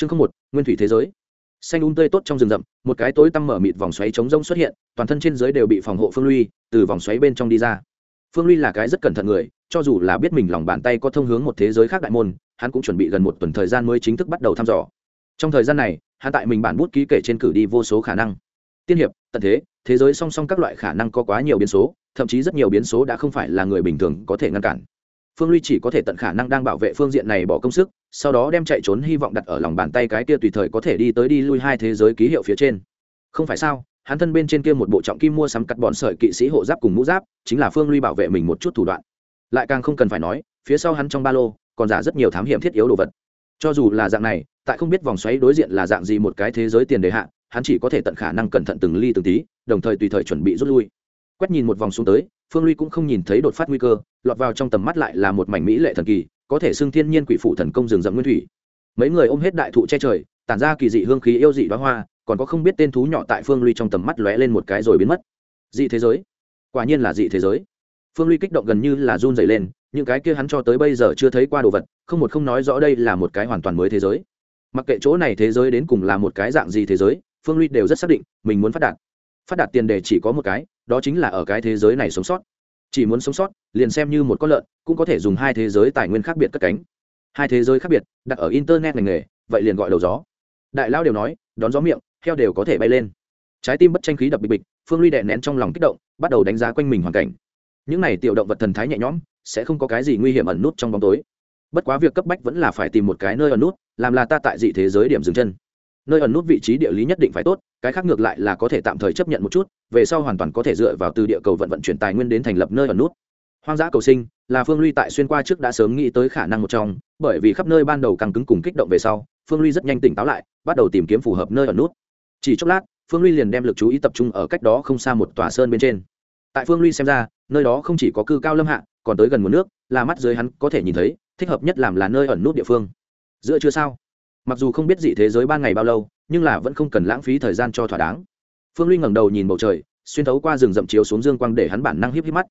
chương không một nguyên thủy thế giới. Xanh un tươi tốt trong rừng rậm một cái tối tăm mở mịt vòng xoáy chống rông xuất hiện toàn thân trên dưới đều bị phòng hộ phương ly, từ vòng xoáy bên trong đi ra. Phương ly là cái rất cẩn thận người cho dù là biết mình lòng bàn tay có thông hướng một thế giới khác đại môn hắn cũng chuẩn bị gần một tuần thời gian mới chính thức bắt đầu thăm dò. Trong thời gian này hắn tại mình bản bút ký kể trên cử đi vô số khả năng. Tiên hiệp tận thế thế giới song song các loại khả năng có quá nhiều biến số thậm chí rất nhiều biến số đã không phải là người bình thường có thể ngăn cản phương ly chỉ có thể tận khả năng đang bảo vệ phương diện này bỏ công sức, sau đó đem chạy trốn hy vọng đặt ở lòng bàn tay cái kia tùy thời có thể đi tới đi lui hai thế giới ký hiệu phía trên. Không phải sao, hắn thân bên trên kia một bộ trọng kim mua sắm cắt bọn sợi kỵ sĩ hộ giáp cùng mũ giáp, chính là phương ly bảo vệ mình một chút thủ đoạn. Lại càng không cần phải nói, phía sau hắn trong ba lô, còn giả rất nhiều thám hiểm thiết yếu đồ vật. Cho dù là dạng này, tại không biết vòng xoáy đối diện là dạng gì một cái thế giới tiền đề hạ, hắn chỉ có thể tận khả năng cẩn thận từng ly từng tí, đồng thời tùy thời chuẩn bị rút lui quét nhìn một vòng xuống tới, phương ly cũng không nhìn thấy đột phát nguy cơ, lọt vào trong tầm mắt lại là một mảnh mỹ lệ thần kỳ, có thể xưng thiên nhiên quỷ phụ thần công rừng rậm nguyên thủy. Mấy người ôm hết đại thụ che trời, tản ra kỳ dị hương khí yêu dị đoá hoa, còn có không biết tên thú nhỏ tại phương ly trong tầm mắt lóe lên một cái rồi biến mất. Dị thế giới. Quả nhiên là dị thế giới. Phương ly kích động gần như là run dày lên, những cái kia hắn cho tới bây giờ chưa thấy qua đồ vật, không một không nói rõ đây là một cái hoàn toàn mới thế giới. Mặc kệ chỗ này thế giới đến cùng là một cái dạng gì thế giới, phương ly đều rất xác định, mình muốn phát đạt. Phát đạt tiền đề chỉ có một cái đó chính là ở cái thế giới này sống sót. Chỉ muốn sống sót, liền xem như một con lợn, cũng có thể dùng hai thế giới tài nguyên khác biệt cất cánh. Hai thế giới khác biệt, đặt ở internet ngành nghề, vậy liền gọi đầu gió. Đại lao đều nói, đón gió miệng, heo đều có thể bay lên. Trái tim bất tranh khí đập bịch bịch, phương ly đè nén trong lòng kích động, bắt đầu đánh giá quanh mình hoàn cảnh. Những này tiểu động vật thần thái nhẹ nhõm, sẽ không có cái gì nguy hiểm ẩn nút trong bóng tối. Bất quá việc cấp bách vẫn là phải tìm một cái nơi ẩn nút, làm là ta tại dị thế giới điểm dừng chân nơi ẩn nút vị trí địa lý nhất định phải tốt, cái khác ngược lại là có thể tạm thời chấp nhận một chút, về sau hoàn toàn có thể dựa vào từ địa cầu vận vận chuyển tài nguyên đến thành lập nơi ẩn nút. Hoang dã cầu sinh, là phương ly tại xuyên qua trước đã sớm nghĩ tới khả năng một trong, bởi vì khắp nơi ban đầu càng cứng cùng kích động về sau, phương ly rất nhanh tỉnh táo lại, bắt đầu tìm kiếm phù hợp nơi ẩn nút. Chỉ chốc lát, phương ly liền đem l ự c chú ý tập trung ở cách đó không xa một tòa sơn bên trên. Tại phương ly xem ra, nơi đó không chỉ có cư cao lâm hạ, còn tới gần nguồn nước, là mắt dưới hắn có thể nhìn thấy, thích hợp nhất làm là nơi ẩn nút địa phương. Giữa chưa sao? Mặc dù không biết dị thế giới ban ngày bao lâu, nhưng là vẫn không cần lãng phí thời gian cho thỏa đáng. Phương ly ngẩng đầu nhìn bầu trời, xuyên thấu qua rừng rậm chiếu xuống dương quang để hắn bản năng híp híp mắt.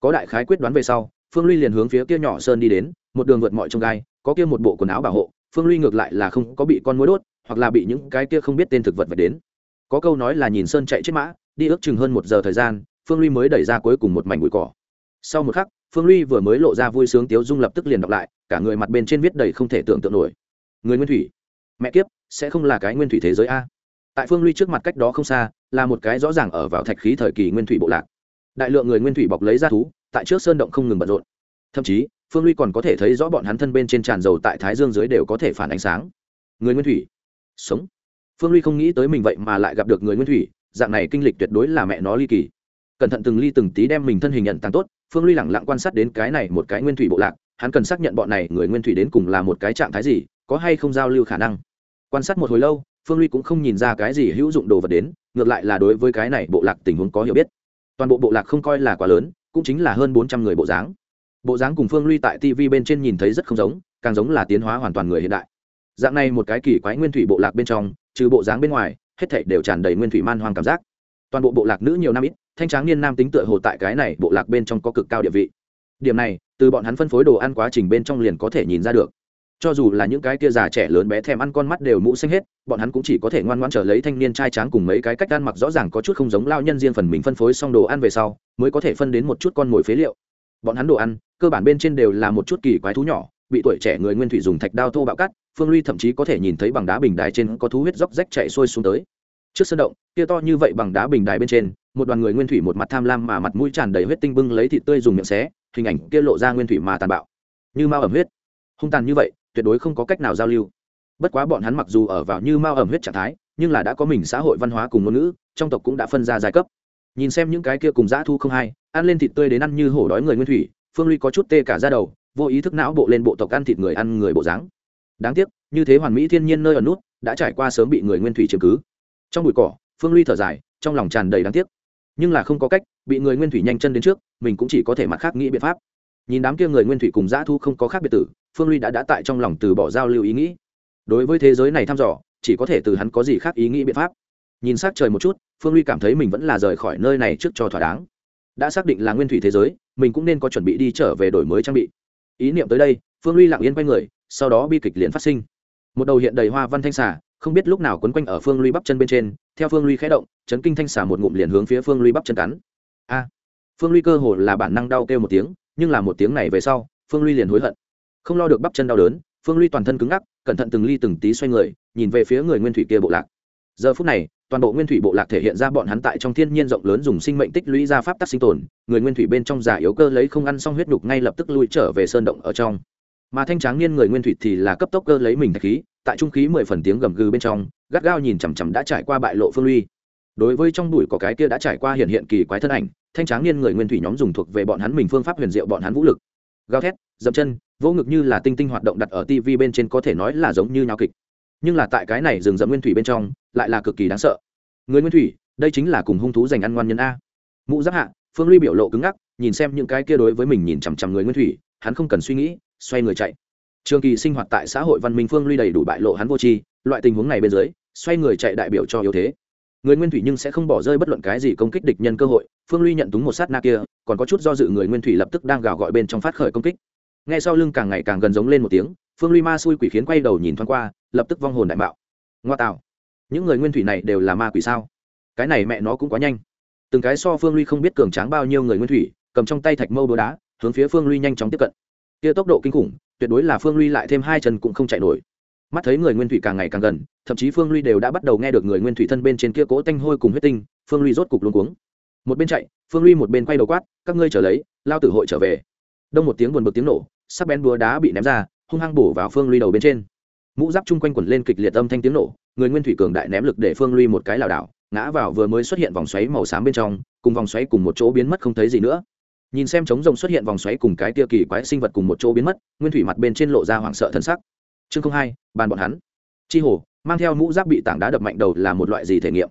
Có đại khái quyết đoán về sau, phương ly liền hướng phía kia nhỏ sơn đi đến, một đường vượt mọi trông gai, có kia một bộ quần áo bảo hộ, phương ly ngược lại là không có bị con mối đốt, hoặc là bị những cái kia không biết tên thực vật vật đến. Có câu nói là nhìn sơn chạy chết mã, đi ước chừng hơn một giờ thời gian, phương ly mới đẩy ra cuối cùng một mảnh bụi cỏ. Sau một khắc, phương ly vừa mới lộ ra vui sướng tiếu dung lập tức liền đọc lại, cả người mặt bên trên viết đầy không thể tưởng tượng nổi. Người nguyên thủy mẹ kiếp, sẽ không là cái nguyên thủy thế giới a. Tại phương ly trước mặt cách đó không xa, là một cái rõ ràng ở vào thạch khí thời kỳ nguyên thủy bộ lạc. Đại lượng người nguyên thủy bọc lấy ra thú, tại trước sơn động không ngừng bận rộn. Thậm chí, phương ly còn có thể thấy rõ bọn hắn thân bên trên tràn dầu tại thái dương dưới đều có thể phản ánh sáng. Người nguyên thủy. Sống. Phương ly không nghĩ tới mình vậy mà lại gặp được người nguyên thủy, dạng này kinh lịch tuyệt đối là mẹ nó ly kỳ. Cẩn thận từng ly từng tí đem mình thân hình nhận tăng tốt, phương ly lẳng lặng quan sát đến cái này một cái nguyên thủy bộ lạc, hắn cần xác nhận bọn này người nguyên thủy đến cùng là một cái trạng thái gì, có hay không giao lưu khả năng quan sát một hồi lâu, phương ly cũng không nhìn ra cái gì hữu dụng đồ vật đến, ngược lại là đối với cái này bộ lạc tình huống có hiểu biết. Toàn bộ bộ lạc không coi là quá lớn, cũng chính là hơn bốn trăm người bộ dáng. Bộ dáng cùng phương ly tại tv bên trên nhìn thấy rất không giống, càng giống là tiến hóa hoàn toàn người hiện đại. Dạng này một cái kỳ quái nguyên thủy bộ lạc bên trong, trừ bộ dáng bên ngoài, hết thảy đều tràn đầy nguyên thủy man hoang cảm giác. Toàn bộ bộ lạc nữ nhiều năm ít, thanh tráng niên nam tính tựa hồ tại cái này bộ lạc bên trong có cực cao địa vị. Điểm này, từ bọn hắn phân phối đồ ăn quá trình bên trong liền có thể nhìn ra được cho dù là những cái kia già trẻ lớn bé thèm ăn con mắt đều mũ xanh hết, bọn hắn cũng chỉ có thể ngoan ngoan trở lấy thanh niên trai tráng cùng mấy cái cách ăn mặc rõ ràng có chút không giống lao nhân riêng phần mình phân phối xong đồ ăn về sau, mới có thể phân đến một chút con mồi phế liệu. Bọn hắn đồ ăn, cơ bản bên trên đều là một chút kỳ quái thú nhỏ, bị tuổi trẻ người nguyên thủy dùng thạch đao thô bạo cắt, phương ly thậm chí có thể nhìn thấy bằng đá bình đài trên có thú huyết róc rách chạy sôi xuống tới. Trước sân động, kia to như vậy bằng đá bình đài bên trên, một đoàn người nguyên thủy một mặt tham lam mà mặt mũi tràn đầy huyết tinh bưng lấy thịt tươi dùng miệng xé, hình ảnh kia lộ ra nguyên thủy mà tàn bạo. Như mao ẩm huyết. Hung tàn như vậy tuyệt đối không có cách nào giao lưu. Bất quá bọn hắn mặc dù ở vào như mao ẩm huyết trạng thái, nhưng là đã có mình xã hội văn hóa cùng ngôn ngữ, trong tộc cũng đã phân ra giai cấp. Nhìn xem những cái kia cùng dã thu không hay, ăn lên thịt tươi đến ăn như hổ đói người nguyên thủy, phương ly có chút tê cả ra đầu, vô ý thức não bộ lên bộ tộc ăn thịt người ăn người bộ dáng. Đáng tiếc, như thế hoàn mỹ thiên nhiên nơi ở nút, đã trải qua sớm bị người nguyên thủy chiếm cứ. Trong bụi cỏ, phương ly thở dài, trong lòng tràn đầy đáng tiếc. Nhưng là không có cách, bị người nguyên thủy nhanh chân đến trước, mình cũng chỉ có thể mặt khác nghĩ biện pháp. Nhìn đám kia người nguyên thủy cùng dã thu không có khác biệt tử phương ly đã đã tại trong lòng từ bỏ giao lưu ý nghĩ. Đối với thế giới này thăm dò, chỉ có thể từ hắn có gì khác ý nghĩ biện pháp. Nhìn s á c trời một chút, phương ly cảm thấy mình vẫn là rời khỏi nơi này trước cho thỏa đáng. Đã xác định là nguyên thủy thế giới, mình cũng nên có chuẩn bị đi trở về đổi mới trang bị. Ý niệm tới đây, phương ly lặng yên quay người, sau đó bi kịch liền phát sinh. Một đầu hiện đầy hoa văn thanh xà, không biết lúc nào quấn quanh ở phương ly bắp chân bên trên, theo phương ly khé động, chấn kinh thanh xà một ngụm liền hướng phía phương ly bắp chân cắn. A! Phương ly cơ hồ là bản năng đau kêu một tiếng, nhưng là một tiếng này về sau, phương ly liền hối hận không lo được bắp chân đau đớn, phương ly toàn thân cứng ngắc, cẩn thận từng ly từng tí xoay người, nhìn về phía người nguyên thủy kia bộ lạc. Giờ phút này, toàn bộ nguyên thủy bộ lạc thể hiện ra bọn hắn tại trong thiên nhiên rộng lớn dùng sinh mệnh tích lũy ra pháp tắc sinh tồn, người nguyên thủy bên trong giả yếu cơ lấy không ăn xong huyết đục ngay lập tức lui trở về sơn động ở trong. Mà thanh tráng niên người nguyên thủy thì là cấp tốc cơ lấy mình thạch khí, tại trung khí mười phần tiếng gầm gừ bên trong, gắt gao nhìn chằm chằm đã trải qua bại lộ phương ly đối với trong đùi có cái kia đã trải qua hiện hiện kỳ quái thân ảnh, thanh tráng niên người nguyên thủy nhóm dùng thuộc về bọn hắn mình phương pháp huyền diệu bọn hắn vũ lực. Gào thét dậm chân, vỗ ngực như là tinh tinh hoạt động đặt ở tv bên trên có thể nói là giống như nhau kịch. Nhưng là tại cái này rừng rậm nguyên thủy bên trong, lại là cực kỳ đáng sợ. Người nguyên thủy, đây chính là cùng hung thú dành ăn ngoan nhân a. Mũ giáp hạ, phương ly biểu lộ cứng ngắc, nhìn xem những cái kia đối với mình nhìn chằm chằm người nguyên thủy, hắn không cần suy nghĩ, xoay người chạy. Trường kỳ sinh hoạt tại xã hội văn minh phương ly đầy đủ bại lộ hắn vô tri, loại tình huống này bên dưới, xoay người chạy đại biểu cho yếu thế. Người nguyên thủy nhưng sẽ không bỏ rơi bất luận cái gì công kích địch nhân cơ hội, phương ly nhận túng một sát na kia, còn có chút do dự người nguyên thủy lập tức đang gào gọi bên trong phát khởi công kích nghe sau lưng càng ngày càng gần giống lên một tiếng, phương ly ma xui quỷ khiến quay đầu nhìn thoáng qua, lập tức vong hồn đại mạo. Ngoa tạo. Những người nguyên thủy này đều là ma quỷ sao? Cái này mẹ nó cũng quá nhanh. Từng cái so phương ly không biết cường tráng bao nhiêu người nguyên thủy, cầm trong tay thạch mâu đố đá, hướng phía phương ly nhanh chóng tiếp cận. Kia tốc độ kinh khủng, tuyệt đối là phương ly lại thêm hai chân cũng không chạy nổi. Mắt thấy người nguyên thủy càng ngày càng gần, thậm chí phương ly đều đã bắt đầu nghe được người nguyên thủy thân bên trên kia cố tanh hôi cùng huyết tinh, phương ly rốt cục luôn cuống. Một bên chạy, phương ly một bên quay đầu quát, các ngươi trở lấy, lao tử hội trở về đông một tiếng buồn bực tiếng nổ, sắc bén búa đá bị ném ra, hung hăng bổ vào phương ly đầu bên trên. Mũ giáp chung quanh quẩn lên kịch liệt âm thanh tiếng nổ, người nguyên thủy cường đại ném lực để phương ly một cái lảo đảo, ngã vào vừa mới xuất hiện vòng xoáy màu xám bên trong, cùng vòng xoáy cùng một chỗ biến mất không thấy gì nữa. Nhìn xem trống rồng xuất hiện vòng xoáy cùng cái tia kỳ quái sinh vật cùng một chỗ biến mất, nguyên thủy mặt bên trên lộ ra hoảng sợ thân sắc. Chương không hai, bàn bọn hắn. Chi hồ, mang theo mũ giáp bị tảng đá đập mạnh đầu là một loại gì thể nghiệm?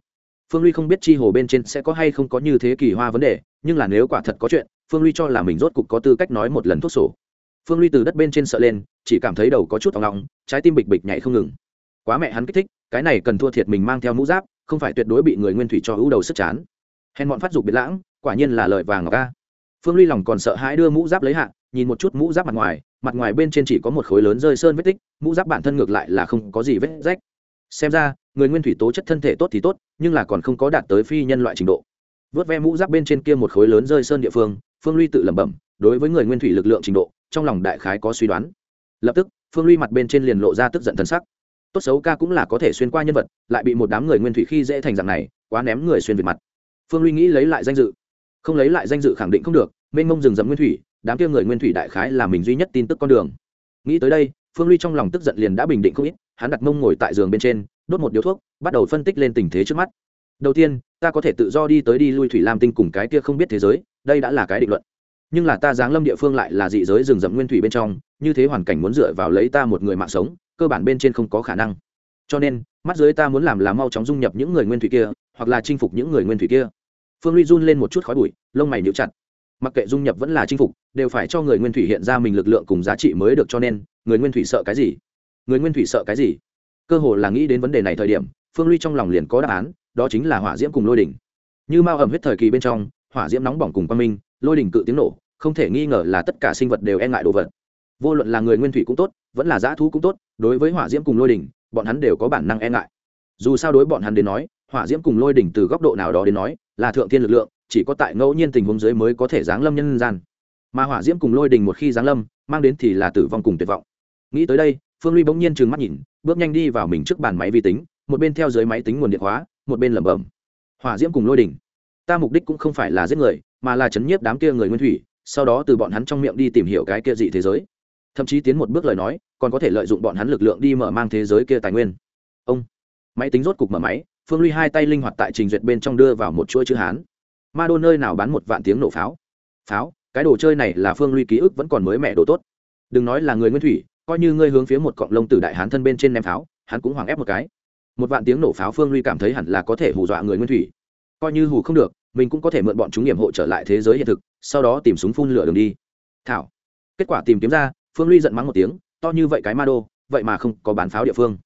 Phương ly không biết chi hồ bên trên sẽ có hay không có như thế kỳ hoa vấn đề, nhưng là nếu quả thật có chuyện phương ly cho là mình rốt cục có tư cách nói một lần thuốc sổ. Phương ly từ đất bên trên sợ lên, chỉ cảm thấy đầu có chút thòng ngọng trái tim bịch bịch nhảy không ngừng. Quá mẹ hắn kích thích, cái này cần thua thiệt mình mang theo mũ giáp, không phải tuyệt đối bị người nguyên thủy cho hữu đầu sức chán. Hèn bọn phát dục biệt lãng, quả nhiên là lợi vàng ngọc ca phương ly lòng còn sợ hãi đưa mũ giáp lấy hạ, nhìn một chút mũ giáp mặt ngoài mặt ngoài bên trên chỉ có một khối lớn rơi sơn vết tích, mũ giáp bản thân ngược lại là không có gì vết rách. Xem ra, người nguyên thủy tố chất thân thể tốt thì tốt, nhưng là còn không có đạt tới phi nhân loại trình độ. Vớt ve mũ giáp bên trên kia một khối lớn rơi sơn địa phương phương ly tự lẩm bẩm, đối với người nguyên thủy lực lượng trình độ, trong lòng đại khái có suy đoán. Lập tức, phương ly mặt bên trên liền lộ ra tức giận thân sắc. Tốt xấu ca cũng là có thể xuyên qua nhân vật, lại bị một đám người nguyên thủy khi dễ thành dạng này, quá ném người xuyên việt mặt. Phương ly nghĩ lấy lại danh dự. Không lấy lại danh dự khẳng định không được, mênh mông rừng rậm nguyên thủy, đám kia người nguyên thủy đại khái là mình duy nhất tin tức con đường. Nghĩ tới đây, phương ly trong lòng tức giận liền đã bình định không ít, hắn đặt mông ngồi tại giường bên trên, đốt một điếu thuốc, bắt đầu phân tích lên tình thế trước mắt đầu tiên, ta có thể tự do đi tới đi lui thủy lam tinh cùng cái kia không biết thế giới, đây đã là cái định luận. Nhưng là ta giáng lâm địa phương lại là dị giới rừng rậm nguyên thủy bên trong, như thế hoàn cảnh muốn dựa vào lấy ta một người mạng sống, cơ bản bên trên không có khả năng. Cho nên, mắt dưới ta muốn làm là mau chóng dung nhập những người nguyên thủy kia, hoặc là chinh phục những người nguyên thủy kia. Phương ly run lên một chút khói bụi, lông mày níu chặt. Mặc kệ dung nhập vẫn là chinh phục, đều phải cho người nguyên thủy hiện ra mình lực lượng cùng giá trị mới được, cho nên, người nguyên thủy sợ cái gì? Người nguyên thủy sợ cái gì? Cơ hồ là nghĩ đến vấn đề này thời điểm, phương ly trong lòng liền có đáp án đó chính là hỏa diễm cùng lôi đỉnh. Như mao ẩm huyết thời kỳ bên trong, hỏa diễm nóng bỏng cùng quang minh, lôi đỉnh cự tiếng nổ, không thể nghi ngờ là tất cả sinh vật đều e ngại đồ vật. Vô luận là người nguyên thủy cũng tốt, vẫn là dã thú cũng tốt, đối với hỏa diễm cùng lôi đỉnh, bọn hắn đều có bản năng e ngại. Dù sao đối bọn hắn đến nói, hỏa diễm cùng lôi đỉnh từ góc độ nào đó đến nói, là thượng thiên lực lượng, chỉ có tại ngẫu nhiên tình huống dưới mới có thể giáng lâm nhân gian. Mà hỏa diễm cùng lôi đỉnh một khi giáng lâm, mang đến thì là tử vong cùng tuyệt vọng. Nghĩ tới đây, phương ly bỗng nhiên trừng mắt nhìn, bước nhanh đi vào mình trước bàn máy vi tính, một bên theo dưới máy tính nguồn điện hóa một bên lẩm bẩm. Hỏa diễm cùng lôi đỉnh. Ta mục đích cũng không phải là giết người, mà là chấn nhiếp đám kia người nguyên thủy, sau đó từ bọn hắn trong miệng đi tìm hiểu cái kia dị thế giới. Thậm chí tiến một bước lời nói, còn có thể lợi dụng bọn hắn lực lượng đi mở mang thế giới kia tài nguyên. Ông. Máy tính rốt cục mở máy, phương ly hai tay linh hoạt tại trình duyệt bên trong đưa vào một chuỗi chữ hán. Ma đô nơi nào bán một vạn tiếng nổ pháo? Pháo, cái đồ chơi này là phương ly ký ức vẫn còn mới mẹ đồ tốt. Đừng nói là người nguyên thủy, coi như ngươi hướng phía một cọng lông từ đại hán thân bên trên ném pháo, hắn cũng hoảng ép một cái một vạn tiếng nổ pháo phương ly cảm thấy hẳn là có thể hù dọa người nguyên thủy. Coi như hù không được, mình cũng có thể mượn bọn chúng nghiệm hộ trở lại thế giới hiện thực, sau đó tìm súng phun lửa đường đi. Thảo. Kết quả tìm kiếm ra, phương ly giận mắng một tiếng, to như vậy cái ma đô, vậy mà không có bán pháo địa phương.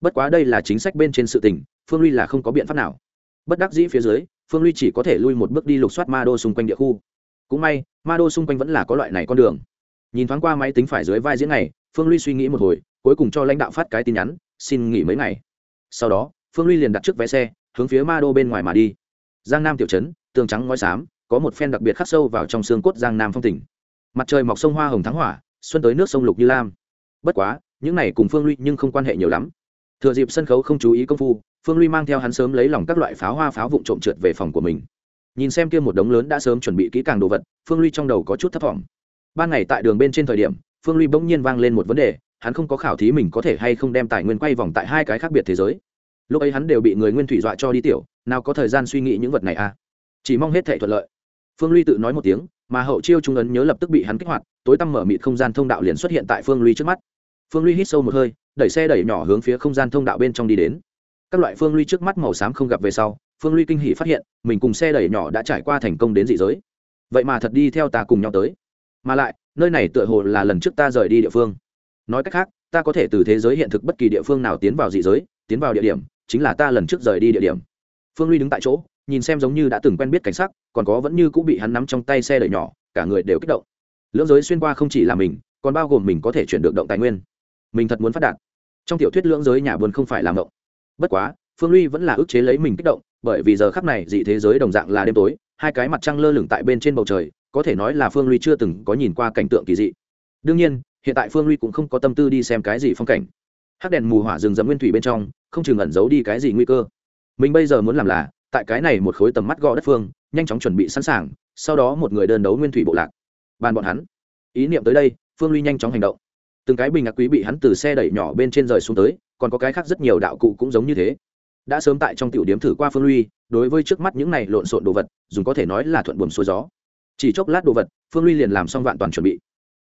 Bất quá đây là chính sách bên trên sự tình, phương ly là không có biện pháp nào. Bất đắc dĩ phía dưới, phương ly chỉ có thể lui một bước đi lục soát ma đô xung quanh địa khu. Cũng may, ma đô xung quanh vẫn là có loại này con đường. Nhìn thoáng qua máy tính phải dưới vai diễn này phương ly suy nghĩ một hồi, cuối cùng cho lãnh đạo phát cái tin nhắn, xin nghỉ mấy ngày sau đó, phương ly liền đặt trước vé xe, hướng phía ma đô bên ngoài mà đi. Giang nam tiểu trấn, tường trắng ngói xám, có một phen đặc biệt khắc sâu vào trong xương cốt giang nam phong tỉnh mặt trời mọc sông hoa hồng thắng hỏa, xuân tới nước sông lục như lam. Bất quá, những này cùng phương ly nhưng không quan hệ nhiều lắm. Thừa dịp sân khấu không chú ý công phu, phương ly mang theo hắn sớm lấy lòng các loại pháo hoa pháo vụn trộm trượt về phòng của mình. Nhìn xem kia một đống lớn đã sớm chuẩn bị kỹ càng đồ vật, phương ly trong đầu có chút thấp thỏm. Ban ngày tại đường bên trên thời điểm phương ly bỗng nhiên vang lên một vấn đề, hắn không có khảo thí mình có thể hay không đem tài nguyên quay vòng tại hai cái khác biệt thế giới. Lúc ấy hắn đều bị người nguyên thủy dọa cho đi tiểu, nào có thời gian suy nghĩ những vật này à? Chỉ mong hết thệ thuận lợi. Phương ly tự nói một tiếng, mà hậu chiêu trung ấn nhớ lập tức bị hắn kích hoạt, tối tăm mở mịt không gian thông đạo liền xuất hiện tại phương ly trước mắt. Phương ly hít sâu một hơi, đẩy xe đẩy nhỏ hướng phía không gian thông đạo bên trong đi đến. Các loại phương ly trước mắt màu xám không gặp về sau, phương ly kinh hỉ phát hiện, mình cùng xe đẩy nhỏ đã trải qua thành công đến dị giới. Vậy mà thật đi theo ta cùng nhau tới. Mà lại nơi này tựa hồ là lần trước ta rời đi địa phương. Nói cách khác, ta có thể từ thế giới hiện thực bất kỳ địa phương nào tiến vào dị giới, tiến vào địa điểm, chính là ta lần trước rời đi địa điểm. Phương ly đứng tại chỗ, nhìn xem giống như đã từng quen biết cảnh sắc, còn có vẫn như cũng bị hắn nắm trong tay xe đẩy nhỏ, cả người đều kích động. Lưỡng giới xuyên qua không chỉ là mình, còn bao gồm mình có thể chuyển được động tài nguyên. Mình thật muốn phát đạt. Trong tiểu thuyết lưỡng giới nhà buồn không phải làm động bất quá, phương ly vẫn là ức chế lấy mình kích động, bởi vì giờ khắc này dị thế giới đồng dạng là đêm tối, hai cái mặt trăng lơ lửng tại bên trên bầu trời có thể nói là phương ly chưa từng có nhìn qua cảnh tượng kỳ dị. Đương nhiên, hiện tại phương ly cũng không có tâm tư đi xem cái gì phong cảnh. Hắc đèn mù hỏa rừng rậm nguyên thủy bên trong, không chừng ẩn giấu đi cái gì nguy cơ. Mình bây giờ muốn làm là, tại cái này một khối tầm mắt gò đất phương, nhanh chóng chuẩn bị sẵn sàng, sau đó một người đơn đấu nguyên thủy bộ lạc. Bàn bọn hắn. Ý niệm tới đây, phương ly nhanh chóng hành động. Từng cái bình ngạc quý bị hắn từ xe đẩy nhỏ bên trên rời xuống tới, còn có cái khác rất nhiều đạo cụ cũng giống như thế. Đã sớm tại trong tiểu điếm thử qua phương ly đối với trước mắt những này lộn xộn đồ vật, dùng có thể nói là thuận buồm xuôi gió chỉ chốc lát đồ vật, phương ly liền làm xong vạn toàn chuẩn bị.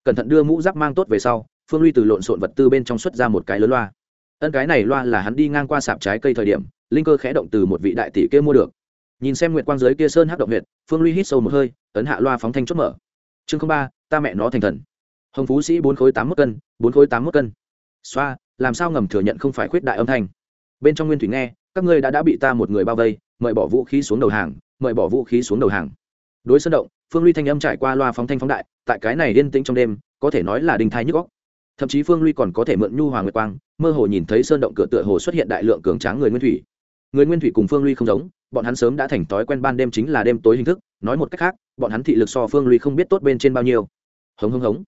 Cẩn thận đưa mũ giáp mang tốt về sau, phương ly từ lộn xộn vật tư bên trong xuất ra một cái lớn loa. Ân, cái này loa là hắn đi ngang qua sạp trái cây thời điểm, linh cơ khẽ động từ một vị đại tỷ kia mua được. Nhìn xem nguyệt quang giới kia sơn hắc động huyện phương ly hít sâu một hơi, ấn hạ loa phóng thanh chốt mở. Chương ba, ta mẹ nó thành thần. Hồng phú sĩ bốn khối tám mức cân, bốn khối tám mức cân. Xoa, làm sao ngầm thừa nhận không phải khuyết đại âm thanh? Bên trong nguyên thủy nghe, các ngươi đã đã bị ta một người bao vây, mời bỏ vũ khí xuống đầu hàng, mời bỏ vũ khí xuống đầu hàng đối sơn động, phương ly thanh âm trải qua loa phóng thanh phóng đại, tại cái này yên tĩnh trong đêm, có thể nói là đình thai nhức góc thậm chí phương ly còn có thể mượn nhu hoàng nguyệt quang, mơ hồ nhìn thấy sơn động cửa tựa hồ xuất hiện đại lượng cường tráng người nguyên thủy. Người nguyên thủy cùng phương ly không giống, bọn hắn sớm đã thành thói quen ban đêm chính là đêm tối hình thức, nói một cách khác, bọn hắn thị lực so phương ly không biết tốt bên trên bao nhiêu. Hống hống hống.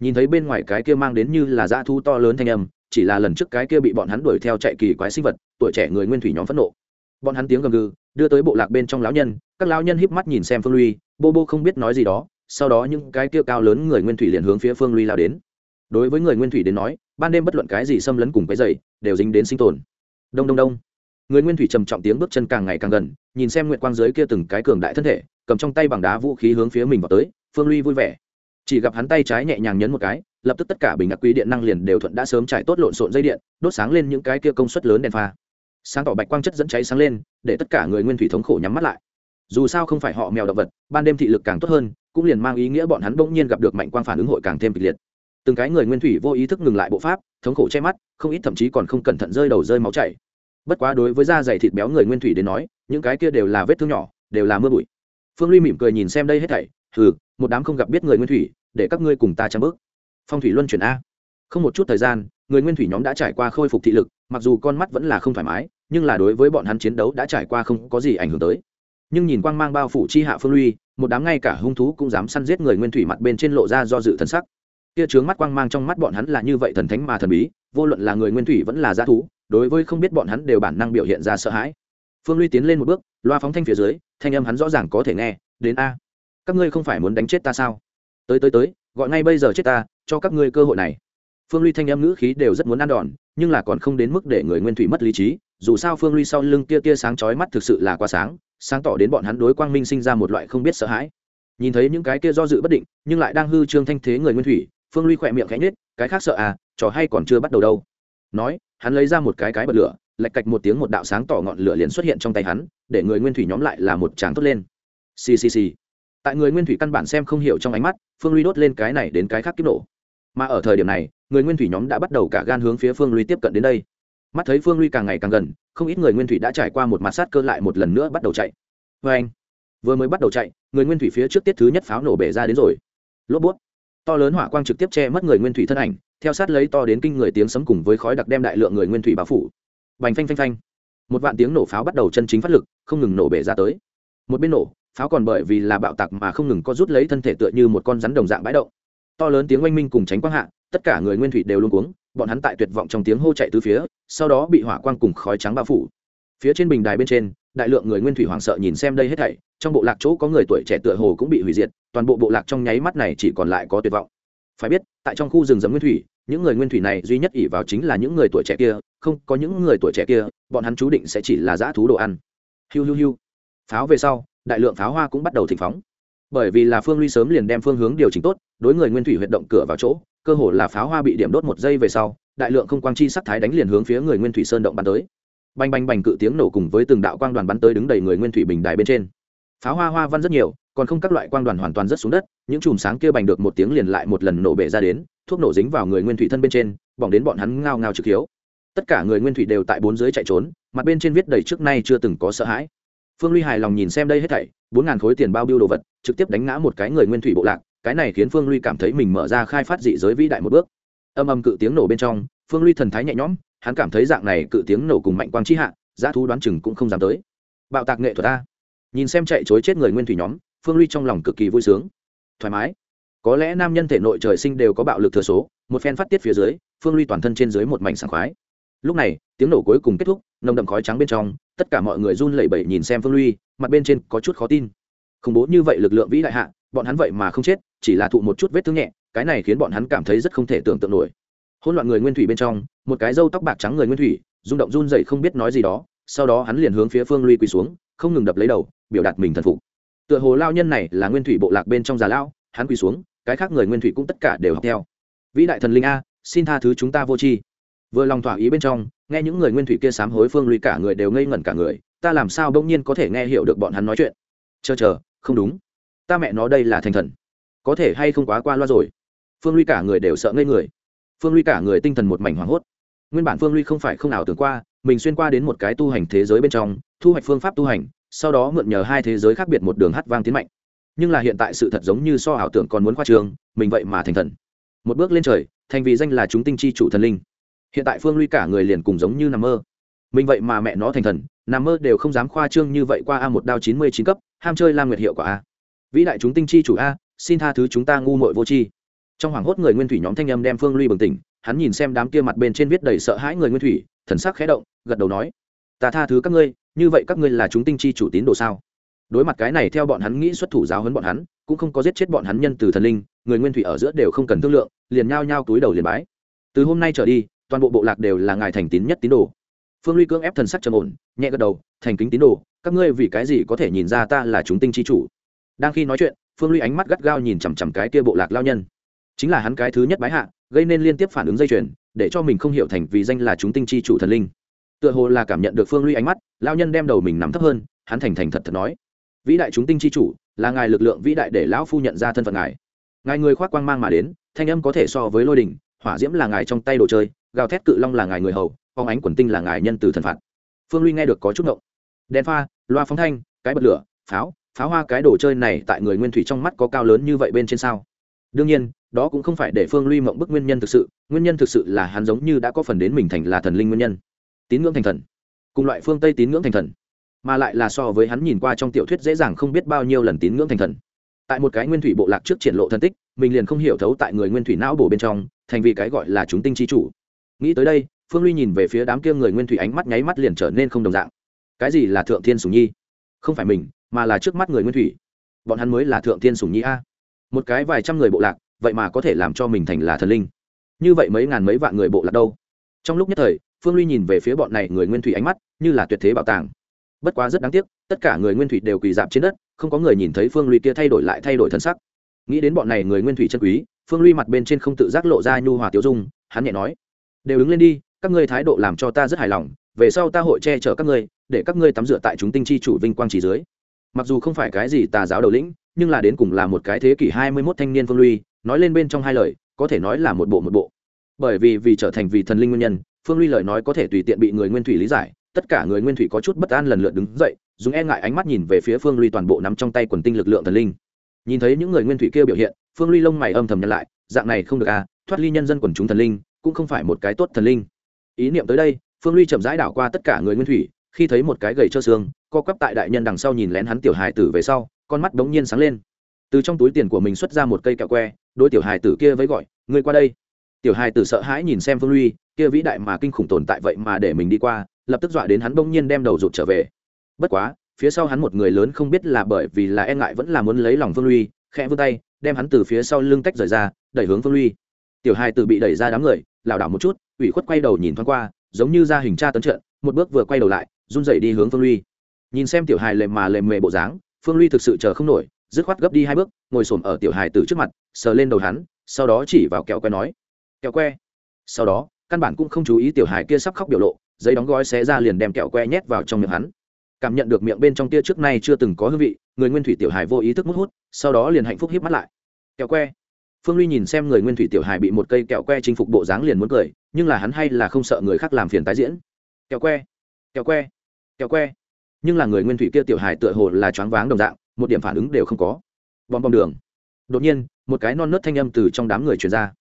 Nhìn thấy bên ngoài cái kia mang đến như là dã thu to lớn thanh âm, chỉ là lần trước cái kia bị bọn hắn đuổi theo chạy kỳ quái sinh vật, tuổi trẻ người nguyên thủy nhóm phẫn nộ. Bọn hắn tiếng gầm gừ đưa tới bộ lạc bên trong lão nhân, các lão nhân híp mắt nhìn xem phương ly bô bô không biết nói gì đó, sau đó những cái kia cao lớn người nguyên thủy liền hướng phía phương ly lao đến. Đối với người nguyên thủy đến nói, ban đêm bất luận cái gì xâm lấn cùng cái dày, đều dính đến sinh tồn. Đông đông đông. Người nguyên thủy trầm trọng tiếng bước chân càng ngày càng gần, nhìn xem nguyện quang giới kia từng cái cường đại thân thể, cầm trong tay bằng đá vũ khí hướng phía mình vào tới, phương ly vui vẻ. Chỉ gặp hắn tay trái nhẹ nhàng nhấn một cái, lập tức tất cả bình đặc quý điện năng liền đều thuận đã sớm trải tốt lộn xộn dây điện, đốt sáng lên những cái kia công suất lớn đèn pha sáng tỏ bạch quang chất dẫn cháy sáng lên, để tất cả người nguyên thủy thống khổ nhắm mắt lại. Dù sao không phải họ mèo động vật, ban đêm thị lực càng tốt hơn, cũng liền mang ý nghĩa bọn hắn bỗng nhiên gặp được mạnh quang phản ứng hội càng thêm kịch liệt. Từng cái người nguyên thủy vô ý thức ngừng lại bộ pháp, thống khổ che mắt, không ít thậm chí còn không cẩn thận rơi đầu rơi máu chảy. Bất quá đối với da dày thịt béo người nguyên thủy đến nói, những cái kia đều là vết thương nhỏ, đều là mưa bụi. Phương ly mỉm cười nhìn xem đây hết thảy, hừ, một đám không gặp biết người nguyên thủy, để các ngươi cùng ta trang bước? Phong thủy luân chuyển a. Không một chút thời gian, người nguyên thủy nhóm đã trải qua khôi phục thị lực mặc dù con mắt vẫn là không thoải mái, nhưng là đối với bọn hắn chiến đấu đã trải qua không có gì ảnh hưởng tới. Nhưng nhìn quang mang bao phủ chi hạ phương ly một đám ngay cả hung thú cũng dám săn giết người nguyên thủy mặt bên trên lộ ra do dự thần sắc. Kia trướng mắt quang mang trong mắt bọn hắn là như vậy thần thánh mà thần bí, vô luận là người nguyên thủy vẫn là g thú, đối với không biết bọn hắn đều bản năng biểu hiện ra sợ hãi. Phương ly tiến lên một bước, loa phóng thanh phía dưới, thanh âm hắn rõ ràng có thể nghe, đến a, các ngươi không phải muốn đánh chết ta sao? Tới tới tới, gọi ngay bây giờ chết ta, cho các ngươi cơ hội này. Phương ly thanh âm ngữ khí đều rất muốn ăn đòn nhưng là còn không đến mức để người nguyên thủy mất lý trí, dù sao phương ly sau lưng tia tia sáng chói mắt thực sự là quá sáng sáng tỏ đến bọn hắn đối quang minh sinh ra một loại không biết sợ hãi. Nhìn thấy những cái kia do dự bất định, nhưng lại đang hư trương thanh thế người nguyên thủy, phương ly khỏe miệng khẽ nhết cái khác sợ à trò hay còn chưa bắt đầu đâu. Nói, hắn lấy ra một cái cái bật lửa, lạch cạch một tiếng một đạo sáng tỏ ngọn lửa liền xuất hiện trong tay hắn, để người nguyên thủy nhóm lại là một tràng tốt lên. Ccc tại người nguyên thủy căn bản xem không hiểu trong ánh mắt, phương ly đốt lên cái này đến cái khác kiếp nổ mà ở thời điểm này, người nguyên thủy nhóm đã bắt đầu cả gan hướng phía phương ly tiếp cận đến đây. Mắt thấy phương ly càng ngày càng gần, không ít người nguyên thủy đã trải qua một mặt sát cơ lại một lần nữa bắt đầu chạy. Vê anh, vừa mới bắt đầu chạy, người nguyên thủy phía trước tiết thứ nhất pháo nổ bể ra đến rồi. Lốp bút. To lớn hỏa quang trực tiếp che mất người nguyên thủy thân ảnh, theo sát lấy to đến kinh người tiếng sấm cùng với khói đặc đem đại lượng người nguyên thủy bao phủ. Bành phanh phanh phanh. Một vạn tiếng nổ pháo bắt đầu chân chính phát lực, không ngừng nổ bể ra tới. Một bên nổ, pháo còn bởi vì là bạo tạc mà không ngừng có rút lấy thân thể tựa như một con rắn đồng dạng bãi động to lớn tiếng oanh minh cùng tránh quang hạ, tất cả người nguyên thủy đều luôn cuống, bọn hắn tại tuyệt vọng trong tiếng hô chạy từ phía, sau đó bị hỏa quang cùng khói trắng bao phủ. Phía trên bình đài bên trên, đại lượng người nguyên thủy hoảng sợ nhìn xem đây hết thảy, trong bộ lạc chỗ có người tuổi trẻ tựa hồ cũng bị hủy diệt, toàn bộ bộ lạc trong nháy mắt này chỉ còn lại có tuyệt vọng. Phải biết, tại trong khu rừng rậm nguyên thủy, những người nguyên thủy này duy nhất ỉ vào chính là những người tuổi trẻ kia, không có những người tuổi trẻ kia, bọn hắn chú định sẽ chỉ là dã thú đồ ăn. Hiu hiu hiu. Pháo về sau, đại lượng pháo hoa cũng bắt đầu thịnh phóng. Bởi vì là phương ly sớm liền đem phương hướng điều chỉnh tốt đối người nguyên thủy huyệt động cửa vào chỗ, cơ hồ là pháo hoa bị điểm đốt một giây về sau, đại lượng không quang chi sắc thái đánh liền hướng phía người nguyên thủy sơn động bắn tới. Bành bành bành cự tiếng nổ cùng với từng đạo quang đoàn bắn tới đứng đầy người nguyên thủy bình đài bên trên. Pháo hoa hoa văn rất nhiều, còn không các loại quang đoàn hoàn toàn rất xuống đất, những chùm sáng kia bành được một tiếng liền lại một lần nổ bể ra đến, thuốc nổ dính vào người nguyên thủy thân bên trên, bỏng đến bọn hắn ngao ngao trực hiếu. Tất cả người nguyên thủy đều tại bốn dưới chạy trốn, mặt bên trên viết đầy trước nay chưa từng có sợ hãi. Phương ly hài lòng nhìn xem đây hết thảy, bốn ngàn khối tiền bao biêu đồ vật, trực tiếp đánh ngã một cái người nguyên thủy bộ lạc cái này khiến phương ly cảm thấy mình mở ra khai phát dị giới vĩ đại một bước. Âm âm cự tiếng nổ bên trong, phương ly thần thái nhẹ nhõm, hắn cảm thấy dạng này cự tiếng nổ cùng mạnh quang chi hạ, giá thú đoán chừng cũng không dám tới. Bạo tạc nghệ thuật ta nhìn xem chạy chối chết người nguyên thủy nhóm, phương ly trong lòng cực kỳ vui sướng. Thoải mái. Có lẽ nam nhân thể nội trời sinh đều có bạo lực thừa số, một phen phát tiết phía dưới, phương ly toàn thân trên dưới một mảnh sảng khoái. Lúc này, tiếng nổ cuối cùng kết thúc, nồng đậm khói trắng bên trong, tất cả mọi người run lẩy bẩy nhìn xem phương ly mặt bên trên có chút khó tin. Khủng bố như vậy lực lượng vĩ đại hạ bọn hắn vậy mà không chết, chỉ là thụ một chút vết thương nhẹ, cái này khiến bọn hắn cảm thấy rất không thể tưởng tượng nổi. Hôn loạn người nguyên thủy bên trong, một cái râu tóc bạc trắng người nguyên thủy, rung động run dậy không biết nói gì đó, sau đó hắn liền hướng phía phương ly quỳ xuống, không ngừng đập lấy đầu, biểu đạt mình thần phục. Tựa hồ lao nhân này là nguyên thủy bộ lạc bên trong già lao hắn quỳ xuống, cái khác người nguyên thủy cũng tất cả đều học theo. Vĩ đại thần linh a, xin tha thứ chúng ta vô tri. Vừa lòng thỏa ý bên trong, nghe những người nguyên thủy kia sám hối phương luy cả người đều ngây ngẩn cả người, ta làm sao bỗng nhiên có thể nghe hiểu được bọn hắn nói chuyện? Chờ chờ, không đúng ta mẹ nó đây là thành thần. Có thể hay không quá qua loa rồi? Phương ly cả người đều sợ ngây người. Phương ly cả người tinh thần một mảnh hoảng hốt. Nguyên bản phương ly không phải không nào tưởng qua, mình xuyên qua đến một cái tu hành thế giới bên trong, thu hoạch phương pháp tu hành, sau đó mượn nhờ hai thế giới khác biệt một đường hát vang tiến mạnh. Nhưng là hiện tại sự thật giống như so ảo tưởng còn muốn khoa trường mình vậy mà thành thần. Một bước lên trời, thành vì danh là chúng tinh chi chủ thần linh. Hiện tại phương ly cả người liền cùng giống như nằm mơ. Mình vậy mà mẹ nó thành thần, nằm mơ đều không dám khoa trương như vậy qua a một đao chín mươi chín cấp, ham chơi lam nguyệt hiệu quả a vĩ đại chúng tinh chi chủ a, xin tha thứ chúng ta ngu muội vô tri. Trong hoảng hốt người nguyên thủy nhóm thanh âm đem phương ly bừng tỉnh, hắn nhìn xem đám kia mặt bên trên viết đầy sợ hãi người nguyên thủy, thần sắc khẽ động, gật đầu nói, ta tha thứ các ngươi, như vậy các ngươi là chúng tinh chi chủ tín đồ sao? Đối mặt cái này, theo bọn hắn nghĩ xuất thủ giáo hấn bọn hắn, cũng không có giết chết bọn hắn nhân từ thần linh, người nguyên thủy ở giữa đều không cần thương lượng, liền nhao nhao túi đầu liền bái. Từ hôm nay trở đi, toàn bộ bộ lạc đều là ngài thành tín nhất tín đồ. Phương ly cưỡng ép thần sắc trầm ổn, nhẹ gật đầu, thành kính tín đồ, các ngươi vì cái gì có thể nhìn ra ta là chúng tinh chi chủ? Đang khi nói chuyện, phương ly ánh mắt gắt gao nhìn chằm chằm cái kia bộ lạc lao nhân. Chính là hắn cái thứ nhất bái hạ, gây nên liên tiếp phản ứng dây chuyền, để cho mình không hiểu thành vì danh là chúng tinh chi chủ thần linh. Tựa hồ là cảm nhận được phương ly ánh mắt, lao nhân đem đầu mình nắm thấp hơn, hắn thành thành thật thật nói, vĩ đại chúng tinh chi chủ, là ngài lực lượng vĩ đại để lão phu nhận ra thân phận ngài. Ngài người khoác quang mang mà đến, thanh âm có thể so với lôi đình hỏa diễm là ngài trong tay đồ chơi, gào thét cự long là ngài người hầu phóng ánh quần tinh là ngài nhân từ thần phạt. Phương ly nghe được có chút ngộng. Đèn pha, loa phóng thanh, cái bật lửa, pháo pháo hoa cái đồ chơi này tại người nguyên thủy trong mắt có cao lớn như vậy bên trên sao? Đương nhiên, đó cũng không phải để phương ly mộng bức nguyên nhân thực sự, nguyên nhân thực sự là hắn giống như đã có phần đến mình thành là thần linh nguyên nhân. Tín ngưỡng thành thần. Cùng loại phương tây tín ngưỡng thành thần. Mà lại là so với hắn nhìn qua trong tiểu thuyết dễ dàng không biết bao nhiêu lần tín ngưỡng thành thần. Tại một cái nguyên thủy bộ lạc trước triển lộ thân tích, mình liền không hiểu thấu tại người nguyên thủy não bổ bên trong, thành vì cái gọi là chúng tinh chi chủ. Nghĩ tới đây, phương ly nhìn về phía đám kia người nguyên thủy ánh mắt nháy mắt liền trở nên không đồng dạng. Cái gì là thượng thiên sùng nhi? Không phải mình mà là trước mắt người nguyên thủy. Bọn hắn mới là thượng thiên sùng nhi a. Một cái vài trăm người bộ lạc, vậy mà có thể làm cho mình thành là thần linh. Như vậy mấy ngàn mấy vạn người bộ lạc đâu? Trong lúc nhất thời, phương ly nhìn về phía bọn này người nguyên thủy ánh mắt như là tuyệt thế bảo tàng. Bất quá rất đáng tiếc, tất cả người nguyên thủy đều quỳ dạp trên đất, không có người nhìn thấy phương ly kia thay đổi lại thay đổi thân sắc. Nghĩ đến bọn này người nguyên thủy chân quý, phương ly mặt bên trên không tự giác lộ ra nhu hòa tiêu dung, hắn nhẹ nói, đều đứng lên đi, các ngươi thái độ làm cho ta rất hài lòng, về sau ta hội che chở các ngươi, để các ngươi tắm rửa tại chúng tinh chi chủ vinh quang chỉ dưới mặc dù không phải cái gì tà giáo đầu lĩnh, nhưng là đến cùng là một cái thế kỷ hai mươi 21 thanh niên phương ly nói lên bên trong hai lời, có thể nói là một bộ một bộ. Bởi vì vì trở thành vị thần linh nguyên nhân, phương ly lời nói có thể tùy tiện bị người nguyên thủy lý giải, tất cả người nguyên thủy có chút bất an lần lượt đứng dậy, dùng e ngại ánh mắt nhìn về phía phương ly toàn bộ nắm trong tay quần tinh lực lượng thần linh. Nhìn thấy những người nguyên thủy kia biểu hiện, phương ly lông mày âm thầm nhăn lại, dạng này không được à thoát ly nhân dân quần chúng thần linh, cũng không phải một cái tốt thần linh. Ý niệm tới đây, phương ly chậm rãi đảo qua tất cả người nguyên thủy, khi thấy một cái gầy trơ xương co quắp tại đại nhân đằng sau nhìn lén hắn tiểu hài tử về sau, con mắt đống nhiên sáng lên. Từ trong túi tiền của mình xuất ra một cây kẹo que đôi tiểu hài tử kia với gọi, ngươi qua đây. Tiểu hài tử sợ hãi nhìn xem phương ly kia vĩ đại mà kinh khủng tồn tại vậy mà để mình đi qua, lập tức dọa đến hắn bỗng nhiên đem đầu rụt trở về. Bất quá, phía sau hắn một người lớn không biết là bởi vì là e ngại vẫn là muốn lấy lòng phương ly khẽ vươn tay, đem hắn từ phía sau lưng tách rời ra, đẩy hướng phương ly tiểu hài tử bị đẩy ra đám người, lảo đảo một chút, ủy khuất quay đầu nhìn thoáng qua, giống như ra hình tra tấn trận, một bước vừa quay đầu lại, run rẩy đi hướng phương ly nhìn xem tiểu hài lề mà lề mề bộ dáng, phương ly thực sự chờ không nổi, dứt khoát gấp đi hai bước, ngồi xổm ở tiểu hài từ trước mặt, sờ lên đầu hắn, sau đó chỉ vào kẹo que nói, kẹo que. Sau đó, căn bản cũng không chú ý tiểu hài kia sắp khóc biểu lộ, giấy đóng gói xé ra liền đem kẹo que nhét vào trong miệng hắn. Cảm nhận được miệng bên trong tia trước nay chưa từng có hương vị, người nguyên thủy tiểu hài vô ý thức mút hút, sau đó liền hạnh phúc hít mắt lại. Kẹo que. Phương ly nhìn xem người nguyên thủy tiểu hài bị một cây kẹo que chinh phục bộ dáng liền muốn cười, nhưng là hắn hay là không sợ người khác làm phiền tái diễn. Kẹo que kẹo que kẹo que nhưng là người nguyên thủy kia tiểu hài tựa hồ là choáng váng đồng dạng, một điểm phản ứng đều không có. Bom bom đường. Đột nhiên, một cái non nớt thanh âm từ trong đám người truyền ra.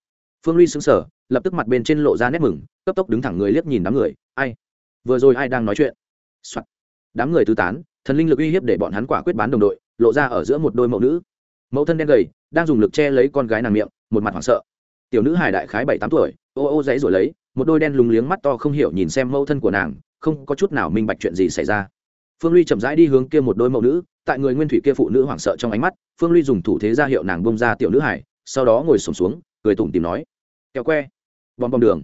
Phương ly xứng sở lập tức mặt bên trên lộ ra nét mừng, cấp tốc đứng thẳng người liếc nhìn đám người, ai? Vừa rồi ai đang nói chuyện、Soạn. đám người tứ tán, thần linh lực uy hiếp để bọn hắn quả quyết bán đồng đội, lộ ra ở giữa một đôi mẫu nữ. Mẫu thân đen gầy, đang dùng lực che lấy con gái nàng miệng, một mặt hoảng sợ. Tiểu nữ hải đại khái bảy tám tuổi, ô ô dãy rồi lấy, một đôi đen lùng liếng mắt to không hiểu nhìn xem mẫu thân của nàng, không có chút nào minh bạch chuyện gì xảy ra phương ly chậm rãi đi hướng kia một đôi mẫu nữ, tại người nguyên thủy kia phụ nữ hoảng sợ trong ánh mắt, phương ly dùng thủ thế ra hiệu nàng bông ra tiểu nữ hải sau đó ngồi sổm xuống, cười tủm tìm nói, kẹo que, bom bom đường.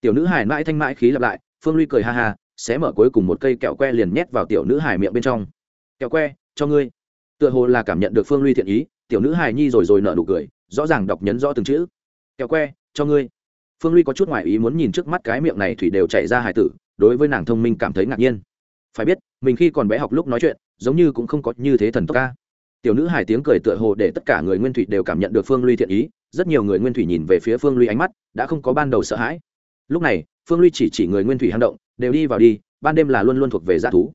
Tiểu nữ hải mãi thanh mãi khí lặp lại, phương ly cười ha ha, xé mở cuối cùng một cây kẹo que liền nhét vào tiểu nữ hải miệng bên trong. Kẹo que, cho ngươi. Tựa hồ là cảm nhận được phương ly thiện ý, tiểu nữ hải nhi rồi rồi nở nụ cười, rõ ràng đọc nhấn rõ từng chữ. Kẹo que, cho ngươi. Phương ly có chút ngoại ý muốn nhìn trước mắt cái miệng này thủy đều chạy ra hải tử, đối với nàng thông minh cảm thấy ngạc nhiên phải biết, mình khi còn bé học lúc nói chuyện, giống như cũng không có như thế thần tốc ca. Tiểu nữ hải tiếng cười tựa hồ để tất cả người nguyên thủy đều cảm nhận được phương ly thiện ý, rất nhiều người nguyên thủy nhìn về phía phương ly ánh mắt, đã không có ban đầu sợ hãi. Lúc này, phương ly chỉ chỉ người nguyên thủy hang động, đều đi vào đi, ban đêm là luôn luôn thuộc về g thú.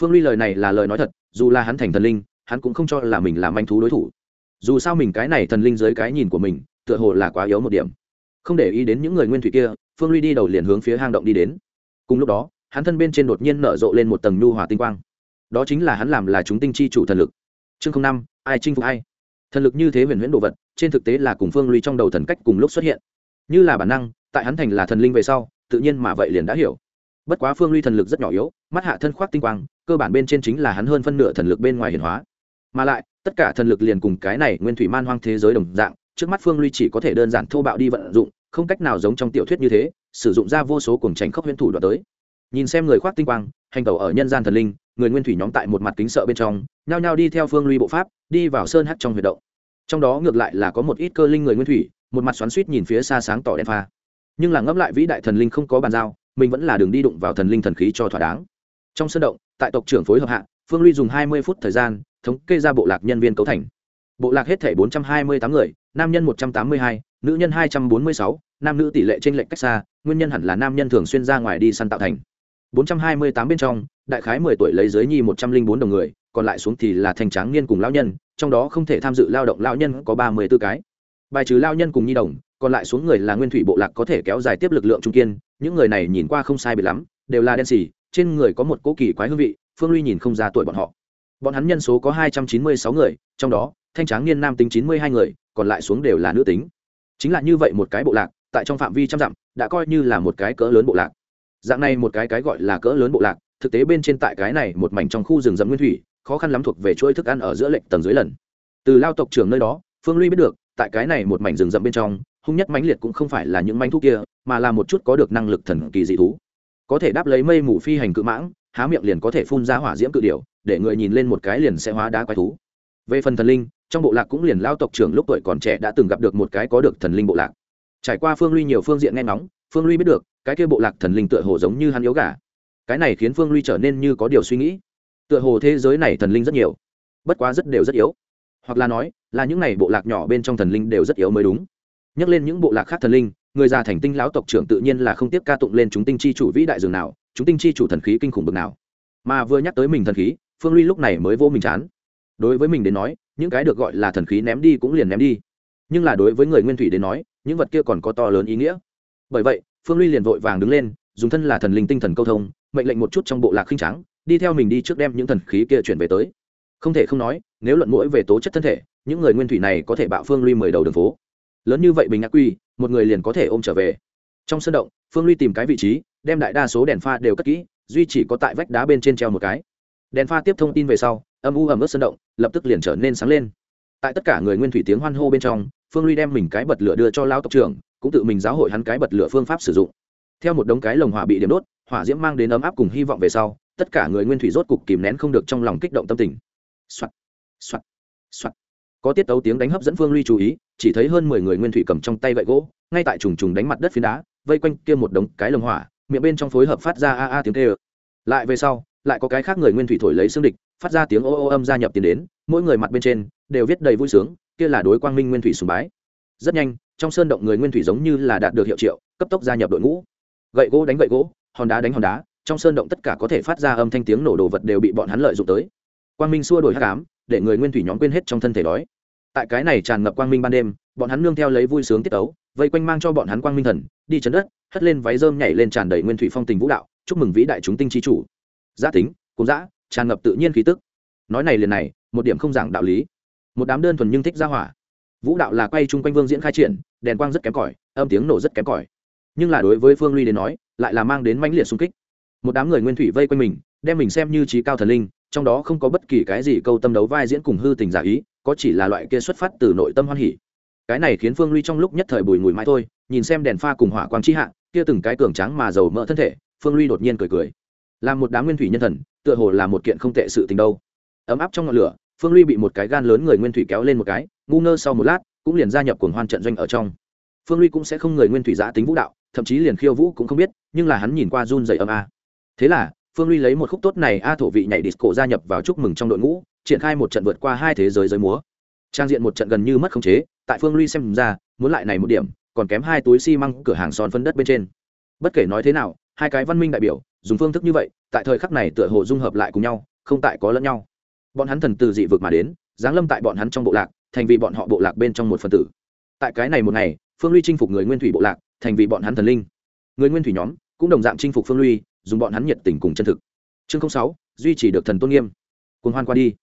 Phương ly lời này là lời nói thật, dù là hắn thành thần linh, hắn cũng không cho là mình làm manh thú đối thủ. Dù sao mình cái này thần linh dưới cái nhìn của mình, tựa hồ là quá yếu một điểm. Không để ý đến những người nguyên thủy kia, phương ly đi đầu liền hướng phía hang động đi đến. Cùng lúc đó hắn thân bên trên đột nhiên nở rộ lên một tầng nhu hòa tinh quang. Đó chính là hắn làm là chúng tinh chi chủ thần lực. Chương năm, ai chinh phục ai? Thần lực như thế huyền huyễn đồ vật, trên thực tế là cùng phương ly trong đầu thần cách cùng lúc xuất hiện. Như là bản năng, tại hắn thành là thần linh về sau, tự nhiên mà vậy liền đã hiểu. Bất quá phương ly thần lực rất nhỏ yếu, mắt hạ thân khoác tinh quang, cơ bản bên trên chính là hắn hơn phân nửa thần lực bên ngoài hiển hóa. Mà lại, tất cả thần lực liền cùng cái này nguyên thủy man hoang thế giới đồng dạng, trước mắt phương ly chỉ có thể đơn giản thô bạo đi vận dụng, không cách nào giống trong tiểu thuyết như thế, sử dụng ra vô số cuồng tránh khốc huyễn thủ đoạt tới nhìn xem người khoác tinh quang, hành tẩu ở nhân gian thần linh, người nguyên thủy nhóm tại một mặt kính sợ bên trong, nhao nhao đi theo phương ly bộ pháp, đi vào sơn hắt trong huyệt động. Trong đó ngược lại là có một ít cơ linh người nguyên thủy, một mặt xoắn suýt nhìn phía xa sáng tỏ đèn pha. Nhưng là ngẫm lại vĩ đại thần linh không có bàn giao, mình vẫn là đường đi đụng vào thần linh thần khí cho thỏa đáng. Trong sân động, tại tộc trưởng phối hợp hạ, phương ly dùng hai mươi phút thời gian, thống kê ra bộ lạc nhân viên cấu thành. Bộ lạc hết thể bốn trăm hai mươi tám người, nam nhân một trăm tám mươi hai, nữ nhân hai trăm bốn mươi sáu, nam nữ tỷ lệ t r ê n lệch cách xa, nguyên nhân hẳn là nam nhân thường xuyên ra ngoài đi săn tạo thành bốn trăm hai mươi tám bên trong, đại khái mười tuổi lấy dưới nhi một trăm linh bốn đồng người, còn lại xuống thì là thành tráng niên cùng lão nhân, trong đó không thể tham dự lao động lão nhân có ba mươi b ố cái. Bài trừ lao nhân cùng nhi đồng, còn lại xuống người là nguyên thủy bộ lạc có thể kéo dài tiếp lực lượng trung kiên, những người này nhìn qua không sai biệt lắm, đều là đen xì, trên người có một cố kỳ quái hương vị, phương ly nhìn không ra tuổi bọn họ. Bọn hắn nhân số có hai trăm chín mươi sáu người, trong đó, thanh tráng niên nam tính chín mươi hai người, còn lại xuống đều là nữ tính. Chính là như vậy một cái bộ lạc, tại trong phạm vi trăm dặm, đã coi như là một cái cỡ lớn bộ lạc dạng này một cái cái gọi là cỡ lớn bộ lạc, thực tế bên trên tại cái này một mảnh trong khu rừng rậm nguyên thủy, khó khăn lắm thuộc về chuỗi thức ăn ở giữa lệnh tầng dưới lần. Từ lao tộc trưởng nơi đó, phương luy biết được, tại cái này một mảnh rừng rậm bên trong, hung nhất mãnh liệt cũng không phải là những manh thú kia, mà là một chút có được năng lực thần kỳ dị thú. Có thể đáp lấy mây mù phi hành cự mãng, há miệng liền có thể phun ra hỏa diễm cự điều để người nhìn lên một cái liền sẽ hóa đá quái thú. Về phần thần linh, trong bộ lạc cũng liền lao tộc trưởng lúc tuổi còn trẻ đã từng gặp được một cái có được thần linh bộ lạc. Trải qua phương ly nhiều phương diện nghe ngóng phương ly biết được, cái kia bộ lạc thần linh tựa hồ giống như hắn yếu gà. Cái này khiến phương ly trở nên như có điều suy nghĩ. Tựa hồ thế giới này thần linh rất nhiều, bất quá rất đều rất yếu. Hoặc là nói, là những n à y bộ lạc nhỏ bên trong thần linh đều rất yếu mới đúng. Nhắc lên những bộ lạc khác thần linh, người già thành tinh lão tộc trưởng tự nhiên là không tiếp ca tụng lên chúng tinh chi chủ vĩ đại dường nào, chúng tinh chi chủ thần khí kinh khủng bực nào. Mà vừa nhắc tới mình thần khí, phương ly lúc này mới vô mình chán. Đối với mình đến nói, những cái được gọi là thần khí ném đi cũng liền ném đi. Nhưng là đối với người nguyên thủy đến nói, những vật kia còn có to lớn ý nghĩa bởi vậy, phương ly liền vội vàng đứng lên, dùng thân là thần linh tinh thần câu thông, mệnh lệnh một chút trong bộ lạc khinh trắng, đi theo mình đi trước đem những thần khí kia chuyển về tới. Không thể không nói, nếu luận mũi về tố chất thân thể, những người nguyên thủy này có thể bạo phương ly mười đầu đường phố. Lớn như vậy bình ác quy, một người liền có thể ôm trở về. Trong sân động, phương ly tìm cái vị trí, đem đại đa số đèn pha đều cất kỹ, duy chỉ có tại vách đá bên trên treo một cái. Đèn pha tiếp thông tin về sau, âm u ẩm ướt sân động, lập tức liền trở nên sáng lên. Tại tất cả người nguyên thủy tiếng hoan hô bên trong, phương ly đem mình cái bật lửa đưa cho lao tộc trưởng cũng tự mình giáo hội hắn cái bật lửa phương pháp sử dụng. Theo một đống cái lồng hỏa bị điểm đốt, hỏa diễm mang đến ấm áp cùng hy vọng về sau, tất cả người nguyên thủy rốt cục kìm nén không được trong lòng kích động tâm tình. Soạt soạt soạt. Có tiết tấu tiếng đánh hấp dẫn phương ly chú ý, chỉ thấy hơn mười người nguyên thủy cầm trong tay gậy gỗ, ngay tại trùng trùng đánh mặt đất phiến đá, vây quanh kia một đống cái lồng hỏa, miệng bên trong phối hợp phát ra a a tiếng tê ơ lại về sau, lại có cái khác người nguyên thủy thổi lấy xương địch, phát ra tiếng ô ô âm gia nhập tiền đến, mỗi người mặt bên trên đều viết đầy vui sướng, kia là đối quang minh nguyên thủy sùng bái. Rất nhanh trong sơn động người nguyên thủy giống như là đạt được hiệu triệu, cấp tốc gia nhập đội ngũ. Gậy gỗ đánh gậy gỗ, hòn đá đánh hòn đá, trong sơn động tất cả có thể phát ra âm thanh tiếng nổ đồ vật đều bị bọn hắn lợi dụng tới. Quang minh xua đổi hắc ám, để người nguyên thủy nhóm quên hết trong thân thể đói. Tại cái này tràn ngập quang minh ban đêm, bọn hắn nương theo lấy vui sướng tiết ấu vây quanh mang cho bọn hắn quang minh thần, đi chấn đất, hất lên váy rơm nhảy lên tràn đầy nguyên thủy phong tình vũ đạo, chúc mừng vĩ đại chúng tinh trí chủ. Giã tính cũng dã tràn ngập tự nhiên khí tức. Nói này liền này, một điểm không giảng đạo lý. Một đám đơn thuần nhưng thích ra hỏa vũ đạo là quay chung quanh vương diễn khai triển, đèn quang rất kém cỏi, âm tiếng nổ rất kém cỏi. Nhưng là đối với phương ly đến nói, lại là mang đến mãnh liệt xung kích. Một đám người nguyên thủy vây quanh mình, đem mình xem như trí cao thần linh, trong đó không có bất kỳ cái gì câu tâm đấu vai diễn cùng hư tình giả ý, có chỉ là loại kia xuất phát từ nội tâm hoan hỉ. Cái này khiến phương ly trong lúc nhất thời bùi mùi mãi thôi, nhìn xem đèn pha cùng hỏa quang chi hạ, kia từng cái cường tráng mà giàu mỡ thân thể, phương ly đột nhiên cười cười. Làm một đám nguyên thủy nhân thần, tựa hồ là một kiện không tệ sự tình đâu. Ấm áp trong ngọn lửa, phương ly bị một cái gan lớn người nguyên thủy kéo lên một cái ngu ngơ sau một lát, cũng liền gia nhập cuồng hoan trận doanh ở trong. Phương ly cũng sẽ không người nguyên thủy giã tính vũ đạo, thậm chí liền khiêu vũ cũng không biết, nhưng là hắn nhìn qua run dày âm a. Thế là, phương ly lấy một khúc tốt này a thổ vị nhảy disco gia nhập vào chúc mừng trong đội ngũ, triển khai một trận vượt qua hai thế giới giới múa. Trang diện một trận gần như mất khống chế, tại phương ly xem ra, muốn lại này một điểm, còn kém hai túi xi măng cửa hàng son phân đất bên trên. Bất kể nói thế nào, hai cái văn minh đại biểu, dùng phương thức như vậy, tại thời khắc này tựa hồ dung hợp lại cùng nhau, không tại có lẫn nhau. Bọn hắn thần từ dị vực mà đến, giáng lâm tại bọn hắn trong bộ lạc thành vì bọn họ bộ lạc bên trong một phần tử. Tại cái này một ngày, phương ly chinh phục người nguyên thủy bộ lạc, thành vì bọn hắn thần linh. Người nguyên thủy nhóm cũng đồng dạng chinh phục phương ly dùng bọn hắn nhiệt tình cùng chân thực. Chương sáu, duy trì được thần tôn nghiêm. Cuồng hoan qua đi.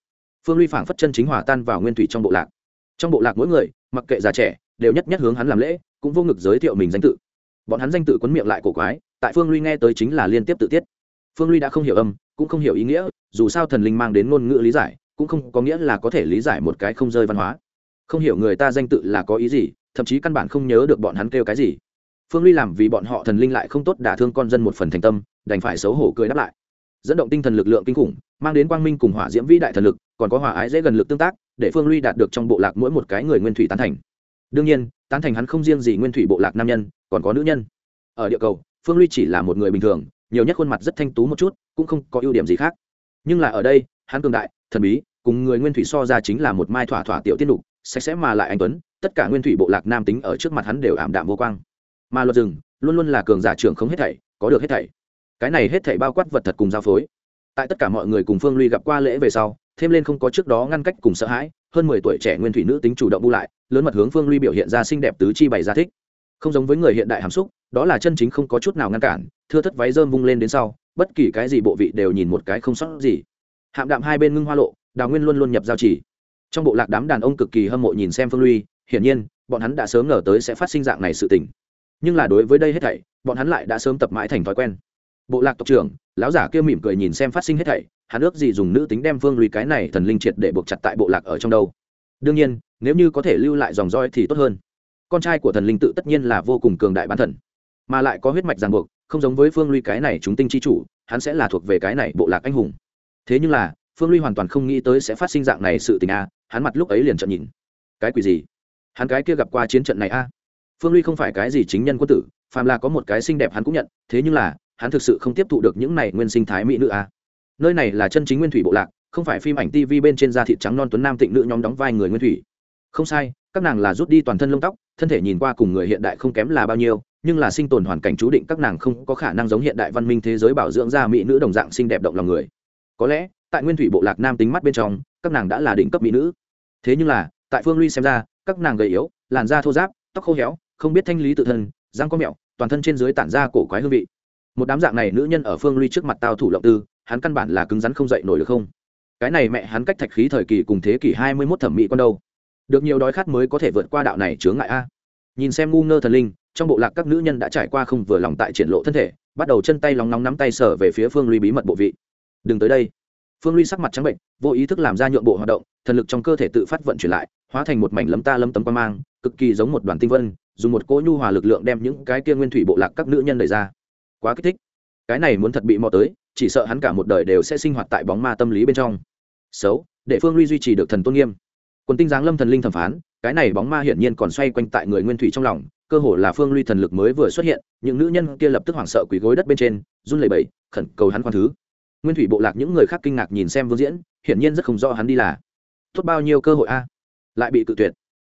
Phương ly phảng phất chân chính hòa tan vào nguyên thủy trong bộ lạc. Trong bộ lạc mỗi người, mặc kệ già trẻ, đều nhất nhất hướng hắn làm lễ, cũng vô ngực giới thiệu mình danh tự. Bọn hắn danh tự quấn miệng lại cổ quái, tại phương ly nghe tới chính là liên tiếp tự tiết. Phương ly đã không hiểu âm, cũng không hiểu ý nghĩa, dù sao thần linh mang đến ngôn ngữ lý giải cũng không có nghĩa là có thể lý giải một cái không rơi văn hóa. Không hiểu người ta danh tự là có ý gì, thậm chí căn bản không nhớ được bọn hắn kêu cái gì. Phương ly làm vì bọn họ thần linh lại không tốt đả thương con dân một phần thành tâm, đành phải xấu hổ cười đáp lại. Dẫn động tinh thần lực lượng kinh khủng, mang đến quang minh cùng hỏa diễm vĩ đại thần lực, còn có hòa ái dễ gần lực tương tác, để phương ly đạt được trong bộ lạc mỗi một cái người nguyên thủy tán thành. Đương nhiên, tán thành hắn không riêng gì nguyên thủy bộ lạc nam nhân, còn có nữ nhân. Ở địa cầu, phương ly chỉ là một người bình thường, nhiều nhất khuôn mặt rất thanh tú một chút, cũng không có ưu điểm gì khác. Nhưng là ở đây, hắn cường đại, thần bí cùng người nguyên thủy so ra chính là một mai thỏa thỏa tiểu tiên đục sạch sẽ mà lại anh tuấn, tất cả nguyên thủy bộ lạc nam tính ở trước mặt hắn đều ảm đạm vô quang. Mà luật rừng, luôn luôn là cường giả trưởng không hết thảy, có được hết thảy. Cái này hết thảy bao quát vật thật cùng giao phối. Tại tất cả mọi người cùng phương ly gặp qua lễ về sau, thêm lên không có trước đó ngăn cách cùng sợ hãi, hơn mười tuổi trẻ nguyên thủy nữ tính chủ động bu lại, lớn mật hướng phương ly biểu hiện ra xinh đẹp tứ chi bày ra thích. Không giống với người hiện đại hàm xúc, đó là chân chính không có chút nào ngăn cản, thưa thất váy dơm vung lên đến sau, bất kỳ cái gì bộ vị đều nhìn một cái không sót gì. Hạm đạm hai bên ngưng hoa lộ đào nguyên luôn luôn nhập giao chỉ. Trong bộ lạc đám đàn ông cực kỳ hâm mộ nhìn xem phương ly hiển nhiên, bọn hắn đã sớm ngờ tới sẽ phát sinh dạng này sự tình. Nhưng là đối với đây hết thảy, bọn hắn lại đã sớm tập mãi thành thói quen. Bộ lạc tộc trưởng, lão giả kia mỉm cười nhìn xem phát sinh hết thảy, hắn ước gì dùng nữ tính đem phương ly cái này thần linh triệt để buộc chặt tại bộ lạc ở trong đâu. Đương nhiên, nếu như có thể lưu lại dòng roi thì tốt hơn. Con trai của thần linh tự tất nhiên là vô cùng cường đại bán thần. Mà lại có huyết mạch ràng buộc, không giống với phương ly cái này chúng tinh chi chủ, hắn sẽ là thuộc về cái này bộ lạc anh hùng. Thế nhưng là phương ly hoàn toàn không nghĩ tới sẽ phát sinh dạng này sự tình a, hắn mặt lúc ấy liền trận nhìn. Cái quỷ gì? Hắn cái kia gặp qua chiến trận này a? Phương ly không phải cái gì chính nhân quân tử, phàm là có một cái xinh đẹp hắn cũng nhận, thế nhưng là, hắn thực sự không tiếp thụ được những này nguyên sinh thái mỹ nữ a. Nơi này là chân chính nguyên thủy bộ lạc, không phải phim ảnh tv bên trên da thịt trắng non tuấn nam tịnh nữ nhóm đóng vai người nguyên thủy. Không sai, các nàng là rút đi toàn thân lông tóc, thân thể nhìn qua cùng người hiện đại không kém là bao nhiêu, nhưng là sinh tồn hoàn cảnh chú định các nàng không có khả năng giống hiện đại văn minh thế giới bảo dưỡng ra mỹ nữ đồng dạng xinh đẹp động lòng người. Có lẽ tại nguyên thủy bộ lạc nam tính mắt bên trong, các nàng đã là đỉnh cấp mỹ nữ. Thế nhưng là, tại phương ly xem ra, các nàng gầy yếu, làn da thô ráp, tóc khô héo, không biết thanh lý tự thân, răng có mẹo, toàn thân trên dưới tản ra cổ quái hương vị. Một đám dạng này nữ nhân ở phương ly trước mặt tao thủ lộng tư, hắn căn bản là cứng rắn không dậy nổi được không? Cái này mẹ hắn cách thạch khí thời kỳ cùng thế kỷ hai mươi mốt thẩm mỹ con đâu? Được nhiều đói khát mới có thể vượt qua đạo này chướng ngại a. Nhìn xem ngu ngơ thần linh, trong bộ lạc các nữ nhân đã trải qua không vừa lòng tại triển lộ thân thể, bắt đầu chân tay lóng nóng nắm tay sở về phía phương ly bí mật bộ vị. Đừng tới đây phương ly sắc mặt trắng bệnh, vô ý thức làm ra nhượng bộ hoạt động, thần lực trong cơ thể tự phát vận chuyển lại, hóa thành một mảnh lấm ta lấm tấm qua mang, cực kỳ giống một đoàn tinh vân, dùng một cỗ nhu hòa lực lượng đem những cái kia nguyên thủy bộ lạc các nữ nhân đẩy ra. Quá kích thích. Cái này muốn thật bị mò tới, chỉ sợ hắn cả một đời đều sẽ sinh hoạt tại bóng ma tâm lý bên trong. Xấu, để phương ly duy trì được thần tôn nghiêm. Quần tinh giáng lâm thần linh thẩm phán, cái này bóng ma hiển nhiên còn xoay quanh tại người nguyên thủy trong lòng, cơ hồ là phương ly thần lực mới vừa xuất hiện, những nữ nhân kia lập tức hoảng sợ quỳ gối đất bên trên, run lẩy bẩy, khẩn cầu hắn khoan thứ nguyên thủy bộ lạc những người khác kinh ngạc nhìn xem vương diễn, hiển nhiên rất không rõ hắn đi là tốt bao nhiêu cơ hội a, lại bị cự tuyệt.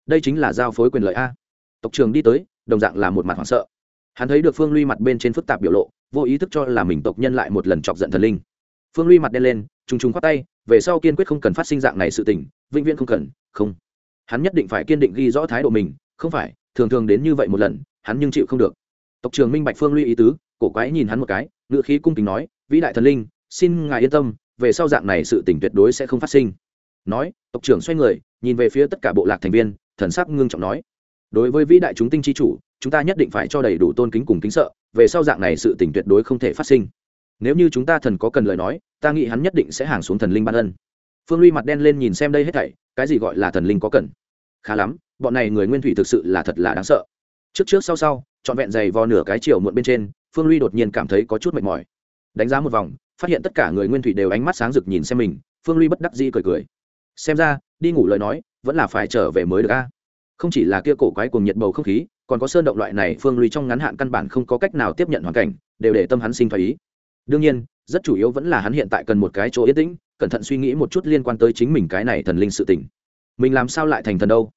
Đây chính là giao phối quyền lợi a. Tộc trường đi tới, đồng dạng là một mặt hoảng sợ. Hắn thấy được phương ly mặt bên trên phức tạp biểu lộ, vô ý thức cho là mình tộc nhân lại một lần chọc giận thần linh. Phương ly mặt đen lên t r ù n g t r ù n g khoác tay, về sau kiên quyết không cần phát sinh dạng này sự tình, vĩnh viễn không cần, không. Hắn nhất định phải kiên định ghi rõ thái độ mình, không phải, thường thường đến như vậy một lần, hắn nhưng chịu không được. Tộc trường minh bạch phương ly ý tứ, cổ quái nhìn hắn một cái ngự khí cung kính nói, vĩ đại thần linh xin ngài yên tâm, về sau dạng này sự tình tuyệt đối sẽ không phát sinh. Nói, tộc trưởng xoay người, nhìn về phía tất cả bộ lạc thành viên, thần sắc ngưng trọng nói, đối với vĩ đại chúng tinh chi chủ, chúng ta nhất định phải cho đầy đủ tôn kính cùng kính sợ, về sau dạng này sự tình tuyệt đối không thể phát sinh. Nếu như chúng ta thần có cần lời nói, ta nghĩ hắn nhất định sẽ hàng xuống thần linh ban ân. Phương ly mặt đen lên nhìn xem đây hết thảy, cái gì gọi là thần linh có cần? Khá lắm, bọn này người nguyên thủy thực sự là thật là đáng sợ. Trước trước sau sau, trọn vẹn dày vò nửa cái chiều muộn bên trên, phương ly đột nhiên cảm thấy có chút mệt mỏi. Đánh giá một vòng phát hiện tất cả người nguyên thủy đều ánh mắt sáng rực nhìn xem mình, phương ly bất đắc dĩ cười cười. Xem ra, đi ngủ lời nói, vẫn là phải trở về mới được a. Không chỉ là kia cổ quái cùng nhiệt bầu không khí, còn có sơn động loại này phương ly trong ngắn hạn căn bản không có cách nào tiếp nhận hoàn cảnh, đều để tâm hắn sinh thoái ý. Đương nhiên, rất chủ yếu vẫn là hắn hiện tại cần một cái chỗ yên tĩnh, cẩn thận suy nghĩ một chút liên quan tới chính mình cái này thần linh sự tỉnh mình làm sao lại thành thần đâu?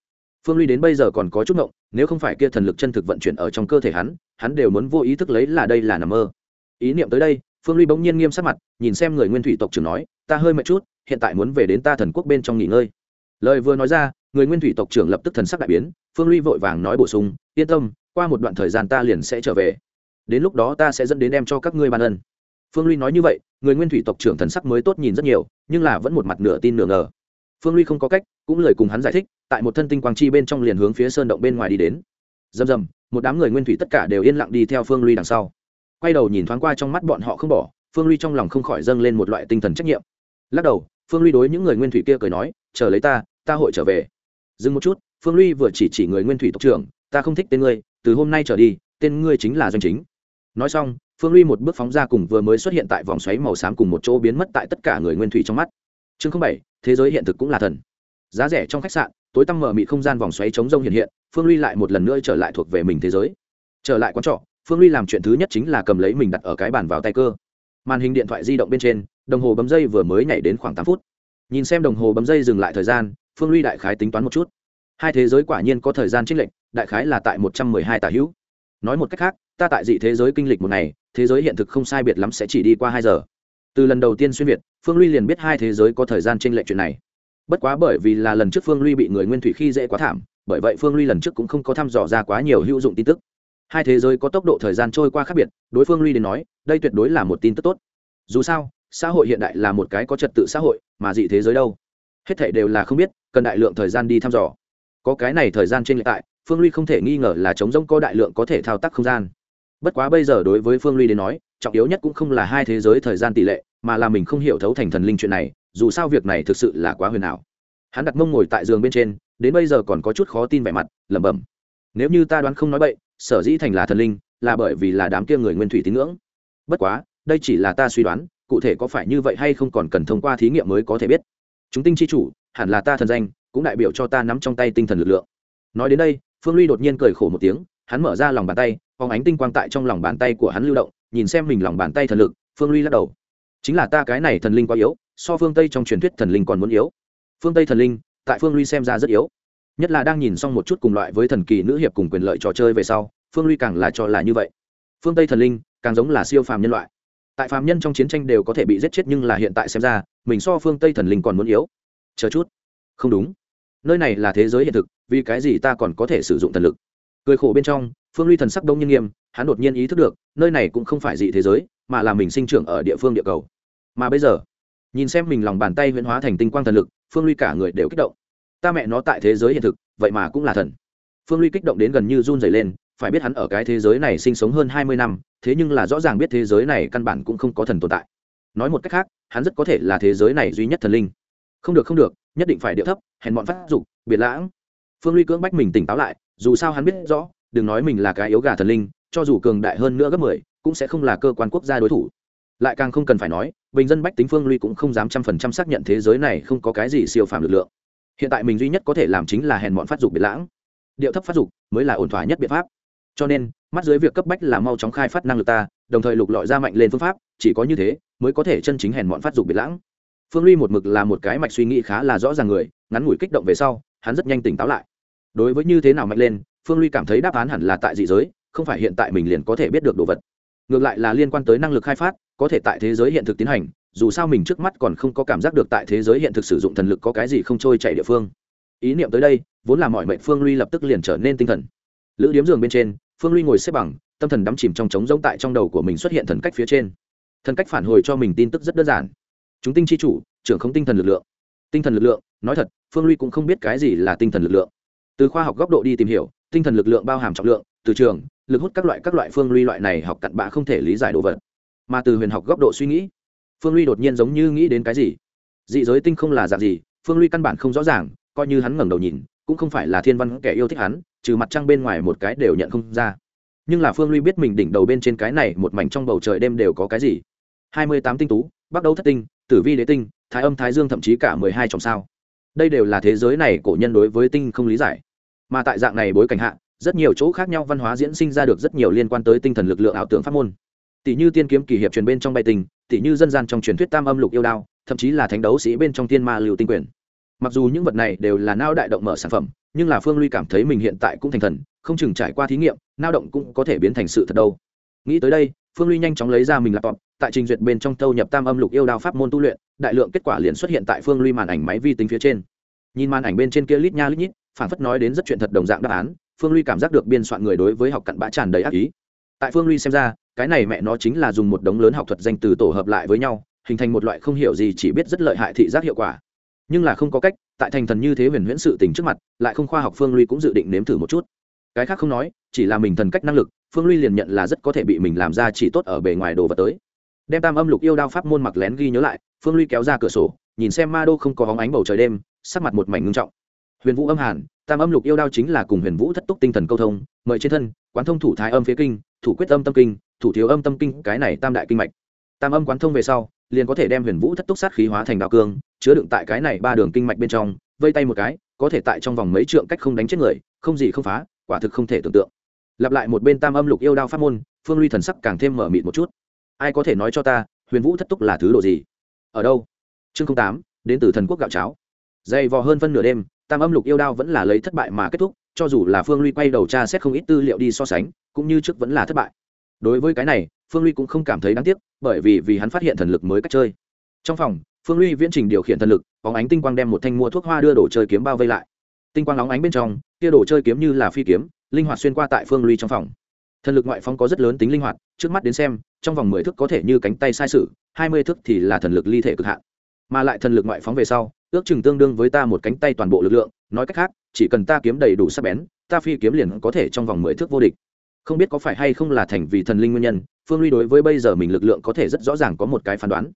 Phương ly đến bây giờ còn có chút ngộng, nếu không phải kia thần lực chân thực vận chuyển ở trong cơ thể hắn hắn đều muốn vô ý thức lấy là đây là nằm mơ. Ý niệm tới đây phương ly bỗng nhiên nghiêm sắc mặt, nhìn xem người nguyên thủy tộc trưởng nói, ta hơi mệt chút, hiện tại muốn về đến ta thần quốc bên trong nghỉ ngơi. Lời vừa nói ra, người nguyên thủy tộc trưởng lập tức thần sắc đại biến, phương ly vội vàng nói bổ sung, yên tâm, qua một đoạn thời gian ta liền sẽ trở về. Đến lúc đó ta sẽ dẫn đến đem cho các ngươi ban ân. Phương ly nói như vậy, người nguyên thủy tộc trưởng thần sắc mới tốt nhìn rất nhiều, nhưng là vẫn một mặt nửa tin nửa ngờ. Phương ly không có cách, cũng lời cùng hắn giải thích, tại một thân tinh quang chi bên trong liền hướng phía sơn động bên ngoài đi đến. Rầm rầm, một đám người nguyên thủy tất cả đều yên lặng đi theo phương ly đằng sau quay đầu nhìn thoáng qua trong mắt bọn họ không bỏ, phương ly trong lòng không khỏi dâng lên một loại tinh thần trách nhiệm. Lắc đầu, phương ly đối những người nguyên thủy kia cười nói, chờ lấy ta ta hội trở về. Dừng một chút, phương ly vừa chỉ chỉ người nguyên thủy tộc trưởng, ta không thích tên ngươi, từ hôm nay trở đi, tên ngươi chính là doanh chính. Nói xong, phương ly một bước phóng ra cùng vừa mới xuất hiện tại vòng xoáy màu xám cùng một chỗ biến mất tại tất cả người nguyên thủy trong mắt. Chương bảy, thế giới hiện thực cũng là thần. Giá rẻ trong khách sạn, tối tăm mở mị không gian vòng xoáy chống rông hiện hiện, phương ly lại một lần nữa trở lại thuộc về mình thế giới. Trở lại quán trọ phương ly làm chuyện thứ nhất chính là cầm lấy mình đặt ở cái bàn vào tay cơ. Màn hình điện thoại di động bên trên, đồng hồ bấm dây vừa mới nhảy đến khoảng tám phút. Nhìn xem đồng hồ bấm dây dừng lại thời gian, phương ly đại khái tính toán một chút. Hai thế giới quả nhiên có thời gian trích lệnh đại khái là tại một trăm mười hai tà hữu. Nói một cách khác, ta tại dị thế giới kinh lịch một ngày, thế giới hiện thực không sai biệt lắm sẽ chỉ đi qua hai giờ. Từ lần đầu tiên xuyên việt, phương ly liền biết hai thế giới có thời gian tranh lệch chuyện này. Bất quá bởi vì là lần trước phương ly bị người nguyên thủy khi dễ quá thảm, bởi vậy phương ly lần trước cũng không có thăm dò ra quá nhiều hữu dụng tin tức hai thế giới có tốc độ thời gian trôi qua khác biệt, đối phương ly đến nói, đây tuyệt đối là một tin tức tốt. Dù sao, xã hội hiện đại là một cái có trật tự xã hội, mà dị thế giới đâu? Hết thảy đều là không biết, cần đại lượng thời gian đi thăm dò. Có cái này thời gian trên hiện tại, phương ly không thể nghi ngờ là chống rông có đại lượng có thể thao tác không gian. Bất quá bây giờ đối với phương ly đến nói, trọng yếu nhất cũng không là hai thế giới thời gian tỷ lệ, mà là mình không hiểu thấu thành thần linh chuyện này, dù sao việc này thực sự là quá huyền ảo. Hắn đặt mông ngồi tại giường bên trên, đến bây giờ còn có chút khó tin vẻ mặt, lẩm bẩm. Nếu như ta đoán không nói bậy sở dĩ thành là thần linh, là bởi vì là đám kia người nguyên thủy tín ngưỡng. Bất quá, đây chỉ là ta suy đoán, cụ thể có phải như vậy hay không còn cần thông qua thí nghiệm mới có thể biết. Chúng tinh chi chủ, hẳn là ta thần danh, cũng đại biểu cho ta nắm trong tay tinh thần lực lượng. Nói đến đây, phương ly đột nhiên cười khổ một tiếng, hắn mở ra lòng bàn tay, phóng ánh tinh quang tại trong lòng bàn tay của hắn lưu động, nhìn xem mình lòng bàn tay thần lực, phương ly lắc đầu. Chính là ta cái này thần linh quá yếu, so phương tây trong truyền thuyết thần linh còn muốn yếu. Phương tây thần linh, tại phương ly xem ra rất yếu nhất là đang nhìn xong một chút cùng loại với thần kỳ nữ hiệp cùng quyền lợi trò chơi về sau, phương ly càng là cho là như vậy. Phương tây thần linh, càng giống là siêu phàm nhân loại. Tại phàm nhân trong chiến tranh đều có thể bị giết chết nhưng là hiện tại xem ra, mình so phương tây thần linh còn muốn yếu. Chờ chút. Không đúng. Nơi này là thế giới hiện thực, vì cái gì ta còn có thể sử dụng thần lực? Cười khổ bên trong, phương ly thần sắc đông nhiên nghiêm, hắn đột nhiên ý thức được, nơi này cũng không phải dị thế giới, mà là mình sinh trưởng ở địa phương địa cầu. Mà bây giờ, nhìn xem mình lòng bàn tay huyễn hóa thành tinh quang thần lực, phương ly cả người đều kích động ta mẹ nó tại thế giới hiện thực, vậy mà cũng là thần. Phương ly kích động đến gần như run dày lên, phải biết hắn ở cái thế giới này sinh sống hơn hai mươi năm, thế nhưng là rõ ràng biết thế giới này căn bản cũng không có thần tồn tại. Nói một cách khác, hắn rất có thể là thế giới này duy nhất thần linh. Không được không được, nhất định phải điệu thấp, hèn bọn phát dục, biệt lãng. Phương ly cưỡng bách mình tỉnh táo lại, dù sao hắn biết rõ, đừng nói mình là cái yếu gà thần linh, cho dù cường đại hơn nữa gấp mười, cũng sẽ không là cơ quan quốc gia đối thủ. Lại càng không cần phải nói, bình dân bách tính phương ly cũng không dám trăm phần trăm xác nhận thế giới này không có cái gì siêu phàm lực lượng hiện tại mình duy nhất có thể làm chính là hèn bọn phát dục biệt lãng. Điệu thấp phát dục mới là ổn thỏa nhất biện pháp. Cho nên, mắt dưới việc cấp bách là mau chóng khai phát năng lực ta, đồng thời lục lọi ra mạnh lên phương pháp, chỉ có như thế mới có thể chân chính hèn bọn phát dục biệt lãng. Phương ly một mực là một cái mạch suy nghĩ khá là rõ ràng người, ngắn ngủi kích động về sau, hắn rất nhanh tỉnh táo lại. Đối với như thế nào mạnh lên, phương ly cảm thấy đáp án hẳn là tại dị giới, không phải hiện tại mình liền có thể biết được đồ vật. Ngược lại là liên quan tới năng lực khai phát, có thể tại thế giới hiện thực tiến hành dù sao mình trước mắt còn không có cảm giác được tại thế giới hiện thực sử dụng thần lực có cái gì không trôi chảy địa phương. Ý niệm tới đây, vốn là mọi mệnh phương ly lập tức liền trở nên tinh thần. Lữ điếm giường bên trên, phương ly ngồi xếp bằng, tâm thần đắm chìm trong trống rỗng tại trong đầu của mình xuất hiện thần cách phía trên. Thần cách phản hồi cho mình tin tức rất đơn giản. Chúng tinh chi chủ, trưởng không tinh thần lực lượng. Tinh thần lực lượng, nói thật, phương ly cũng không biết cái gì là tinh thần lực lượng. Từ khoa học góc độ đi tìm hiểu, tinh thần lực lượng bao hàm trọng lượng, từ trường, lực hút các loại các loại phương ly loại này học cặn bạ không thể lý giải đồ vật. Mà từ huyền học góc độ suy nghĩ phương ly đột nhiên giống như nghĩ đến cái gì. Dị giới tinh không là dạng gì, phương ly căn bản không rõ ràng, coi như hắn ngẩng đầu nhìn, cũng không phải là thiên văn kẻ yêu thích hắn, trừ mặt trăng bên ngoài một cái đều nhận không ra. Nhưng là phương ly biết mình đỉnh đầu bên trên cái này một mảnh trong bầu trời đêm đều có cái gì. Hai mươi tám tinh tú bắt đầu thất tinh, tử vi đế tinh, thái âm thái dương thậm chí cả mười hai chòm sao. Đây đều là thế giới này cổ nhân đối với tinh không lý giải. Mà tại dạng này bối cảnh hạ, rất nhiều chỗ khác nhau văn hóa diễn sinh ra được rất nhiều liên quan tới tinh thần lực lượng ảo tưởng pháp môn tỷ như tiên kiếm kỳ hiệp truyền bên trong bay tình, tỷ như dân gian trong truyền thuyết tam âm lục yêu đao thậm chí là thánh đấu sĩ bên trong tiên ma lưu tinh quyền. Mặc dù những vật này đều là nao đại động mở sản phẩm nhưng là phương ly cảm thấy mình hiện tại cũng thành thần không chừng trải qua thí nghiệm nao động cũng có thể biến thành sự thật đâu. Nghĩ tới đây phương ly nhanh chóng lấy ra mình laptop tại trình duyệt bên trong thâu nhập tam âm lục yêu đao pháp môn tu luyện đại lượng kết quả liền xuất hiện tại phương ly màn ảnh máy vi tính phía trên. Nhìn màn ảnh bên trên kia lít nha lít nhít phản phất nói đến rất chuyện thật đồng dạng đáp án phương ly cảm giác được biên soạn người đối với học cặn bã tràn đầy ác ý. Tại phương ly xem ra cái này mẹ nó chính là dùng một đống lớn học thuật danh từ tổ hợp lại với nhau, hình thành một loại không hiểu gì chỉ biết rất lợi hại thị giác hiệu quả. Nhưng là không có cách, tại thành thần như thế huyền huyễn sự tình trước mặt, lại không khoa học phương ly cũng dự định nếm thử một chút. Cái khác không nói, chỉ là mình thần cách năng lực, phương ly liền nhận là rất có thể bị mình làm ra chỉ tốt ở bề ngoài đồ vật tới. Đem tam âm lục yêu đao pháp môn mặc lén ghi nhớ lại, phương ly kéo ra cửa sổ, nhìn xem ma đô không có hóng ánh bầu trời đêm, sắc mặt một mảnh ngưng trọng. Huyền vũ âm hàn, tam âm lục yêu đao chính là cùng huyền vũ thất túc tinh thần câu thông, mời trên thân, quán thông thủ thái âm phía kinh, thủ quyết âm tâm kinh thủ thiếu âm tâm kinh cái này tam đại kinh mạch. Tam âm quán thông về sau, liền có thể đem huyền vũ thất túc sát khí hóa thành đạo cương, chứa đựng tại cái này ba đường kinh mạch bên trong, vây tay một cái, có thể tại trong vòng mấy trượng cách không đánh chết người, không gì không phá, quả thực không thể tưởng tượng. Lặp lại một bên tam âm lục yêu đao pháp môn, phương ly thần sắc càng thêm mở mịt một chút. Ai có thể nói cho ta, huyền vũ thất túc là thứ độ gì? Ở đâu? Chương tám, đến từ thần quốc gạo cháo. Dày vò hơn phân nửa đêm, tam âm lục yêu đao vẫn là lấy thất bại mà kết thúc, cho dù là phương ly quay đầu tra xét không ít tư liệu đi so sánh, cũng như trước vẫn là thất bại đối với cái này, phương ly cũng không cảm thấy đáng tiếc, bởi vì vì hắn phát hiện thần lực mới cách chơi. Trong phòng, phương ly viễn trình điều khiển thần lực, bóng ánh tinh quang đem một thanh mua thuốc hoa đưa đồ chơi kiếm bao vây lại. Tinh quang óng ánh bên trong, kia đồ chơi kiếm như là phi kiếm, linh hoạt xuyên qua tại phương ly trong phòng. Thần lực ngoại phong có rất lớn tính linh hoạt, trước mắt đến xem, trong vòng mười thước có thể như cánh tay sai sự, hai mươi thước thì là thần lực ly thể cực hạn. Mà lại thần lực ngoại phóng về sau, ước chừng tương đương với ta một cánh tay toàn bộ lực lượng, nói cách khác, chỉ cần ta kiếm đầy đủ sắc bén, ta phi kiếm liền có thể trong vòng mười thước vô địch không biết có phải hay không là thành vì thần linh nguyên nhân, phương ly đối với bây giờ mình lực lượng có thể rất rõ ràng có một cái phán đoán.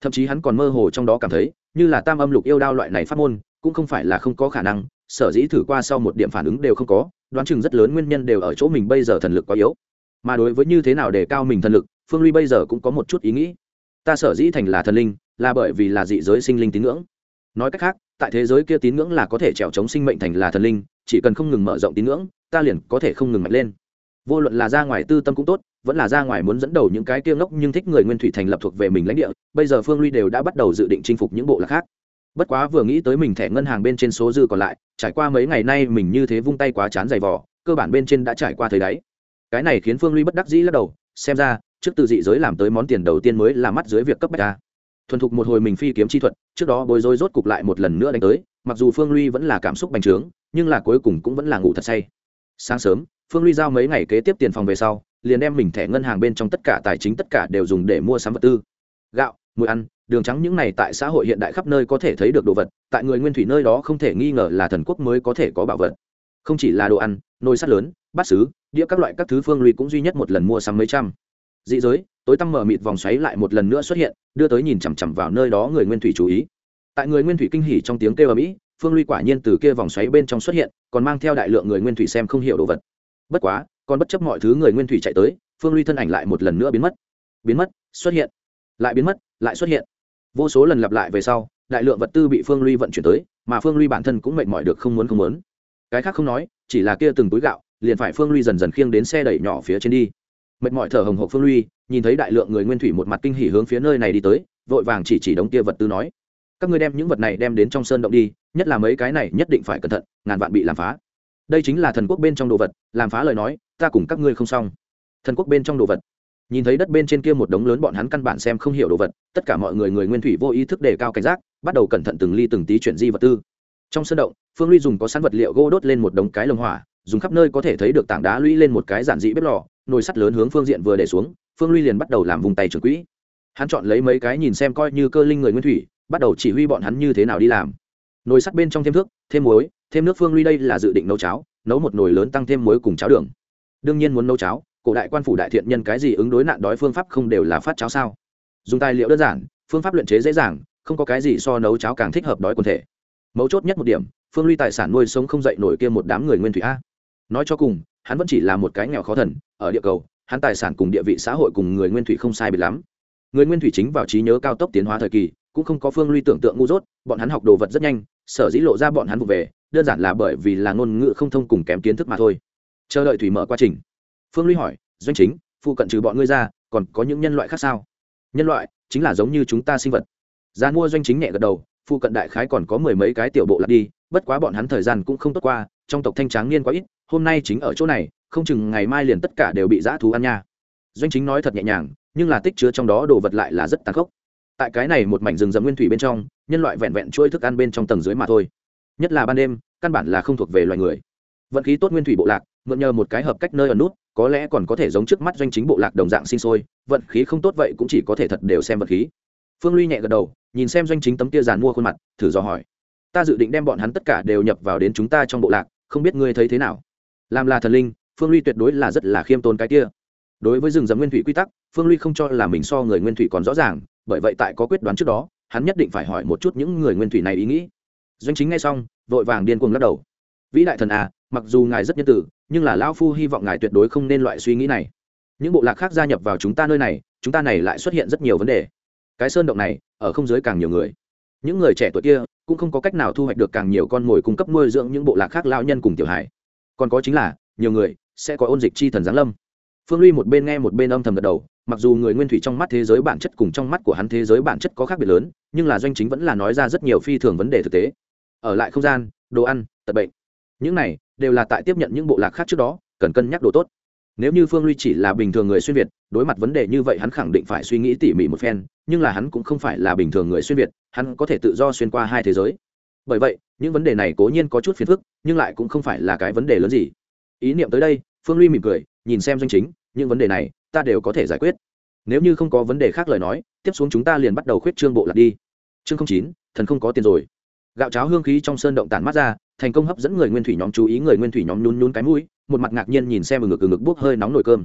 Thậm chí hắn còn mơ hồ trong đó cảm thấy, như là tam âm lục yêu đao loại này phát môn, cũng không phải là không có khả năng, sở dĩ thử qua sau một điểm phản ứng đều không có, đoán chừng rất lớn nguyên nhân đều ở chỗ mình bây giờ thần lực quá yếu. Mà đối với như thế nào để cao mình thần lực, phương ly bây giờ cũng có một chút ý nghĩ. Ta sở dĩ thành là thần linh, là bởi vì là dị giới sinh linh tín ngưỡng. Nói cách khác, tại thế giới kia tín ngưỡng là có thể trèo chống sinh mệnh thành là thần linh, chỉ cần không ngừng mở rộng tín ngưỡng, ta liền có thể không ngừng mạnh lên vô luận là ra ngoài tư tâm cũng tốt, vẫn là ra ngoài muốn dẫn đầu những cái kia ngốc nhưng thích người nguyên thủy thành lập thuộc về mình lãnh địa, bây giờ phương ly đều đã bắt đầu dự định chinh phục những bộ lạc khác. Bất quá vừa nghĩ tới mình thẻ ngân hàng bên trên số dư còn lại, trải qua mấy ngày nay mình như thế vung tay quá chán dày vò, cơ bản bên trên đã trải qua thời đáy. Cái này khiến phương ly bất đắc dĩ lắc đầu, xem ra, trước từ dị giới làm tới món tiền đầu tiên mới là mắt dưới việc cấp bách ta. Thuần thục một hồi mình phi kiếm chi thuật, trước đó bối rối rốt cục lại một lần nữa đánh tới, mặc dù phương ly vẫn là cảm xúc bành trướng, nhưng là cuối cùng cũng vẫn là ngủ thật say. Sáng sớm phương ly giao mấy ngày kế tiếp tiền phòng về sau, liền đem mình thẻ ngân hàng bên trong tất cả tài chính tất cả đều dùng để mua sắm vật tư. Gạo, mùi ăn, đường trắng những này tại xã hội hiện đại khắp nơi có thể thấy được đồ vật, tại người nguyên thủy nơi đó không thể nghi ngờ là thần quốc mới có thể có bảo vật. Không chỉ là đồ ăn, nồi sắt lớn, bát xứ, đĩa các loại các thứ phương ly cũng duy nhất một lần mua sắm mấy trăm. Dị giới, tối tăm mở mịt vòng xoáy lại một lần nữa xuất hiện, đưa tới nhìn chằm chằm vào nơi đó người nguyên thủy chú ý. Tại người nguyên thủy kinh hỉ trong tiếng kêu ở mỹ phương ly quả nhiên từ kia vòng xoáy bên trong xuất hiện, còn mang theo đại lượng người nguyên thủy xem không hiểu đồ vật bất quá, còn bất chấp mọi thứ người nguyên thủy chạy tới, phương ly thân ảnh lại một lần nữa biến mất. Biến mất, xuất hiện. Lại biến mất, lại xuất hiện. Vô số lần lặp lại về sau, đại lượng vật tư bị phương ly vận chuyển tới, mà phương ly bản thân cũng mệt mỏi được không muốn không muốn. Cái khác không nói, chỉ là kia từng túi gạo, liền phải phương ly dần dần khiêng đến xe đẩy nhỏ phía trên đi. Mệt mỏi thở hồng hộc phương ly nhìn thấy đại lượng người nguyên thủy một mặt kinh hỉ hướng phía nơi này đi tới, vội vàng chỉ chỉ đống kia vật tư nói, các ngươi đem những vật này đem đến trong sơn động đi, nhất là mấy cái này nhất định phải cẩn thận, ngàn vạn bị làm phá đây chính là thần quốc bên trong đồ vật, làm phá lời nói, ta cùng các ngươi không xong. Thần quốc bên trong đồ vật. Nhìn thấy đất bên trên kia một đống lớn bọn hắn căn bản xem không hiểu đồ vật, tất cả mọi người người nguyên thủy vô ý thức đề cao cảnh giác, bắt đầu cẩn thận từng ly từng tí chuyển di vật tư. Trong sân động, phương ly dùng có sẵn vật liệu gỗ đốt lên một đống cái lồng hỏa, dùng khắp nơi có thể thấy được tảng đá lũy lên một cái giản dị bếp lò, nồi sắt lớn hướng phương diện vừa để xuống, phương ly liền bắt đầu làm vùng tay trưởng quỹ. Hắn chọn lấy mấy cái nhìn xem coi như cơ linh người nguyên thủy, bắt đầu chỉ huy bọn hắn như thế nào đi làm. Nồi sắt bên trong thêm thước, thêm muối thêm nước phương ly đây là dự định nấu cháo, nấu một nồi lớn tăng thêm muối cùng cháo đường. Đương nhiên muốn nấu cháo, cổ đại quan phủ đại thiện nhân cái gì ứng đối nạn đói phương pháp không đều là phát cháo sao? Dùng tài liệu đơn giản, phương pháp luyện chế dễ dàng, không có cái gì so nấu cháo càng thích hợp đói quần thể. Mấu chốt nhất một điểm, phương ly tài sản nuôi sống không dậy nổi kia một đám người nguyên thủy a. Nói cho cùng, hắn vẫn chỉ là một cái nghèo khó thần, ở địa cầu, hắn tài sản cùng địa vị xã hội cùng người nguyên thủy không sai biệt lắm. Người nguyên thủy chính vào trí nhớ cao tốc tiến hóa thời kỳ, cũng không có phương ly tưởng tượng ngu dốt, bọn hắn học đồ vật rất nhanh sở dĩ lộ ra bọn hắn vụ về, đơn giản là bởi vì là ngôn ngữ không thông cùng kém kiến thức mà thôi. Chờ đợi thủy mở quá trình. Phương ly hỏi, doanh chính, phụ cận trừ bọn ngươi ra, còn có những nhân loại khác sao? Nhân loại, chính là giống như chúng ta sinh vật. Giá mua doanh chính nhẹ gật đầu, phụ cận đại khái còn có mười mấy cái tiểu bộ lặp đi, bất quá bọn hắn thời gian cũng không tốt qua, trong tộc thanh tráng niên quá ít, hôm nay chính ở chỗ này, không chừng ngày mai liền tất cả đều bị dã thú ăn nha. Doanh chính nói thật nhẹ nhàng, nhưng là tích chứa trong đó đồ vật lại là rất tàn khốc. Tại cái này một mảnh rừng rậm nguyên thủy bên trong nhân loại vẹn vẹn chuỗi thức ăn bên trong tầng dưới mà thôi. Nhất là ban đêm, căn bản là không thuộc về loài người. Vận khí tốt nguyên thủy bộ lạc, mượn nhờ một cái hợp cách nơi ở nút, có lẽ còn có thể giống trước mắt doanh chính bộ lạc đồng dạng sinh sôi, vận khí không tốt vậy cũng chỉ có thể thật đều xem vận khí. Phương ly nhẹ gật đầu, nhìn xem doanh chính tấm kia giàn mua khuôn mặt, thử dò hỏi. Ta dự định đem bọn hắn tất cả đều nhập vào đến chúng ta trong bộ lạc, không biết ngươi thấy thế nào? Làm là thần linh, phương ly tuyệt đối là rất là khiêm tốn cái kia. Đối với rừng rậm nguyên thủy quy tắc, phương ly không cho là mình so người nguyên thủy còn rõ ràng, bởi vậy tại có quyết đoán trước đó hắn nhất định phải hỏi một chút những người nguyên thủy này ý nghĩ. Doanh chính ngay xong, vội vàng điên cuồng lắc đầu. Vĩ đại thần à mặc dù ngài rất nhân tử, nhưng là lão phu hy vọng ngài tuyệt đối không nên loại suy nghĩ này. Những bộ lạc khác gia nhập vào chúng ta nơi này, chúng ta này lại xuất hiện rất nhiều vấn đề. Cái sơn động này, ở không giới càng nhiều người. Những người trẻ tuổi kia, cũng không có cách nào thu hoạch được càng nhiều con mồi cung cấp nuôi dưỡng những bộ lạc khác lao nhân cùng tiểu hải còn có chính là, nhiều người sẽ có ôn dịch chi thần giáng lâm phương ly một bên nghe một bên âm thầm gật đầu, mặc dù người nguyên thủy trong mắt thế giới bản chất cùng trong mắt của hắn thế giới bản chất có khác biệt lớn, nhưng là doanh chính vẫn là nói ra rất nhiều phi thường vấn đề thực tế. Ở lại không gian, đồ ăn, tật bệnh, những này đều là tại tiếp nhận những bộ lạc khác trước đó, cần cân nhắc đồ tốt. Nếu như phương ly chỉ là bình thường người xuyên việt, đối mặt vấn đề như vậy hắn khẳng định phải suy nghĩ tỉ mỉ một phen, nhưng là hắn cũng không phải là bình thường người xuyên việt, hắn có thể tự do xuyên qua hai thế giới. Bởi vậy, những vấn đề này cố nhiên có chút phiền phức, nhưng lại cũng không phải là cái vấn đề lớn gì. Ý niệm tới đây, phương ly mỉm cười nhìn xem doanh chính, những vấn đề này, ta đều có thể giải quyết. Nếu như không có vấn đề khác lời nói, tiếp xuống chúng ta liền bắt đầu khuyết trương bộ lạc đi. Chương chín, thần không có tiền rồi. Gạo cháo hương khí trong sơn động tản mắt ra, thành công hấp dẫn người nguyên thủy nhóm chú ý người nguyên thủy nhóm nhún nhún cái mũi, một mặt ngạc nhiên nhìn xem ở ngực ở ngực bốc hơi nóng nồi cơm.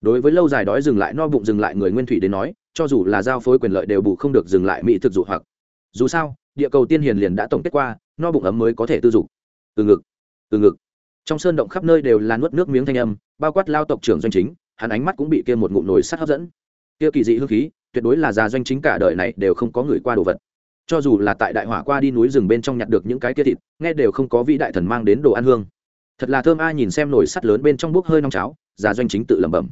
Đối với lâu dài đói dừng lại no bụng dừng lại người nguyên thủy đến nói, cho dù là giao phối quyền lợi đều bù không được dừng lại mỹ thực dụ hoặc. Dù sao, địa cầu tiên hiền liền đã tổng kết qua, no bụng ấm mới có thể tư dục. Từ ngực từ ngực. Trong sơn động khắp nơi đều là nuốt nước miếng thanh âm bao quát lao tộc trưởng doanh chính, hắn ánh mắt cũng bị kia một ngụm nồi sắt hấp dẫn. Kia kỳ dị hương khí, tuyệt đối là già doanh chính cả đời này đều không có người qua đồ vật. Cho dù là tại đại hỏa qua đi núi rừng bên trong nhặt được những cái kia thịt, nghe đều không có vị đại thần mang đến đồ ăn hương. Thật là thơm ai nhìn xem nồi sắt lớn bên trong bốc hơi nong cháo, già doanh chính tự lẩm bẩm.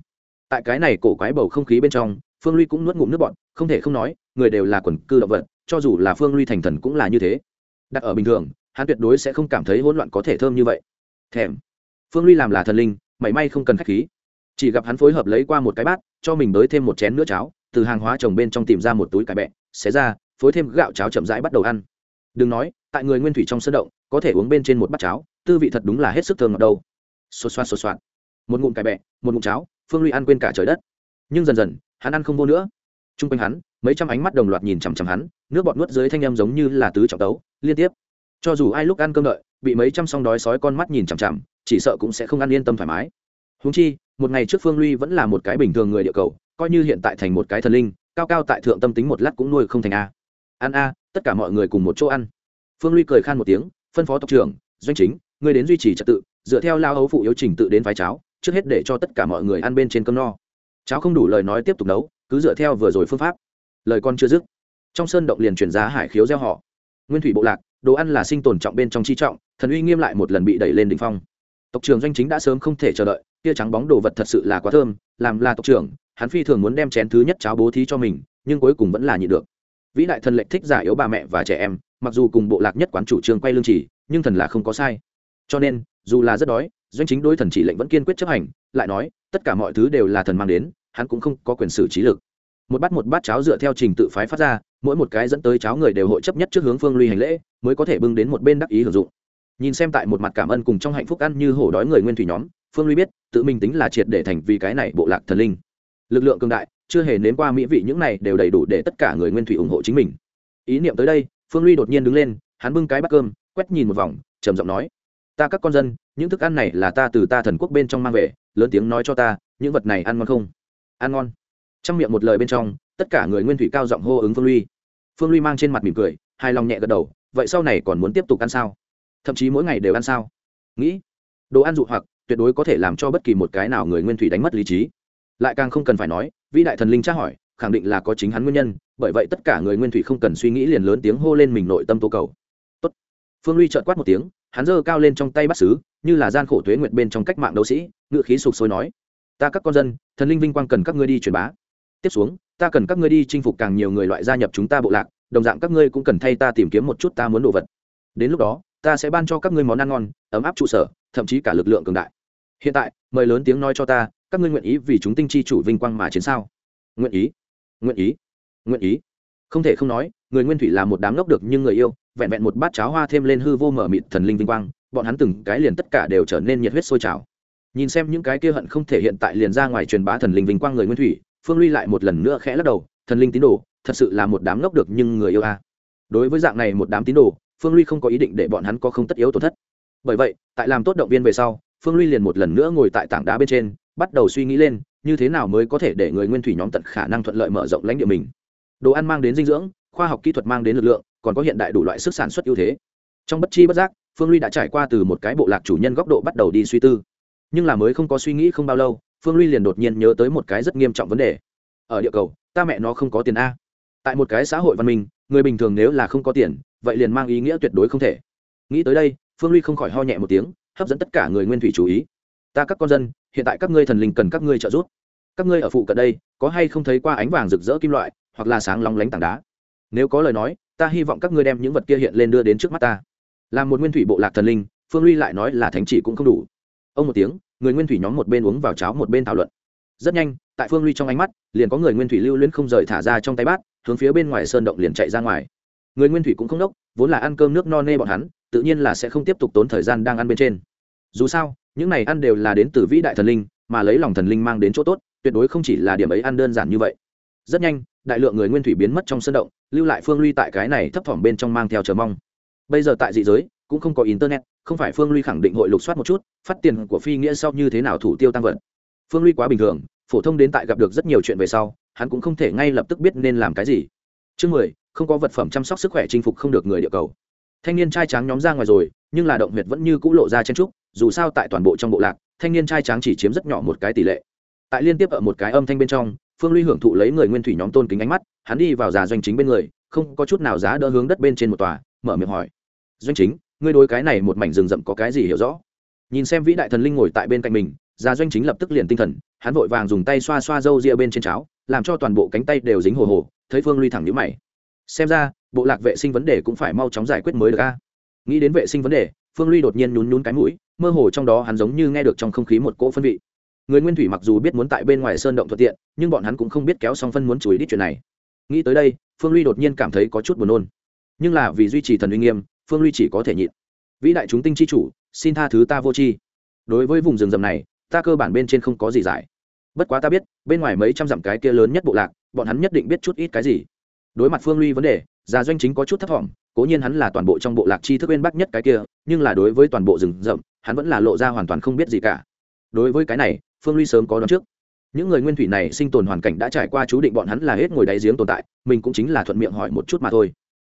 Tại cái này cổ quái bầu không khí bên trong, phương ly cũng nuốt ngụm nước bọn không thể không nói, người đều là quần cư động vật, cho dù là phương ly thành thần cũng là như thế. Đặt ở bình thường, hắn tuyệt đối sẽ không cảm thấy hỗn loạn có thể thơm như vậy. Thèm. Phương ly làm là thần linh mảy may không cần khách khí. Chỉ gặp hắn phối hợp lấy qua một cái bát, cho mình đới thêm một chén nữa cháo, từ hàng hóa trồng bên trong tìm ra một túi cải bẹ, xé ra, phối thêm gạo cháo chậm rãi bắt đầu ăn. Đừng nói, tại người nguyên thủy trong sân động, có thể uống bên trên một bát cháo, tư vị thật đúng là hết sức thơm ngọt đâu. Xô xoa xô xoạt. Một ngụm cải bẹ, một ngụm cháo, phương ly ăn quên cả trời đất. Nhưng dần dần, hắn ăn không vô nữa. T r u n g quanh hắn, mấy trăm ánh mắt đồng loạt nhìn chằm chằm hắn, nước bọt nuốt dưới thanh em giống như là tứ trọng tấu, liên tiếp. Cho dù ai lúc ăn cơm đợi, bị mấy trăm song đói sói con mắt nhìn chằm chằm chỉ sợ cũng sẽ không ăn yên tâm thoải mái. Húng chi, một ngày trước phương Luy vẫn là một cái bình thường người địa cầu, coi như hiện tại thành một cái thần linh, cao cao tại thượng tâm tính một lát cũng nuôi không thành a. Ăn a, tất cả mọi người cùng một chỗ ăn. Phương Luy cười khan một tiếng, phân phó tộc trưởng, doanh chính người đến duy trì trật tự, dựa theo lao hấu phụ yếu trình tự đến phái cháo, trước hết để cho tất cả mọi người ăn bên trên cơm no. Cháo không đủ lời nói tiếp tục nấu, cứ dựa theo vừa rồi phương pháp. Lời con chưa dứt, trong sơn động liền chuyển giá hải khiếu gieo họ nguyên thủy bộ lạc, đồ ăn là sinh tồn trọng bên trong chi trọng, thần uy nghiêm lại một lần bị đẩy lên đỉnh phong tộc trưởng doanh chính đã sớm không thể chờ đợi, tia trắng bóng đồ vật thật sự là quá thơm, làm là tộc trưởng, hắn phi thường muốn đem chén thứ nhất cháo bố thí cho mình, nhưng cuối cùng vẫn là nhịn được. Vĩ đại thần lệnh thích giả yếu bà mẹ và trẻ em, mặc dù cùng bộ lạc nhất quán chủ trương quay lương chỉ, nhưng thần là không có sai. Cho nên, dù là rất đói, doanh chính đối thần chỉ lệnh vẫn kiên quyết chấp hành, lại nói, tất cả mọi thứ đều là thần mang đến, hắn cũng không có quyền xử trí lực. Một bát một bát cháo dựa theo trình tự phái phát ra, mỗi một cái dẫn tới cháo người đều hội chấp nhất trước hướng phương ly hành lễ, mới có thể bưng đến một bên đắc ý hưởng dụng nhìn xem tại một mặt cảm ơn cùng trong hạnh phúc ăn như hổ đói người nguyên thủy nhóm, phương ly biết, tự mình tính là triệt để thành vì cái này bộ lạc thần linh. Lực lượng cường đại, chưa hề nếm qua mỹ vị những này đều đầy đủ để tất cả người nguyên thủy ủng hộ chính mình. Ý niệm tới đây, phương ly đột nhiên đứng lên, hắn bưng cái bát cơm, quét nhìn một vòng, trầm giọng nói, ta các con dân, những thức ăn này là ta từ ta thần quốc bên trong mang về, lớn tiếng nói cho ta, những vật này ăn ngon không? Ăn ngon. Trong miệng một lời bên trong, tất cả người nguyên thủy cao giọng hô ứng phương ly phương ly mang trên mặt mỉm cười, hài lòng nhẹ gật đầu, vậy sau này còn muốn tiếp tục ăn sao? Thậm chí mỗi ngày đều ăn sao? Nghĩ, đồ ăn dụ hoặc, tuyệt đối có thể làm cho bất kỳ một cái nào người nguyên thủy đánh mất lý trí. Lại càng không cần phải nói, vĩ đại thần linh tra hỏi, khẳng định là có chính hắn nguyên nhân, bởi vậy tất cả người nguyên thủy không cần suy nghĩ liền lớn tiếng hô lên mình nội tâm tố cầu. Tốt. phương ly trợn quát một tiếng, hắn giơ cao lên trong tay bắt xứ như là gian khổ thuế nguyện bên trong cách mạng đấu sĩ ngự khí sục sôi nói, ta các con dân, thần linh vinh quang cần các ngươi đi truyền bá. Tiếp xuống, ta cần các ngươi đi chinh phục càng nhiều người loại gia nhập chúng ta bộ lạc, đồng dạng các ngươi cũng cần thay ta tìm kiếm một chút ta muốn đồ vật. Đến lúc đó ta sẽ ban cho các ngươi món ăn ngon, ấm áp trụ sở, thậm chí cả lực lượng cường đại. Hiện tại, mời lớn tiếng nói cho ta, các ngươi nguyện ý vì chúng tinh chi chủ vinh quang mà chiến sao? Nguyện ý nguyện ý nguyện ý. Không thể không nói, người nguyên thủy là một đám ngốc được nhưng người yêu, vẹn vẹn một bát cháo hoa thêm lên hư vô mở mịt thần linh vinh quang, bọn hắn từng cái liền tất cả đều trở nên nhiệt huyết sôi trào. Nhìn xem những cái kia hận không thể hiện tại liền ra ngoài truyền bá thần linh vinh quang người nguyên thủy, phương ly lại một lần nữa khẽ lắc đầu, thần linh tín đồ, thật sự là một đám ngốc được nhưng người yêu a. Đối với dạng này một đám tín đồ phương ly không có ý định để bọn hắn có không tất yếu tổn thất. Bởi vậy, tại làm tốt động viên về sau, phương ly liền một lần nữa ngồi tại tảng đá bên trên, bắt đầu suy nghĩ lên, như thế nào mới có thể để người nguyên thủy nhóm tận khả năng thuận lợi mở rộng lãnh địa mình. Đồ ăn mang đến dinh dưỡng, khoa học kỹ thuật mang đến lực lượng, còn có hiện đại đủ loại sức sản xuất ưu thế. Trong bất chi bất giác, phương ly đã trải qua từ một cái bộ lạc chủ nhân góc độ bắt đầu đi suy tư. Nhưng là mới không có suy nghĩ không bao lâu, phương ly liền đột nhiên nhớ tới một cái rất nghiêm trọng vấn đề. Ở địa cầu, ta mẹ nó không có tiền a. Tại một cái xã hội văn minh, người bình thường nếu là không có tiền vậy liền mang ý nghĩa tuyệt đối không thể. Nghĩ tới đây, phương ly không khỏi ho nhẹ một tiếng, hấp dẫn tất cả người nguyên thủy chú ý. Ta các con dân, hiện tại các ngươi thần linh cần các ngươi trợ giúp. Các ngươi ở phụ cận đây, có hay không thấy qua ánh vàng rực rỡ kim loại, hoặc là sáng lóng lánh tảng đá? Nếu có lời nói, ta hy vọng các ngươi đem những vật kia hiện lên đưa đến trước mắt ta. Là một nguyên thủy bộ lạc thần linh, phương ly lại nói là thánh chỉ cũng không đủ. Ông một tiếng, người nguyên thủy nhóm một bên uống vào cháo một bên thảo luận. Rất nhanh, tại phương ly trong ánh mắt, liền có người nguyên thủy lưu luyến không rời thả ra trong tay bát, hướng phía bên ngoài sơn động liền chạy ra ngoài người nguyên thủy cũng không đốc, vốn là ăn cơm nước no nê bọn hắn, tự nhiên là sẽ không tiếp tục tốn thời gian đang ăn bên trên. Dù sao, những này ăn đều là đến từ vĩ đại thần linh, mà lấy lòng thần linh mang đến chỗ tốt, tuyệt đối không chỉ là điểm ấy ăn đơn giản như vậy. Rất nhanh, đại lượng người nguyên thủy biến mất trong sân động, lưu lại phương ly tại cái này thấp thỏm bên trong mang theo chờ mong. Bây giờ tại dị giới, cũng không có internet, không phải phương ly khẳng định hội lục soát một chút, phát tiền của phi nghĩa sau như thế nào thủ tiêu tăng vật phương ly quá bình thường, phổ thông đến tại gặp được rất nhiều chuyện về sau, hắn cũng không thể ngay lập tức biết nên làm cái gì chương mười, không có vật phẩm chăm sóc sức khỏe chinh phục không được người địa cầu. Thanh niên trai tráng nhóm ra ngoài rồi, nhưng là động huyệt vẫn như cũ lộ ra chen trúc, dù sao tại toàn bộ trong bộ lạc, thanh niên trai tráng chỉ chiếm rất nhỏ một cái tỷ lệ. Tại liên tiếp ở một cái âm thanh bên trong, phương ly hưởng thụ lấy người nguyên thủy nhóm tôn kính ánh mắt, hắn đi vào già doanh chính bên người, không có chút nào giá đỡ hướng đất bên trên một tòa, mở miệng hỏi. Doanh chính, ngươi đối cái này một mảnh rừng rậm có cái gì hiểu rõ? Nhìn xem vĩ đại thần linh ngồi tại bên cạnh mình, già doanh chính lập tức liền tinh thần, hắn vội vàng dùng tay xoa xoa râu ria bên trên cháo làm cho toàn bộ cánh tay đều dính hồ hồ, thấy phương ly thẳng nhữ mày. Xem ra, bộ lạc vệ sinh vấn đề cũng phải mau chóng giải quyết mới được a. Nghĩ đến vệ sinh vấn đề, phương ly đột nhiên nhún nhún cái mũi, mơ hồ trong đó hắn giống như nghe được trong không khí một cỗ phân vị. Người nguyên thủy mặc dù biết muốn tại bên ngoài sơn động thuận tiện, nhưng bọn hắn cũng không biết kéo xong phân muốn chùi đít chuyện này. Nghĩ tới đây, phương ly đột nhiên cảm thấy có chút buồn nôn. Nhưng là vì duy trì thần uy nghiêm, phương ly chỉ có thể nhịn. Vĩ đại chúng tinh chi chủ, xin tha thứ ta vô chi đối với vùng rừng rậm này, ta cơ bản bên trên không có gì giải bất quá ta biết, bên ngoài mấy trăm dặm cái kia lớn nhất bộ lạc, bọn hắn nhất định biết chút ít cái gì. Đối mặt phương ly vấn đề, già doanh chính có chút thất vọng cố nhiên hắn là toàn bộ trong bộ lạc chi thức bên bắc nhất cái kia, nhưng là đối với toàn bộ rừng rậm, hắn vẫn là lộ ra hoàn toàn không biết gì cả. Đối với cái này, phương ly sớm có đoán trước. Những người nguyên thủy này sinh tồn hoàn cảnh đã trải qua chú định bọn hắn là hết ngồi đáy giếng tồn tại, mình cũng chính là thuận miệng hỏi một chút mà thôi.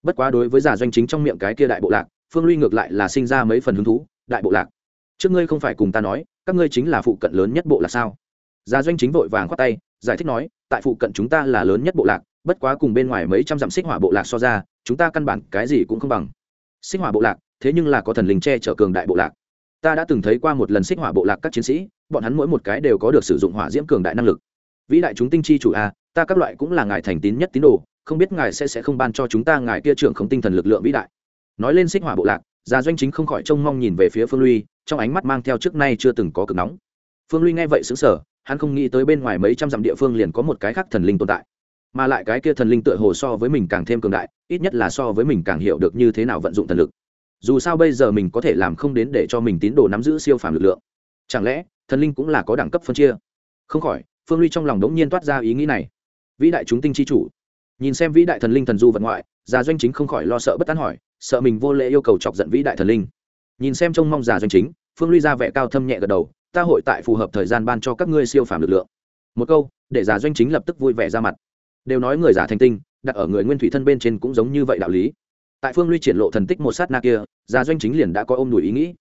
Bất quá đối với giả doanh chính trong miệng cái kia đại bộ lạc, phương ly ngược lại là sinh ra mấy phần hứng thú, đại bộ lạc. Trước ngươi không phải cùng ta nói, các ngươi chính là phụ cận lớn nhất bộ lạc sao? Gia doanh chính vội vàng khoát tay, giải thích nói, tại phụ cận chúng ta là lớn nhất bộ lạc, bất quá cùng bên ngoài mấy trăm dặm xích hỏa bộ lạc so ra, chúng ta căn bản cái gì cũng không bằng. Xích hỏa bộ lạc? Thế nhưng là có thần linh che chở cường đại bộ lạc. Ta đã từng thấy qua một lần xích hỏa bộ lạc các chiến sĩ, bọn hắn mỗi một cái đều có được sử dụng hỏa diễm cường đại năng lực. Vĩ đại chúng tinh chi chủ a, ta các loại cũng là ngài thành tín nhất tín đồ, không biết ngài sẽ sẽ không ban cho chúng ta ngài kia trưởng không tinh thần lực lượng vĩ đại. Nói lên xích hỏa bộ lạc già doanh chính không khỏi trông mong nhìn về phía phương luy, trong ánh mắt mang theo trước nay chưa từng có cực nóng. Phương luy nghe vậy xứng sở hắn không nghĩ tới bên ngoài mấy trăm dặm địa phương liền có một cái khác thần linh tồn tại. Mà lại cái kia thần linh tựa hồ so với mình càng thêm cường đại, ít nhất là so với mình càng hiểu được như thế nào vận dụng thần lực. Dù sao bây giờ mình có thể làm không đến để cho mình tín đồ nắm giữ siêu phàm lực lượng. Chẳng lẽ, thần linh cũng là có đẳng cấp phân chia? Không khỏi, phương ly trong lòng đống nhiên toát ra ý nghĩ này. Vĩ đại chúng tinh chi chủ. Nhìn xem vĩ đại thần linh thần du vận ngoại, già doanh chính không khỏi lo sợ bất tán hỏi, sợ mình vô lễ yêu cầu chọc giận vĩ đại thần linh. Nhìn xem trông mong già doanh chính, phương ly ra vẻ cao thâm nhẹ gật đầu ta hội tại phù hợp thời gian ban cho các ngươi siêu phàm lực lượng. Một câu, để giả doanh chính lập tức vui vẻ ra mặt. Đều nói người giả thành tinh, đặt ở người nguyên thủy thân bên trên cũng giống như vậy đạo lý. Tại phương ly triển lộ thần tích một sát na kia, giả doanh chính liền đã có ôm đùi ý nghĩ.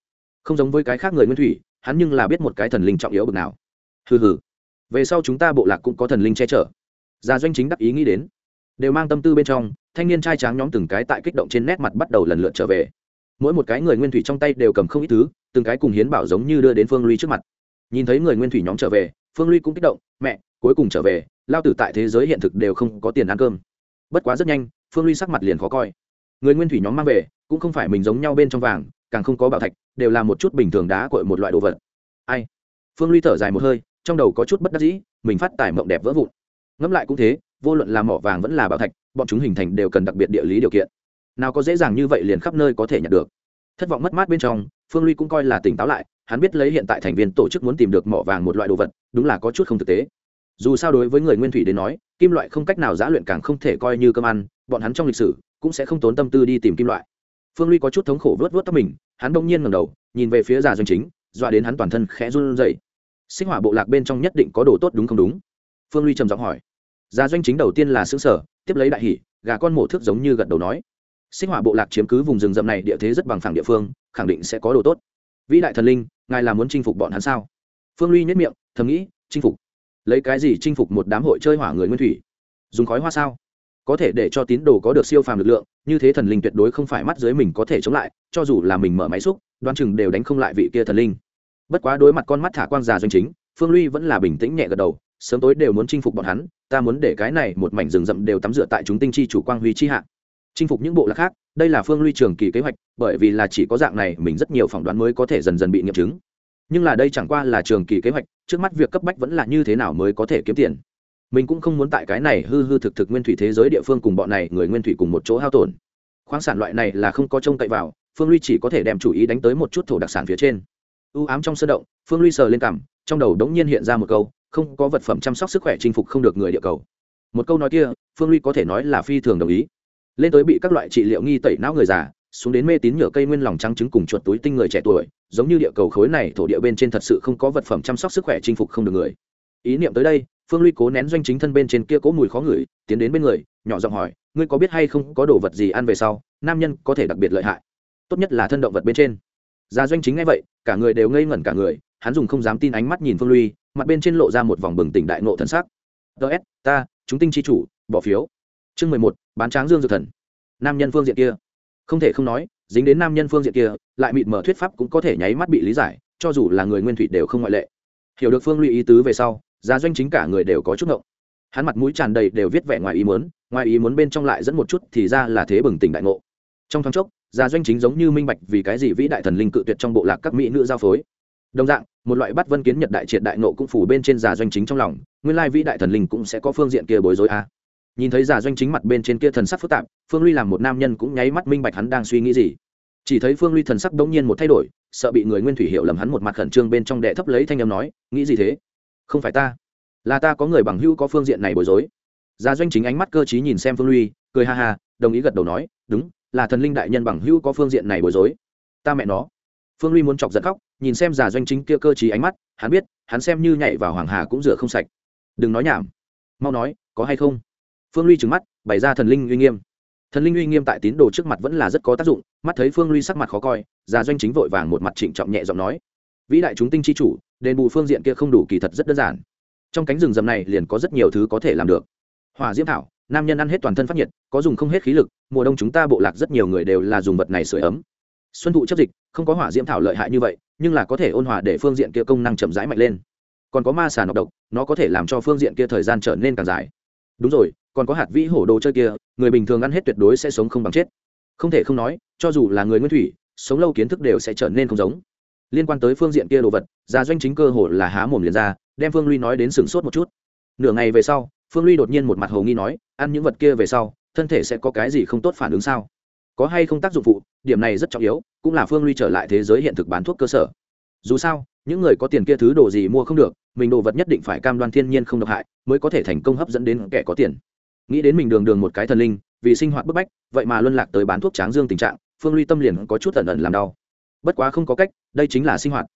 Không giống với cái khác người nguyên thủy, hắn nhưng là biết một cái thần linh trọng yếu bực nào. Hừ hừ. Về sau chúng ta bộ lạc cũng có thần linh che chở. Giả doanh chính đắc ý nghĩ đến. Đều mang tâm tư bên trong, thanh niên trai tráng nhóm từng cái tại kích động trên nét mặt bắt đầu lần lượt trở về. Mỗi một cái người nguyên thủy trong tay đều cầm không ít thứ từng cái cùng hiến bảo giống như đưa đến phương ly trước mặt. Nhìn thấy người nguyên thủy nhóm trở về, phương ly cũng kích động, mẹ, cuối cùng trở về, lao tử tại thế giới hiện thực đều không có tiền ăn cơm. Bất quá rất nhanh, phương ly sắc mặt liền khó coi. Người nguyên thủy nhóm mang về, cũng không phải mình giống nhau bên trong vàng, càng không có bảo thạch, đều là một chút bình thường đá cội một loại đồ vật. Ai? Phương ly thở dài một hơi, trong đầu có chút bất đắc dĩ, mình phát tài mộng đẹp vỡ vụn. Ngẫm lại cũng thế, vô luận là mỏ vàng vẫn là bảo thạch, bọn chúng hình thành đều cần đặc biệt địa lý điều kiện. Nào có dễ dàng như vậy liền khắp nơi có thể nhận được. Thất vọng mất mát bên trong phương ly cũng coi là tỉnh táo lại, hắn biết lấy hiện tại thành viên tổ chức muốn tìm được mỏ vàng một loại đồ vật, đúng là có chút không thực tế. Dù sao đối với người nguyên thủy đến nói, kim loại không cách nào giã luyện càng không thể coi như cơm ăn, bọn hắn trong lịch sử cũng sẽ không tốn tâm tư đi tìm kim loại. Phương ly có chút thống khổ vớt vớt tóc mình, hắn bỗng nhiên ngầm đầu, nhìn về phía già doanh chính, dọa đến hắn toàn thân khẽ run rẩy. Sinh hỏa bộ lạc bên trong nhất định có đồ tốt đúng không đúng? Phương ly trầm giọng hỏi. Già doanh chính đầu tiên là xứng sở tiếp lấy đại hỷ gà con mổ thước giống như gật đầu nói sinh hỏa bộ lạc chiếm cứ vùng rừng rậm này địa thế rất bằng phẳng địa phương, khẳng định sẽ có đồ tốt. Vĩ đại thần linh, ngài là muốn chinh phục bọn hắn sao? Phương ly nhất miệng, thầm nghĩ, chinh phục. Lấy cái gì chinh phục một đám hội chơi hỏa người nguyên thủy? Dùng khói hoa sao? Có thể để cho tín đồ có được siêu phàm lực lượng, như thế thần linh tuyệt đối không phải mắt dưới mình có thể chống lại, cho dù là mình mở máy xúc đoan chừng đều đánh không lại vị kia thần linh. Bất quá đối mặt con mắt thả quang già doanh chính, phương ly vẫn là bình tĩnh nhẹ gật đầu, sớm tối đều muốn chinh phục bọn hắn, ta muốn để cái này một mảnh rừng rậm đều tắm rửa tại chúng tinh chi chủ quang huy chi hạ chinh phục những bộ lạc khác, đây là phương ly trường kỳ kế hoạch, bởi vì là chỉ có dạng này mình rất nhiều phỏng đoán mới có thể dần dần bị nghiệm chứng. Nhưng là đây chẳng qua là trường kỳ kế hoạch, trước mắt việc cấp bách vẫn là như thế nào mới có thể kiếm tiền. Mình cũng không muốn tại cái này hư hư thực thực nguyên thủy thế giới địa phương cùng bọn này người nguyên thủy cùng một chỗ hao tổn. Khoáng sản loại này là không có trông cậy vào, phương ly chỉ có thể đem chủ ý đánh tới một chút thổ đặc sản phía trên. U ám trong sơ động, phương ly sờ lên cằm, trong đầu đống nhiên hiện ra một câu, không có vật phẩm chăm sóc sức khỏe chinh phục không được người địa cầu. Một câu nói kia, phương ly có thể nói là phi thường đồng ý lên tới bị các loại trị liệu nghi tẩy não người già, xuống đến mê tín nhựa cây nguyên lòng trắng trứng cùng chuột túi tinh người trẻ tuổi, giống như địa cầu khối này thổ địa bên trên thật sự không có vật phẩm chăm sóc sức khỏe chinh phục không được người. Ý niệm tới đây, phương ly cố nén doanh chính thân bên trên kia cố mùi khó ngửi, tiến đến bên người, nhỏ giọng hỏi, ngươi có biết hay không có đồ vật gì ăn về sau, nam nhân có thể đặc biệt lợi hại? Tốt nhất là thân động vật bên trên. Gia doanh chính ngay vậy, cả người đều ngây ngẩn cả người, hắn dùng không dám tin ánh mắt nhìn phương ly mặt bên trên lộ ra một vòng bừng tỉnh đại nộ thần sắc. Ts ta, chúng tinh chi chủ, bỏ phiếu. Chương mười một bán tráng dương dược thần. Nam nhân phương diện kia. Không thể không nói, dính đến nam nhân phương diện kia, lại mịt mở thuyết pháp cũng có thể nháy mắt bị lý giải, cho dù là người nguyên thủy đều không ngoại lệ. Hiểu được phương lụy ý tứ về sau giá doanh chính cả người đều có chút ngộng. Hắn mặt mũi tràn đầy đều viết vẻ ngoài ý muốn, ngoài ý muốn bên trong lại dẫn một chút thì ra là thế bừng tỉnh đại ngộ. Trong thoáng chốc giá doanh chính giống như minh bạch vì cái gì vĩ đại thần linh cự tuyệt trong bộ lạc các mỹ nữ giao phối. Đồng dạng, một loại bắt vân kiến nhật đại triệt đại nộ cũng phủ bên trên già doanh chính trong lòng, nguyên lai vĩ đại thần linh cũng sẽ có phương diện kia bối rối a nhìn thấy giả doanh chính mặt bên trên kia thần sắc phức tạp, phương ly làm một nam nhân cũng nháy mắt minh bạch hắn đang suy nghĩ gì. Chỉ thấy phương ly thần sắc đống nhiên một thay đổi, sợ bị người nguyên thủy hiểu lầm hắn một mặt khẩn trương bên trong đệ thấp lấy thanh âm nói, nghĩ gì thế? Không phải ta. Là ta có người bằng hữu có phương diện này bối rối. Giả doanh chính ánh mắt cơ t nhìn xem phương ly cười ha ha, đồng ý gật đầu nói, đúng, là thần linh đại nhân bằng hữu có phương diện này bối rối. Ta mẹ nó. Phương ly muốn chọc giận khóc, nhìn xem giả doanh chính kia cơ chí ánh mắt, hắn biết, hắn xem như nhảy vào hoàng hà cũng rửa không sạch. Đừng nói nhảm. Mau nói, có hay không? Phương ly trừng mắt, bày ra thần linh uy nghiêm. Thần linh uy nghiêm tại tín đồ trước mặt vẫn là rất có tác dụng, mắt thấy phương ly sắc mặt khó coi, già doanh chính vội vàng một mặt trịnh trọng nhẹ giọng nói, vĩ đại chúng tinh chi chủ, đền bù phương diện kia không đủ kỳ thật rất đơn giản. Trong cánh rừng rầm này liền có rất nhiều thứ có thể làm được. Hòa diễm thảo, nam nhân ăn hết toàn thân phát nhiệt, có dùng không hết khí lực, mùa đông chúng ta bộ lạc rất nhiều người đều là dùng vật này sửa ấm. Xuân thụ chấp dịch, không có hỏa diễm thảo lợi hại như vậy, nhưng là có thể ôn hòa để phương diện kia công năng chậm rãi mạnh lên. Còn có ma xà nọc độc, nó có thể làm cho phương diện kia thời gian trở nên càng dài. Đúng rồi còn có hạt vĩ hổ đồ chơi kia, người bình thường ăn hết tuyệt đối sẽ sống không bằng chết. Không thể không nói, cho dù là người nguyên thủy, sống lâu kiến thức đều sẽ trở nên không giống. Liên quan tới phương diện kia đồ vật, gia doanh chính cơ hồ là há mồm liền ra, đem phương ly nói đến sửng sốt một chút. Nửa ngày về sau, phương ly đột nhiên một mặt hầu nghi nói, ăn những vật kia về sau, thân thể sẽ có cái gì không tốt phản ứng sao? Có hay không tác dụng phụ, điểm này rất trọng yếu, cũng là phương ly trở lại thế giới hiện thực bán thuốc cơ sở. Dù sao, những người có tiền kia thứ đồ gì mua không được, mình đồ vật nhất định phải cam đoan thiên nhiên không độc hại, mới có thể thành công hấp dẫn đến kẻ có tiền nghĩ đến mình đường đường một cái thần linh, vì sinh hoạt bức bách, vậy mà luân lạc tới bán thuốc tráng dương tình trạng, phương ly tâm liền có chút tẩn ẩn làm đau. Bất quá không có cách, đây chính là sinh hoạt.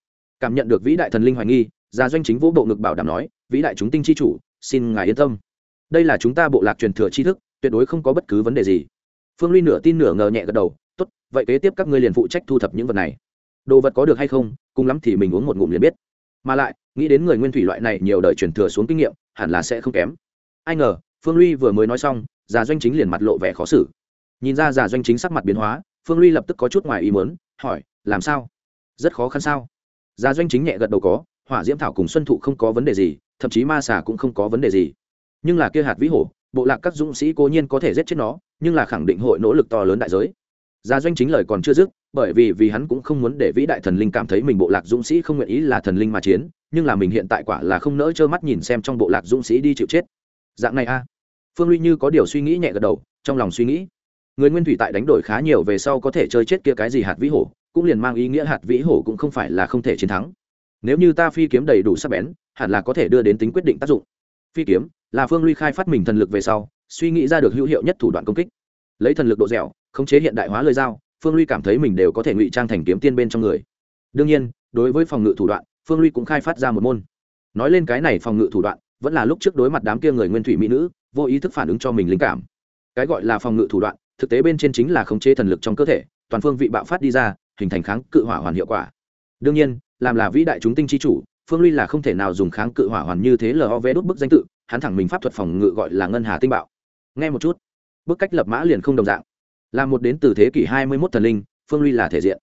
Cảm nhận được vĩ đại thần linh hoài nghi, gia doanh chính vũ bộ ngực bảo đảm nói, vĩ đại chúng tinh chi chủ, xin ngài yên tâm. Đây là chúng ta bộ lạc truyền thừa tri thức, tuyệt đối không có bất cứ vấn đề gì. Phương ly nửa tin nửa ngờ nhẹ gật đầu, tốt, vậy kế tiếp các ngươi liền phụ trách thu thập những vật này. Đồ vật có được hay không, cùng lắm thì mình uống một ngụm liền biết. Mà lại, nghĩ đến người nguyên thủy loại này nhiều đời truyền thừa xuống kinh nghiệm, hẳn là sẽ không kém. Ai ngờ phương ly vừa mới nói xong, già doanh chính liền mặt lộ vẻ khó xử. Nhìn ra già doanh chính sắc mặt biến hóa, phương ly lập tức có chút ngoài ý muốn, hỏi, làm sao? Rất khó khăn sao? Già doanh chính nhẹ gật đầu có, hỏa diễm thảo cùng xuân thụ không có vấn đề gì, thậm chí ma xà cũng không có vấn đề gì. Nhưng là kia hạt vĩ hổ, bộ lạc các dũng sĩ cố nhiên có thể giết chết nó, nhưng là khẳng định hội nỗ lực to lớn đại giới. Gia doanh chính lời còn chưa dứt, bởi vì vì hắn cũng không muốn để vĩ đại thần linh cảm thấy mình bộ lạc dũng sĩ không nguyện ý là thần linh mà chiến, nhưng là mình hiện tại quả là không nỡ trơ mắt nhìn xem trong bộ lạc dũng sĩ đi chịu chết dạng này a. Phương ly như có điều suy nghĩ nhẹ gật đầu, trong lòng suy nghĩ, người nguyên thủy tại đánh đổi khá nhiều về sau có thể chơi chết kia cái gì hạt vĩ hổ, cũng liền mang ý nghĩa hạt vĩ hổ cũng không phải là không thể chiến thắng. Nếu như ta phi kiếm đầy đủ sắc bén, hẳn là có thể đưa đến tính quyết định tác dụng. Phi kiếm là phương ly khai phát mình thần lực về sau, suy nghĩ ra được hữu hiệu nhất thủ đoạn công kích. Lấy thần lực độ dẻo, khống chế hiện đại hóa lời dao phương ly cảm thấy mình đều có thể ngụy trang thành kiếm tiên bên trong người. Đương nhiên, đối với phòng ngự thủ đoạn, phương ly cũng khai phát ra một môn. Nói lên cái này phòng ngự thủ đoạn vẫn là lúc trước đối mặt đám kia người nguyên thủy mỹ nữ, vô ý thức phản ứng cho mình linh cảm. Cái gọi là phòng ngự thủ đoạn, thực tế bên trên chính là khống chế thần lực trong cơ thể, toàn phương vị bạo phát đi ra, hình thành kháng cự hỏa hoàn hiệu quả. Đương nhiên, làm là vĩ đại chúng tinh chi chủ, phương ly là không thể nào dùng kháng cự hỏa hoàn như thế lò vé đốt bức danh tự, hắn thẳng mình pháp thuật phòng ngự gọi là ngân hà tinh bạo. Nghe một chút, bức cách lập mã liền không đồng dạng. Là một đến từ thế kỷ hai mươi 21 thần linh, phương ly là thể diện.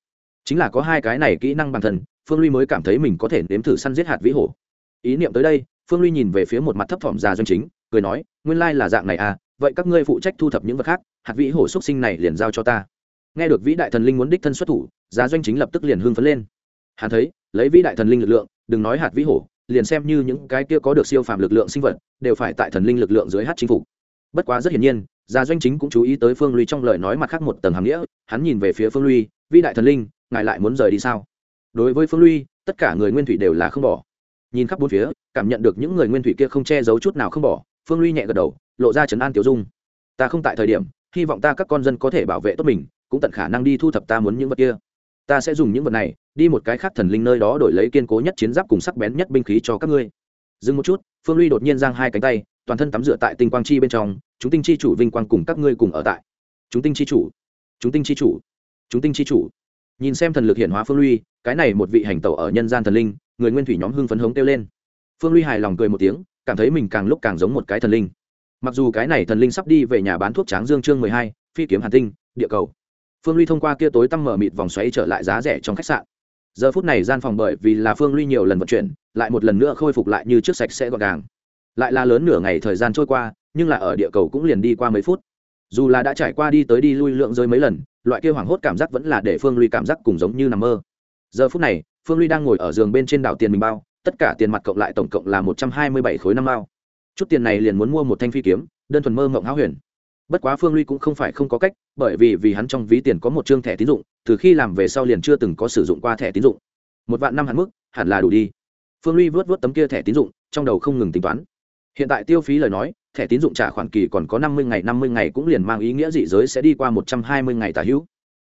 Chính là có hai cái này kỹ năng bằng thần phương ly mới cảm thấy mình có thể nếm thử săn giết hạt vĩ hổ. Ý niệm tới đây phương ly nhìn về phía một mặt thấp thỏm già doanh chính, cười nói, nguyên lai là dạng này à vậy các ngươi phụ trách thu thập những vật khác, hạt vĩ hổ xuất sinh này liền giao cho ta. Nghe được vĩ đại thần linh muốn đích thân xuất thủ, già doanh chính lập tức liền hưng phấn lên. Hắn thấy, lấy vĩ đại thần linh lực lượng, đừng nói hạt vĩ hổ, liền xem như những cái kia có được siêu phàm lực lượng sinh vật, đều phải tại thần linh lực lượng dưới hát chính phủ bất quá rất hiển nhiên gia doanh chính cũng chú ý tới phương ly trong lời nói mặt khác một tầng hàm nghĩa, hắn nhìn về phía phương ly, vĩ đại thần linh, ngài lại muốn rời đi sao? Đối với phương ly, tất cả người nguyên thủy đều là không bỏ nhìn khắp bốn phía, cảm nhận được những người nguyên thủy kia không che giấu chút nào không bỏ, phương ly nhẹ gật đầu, lộ ra trấn an tiểu dung. Ta không tại thời điểm, hy vọng ta các con dân có thể bảo vệ tốt mình, cũng tận khả năng đi thu thập ta muốn những vật kia. Ta sẽ dùng những vật này, đi một cái khác thần linh nơi đó đổi lấy kiên cố nhất chiến giáp cùng sắc bén nhất binh khí cho các ngươi. Dừng một chút, phương ly đột nhiên giang hai cánh tay, toàn thân tắm rửa tại tinh quang chi bên trong, chúng tinh chi chủ vinh quang cùng các ngươi cùng ở tại. Chúng tinh chi chủ, chúng tinh chi chủ, chúng tinh chi chủ. Nhìn xem thần lực hiển hóa phương ly cái này một vị hành tẩu ở nhân gian thần linh, người nguyên thủy nhóm hưng phấn hống kêu lên. Phương ly hài lòng cười một tiếng, cảm thấy mình càng lúc càng giống một cái thần linh. Mặc dù cái này thần linh sắp đi về nhà bán thuốc tráng dương chương mười hai, phi kiếm hàn tinh, địa cầu. Phương ly thông qua kia tối tăm mở mịt vòng xoáy trở lại giá rẻ trong khách sạn. Giờ phút này gian phòng bởi vì là phương ly nhiều lần vận chuyển, lại một lần nữa khôi phục lại như trước sạch sẽ gọn gàng. Lại là lớn nửa ngày thời gian trôi qua, nhưng là ở địa cầu cũng liền đi qua mấy phút. Dù là đã trải qua đi tới đi lui lượng rơi mấy lần, loại kia hoảng hốt cảm giác vẫn là để phương ly cảm giác cùng giống như nằm mơ giờ phút này, phương ly đang ngồi ở giường bên trên đảo tiền mình bao, tất cả tiền mặt cộng lại tổng cộng là một trăm hai mươi bảy khối năm bao chút tiền này liền muốn mua một thanh phi kiếm, đơn thuần mơ mộng háo huyền. Bất quá phương ly cũng không phải không có cách, bởi vì vì hắn trong ví tiền có một chương thẻ tín dụng, từ khi làm về sau liền chưa từng có sử dụng qua thẻ tín dụng. Một vạn năm hạn mức, hẳn là đủ đi. Phương ly vớt vớt tấm kia thẻ tín dụng, trong đầu không ngừng tính toán. Hiện tại tiêu phí lời nói, thẻ tín dụng trả khoản kỳ còn có năm mươi ngày, năm mươi ngày cũng liền mang ý nghĩa dị giới sẽ đi qua một trăm hai mươi ngày tả hữu.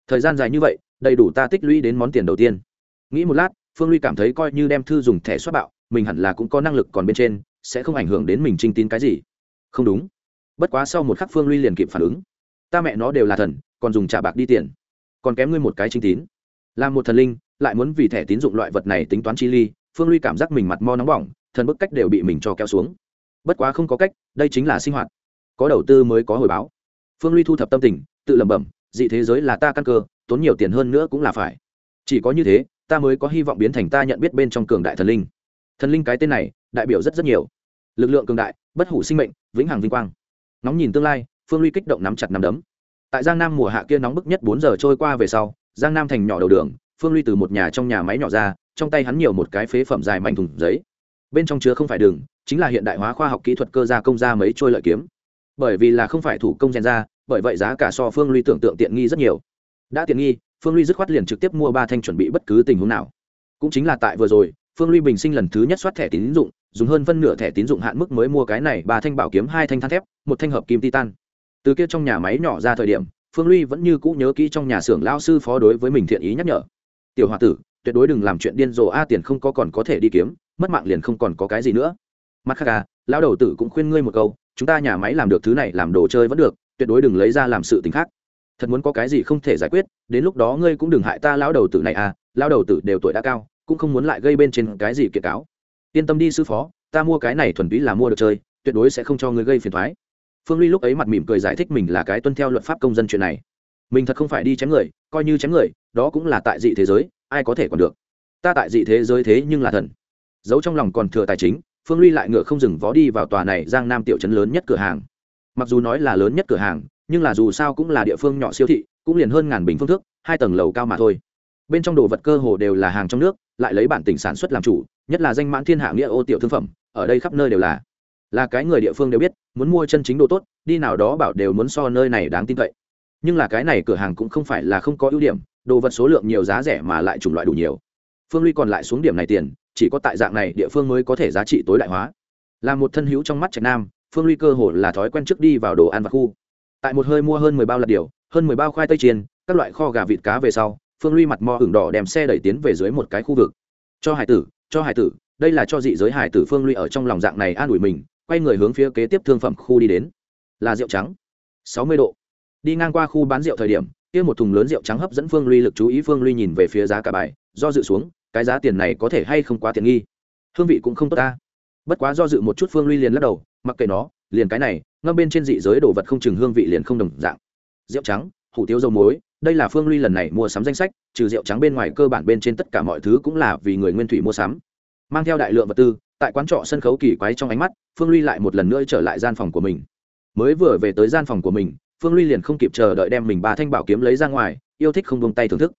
Thời gian dài như vậy, đầy đủ ta tích lũy đến món tiền đầu tiên nghĩ một lát, phương ly cảm thấy coi như đem thư dùng thẻ xoát bạo, mình hẳn là cũng có năng lực còn bên trên, sẽ không ảnh hưởng đến mình trinh tín cái gì. Không đúng. Bất quá sau một khắc phương ly liền kịp phản ứng. Ta mẹ nó đều là thần, còn dùng trả bạc đi tiền. Còn kém ngươi một cái trinh tín. Là một thần linh, lại muốn vì thẻ tín dụng loại vật này tính toán chi ly, phương ly cảm giác mình mặt mo nóng bỏng, thần bức cách đều bị mình cho kéo xuống. Bất quá không có cách, đây chính là sinh hoạt. Có đầu tư mới có hồi báo. Phương ly thu thập tâm tình, tự lẩm bẩm, dị thế giới là ta căn cơ, tốn nhiều tiền hơn nữa cũng là phải. Chỉ có như thế ta mới có hy vọng biến thành ta nhận biết bên trong cường đại thần linh. Thần linh cái tên này, đại biểu rất rất nhiều. Lực lượng cường đại, bất hủ sinh mệnh, vĩnh hằng vinh quang. Nóng nhìn tương lai, phương ly kích động nắm chặt nắm đấm. Tại giang nam mùa hạ kia nóng bức nhất bốn giờ trôi qua về sau, giang nam thành nhỏ đầu đường, phương ly từ một nhà trong nhà máy nhỏ ra, trong tay hắn nhiều một cái phế phẩm dài mảnh thùng giấy. Bên trong chứa không phải đường, chính là hiện đại hóa khoa học kỹ thuật cơ gia công ra mấy trôi lợi kiếm. Bởi vì là không phải thủ công rèn ra, bởi vậy giá cả so phương ly tưởng tượng tiện nghi rất nhiều. Đã tiện nghi phương ly dứt khoát liền trực tiếp mua ba thanh chuẩn bị bất cứ tình huống nào. Cũng chính là tại vừa rồi, phương ly bình sinh lần thứ nhất soát thẻ tín dụng, dùng hơn phân nửa thẻ tín dụng hạn mức mới mua cái này ba thanh bảo kiếm, hai thanh than thép, một thanh hợp kim titan. Từ kia trong nhà máy nhỏ ra thời điểm, phương ly vẫn như cũ nhớ kỹ trong nhà xưởng lao sư phó đối với mình thiện ý nhắc nhở. Tiểu h o a tử, tuyệt đối đừng làm chuyện điên rồ, a, tiền không có còn có thể đi kiếm, mất mạng liền không còn có cái gì nữa. Mặt khác à lão đầu tử cũng khuyên ngươi một câu, chúng ta nhà máy làm được thứ này, làm đồ chơi vẫn được, tuyệt đối đừng lấy ra làm sự t ì n h khác thật muốn có cái gì không thể giải quyết, đến lúc đó ngươi cũng đừng hại ta lão đầu tử này à lão đầu tử đều tuổi đã cao, cũng không muốn lại gây bên trên cái gì kiệt cáo. Yên tâm đi sư phó, ta mua cái này thuần túy là mua được chơi, tuyệt đối sẽ không cho ngươi gây phiền thoái phương ly lúc ấy mặt mỉm cười giải thích mình là cái tuân theo luật pháp công dân chuyện này. Mình thật không phải đi chém người, coi như chém người, đó cũng là tại dị thế giới, ai có thể còn được. Ta tại dị thế giới thế nhưng là thần. Giấu trong lòng còn thừa tài chính, phương ly lại ngựa không dừng vó đi vào tòa này giang nam tiểu trấn lớn nhất cửa hàng. Mặc dù nói là lớn nhất cửa hàng nhưng là dù sao cũng là địa phương nhỏ siêu thị, cũng liền hơn ngàn bình phương thức hai tầng lầu cao mà thôi. Bên trong đồ vật cơ hồ đều là hàng trong nước, lại lấy bản tỉnh sản xuất làm chủ, nhất là danh mãn thiên hạ nghĩa ô tiểu thương phẩm, ở đây khắp nơi đều là. Là cái người địa phương đều biết, muốn mua chân chính đồ tốt, đi nào đó bảo đều muốn so nơi này đáng tin cậy. Nhưng là cái này cửa hàng cũng không phải là không có ưu điểm, đồ vật số lượng nhiều giá rẻ mà lại chủng loại đủ nhiều. Phương ly còn lại xuống điểm này tiền, chỉ có tại dạng này địa phương mới có thể giá trị tối đại hóa. Là một thân hữu trong mắt trạch nam, phương ly cơ hồ là thói quen trước đi vào đồ ăn và khu tại một hơi mua hơn mười bao lạt điều, hơn mười bao khoai tây chiên, các loại kho gà vịt cá về sau, phương ly mặt mò hửng đỏ đem xe đẩy tiến về dưới một cái khu vực. Cho hải tử, cho hải tử, đây là cho dị giới hải tử. Phương ly ở trong lòng dạng này an ủi mình, quay người hướng phía kế tiếp thương phẩm khu đi đến. Là rượu trắng. Sáu mươi độ. Đi ngang qua khu bán rượu thời điểm, kia một thùng lớn rượu trắng hấp dẫn phương ly lực chú ý, phương ly nhìn về phía giá cả bài, do dự xuống, cái giá tiền này có thể hay không quá tiện nghi? Hương vị cũng không tốt ta. Bất quá do dự một chút, phương ly liền lắc đầu, mặc kệ nó, liền cái này ngâm bên trên dị giới đồ vật không chừng hương vị liền không đồng dạng. Rượu trắng, hủ tiếu dầu muối, đây là phương ly lần này mua sắm danh sách, trừ rượu trắng bên ngoài cơ bản bên trên tất cả mọi thứ cũng là vì người nguyên thủy mua sắm. Mang theo đại lượng vật tư, tại quán trọ sân khấu kỳ quái trong ánh mắt, phương ly lại một lần nữa trở lại gian phòng của mình. Mới vừa về tới gian phòng của mình, phương ly liền không kịp chờ đợi đem mình ba thanh bảo kiếm lấy ra ngoài, yêu thích không buông tay thưởng thức.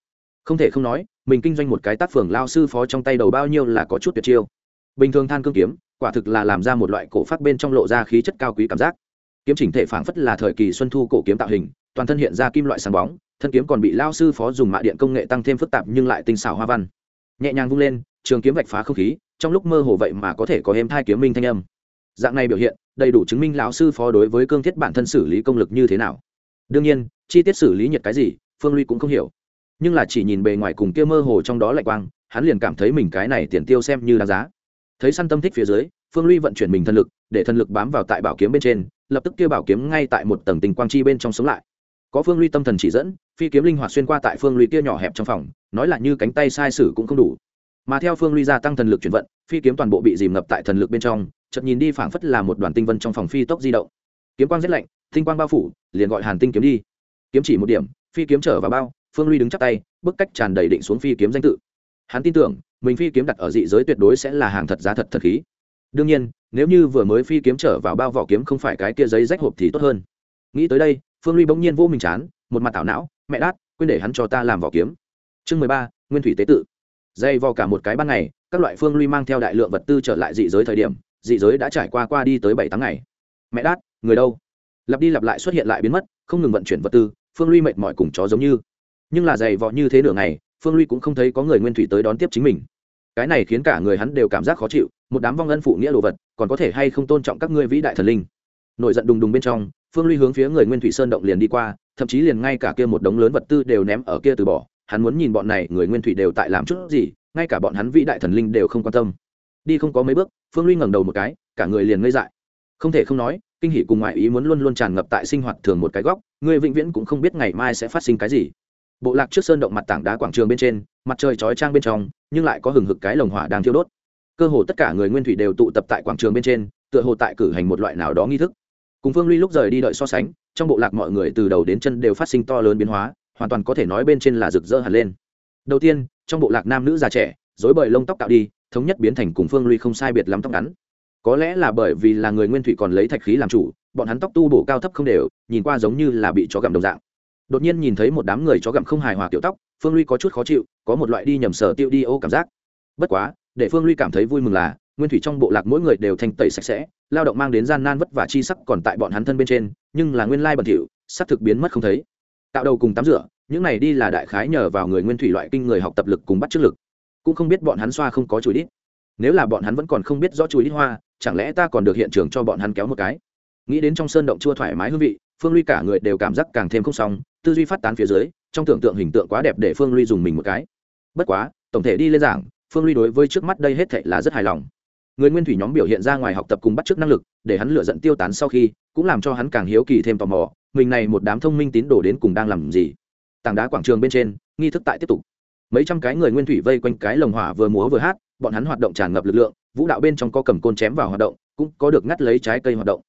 Không thể không nói, mình kinh doanh một cái tác phường lao sư phó trong tay đầu bao nhiêu là có chút tuyệt chiêu. Bình thường than cương kiếm, quả thực là làm ra một loại cổ phát bên trong lộ ra khí chất cao quý cảm giác kiếm chỉnh thể phảng phất là thời kỳ xuân thu cổ kiếm tạo hình, toàn thân hiện ra kim loại sáng bóng, thân kiếm còn bị lao sư phó dùng mạ điện công nghệ tăng thêm phức tạp nhưng lại tinh xảo hoa văn. Nhẹ nhàng vung lên, trường kiếm vạch phá không khí, trong lúc mơ hồ vậy mà có thể có êm thai kiếm minh thanh âm. Dạng này biểu hiện, đầy đủ chứng minh lão sư phó đối với cương thiết bản thân xử lý công lực như thế nào. Đương nhiên, chi tiết xử lý nhiệt cái gì, phương ly cũng không hiểu. Nhưng là chỉ nhìn bề ngoài cùng kia mơ hồ trong đó lạnh quang, hắn liền cảm thấy mình cái này tiền tiêu xem như đáng giá. Thấy săn tâm thích phía dưới, phương ly vận chuyển mình thân lực, để thân lực bám vào tại bảo kiếm bên trên lập tức kia bảo kiếm ngay tại một tầng tình quang chi bên trong sống lại. Có phương ly tâm thần chỉ dẫn, phi kiếm linh hoạt xuyên qua tại phương ly kia nhỏ hẹp trong phòng, nói là như cánh tay sai sử cũng không đủ. Mà theo phương ly gia tăng thần lực chuyển vận, phi kiếm toàn bộ bị dìm ngập tại thần lực bên trong, chợt nhìn đi phảng phất là một đoàn tinh vân trong phòng phi tốc di động. Kiếm quang rét lạnh, tinh quang bao phủ, liền gọi hàn tinh kiếm đi. Kiếm chỉ một điểm, phi kiếm trở vào bao, phương ly đứng chắc tay, bức cách tràn đầy định xuống phi kiếm danh tự. Hắn tin tưởng, mình phi kiếm đặt ở dị giới tuyệt đối sẽ là hàng thật giá thật thật khí đương nhiên, nếu như vừa mới phi kiếm trở vào bao vỏ kiếm không phải cái kia giấy rách hộp thì tốt hơn. Nghĩ tới đây, phương ly bỗng nhiên vô mình chán, một mặt tảo não, mẹ đát, quên để hắn cho ta làm vỏ kiếm. Chương mười ba, nguyên thủy tế tự. Dây vò cả một cái ban ngày, các loại phương ly mang theo đại lượng vật tư trở lại dị giới thời điểm, dị giới đã trải qua qua đi tới bảy tháng ngày. Mẹ đát, người đâu? Lặp đi lặp lại xuất hiện lại biến mất, không ngừng vận chuyển vật tư, phương ly mệt mỏi cùng chó giống như. Nhưng là dày vò như thế nửa ngày, phương ly cũng không thấy có người nguyên thủy tới đón tiếp chính mình cái này khiến cả người hắn đều cảm giác khó chịu, một đám vong ân phụ nghĩa đồ vật, còn có thể hay không tôn trọng các ngươi vĩ đại thần linh. Nổi giận đùng đùng bên trong, phương ly hướng phía người nguyên thủy sơn động liền đi qua, thậm chí liền ngay cả kia một đống lớn vật tư đều ném ở kia từ bỏ, hắn muốn nhìn bọn này người nguyên thủy đều tại làm chút gì, ngay cả bọn hắn vĩ đại thần linh đều không quan tâm. Đi không có mấy bước, phương ly ngẩng đầu một cái, cả người liền ngây dại. Không thể không nói, kinh hỉ cùng ngoại ý muốn luôn luôn tràn ngập tại sinh hoạt thường một cái góc, người vĩnh viễn cũng không biết ngày mai sẽ phát sinh cái gì bộ lạc trước sơn động mặt tảng đá quảng trường bên trên, mặt trời chói trang bên trong, nhưng lại có hừng hực cái lồng hỏa đang thiêu đốt. Cơ hồ tất cả người nguyên thủy đều tụ tập tại quảng trường bên trên, tựa hồ tại cử hành một loại nào đó nghi thức. Cùng phương ly lúc rời đi đợi so sánh, trong bộ lạc mọi người từ đầu đến chân đều phát sinh to lớn biến hóa, hoàn toàn có thể nói bên trên là rực rỡ hẳn lên. Đầu tiên, trong bộ lạc nam nữ già trẻ dối bời lông tóc tạo đi, thống nhất biến thành cùng phương ly không sai biệt lắm tóc ngắn. Có lẽ là bởi vì là người nguyên thủy còn lấy thạch khí làm chủ, bọn hắn tóc tu bổ cao thấp không đều, nhìn qua giống như là bị chó gặm đồng dạng đột nhiên nhìn thấy một đám người chó gặm không hài hòa tiểu tóc, phương ly có chút khó chịu, có một loại đi nhầm sở tiêu đi ô cảm giác. Bất quá, để phương ly cảm thấy vui mừng là, nguyên thủy trong bộ lạc mỗi người đều thanh tẩy sạch sẽ, lao động mang đến gian nan vất vả chi sắc còn tại bọn hắn thân bên trên, nhưng là nguyên lai bẩn thỉu sắc thực biến mất không thấy. Tạo đầu cùng tắm rửa, những này đi là đại khái nhờ vào người nguyên thủy loại kinh người học tập lực cùng bắt chước lực. Cũng không biết bọn hắn xoa không có chùi đít. Nếu là bọn hắn vẫn còn không biết rõ chùi đít hoa, chẳng lẽ ta còn được hiện trường cho bọn hắn kéo một cái? Nghĩ đến trong sơn động chua thoải mái hương vị phương ly cả người đều cảm giác càng thêm không xong, tư duy phát tán phía dưới, trong tưởng tượng hình tượng quá đẹp để phương ly dùng mình một cái. Bất quá, tổng thể đi lên giảng, phương ly đối với trước mắt đây hết thệ là rất hài lòng. Người nguyên thủy nhóm biểu hiện ra ngoài học tập cùng bắt chước năng lực, để hắn lựa dận tiêu tán sau khi, cũng làm cho hắn càng hiếu kỳ thêm tò mò, mình này một đám thông minh tín đồ đến cùng đang làm gì? Tảng đá quảng trường bên trên, nghi thức tại tiếp tục. Mấy trăm cái người nguyên thủy vây quanh cái lồng hỏa vừa múa vừa hát, bọn hắn hoạt động tràn ngập lực lượng, vũ đạo bên trong có cầm côn chém vào hoạt động, cũng có được ngắt lấy trái cây hoạt động.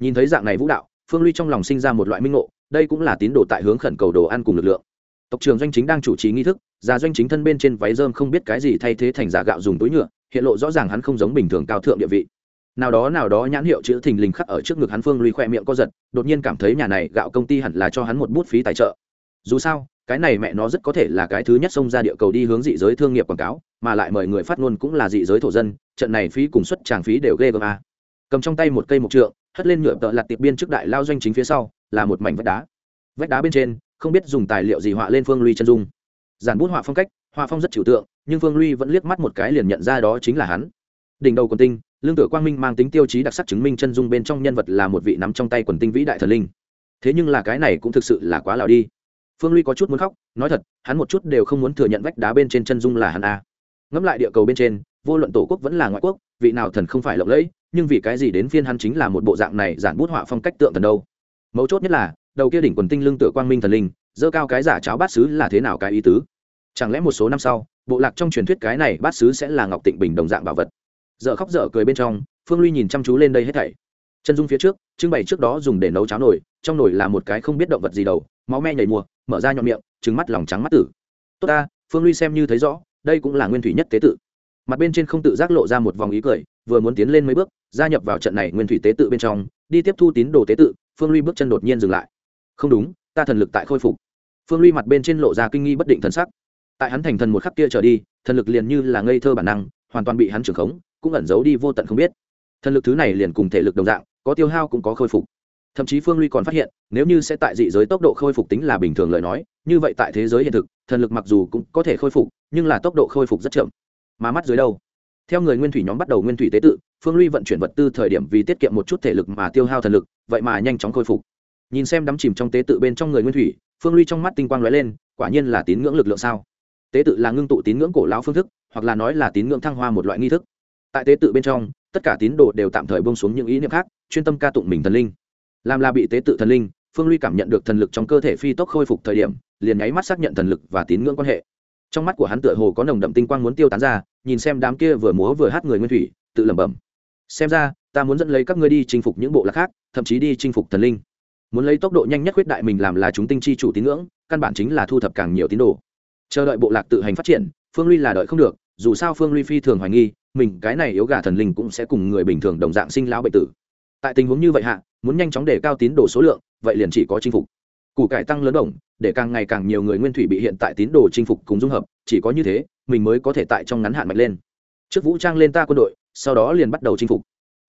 Nhìn thấy dạng này vũ đạo phương ly trong lòng sinh ra một loại minh ngộ, đây cũng là tín đồ tại hướng khẩn cầu đồ ăn cùng lực lượng. Tộc trường doanh chính đang chủ trì nghi thức, già doanh chính thân bên trên váy dơm không biết cái gì thay thế thành giả gạo dùng túi nhựa, hiện lộ rõ ràng hắn không giống bình thường cao thượng địa vị. Nào đó nào đó nhãn hiệu chữ thình lình khắc ở trước ngực hắn phương ly khoe miệng co giật, đột nhiên cảm thấy nhà này gạo công ty hẳn là cho hắn một bút phí tài trợ. Dù sao, cái này mẹ nó rất có thể là cái thứ nhất xông ra địa cầu đi hướng dị giới thương nghiệp quảng cáo, mà lại mời người phát ngôn cũng là dị giới thổ dân, trận này phí cùng suất tràng phí đều ghê gớm a cầm trong tay một cây mộc trượng, hất lên nhựa tợ lặt tiệp biên trước đại lao doanh chính phía sau, là một mảnh vách đá. Vách đá bên trên, không biết dùng tài liệu gì họa lên phương ly chân dung. Giản bút họa phong cách, họa phong rất trừu tượng, nhưng phương ly vẫn liếc mắt một cái liền nhận ra đó chính là hắn. Đỉnh đầu quần tinh, lương tử quang minh mang tính tiêu chí đặc sắc chứng minh chân dung bên trong nhân vật là một vị nắm trong tay quần tinh vĩ đại thần linh. Thế nhưng là cái này cũng thực sự là quá lào đi. Phương ly có chút muốn khóc, nói thật, hắn một chút đều không muốn thừa nhận vách đá bên trên chân dung là hắn a. Ngẫm lại địa cầu bên trên, vô luận tổ quốc vẫn là ngoại quốc, vị nào thần không phải lộng lẫy nhưng vì cái gì đến phiên hắn chính là một bộ dạng này giản bút họa phong cách tượng thần đâu? Mấu chốt nhất là, đầu kia đỉnh quần tinh lương tựa quang minh thần linh dơ cao cái giả cháo bát sứ là thế nào cái ý tứ? Chẳng lẽ một số năm sau, bộ lạc trong truyền thuyết cái này bát sứ sẽ là ngọc tịnh bình đồng dạng bảo vật? Dợ khóc dở cười bên trong, phương ly nhìn chăm chú lên đây hết thảy. Chân dung phía trước, trưng bày trước đó dùng để nấu cháo nồi, trong nồi là một cái không biết động vật gì đầu máu me nhảy mùa, mở ra nhọn miệng trứng mắt lòng trắng mắt tử. Tốt ta, phương ly xem như thấy rõ, đây cũng là nguyên thủy nhất tế tự mặt bên trên không tự giác lộ ra một vòng ý cười, vừa muốn tiến lên mấy bước, gia nhập vào trận này nguyên thủy tế tự bên trong, đi tiếp thu tín đồ tế tự, phương ly bước chân đột nhiên dừng lại. Không đúng, ta thần lực tại khôi phục. Phương ly mặt bên trên lộ ra kinh nghi bất định thần sắc. Tại hắn thành thần một khắc kia trở đi, thần lực liền như là ngây thơ bản năng, hoàn toàn bị hắn trưởng khống, cũng ẩn giấu đi vô tận không biết. Thần lực thứ này liền cùng thể lực đồng dạng, có tiêu hao cũng có khôi phục. Thậm chí phương ly còn phát hiện, nếu như sẽ tại dị giới tốc độ khôi phục tính là bình thường lời nói, như vậy tại thế giới hiện thực, thần lực mặc dù cũng có thể khôi phục, nhưng là tốc độ khôi phục rất chậm mà mắt dưới đâu. Theo người nguyên thủy nhóm bắt đầu nguyên thủy tế tự, phương ly vận chuyển vật tư thời điểm vì tiết kiệm một chút thể lực mà tiêu hao thần lực, vậy mà nhanh chóng khôi phục. Nhìn xem đắm chìm trong tế tự bên trong người nguyên thủy, phương ly trong mắt tinh quang lóe lên, quả nhiên là tín ngưỡng lực lượng sao? Tế tự là ngưng tụ tín ngưỡng cổ lão phương thức, hoặc là nói là tín ngưỡng thăng hoa một loại nghi thức. Tại tế tự bên trong, tất cả tín đồ đều tạm thời bông xuống những ý niệm khác, chuyên tâm ca tụng mình thần linh. Làm là bị tế tự thần linh, phương ly cảm nhận được thần lực trong cơ thể phi tốc khôi phục thời điểm, liền nháy mắt xác nhận thần lực và tín ngưỡng quan hệ trong mắt của hắn tựa hồ có nồng đậm tinh quang muốn tiêu tán ra, nhìn xem đám kia vừa múa vừa hát người nguyên thủy, tự lẩm bẩm. Xem ra, ta muốn dẫn lấy các ngươi đi chinh phục những bộ lạc khác, thậm chí đi chinh phục thần linh. Muốn lấy tốc độ nhanh nhất khuyết đại mình làm là chúng tinh chi chủ tín ngưỡng, căn bản chính là thu thập càng nhiều tín đồ. Chờ đợi bộ lạc tự hành phát triển, phương ly là đợi không được, dù sao phương ly phi thường hoài nghi, mình, cái này yếu gà thần linh cũng sẽ cùng người bình thường đồng dạng sinh lão bệnh tử. Tại tình huống như vậy hạ, muốn nhanh chóng để cao tín đồ số lượng, vậy liền chỉ có chinh phục củ cải tăng lớn đồng, để càng ngày càng nhiều người nguyên thủy bị hiện tại tín đồ chinh phục cùng dung hợp, chỉ có như thế, mình mới có thể tại trong ngắn hạn mạnh lên. Trước vũ trang lên ta quân đội, sau đó liền bắt đầu chinh phục.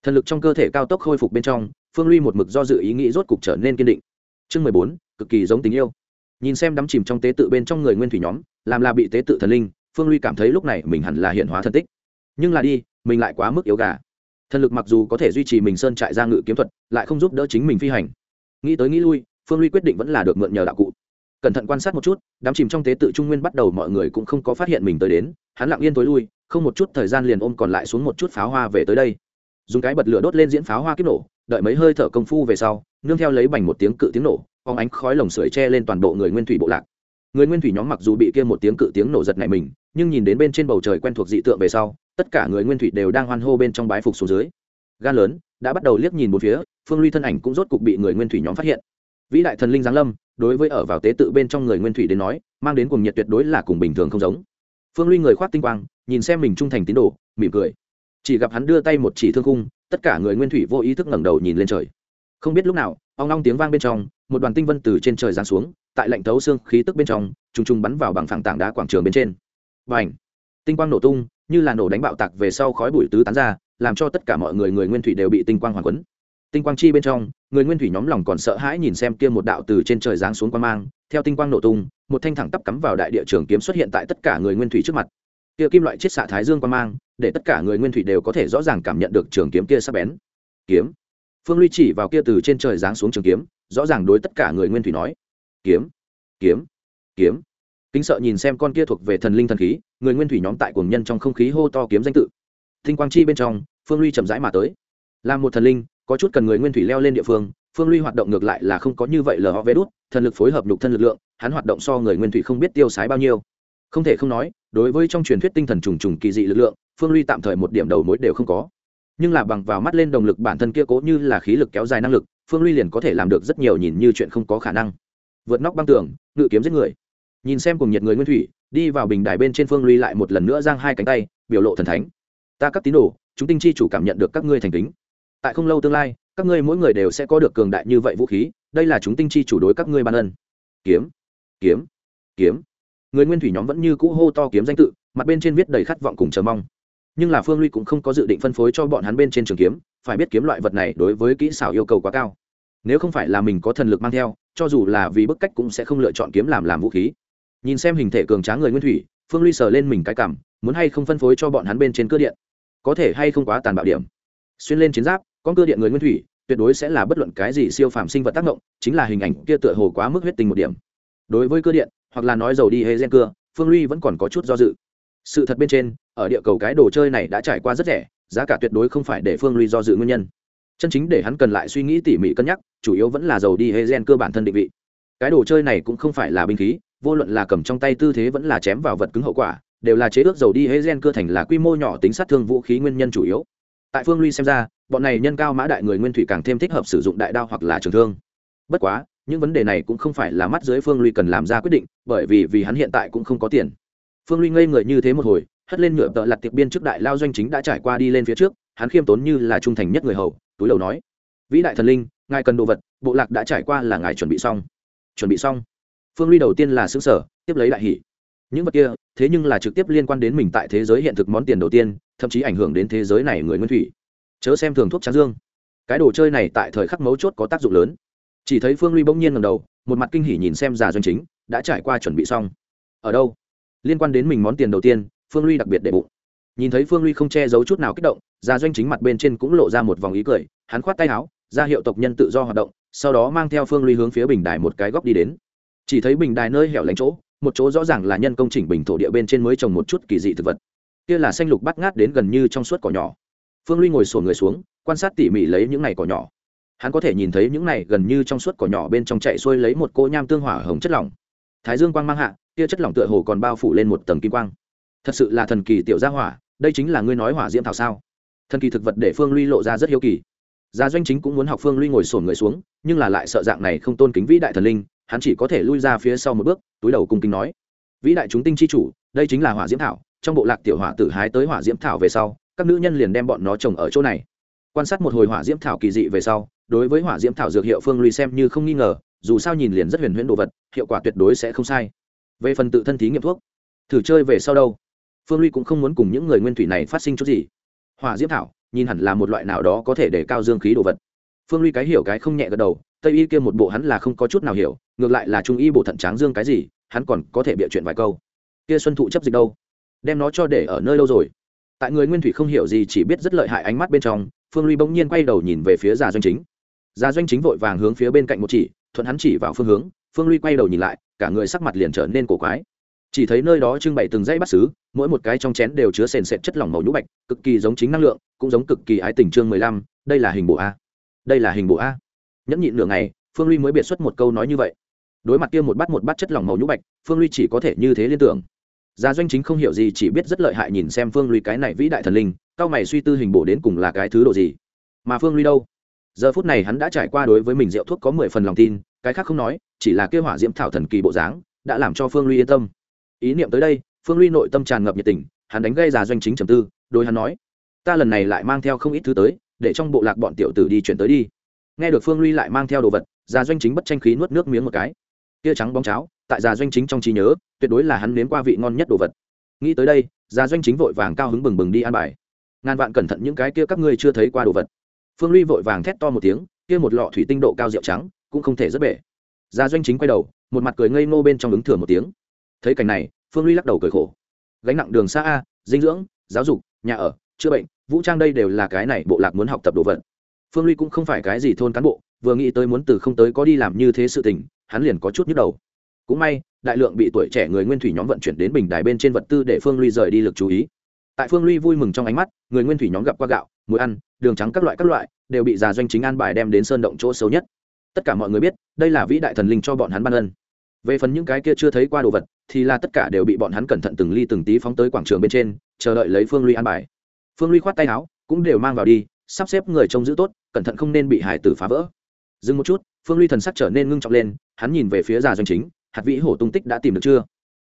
Thần lực trong cơ thể cao tốc khôi phục bên trong, phương ly một mực do dự ý nghĩ rốt cục trở nên kiên định. Chương mười bốn, cực kỳ giống tình yêu. Nhìn xem đắm chìm trong tế tự bên trong người nguyên thủy nhóm, làm là bị tế tự thần linh, phương ly cảm thấy lúc này mình hẳn là hiện hóa thân tích. Nhưng là đi, mình lại quá mức yếu gà. Thần lực mặc dù có thể duy trì mình sơn trại ra ngự kiếm thuật, lại không giúp đỡ chính mình phi hành. Nghĩ tới nghĩ lui phương ly quyết định vẫn là được mượn nhờ đạo cụ. Cẩn thận quan sát một chút, đám chìm trong tế tự trung nguyên bắt đầu mọi người cũng không có phát hiện mình tới đến, hắn lặng yên tối lui, không một chút thời gian liền ôm còn lại xuống một chút pháo hoa về tới đây. Dùng cái bật lửa đốt lên diễn pháo hoa kích nổ, đợi mấy hơi thở công phu về sau, nương theo lấy bành một tiếng cự tiếng nổ, phóng ánh khói lồng sưởi che lên toàn bộ người nguyên thủy bộ lạc. Người nguyên thủy nhóm mặc dù bị kia một tiếng cự tiếng nổ giật này mình, nhưng nhìn đến bên trên bầu trời quen thuộc dị tượng về sau, tất cả người nguyên thủy đều đang hoan hô bên trong bái phục xuống dưới. Gan lớn, đã bắt đầu liếc nhìn một phía, phương ly thân ảnh cũng rốt cục bị người nguyên thủy nhóm phát hiện vĩ đại thần linh giáng lâm, đối với ở vào tế tự bên trong người nguyên thủy đến nói, mang đến cùng nhiệt tuyệt đối là cùng bình thường không giống. Phương ly người khoác tinh quang, nhìn xem mình trung thành tín đồ, mỉm cười. Chỉ gặp hắn đưa tay một chỉ thương khung, tất cả người nguyên thủy vô ý thức ngẩng đầu nhìn lên trời. Không biết lúc nào, ong long tiếng vang bên trong, một đoàn tinh vân từ trên trời giáng xuống, tại lạnh thấu xương khí tức bên trong, trùng trùng bắn vào bằng phẳng tảng đá quảng trường bên trên. Và ảnh tinh quang nổ tung, như là nổ đánh bạo tạc về sau khói bụi tứ tán ra, làm cho tất cả mọi người người nguyên thủy đều bị tinh quang hoàn quấn tinh quang chi bên trong, người nguyên thủy nhóm lòng còn sợ hãi nhìn xem kia một đạo từ trên trời giáng xuống quan mang, theo tinh quang nổ tung, một thanh thẳng tắp cắm vào đại địa trường kiếm xuất hiện tại tất cả người nguyên thủy trước mặt. Kia kim loại chiết xạ thái dương quan mang, để tất cả người nguyên thủy đều có thể rõ ràng cảm nhận được trường kiếm kia sắp bén. Kiếm. Phương ly chỉ vào kia từ trên trời giáng xuống trường kiếm, rõ ràng đối tất cả người nguyên thủy nói. Kiếm. Kiếm. Kiếm. Kính sợ nhìn xem con kia thuộc về thần linh thần khí, người nguyên thủy nhóm tại cuồng nhân trong không khí hô to kiếm danh tự. Tinh quang chi bên trong, phương ly chậm rãi mà tới. Là một thần linh có chút cần người nguyên thủy leo lên địa phương phương ly hoạt động ngược lại là không có như vậy lờ ho vé đút, thần lực phối hợp nhục thân lực lượng, hắn hoạt động so người nguyên thủy không biết tiêu sái bao nhiêu. Không thể không nói, đối với trong truyền thuyết tinh thần trùng trùng kỳ dị lực lượng, phương ly tạm thời một điểm đầu mối đều không có. Nhưng là bằng vào mắt lên động lực bản thân kia cố như là khí lực kéo dài năng lực, phương ly liền có thể làm được rất nhiều nhìn như chuyện không có khả năng. Vượt nóc băng tường, ngự kiếm giết người. Nhìn xem cùng nhiệt người nguyên thủy, đi vào bình đài bên trên phương ly lại một lần nữa giang hai cánh tay, biểu lộ thần thánh. Ta các tín đồ, chúng tinh chi chủ cảm nhận được các ngươi thành kính tại không lâu tương lai, các ngươi mỗi người đều sẽ có được cường đại như vậy vũ khí, đây là chúng tinh chi chủ đối các ngươi ban ân. Kiếm kiếm kiếm. Người nguyên thủy nhóm vẫn như cũ hô to kiếm danh tự, mặt bên trên viết đầy khát vọng cùng chờ mong. Nhưng là phương ly cũng không có dự định phân phối cho bọn hắn bên trên trường kiếm, phải biết kiếm loại vật này đối với kỹ xảo yêu cầu quá cao. Nếu không phải là mình có thần lực mang theo, cho dù là vì bức cách cũng sẽ không lựa chọn kiếm làm làm vũ khí. Nhìn xem hình thể cường tráng người nguyên thủy, phương ly sờ lên mình cái cảm, muốn hay không phân phối cho bọn hắn bên trên cơ điện? Có thể hay không quá tàn bạo điểm? Xuyên lên chiến giáp con cơ điện người nguyên thủy, tuyệt đối sẽ là bất luận cái gì siêu phàm sinh vật tác động, chính là hình ảnh kia tựa hồ quá mức huyết tình một điểm. Đối với cơ điện, hoặc là nói dầu đi hay gen cưa, phương ly vẫn còn có chút do dự. Sự thật bên trên, ở địa cầu cái đồ chơi này đã trải qua rất rẻ, giá cả tuyệt đối không phải để phương ly do dự nguyên nhân. Chân chính để hắn cần lại suy nghĩ tỉ mỉ cân nhắc, chủ yếu vẫn là dầu đi hay gen cơ bản thân định vị. Cái đồ chơi này cũng không phải là binh khí, vô luận là cầm trong tay tư thế vẫn là chém vào vật cứng hậu quả, đều là chế ước dầu đi hay gen cơ thành là quy mô nhỏ tính sát thương vũ khí nguyên nhân chủ yếu tại phương ly xem ra, bọn này nhân cao mã đại người nguyên thủy càng thêm thích hợp sử dụng đại đao hoặc là trường thương. Bất quá, những vấn đề này cũng không phải là mắt dưới phương ly cần làm ra quyết định, bởi vì vì hắn hiện tại cũng không có tiền. Phương ly ngây người như thế một hồi, hất lên nhựa tợ lặt tiệp biên trước đại lao doanh chính đã trải qua đi lên phía trước, hắn khiêm tốn như là trung thành nhất người hầu, túi đầu nói, vĩ đại thần linh, ngài cần đồ vật, bộ lạc đã trải qua là ngài chuẩn bị xong. Chuẩn bị xong? Phương ly đầu tiên là xứ sở tiếp lấy đại hỷ những vật kia thế nhưng là trực tiếp liên quan đến mình tại thế giới hiện thực món tiền đầu tiên, thậm chí ảnh hưởng đến thế giới này người nguyên thủy. Chớ xem thường thuốc tráng dương. Cái đồ chơi này tại thời khắc mấu chốt có tác dụng lớn. Chỉ thấy phương ly bỗng nhiên ngầm đầu, một mặt kinh hỉ nhìn xem già doanh chính, đã trải qua chuẩn bị xong. Ở đâu? Liên quan đến mình món tiền đầu tiên, phương ly đặc biệt để bụng. Nhìn thấy phương ly không che giấu chút nào kích động, già doanh chính mặt bên trên cũng lộ ra một vòng ý cười, hắn khoát tay áo, ra hiệu tộc nhân tự do hoạt động, sau đó mang theo phương ly hướng phía bình đài một cái góc đi đến. Chỉ thấy bình đài nơi hẻo lánh chỗ một chỗ rõ ràng là nhân công chỉnh bình thổ địa bên trên mới trồng một chút kỳ dị thực vật. Kia là xanh lục bắt ngát đến gần như trong suốt cỏ nhỏ. Phương ly ngồi sổ người xuống, quan sát tỉ mỉ lấy những này cỏ nhỏ. Hắn có thể nhìn thấy những này gần như trong suốt cỏ nhỏ bên trong chạy xuôi lấy một cô nham tương hỏa hồng chất lỏng. Thái dương quang mang hạ, kia chất lỏng tựa hồ còn bao phủ lên một tầng kim quang. Thật sự là thần kỳ tiểu gia hỏa, đây chính là ngươi nói hỏa diễm thảo sao? Thần kỳ thực vật để phương ly lộ ra rất hiếu kỳ. Gia doanh chính cũng muốn học phương ly ngồi sổn người xuống, nhưng là lại sợ dạng này không tôn kính vĩ đại thần linh hắn chỉ có thể lui ra phía sau một bước, túi đầu cung kính nói, vĩ đại chúng tinh chi chủ, đây chính là hỏa diễm thảo, trong bộ lạc tiểu hỏa tử hái tới hỏa diễm thảo về sau, các nữ nhân liền đem bọn nó trồng ở chỗ này. Quan sát một hồi hỏa diễm thảo kỳ dị về sau, đối với hỏa diễm thảo dược hiệu phương lui xem như không nghi ngờ, dù sao nhìn liền rất huyền huyễn đồ vật, hiệu quả tuyệt đối sẽ không sai. Về phần tự thân thí nghiệm thuốc, thử chơi về sau đâu? Phương lui cũng không muốn cùng những người nguyên thủy này phát sinh chút gì. Hỏa diễm thảo, nhìn hẳn là một loại nào đó có thể để cao dương khí đồ vật. Phương lui cái hiểu cái không nhẹ gật đầu tây y kia một bộ hắn là không có chút nào hiểu, ngược lại là trung y bộ thận tráng dương cái gì, hắn còn có thể bịa chuyện vài câu. Kia xuân thụ chấp dịch đâu? Đem nó cho để ở nơi lâu rồi? Tại người nguyên thủy không hiểu gì, chỉ biết rất lợi hại ánh mắt bên trong, phương ly bỗng nhiên quay đầu nhìn về phía già doanh chính. Già doanh chính vội vàng hướng phía bên cạnh một chỉ, thuận hắn chỉ vào phương hướng, phương ly quay đầu nhìn lại, cả người sắc mặt liền trở nên cổ quái. Chỉ thấy nơi đó trưng bày từng dãy bát xứ, mỗi một cái trong chén đều chứa sền sệt chất lỏng màu nhũ bạch, cực kỳ giống chính năng lượng, cũng giống cực kỳ ái tình chương mười lăm, đây là hình bộ a. Đây là hình bộ a nhẫn nhịn nửa ngày, phương ly mới biệt xuất một câu nói như vậy. Đối mặt kia một bát một bát chất lỏng màu nhũ bạch, phương ly chỉ có thể như thế liên tưởng. Gia doanh chính không hiểu gì, chỉ biết rất lợi hại nhìn xem phương ly cái này vĩ đại thần linh, cao mày suy tư hình bộ đến cùng là cái thứ độ gì. Mà phương ly đâu? Giờ phút này hắn đã trải qua đối với mình rượu thuốc có mười phần lòng tin, cái khác không nói, chỉ là kêu hỏa diễm thảo thần kỳ bộ dáng, đã làm cho phương ly yên tâm. Ý niệm tới đây, phương ly nội tâm tràn ngập nhiệt tình, hắn đánh gây già doanh chính trầm tư đôi hắn nói, ta lần này lại mang theo không ít thứ tới, để trong bộ lạc bọn tiểu tử đi chuyển tới đi nghe được phương ly lại mang theo đồ vật, già doanh chính bất tranh khí nuốt nước miếng một cái. Tia trắng bóng cháo, tại già doanh chính trong trí nhớ, tuyệt đối là hắn nếm qua vị ngon nhất đồ vật. Nghĩ tới đây, già doanh chính vội vàng cao hứng bừng bừng đi ăn bài. Ngàn vạn cẩn thận những cái kia các ngươi chưa thấy qua đồ vật. Phương ly vội vàng thét to một tiếng, kia một lọ thủy tinh độ cao rượu trắng, cũng không thể rất bể. Già doanh chính quay đầu, một mặt cười ngây ngô bên trong ứng thừa một tiếng. Thấy cảnh này, phương ly lắc đầu cười khổ. Gánh nặng đường xa a, dinh dưỡng, giáo dục, nhà ở, chữa bệnh, vũ trang đây đều là cái này bộ lạc muốn học tập đồ vật phương ly cũng không phải cái gì thôn cán bộ, vừa nghĩ tới muốn từ không tới có đi làm như thế sự tình, hắn liền có chút nhức đầu. Cũng may, đại lượng bị tuổi trẻ người nguyên thủy nhóm vận chuyển đến bình đài bên trên vật tư để phương ly rời đi lực chú ý. Tại phương ly vui mừng trong ánh mắt, người nguyên thủy nhóm gặp qua gạo, muối ăn, đường trắng các loại các loại, đều bị già doanh chính an bài đem đến sơn động chỗ xấu nhất. Tất cả mọi người biết, đây là vĩ đại thần linh cho bọn hắn ban ân. Về phần những cái kia chưa thấy qua đồ vật, thì là tất cả đều bị bọn hắn cẩn thận từng ly từng tí phóng tới quảng trường bên trên, chờ đợi lấy phương ly an bài. Phương ly khoát tay áo, cũng đều mang vào đi sắp xếp người trông giữ tốt, cẩn thận không nên bị hải tử phá vỡ. Dừng một chút, phương ly thần sắc trở nên ngưng trọng lên, hắn nhìn về phía già doanh chính, hạt vĩ hổ tung tích đã tìm được chưa?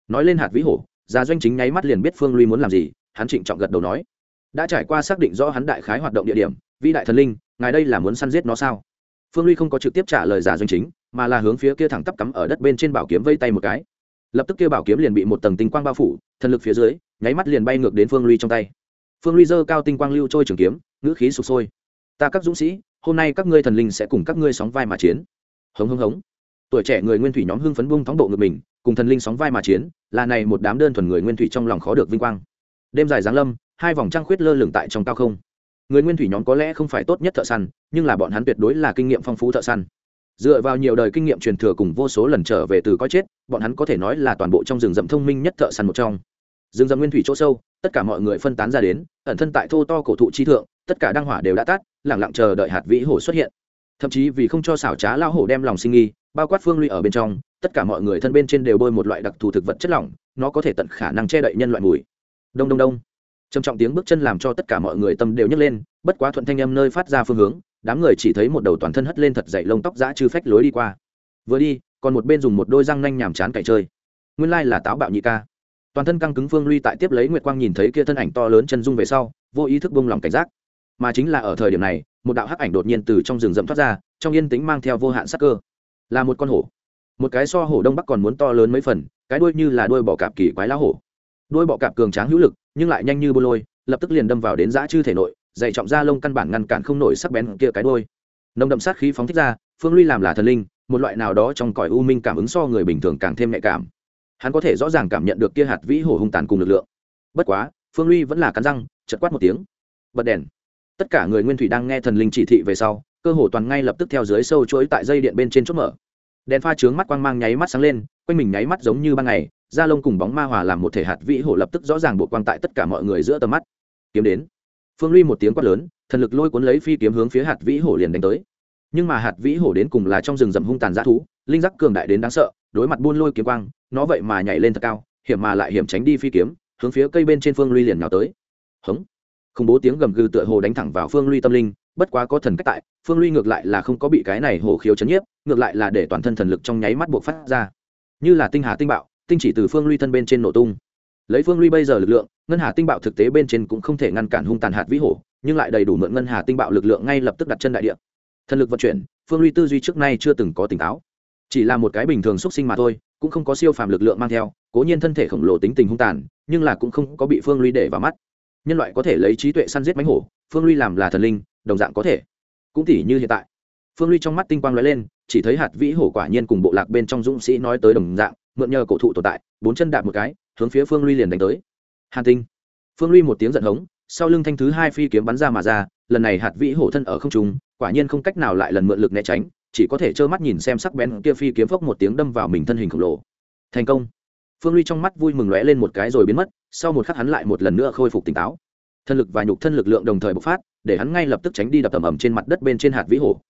Nói lên hạt vĩ hổ già doanh chính nháy mắt liền biết phương ly muốn làm gì, hắn trịnh trọng gật đầu nói. Đã trải qua xác định rõ hắn đại khái hoạt động địa điểm, vĩ đại thần linh, ngài đây là muốn săn giết nó sao? Phương ly không có trực tiếp trả lời giả doanh chính, mà là hướng phía kia thẳng tắp cắm ở đất bên trên bảo kiếm vây tay một cái. Lập tức kia bảo kiếm liền bị một tầng tinh quang bao phủ, thần lực phía dưới, nháy mắt liền bay ngược đến phương ly trong tay phương ly dơ cao tinh quang lưu trôi trường kiếm, ngữ khí sụp sôi. Ta các dũng sĩ, hôm nay các ngươi thần linh sẽ cùng các ngươi sóng vai mà chiến. Hống hống hống. Tuổi trẻ người nguyên thủy nhóm hưng phấn bung thóng bộ ngực mình, cùng thần linh sóng vai mà chiến, là này một đám đơn thuần người nguyên thủy trong lòng khó được vinh quang. Đêm dài giáng lâm, hai vòng trăng khuyết lơ lửng tại trong cao không. Người nguyên thủy nhóm có lẽ không phải tốt nhất thợ săn, nhưng là bọn hắn tuyệt đối là kinh nghiệm phong phú thợ săn. Dựa vào nhiều đời kinh nghiệm truyền thừa cùng vô số lần trở về từ coi chết, bọn hắn có thể nói là toàn bộ trong rừng rậm thông minh nhất thợ săn một trong. Rừng rậm nguyên thủy chỗ sâu tất cả mọi người phân tán ra đến, ẩn thân tại thô to cổ thụ chi thượng, tất cả đăng hỏa đều đã tắt lẳng lặng chờ đợi hạt vĩ hổ xuất hiện. Thậm chí vì không cho xảo trá lao hổ đem lòng sinh nghi, bao quát phương ly ở bên trong, tất cả mọi người thân bên trên đều bôi một loại đặc thù thực vật chất lỏng, nó có thể tận khả năng che đậy nhân loại mùi. Đông đông đông. Trầm trọng tiếng bước chân làm cho tất cả mọi người tâm đều nhấc lên, bất quá thuận thanh âm nơi phát ra phương hướng, đám người chỉ thấy một đầu toàn thân hất lên thật dậy lông tóc giã chư phách lối đi qua. Vừa đi, còn một bên dùng một đôi răng nanh nhàm chán cày chơi. Nguyên lai là táo bạo nhị ca toàn thân căng cứng phương ly tại tiếp lấy nguyệt quang nhìn thấy kia thân ảnh to lớn chân dung về sau, vô ý thức bông lòng cảnh giác. Mà chính là ở thời điểm này, một đạo hắc ảnh đột nhiên từ trong rừng rậm thoát ra, trong yên tĩnh mang theo vô hạn sắc cơ. Là một con hổ. Một cái so hổ đông bắc còn muốn to lớn mấy phần, cái đuôi như là đuôi bọ cạp kỳ quái lá hổ. Đuôi bọ cạp cường tráng hữu lực, nhưng lại nhanh như bô lôi, lập tức liền đâm vào đến dã chư thể nội, dày trọng da lông căn bản ngăn cản không nổi sắc bén kia cái đuôi. nồng đậm sát khí phóng thích ra, phương ly làm là thần linh, một loại nào đó trong cõi u minh cảm ứng so người bình thường càng thêm nhạy cảm hắn có thể rõ ràng cảm nhận được kia hạt vĩ hổ hung tàn cùng lực lượng. Bất quá, phương ly vẫn là cắn răng chật quát một tiếng. Bật đèn. Tất cả người nguyên thủy đang nghe thần linh chỉ thị về sau, cơ hồ toàn ngay lập tức theo dưới sâu chuỗi tại dây điện bên trên chốt mở. Đèn pha trướng mắt quang mang nháy mắt sáng lên, quanh mình nháy mắt giống như ban ngày, da lông cùng bóng ma hòa làm một thể hạt vĩ hổ lập tức rõ ràng buộc quang tại tất cả mọi người giữa tầm mắt. Kiếm đến. Phương ly một tiếng quát lớn, thần lực lôi cuốn lấy phi kiếm hướng phía hạt vĩ hổ liền đánh tới. Nhưng mà hạt vĩ hổ đến cùng là trong rừng rậm hung tàn g thú, linh giác cường đại đến đáng sợ đối mặt buôn lôi kiếm quang, nó vậy mà nhảy lên thật cao, hiểm mà lại hiểm tránh đi phi kiếm, hướng phía cây bên trên phương ly liền nhào tới. Hống. Không bố tiếng gầm gừ tựa hồ đánh thẳng vào phương ly tâm linh, bất quá có thần cách tại, phương ly ngược lại là không có bị cái này hổ khiếu chấn nhiếp, ngược lại là để toàn thân thần lực trong nháy mắt buộc phát ra. Như là tinh hà tinh bạo, tinh chỉ từ phương ly thân bên trên nổ tung. Lấy phương ly bây giờ lực lượng, ngân hà tinh bạo thực tế bên trên cũng không thể ngăn cản hung tàn hạt vĩ hổ, nhưng lại đầy đủ mượn ngân hà tinh bạo lực lượng ngay lập tức đặt chân đại địa. Thần lực vận chuyển, phương ly tư duy trước nay chưa từng có tỉnh táo chỉ là một cái bình thường xuất sinh mà thôi, cũng không có siêu phàm lực lượng mang theo, cố nhiên thân thể khổng lồ tính tình hung tàn, nhưng là cũng không có bị phương ly để vào mắt. Nhân loại có thể lấy trí tuệ săn giết mánh hổ, phương ly làm là thần linh, đồng dạng có thể. Cũng tỉ như hiện tại, phương ly trong mắt tinh quang lóe lên, chỉ thấy hạt vĩ hổ quả nhiên cùng bộ lạc bên trong dũng sĩ nói tới đồng dạng, mượn nhờ cổ thụ tồn tại, bốn chân đạp một cái, hướng phía phương ly liền đánh tới. Hàn tinh. Phương ly một tiếng giận hống, sau lưng thanh thứ hai phi kiếm bắn ra mà ra, lần này hạt vĩ hổ thân ở không trung, quả nhiên không cách nào lại lần mượn lực né tránh chỉ có thể trơ mắt nhìn xem sắc bén kia phi kiếm phốc một tiếng đâm vào mình thân hình khổng lồ. Thành công. Phương ly trong mắt vui mừng lóe lên một cái rồi biến mất, sau một khắc hắn lại một lần nữa khôi phục tỉnh táo. Thân lực và nhục thân lực lượng đồng thời bộc phát, để hắn ngay lập tức tránh đi đập tầm ầm trên mặt đất bên trên hạt vĩ hổ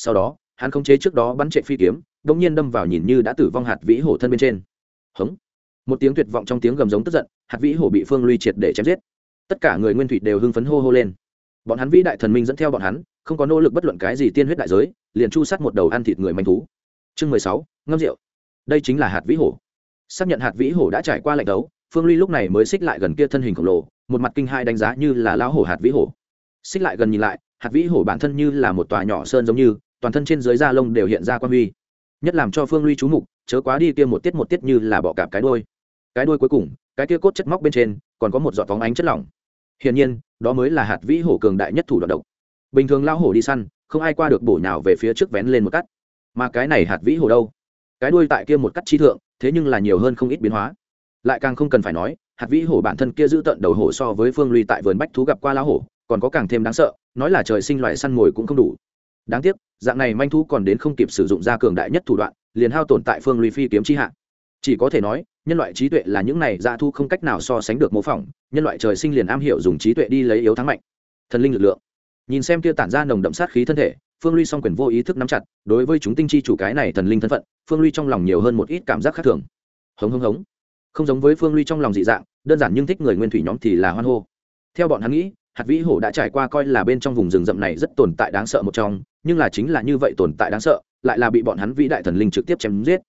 sau đó, hắn không chế trước đó bắn chạy phi kiếm đ ỗ n g nhiên đâm vào nhìn như đã tử vong hạt vĩ hổ thân bên trên. Hống. Một tiếng tuyệt vọng trong tiếng gầm giống tức giận, hạt vĩ hổ bị phương ly triệt để chém giết. Tất cả người nguyên thủy đều hưng phấn hô hô lên bọn hắn vĩ đại thần minh dẫn theo bọn hắn, không có nỗ lực bất luận cái gì tiên huyết đại giới, liền chu sát một đầu ăn thịt người manh thú. Chương mười sáu, ngâm rượu. Đây chính là hạt vĩ hổ. Xác nhận hạt vĩ hổ đã trải qua lệnh đấu, phương ly lúc này mới xích lại gần kia thân hình khổng lồ, một mặt kinh hai đánh giá như là lão hổ hạt vĩ hổ. Xích lại gần nhìn lại, hạt vĩ hổ bản thân như là một tòa nhỏ sơn giống như, toàn thân trên dưới da lông đều hiện ra quan huy. Nhất làm cho phương ly chú mục, chớ quá đi kia một tiết một tiết như là bọ cạp cái đôi cái đôi cuối cùng, cái kia cốt chất móc bên trên, còn có một giọt phóng ánh chất lỏng hiển nhiên, đó mới là hạt vĩ hổ cường đại nhất thủ đoạn độc. Bình thường lao hổ đi săn, không ai qua được bổ nhào về phía trước vén lên một cắt. Mà cái này hạt vĩ hổ đâu? Cái đuôi tại kia một cắt chi thượng, thế nhưng là nhiều hơn không ít biến hóa. Lại càng không cần phải nói, hạt vĩ hổ bản thân kia giữ tận đầu hổ so với phương ly tại vườn bách thú gặp qua lao hổ, còn có càng thêm đáng sợ, nói là trời sinh loại săn mồi cũng không đủ. Đáng tiếc, dạng này manh thú còn đến không kịp sử dụng ra cường đại nhất thủ đoạn, liền hao tồn tại phương ly phi kiếm chi hạ. Chỉ có thể nói nhân loại trí tuệ là những này dạ thu không cách nào so sánh được mô phỏng, nhân loại trời sinh liền am hiểu dùng trí tuệ đi lấy yếu thắng mạnh. Thần linh lực lượng. Nhìn xem kia tản ra nồng đậm sát khí thân thể, phương ly song quyền vô ý thức nắm chặt, đối với chúng tinh chi chủ cái này thần linh thân phận, phương ly trong lòng nhiều hơn một ít cảm giác khác thường. Hống hống hống. Không giống với phương ly trong lòng dị dạng, đơn giản nhưng thích người nguyên thủy nhóm thì là hoan hô. Theo bọn hắn nghĩ, hạt vĩ hổ đã trải qua coi là bên trong vùng rừng rậm này rất tồn tại đáng sợ một trong, nhưng là chính là như vậy tồn tại đáng sợ, lại là bị bọn hắn vĩ đại thần linh trực tiếp chém giết.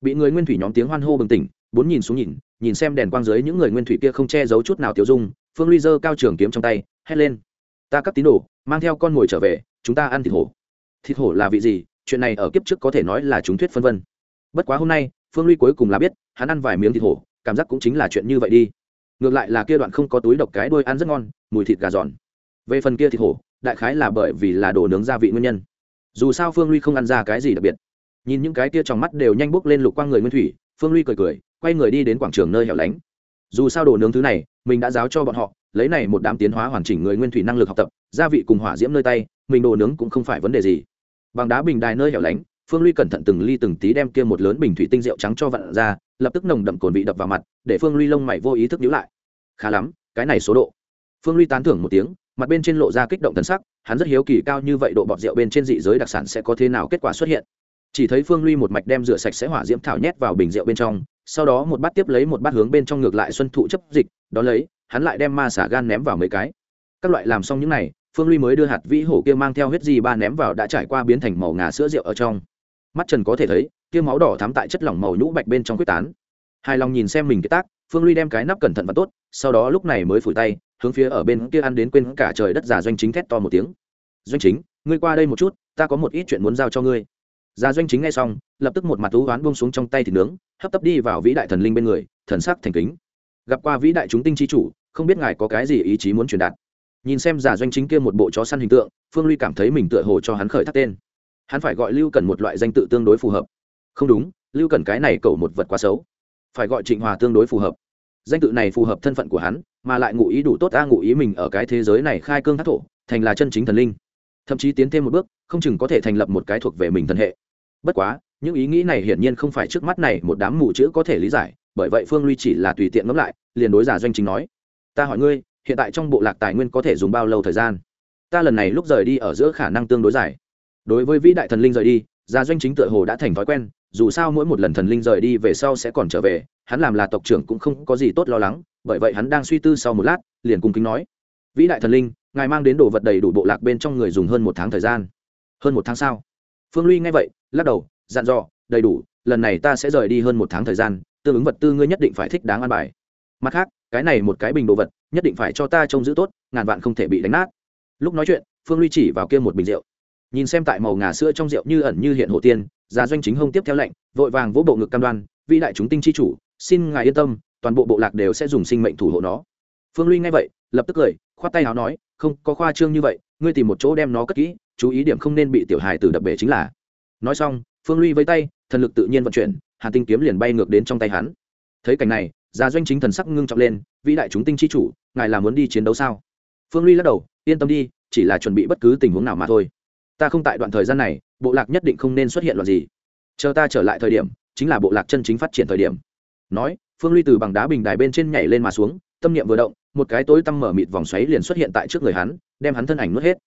Bị người nguyên thủy nhóm tiếng hoan hô bừng tỉnh bốn nhìn xuống nhìn nhìn xem đèn quang dưới những người nguyên thủy kia không che giấu chút nào tiêu dung, phương ly giơ cao trường kiếm trong tay, hét lên. Ta các tín đồ, mang theo con mồi trở về, chúng ta ăn thịt hổ. Thịt hổ là vị gì? Chuyện này ở kiếp trước có thể nói là chúng thuyết phân vân. Bất quá hôm nay, phương ly cuối cùng là biết, hắn ăn vài miếng thịt hổ, cảm giác cũng chính là chuyện như vậy đi. Ngược lại là kia đoạn không có túi độc cái đôi ăn rất ngon, mùi thịt gà giòn. Về phần kia thịt hổ, đại khái là bởi vì là đồ nướng gia vị nguyên nhân. Dù sao phương ly không ăn ra cái gì đặc biệt. Nhìn những cái kia trong mắt đều nhanh bốc lên lục quang người nguyên thủy, phương ly cười cười quay người đi đến quảng trường nơi hẻo lánh. Dù sao đồ nướng thứ này, mình đã giáo cho bọn họ, lấy này một đám tiến hóa hoàn chỉnh người nguyên thủy năng lực học tập, gia vị cùng hỏa diễm nơi tay, mình đồ nướng cũng không phải vấn đề gì. Bằng đá bình đài nơi hẻo lánh, phương ly cẩn thận từng ly từng tí đem kia một lớn bình thủy tinh rượu trắng cho vặn ra, lập tức nồng đậm cồn vị đập vào mặt, để phương ly lông mày vô ý thức nhíu lại. Khá lắm, cái này số độ. Phương ly tán thưởng một tiếng, mặt bên trên lộ ra kích động thần sắc, hắn rất hiếu kỳ cao như vậy độ bọt rượu bên trên dị giới đặc sản sẽ có thế nào kết quả xuất hiện. Chỉ thấy phương ly một mạch đem rửa sạch sẽ hỏa diễm thảo nhét vào bình rượu bên trong sau đó một bát tiếp lấy một bát hướng bên trong ngược lại xuân thụ chấp dịch đón lấy, hắn lại đem ma xả gan ném vào mấy cái. Các loại làm xong những này, phương ly mới đưa hạt vĩ hổ kia mang theo huyết di ba ném vào đã trải qua biến thành màu ngà sữa rượu ở trong. Mắt trần có thể thấy, kia máu đỏ thắm tại chất lỏng màu nhũ bạch bên trong quyết tán. Hài lòng nhìn xem mình cái tác, phương ly đem cái nắp cẩn thận và tốt, sau đó lúc này mới phủi tay, hướng phía ở bên kia ăn đến quên cả trời đất già doanh chính thét to một tiếng. Doanh chính, ngươi qua đây một chút, ta có một ít chuyện muốn giao cho ngươi. Gia doanh chính ngay xong, lập tức một mặt thú oán buông xuống trong tay thịt nướng, hấp tấp đi vào vĩ đại thần linh bên người, thần sắc thành kính. Gặp qua vĩ đại chúng tinh chi chủ, không biết ngài có cái gì ý chí muốn truyền đạt. Nhìn xem giả doanh chính kia một bộ chó săn hình tượng, phương ly cảm thấy mình tựa hồ cho hắn khởi thác tên. Hắn phải gọi lưu cần một loại danh tự tương đối phù hợp. Không đúng, lưu cần cái này cầu một vật quá xấu. Phải gọi trịnh hòa tương đối phù hợp. Danh tự này phù hợp thân phận của hắn, mà lại ngụ ý đủ tốt ta ngụ ý mình ở cái thế giới này khai cương thác thổ, thành là chân chính thần linh. Thậm chí tiến thêm một bước, không chừng có thể thành lập một cái thuộc về mình thần hệ bất quá, những ý nghĩ này hiển nhiên không phải trước mắt này một đám mù chữ có thể lý giải, bởi vậy phương ly chỉ là tùy tiện ngẫm lại, liền đối giả doanh chính nói, ta hỏi ngươi, hiện tại trong bộ lạc tài nguyên có thể dùng bao lâu thời gian? Ta lần này lúc rời đi ở giữa khả năng tương đối dài. Đối với vĩ đại thần linh rời đi gia doanh chính tựa hồ đã thành thói quen, dù sao mỗi một lần thần linh rời đi về sau sẽ còn trở về, hắn làm là tộc trưởng cũng không có gì tốt lo lắng, bởi vậy hắn đang suy tư sau một lát, liền cung kính nói, vĩ đại thần linh, ngài mang đến đồ vật đầy đủ bộ lạc bên trong người dùng hơn một tháng thời gian. Hơn một tháng sau phương luy nghe vậy, lắc đầu, dặn dò, đầy đủ, lần này ta sẽ rời đi hơn một tháng thời gian, tương ứng vật tư ngươi nhất định phải thích đáng an bài. Mặt khác, cái này một cái bình đồ vật, nhất định phải cho ta trông giữ tốt, ngàn vạn không thể bị đánh nát. Lúc nói chuyện, phương ly chỉ vào kia một bình rượu. Nhìn xem tại màu ngà sữa trong rượu như ẩn như hiện hồ tiên giá doanh chính hông tiếp theo lệnh, vội vàng vỗ bộ ngực cam đoan, vĩ đại chúng tinh chi chủ, xin ngài yên tâm, toàn bộ bộ lạc đều sẽ dùng sinh mệnh thủ hộ nó. Phương ly nghe vậy, lập tức cười, khoát tay áo nói, không, có khoa trương như vậy, ngươi tìm một chỗ đem nó cất kỹ chú ý điểm không nên bị tiểu hài tử đập bể chính là. Nói xong, phương ly với tay, thần lực tự nhiên vận chuyển, hàn tinh kiếm liền bay ngược đến trong tay hắn. Thấy cảnh này, gia doanh chính thần sắc ngưng trọng lên, vĩ đại chúng tinh chi chủ, ngài là muốn đi chiến đấu sao? Phương ly lắc đầu, yên tâm đi, chỉ là chuẩn bị bất cứ tình huống nào mà thôi. Ta không tại đoạn thời gian này, bộ lạc nhất định không nên xuất hiện loạn gì. Chờ ta trở lại thời điểm, chính là bộ lạc chân chính phát triển thời điểm. Nói, phương ly từ bằng đá bình đài bên trên nhảy lên mà xuống, tâm niệm vừa động, một cái tối tăm mở mịt vòng xoáy liền xuất hiện tại trước người hắn, đem hắn thân ảnh nuốt hết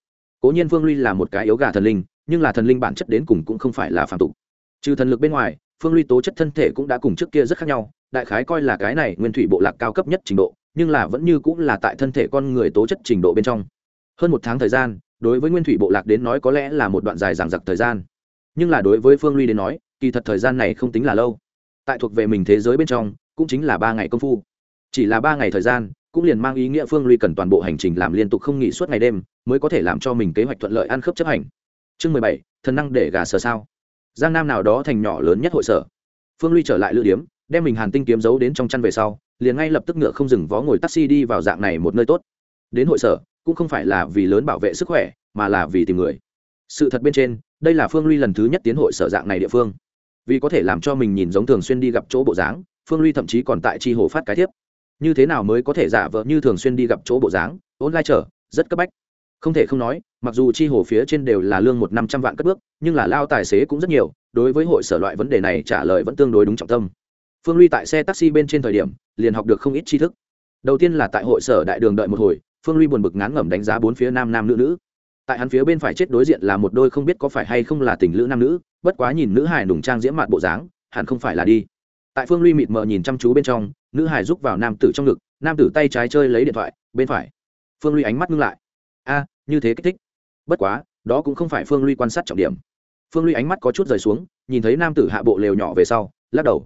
cố nhiên phương ly là một cái yếu gà thần linh, nhưng là thần linh bản chất đến cùng cũng không phải là phạm tục. Trừ thần lực bên ngoài, phương ly tố chất thân thể cũng đã cùng trước kia rất khác nhau, đại khái coi là cái này nguyên thủy bộ lạc cao cấp nhất trình độ, nhưng là vẫn như cũng là tại thân thể con người tố chất trình độ bên trong. Hơn một tháng thời gian, đối với nguyên thủy bộ lạc đến nói có lẽ là một đoạn dài dằng dặc thời gian. Nhưng là đối với phương ly đến nói, kỳ thật thời gian này không tính là lâu. Tại thuộc về mình thế giới bên trong, cũng chính là ba ngày công phu. Chỉ là ba ngày thời gian cũng liền mang ý nghĩa phương ly cần toàn bộ hành trình làm liên tục không nghỉ suốt ngày đêm, mới có thể làm cho mình kế hoạch thuận lợi ăn khớp chấp hành. Chương mười bảy, thần năng để gà sờ sao. Giang nam nào đó thành nhỏ lớn nhất hội sở. Phương ly trở lại lữ điếm, đem mình hàn tinh kiếm giấu đến trong chăn về sau, liền ngay lập tức ngựa không dừng vó ngồi taxi đi vào dạng này một nơi tốt. Đến hội sở, cũng không phải là vì lớn bảo vệ sức khỏe, mà là vì tìm người. Sự thật bên trên, đây là phương ly lần thứ nhất tiến hội sở dạng này địa phương. Vì có thể làm cho mình nhìn giống thường xuyên đi gặp chỗ bộ dáng, phương ly thậm chí còn tại tri hồ phát cái thiếp như thế nào mới có thể giả vợ như thường xuyên đi gặp chỗ bộ dáng? Ôn lai trở rất cấp bách. Không thể không nói, mặc dù chi hồ phía trên đều là lương một năm trăm vạn cất bước, nhưng là lao tài xế cũng rất nhiều, đối với hội sở loại vấn đề này trả lời vẫn tương đối đúng trọng tâm. Phương ly tại xe taxi bên trên thời điểm, liền học được không ít tri thức. Đầu tiên là tại hội sở đại đường đợi một hồi, phương ly buồn bực ngán ngẩm đánh giá bốn phía nam nam nữ nữ. Tại hắn phía bên phải chết đối diện là một đôi không biết có phải hay không là tình lữ nam nữ, bất quá nhìn nữ hải nùng trang diễm mạn bộ dáng, hẳn không phải là đi tại phương ly mịt mờ nhìn chăm chú bên trong, nữ hải rúc vào nam tử trong ngực, nam tử tay trái chơi lấy điện thoại, bên phải. Phương ly ánh mắt ngưng lại. A, như thế kích thích. Bất quá, đó cũng không phải phương ly quan sát trọng điểm. Phương ly ánh mắt có chút rời xuống, nhìn thấy nam tử hạ bộ lều nhỏ về sau, lắc đầu.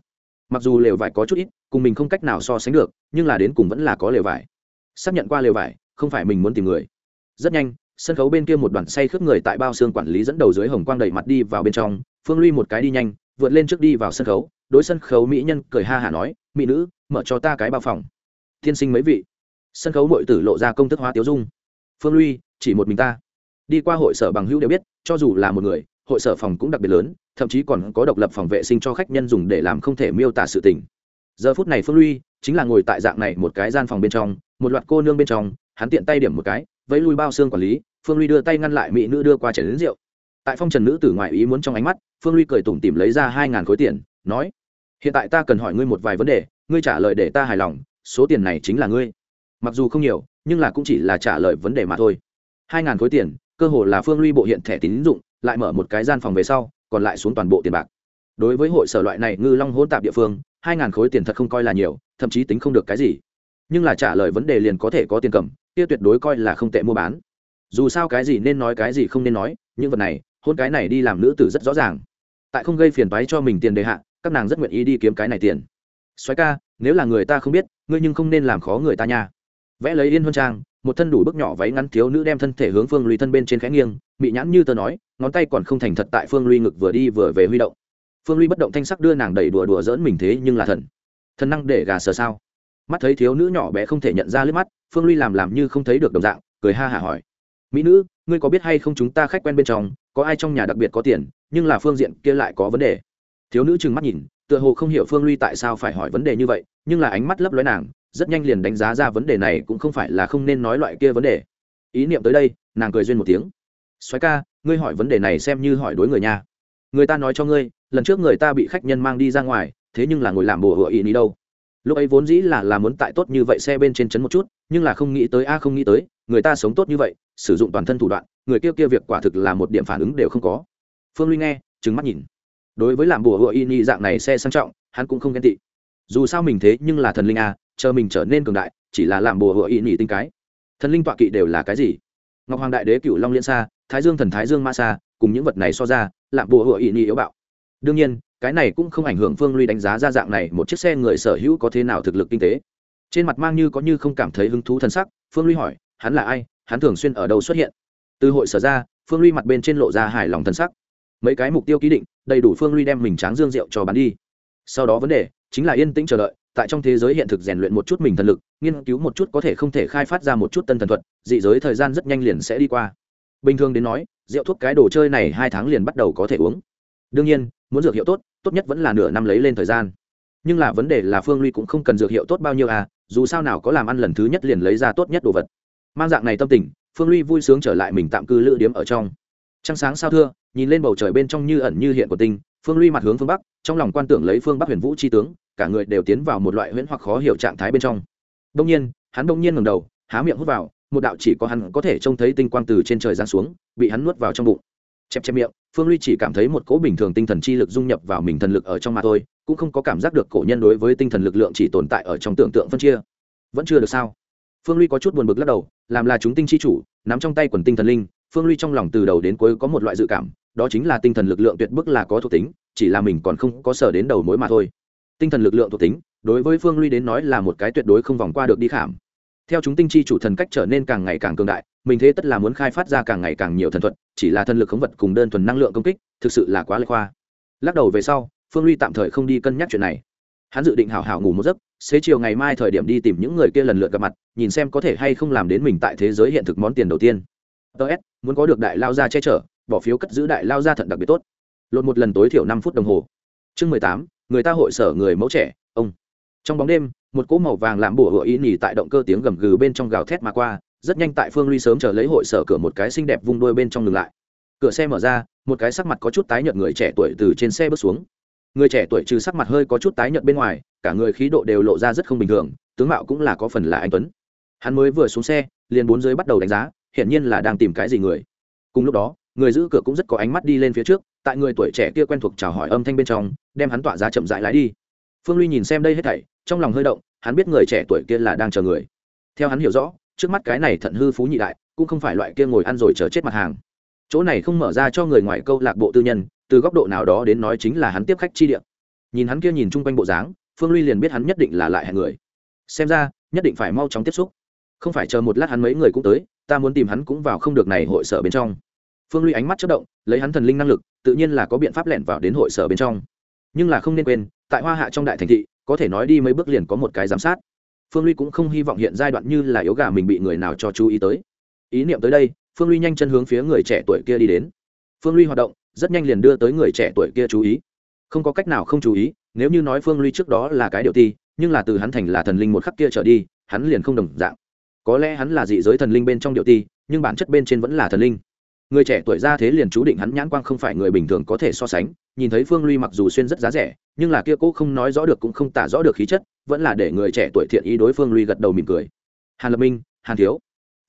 Mặc dù lều vải có chút ít, cùng mình không cách nào so sánh được, nhưng là đến cùng vẫn là có lều vải. Xác nhận qua lều vải, không phải mình muốn tìm người. Rất nhanh, sân khấu bên kia một đoàn say khướp người tại bao xương quản lý dẫn đầu dưới hồng quang đẩy mặt đi vào bên trong, phương ly một cái đi nhanh, vượt lên trước đi vào sân khấu đối sân khấu mỹ nhân cười ha hả nói, mỹ nữ, mở cho ta cái bao phòng. Tiên sinh mấy vị. Sân khấu mọi tử lộ ra công thức hóa tiếu dung. Phương ly chỉ một mình ta. Đi qua hội sở bằng hữu đều biết, cho dù là một người, hội sở phòng cũng đặc biệt lớn, thậm chí còn có độc lập phòng vệ sinh cho khách nhân dùng để làm không thể miêu tả sự tình. Giờ phút này phương ly chính là ngồi tại dạng này một cái gian phòng bên trong, một loạt cô nương bên trong, hắn tiện tay điểm một cái, vẫy lui bao xương quản lý, phương ly đưa tay ngăn lại mỹ nữ đưa qua chảy đến rượu. Tại phong trần nữ tử ngoại ý muốn trong ánh mắt, phương ly cười tủm tìm lấy ra hai ngàn khối tiền nói, hiện tại ta cần hỏi ngươi một vài vấn đề, ngươi trả lời để ta hài lòng, số tiền này chính là ngươi. Mặc dù không nhiều, nhưng là cũng chỉ là trả lời vấn đề mà thôi. Hai ngàn khối tiền, cơ hồ là phương ly bộ hiện thẻ tín dụng, lại mở một cái gian phòng về sau, còn lại xuống toàn bộ tiền bạc. Đối với hội sở loại này ngư long hỗn tạp địa phương, hai ngàn khối tiền thật không coi là nhiều, thậm chí tính không được cái gì. Nhưng là trả lời vấn đề liền có thể có tiền cầm, kia tuyệt đối coi là không tệ mua bán. Dù sao cái gì nên nói cái gì không nên nói, những vật này, hôn cái này đi làm nữ tử rất rõ ràng. Tại không gây phiền phái cho mình tiền đề hạ các nàng rất nguyện ý đi kiếm cái này tiền. Xoáy ca, nếu là người ta không biết, ngươi nhưng không nên làm khó người ta nha. Vẽ lấy yên huân trang, một thân đủ bước nhỏ váy ngắn thiếu nữ đem thân thể hướng phương lùi thân bên trên khẽ nghiêng bị nhãn như tờ nói, ngón tay còn không thành thật tại phương lùi ngực vừa đi vừa về huy động. Phương lùi bất động thanh sắc đưa nàng đẩy đùa đùa dỡn mình thế nhưng là thần. Thần năng để gà sờ sao? Mắt thấy thiếu nữ nhỏ bé không thể nhận ra liếc mắt, phương lùi làm làm như không thấy được đồng dạng, cười ha hả hỏi. Mỹ nữ, ngươi có biết hay không chúng ta khách quen bên trong, có ai trong nhà đặc biệt có tiền, nhưng là phương diện kia lại có vấn đề? Thiếu nữ trừng mắt nhìn, tựa hồ không hiểu phương ly tại sao phải hỏi vấn đề như vậy, nhưng là ánh mắt lấp lóe nàng, rất nhanh liền đánh giá ra vấn đề này cũng không phải là không nên nói loại kia vấn đề. Ý niệm tới đây, nàng cười duyên một tiếng. Xoáy ca, ngươi hỏi vấn đề này xem như hỏi đối người nha. Người ta nói cho ngươi, lần trước người ta bị khách nhân mang đi ra ngoài, thế nhưng là ngồi làm bùa hựa ý ní đâu. Lúc ấy vốn dĩ là là muốn tại tốt như vậy xe bên trên chấn một chút, nhưng là không nghĩ tới, a, không nghĩ tới, người ta sống tốt như vậy, sử dụng toàn thân thủ đoạn, người kia kia việc quả thực là một điểm phản ứng đều không có. Phương ly nghe trứng mắt nhìn đối với làm bùa hựa y ni dạng này xe sang trọng, hắn cũng không ghen tị. Dù sao mình thế nhưng là thần linh à chờ mình trở nên cường đại, chỉ là làm bùa hựa y ni tinh cái. Thần linh tọa kỵ đều là cái gì? Ngọc hoàng đại đế cựu long liên sa, thái dương thần thái dương ma sa, cùng những vật này so ra, làm bùa hựa y ni yếu bạo. Đương nhiên, cái này cũng không ảnh hưởng phương ly đánh giá ra dạng này một chiếc xe người sở hữu có thế nào thực lực kinh tế. Trên mặt mang như có như không cảm thấy hứng thú t sắc, phương ly hỏi, hắn là ai? Hắn thường xuyên ở đâu xuất hiện? Từ hội sở ra, phương ly mặt bên trên lộ ra hài lòng thân sắc. Mấy cái mục tiêu ký định đầy đủ phương ly đem mình tráng dương rượu cho bán đi. Sau đó vấn đề chính là yên tĩnh chờ đợi, tại trong thế giới hiện thực rèn luyện một chút mình thần lực, nghiên cứu một chút có thể không thể khai phát ra một chút tân thần thuật, dị giới thời gian rất nhanh liền sẽ đi qua. Bình thường đến nói, rượu thuốc cái đồ chơi này hai tháng liền bắt đầu có thể uống. Đương nhiên, muốn dược hiệu tốt tốt nhất vẫn là nửa năm lấy lên thời gian. Nhưng là vấn đề là phương ly cũng không cần dược hiệu tốt bao nhiêu à dù sao nào có làm ăn lần thứ nhất liền lấy ra tốt nhất đồ vật. Mang dạng này tâm tình, phương ly vui sướng trở lại mình tạm cư lữ điếm ở trong trăng sáng sao thưa, nhìn lên bầu trời bên trong như ẩn như hiện của tinh, phương ly mặt hướng phương bắc, trong lòng quan tưởng lấy phương bắc huyền vũ c tướng, cả người đều tiến vào một loại huyễn hoặc khó hiểu trạng thái bên trong. Đông nhiên, hắn đông nhiên ngầm đầu, há miệng hút vào, một đạo chỉ có hắn có thể trông thấy tinh quang từ trên trời giáng xuống, bị hắn nuốt vào trong bụng. Chẹp chẹp miệng, phương ly chỉ cảm thấy một cỗ bình thường tinh thần chi lực dung nhập vào mình thần lực ở trong mà thôi, cũng không có cảm giác được cổ nhân đối với tinh thần lực lượng chỉ tồn tại ở trong tưởng tượng phân chia. Vẫn chưa được sao? Phương ly có chút buồn bực lắc đầu, làm là chúng tinh chi chủ, nắm trong tay quần tinh thần linh phương ly trong lòng từ đầu đến cuối có một loại dự cảm, đó chính là tinh thần lực lượng tuyệt bức là có thuộc tính, chỉ là mình còn không có sở đến đầu mối mà thôi. Tinh thần lực lượng thuộc tính, đối với phương ly đến nói là một cái tuyệt đối không vòng qua được đi khảm. Theo chúng tinh chi chủ thần cách trở nên càng ngày càng cường đại, mình thế tất là muốn khai phát ra càng ngày càng nhiều thần thuật, chỉ là thần lực khống vật cùng đơn thuần năng lượng công kích, thực sự là quá lệch khoa. Lắc đầu về sau, phương ly tạm thời không đi cân nhắc chuyện này. Hắn dự định hào hào ngủ một giấc, xế chiều ngày mai thời điểm đi tìm những người kia lần lượt gặp mặt, nhìn xem có thể hay không làm đến mình tại thế giới hiện thực món tiền đầu tiên ts muốn có được đại lao ra che chở, bỏ phiếu cất giữ đại lao ra thận đặc biệt tốt. Lột một lần tối thiểu năm phút đồng hồ. Chương mười tám, người ta hội sở người mẫu trẻ, ông. Trong bóng đêm, một cỗ màu vàng làm bùa hựa ý nhì tại động cơ tiếng gầm gừ bên trong gào thét mà qua, rất nhanh tại phương ly sớm chờ lấy hội sở cửa một cái xinh đẹp vung đôi bên trong ngừng lại. Cửa xe mở ra, một cái sắc mặt có chút tái nhợt người trẻ tuổi từ trên xe bước xuống. Người trẻ tuổi trừ sắc mặt hơi có chút tái nhợt bên ngoài, cả người khí độ đều lộ ra rất không bình thường, tướng mạo cũng là có phần là anh tuấn. Hắn mới vừa xuống xe, liền bốn dưới bắt đầu đánh giá hiển nhiên là đang tìm cái gì người. Cùng lúc đó, người giữ cửa cũng rất có ánh mắt đi lên phía trước, tại người tuổi trẻ kia quen thuộc chào hỏi âm thanh bên trong, đem hắn tỏa ra chậm dại lái đi. Phương ly nhìn xem đây hết thảy, trong lòng hơi động, hắn biết người trẻ tuổi kia là đang chờ người. Theo hắn hiểu rõ, trước mắt cái này thận hư phú nhị đại, cũng không phải loại kia ngồi ăn rồi chờ chết mặt hàng. Chỗ này không mở ra cho người ngoài câu lạc bộ tư nhân, từ góc độ nào đó đến nói chính là hắn tiếp khách chi điện nhìn hắn kia nhìn chung quanh bộ dáng, phương ly liền biết hắn nhất định là lại hẹn người. Xem ra, nhất định phải mau chóng tiếp xúc không phải chờ một lát hắn mấy người cũng tới, ta muốn tìm hắn cũng vào không được này hội sở bên trong. Phương ly ánh mắt chất động, lấy hắn thần linh năng lực, tự nhiên là có biện pháp lẻn vào đến hội sở bên trong. Nhưng là không nên quên, tại hoa hạ trong đại thành thị, có thể nói đi mấy bước liền có một cái giám sát. Phương ly cũng không hy vọng hiện giai đoạn như là yếu gà mình bị người nào cho chú ý tới. Ý niệm tới đây, phương ly nhanh chân hướng phía người trẻ tuổi kia đi đến. Phương ly hoạt động, rất nhanh liền đưa tới người trẻ tuổi kia chú ý. Không có cách nào không chú ý, nếu như nói phương ly trước đó là cái điều ti, nhưng là từ hắn thành là thần linh một khắc kia trở đi, hắn liền không đồng dạng có lẽ hắn là dị giới thần linh bên trong điệu ti, nhưng bản chất bên trên vẫn là thần linh. Người trẻ tuổi ra thế liền chú định hắn nhãn quang không phải người bình thường có thể so sánh, nhìn thấy phương ly mặc dù xuyên rất giá rẻ, nhưng là kia cố không nói rõ được cũng không tả rõ được khí chất, vẫn là để người trẻ tuổi thiện ý đối phương ly gật đầu mỉm cười. Hàn lập minh, hàn thiếu.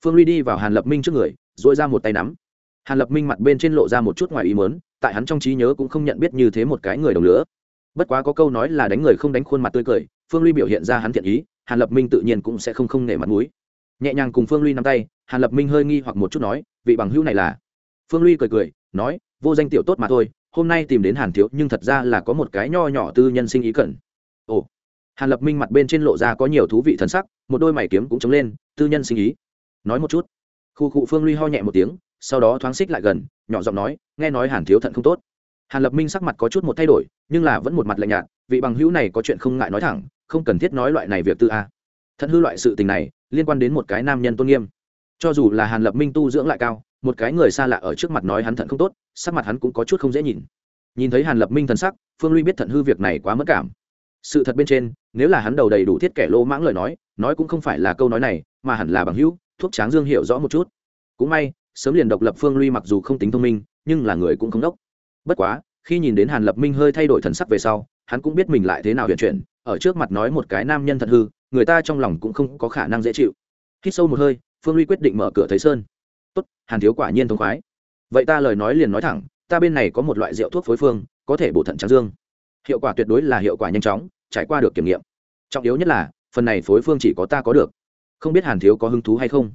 Phương ly đi vào hàn lập minh trước người dội ra một tay nắm. Hàn lập minh mặt bên trên lộ ra một chút ngoài ý mớn tại hắn trong trí nhớ cũng không nhận biết như thế một cái người đồng lửa. Bất quá có câu nói là đánh người không đánh khuôn mặt tươi cười, phương ly biểu hiện ra hắn thiện ý, hàn lập minh tự nhiên cũng sẽ không không nể mặt mũi nhẹ nhàng cùng phương ly nắm tay, hàn lập minh hơi nghi hoặc một chút nói, vị bằng hữu này là? Phương ly cười cười, nói, vô danh tiểu tốt mà thôi, hôm nay tìm đến hàn thiếu nhưng thật ra là có một cái nho nhỏ tư nhân sinh ý cẩn ồ, hàn lập minh mặt bên trên lộ ra có nhiều thú vị thần sắc, một đôi mày kiếm cũng chống lên, tư nhân sinh ý. Nói một chút. Khu cụ phương ly ho nhẹ một tiếng, sau đó thoáng xích lại gần, nhỏ giọng nói, nghe nói hàn thiếu thận không tốt. Hàn lập minh sắc mặt có chút một thay đổi, nhưng là vẫn một mặt lạnh nhạt, vị bằng hữu này có chuyện không ngại nói thẳng, không cần thiết nói loại này việc tư a. Thận hư loại sự tình này liên quan đến một cái nam nhân tôn nghiêm. Cho dù là hàn lập minh tu dưỡng lại cao, một cái người xa lạ ở trước mặt nói hắn thận không tốt, sắc mặt hắn cũng có chút không dễ nhìn. Nhìn thấy hàn lập minh thần sắc, phương ly biết thận hư việc này quá mất cảm. Sự thật bên trên, nếu là hắn đầu đầy đủ thiết kẻ lô mãng lời nói nói cũng không phải là câu nói này, mà hẳn là bằng hữu, thuốc tráng dương hiểu rõ một chút. Cũng may, sớm liền độc lập phương ly mặc dù không tính thông minh, nhưng là người cũng không đốc. Bất quá, khi nhìn đến hàn lập minh hơi thay đổi thần sắc về sau, hắn cũng biết mình lại thế nào huyền chuyển, ở trước mặt nói một cái nam nhân thật hư người ta trong lòng cũng không có khả năng dễ chịu. Hít sâu một hơi, phương ly quyết định mở cửa thấy sơn. Tốt, hàn thiếu quả nhiên thông khoái. Vậy ta lời nói liền nói thẳng, ta bên này có một loại rượu thuốc phối phương, có thể bổ thận trắng dương. Hiệu quả tuyệt đối là hiệu quả nhanh chóng, trải qua được kiểm nghiệm. Trọng yếu nhất là, phần này phối phương chỉ có ta có được. Không biết hàn thiếu có hứng thú hay không?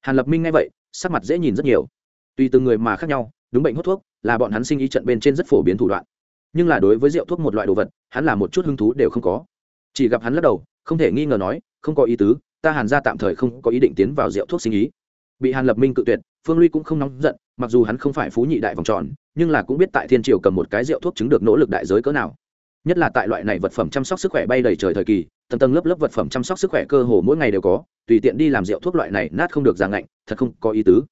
Hàn lập minh nghe vậy, sắc mặt dễ nhìn rất nhiều. Tùy từng người mà khác nhau, đúng bệnh hút thuốc là bọn hắn sinh ý trận bên trên rất phổ biến thủ đoạn. Nhưng là đối với rượu thuốc một loại đồ vật, hắn là một chút hứng thú đều không có. Chỉ gặp hắn lắc đầu không thể nghi ngờ nói, không có ý tứ, ta hàn ra tạm thời không có ý định tiến vào rượu thuốc sinh ý. Bị hàn lập minh cự tuyệt, phương ly cũng không nóng giận, mặc dù hắn không phải phú nhị đại vòng tròn, nhưng là cũng biết tại thiên triều cầm một cái rượu thuốc chứng được nỗ lực đại giới cỡ nào. Nhất là tại loại này vật phẩm chăm sóc sức khỏe bay đầy trời thời kỳ, tầng tầng lớp lớp vật phẩm chăm sóc sức khỏe cơ hồ mỗi ngày đều có, tùy tiện đi làm rượu thuốc loại này nát không được giang ngạnh, thật không có ý tứ.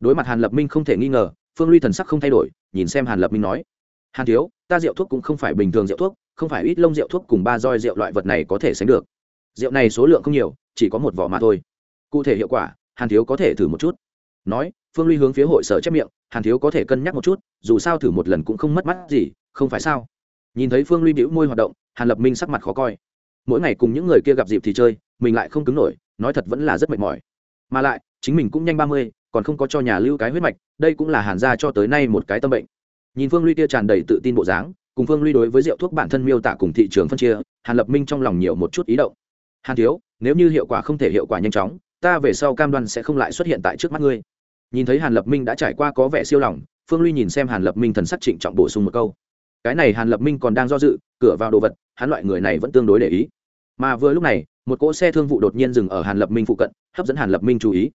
Đối mặt hàn lập minh không thể nghi ngờ, phương ly thần sắc không thay đổi, nhìn xem hàn lập minh nói, hàn thiếu, ta rượu thuốc cũng không phải bình thường rượu thuốc, không phải ít lông rượu thuốc cùng ba roi rượu loại vật này có thể sánh được rượu này số lượng không nhiều, chỉ có một vỏ mà thôi. Cụ thể hiệu quả, hàn thiếu có thể thử một chút. Nói, phương ly hướng phía hội sở chép miệng, hàn thiếu có thể cân nhắc một chút, dù sao thử một lần cũng không mất mắt gì, không phải sao? Nhìn thấy phương ly bĩu môi hoạt động, hàn lập minh sắc mặt khó coi. Mỗi ngày cùng những người kia gặp dịp thì chơi, mình lại không cứng nổi, nói thật vẫn là rất mệt mỏi. Mà lại, chính mình cũng nhanh ba mươi, còn không có cho nhà lưu cái huyết mạch, đây cũng là hàn gia cho tới nay một cái tâm bệnh. Nhìn phương ly kia tràn đầy tự tin bộ dáng, cùng phương ly đối với rượu thuốc bản thân miêu tả cùng thị trường phân chia, hàn lập minh trong lòng nhiều một chút ý động hàn thiếu, nếu như hiệu quả không thể hiệu quả nhanh chóng, ta về sau cam đoan sẽ không lại xuất hiện tại trước mắt ngươi. Nhìn thấy hàn lập minh đã trải qua có vẻ siêu lòng, phương ly nhìn xem hàn lập minh thần sắc trịnh trọng bổ sung một câu. Cái này hàn lập minh còn đang do dự, cửa vào đồ vật, hắn loại người này vẫn tương đối để ý. Mà vừa lúc này, một cỗ xe thương vụ đột nhiên dừng ở hàn lập minh phụ cận, hấp dẫn hàn lập minh chú ý.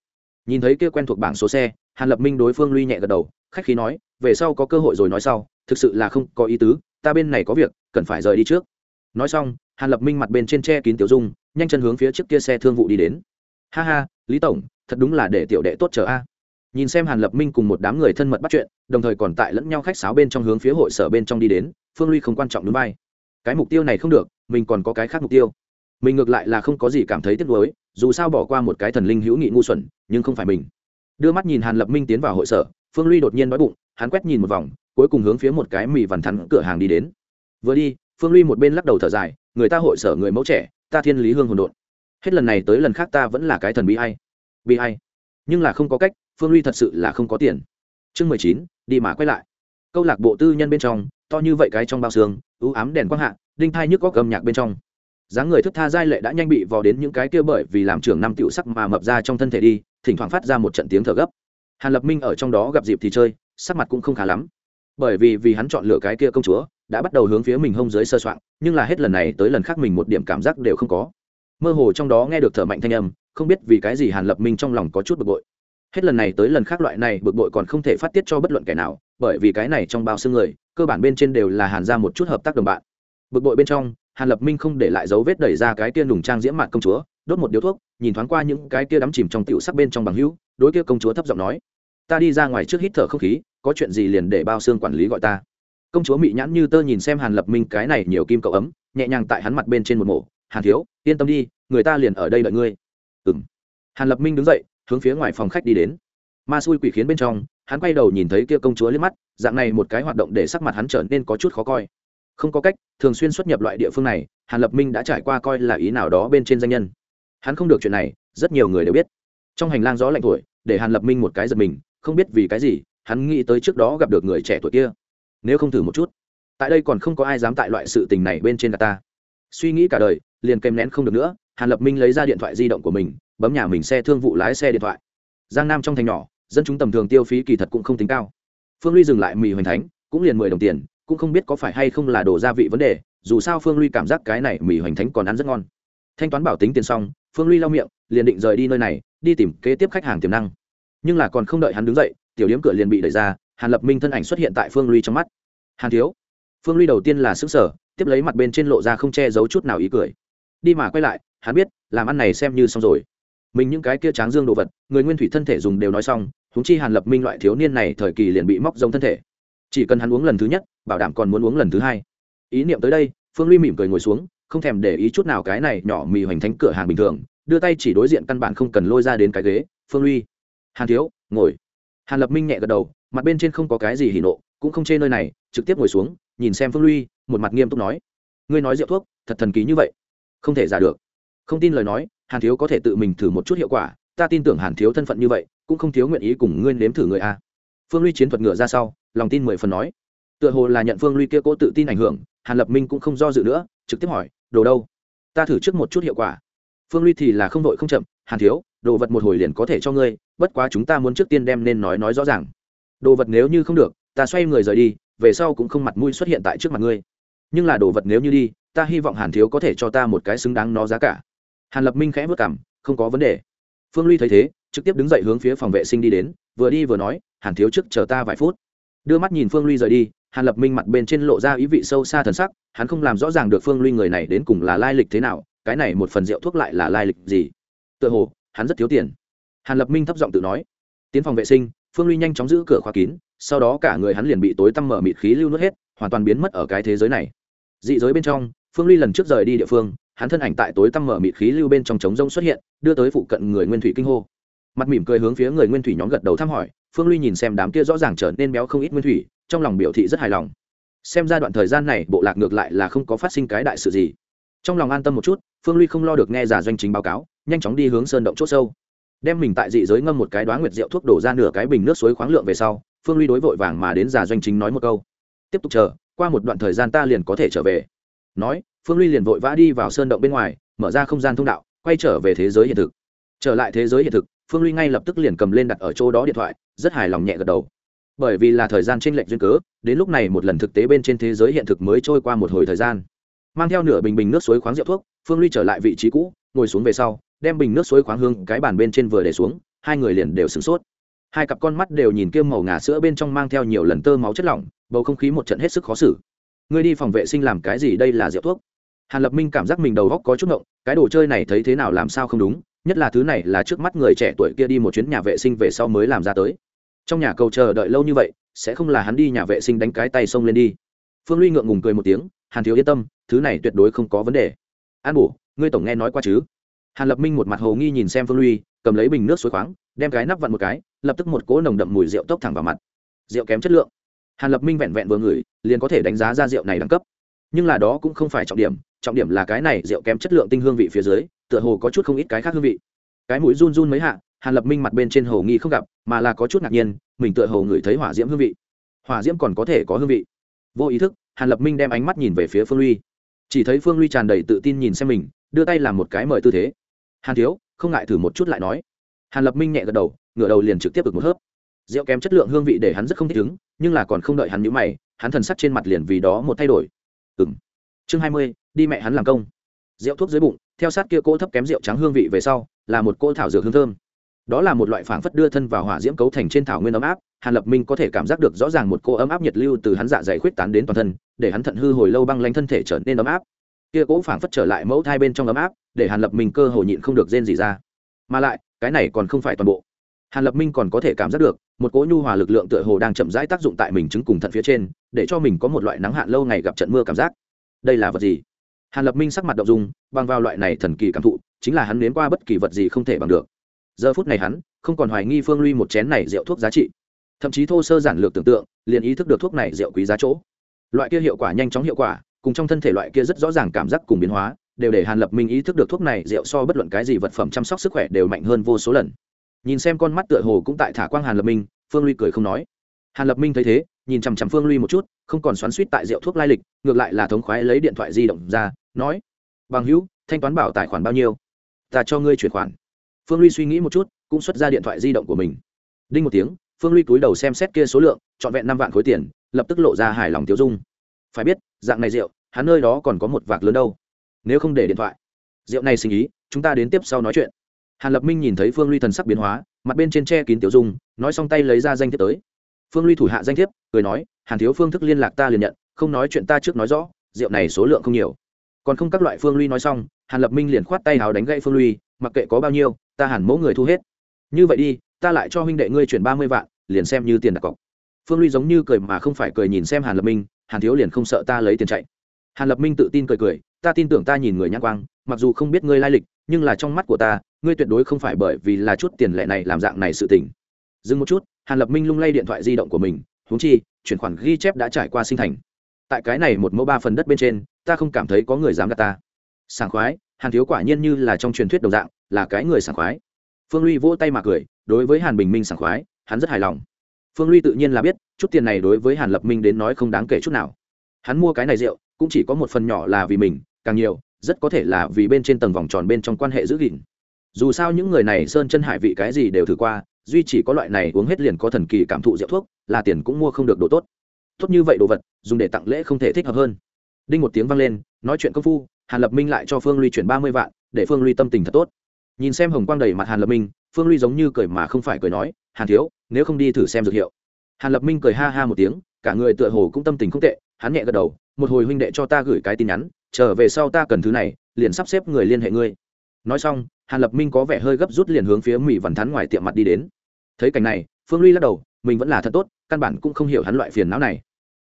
Nhìn thấy kia quen thuộc bảng số xe, hàn lập minh đối phương ly nhẹ gật đầu, khách khí nói, về sau có cơ hội rồi nói sau, thực sự là không có ý tứ, ta bên này có việc, cần phải rời đi trước. Nói xong, hàn lập minh mặt bên trên che kín tiểu dung nhanh chân hướng phía trước kia xe thương vụ đi đến. Ha ha, lý tổng, thật đúng là để tiểu đệ tốt chờ a. Nhìn xem hàn lập minh cùng một đám người thân mật bắt chuyện, đồng thời còn tại lẫn nhau khách sáo bên trong hướng phía hội sở bên trong đi đến, phương ly không quan trọng núi bay. Cái mục tiêu này không được, mình còn có cái khác mục tiêu. Mình ngược lại là không có gì cảm thấy tiếc nuối, dù sao bỏ qua một cái thần linh hữu nghị ngu xuẩn, nhưng không phải mình. Đưa mắt nhìn hàn lập minh tiến vào hội sở, phương ly đột nhiên nói bụng, hắn quét nhìn một vòng, cuối cùng hướng phía một cái mì vằn thắn cửa hàng đi đến. Vừa đi, phương ly một bên lắc đầu thở dài, người ta hội sở người mẫu trẻ ta thiên lý hương hồn đột hết lần này tới lần khác ta vẫn là cái thần bị hay bị hay nhưng là không có cách, phương ly thật sự là không có tiền. Chương mười chín, đi mà quay lại. Câu lạc bộ tư nhân bên trong, to như vậy cái trong bao xương, ưu ám đèn quang hạ, đinh thai nhức có gầm nhạc bên trong. Dáng người thức tha giai lệ đã nhanh bị vò đến những cái kia bởi vì làm trưởng năm tiểu sắc mà mập ra trong thân thể đi, thỉnh thoảng phát ra một trận tiếng thở gấp. Hàn lập minh ở trong đó gặp dịp thì chơi, sắc mặt cũng không khá lắm. Bởi vì vì hắn chọn lựa cái kia công chúa đã bắt đầu hướng phía mình hông dưới sơ soạn, nhưng là hết lần này tới lần khác mình một điểm cảm giác đều không có. Mơ hồ trong đó nghe được thở mạnh thanh âm, không biết vì cái gì hàn lập minh trong lòng có chút bực bội. Hết lần này tới lần khác loại này bực bội còn không thể phát tiết cho bất luận kẻ nào, bởi vì cái này trong bao xương người, cơ bản bên trên đều là hàn ra một chút hợp tác đồng bạn. Bực bội bên trong, hàn lập minh không để lại dấu vết đẩy ra cái kia nùng trang diễm mạn công chúa, đốt một điếu thuốc, nhìn thoáng qua những cái kia đắm chìm trong tiểu sắc bên trong bằng hữu, đối kia công chúa thấp giọng nói, ta đi ra ngoài trước hít thở không khí, có chuyện gì liền để bao xương quản lý gọi ta công chúa mị nhãn như tơ nhìn xem hàn lập minh cái này nhiều kim cậu ấm, nhẹ nhàng tại hắn mặt bên trên một mổ, hàn thiếu, yên tâm đi, người ta liền ở đây đợi ngươi. Ừng hàn lập minh đứng dậy, hướng phía ngoài phòng khách đi đến. Ma xui quỷ khiến bên trong, hắn quay đầu nhìn thấy kia công chúa liếc mắt, dạng này một cái hoạt động để sắc mặt hắn trở nên có chút khó coi. Không có cách, thường xuyên xuất nhập loại địa phương này, hàn lập minh đã trải qua coi là ý nào đó bên trên danh nhân. Hắn không được chuyện này, rất nhiều người đều biết. Trong hành lang gió lạnh tuổi để hàn lập minh một cái giật mình, không biết vì cái gì, hắn nghĩ tới trước đó gặp được người trẻ tuổi kia nếu không thử một chút. Tại đây còn không có ai dám tại loại sự tình này bên trên cả ta. Suy nghĩ cả đời, liền kèm nén không được nữa, hàn lập minh lấy ra điện thoại di động của mình, bấm nhà mình xe thương vụ lái xe điện thoại. Giang nam trong thành nhỏ, dân chúng tầm thường tiêu phí kỳ thật cũng không tính cao. Phương ly dừng lại mì hoành thánh, cũng liền mười đồng tiền, cũng không biết có phải hay không là đồ gia vị vấn đề, dù sao phương ly cảm giác cái này mì hoành thánh còn ăn rất ngon. Thanh toán bảo tính tiền xong, phương ly lau miệng, liền định rời đi nơi này, đi tìm kế tiếp khách hàng tiềm năng. Nhưng là còn không đợi hắn đứng dậy, tiểu điếm cửa liền bị đẩy ra, hàn lập minh thân ảnh xuất hiện tại phương ly trong mắt hàn thiếu. Phương ly đầu tiên là xứng sở tiếp lấy mặt bên trên lộ ra không che giấu chút nào ý cười. Đi mà quay lại, hắn biết, làm ăn này xem như xong rồi. Mình những cái kia tráng dương đồ vật, người nguyên thủy thân thể dùng đều nói xong húng chi hàn lập minh loại thiếu niên này thời kỳ liền bị móc giống thân thể. Chỉ cần hắn uống lần thứ nhất, bảo đảm còn muốn uống lần thứ hai. Ý niệm tới đây, phương ly mỉm cười ngồi xuống, không thèm để ý chút nào cái này nhỏ mì hoành thánh cửa hàng bình thường, đưa tay chỉ đối diện căn bản không cần lôi ra đến cái ghế, phương ly hàn thiếu, ngồi. Hàn lập minh nhẹ gật đầu, mặt bên trên không có cái gì hỉ nộ, cũng không chê nơi này trực tiếp ngồi xuống, nhìn xem phương ly một mặt nghiêm túc nói, ngươi nói rượu thuốc, thật thần kỳ như vậy, không thể giả được. Không tin lời nói, hàn thiếu có thể tự mình thử một chút hiệu quả, ta tin tưởng hàn thiếu thân phận như vậy, cũng không thiếu nguyện ý cùng ngươi nếm thử người a. Phương ly chiến thuật ngựa ra sau, lòng tin mười phần nói, tựa hồ là nhận phương ly kia cố tự tin ảnh hưởng, hàn lập minh cũng không do dự nữa, trực tiếp hỏi, đồ đâu? Ta thử trước một chút hiệu quả. Phương ly thì là không đội không chậm, hàn thiếu, đồ vật một hồi liền có thể cho ngươi, bất quá chúng ta muốn trước tiên đem nên nói nói rõ ràng. Đồ vật nếu như không được, ta xoay người rời đi về sau cũng không mặt mũi xuất hiện tại trước mặt ngươi. Nhưng là đồ vật nếu như đi, ta hy vọng hàn thiếu có thể cho ta một cái xứng đáng nó giá cả. Hàn lập minh khẽ vất cảm không có vấn đề. Phương ly thấy thế, trực tiếp đứng dậy hướng phía phòng vệ sinh đi đến, vừa đi vừa nói, hàn thiếu trước chờ ta vài phút. Đưa mắt nhìn phương ly rời đi, hàn lập minh mặt bên trên lộ ra ý vị sâu xa thần sắc, hắn không làm rõ ràng được phương ly người này đến cùng là lai lịch thế nào, cái này một phần rượu thuốc lại là lai lịch gì. Tựa hồ, hắn rất thiếu tiền. Hàn lập minh thấp giọng tự nói, tiến phòng vệ sinh phương ly nhanh chóng giữ cửa khóa kín, sau đó cả người hắn liền bị tối tăm mở mịt khí lưu nuốt hết, hoàn toàn biến mất ở cái thế giới này. Dị giới bên trong, phương ly lần trước rời đi địa phương, hắn thân ảnh tại tối tăm mở mịt khí lưu bên trong trống rông xuất hiện, đưa tới phụ cận người nguyên thủy kinh hô. Mặt mỉm cười hướng phía người nguyên thủy nhóm gật đầu thăm hỏi, phương ly nhìn xem đám kia rõ ràng trở nên béo không ít nguyên thủy, trong lòng biểu thị rất hài lòng. Xem ra đoạn thời gian này, bộ lạc ngược lại là không có phát sinh cái đại sự gì. Trong lòng an tâm một chút, phương ly không lo được nghe giả doanh chính báo cáo, nhanh chóng đi hướng sơn động c h ỗ sâu đem mình tại dị giới ngâm một cái đoá nguyệt rượu thuốc đổ ra nửa cái bình nước suối khoáng lượng về sau, phương ly đối vội vàng mà đến già doanh chính nói một câu. Tiếp tục chờ, qua một đoạn thời gian ta liền có thể trở về. Nói, phương ly liền vội vã đi vào sơn động bên ngoài, mở ra không gian thông đạo, quay trở về thế giới hiện thực. Trở lại thế giới hiện thực, phương ly ngay lập tức liền cầm lên đặt ở chỗ đó điện thoại, rất hài lòng nhẹ gật đầu. Bởi vì là thời gian tranh lệch duyên cớ, đến lúc này một lần thực tế bên trên thế giới hiện thực mới trôi qua một hồi thời gian. Mang theo nửa bình bình nước suối khoáng rượu thuốc, phương ly trở lại vị trí cũ, ngồi xuống về sau đem bình nước suối khoáng hương cái bàn bên trên vừa để xuống, hai người liền đều sửng sốt. Hai cặp con mắt đều nhìn kiêm màu ngà sữa bên trong mang theo nhiều lần tơ máu chất lỏng, bầu không khí một trận hết sức khó xử. Ngươi đi phòng vệ sinh làm cái gì đây là rượu thuốc? Hàn lập minh cảm giác mình đầu góc có chút ngộng, cái đồ chơi này thấy thế nào làm sao không đúng, nhất là thứ này là trước mắt người trẻ tuổi kia đi một chuyến nhà vệ sinh về sau mới làm ra tới. Trong nhà cầu chờ đợi lâu như vậy, sẽ không là hắn đi nhà vệ sinh đánh cái tay xông lên đi. Phương ly ngượng ngùng cười một tiếng, hàn thiếu yên tâm, thứ này tuyệt đối không có vấn đề. An bổ, ngươi tổng nghe nói qua chứ? Hàn lập minh một mặt hồ nghi nhìn xem phương ly cầm lấy bình nước suối khoáng, đem cái nắp vặn một cái, lập tức một cỗ nồng đậm mùi rượu tốc thẳng vào mặt. Rượu kém chất lượng. Hàn lập minh vẹn vẹn vừa ngửi, liền có thể đánh giá ra rượu này đẳng cấp. Nhưng là đó cũng không phải trọng điểm trọng điểm là cái này rượu kém chất lượng tinh hương vị phía dưới, tựa hồ có chút không ít cái khác hương vị. Cái mũi run run mấy hạ, hàn lập minh mặt bên trên hồ nghi không gặp, mà là có chút ngạc nhiên, mình tựa hồ ngửi thấy hỏa diễm hương vị. Hỏa diễm còn có thể có hương vị. Vô ý thức, hàn lập minh đem ánh mắt nhìn về phía phương ly chỉ thấy phương ly tràn đầy tự tin nhìn xem mình, đưa tay làm một cái mời tư thế hàn thiếu, không ngại thử một chút lại nói. Hàn lập minh nhẹ gật đầu, ngửa đầu liền trực tiếp được một hớp. Rượu kém chất lượng hương vị để hắn rất không thích ứng, nhưng là còn không đợi hắn nhũ mày, hắn thần sắc trên mặt liền vì đó một thay đổi. Ừng chương hai mươi, đi mẹ hắn làm công. Rượu thuốc dưới bụng, theo sát kia cỗ thấp kém rượu trắng hương vị về sau, là một cỗ thảo dược hương thơm. Đó là một loại phảng phất đưa thân vào hỏa diễm cấu thành trên thảo nguyên ấm áp, hàn lập minh có thể cảm giác được rõ ràng một cô ấm áp nhiệt lưu từ hắn dạ dày khuyết tán đến toàn thân, để hắn thận hư hồi lâu băng lanh thân thể trở nên ấm áp kia cỗ phảng phất trở lại mẫu thai bên trong ấm áp, để hàn lập minh cơ hồ nhịn không được rên gì ra. Mà lại, cái này còn không phải toàn bộ. Hàn lập minh còn có thể cảm giác được, một cỗ nhu hòa lực lượng tựa hồ đang chậm rãi tác dụng tại mình chứng cùng thận phía trên, để cho mình có một loại nắng hạn lâu ngày gặp trận mưa cảm giác. Đây là vật gì? Hàn lập minh sắc mặt động dung, bằng vào loại này thần kỳ cảm thụ, chính là hắn nếm qua bất kỳ vật gì không thể bằng được. Giờ phút này hắn, không còn hoài nghi phương ly một chén này rượu thuốc giá trị. Thậm chí thô sơ giản lược tưởng tượng, liền ý thức được thuốc này rượu quý giá chỗ. Loại kia hiệu quả nhanh chóng hiệu quả cùng trong thân thể loại kia rất rõ ràng cảm giác cùng biến hóa, đều để hàn lập minh ý thức được thuốc này rượu so bất luận cái gì vật phẩm chăm sóc sức khỏe đều mạnh hơn vô số lần. Nhìn xem con mắt tựa hồ cũng tại thả quang hàn lập minh, phương ly cười không nói. Hàn lập minh thấy thế, nhìn chằm chằm phương ly một chút, không còn xoắn suýt tại rượu thuốc lai lịch, ngược lại là thống khoái lấy điện thoại di động ra, nói, bằng hữu, thanh toán bảo tài khoản bao nhiêu? Ta cho ngươi chuyển khoản. Phương ly suy nghĩ một chút, cũng xuất ra điện thoại di động của mình. Đinh một tiếng, phương ly cúi đầu xem xét kia số lượng, trọn vẹn năm vạn khối tiền, lập tức lộ ra hài lòng tiêu dung. Phải biết dạng này rượu, hắn nơi đó còn có một vạc lớn đâu. Nếu không để điện thoại. Rượu này sinh ý, chúng ta đến tiếp sau nói chuyện. Hàn lập minh nhìn thấy phương ly thần sắc biến hóa, mặt bên trên che kín tiểu dung, nói xong tay lấy ra danh thiếp tới. Phương ly thủ hạ danh thiếp, cười nói, hàn thiếu phương thức liên lạc ta liền nhận, không nói chuyện ta trước nói rõ, rượu này số lượng không nhiều. Còn không các loại phương ly nói xong, hàn lập minh liền khoát tay hào đánh gậy phương ly mặc kệ có bao nhiêu, ta hẳn mẫu người thu hết. Như vậy đi, ta lại cho huynh đệ ngươi chuyển ba mươi vạn, liền xem như tiền đặt cọc. Phương ly giống như cười mà không phải cười nhìn xem hàn lập minh hàn thiếu liền không sợ ta lấy tiền chạy. Hàn lập minh tự tin cười cười, ta tin tưởng ta nhìn người nhãn quang, mặc dù không biết ngươi lai lịch, nhưng là trong mắt của ta, ngươi tuyệt đối không phải bởi vì là chút tiền lệ này làm dạng này sự tình. Dừng một chút, hàn lập minh lung lay điện thoại di động của mình, huống chi, chuyển khoản ghi chép đã trải qua sinh thành. Tại cái này một mẫu ba phần đất bên trên, ta không cảm thấy có người dám gạt ta. Sảng khoái, hàn thiếu quả nhiên như là trong truyền thuyết đồng dạng, là cái người sảng khoái. Phương ly vỗ tay mà cười, đối với hàn bình minh sảng khoái, hắn rất hài lòng phương ly tự nhiên là biết, chút tiền này đối với hàn lập minh đến nói không đáng kể chút nào. Hắn mua cái này rượu, cũng chỉ có một phần nhỏ là vì mình, càng nhiều, rất có thể là vì bên trên tầng vòng tròn bên trong quan hệ giữ gìn. Dù sao những người này sơn chân hải vị cái gì đều thử qua, duy chỉ có loại này uống hết liền có thần kỳ cảm thụ rượu thuốc, là tiền cũng mua không được đồ tốt. Tốt như vậy đồ vật, dùng để tặng lễ không thể thích hợp hơn. Đinh một tiếng vang lên, nói chuyện công phu, hàn lập minh lại cho phương ly chuyển ba mươi vạn, để phương ly tâm tình thật tốt. Nhìn xem hồng quang đầy mặt hàn lập minh, phương ly giống như cười mà không phải cười nói, hàn thiếu nếu không đi thử xem dược hiệu. Hàn lập minh cười ha ha một tiếng, cả người tựa hồ cũng tâm tình không tệ, hắn nhẹ gật đầu, một hồi huynh đệ cho ta gửi cái tin nhắn, trở về sau ta cần thứ này, liền sắp xếp người liên hệ ngươi. Nói xong, hàn lập minh có vẻ hơi gấp rút liền hướng phía mỹ vằn thắn ngoài tiệm mặt đi đến. Thấy cảnh này, phương ly lắc đầu, mình vẫn là thật tốt, căn bản cũng không hiểu hắn loại phiền não này.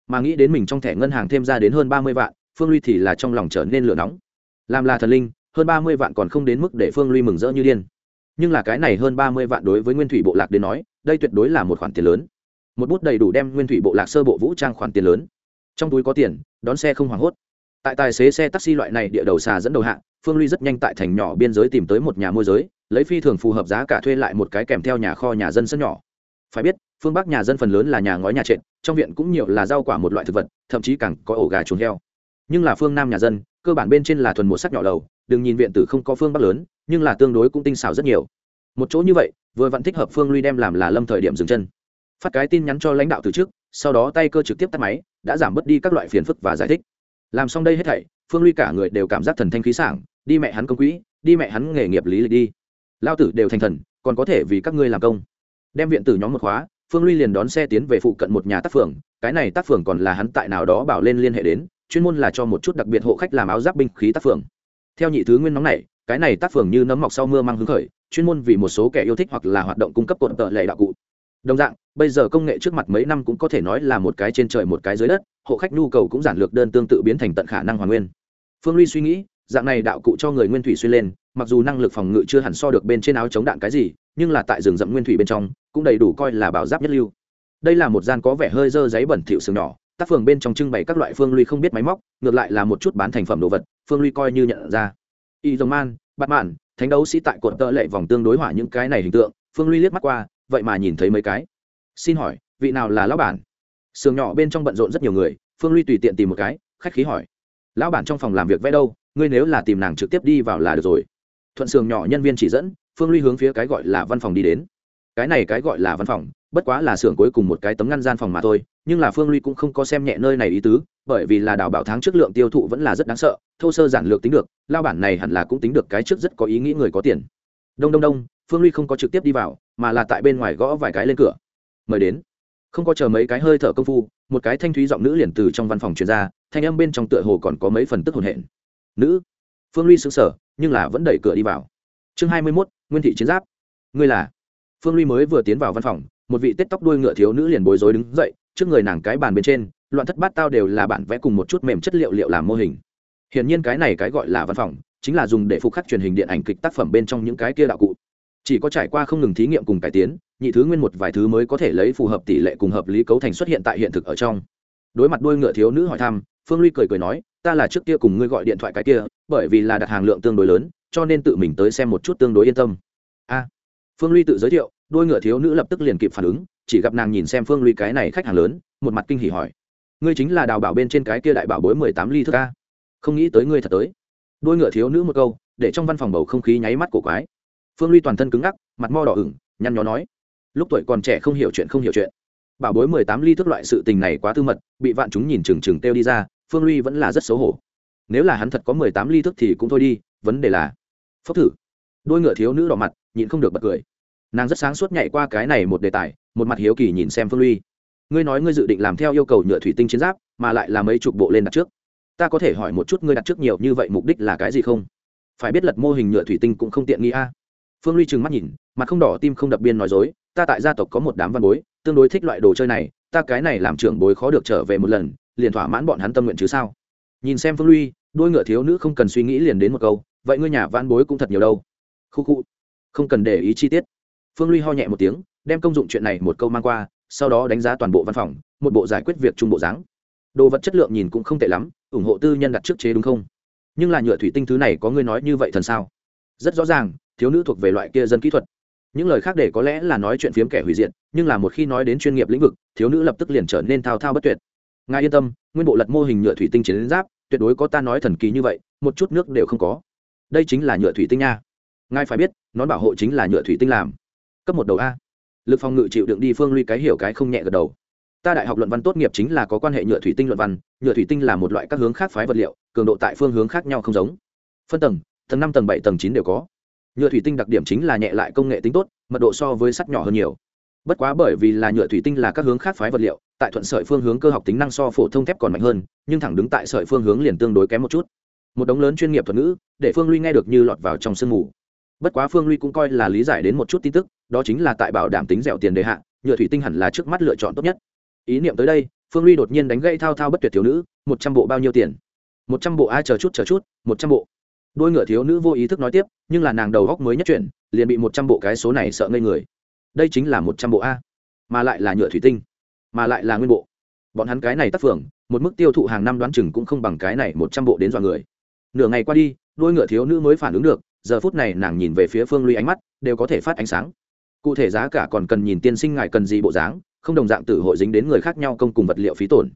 Mà nghĩ đến mình trong thẻ ngân hàng thêm ra đến hơn ba mươi vạn, phương ly thì là trong lòng trở nên lửa nóng. Làm là thần linh, hơn ba mươi vạn còn không đến mức để phương ly mừng rỡ như điên nhưng là cái này hơn ba mươi vạn đối với nguyên thủy bộ lạc đến nói, đây tuyệt đối là một khoản tiền lớn. Một bút đầy đủ đem nguyên thủy bộ lạc sơ bộ vũ trang khoản tiền lớn. Trong túi có tiền, đón xe không hoảng hốt. Tại tài xế xe taxi loại này địa đầu xà dẫn đầu hạng phương ly rất nhanh tại thành nhỏ biên giới tìm tới một nhà môi giới, lấy phi thường phù hợp giá cả thuê lại một cái kèm theo nhà kho nhà dân sân nhỏ. Phải biết, phương bắc nhà dân phần lớn là nhà ngói nhà trệt, trong viện cũng nhiều là rau quả một loại thực vật, thậm chí càng có ổ gà chuồng heo. Nhưng là phương nam nhà dân, cơ bản bên trên là thuần một sắc nhỏ đầu, đừng nhìn viện tử không có phương bắc lớn nhưng là tương đối cũng tinh xảo rất nhiều. Một chỗ như vậy, vừa vẫn thích hợp phương Lui đem làm là lâm thời điểm dừng chân. Phát cái tin nhắn cho lãnh đạo từ trước, sau đó tay cơ trực tiếp tắt máy, đã giảm bớt đi các loại phiền phức và giải thích. Làm xong đây hết thảy, phương Lui cả người đều cảm giác thần thanh khí sảng, đi mẹ hắn công quỹ, đi mẹ hắn nghề nghiệp lý lịch đi. Lao tử đều thành thần, còn có thể vì các ngươi làm công. Đem viện tử nhóm một khóa, phương Lui liền đón xe tiến về phụ cận một nhà tác phường, cái này tác phường còn là hắn tại nào đó bảo lên liên hệ đến, chuyên môn là cho một chút đặc biệt hộ khách làm áo giáp binh khí tác phường. Theo nhị thứ nguyên nóng này cái này tác phường như nấm mọc sau mưa mang hứng khởi, chuyên môn vì một số kẻ yêu thích hoặc là hoạt động cung cấp cột tợ lệ đạo cụ. Đồng dạng, bây giờ công nghệ trước mặt mấy năm cũng có thể nói là một cái trên trời một cái dưới đất, hộ khách nhu cầu cũng giản lược đơn tương tự biến thành tận khả năng hoàn nguyên. Phương ly suy nghĩ, dạng này đạo cụ cho người nguyên thủy xuyên lên, mặc dù năng lực phòng ngự chưa hẳn so được bên trên áo chống đạn cái gì, nhưng là tại rừng rậm nguyên thủy bên trong, cũng đầy đủ coi là bảo giáp nhất lưu. Đây là một gian có vẻ hơi dơ giấy bẩn thỉu sừng nhỏ, tác phường bên trong trưng bày các loại phương ly không biết máy móc, ngược lại là một chút bán thành phẩm đồ vật, phương ly coi như nhận ra y dòng man bắt mạn, thánh đấu sĩ tại cột tợ lệ vòng tương đối hỏa những cái này hình tượng, phương ly liếc mắt qua, vậy mà nhìn thấy mấy cái. Xin hỏi, vị nào là lão bản? Sườn nhỏ bên trong bận rộn rất nhiều người, phương ly tùy tiện tìm một cái, khách khí hỏi. Lão bản trong phòng làm việc vẽ đâu? Ngươi nếu là tìm nàng trực tiếp đi vào là được rồi. Thuận sườn nhỏ nhân viên chỉ dẫn, phương ly hướng phía cái gọi là văn phòng đi đến. Cái này cái gọi là văn phòng, bất quá là xưởng cuối cùng một cái tấm ngăn gian phòng mà thôi nhưng là phương ly cũng không có xem nhẹ nơi này ý tứ, bởi vì là đào bảo tháng trước lượng tiêu thụ vẫn là rất đáng sợ, thô sơ giản lược tính được, lao bản này hẳn là cũng tính được cái trước rất có ý nghĩ người có tiền. Đông đông đông, phương ly không có trực tiếp đi vào, mà là tại bên ngoài gõ vài cái lên cửa. Mời đến. Không có chờ mấy cái hơi thở công phu, một cái thanh thúy giọng nữ liền từ trong văn phòng truyền ra, thanh âm bên trong tựa hồ còn có mấy phần tức hồn hển. Nữ. Phương ly xứng sở nhưng là vẫn đẩy cửa đi vào. Chương hai mươi mốt, nguyên thị chiến giáp. Ngươi là? Phương ly mới vừa tiến vào văn phòng, một vị tết tóc đuôi ngựa thiếu nữ liền bối rối đứng dậy trước người nàng cái bàn bên trên, loạn thất bát tao đều là bản vẽ cùng một chút mềm chất liệu liệu làm mô hình. Hiển nhiên cái này cái gọi là văn phòng, chính là dùng để phục khắc truyền hình điện ảnh kịch tác phẩm bên trong những cái kia đạo cụ. Chỉ có trải qua không ngừng thí nghiệm cùng cải tiến, nhị thứ nguyên một vài thứ mới có thể lấy phù hợp tỷ lệ cùng hợp lý cấu thành xuất hiện tại hiện thực ở trong. Đối mặt đôi ngựa thiếu nữ hỏi thăm, phương ly cười cười nói, ta là trước kia cùng ngươi gọi điện thoại cái kia, bởi vì là đặt hàng lượng tương đối lớn, cho nên tự mình tới xem một chút tương đối yên tâm. A. Phương ly tự giới thiệu đôi ngựa thiếu nữ lập tức liền kịp phản ứng chỉ gặp nàng nhìn xem phương ly cái này khách hàng lớn một mặt kinh hỉ hỏi. Ngươi chính là đào bảo bên trên cái kia đại bảo bối mười tám ly thức ca, không nghĩ tới ngươi thật tới. Đôi ngựa thiếu nữ một câu để trong văn phòng bầu không khí nháy mắt cổ quái. Phương ly toàn thân cứng ngắc mặt mo đỏ ửng nhăn nhó nói. Lúc tuổi còn trẻ không hiểu chuyện không hiểu chuyện. Bảo bối mười tám ly thức loại sự tình này quá tư mật bị vạn chúng nhìn chừng chừng têu đi ra phương ly vẫn là rất xấu hổ. Nếu là hắn thật có mười tám ly thức thì cũng thôi đi vấn đề là. Phốc thử. Đôi ngựa thiếu nữ đỏ mặt nhịn không được bật cười nàng rất sáng suốt nhảy qua cái này một đề tài, một mặt hiếu kỳ nhìn xem phương ly ngươi nói ngươi dự định làm theo yêu cầu nhựa thủy tinh chiến giáp, mà lại là mấy chục bộ lên đặt trước. Ta có thể hỏi một chút ngươi đặt trước nhiều như vậy mục đích là cái gì không? Phải biết lật mô hình nhựa thủy tinh cũng không tiện nghi a. Phương ly trừng mắt nhìn, mặt không đỏ tim không đập biên nói dối, ta tại gia tộc có một đám văn bối, tương đối thích loại đồ chơi này, ta cái này làm trưởng bối khó được trở về một lần, liền thỏa mãn bọn hắn tâm nguyện chứ sao? Nhìn xem phương ly đôi ngựa thiếu nữ không cần suy nghĩ liền đến một câu, vậy ngươi nhà văn bối cũng thật nhiều đâu? Khu khu, không cần để ý chi tiết phương ly ho nhẹ một tiếng, đem công dụng chuyện này một câu mang qua, sau đó đánh giá toàn bộ văn phòng, một bộ giải quyết việc trung bộ dáng. Đồ vật chất lượng nhìn cũng không tệ lắm, ủng hộ tư nhân đặt trước chế đúng không? Nhưng là nhựa thủy tinh thứ này có ngươi nói như vậy thần sao? Rất rõ ràng, thiếu nữ thuộc về loại kia dân kỹ thuật. Những lời khác để có lẽ là nói chuyện phiếm kẻ hủy diệt, nhưng là một khi nói đến chuyên nghiệp lĩnh vực, thiếu nữ lập tức liền trở nên thao thao bất tuyệt. Ngài yên tâm, nguyên bộ lật mô hình nhựa thủy tinh chiến giáp, tuyệt đối có ta nói thần kỳ như vậy, một chút nước đều không có. Đây chính là nhựa thủy tinh nha. Ngài phải biết, nón bảo hộ chính là nhựa thủy tinh làm cấp một đầu a. Lực phòng ngự chịu đựng đi phương ly cái hiểu cái không nhẹ gật đầu. Ta đại học luận văn tốt nghiệp chính là có quan hệ nhựa thủy tinh luận văn, nhựa thủy tinh là một loại các hướng khác phái vật liệu, cường độ tại phương hướng khác nhau không giống. Phân tầng tầng năm, tầng bảy, tầng chín đều có. Nhựa thủy tinh đặc điểm chính là nhẹ lại công nghệ tính tốt, mật độ so với sắt nhỏ hơn nhiều. Bất quá bởi vì là nhựa thủy tinh là các hướng khác phái vật liệu, tại thuận sợi phương hướng cơ học tính năng so phổ thông thép còn mạnh hơn, nhưng thẳng đứng tại sợi phương hướng liền tương đối kém một chút. Một đống lớn chuyên nghiệp thuật ngữ, để phương ly nghe được như lọt vào trong sương mù bất quá phương ly cũng coi là lý giải đến một chút tin tức, đó chính là tại bảo đảm tính dẻo tiền đề hạ, nhựa thủy tinh hẳn là trước mắt lựa chọn tốt nhất. Ý niệm tới đây, phương ly đột nhiên đánh gãy thao thao bất tuyệt thiếu nữ, một trăm bộ bao nhiêu tiền? Một trăm bộ ai chờ chút chờ chút, một trăm bộ. Đôi ngựa thiếu nữ vô ý thức nói tiếp, nhưng là nàng đầu góc mới nhất chuyển, liền bị một trăm bộ cái số này sợ ngây người. Đây chính là một trăm bộ a, mà lại là nhựa thủy tinh, mà lại là nguyên bộ. Bọn hắn cái này tác phường, một mức tiêu thụ hàng năm đoán chừng cũng không bằng cái này một trăm bộ đến dọa người. Nửa ngày qua đi, đôi ngựa thiếu nữ mới phản ứng được giờ phút này nàng nhìn về phía phương ly ánh mắt, đều có thể phát ánh sáng. Cụ thể giá cả còn cần nhìn tiên sinh ngài cần gì bộ dáng, không đồng dạng tử hội dính đến người khác nhau công cùng vật liệu phí tổn.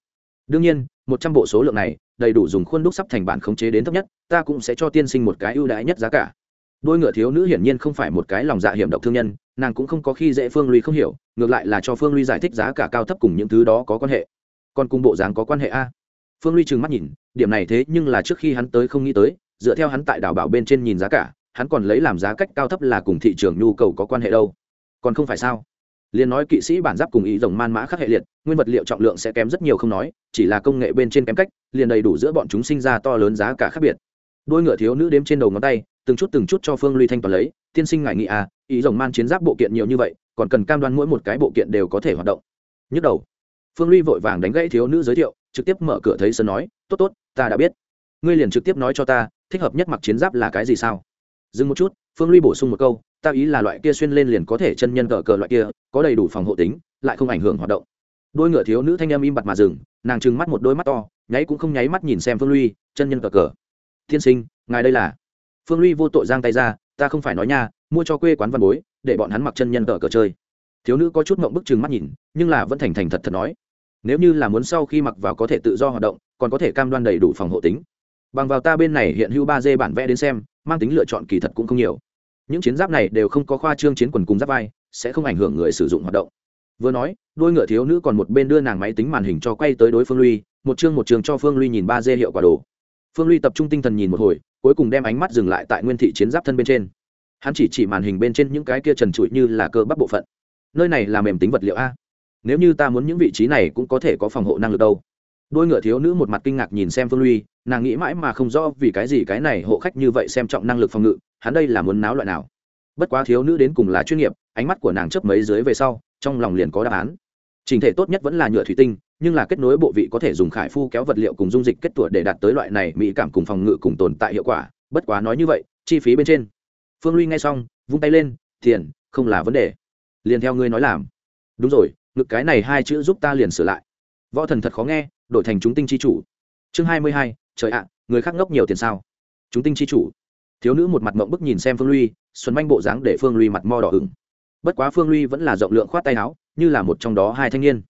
Đương nhiên, một trăm bộ số lượng này, đầy đủ dùng khuôn đúc sắp thành bản khống chế đến thấp nhất, ta cũng sẽ cho tiên sinh một cái ưu đãi nhất giá cả. Đôi ngựa thiếu nữ hiển nhiên không phải một cái lòng dạ hiểm độc thương nhân, nàng cũng không có khi dễ phương ly không hiểu, ngược lại là cho phương ly giải thích giá cả cao thấp cùng những thứ đó có quan hệ. Còn cùng bộ dáng có quan hệ a? Phương ly trừng mắt nhìn, điểm này thế nhưng là trước khi hắn tới không nghĩ tới, dựa theo hắn tại đảo bảo bên trên nhìn giá cả hắn còn lấy làm giá cách cao thấp là cùng thị trường nhu cầu có quan hệ đâu. Còn không phải sao? Liền nói kỵ sĩ bản giáp cùng ý rồng man mã khắc hệ liệt, nguyên vật liệu trọng lượng sẽ kém rất nhiều không nói, chỉ là công nghệ bên trên kém cách, liền đầy đủ giữa bọn chúng sinh ra to lớn giá cả khác biệt. Đôi ngựa thiếu nữ đếm trên đầu ngón tay, từng chút từng chút cho phương ly thanh toàn lấy, tiên sinh ngại nghị à ý rồng man chiến giáp bộ kiện nhiều như vậy, còn cần cam đoan mỗi một cái bộ kiện đều có thể hoạt động. Nhức đầu. Phương ly vội vàng đánh gãy thiếu nữ giới thiệu, trực tiếp mở cửa thấy sơn nói, tốt tốt, ta đã biết. Ngươi liền trực tiếp nói cho ta, thích hợp nhất mặc chiến giáp là cái gì sao? Dừng một chút, phương ly bổ sung một câu, ta ý là loại kia xuyên lên liền có thể chân nhân cờ cờ loại kia, có đầy đủ phòng hộ tính, lại không ảnh hưởng hoạt động. Đôi ngựa thiếu nữ thanh em im bặt mà dừng, nàng trừng mắt một đôi mắt to, nháy cũng không nháy mắt nhìn xem phương ly chân nhân cờ cờ. Tiên sinh, ngài đây là? Phương ly vô tội giang tay ra, ta không phải nói nha, mua cho quê quán văn bối, để bọn hắn mặc chân nhân cờ cờ chơi. Thiếu nữ có chút mộng bức trừng mắt nhìn, nhưng là vẫn thành thành thật thật nói, nếu như là muốn sau khi mặc vào có thể tự do hoạt động, còn có thể cam đoan đầy đủ phòng hộ tính. Bằng vào ta bên này hiện hữu ba d bản vẽ đến xem mang tính lựa chọn kỳ thật cũng không nhiều. Những chiến giáp này đều không có khoa trương chiến quần cùng giáp vai sẽ không ảnh hưởng người sử dụng hoạt động. Vừa nói đôi ngựa thiếu nữ còn một bên đưa nàng máy tính màn hình cho quay tới đối phương Luy, một chương một trường cho phương Luy nhìn ba d hiệu quả đồ. Phương Luy tập trung tinh thần nhìn một hồi cuối cùng đem ánh mắt dừng lại tại nguyên thị chiến giáp thân bên trên. Hắn chỉ chỉ màn hình bên trên những cái kia trần trụi như là cơ bắp bộ phận. Nơi này là mềm tính vật liệu a. Nếu như ta muốn những vị trí này cũng có thể có phòng hộ năng lực đâu. Đôi ngựa thiếu nữ một mặt kinh ngạc nhìn xem phương Luy nàng nghĩ mãi mà không rõ vì cái gì cái này hộ khách như vậy xem trọng năng lực phòng ngự, hắn đây là muốn náo loại nào. Bất quá thiếu nữ đến cùng là chuyên nghiệp, ánh mắt của nàng chớp mấy dưới về sau, trong lòng liền có đáp án. Trình thể tốt nhất vẫn là nhựa thủy tinh, nhưng là kết nối bộ vị có thể dùng khải phu kéo vật liệu cùng dung dịch kết tủa để đạt tới loại này mỹ cảm cùng phòng ngự cùng tồn tại hiệu quả, bất quá nói như vậy, chi phí bên trên. Phương ly nghe xong, vung tay lên, tiền, không là vấn đề. Liền theo ngươi nói làm. Đúng rồi, ngực cái này hai chữ giúp ta liền sửa lại. Võ thần thật khó nghe, đổi thành chúng tinh chi chủ. Chương hai mươi hai trời ạ, người khác ngốc nhiều tiền sao? Chúng tinh chi chủ. Thiếu nữ một mặt mộng bức nhìn xem phương ly xuân manh bộ dáng để phương ly mặt mo đỏ ửng. Bất quá phương ly vẫn là rộng lượng khoát tay áo, như là một trong đó hai thanh niên.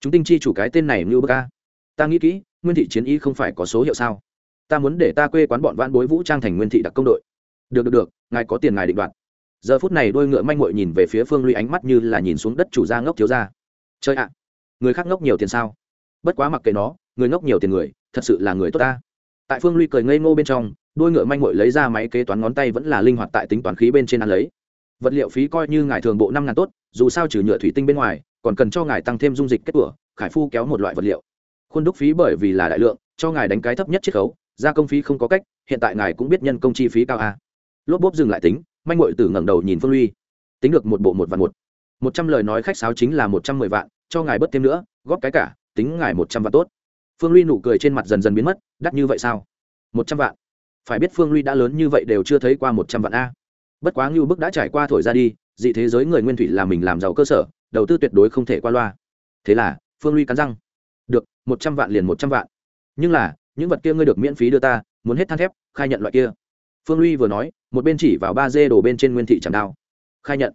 Chúng tinh chi chủ cái tên này như bức ca ta nghĩ kỹ, nguyên thị chiến y không phải có số hiệu sao? Ta muốn để ta quê quán bọn vãn bối vũ trang thành nguyên thị đặc công đội. Được được được, ngài có tiền ngài định đoạt. Giờ phút này đôi ngựa manh mội nhìn về phía phương ly ánh mắt như là nhìn xuống đất chủ gia ngốc thiếu gia. Chơi ạ, người khác ngốc nhiều tiền sao? Bất quá mặc kệ nó, người ngốc nhiều tiền người, thật sự là người tốt ta tại phương ly cười ngây ngô bên trong, đôi ngựa manh mội lấy ra máy kế toán ngón tay vẫn là linh hoạt tại tính toán khí bên trên ăn lấy. Vật liệu phí coi như ngài thường bộ năm ngàn tốt, dù sao trừ nhựa thủy tinh bên ngoài, còn cần cho ngài tăng thêm dung dịch kết cửa khải phu kéo một loại vật liệu. Khuôn đúc phí bởi vì là đại lượng, cho ngài đánh cái thấp nhất chiết khấu, gia công phí không có cách, hiện tại ngài cũng biết nhân công chi phí cao a. Lốp bốp dừng lại tính, manh mội từ ngẩng đầu nhìn phương ly. Tính được một bộ một vạn một. Một trăm lời nói khách sáo chính là một trăm mười vạn, cho ngài bớt thêm nữa, góp cái cả, tính ngài một trăm vạn tốt phương ly nụ cười trên mặt dần dần biến mất, đắt như vậy sao? Một trăm vạn. Phải biết phương ly đã lớn như vậy đều chưa thấy qua một trăm vạn a. Bất quá ngưu bức đã trải qua thổi ra đi, dị thế giới người nguyên thủy là mình làm giàu cơ sở, đầu tư tuyệt đối không thể qua loa. Thế là, phương ly cắn răng. Được, một trăm vạn liền một trăm vạn. Nhưng là, những vật kia ngươi được miễn phí đưa ta, muốn hết than thép, khai nhận loại kia. Phương ly vừa nói, một bên chỉ vào ba dê đổ bên trên nguyên thị chẳng đao. Khai nhận.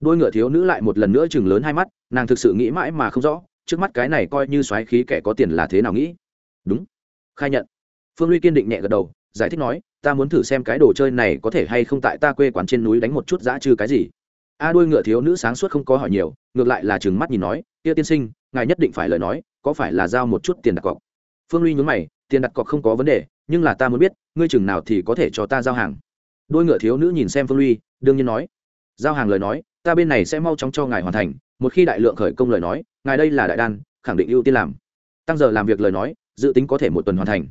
Đôi ngựa thiếu nữ lại một lần nữa chừng lớn hai mắt, nàng thực sự nghĩ mãi mà không rõ trước mắt cái này coi như xoáy khí kẻ có tiền là thế nào nghĩ? Đúng. Khai nhận. Phương ly kiên định nhẹ gật đầu, giải thích nói, ta muốn thử xem cái đồ chơi này có thể hay không tại ta quê quán trên núi đánh một chút dã trừ cái gì. A đuôi ngựa thiếu nữ sáng suốt không có hỏi nhiều, ngược lại là chừng mắt nhìn nói kia tiên sinh, ngài nhất định phải lời nói, có phải là giao một chút tiền đặt cọc? Phương ly nhún mày, tiền đặt cọc không có vấn đề, nhưng là ta muốn biết, ngươi chừng nào thì có thể cho ta giao hàng? Đôi ngựa thiếu nữ nhìn xem phương ly đương nhiên nói, giao hàng lời nói, ta bên này sẽ mau chóng cho ngài hoàn thành, một khi đại lượng khởi công lời nói ngài đây là đại đan, khẳng định ưu tiên làm. Tăng giờ làm việc lời nói, dự tính có thể một tuần hoàn thành.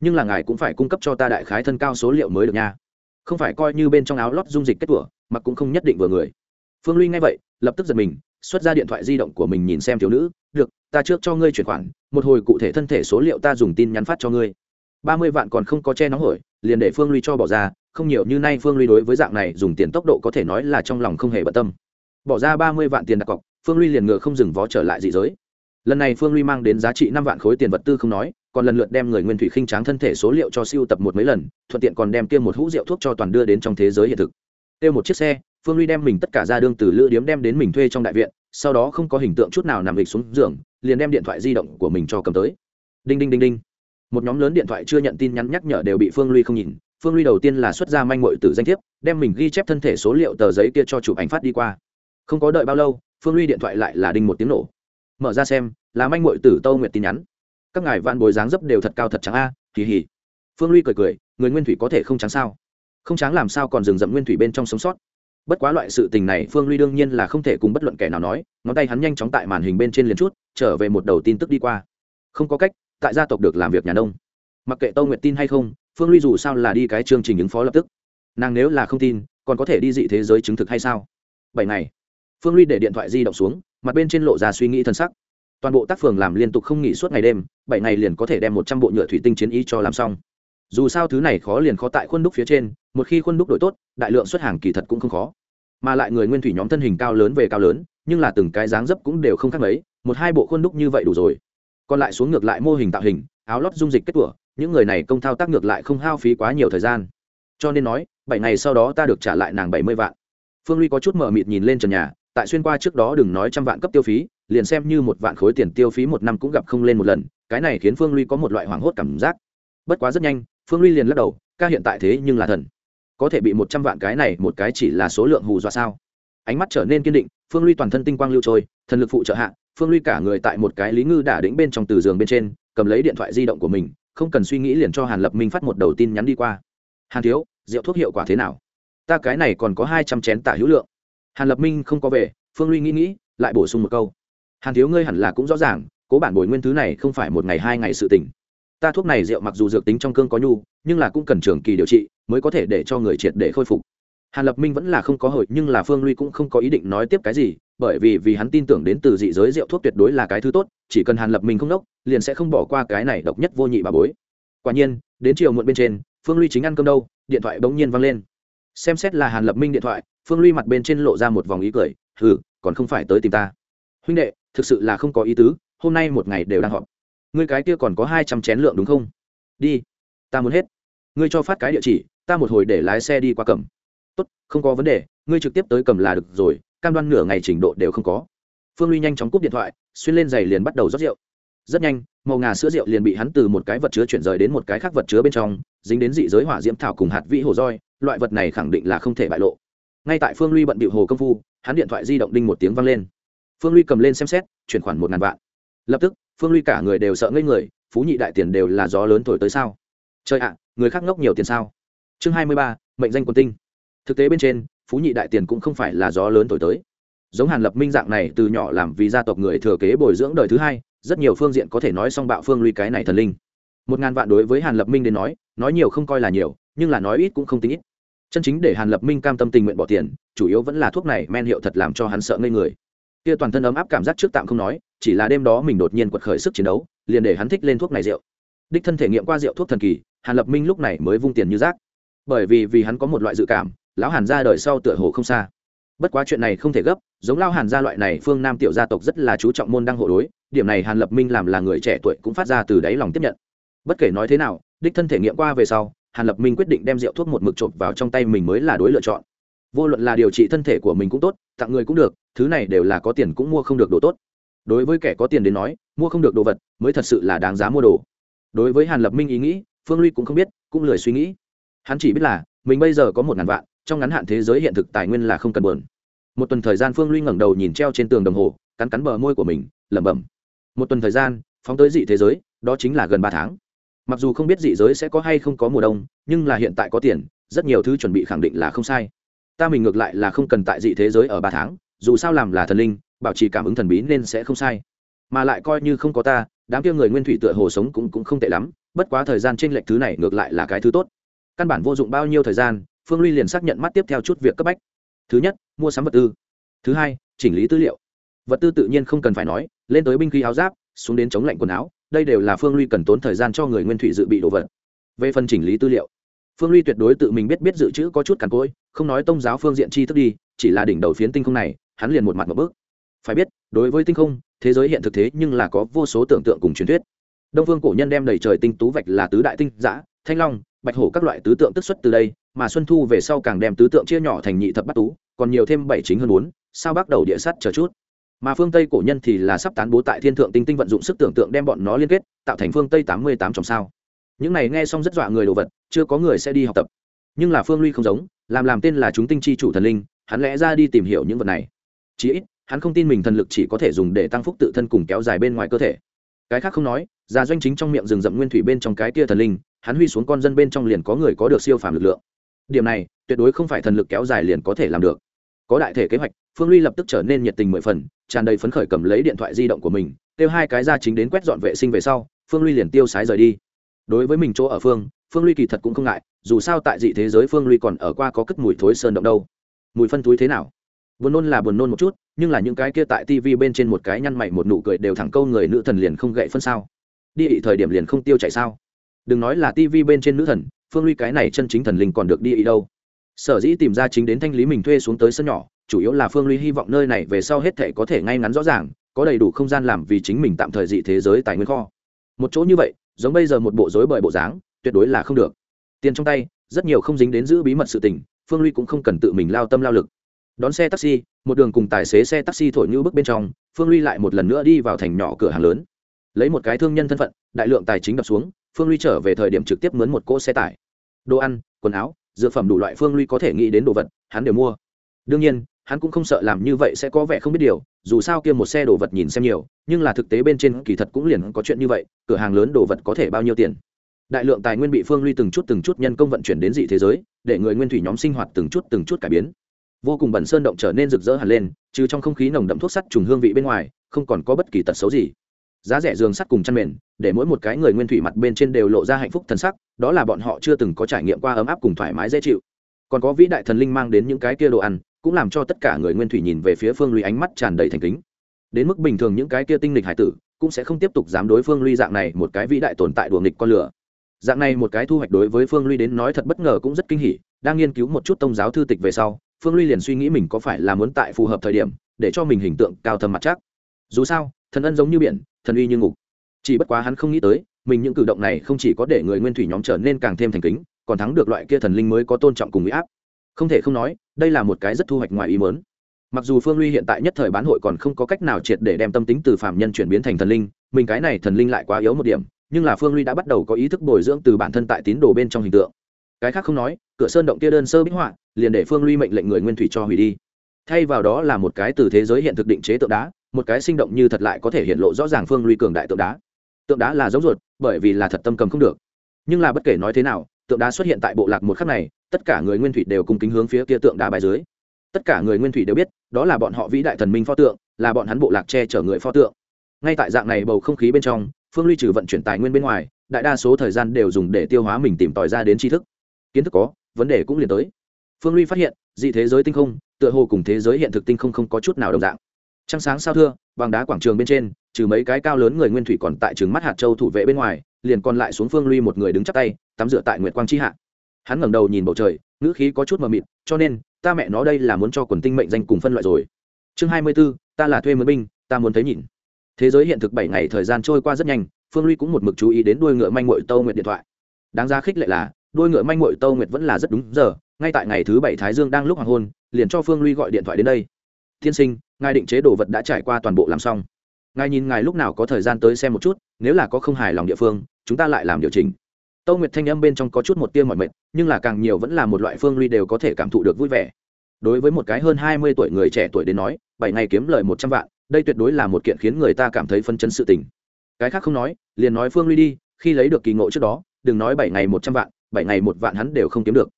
Nhưng là ngài cũng phải cung cấp cho ta đại khái thân cao số liệu mới được nha. Không phải coi như bên trong áo lót dung dịch kết tủa, mà cũng không nhất định vừa người. Phương ly nghe vậy, lập tức giật mình, xuất ra điện thoại di động của mình nhìn xem thiếu nữ, được, ta trước cho ngươi chuyển khoản, một hồi cụ thể thân thể số liệu ta dùng tin nhắn phát cho ngươi. Ba mươi vạn còn không có che nóng hổi, liền để phương ly cho bỏ ra, không nhiều như nay phương ly đối với dạng này dùng tiền tốc độ có thể nói là trong lòng không hề bận tâm. Bỏ ra ba mươi vạn tiền đặt cọc phương ly liền ngựa không dừng vó trở lại dị giới. Lần này phương ly mang đến giá trị năm vạn khối tiền vật tư không nói, còn lần lượt đem người nguyên thủy khinh tráng thân thể số liệu cho siêu tập một mấy lần, thuận tiện còn đem kia một hũ rượu thuốc cho toàn đưa đến trong thế giới hiện thực. Tiêu một chiếc xe, phương ly đem mình tất cả ra đương từ lữ điếm đem đến mình thuê trong đại viện, sau đó không có hình tượng chút nào nằm lịch xuống giường, liền đem điện thoại di động của mình cho cầm tới. Đinh đinh đinh đinh. Một nhóm lớn điện thoại chưa nhận tin nhắn nhắc nhở đều bị phương ly không nhìn. Phương ly đầu tiên là xuất ra manh mội từ danh thiếp, đem mình ghi chép thân thể số liệu tờ giấy kia cho chụp ảnh phát đi qua. Không có đợi bao lâu phương ly điện thoại lại là đinh một tiếng nổ. Mở ra xem là manh mội tử tâu Nguyệt tin nhắn. Các ngài vạn bồi dáng dấp đều thật cao thật trắng a à, kỳ hỉ. Phương ly cười cười người nguyên thủy có thể không trắng sao? Không trắng làm sao còn rừng rậm nguyên thủy bên trong sống sót? Bất quá loại sự tình này phương ly đương nhiên là không thể cùng bất luận kẻ nào nói ngón tay hắn nhanh chóng tại màn hình bên trên liền chút trở về một đầu tin tức đi qua. Không có cách tại gia tộc được làm việc nhà nông. Mặc kệ tâu nguyện tin hay không phương ly dù sao là đi cái chương trình ứng phó lập tức. Nàng nếu là không tin còn có thể đi dị thế giới chứng thực hay sao? Bảy ngày phương ly để điện thoại di động xuống, mặt bên trên lộ ra suy nghĩ thân sắc. Toàn bộ tác phường làm liên tục không nghỉ suốt ngày đêm, bảy ngày liền có thể đem một trăm bộ nhựa thủy tinh chiến y cho làm xong. Dù sao thứ này khó liền khó tại khuôn đúc phía trên, một khi khuôn đúc đổi tốt, đại lượng xuất hàng kỳ thật cũng không khó. Mà lại người nguyên thủy nhóm thân hình cao lớn về cao lớn, nhưng là từng cái dáng dấp cũng đều không khác mấy, một hai bộ khuôn đúc như vậy đủ rồi. Còn lại xuống ngược lại mô hình tạo hình, áo lót dung dịch kết tủa, những người này công thao tác ngược lại không hao phí quá nhiều thời gian. Cho nên nói, bảy ngày sau đó ta được trả lại nàng bảy mươi vạn. Phương ly có chút mờ mịt nhìn lên trần nhà tại xuyên qua trước đó đừng nói trăm vạn cấp tiêu phí, liền xem như một vạn khối tiền tiêu phí một năm cũng gặp không lên một lần, cái này khiến phương ly có một loại hoảng hốt cảm giác. Bất quá rất nhanh, phương ly liền lắc đầu, ca hiện tại thế nhưng là thần. Có thể bị một trăm vạn cái này một cái chỉ là số lượng hù dọa sao? Ánh mắt trở nên kiên định, phương ly toàn thân tinh quang lưu trôi, thần lực phụ trợ hạ, phương ly cả người tại một cái lý ngư đả đĩnh bên trong từ giường bên trên, cầm lấy điện thoại di động của mình, không cần suy nghĩ liền cho hàn lập minh phát một đầu tin nhắn đi qua. Hàn thiếu, rượu thuốc hiệu quả thế nào? Ta cái này còn có hai trăm chén tả hữu lượng hàn lập minh không có về, phương ly nghĩ nghĩ, lại bổ sung một câu. Hàn thiếu ngươi hẳn là cũng rõ ràng, cố bản bồi nguyên thứ này không phải một ngày hai ngày sự tỉnh ta thuốc này rượu mặc dù dược tính trong cương có nhu, nhưng là cũng cần trường kỳ điều trị, mới có thể để cho người triệt để khôi phục. Hàn lập minh vẫn là không có hội nhưng là phương ly cũng không có ý định nói tiếp cái gì, bởi vì vì hắn tin tưởng đến từ dị giới rượu thuốc tuyệt đối là cái thứ tốt, chỉ cần hàn lập minh không đốc liền sẽ không bỏ qua cái này độc nhất vô nhị bà bối. Quả nhiên, đến chiều muộn bên trên, phương ly chính ăn cơm đâu, điện thoại bỗng nhiên văng lên xem xét là hàn lập minh điện thoại phương ly mặt bên trên lộ ra một vòng ý cười hừ, còn không phải tới tìm ta. Huynh đệ thực sự là không có ý tứ hôm nay một ngày đều đang họp. Ngươi cái kia còn có hai trăm chén lượng đúng không? Đi ta muốn hết. Ngươi cho phát cái địa chỉ ta một hồi để lái xe đi qua cầm. Tốt không có vấn đề ngươi trực tiếp tới cầm là được rồi cam đoan nửa ngày trình độ đều không có. Phương ly nhanh chóng cúp điện thoại xuyên lên giày liền bắt đầu rót rượu. Rất nhanh màu ngà sữa rượu liền bị hắn từ một cái vật chứa chuyển rời đến một cái khác vật chứa bên trong dính đến dị giới hỏa diễm thảo cùng hạt vĩ hồ roi, loại vật này khẳng định là không thể bại lộ. Ngay tại phương ly bận bịu hồ công phu, hắn điện thoại di động đinh một tiếng vang lên. Phương ly cầm lên xem xét, chuyển khoản một ngàn vạn. Lập tức, phương ly cả người đều sợ ngây người, phú nhị đại tiền đều là gió lớn thổi tới sao? Trời ạ, người khác ngốc nhiều tiền sao? Chương hai mươi ba, mệnh danh quân tinh. Thực tế bên trên, phú nhị đại tiền cũng không phải là gió lớn thổi tới. Giống hàn lập minh dạng này, từ nhỏ làm vì gia tộc người thừa kế bồi dưỡng đời thứ hai, rất nhiều phương diện có thể nói xong bạo phương ly cái này thần linh. Một ngàn vạn đối với hàn lập minh đến nói nói nhiều không coi là nhiều, nhưng là nói ít cũng không tính ít. Chân chính để hàn lập minh cam tâm tình nguyện bỏ tiền, chủ yếu vẫn là thuốc này men hiệu thật làm cho hắn sợ ngây người. Kia toàn thân ấm áp cảm giác trước tạm không nói, chỉ là đêm đó mình đột nhiên quật khởi sức chiến đấu, liền để hắn thích lên thuốc này rượu. Đích thân thể nghiệm qua rượu thuốc thần kỳ, hàn lập minh lúc này mới vung tiền như rác. Bởi vì vì hắn có một loại dự cảm, lão hàn ra đời sau tựa hồ không xa. Bất quá chuyện này không thể gấp, giống lao hàn gia loại này phương nam tiểu gia tộc rất là chú trọng môn đăng hộ đối, điểm này hàn lập minh làm là người trẻ tuổi cũng phát ra từ đáy lòng tiếp nhận. Bất kể nói thế nào đích thân thể nghiệm qua về sau, hàn lập minh quyết định đem rượu thuốc một mực chộp vào trong tay mình mới là đối lựa chọn. Vô luận là điều trị thân thể của mình cũng tốt, tặng người cũng được, thứ này đều là có tiền cũng mua không được đồ tốt. Đối với kẻ có tiền đến nói, mua không được đồ vật mới thật sự là đáng giá mua đồ. Đối với hàn lập minh ý nghĩ, phương ly cũng không biết, cũng lười suy nghĩ. Hắn chỉ biết là, mình bây giờ có một ngàn vạn, trong ngắn hạn thế giới hiện thực tài nguyên là không cần buồn. Một tuần thời gian phương ly ngẩng đầu nhìn treo trên tường đồng hồ, cắn cắn bờ môi của mình, lẩm bẩm. Một tuần thời gian, phóng tới dị thế giới, đó chính là gần ba tháng mặc dù không biết dị giới sẽ có hay không có mùa đông, nhưng là hiện tại có tiền, rất nhiều thứ chuẩn bị khẳng định là không sai. Ta mình ngược lại là không cần tại dị thế giới ở ba tháng, dù sao làm là thần linh, bảo trì cảm ứng thần bí nên sẽ không sai. Mà lại coi như không có ta, đám kia người nguyên thủy tựa hồ sống cũng cũng không tệ lắm, bất quá thời gian trên lệch thứ này ngược lại là cái thứ tốt. Căn bản vô dụng bao nhiêu thời gian, phương ly liền xác nhận mắt tiếp theo chút việc cấp bách. Thứ nhất, mua sắm vật tư. Thứ hai, chỉnh lý tư liệu. Vật tư tự nhiên không cần phải nói, lên tới binh khí áo giáp, xuống đến chống lạnh quần áo đây đều là phương ly cần tốn thời gian cho người nguyên thủy dự bị đồ vật. Về phần chỉnh lý tư liệu, phương ly tuyệt đối tự mình biết biết dự trữ có chút càn cối không nói tông giáo phương diện chi thức đi, chỉ là đỉnh đầu phiến tinh không này, hắn liền một mặt một bước. Phải biết, đối với tinh không, thế giới hiện thực thế nhưng là có vô số tưởng tượng cùng truyền thuyết. Đông phương cổ nhân đem đầy trời tinh tú vạch là tứ đại tinh giã thanh long, bạch hổ các loại tứ tượng tức xuất từ đây, mà xuân thu về sau càng đem tứ tượng chia nhỏ thành nhị thập bát tú, còn nhiều thêm bảy chính hơn bốn, sao bắt đầu địa sắt chờ chút mà phương tây cổ nhân thì là sắp tán bố tại thiên thượng tinh tinh vận dụng sức tưởng tượng đem bọn nó liên kết, tạo thành phương tây tám mươi tám trong sao. Những này nghe xong rất dọa người đồ vật, chưa có người sẽ đi học tập. Nhưng là phương ly không giống, làm làm tên là chúng tinh chi chủ thần linh, hắn lẽ ra đi tìm hiểu những vật này. Chí ít, hắn không tin mình thần lực chỉ có thể dùng để tăng phúc tự thân cùng kéo dài bên ngoài cơ thể. Cái khác không nói ra doanh chính trong miệng rừng rậm nguyên thủy bên trong cái kia thần linh, hắn huy xuống con dân bên trong liền có người có được siêu phàm lực lượng. Điểm này, tuyệt đối không phải thần lực kéo dài liền có thể làm được. Có đại thể kế hoạch, phương ly lập tức trở nên nhiệt tình mười phần tràn đầy phấn khởi cầm lấy điện thoại di động của mình, kêu hai cái ra chính đến quét dọn vệ sinh về sau, phương ly liền tiêu sái rời đi. Đối với mình chỗ ở phương phương ly kỳ thật cũng không ngại, dù sao tại dị thế giới phương ly còn ở qua có cất mùi thối sơn động đâu. Mùi phân túi thế nào? Buồn nôn là buồn nôn một chút, nhưng là những cái kia tại tv bên trên một cái nhăn mày một nụ cười đều thẳng câu người nữ thần liền không gậy phân sao. Đi ị thời điểm liền không tiêu chạy sao? Đừng nói là tv bên trên nữ thần, phương ly cái này chân chính thần linh còn được đi ị đâu. Sở dĩ tìm ra chính đến thanh lý mình thuê xuống tới sân nhỏ chủ yếu là phương ly hy vọng nơi này về sau hết thể có thể ngay ngắn rõ ràng, có đầy đủ không gian làm vì chính mình tạm thời dị thế giới tài nguyên kho. Một chỗ như vậy, giống bây giờ một bộ rối bời bộ dáng, tuyệt đối là không được. Tiền trong tay, rất nhiều không dính đến giữ bí mật sự tình, phương ly cũng không cần tự mình lao tâm lao lực. Đón xe taxi, một đường cùng tài xế xe taxi thổi như bước bên trong, phương ly lại một lần nữa đi vào thành nhỏ cửa hàng lớn. Lấy một cái thương nhân thân phận, đại lượng tài chính đập xuống, phương ly trở về thời điểm trực tiếp mướn một cỗ xe tải. Đồ ăn, quần áo, dược phẩm đủ loại phương ly có thể nghĩ đến đồ vật, hắn đều mua. Đương nhiên hắn cũng không sợ làm như vậy sẽ có vẻ không biết điều, dù sao kia một xe đồ vật nhìn xem nhiều, nhưng là thực tế bên trên kỳ thật cũng liền có chuyện như vậy, cửa hàng lớn đồ vật có thể bao nhiêu tiền? Đại lượng tài nguyên bị phương ly từng chút từng chút nhân công vận chuyển đến dị thế giới, để người nguyên thủy nhóm sinh hoạt từng chút từng chút cải biến. Vô cùng bẩn sơn động trở nên rực rỡ hẳn lên, trừ trong không khí nồng đậm thuốc sắt trùng hương vị bên ngoài, không còn có bất kỳ tật xấu gì. Giá rẻ giường sắt cùng chăn mền, để mỗi một cái người nguyên thủy mặt bên trên đều lộ ra hạnh phúc thần sắc, đó là bọn họ chưa từng có trải nghiệm qua ấm áp cùng thoải mái dễ chịu. Còn có vĩ đại thần linh mang đến những cái kia đồ ăn cũng làm cho tất cả người nguyên thủy nhìn về phía phương ly ánh mắt tràn đầy thành kính. Đến mức bình thường những cái kia tinh lịch hải tử cũng sẽ không tiếp tục dám đối phương ly dạng này một cái vĩ đại tồn tại đùa nghịch con lửa. Dạng này một cái thu hoạch đối với phương ly đến nói thật bất ngờ cũng rất kinh hỉ, đang nghiên cứu một chút tông giáo thư tịch về sau, phương ly liền suy nghĩ mình có phải là muốn tại phù hợp thời điểm, để cho mình hình tượng cao thâm mặt chắc. Dù sao, thần ân giống như biển, thần uy như ngục. Chỉ bất quá hắn không nghĩ tới, mình những cử động này không chỉ có để người nguyên thủy nhóm trở nên càng thêm thành kính, còn thắng được loại kia thần linh mới có tôn trọng cùng huy áp không thể không nói, đây là một cái rất thu hoạch ngoài ý mớn mặc dù phương ly hiện tại nhất thời bán hội còn không có cách nào triệt để đem tâm tính từ phạm nhân chuyển biến thành thần linh, mình cái này thần linh lại quá yếu một điểm, nhưng là phương ly đã bắt đầu có ý thức bồi dưỡng từ bản thân tại tín đồ bên trong hình tượng. Cái khác không nói, cửa sơn động kia đơn sơ bích họa, liền để phương ly mệnh lệnh người nguyên thủy cho hủy đi. Thay vào đó là một cái từ thế giới hiện thực định chế tượng đá, một cái sinh động như thật lại có thể hiện lộ rõ ràng phương ly cường đại tượng đá. Tượng đá là giống ruột, bởi vì là thật tâm cầm không được. Nhưng là bất kể nói thế nào tượng đá xuất hiện tại bộ lạc một khắc này, tất cả người nguyên thủy đều cùng kính hướng phía kia tượng đá bài dưới. Tất cả người nguyên thủy đều biết, đó là bọn họ vĩ đại thần minh pho tượng, là bọn hắn bộ lạc che chở người pho tượng. Ngay tại dạng này bầu không khí bên trong, phương ly trừ vận chuyển tài nguyên bên ngoài, đại đa số thời gian đều dùng để tiêu hóa mình tìm tòi ra đến tri thức. Kiến thức có, vấn đề cũng liền tới. Phương ly phát hiện, dị thế giới tinh không, tựa hồ cùng thế giới hiện thực tinh không không có chút nào đồng dạng. Trăng sáng sao thưa, bằng đá quảng trường bên trên, trừ mấy cái cao lớn người nguyên thủy còn tại trường mắt hạt châu thủ vệ bên ngoài, liền còn lại xuống phương ly một người đứng chắc tay tắm rửa tại nguyệt quang chi hạ. Hắn ngẩng đầu nhìn bầu trời, ngữ khí có chút mờ mịt, cho nên, ta mẹ nó đây là muốn cho quần tinh mệnh danh cùng phân loại rồi. Chương hai mươi b ố ta là thuê mướn binh, ta muốn thấy nhìn. Thế giới hiện thực bảy ngày thời gian trôi qua rất nhanh, phương ly cũng một mực chú ý đến đuôi ngựa manh mội tâu nguyệt điện thoại. Đáng ra khích lệ là, đuôi ngựa manh mội tâu nguyệt vẫn là rất đúng giờ, ngay tại ngày thứ bảy thái dương đang lúc hoàng hôn, liền cho phương ly gọi điện thoại đến đây. Tiên sinh, ngài định chế đồ vật đã trải qua toàn bộ làm xong. Ngài nhìn ngài lúc nào có thời gian tới xem một chút, nếu là có không hài lòng địa phương, chúng ta lại làm điều chỉnh tâu nguyệt thanh âm bên trong có chút một tiêu mọi mệt, nhưng là càng nhiều vẫn là một loại phương ly đều có thể cảm thụ được vui vẻ. Đối với một cái hơn hai mươi tuổi người trẻ tuổi đến nói, bảy ngày kiếm lời một trăm vạn, đây tuyệt đối là một kiện khiến người ta cảm thấy phân chấn sự tình. Cái khác không nói, liền nói phương ly đi, khi lấy được kỳ ngộ trước đó, đừng nói bảy ngày một trăm vạn, bảy ngày một vạn hắn đều không kiếm được.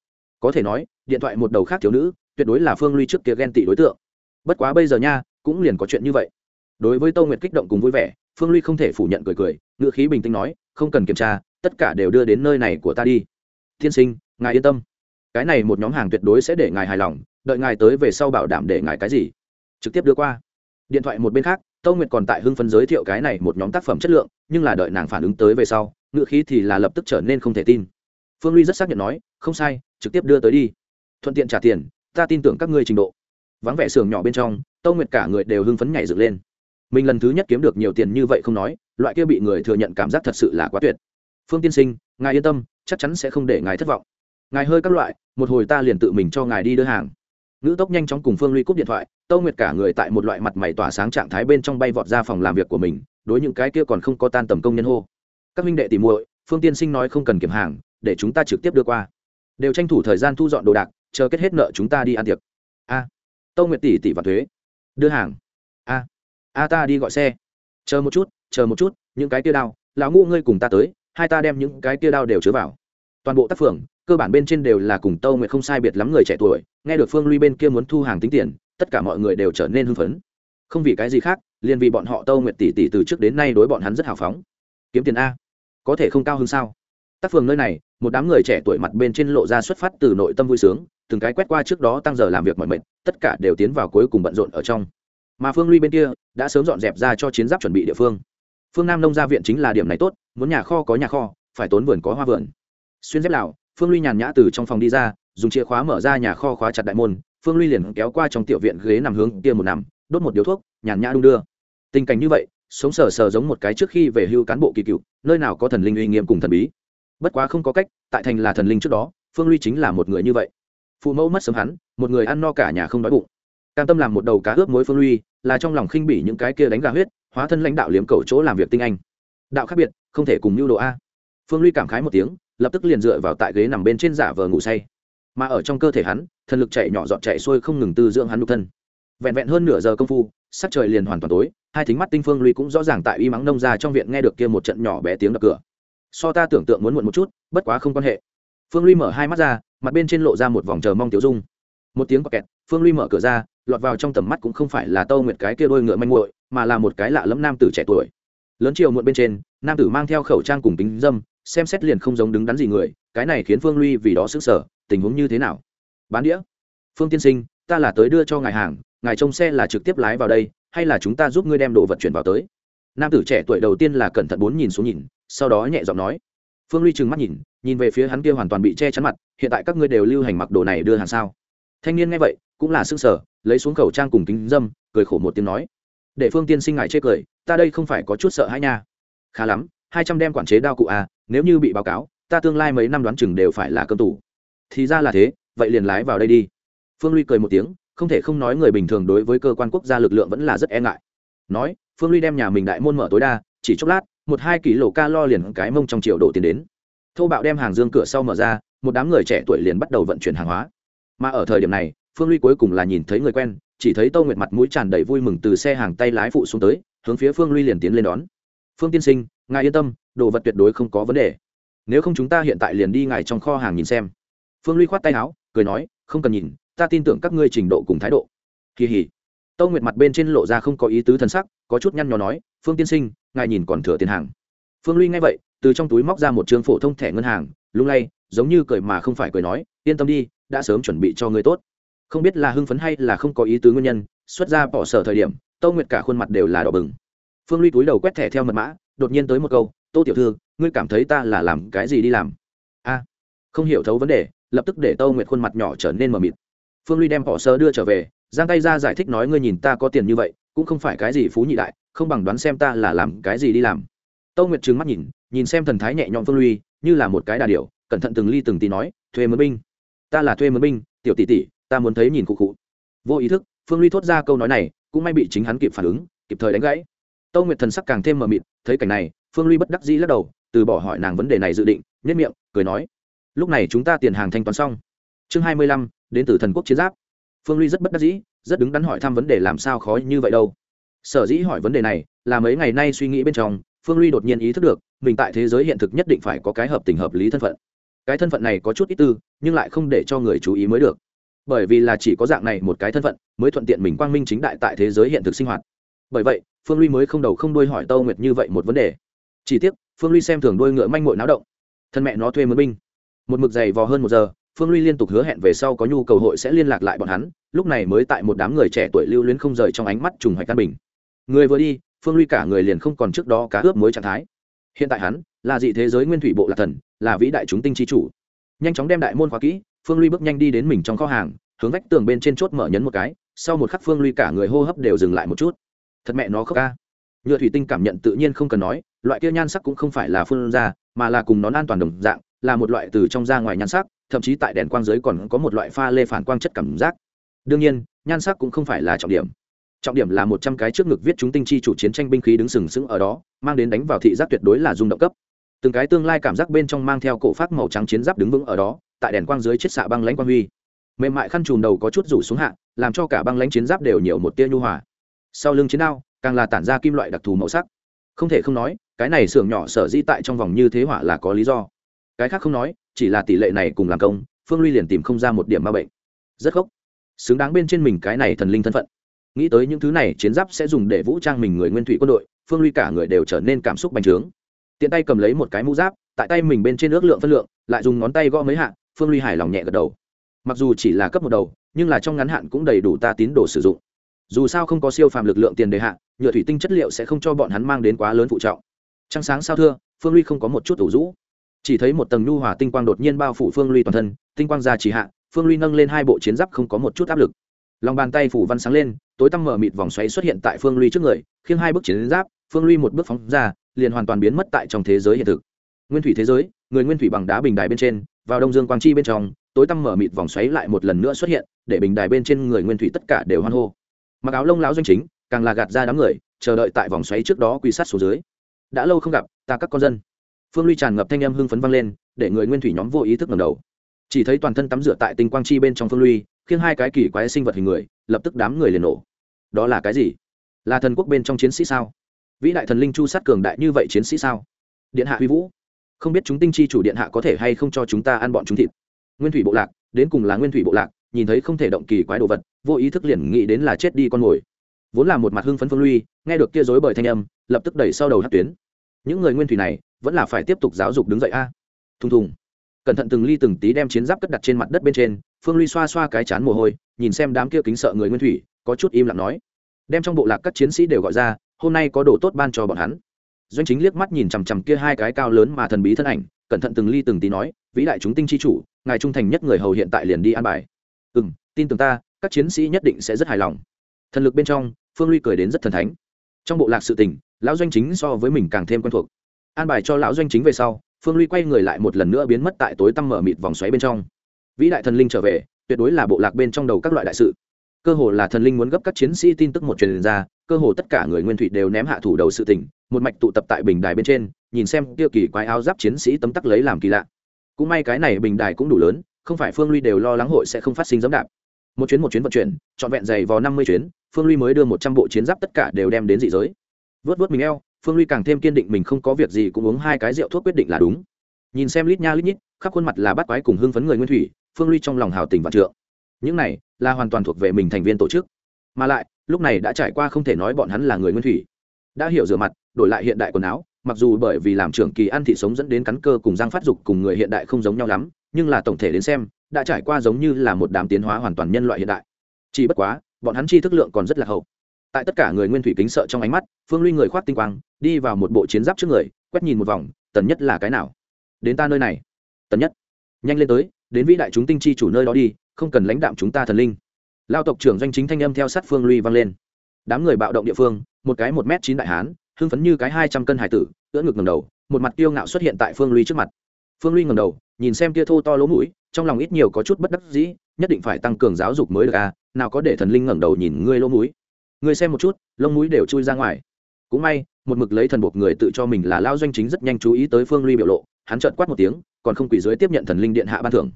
Có thể nói, điện thoại một đầu khác thiếu nữ, tuyệt đối là phương ly trước kia ghen tị đối tượng. Bất quá bây giờ nha, cũng liền có chuyện như vậy. Đối với tô nguyệt kích động cùng vui vẻ, phương ly không thể phủ nhận cười cười ngựa khí bình tĩnh nói, không cần kiểm tra tất cả đều đưa đến nơi này của ta đi. Tiên sinh, ngài yên tâm. Cái này một nhóm hàng tuyệt đối sẽ để ngài hài lòng, đợi ngài tới về sau bảo đảm để ngài cái gì? Trực tiếp đưa qua. Điện thoại một bên khác, tâu nguyệt còn tại hưng phấn giới thiệu cái này một nhóm tác phẩm chất lượng, nhưng là đợi nàng phản ứng tới về sau ngự khí thì là lập tức trở nên không thể tin. Phương ly rất xác nhận nói, không sai, trực tiếp đưa tới đi. Thuận tiện trả tiền, ta tin tưởng các ngươi trình độ. Vắng vẻ xưởng nhỏ bên trong, tâu nguyệt cả người đều hưng phấn nhảy dựng lên. Mình lần thứ nhất kiếm được nhiều tiền như vậy không nói, loại kia bị người thừa nhận cảm giác thật sự là quá tuyệt phương tiên sinh, ngài yên tâm, chắc chắn sẽ không để ngài thất vọng. Ngài hơi các loại, một hồi ta liền tự mình cho ngài đi đưa hàng. Ngữ tốc nhanh chóng cùng phương ly cúp điện thoại, tâu nguyệt cả người tại một loại mặt mày tỏa sáng trạng thái bên trong bay vọt ra phòng làm việc của mình, đối những cái kia còn không có tan tầm công nhân hô. Các Minh đệ tìm muội, phương tiên sinh nói không cần kiểm hàng, để chúng ta trực tiếp đưa qua. Đều tranh thủ thời gian thu dọn đồ đạc, chờ kết hết nợ chúng ta đi ăn tiệc. A. Tâu nguyệt tỷ tỷ và thuế. Đưa hàng. A. A ta đi gọi xe. Chờ một chút, chờ một chút, những cái kia đao, lão ngu ngươi cùng ta tới hai ta đem những cái kia đao đều chứa vào. Toàn bộ tác phường, cơ bản bên trên đều là cùng tâu nguyệt không sai biệt lắm người trẻ tuổi, nghe được phương ly bên kia muốn thu hàng tính tiền, tất cả mọi người đều trở nên hưng phấn. Không vì cái gì khác, liền vì bọn họ tâu nguyệt tỷ tỷ từ trước đến nay đối bọn hắn rất hào phóng. Kiếm tiền a, có thể không cao hơn sao? Tác phường nơi này, một đám người trẻ tuổi mặt bên trên lộ ra xuất phát từ nội tâm vui sướng, từng cái quét qua trước đó tăng giờ làm việc mọi mệnh tất cả đều tiến vào cuối cùng bận rộn ở trong. Mà phương ly bên kia, đã sớm dọn dẹp ra cho chiến giáp chuẩn bị địa phương phương nam nông gia viện chính là điểm này tốt, muốn nhà kho có nhà kho, phải tốn vườn có hoa vườn. Xuyên dép lào, phương ly nhàn nhã từ trong phòng đi ra, dùng chìa khóa mở ra nhà kho khóa chặt đại môn, phương ly liền kéo qua trong tiểu viện ghế nằm hướng kia một nằm, đốt một điếu thuốc, nhàn nhã đung đưa. Tình cảnh như vậy, sống sờ sờ giống một cái trước khi về hưu cán bộ kỳ cựu, nơi nào có thần linh uy nghiêm cùng thần bí. Bất quá không có cách, tại thành là thần linh trước đó, phương ly chính là một người như vậy. Phụ mẫu mất sớm hắn, một người ăn no cả nhà không đói bụng. Cam tâm làm một đầu cá ướp mối phương ly là trong lòng khinh bỉ những cái kia đánh gà huyết hóa thân lãnh đạo liếm cầu chỗ làm việc tinh anh. Đạo khác biệt, không thể cùng mưu độ a. Phương ly cảm khái một tiếng, lập tức liền dựa vào tại ghế nằm bên trên giả vờ ngủ say. Mà ở trong cơ thể hắn, thần lực chạy nhỏ dọn chạy xuôi không ngừng tư dưỡng hắn nhục thân. Vẹn vẹn hơn nửa giờ công phu, sắc trời liền hoàn toàn tối, hai thính mắt tinh phương ly cũng rõ ràng tại y mắng nông ra trong viện nghe được kia một trận nhỏ bé tiếng đập cửa. So ta tưởng tượng muốn muộn một chút, bất quá không quan hệ. Phương ly mở hai mắt ra, mặt bên trên lộ ra một vòng chờ mong tiểu dung. Một tiếng quạt kẹt phương ly mở cửa ra, lọt vào trong tầm mắt cũng không phải là tâu nguyệt cái kia đôi ngựa manh muội mà là một cái lạ lẫm nam tử trẻ tuổi. Lớn chiều muộn bên trên, nam tử mang theo khẩu trang cùng kính dâm, xem xét liền không giống đứng đắn gì người, cái này khiến phương ly vì đó xứng sở tình huống như thế nào? Bán đĩa. Phương tiên sinh, ta là tới đưa cho ngài hàng, ngài trông xe là trực tiếp lái vào đây, hay là chúng ta giúp ngươi đem đồ vật chuyển vào tới? Nam tử trẻ tuổi đầu tiên là cẩn thận bốn nhìn xuống nhìn, sau đó nhẹ giọng nói. Phương ly trừng mắt nhìn nhìn về phía hắn kia hoàn toàn bị che chắn mặt, hiện tại các ngươi đều lưu hành mặc đồ này đưa hàng sao? Thanh niên nghe vậy, cũng là s ư sở lấy xuống khẩu trang cùng kính dâm, cười khổ một tiếng nói để phương tiên sinh ngài chê cười, ta đây không phải có chút sợ hãi nha. Khá lắm, hai trăm đem quản chế đao cụ à nếu như bị báo cáo, ta tương lai mấy năm đoán chừng đều phải là cơm tủ thì ra là thế, vậy liền lái vào đây đi. Phương ly cười một tiếng, không thể không nói người bình thường đối với cơ quan quốc gia lực lượng vẫn là rất e ngại. Nói, phương ly đem nhà mình đại môn mở tối đa, chỉ chốc lát, một hai kỷ lộ ca lo liền cái mông trong triệu đổ tiền đến. Thô bạo đem hàng dương cửa sau mở ra, một đám người trẻ tuổi liền bắt đầu vận chuyển hàng hóa. Mà ở thời điểm này, phương ly cuối cùng là nhìn thấy người quen chỉ thấy tâu nguyệt mặt mũi tràn đầy vui mừng từ xe hàng tay lái phụ xuống tới, hướng phía phương ly liền tiến lên đón. Phương tiên sinh, ngài yên tâm, đồ vật tuyệt đối không có vấn đề. Nếu không chúng ta hiện tại liền đi ngài trong kho hàng nhìn xem. Phương ly khoát tay áo, cười nói, không cần nhìn, ta tin tưởng các ngươi trình độ cùng thái độ. Kỳ hỉ. Tâu nguyệt mặt bên trên lộ ra không có ý tứ t sắc, có chút nhăn nhò nói, phương tiên sinh, ngài nhìn còn thừa tiền hàng. Phương ly nghe vậy, từ trong túi móc ra một trường phổ thông thẻ ngân hàng, lung lay, giống như cười mà không phải cười nói, yên tâm đi, đã sớm chuẩn bị cho ngươi tốt không biết là hưng phấn hay là không có ý tứ nguyên nhân, xuất ra bỏ sở thời điểm tâu nguyệt cả khuôn mặt đều là đỏ bừng. Phương ly túi đầu quét thẻ theo mật mã, đột nhiên tới một câu, tô tiểu thư, ngươi cảm thấy ta là làm cái gì đi làm? A, không hiểu thấu vấn đề, lập tức để tâu nguyệt khuôn mặt nhỏ trở nên mờ mịt. Phương ly đem bỏ sơ đưa trở về, giang tay ra giải thích nói, ngươi nhìn ta có tiền như vậy, cũng không phải cái gì phú nhị đại, không bằng đoán xem ta là làm cái gì đi làm. Tâu nguyệt trừng mắt nhìn nhìn xem thần thái nhẹ nhõm phương ly như là một cái đà điểu, cẩn thận từng ly từng tí nói, thuê mướn binh. Ta là thuê mướn binh, tiểu tỷ tỷ ta muốn thấy nhìn cụ cụ vô ý thức, phương ly thốt ra câu nói này, cũng may bị chính hắn kịp phản ứng, kịp thời đánh gãy. Tâu nguyệt thần sắc càng thêm mờ mịt, thấy cảnh này, phương ly bất đắc dĩ lắc đầu, từ bỏ hỏi nàng vấn đề này dự định nhất miệng, cười nói, lúc này chúng ta tiền hàng thanh toán xong. Chương hai mươi lăm, đến từ thần quốc chiến giáp. Phương ly rất bất đắc dĩ, rất đứng đắn hỏi thăm vấn đề làm sao khó như vậy đâu. Sở dĩ hỏi vấn đề này, là mấy ngày nay suy nghĩ bên trong, phương ly đột nhiên ý thức được, mình tại thế giới hiện thực nhất định phải có cái hợp tình hợp lý thân phận. Cái thân phận này có chút ít tư, nhưng lại không để cho người chú ý mới được bởi vì là chỉ có dạng này một cái thân phận mới thuận tiện mình quang minh chính đại tại thế giới hiện thực sinh hoạt. Bởi vậy, phương ly mới không đầu không đuôi hỏi tâu nguyệt như vậy một vấn đề. Chỉ tiếc, phương ly xem thường đôi ngựa manh mội náo động. Thân mẹ nó thuê mướn binh. Một mực dày vò hơn một giờ, phương ly liên tục hứa hẹn về sau có nhu cầu hội sẽ liên lạc lại bọn hắn, lúc này mới tại một đám người trẻ tuổi lưu luyến không rời trong ánh mắt trùng hoạch căn bình. Người vừa đi, phương ly cả người liền không còn trước đó cá ướp mới trạng thái. Hiện tại hắn là dị thế giới nguyên thủy bộ lạc thần, là vĩ đại chúng tinh chi chủ. Nhanh chóng đem đại môn khóa kỹ phương ly bước nhanh đi đến mình trong kho hàng, hướng vách tường bên trên chốt mở nhấn một cái, sau một khắc phương ly cả người hô hấp đều dừng lại một chút. Thật mẹ nó khóc ca. Nhựa thủy tinh cảm nhận tự nhiên không cần nói, loại kia nhan sắc cũng không phải là phương ra, mà là cùng nón an toàn đồng dạng, là một loại từ trong ra ngoài nhan sắc, thậm chí tại đèn quang dưới còn có một loại pha lê phản quang chất cảm giác. Đương nhiên, nhan sắc cũng không phải là trọng điểm. Trọng điểm là một trăm cái trước ngực viết chúng tinh chi chủ chiến tranh binh khí đứng sừng sững ở đó, mang đến đánh vào thị giác tuyệt đối là rung động cấp. Từng cái tương lai cảm giác bên trong mang theo cổ phát màu trắng chiến giáp đứng vững ở đó tại đèn quang dưới chiết xạ băng lãnh quang huy. Mềm mại khăn trùm đầu có chút rủ xuống hạ, làm cho cả băng lãnh chiến giáp đều nhiều một tia nhu hòa. Sau lưng chiến đao, càng là tản ra kim loại đặc thù màu sắc. Không thể không nói, cái này xưởng nhỏ sở dĩ tại trong vòng như thế hỏa là có lý do. Cái khác không nói, chỉ là tỷ lệ này cùng làm công, phương ly liền tìm không ra một điểm ma bệnh. Rất gốc xứng đáng bên trên mình cái này thần linh thân phận. Nghĩ tới những thứ này, chiến giáp sẽ dùng để vũ trang mình người nguyên thủy quân đội, phương ly cả người đều trở nên cảm xúc bành trướng. Tiện tay cầm lấy một cái mũ giáp, tại tay mình bên trên ước lượng phân lượng, lại dùng ngón tay gõ mấy hạ phương ly hài lòng nhẹ gật đầu. Mặc dù chỉ là cấp một đầu, nhưng là trong ngắn hạn cũng đầy đủ ta tín đồ sử dụng. Dù sao không có siêu phàm lực lượng tiền đề hạn nhựa thủy tinh chất liệu sẽ không cho bọn hắn mang đến quá lớn phụ trọng. Trăng sáng sao thưa, phương ly không có một chút ủ rũ. Chỉ thấy một tầng nhu hòa tinh quang đột nhiên bao phủ phương ly toàn thân, tinh quang ra chỉ hạ, phương ly nâng lên hai bộ chiến giáp không có một chút áp lực. Lòng bàn tay phủ văn sáng lên, tối tăm mở mịt vòng xoáy xuất hiện tại phương ly trước người, khiêng hai bước chiến giáp, phương ly một bước phóng ra, liền hoàn toàn biến mất tại trong thế giới hiện thực. Nguyên thủy thế giới, người nguyên thủy bằng đá bình đài bên trên vào đông dương quang chi bên trong, tối tăm mở mịt vòng xoáy lại một lần nữa xuất hiện, để bình đài bên trên người nguyên thủy tất cả đều hoan hô. Mặc áo lông lão doanh chính, càng là gạt ra đám người, chờ đợi tại vòng xoáy trước đó quy sát số dưới. Đã lâu không gặp, ta các con dân. Phương ly tràn ngập thanh âm hưng phấn vang lên, để người nguyên thủy nhóm vô ý thức ngầm đầu. Chỉ thấy toàn thân tắm rửa tại tinh quang chi bên trong phương ly khiến hai cái kỳ quái sinh vật hình người, lập tức đám người liền nổ. Đó là cái gì? Là thần quốc bên trong chiến sĩ sao? Vĩ đại thần linh chu sát cường đại như vậy chiến sĩ sao? Điện hạ huy vũ không biết chúng tinh chi chủ điện hạ có thể hay không cho chúng ta ăn bọn chúng thịt. Nguyên thủy bộ lạc, đến cùng là nguyên thủy bộ lạc, nhìn thấy không thể động kỳ quái đồ vật, vô ý thức liền nghĩ đến là chết đi con mồi. Vốn là một mặt hưng phấn phương lui, nghe được kia dối bởi thanh âm, lập tức đẩy sau đầu hát tuyến. Những người nguyên thủy này, vẫn là phải tiếp tục giáo dục đứng dậy a. À. thùng thùng. Cẩn thận từng ly từng tí đem chiến giáp cất đặt trên mặt đất bên trên, phương ly xoa xoa cái chán mồ hôi, nhìn xem đám kia kính sợ người nguyên thủy, có chút im lặng nói. Đem trong bộ lạc các chiến sĩ đều gọi ra, hôm nay có đồ tốt ban cho bọn hắn doanh chính liếc mắt nhìn chằm chằm kia hai cái cao lớn mà thần bí thân ảnh, cẩn thận từng ly từng tí nói, vĩ đại chúng tinh chi chủ, ngài trung thành nhất người hầu hiện tại liền đi an bài. Ừ m tin tưởng ta, các chiến sĩ nhất định sẽ rất hài lòng. Thần lực bên trong, phương ly cười đến rất thần thánh. Trong bộ lạc sự tình, lão doanh chính so với mình càng thêm quen thuộc. An bài cho lão doanh chính về sau, phương ly quay người lại một lần nữa biến mất tại tối tăm mở mịt vòng xoáy bên trong. Vĩ đại thần linh trở về, tuyệt đối là bộ lạc bên trong đầu các loại đại sự. Cơ hồ là thần linh muốn gấp các chiến sĩ tin tức một truyền ra, cơ hồ tất cả người nguyên thủy đều ném hạ thủ đầu sự tỉnh một mạch tụ tập tại bình đài bên trên, nhìn xem kia kỳ quái áo giáp chiến sĩ tấm tắc lấy làm kỳ lạ. Cũng may cái này bình đài cũng đủ lớn, không phải phương ly đều lo lắng hội sẽ không phát sinh dẫm đạp. Một chuyến một chuyến vận chuyển, trọn vẹn dày vào năm mươi chuyến, phương ly mới đưa một trăm bộ chiến giáp tất cả đều đem đến dị giới. Vớt vớt mình eo, phương ly càng thêm kiên định mình không có việc gì cũng uống hai cái rượu thuốc quyết định là đúng. Nhìn xem lít nha lít nhít, khắp khuôn mặt là bắt quái cùng hưng phấn người nguyên thủy, phương ly trong lòng hào tình vạn trượng. Những này là hoàn toàn thuộc về mình thành viên tổ chức. Mà lại, lúc này đã trải qua không thể nói bọn hắn là người nguyên thủy đã hiểu rửa mặt, đổi lại hiện đại quần áo, mặc dù bởi vì làm trưởng kỳ ăn thị sống dẫn đến cắn cơ cùng răng phát dục cùng người hiện đại không giống nhau lắm, nhưng là tổng thể đến xem, đã trải qua giống như là một đám tiến hóa hoàn toàn nhân loại hiện đại. Chỉ bất quá, bọn hắn chi thức lượng còn rất là hậu. Tại tất cả người nguyên thủy kính sợ trong ánh mắt, phương ly người khoác tinh quang, đi vào một bộ chiến giáp trước người, quét nhìn một vòng, tần nhất là cái nào? Đến ta nơi này. Tần nhất. Nhanh lên tới, đến vĩ đại chúng tinh chi chủ nơi đó đi, không cần lãnh đạm chúng ta thần linh. Lao tộc trưởng doanh chính thanh âm theo sát phương ly vang lên đám người bạo động địa phương, một cái một m chín đại hán, hưng phấn như cái hai trăm cân hải tử, ưỡn ngực ngầm đầu, một mặt kiêu ngạo xuất hiện tại phương ly trước mặt. Phương ly ngầm đầu, nhìn xem tia thô to lỗ mũi, trong lòng ít nhiều có chút bất đắc dĩ, nhất định phải tăng cường giáo dục mới được à nào có để thần linh ngẩng đầu nhìn ngươi lỗ mũi. Ngươi xem một chút, lông mũi đều chui ra ngoài. Cũng may, một mực lấy thần buộc người tự cho mình là lao doanh chính rất nhanh chú ý tới phương ly biểu lộ, hắn trợn quát một tiếng, còn không quỷ dưới tiếp nhận thần linh điện hạ ban thưởng.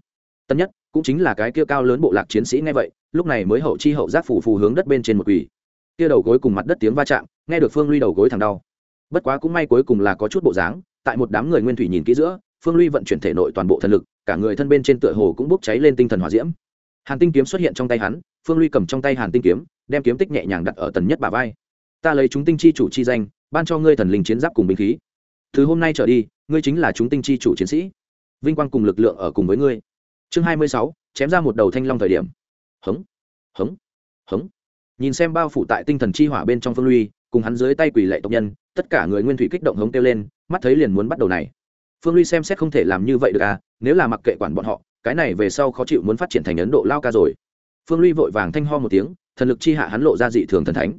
Tân nhất, cũng chính là cái kia cao lớn bộ lạc chiến sĩ nghe vậy, lúc này mới hậu chi hậu giác phủ phù hướng đất bên trên một quỷ kia đầu gối cùng mặt đất tiếng va chạm, nghe được phương ly đầu gối thằng đau. Bất quá cũng may cuối cùng là có chút bộ dáng, tại một đám người nguyên thủy nhìn kỹ giữa, phương ly vận chuyển thể nội toàn bộ thần lực, cả người thân bên trên tựa hồ cũng bốc cháy lên tinh thần hòa diễm. Hàn tinh kiếm xuất hiện trong tay hắn, phương ly cầm trong tay hàn tinh kiếm, đem kiếm tích nhẹ nhàng đặt ở tần nhất bà vai. Ta lấy chúng tinh chi chủ chi danh, ban cho ngươi thần linh chiến giáp cùng binh khí. Thứ hôm nay trở đi, ngươi chính là chúng tinh chi chủ chiến sĩ. Vinh quang cùng lực lượng ở cùng với ngươi. Chương hai mươi sáu, chém ra một đầu thanh long thời điểm. Hống hống hống nhìn xem bao phủ tại tinh thần chi hỏa bên trong phương luy, cùng hắn dưới tay quỷ lệ tộc nhân, tất cả người nguyên thủy kích động hống kêu lên, mắt thấy liền muốn bắt đầu này. Phương luy xem xét không thể làm như vậy được à nếu là mặc kệ quản bọn họ, cái này về sau khó chịu muốn phát triển thành ấn độ lao ca rồi. Phương luy vội vàng thanh ho một tiếng, thần lực chi hạ hắn lộ ra dị thường thần thánh.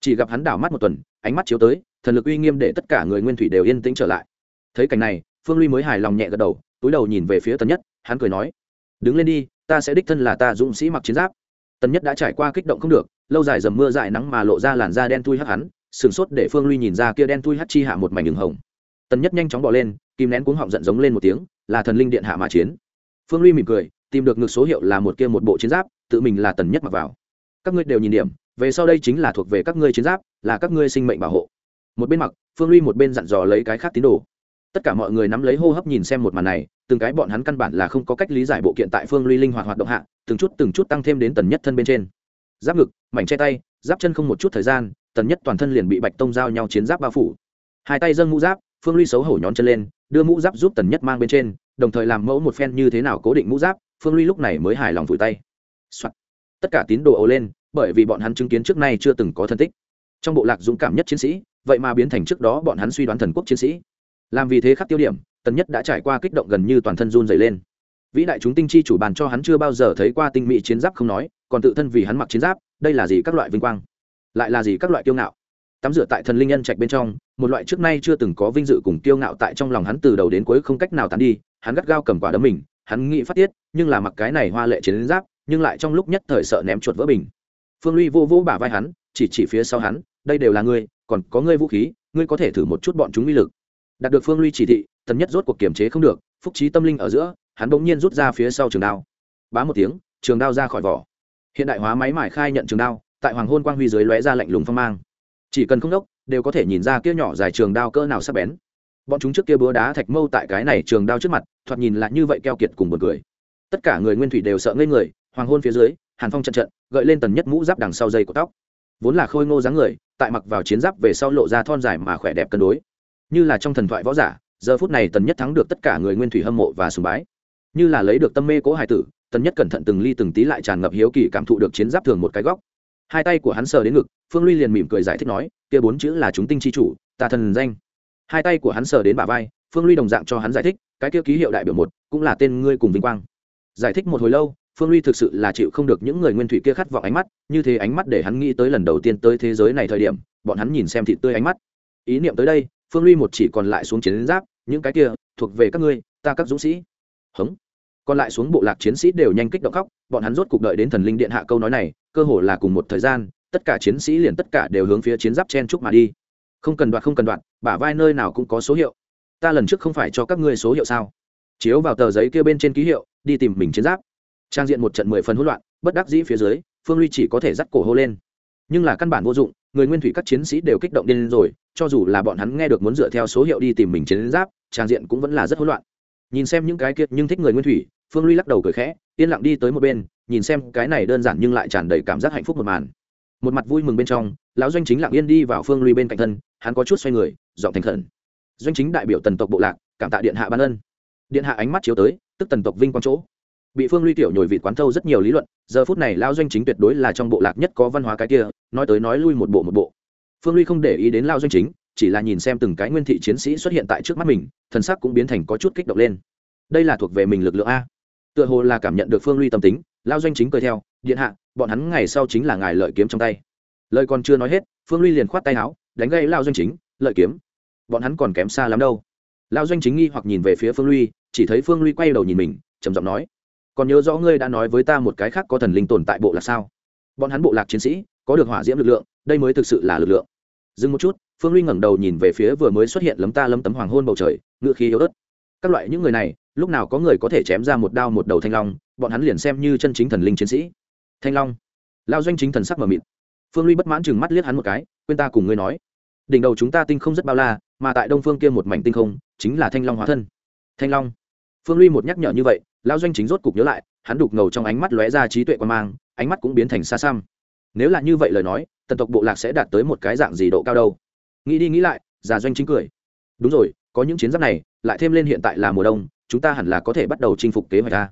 Chỉ gặp hắn đảo mắt một tuần, ánh mắt chiếu tới, thần lực uy nghiêm để tất cả người nguyên thủy đều yên tĩnh trở lại. Thấy cảnh này, phương luy mới hài lòng nhẹ gật đầu, túi đầu nhìn về phía tần nhất, hắn cười nói, đứng lên đi, ta sẽ đích thân là ta dũng sĩ mặc chiến giáp tần nhất đã trải qua kích động không được, lâu dài dầm mưa dại nắng mà lộ ra làn da đen thui hắt hắn sửng sốt để phương luy nhìn ra kia đen thui hắt chi hạ một mảnh đường hồng. Tần nhất nhanh chóng bỏ lên, kìm nén cuống họng giận giống lên một tiếng, là thần linh điện hạ mà chiến. Phương luy mỉm cười, tìm được ngược số hiệu là một kia một bộ chiến giáp, tự mình là tần nhất mặc vào. Các ngươi đều nhìn điểm, về sau đây chính là thuộc về các ngươi chiến giáp, là các ngươi sinh mệnh bảo hộ. Một bên mặc, phương luy một bên dặn dò lấy cái khác tín đồ. Tất cả mọi người nắm lấy hô hấp nhìn xem một màn này từng cái bọn hắn căn bản là không có cách lý giải bộ kiện tại phương ly linh hoạt hoạt động hạ, từng chút từng chút tăng thêm đến tần nhất thân bên trên. Giáp ngực, mảnh che tay, giáp chân không một chút thời gian, tần nhất toàn thân liền bị bạch tông giao nhau chiến giáp bao phủ. Hai tay dâng mũ giáp, phương ly xấu hổ nhón chân lên, đưa mũ giáp giúp tần nhất mang bên trên, đồng thời làm mẫu một phen như thế nào cố định mũ giáp, phương ly lúc này mới hài lòng vùi tay、Soạn. tất cả tín đồ ồ lên, bởi vì bọn hắn chứng kiến trước nay chưa từng có thân tích. Trong bộ lạc dũng cảm nhất chiến sĩ, vậy mà biến thành trước đó bọn hắn suy đoán thần quốc chiến sĩ. Làm vì thế khắc tiêu điểm tần nhất đã trải qua kích động gần như toàn thân run dày lên. Vĩ đại chúng tinh chi chủ bàn cho hắn chưa bao giờ thấy qua tinh mỹ chiến giáp không nói, còn tự thân vì hắn mặc chiến giáp, đây là gì các loại vinh quang? Lại là gì các loại kiêu ngạo? Tắm rửa tại thần linh nhân trạch bên trong, một loại trước nay chưa từng có vinh dự cùng kiêu ngạo tại trong lòng hắn từ đầu đến cuối không cách nào tán đi, hắn gắt gao cầm quả đấm mình, hắn nghĩ phát tiết, nhưng là mặc cái này hoa lệ chiến giáp, nhưng lại trong lúc nhất thời sợ ném chuột vỡ bình. Phương ly vô vô bả vai hắn, chỉ chỉ phía sau hắn, đây đều là ngươi, còn có ngươi vũ khí, ngươi có thể thử một chút bọn chúng uy lực. Đạt được phương ly chỉ thị tần nhất rốt cuộc kiềm chế không được, phúc trí tâm linh ở giữa, hắn bỗng nhiên rút ra phía sau trường đao. Bá một tiếng, trường đao ra khỏi vỏ. Hiện đại hóa máy mải khai nhận trường đao, tại hoàng hôn quang huy dưới lóe ra lạnh lùng phong mang. Chỉ cần không đốc, đều có thể nhìn ra kia nhỏ dài trường đao cỡ nào sắp bén. Bọn chúng trước kia búa đá thạch mâu tại cái này trường đao trước mặt, thoạt nhìn lại như vậy keo kiệt cùng một người tất cả người nguyên thủy đều sợ ngây người, hoàng hôn phía dưới, hàn phong trận trận, gợi lên tần nhất mũ giáp đằng sau dây của tóc. Vốn là khôi ngô dáng người, tại mặc vào chiến giáp về sau lộ ra thon dài mà khỏe đẹp cân đối. Như là trong thần thoại võ giả giờ phút này tần nhất thắng được tất cả người nguyên thủy hâm mộ và sùng bái. Như là lấy được tâm mê cố hải tử, tần nhất cẩn thận từng ly từng tí lại tràn ngập hiếu kỳ cảm thụ được chiến giáp thường một cái góc. Hai tay của hắn sờ đến ngực, phương ly liền mỉm cười giải thích nói, kia bốn chữ là chúng tinh chi chủ, ta thần danh. Hai tay của hắn sờ đến bả vai, phương ly đồng dạng cho hắn giải thích, cái kia ký hiệu đại biểu một, cũng là tên ngươi cùng vinh quang. Giải thích một hồi lâu, phương ly thực sự là chịu không được những người nguyên thủy kia khát vọng ánh mắt, như thế ánh mắt để hắn nghĩ tới lần đầu tiên tới thế giới này thời điểm, bọn hắn nhìn xem thịt tươi ánh mắt. Ý niệm tới đây, phương ly một chỉ còn lại xuống chiến giáp những cái kia thuộc về các ngươi, ta các dũng sĩ. Hống. Còn lại xuống bộ lạc chiến sĩ đều nhanh kích động khóc, bọn hắn rốt cục đợi đến thần linh điện hạ câu nói này, cơ hồ là cùng một thời gian, tất cả chiến sĩ liền tất cả đều hướng phía chiến giáp chen trúc mà đi. Không cần đoạt, không cần đoạt, bả vai nơi nào cũng có số hiệu. Ta lần trước không phải cho các ngươi số hiệu sao? Chiếu vào tờ giấy kia bên trên ký hiệu, đi tìm mình chiến giáp. Trang diện một trận mười phần hỗn loạn, bất đắc dĩ phía dưới, phương ly chỉ có thể dắt cổ hô lên. Nhưng là căn bản vô dụng người nguyên thủy các chiến sĩ đều kích động điên rồi, cho dù là bọn hắn nghe được muốn dựa theo số hiệu đi tìm mình chiến giáp, trang diện cũng vẫn là rất hỗn loạn. Nhìn xem những cái kia nhưng thích người nguyên thủy, phương ly lắc đầu cười khẽ, yên lặng đi tới một bên, nhìn xem cái này đơn giản nhưng lại tràn đầy cảm giác hạnh phúc một màn. Một mặt vui mừng bên trong, lão doanh chính lặng yên đi vào phương ly bên cạnh thân, hắn có chút xoay người dọn thành khẩn. Doanh chính đại biểu tần tộc bộ lạc, cảm tạ điện hạ ban ân. Điện hạ ánh mắt chiếu tới, tức tần tộc vinh quang chỗ bị phương ly tiểu nhồi vịt quán thâu rất nhiều lý luận, giờ phút này lao doanh chính tuyệt đối là trong bộ lạc nhất có văn hóa cái kia, nói tới nói lui một bộ một bộ. Phương ly không để ý đến lao doanh chính, chỉ là nhìn xem từng cái nguyên thị chiến sĩ xuất hiện tại trước mắt mình, thần sắc cũng biến thành có chút kích động lên. Đây là thuộc về mình lực lượng a. Tựa hồ là cảm nhận được phương ly tâm tính, lao doanh chính cười theo, điện hạ, bọn hắn ngày sau chính là ngài lợi kiếm trong tay. Lời còn chưa nói hết, phương ly liền khoát tay áo, đánh gây lao doanh chính, lợi kiếm? Bọn hắn còn kém xa lắm đâu. Lao doanh chính nghi hoặc nhìn về phía phương ly chỉ thấy phương ly quay đầu nhìn mình, trầm giọng nói còn nhớ rõ ngươi đã nói với ta một cái khác có thần linh tồn tại bộ lạc sao? Bọn hắn bộ lạc chiến sĩ, có được hỏa diễm lực lượng, đây mới thực sự là lực lượng. Dừng một chút, phương ly ngẩng đầu nhìn về phía vừa mới xuất hiện lấm ta lấm tấm hoàng hôn bầu trời, ngựa khí yếu ớt. Các loại những người này, lúc nào có người có thể chém ra một đao một đầu thanh long, bọn hắn liền xem như chân chính thần linh chiến sĩ. Thanh long. Lao doanh chính thần sắc mờ mịt. Phương ly bất mãn chừng mắt liếc hắn một cái, quên ta cùng ngươi nói. Đỉnh đầu chúng ta tinh không rất bao la, mà tại đông phương kia một mảnh tinh không, chính là thanh long hóa thân. Thanh long. Phương ly một nhắc nhở như vậy lao doanh chính rốt cục nhớ lại, hắn đục ngầu trong ánh mắt lóe ra trí tuệ quan mang, ánh mắt cũng biến thành xa xăm. Nếu là như vậy lời nói, tần tộc bộ lạc sẽ đạt tới một cái dạng gì độ cao đâu? Nghĩ đi nghĩ lại, già doanh chính cười. Đúng rồi, có những chiến giáp này, lại thêm lên hiện tại là mùa đông, chúng ta hẳn là có thể bắt đầu chinh phục kế hoạch ta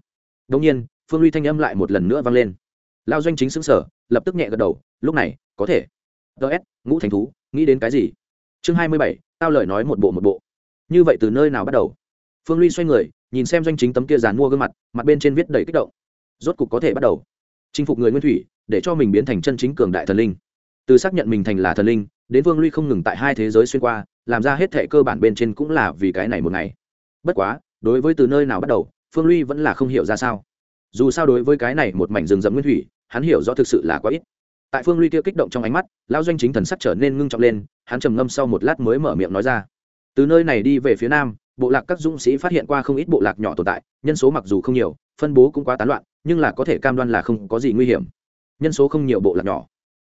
đông nhiên, phương ly thanh âm lại một lần nữa vang lên. Lao doanh chính xứng sở lập tức nhẹ gật đầu, lúc này, có thể. Ts ngũ thành thú, nghĩ đến cái gì? Chương hai mươi bảy, tao lời nói một bộ một bộ. Như vậy từ nơi nào bắt đầu? Phương ly xoay người, nhìn xem doanh chính tấm kia dàn mua gương mặt mặt bên trên viết đầy kích động. Rốt cục có thể bắt đầu. Chinh phục người nguyên thủy, để cho mình biến thành chân chính cường đại thần linh. Từ xác nhận mình thành là thần linh, đến phương ly không ngừng tại hai thế giới xuyên qua, làm ra hết thệ cơ bản bên trên cũng là vì cái này một ngày. Bất quá, đối với từ nơi nào bắt đầu, phương ly vẫn là không hiểu ra sao. Dù sao đối với cái này một mảnh rừng rậm nguyên thủy, hắn hiểu rõ thực sự là quá ít. Tại phương ly kia kích động trong ánh mắt, lão doanh chính thần sắc trở nên ngưng trọng lên, hắn trầm ngâm sau một lát mới mở miệng nói ra. Từ nơi này đi về phía nam bộ lạc các dũng sĩ phát hiện qua không ít bộ lạc nhỏ tồn tại, nhân số mặc dù không nhiều, phân bố cũng quá tán loạn, nhưng là có thể cam đoan là không có gì nguy hiểm. Nhân số không nhiều bộ lạc nhỏ.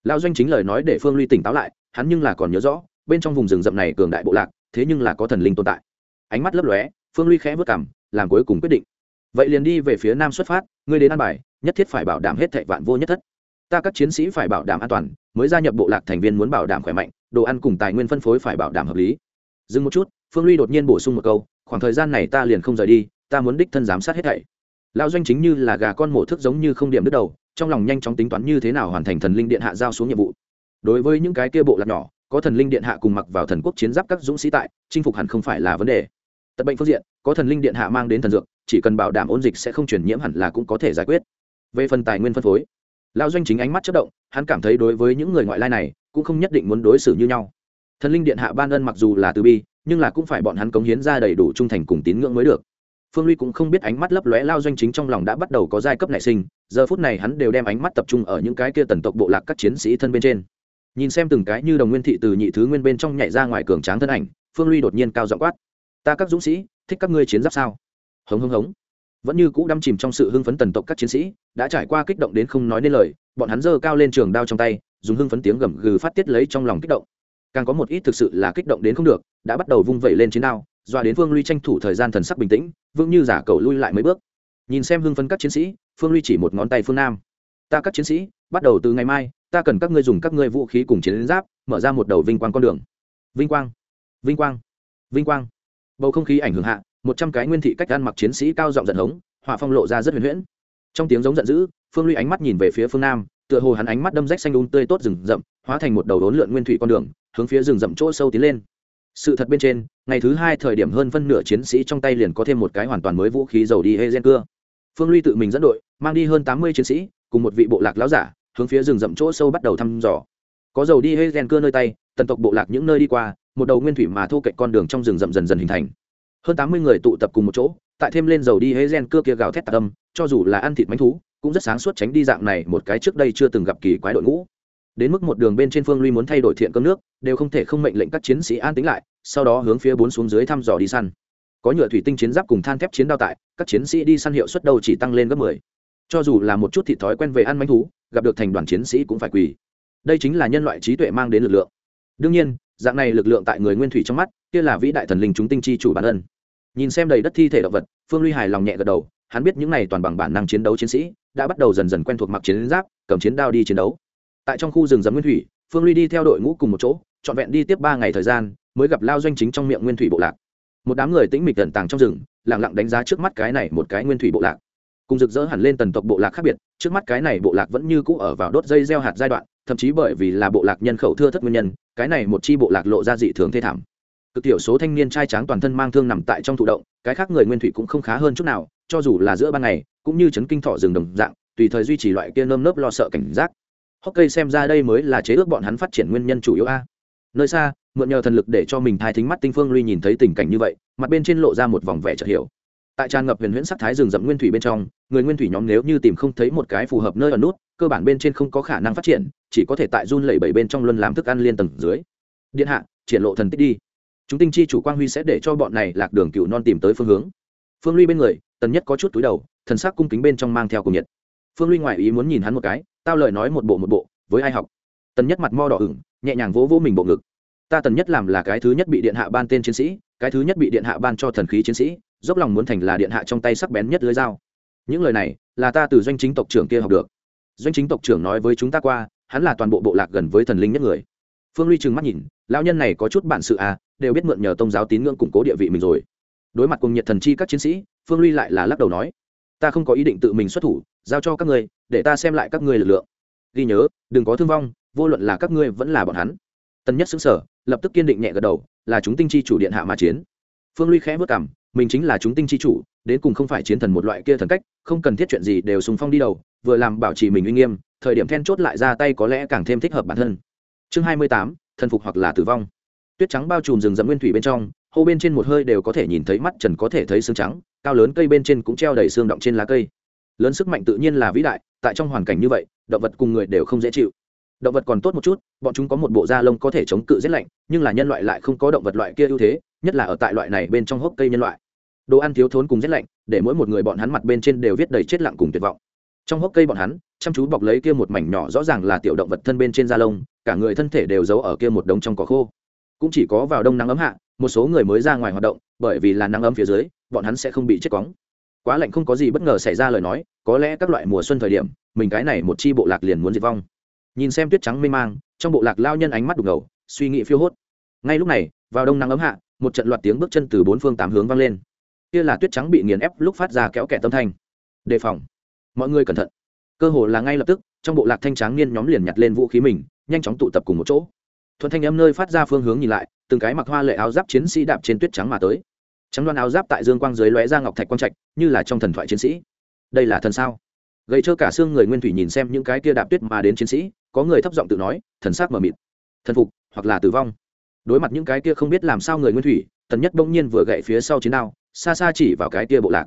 Lão doanh chính lời nói để phương ly tỉnh táo lại, hắn nhưng là còn nhớ rõ, bên trong vùng rừng rậm này cường đại bộ lạc, thế nhưng là có thần linh tồn tại. Ánh mắt lấp lóe, phương ly khẽ vất cảm làm cuối cùng quyết định. Vậy liền đi về phía nam xuất phát, ngươi đến an bài, nhất thiết phải bảo đảm hết thệ vạn vô nhất thất. Ta các chiến sĩ phải bảo đảm an toàn, mới gia nhập bộ lạc thành viên muốn bảo đảm khỏe mạnh, đồ ăn cùng tài nguyên phân phối phải bảo đảm hợp lý. Dừng một chút phương ly đột nhiên bổ sung một câu, khoảng thời gian này ta liền không rời đi, ta muốn đích thân giám sát hết thảy. Lão doanh chính như là gà con mổ thức giống như không điểm đứt đầu, trong lòng nhanh chóng tính toán như thế nào hoàn thành thần linh điện hạ giao xuống nhiệm vụ. Đối với những cái kia bộ lạc nhỏ, có thần linh điện hạ cùng mặc vào thần quốc chiến giáp các dũng sĩ tại, chinh phục hẳn không phải là vấn đề. Tật bệnh phương diện, có thần linh điện hạ mang đến thần dược, chỉ cần bảo đảm ôn dịch sẽ không chuyển nhiễm hẳn là cũng có thể giải quyết. Về phần tài nguyên phân phối, lão doanh chính ánh mắt chất động, hắn cảm thấy đối với những người ngoại lai này, cũng không nhất định muốn đối xử như nhau. Thần linh điện hạ ban ân mặc dù là từ bi nhưng là cũng phải bọn hắn cống hiến ra đầy đủ trung thành cùng tín ngưỡng mới được. Phương ly cũng không biết ánh mắt lấp lóe lao doanh chính trong lòng đã bắt đầu có giai cấp nảy sinh, giờ phút này hắn đều đem ánh mắt tập trung ở những cái kia tần tộc bộ lạc các chiến sĩ thân bên trên. Nhìn xem từng cái như đồng nguyên thị từ nhị thứ nguyên bên trong nhảy ra ngoài cường tráng thân ảnh, phương ly đột nhiên cao giọng quát. Ta các dũng sĩ, thích các ngươi chiến giáp sao? Hống hống hống. Vẫn như cũ đâm chìm trong sự hưng phấn tần tộc các chiến sĩ, đã trải qua kích động đến không nói nên lời, bọn hắn giơ cao lên trường đao trong tay, dùng hưng phấn tiếng gầm gừ phát tiết lấy trong lòng kích động càng có một ít thực sự là kích động đến không được, đã bắt đầu vung vẩy lên chiến đao doa đến phương ly tranh thủ thời gian thần sắc bình tĩnh vương như giả cầu lui lại mấy bước. Nhìn xem hưng phấn các chiến sĩ, phương ly chỉ một ngón tay phương nam. Ta các chiến sĩ, bắt đầu từ ngày mai, ta cần các ngươi dùng các ngươi vũ khí cùng chiến giáp, mở ra một đầu vinh quang con đường. Vinh quang vinh quang vinh quang. Bầu không khí ảnh hưởng hạ, một trăm cái nguyên thị cách ăn mặc chiến sĩ cao giọng giận hống hỏa phong lộ ra rất huyền huyễn. Trong tiếng giống giận dữ, phương ly ánh mắt nhìn về phía phương nam, tựa hồ hắn ánh mắt đâm rách xanh đun tươi tốt rừng rậm, hóa thành một đầu đốn lượn nguyên thủy con đường hướng phía rừng rậm chỗ sâu tiến lên. Sự thật bên trên, ngày thứ hai thời điểm hơn phân nửa chiến sĩ trong tay liền có thêm một cái hoàn toàn mới vũ khí dầu đi hê gen cưa. Phương ly tự mình dẫn đội, mang đi hơn tám mươi chiến sĩ, cùng một vị bộ lạc láo giả, hướng phía rừng rậm chỗ sâu bắt đầu thăm dò. Có dầu đi hê gen cưa nơi tay, tần tộc bộ lạc những nơi đi qua, một đầu nguyên thủy mà thu cạnh con đường trong rừng rậm dần dần hình thành. Hơn tám mươi người tụ tập cùng một chỗ, tại thêm lên dầu đi hê gen cưa kia gào thét tạc âm, cho dù là ăn thịt mánh thú, cũng rất sáng suốt tránh đi dạng này một cái trước đây chưa từng gặp kỳ quái đội ngũ đến mức một đường bên trên phương ly muốn thay đổi thiện cơm nước, đều không thể không mệnh lệnh các chiến sĩ an tính lại, sau đó hướng phía bốn xuống dưới thăm dò đi săn. Có nhựa thủy tinh chiến giáp cùng than thép chiến đao tại, các chiến sĩ đi săn hiệu suất đầu chỉ tăng lên gấp mười. Cho dù là một chút thịt thói quen về ăn manh thú, gặp được thành đoàn chiến sĩ cũng phải quỳ. Đây chính là nhân loại trí tuệ mang đến lực lượng. Đương nhiên, dạng này lực lượng tại người nguyên thủy trong mắt, kia là vĩ đại thần linh chúng tinh chi chủ bản ân nhìn xem đầy đất thi thể động vật, phương ly hài lòng nhẹ gật đầu, hắn biết những này toàn bằng bản năng chiến đấu chiến sĩ, đã bắt đầu dần dần quen thuộc mặc chiến giáp, cầm chiến đao đi chiến đấu tại trong khu rừng rậm nguyên thủy, phương ly đi theo đội ngũ cùng một chỗ, trọn vẹn đi tiếp ba ngày thời gian, mới gặp lao doanh chính trong miệng nguyên thủy bộ lạc. Một đám người tĩnh mịch tận tàng trong rừng lẳng lặng đánh giá trước mắt cái này một cái nguyên thủy bộ lạc. Cùng rực rỡ hẳn lên tần tộc bộ lạc khác biệt, trước mắt cái này bộ lạc vẫn như cũ ở vào đốt dây gieo hạt giai đoạn, thậm chí bởi vì là bộ lạc nhân khẩu thưa thất nguyên nhân, cái này một chi bộ lạc lộ ra dị thường thê thảm. Cực tiểu số thanh niên trai tráng toàn thân mang thương nằm tại trong thụ động, cái khác người nguyên thủy cũng không khá hơn chút nào, cho dù là giữa ban ngày, cũng như chấn kinh thọ rừng đồng dạng, tùy thời duy trì loại kia nơm nớp lo sợ cảnh giác hốc cây xem ra đây mới là chế ước bọn hắn phát triển nguyên nhân chủ yếu a. Nơi xa, mượn nhờ thần lực để cho mình thai thính mắt tinh phương ly nhìn thấy tình cảnh như vậy, mặt bên trên lộ ra một vòng vẻ chợt hiểu. Tại tràn ngập huyền huyễn sắc thái rừng rậm nguyên thủy bên trong, người nguyên thủy nhóm nếu như tìm không thấy một cái phù hợp nơi ở nút, cơ bản bên trên không có khả năng phát triển, chỉ có thể tại run lẩy bẩy bên trong luân làm thức ăn liên tầng dưới. Điện hạ, triển lộ thần tích đi. Chúng tinh chi chủ quang huy sẽ để cho bọn này lạc đường cựu non tìm tới phương hướng. Phương ly bên người, tần nhất có chút túi đầu, thần sắc cung kính bên trong mang theo cùng nhiệt. Phương ly ngoại ý muốn nhìn hắn một cái tao lời nói một bộ một bộ, với ai học? Tần nhất mặt mo đỏ ửng, nhẹ nhàng vỗ vỗ mình bộ ngực. Ta tần nhất làm là cái thứ nhất bị điện hạ ban tên chiến sĩ, cái thứ nhất bị điện hạ ban cho thần khí chiến sĩ, dốc lòng muốn thành là điện hạ trong tay sắc bén nhất lưới dao. Những lời này, là ta từ doanh chính tộc trưởng kia học được. Doanh chính tộc trưởng nói với chúng ta qua, hắn là toàn bộ bộ lạc gần với thần linh nhất người. Phương ly trừng mắt nhìn, lão nhân này có chút bản sự à đều biết mượn nhờ tôn giáo tín ngưỡng củng cố địa vị mình rồi. Đối mặt cùng nhiệt thần chi các chiến sĩ, phương ly lại là lắc đầu nói, ta không có ý định tự mình xuất thủ giao cho các ngươi, để ta xem lại các ngươi lực lượng. Ghi nhớ, đừng có thương vong, vô luận là các ngươi vẫn là bọn hắn. Tân nhất xứng sở lập tức kiên định nhẹ gật đầu, là chúng tinh chi chủ điện hạ mà chiến. Phương ly khẽ vất cảm mình chính là chúng tinh chi chủ, đến cùng không phải chiến thần một loại kia thần cách, không cần thiết chuyện gì đều sùng phong đi đầu, vừa làm bảo trì mình uy nghiêm, thời điểm then chốt lại ra tay có lẽ càng thêm thích hợp bản thân. Chương hai mươi tám, thần phục hoặc là tử vong. Tuyết trắng bao trùm rừng rậm nguyên thủy bên trong, hô bên trên một hơi đều có thể nhìn thấy mắt trần có thể thấy xương trắng, cao lớn cây bên trên cũng treo đầy xương động trên lá cây lớn sức mạnh tự nhiên là vĩ đại, tại trong hoàn cảnh như vậy, động vật cùng người đều không dễ chịu. Động vật còn tốt một chút, bọn chúng có một bộ da lông có thể chống cự rét lạnh, nhưng là nhân loại lại không có động vật loại kia ưu thế, nhất là ở tại loại này bên trong hốc cây nhân loại. Đồ ăn thiếu thốn cùng rét lạnh, để mỗi một người bọn hắn mặt bên trên đều viết đầy chết lặng cùng tuyệt vọng. Trong hốc cây bọn hắn, chăm chú bọc lấy kia một mảnh nhỏ rõ ràng là tiểu động vật thân bên trên da lông, cả người thân thể đều giấu ở kia một đống trong cỏ khô. Cũng chỉ có vào đông nắng ấm hạ, một số người mới ra ngoài hoạt động, bởi vì là nắng ấm phía dưới, bọn hắn sẽ không bị chết cóng quá lạnh không có gì bất ngờ xảy ra lời nói, có lẽ các loại mùa xuân thời điểm, mình cái này một chi bộ lạc liền muốn diệt vong. Nhìn xem tuyết trắng mê mang, trong bộ lạc lao nhân ánh mắt đục ngầu, suy nghĩ phiêu hốt. Ngay lúc này, vào đông nắng ấm hạ, một trận loạt tiếng bước chân từ bốn phương tám hướng vang lên. Kia là tuyết trắng bị nghiền ép lúc phát ra kéo kẻ tâm thanh. Đề phòng. Mọi người cẩn thận. Cơ hồ là ngay lập tức, trong bộ lạc thanh tráng niên nhóm liền nhặt lên vũ khí mình, nhanh chóng tụ tập cùng một chỗ. Thuận thanh âm nơi phát ra phương hướng nhìn lại, từng cái mặc hoa lệ áo giáp chiến sĩ đạp trên tuyết trắng mà tới trắng đoan áo giáp tại dương quang dưới lóe ra ngọc thạch quang trạch, như là trong thần thoại chiến sĩ. Đây là thần sao? Gây trơ cả xương người nguyên thủy nhìn xem những cái kia đạp tuyết mà đến chiến sĩ, có người thấp giọng tự nói, thần sắc mờ mịt. Thần phục, hoặc là tử vong. Đối mặt những cái kia không biết làm sao người nguyên thủy, tần nhất bỗng nhiên vừa gậy phía sau chiến đao, xa xa chỉ vào cái kia bộ lạc.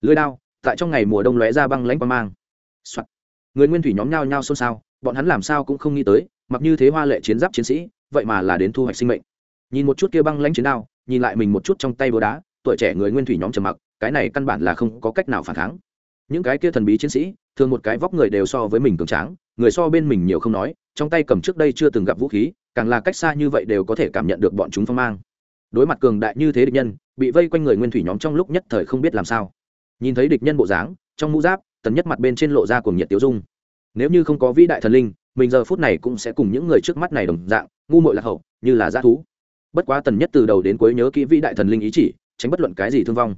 Lưới đao, tại trong ngày mùa đông lóe ra băng lãnh quang mang、Soạn. người nguyên thủy nhóm nhao nhao xôn xao, bọn hắn làm sao cũng không nghĩ tới, mặc như thế hoa lệ chiến giáp chiến sĩ, vậy mà là đến thu hoạch sinh mệnh. Nhìn một chút kia băng lãnh chiến đao nhìn lại mình một chút trong tay búa đá, tuổi trẻ người nguyên thủy nhóm trầm mặc, cái này căn bản là không có cách nào phản kháng. Những cái kia thần bí chiến sĩ, thường một cái vóc người đều so với mình cường tráng, người so bên mình nhiều không nói, trong tay cầm trước đây chưa từng gặp vũ khí, càng là cách xa như vậy đều có thể cảm nhận được bọn chúng phong mang. Đối mặt cường đại như thế địch nhân, bị vây quanh người nguyên thủy nhóm trong lúc nhất thời không biết làm sao. Nhìn thấy địch nhân bộ dáng, trong mũ giáp, tần nhất mặt bên trên lộ ra cùng nhiệt tiêu dung. Nếu như không có vĩ đại thần linh, mình giờ phút này cũng sẽ cùng những người trước mắt này đồng dạng, ngu muội lạc hậu, như là g thú bất quá tần nhất từ đầu đến cuối nhớ kỹ vĩ đại thần linh ý chỉ, tránh bất luận cái gì thương vong.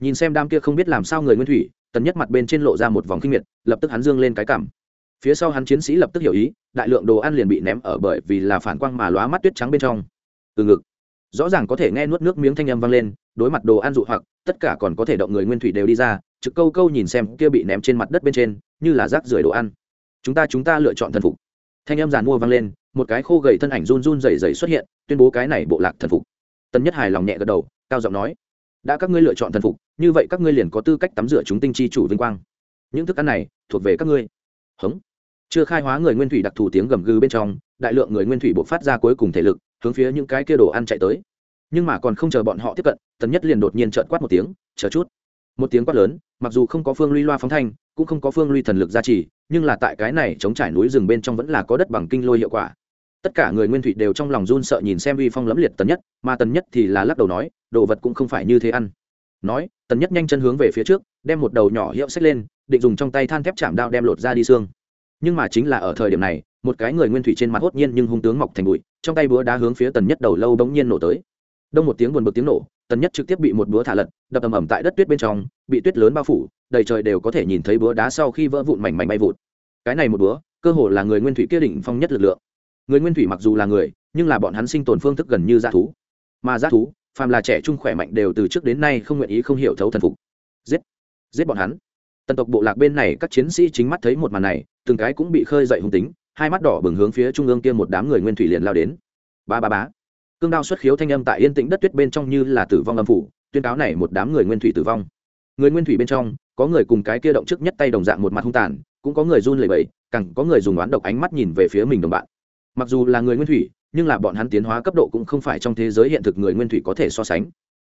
Nhìn xem đam kia không biết làm sao người nguyên thủy, tần nhất mặt bên trên lộ ra một vòng kinh miệt, lập tức hắn dương lên cái cảm. Phía sau hắn chiến sĩ lập tức hiểu ý, đại lượng đồ ăn liền bị ném ở bởi vì là phản quang mà lóa mắt tuyết trắng bên trong. Từ ngực, rõ ràng có thể nghe nuốt nước miếng thanh âm vang lên, đối mặt đồ ăn dụ hoặc, tất cả còn có thể động người nguyên thủy đều đi ra, trực câu câu nhìn xem kia bị ném trên mặt đất bên trên, như là rác rưởi đồ ăn. Chúng ta chúng ta lựa chọn thần phục. Thanh âm giàn mua vang lên một cái khô gầy thân ảnh run run rẩy rẩy xuất hiện, tuyên bố cái này bộ lạc thần phục. Tần nhất hài lòng nhẹ gật đầu, cao giọng nói, đã các ngươi lựa chọn thần phục, như vậy các ngươi liền có tư cách tắm rửa chúng tinh chi chủ vinh quang. Những thức ăn này thuộc về các ngươi. Hống. Chưa khai hóa người nguyên thủy đặc thù tiếng gầm gừ bên trong, đại lượng người nguyên thủy buộc phát ra cuối cùng thể lực, hướng phía những cái kia đồ ăn chạy tới. Nhưng mà còn không chờ bọn họ tiếp cận, tần nhất liền đột nhiên trợn quát một tiếng, chờ chút. Một tiếng quát lớn, mặc dù không có phương ly loa phóng thanh, cũng không có phương ly thần lực gia trì, nhưng là tại cái này chống trải núi rừng bên trong vẫn là có đất bằng kinh lôi hiệu quả tất cả người nguyên thủy đều trong lòng run sợ nhìn xem uy phong lẫm liệt tần nhất, mà tần nhất thì là lắc đầu nói, đồ vật cũng không phải như thế ăn. Nói, tần nhất nhanh chân hướng về phía trước, đem một đầu nhỏ hiệu xách lên, định dùng trong tay than thép chạm đao đem lột ra đi xương. Nhưng mà chính là ở thời điểm này, một cái người nguyên thủy trên mặt hốt nhiên nhưng hung tướng mọc thành bụi, trong tay búa đá hướng phía tần nhất đầu lâu bỗng nhiên nổ tới. Đông một tiếng buồn bực tiếng nổ, tần nhất trực tiếp bị một búa thả lật, đập ầm ầm tại đất tuyết bên trong, bị tuyết lớn bao phủ, đầy trời đều có thể nhìn thấy búa đá sau khi vỡ vụn mảnh mảnh bay vụt. Cái này một búa, cơ hồ là người nguyên thủy kia đỉnh phong nhất lực lượng người nguyên thủy mặc dù là người, nhưng là bọn hắn sinh tồn phương thức gần như g thú. Mà g thú, phàm là trẻ trung khỏe mạnh đều từ trước đến nay không nguyện ý không hiểu thấu thần phục. Giết! Giết bọn hắn! Tần tộc bộ lạc bên này các chiến sĩ chính mắt thấy một màn này, từng cái cũng bị khơi dậy hung tính, hai mắt đỏ bừng hướng phía trung ương kia một đám người nguyên thủy liền lao đến. Ba ba bá cương đao xuất khiếu thanh âm tại yên tĩnh đất tuyết bên trong như là tử vong âm phủ, tuyên cáo này một đám người nguyên thủy tử vong. Người nguyên thủy bên trong, có người cùng cái kia động trước nhất tay đồng dạng một mặt hung tàn, cũng có người run lẩy bẩy, càng có người dùng oán độc ánh mắt nhìn về phía mình đồng bạn mặc dù là người nguyên thủy, nhưng là bọn hắn tiến hóa cấp độ cũng không phải trong thế giới hiện thực người nguyên thủy có thể so sánh.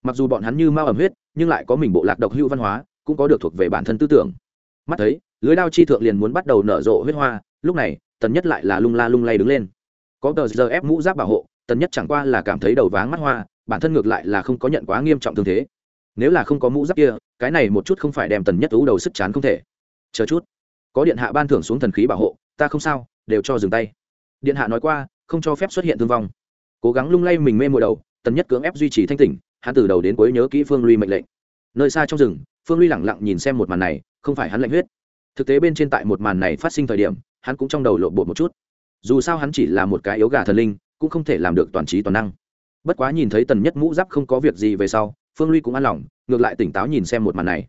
Mặc dù bọn hắn như mao ẩm huyết, nhưng lại có mình bộ lạc độc hữu văn hóa, cũng có được thuộc về bản thân tư tưởng. Mắt thấy, lưới đao chi thượng liền muốn bắt đầu nở rộ huyết hoa, lúc này, tần nhất lại là lung la lung lay đứng lên. Có tờ giờ ép mũ giáp bảo hộ, tần nhất chẳng qua là cảm thấy đầu váng mắt hoa, bản thân ngược lại là không có nhận quá nghiêm trọng thương thế. Nếu là không có mũ giáp kia, cái này một chút không phải đem tần nhất ú đầu sức chán không thể. Chờ chút. Có điện hạ ban thưởng xuống thần khí bảo hộ, ta không sao, đều cho dừng tay điện hạ nói qua, không cho phép xuất hiện thương vong. Cố gắng lung lay mình mê mùa đầu, tần nhất cưỡng ép duy trì thanh tỉnh, hắn từ đầu đến cuối nhớ kỹ phương ly mệnh lệnh. Nơi xa trong rừng, phương ly lẳng lặng nhìn xem một màn này, không phải hắn lạnh huyết. Thực tế bên trên tại một màn này phát sinh thời điểm, hắn cũng trong đầu lộ bộ một chút. Dù sao hắn chỉ là một cái yếu gà thần linh, cũng không thể làm được toàn trí toàn năng. Bất quá nhìn thấy tần nhất mũ giáp không có việc gì về sau, phương ly cũng an lòng, ngược lại tỉnh táo nhìn xem một màn này.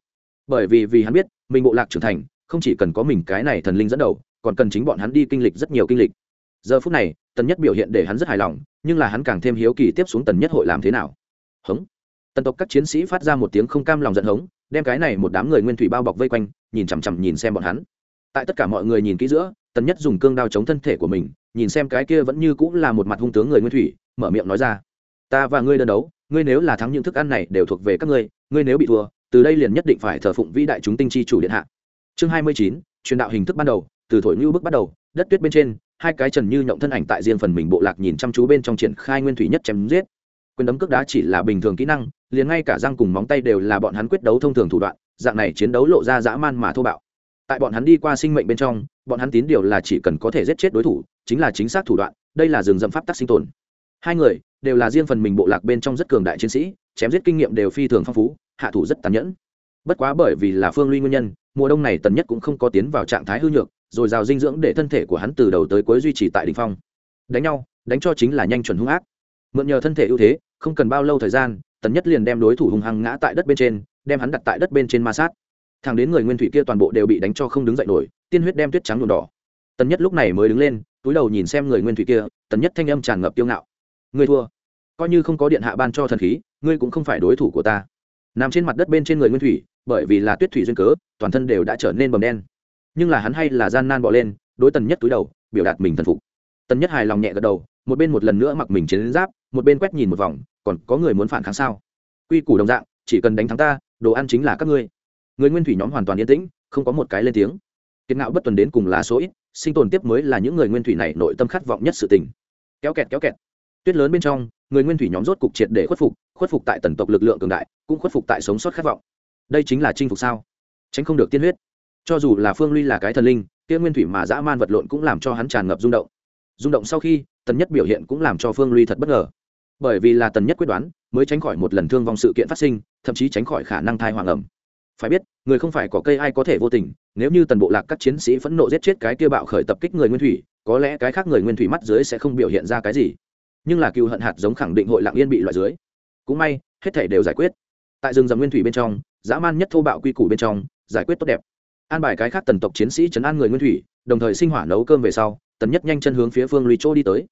Bởi vì vì hắn biết, mình bộ lạc trưởng thành, không chỉ cần có mình cái này thần linh dẫn đầu, còn cần chính bọn hắn đi kinh lịch rất nhiều kinh lịch giờ phút này, tần nhất biểu hiện để hắn rất hài lòng, nhưng là hắn càng thêm hiếu kỳ tiếp xuống tần nhất hội làm thế nào. Hống. Tần tộc các chiến sĩ phát ra một tiếng không cam lòng giận hống, đem cái này một đám người nguyên thủy bao bọc vây quanh, nhìn chằm chằm nhìn xem bọn hắn. Tại tất cả mọi người nhìn kỹ giữa, tần nhất dùng cương đao chống thân thể của mình, nhìn xem cái kia vẫn như cũng là một mặt hung tướng người nguyên thủy, mở miệng nói ra. Ta và ngươi đơn đấu, ngươi nếu là thắng những thức ăn này đều thuộc về các ngươi ngươi nếu bị thua, từ đây liền nhất định phải thờ phụng vĩ đại chúng tinh chi chủ điện hạ. Chương hai mươi chín, truyền đạo hình thức ban đầu, từ thổi như bước bắt đầu, đất tuyết bên trên hai cái trần như nhộng thân ảnh tại riêng phần mình bộ lạc nhìn chăm chú bên trong triển khai nguyên thủy nhất chém giết. Quyền đấm cước đá chỉ là bình thường kỹ năng, liền ngay cả răng cùng móng tay đều là bọn hắn quyết đấu thông thường thủ đoạn, dạng này chiến đấu lộ ra dã man mà thô bạo. Tại bọn hắn đi qua sinh mệnh bên trong, bọn hắn tín điều là chỉ cần có thể giết chết đối thủ, chính là chính xác thủ đoạn, đây là rừng rậm pháp tắc sinh tồn. Hai người đều là riêng phần mình bộ lạc bên trong rất cường đại chiến sĩ, chém giết kinh nghiệm đều phi thường phong phú, hạ thủ rất tàn nhẫn. Bất quá bởi vì là phương ly nguyên nhân, mùa đông này tần nhất cũng không có tiến vào trạng thái hư nhược rồi rào dinh dưỡng để thân thể của hắn từ đầu tới cuối duy trì tại đỉnh phong. Đánh nhau, đánh cho chính là nhanh chuẩn hung ác. Mượn nhờ thân thể ưu thế, không cần bao lâu thời gian, tần nhất liền đem đối thủ hung hăng ngã tại đất bên trên, đem hắn đặt tại đất bên trên ma sát. Thằng đến người nguyên thủy kia toàn bộ đều bị đánh cho không đứng dậy nổi, tiên huyết đem tuyết trắng nhuộm đỏ. Tần nhất lúc này mới đứng lên, túi đầu nhìn xem người nguyên thủy kia, tần nhất thanh âm tràn ngập tiêu ngạo. Ngươi thua. Coi như không có điện hạ ban cho thần khí, ngươi cũng không phải đối thủ của ta. Nằm trên mặt đất bên trên người nguyên thủy, bởi vì là tuyết thủy duyên cớ, toàn thân đều đã trở nên bầm đen nhưng là hắn hay là gian nan bỏ lên, đối tần nhất túi đầu, biểu đạt mình thần phục. Tần nhất hài lòng nhẹ gật đầu, một bên một lần nữa mặc mình chiến giáp, một bên quét nhìn một vòng, còn có người muốn phản kháng sao? Quy củ đồng dạng, chỉ cần đánh thắng ta, đồ ăn chính là các ngươi. Người nguyên thủy nhóm hoàn toàn yên tĩnh, không có một cái lên tiếng. Kiệt ngạo bất tuần đến cùng là số ít, sinh tồn tiếp mới là những người nguyên thủy này nội tâm khát vọng nhất sự tình. Kéo kẹt kéo kẹt. Tuyết lớn bên trong, người nguyên thủy nhóm rốt cục triệt để khuất phục khuất phục tại tần tộc lực lượng cường đại, cũng khuất phục tại sống sót khát vọng. Đây chính là chinh phục sao? Tránh không được tiên huyết cho dù là phương ly là cái thần linh, kia nguyên thủy mà dã man vật lộn cũng làm cho hắn tràn ngập rung động. Rung động sau khi, tần nhất biểu hiện cũng làm cho phương ly thật bất ngờ. Bởi vì là tần nhất quyết đoán, mới tránh khỏi một lần thương vong sự kiện phát sinh, thậm chí tránh khỏi khả năng thai hoàng ẩm. Phải biết, người không phải có cây ai có thể vô tình, nếu như tần bộ lạc các chiến sĩ phẫn nộ giết chết cái kia bạo khởi tập kích người nguyên thủy, có lẽ cái khác người nguyên thủy mắt dưới sẽ không biểu hiện ra cái gì. Nhưng là cựu hận hạt giống khẳng định hội lạng yên bị loại dưới. Cũng may, hết thể đều giải quyết. Tại rừng rầm nguyên thủy bên trong, dã man nhất thô bạo quy củ bên trong, giải quyết tốt đẹp an bài cái khác tần tộc chiến sĩ chấn an người nguyên thủy, đồng thời sinh hỏa nấu cơm về sau, tần nhất nhanh chân hướng phía phương lùi chỗ đi tới.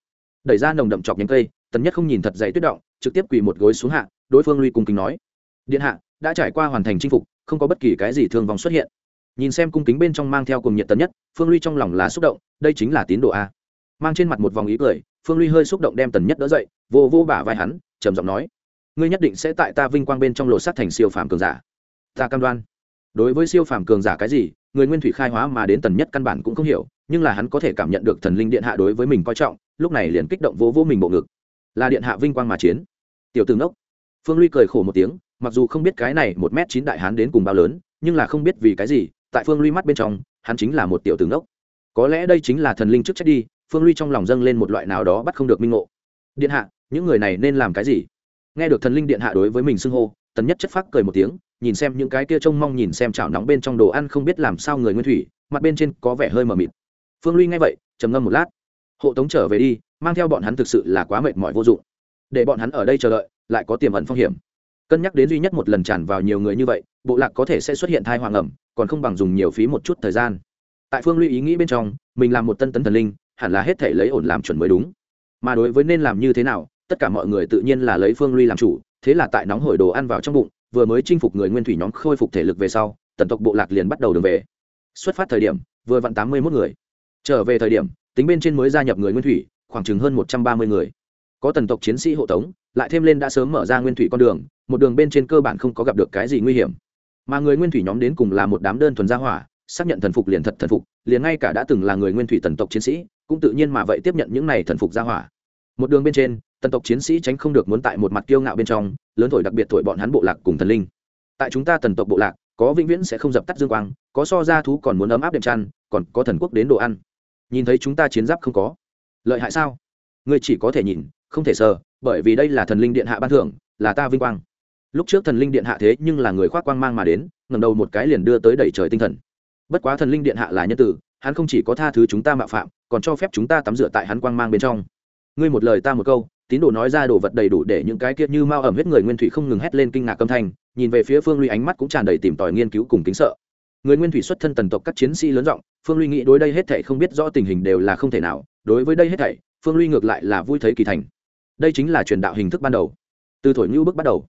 Đẩy ra nồng đậm chọc nhánh cây, tần nhất không nhìn thật dày tuyết động, trực tiếp quỳ một gối xuống hạ, đối phương lùi cung kính nói. Điện hạ, đã trải qua hoàn thành chinh phục, không có bất kỳ cái gì thương vong xuất hiện. Nhìn xem cung kính bên trong mang theo cùng nhiệt tần nhất, phương ly trong lòng là xúc động, đây chính là tín đồ a. Mang trên mặt một vòng ý cười, phương ly hơi xúc động đem tần nhất đỡ dậy, vô vô bả vai hắn, trầm giọng nói. Ngươi nhất định sẽ tại ta vinh quang bên trong lộ sát thành siêu phàm cường giả. Ta cam đoan đối với siêu phàm cường giả cái gì, người nguyên thủy khai hóa mà đến tần nhất căn bản cũng không hiểu, nhưng là hắn có thể cảm nhận được thần linh điện hạ đối với mình coi trọng, lúc này liền kích động vô vô mình bộ ngực. Là điện hạ vinh quang mà chiến. Tiểu tướng đốc phương ly cười khổ một tiếng, mặc dù không biết cái này một m chín đại hán đến cùng bao lớn, nhưng là không biết vì cái gì, tại phương ly mắt bên trong, hắn chính là một tiểu tướng đốc có lẽ đây chính là thần linh trước trách đi, phương ly trong lòng dâng lên một loại nào đó bắt không được minh ngộ. Điện hạ, những người này nên làm cái gì? Nghe được thần linh điện hạ đối với mình xưng hô, tần nhất chất phác cười một tiếng nhìn xem những cái kia trông mong nhìn xem chảo nóng bên trong đồ ăn không biết làm sao người nguyên thủy, mặt bên trên có vẻ hơi mờ mịt. Phương ly nghe vậy, trầm ngâm một lát. Hộ tống trở về đi, mang theo bọn hắn thực sự là quá mệt mỏi vô dụng. Để bọn hắn ở đây chờ đợi, lại có tiềm ẩn phong hiểm. Cân nhắc đến duy nhất một lần tràn vào nhiều người như vậy, bộ lạc có thể sẽ xuất hiện thai hoàng ẩm, còn không bằng dùng nhiều phí một chút thời gian. Tại phương ly ý nghĩ bên trong, mình làm một tân tấn thần linh, hẳn là hết thể lấy ổn làm chuẩn mới đúng. Mà đối với nên làm như thế nào, tất cả mọi người tự nhiên là lấy phương ly làm chủ, thế là tại nóng hổi đồ ăn vào trong bụng vừa mới chinh phục người nguyên thủy nhóm khôi phục thể lực về sau, tần tộc bộ lạc liền bắt đầu đường về. Xuất phát thời điểm, vừa vặn tám mươi mốt người. Trở về thời điểm, tính bên trên mới gia nhập người nguyên thủy, khoảng chừng hơn một trăm ba mươi người. Có tần tộc chiến sĩ hộ tống, lại thêm lên đã sớm mở ra nguyên thủy con đường, một đường bên trên cơ bản không có gặp được cái gì nguy hiểm. Mà người nguyên thủy nhóm đến cùng là một đám đơn thuần gia hỏa, xác nhận thần phục liền thật thần phục, liền ngay cả đã từng là người nguyên thủy tần tộc chiến sĩ, cũng tự nhiên mà vậy tiếp nhận những này thần phục gia hỏa. Một đường bên trên tần tộc chiến sĩ tránh không được muốn tại một mặt kiêu ngạo bên trong, lớn thổi đặc biệt thổi bọn hắn bộ lạc cùng thần linh. Tại chúng ta tần tộc bộ lạc, có vĩnh viễn sẽ không dập tắt dương quang, có so ra thú còn muốn ấm áp đệm chăn, còn có thần quốc đến đồ ăn. Nhìn thấy chúng ta chiến giáp không có. Lợi hại sao? Ngươi chỉ có thể nhìn, không thể sờ, bởi vì đây là thần linh điện hạ ban thưởng, là ta vinh quang. Lúc trước thần linh điện hạ thế nhưng là người khoác quang mang mà đến ngầm đầu một cái liền đưa tới đẩy trời tinh thần. Bất quá thần linh điện hạ là nhân tử, hắn không chỉ có tha thứ chúng ta mạo phạm, còn cho phép chúng ta tắm rửa tại hắn quang mang bên trong. Ngươi một lời ta một câu tín đồ nói ra đồ vật đầy đủ để những cái kiệt như mao ẩm hết người nguyên thủy không ngừng hét lên kinh ngạc âm thanh, nhìn về phía phương ly ánh mắt cũng tràn đầy tìm tòi nghiên cứu cùng kính sợ. Người nguyên thủy xuất thân tần tộc các chiến sĩ lớn rộng phương ly nghĩ đối đây hết thảy không biết rõ tình hình đều là không thể nào, đối với đây hết thảy, phương ly ngược lại là vui thấy kỳ thành. Đây chính là truyền đạo hình thức ban đầu. Từ thổi ngưu bước bắt đầu.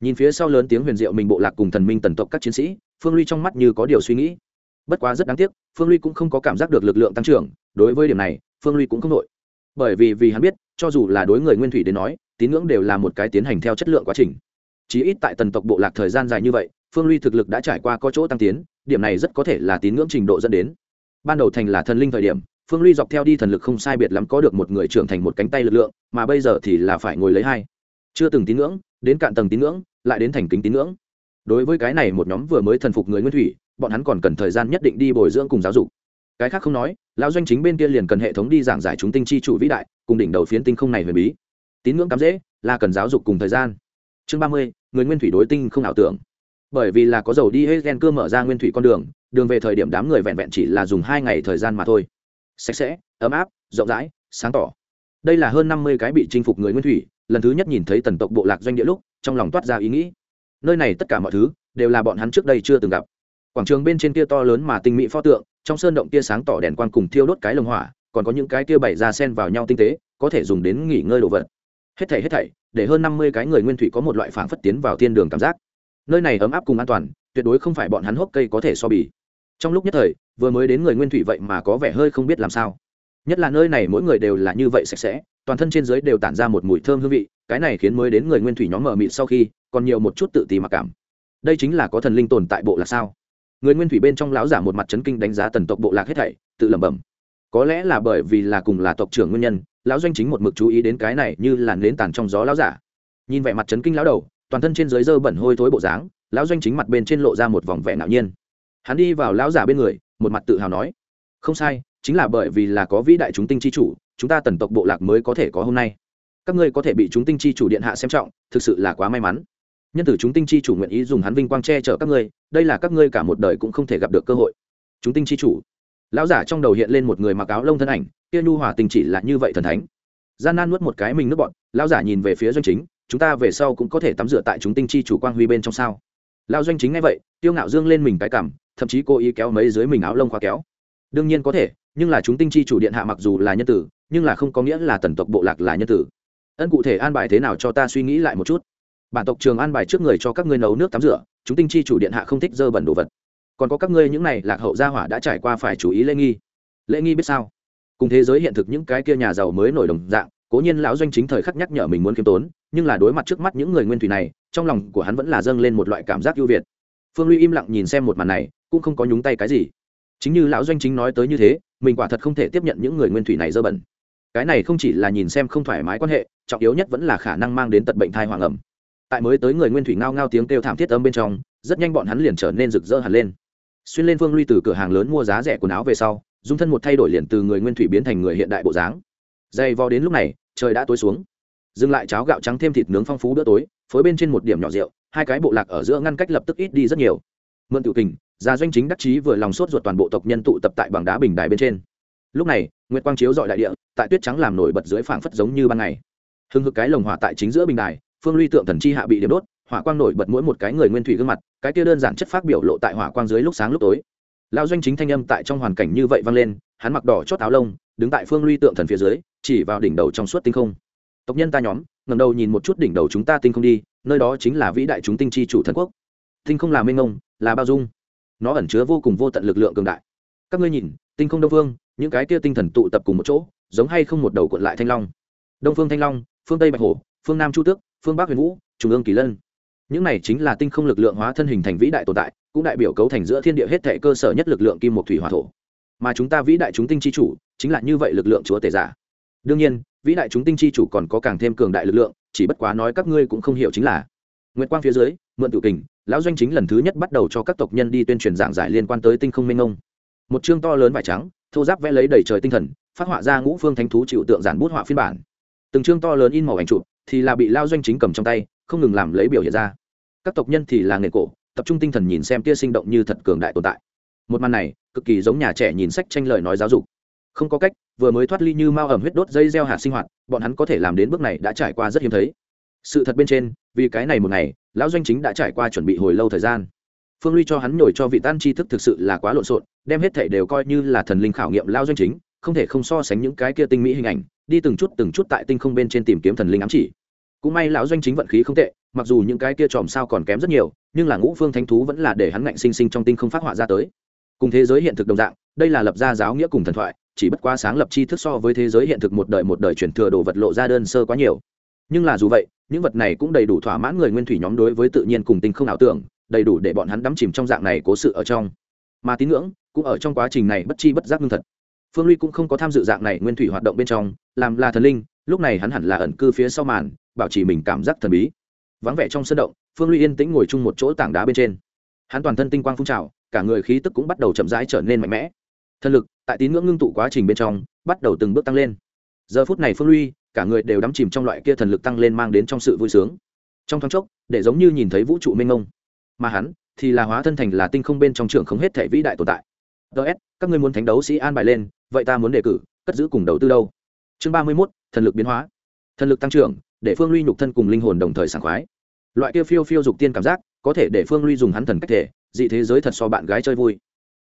Nhìn phía sau lớn tiếng huyền diệu mình bộ lạc cùng thần minh tần tộc các chiến sĩ, phương ly trong mắt như có điều suy nghĩ. Bất quá rất đáng tiếc, phương ly cũng không có cảm giác được lực lượng tăng trưởng, đối với điểm này, phương ly cũng không nội bởi vì vì hắn biết cho dù là đối người nguyên thủy đến nói, tín ngưỡng đều là một cái tiến hành theo chất lượng quá trình. Chí ít tại tần tộc bộ lạc thời gian dài như vậy, phương ly thực lực đã trải qua có chỗ tăng tiến, điểm này rất có thể là tín ngưỡng trình độ dẫn đến. Ban đầu thành là thần linh thời điểm, phương ly dọc theo đi thần lực không sai biệt lắm có được một người trưởng thành một cánh tay lực lượng, mà bây giờ thì là phải ngồi lấy hai. Chưa từng tín ngưỡng, đến cạn tầng tín ngưỡng, lại đến thành kính tín ngưỡng. Đối với cái này một nhóm vừa mới thần phục người nguyên thủy, bọn hắn còn cần thời gian nhất định đi bồi dưỡng cùng giáo dục cái khác không nói, lão doanh chính bên kia liền cần hệ thống đi giảng giải chúng tinh chi chủ vĩ đại, cùng đỉnh đầu phiến tinh không này huyền bí. Tín ngưỡng cắm dễ, là cần giáo dục cùng thời gian. Chương ba mươi, người nguyên thủy đối tinh không ảo tưởng. Bởi vì là có dầu đi hết gen cơ mở ra nguyên thủy con đường đường về thời điểm đám người vẹn vẹn chỉ là dùng hai ngày thời gian mà thôi. Sạch sẽ, ấm áp, rộng rãi, sáng tỏ. Đây là hơn năm mươi cái bị chinh phục người nguyên thủy, lần thứ nhất nhìn thấy tần tộc bộ lạc doanh địa lúc, trong lòng toát ra ý nghĩ. Nơi này tất cả mọi thứ, đều là bọn hắn trước đây chưa từng gặp. Quảng trường bên trên kia to lớn mà tinh mỹ pho tượng trong sơn động kia sáng tỏ đèn quang cùng thiêu đốt cái lồng hỏa, còn có những cái kia bày ra sen vào nhau tinh tế, có thể dùng đến nghỉ ngơi đồ vật. Hết thảy hết thảy, để hơn năm mươi cái người nguyên thủy có một loại phảng phất tiến vào thiên đường cảm giác. Nơi này ấm áp cùng an toàn, tuyệt đối không phải bọn hắn hốc cây có thể so bì. Trong lúc nhất thời, vừa mới đến người nguyên thủy vậy mà có vẻ hơi không biết làm sao. Nhất là nơi này mỗi người đều là như vậy sạch sẽ, toàn thân trên dưới đều tản ra một mùi thơm hương vị, cái này khiến mới đến người nguyên thủy nhóm mờ mịt sau khi, còn nhiều một chút tự ti mặc cảm. Đây chính là có thần linh tồn tại bộ là sao? Người nguyên thủy bên trong lão giả một mặt chấn kinh đánh giá tần tộc bộ lạc hết thảy, tự lẩm bẩm. Có lẽ là bởi vì là cùng là tộc trưởng nguyên nhân, lão doanh chính một mực chú ý đến cái này như là nến tàn trong gió lão giả. Nhìn vẻ mặt chấn kinh lão đầu, toàn thân trên dưới dơ bẩn hôi thối bộ dáng, lão doanh chính mặt bên trên lộ ra một vòng vẻ ngạo nhiên. Hắn đi vào lão giả bên người, một mặt tự hào nói, không sai, chính là bởi vì là có vĩ đại chúng tinh chi chủ, chúng ta tần tộc bộ lạc mới có thể có hôm nay. Các ngươi có thể bị chúng tinh chi chủ điện hạ xem trọng, thực sự là quá may mắn nhân tử chúng tinh chi chủ nguyện ý dùng hắn vinh quang che chở các ngươi, đây là các ngươi cả một đời cũng không thể gặp được cơ hội. Chúng tinh chi chủ. Lão giả trong đầu hiện lên một người mặc áo lông thân ảnh, kia nhu hòa tình chỉ là như vậy thần thánh. Gian nan nuốt một cái mình nước bọn, lão giả nhìn về phía doanh chính, chúng ta về sau cũng có thể tắm rửa tại chúng tinh chi chủ quang huy bên trong sao? Lão doanh chính ngay vậy, tiêu ngạo dương lên mình cái cảm, thậm chí cố ý kéo mấy dưới mình áo lông khóa kéo. Đương nhiên có thể, nhưng là chúng tinh chi chủ điện hạ mặc dù là nhân tử, nhưng là không có nghĩa là tần tộc bộ lạc là nhân tử. Ân cụ thể an bài thế nào cho ta suy nghĩ lại một chút bản tộc trường an bài trước người cho các ngươi nấu nước tắm rửa, chúng tinh chi chủ điện hạ không thích dơ bẩn đồ vật. Còn có các ngươi những này lạc hậu gia hỏa đã trải qua phải chú ý lễ nghi. Lễ nghi biết sao? Cùng thế giới hiện thực những cái kia nhà giàu mới nổi đồng dạng, cố nhiên lão doanh chính thời khắc nhắc nhở mình muốn kiêm tốn, nhưng là đối mặt trước mắt những người nguyên thủy này, trong lòng của hắn vẫn là dâng lên một loại cảm giác ưu việt. Phương ly im lặng nhìn xem một màn này, cũng không có nhúng tay cái gì. Chính như lão doanh chính nói tới như thế, mình quả thật không thể tiếp nhận những người nguyên thủy này dơ bẩn. Cái này không chỉ là nhìn xem không thoải mái quan hệ, trọng yếu nhất vẫn là khả năng mang đến tận bệnh thai hoàng ẩm tại mới tới người nguyên thủy ngao ngao tiếng kêu thảm thiết âm bên trong, rất nhanh bọn hắn liền trở nên rực rỡ hẳn lên. Xuyên lên phương ly từ cửa hàng lớn mua giá rẻ quần áo về sau, dung thân một thay đổi liền từ người nguyên thủy biến thành người hiện đại bộ dáng. Dày vò đến lúc này, trời đã tối xuống. Dừng lại cháo gạo trắng thêm thịt nướng phong phú bữa tối, phối bên trên một điểm nhỏ rượu, hai cái bộ lạc ở giữa ngăn cách lập tức ít đi rất nhiều. Mượn tự tình gia doanh chính đắc chí vừa lòng sốt ruột toàn bộ tộc nhân tụ tập tại bằng đá bình đài bên trên. Lúc này, nguyệt quang chiếu dọi đại địa, tại tuyết trắng làm nổi bật dưới phảng phất giống như ban ngày. Hưng hực cái lồng hỏa tại chính giữa bình đài phương ly tượng thần chi hạ bị điểm đốt, hỏa quang nổi bật mỗi một cái người nguyên thủy gương mặt, cái kia đơn giản chất phát biểu lộ tại hỏa quang dưới lúc sáng lúc tối. Lão doanh chính thanh âm tại trong hoàn cảnh như vậy vang lên, hắn mặc đỏ chót áo lông, đứng tại phương ly tượng thần phía dưới, chỉ vào đỉnh đầu trong suốt tinh không. Tộc nhân ta nhóm ngầm đầu nhìn một chút đỉnh đầu chúng ta tinh không đi, nơi đó chính là vĩ đại chúng tinh chi chủ thần quốc. Tinh không là minh ngông là bao dung. Nó ẩn chứa vô cùng vô tận lực lượng cường đại. Các ngươi nhìn, tinh không đông phương, những cái kia tinh thần tụ tập cùng một chỗ, giống hay không một đầu cuộn lại thanh long. Đông phương thanh long, phương tây bạch hổ, phương nam chu tước phương bắc huyền vũ, trung ương kỳ lân. Những này chính là tinh không lực lượng hóa thân hình thành vĩ đại tồn tại, cũng đại biểu cấu thành giữa thiên địa hết thể cơ sở nhất lực lượng kim một thủy hỏa thổ. Mà chúng ta vĩ đại chúng tinh chi chủ, chính là như vậy lực lượng chúa tể giả. Đương nhiên, vĩ đại chúng tinh chi chủ còn có càng thêm cường đại lực lượng, chỉ bất quá nói các ngươi cũng không hiểu chính là. Nguyệt quang phía dưới, mượn tự kình, lão doanh chính lần thứ nhất bắt đầu cho các tộc nhân đi tuyên truyền giảng giải liên quan tới tinh không minh ông một chương to lớn vải trắng, thô giáp vẽ lấy đầy trời tinh thần, phát họa ra ngũ phương thánh thú chịu tượng giản bút họa phiên bản. Từng chương to lớn in màu ảnh chụp thì là bị lao doanh chính cầm trong tay, không ngừng làm lấy biểu hiện ra. Các tộc nhân thì là nghề cổ, tập trung tinh thần nhìn xem tia sinh động như thật cường đại tồn tại. Một màn này, cực kỳ giống nhà trẻ nhìn sách tranh lời nói giáo dục. Không có cách, vừa mới thoát ly như mao ẩm huyết đốt dây gieo hạt sinh hoạt, bọn hắn có thể làm đến bước này đã trải qua rất hiếm thấy. Sự thật bên trên, vì cái này một ngày, lão doanh chính đã trải qua chuẩn bị hồi lâu thời gian. Phương ly cho hắn nhồi cho vị tan tri thức thực sự là quá lộn xộn, đem hết thể đều coi như là thần linh khảo nghiệm lao doanh chính không thể không so sánh những cái kia tinh mỹ hình ảnh, đi từng chút từng chút tại tinh không bên trên tìm kiếm thần linh ám chỉ. Cũng may lão doanh chính vận khí không tệ, mặc dù những cái kia tròm sao còn kém rất nhiều, nhưng là ngũ phương thánh thú vẫn là để hắn ngạnh sinh sinh trong tinh không phát họa ra tới. Cùng thế giới hiện thực đồng dạng, đây là lập ra giáo nghĩa cùng thần thoại, chỉ bất quá sáng lập chi thức so với thế giới hiện thực một đời một đời chuyển thừa đồ vật lộ ra đơn sơ quá nhiều. Nhưng là dù vậy, những vật này cũng đầy đủ thỏa mãn người nguyên thủy nhóm đối với tự nhiên cùng tinh không ảo tưởng, đầy đủ để bọn hắn đắm chìm trong dạng này cố sự ở trong. Mà tín ngưỡng, cũng ở trong quá trình này bất chi bất giác ngưng thật phương ly cũng không có tham dự dạng này nguyên thủy hoạt động bên trong, làm là thần linh, lúc này hắn hẳn là ẩn cư phía sau màn, bảo trì mình cảm giác thần bí. Vắng vẻ trong sân động, phương ly yên tĩnh ngồi chung một chỗ tảng đá bên trên. Hắn toàn thân tinh quang phun trào, cả người khí tức cũng bắt đầu chậm rãi trở nên mạnh mẽ. Thần lực, tại tín ngưỡng ngưng tụ quá trình bên trong, bắt đầu từng bước tăng lên. Giờ phút này phương ly cả người đều đắm chìm trong loại kia thần lực tăng lên mang đến trong sự vui sướng. Trong thoáng chốc, để giống như nhìn thấy vũ trụ mênh mông. Mà hắn, thì là hóa thân thành là tinh không bên trong trường không hết thể vĩ đại tồn tại. Ts các ngươi muốn thánh đấu sĩ an bài lên vậy ta muốn đề cử, cất giữ cùng đầu tư đâu? Chương ba mươi mốt, thần lực biến hóa. Thần lực tăng trưởng, để phương ly nhục thân cùng linh hồn đồng thời sảng khoái. Loại kia phiêu phiêu dục tiên cảm giác, có thể để phương ly dùng hắn thần cách thể, dị thế giới thật so bạn gái chơi vui.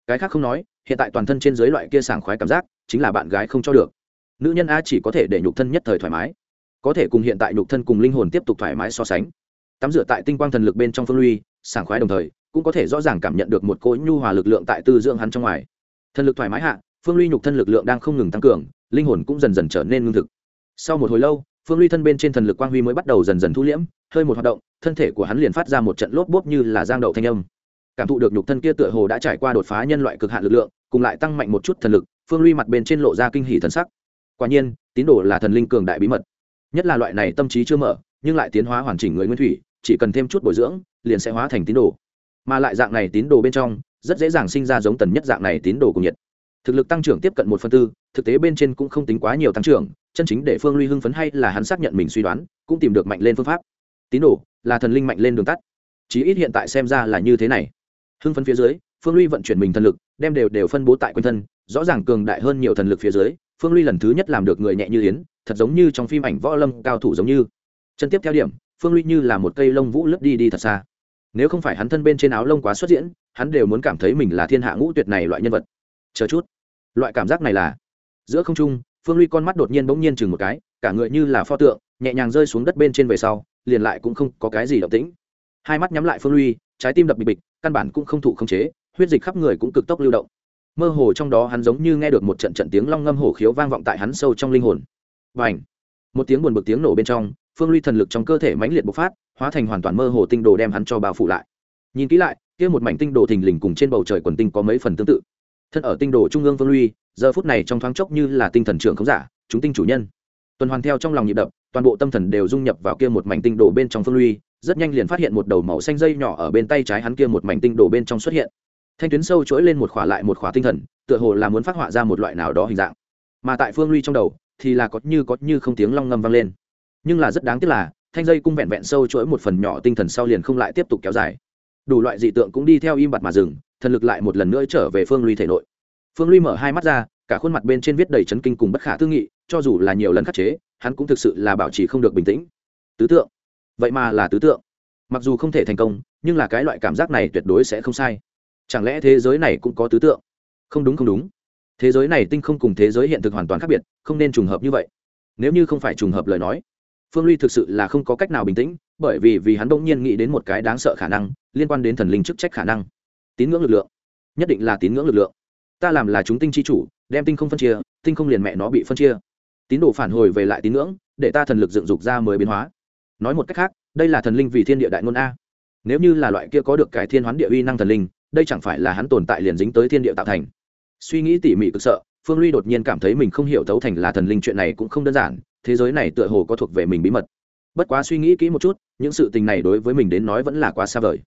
Cái khác không nói, hiện tại toàn thân trên giới loại kia sảng khoái cảm giác, chính là bạn gái không cho được. Nữ nhân a chỉ có thể để nhục thân nhất thời thoải mái. Có thể cùng hiện tại nhục thân cùng linh hồn tiếp tục thoải mái so sánh. Tắm rửa tại tinh quang thần lực bên trong phương ly sảng khoái đồng thời, cũng có thể rõ ràng cảm nhận được một cỗ nhu hòa lực lượng tại tư dưỡng hắn trong ngoài. Thần lực thoải mái hạ phương ly nhục thân lực lượng đang không ngừng tăng cường, linh hồn cũng dần dần trở nên ngưng thực. Sau một hồi lâu, phương ly thân bên trên thần lực quang huy mới bắt đầu dần dần thu liễm, hơi một hoạt động, thân thể của hắn liền phát ra một trận lốp bốp như là giang đậu thanh âm. Cảm thụ được nhục thân kia tựa hồ đã trải qua đột phá nhân loại cực hạn lực lượng, cùng lại tăng mạnh một chút thần lực, phương ly mặt bên trên lộ ra kinh hỷ thần sắc. Quả nhiên, tín đồ là thần linh cường đại bí mật. Nhất là loại này tâm trí chưa mở, nhưng lại tiến hóa hoàn chỉnh người nguyên thủy, chỉ cần thêm chút bồi dưỡng, liền sẽ hóa thành tín đồ. Mà lại dạng này tín đồ bên trong, rất dễ dàng sinh ra giống tần nhất dạng này tín đồ cùng nhiệt thực lực tăng trưởng tiếp cận một phần tư, thực tế bên trên cũng không tính quá nhiều tăng trưởng, chân chính để phương ly hưng phấn hay là hắn xác nhận mình suy đoán, cũng tìm được mạnh lên phương pháp. Tín đồ, là thần linh mạnh lên đường tắt. Chí ít hiện tại xem ra là như thế này. Hưng phấn phía dưới, phương ly vận chuyển mình thần lực, đem đều đều phân bố tại quanh thân, rõ ràng cường đại hơn nhiều thần lực phía dưới, phương ly lần thứ nhất làm được người nhẹ như yến, thật giống như trong phim ảnh võ lâm cao thủ giống như. Chân tiếp theo điểm, phương ly như là một cây lông vũ lướt đi đi thật xa. Nếu không phải hắn thân bên trên áo lông quá xuất diễn, hắn đều muốn cảm thấy mình là thiên hạ ngũ tuyệt này loại nhân vật chờ chút. Loại cảm giác này là, giữa không trung, phương ly con mắt đột nhiên bỗng nhiên chừng một cái, cả người như là pho tượng, nhẹ nhàng rơi xuống đất bên trên về sau, liền lại cũng không có cái gì động tĩnh. Hai mắt nhắm lại phương ly trái tim đập bịch bịch, căn bản cũng không thụ khống chế, huyết dịch khắp người cũng cực tốc lưu động. Mơ hồ trong đó hắn giống như nghe được một trận trận tiếng long ngâm hổ khiếu vang vọng tại hắn sâu trong linh hồn. Và ảnh một tiếng buồn bực tiếng nổ bên trong, phương ly thần lực trong cơ thể mãnh liệt bộc phát, hóa thành hoàn toàn mơ hồ tinh đồ đem hắn cho bao phủ lại. Nhìn kỹ lại, kia một mảnh tinh đồ thình lình cùng trên bầu trời quần tinh có mấy phần tương tự thân ở tinh đồ trung ương vương luy, giờ phút này trong thoáng chốc như là tinh thần trưởng không giả, chúng tinh chủ nhân. Tuần hoàn theo trong lòng nhịp đập, toàn bộ tâm thần đều dung nhập vào kia một mảnh tinh đồ bên trong phương luy, rất nhanh liền phát hiện một đầu màu xanh dây nhỏ ở bên tay trái hắn kia một mảnh tinh đồ bên trong xuất hiện. Thanh tuyến sâu chuỗi lên một khỏa lại một khỏa tinh thần, tựa hồ là muốn phát họa ra một loại nào đó hình dạng. Mà tại phương luy trong đầu, thì là có như có như không tiếng long ngâm vang lên. Nhưng là rất đáng tiếc là, thanh dây cung vẹn vẹn sâu chuỗi một phần nhỏ tinh thần sau liền không lại tiếp tục kéo dài. Đủ loại dị tượng cũng đi theo im bặt mà dừng thần lực lại một lần nữa trở về phương ly thể nội. Phương ly mở hai mắt ra, cả khuôn mặt bên trên viết đầy chấn kinh cùng bất khả tư nghị, cho dù là nhiều lần khắc chế, hắn cũng thực sự là bảo trì không được bình tĩnh. Tứ tượng. Vậy mà là tứ tượng. Mặc dù không thể thành công, nhưng là cái loại cảm giác này tuyệt đối sẽ không sai. Chẳng lẽ thế giới này cũng có tứ tượng? Không đúng không đúng. Thế giới này tinh không cùng thế giới hiện thực hoàn toàn khác biệt, không nên trùng hợp như vậy. Nếu như không phải trùng hợp lời nói, phương ly thực sự là không có cách nào bình tĩnh, bởi vì vì hắn bỗng nhiên nghĩ đến một cái đáng sợ khả năng, liên quan đến thần linh chức trách khả năng tín ngưỡng lực lượng. Nhất định là tín ngưỡng lực lượng. Ta làm là chúng tinh chi chủ, đem tinh không phân chia, tinh không liền mẹ nó bị phân chia. Tín đồ phản hồi về lại tín ngưỡng, để ta thần lực dựng dục ra mới biến hóa. Nói một cách khác, đây là thần linh vì thiên địa đại ngôn a. Nếu như là loại kia có được cải thiên hoán địa uy năng thần linh, đây chẳng phải là hắn tồn tại liền dính tới thiên địa tạo thành. Suy nghĩ tỉ mỉ cực sợ, phương ly đột nhiên cảm thấy mình không hiểu thấu thành là thần linh chuyện này cũng không đơn giản, thế giới này tựa hồ có thuộc về mình bí mật. Bất quá suy nghĩ kỹ một chút, những sự tình này đối với mình đến nói vẫn là quá xa vời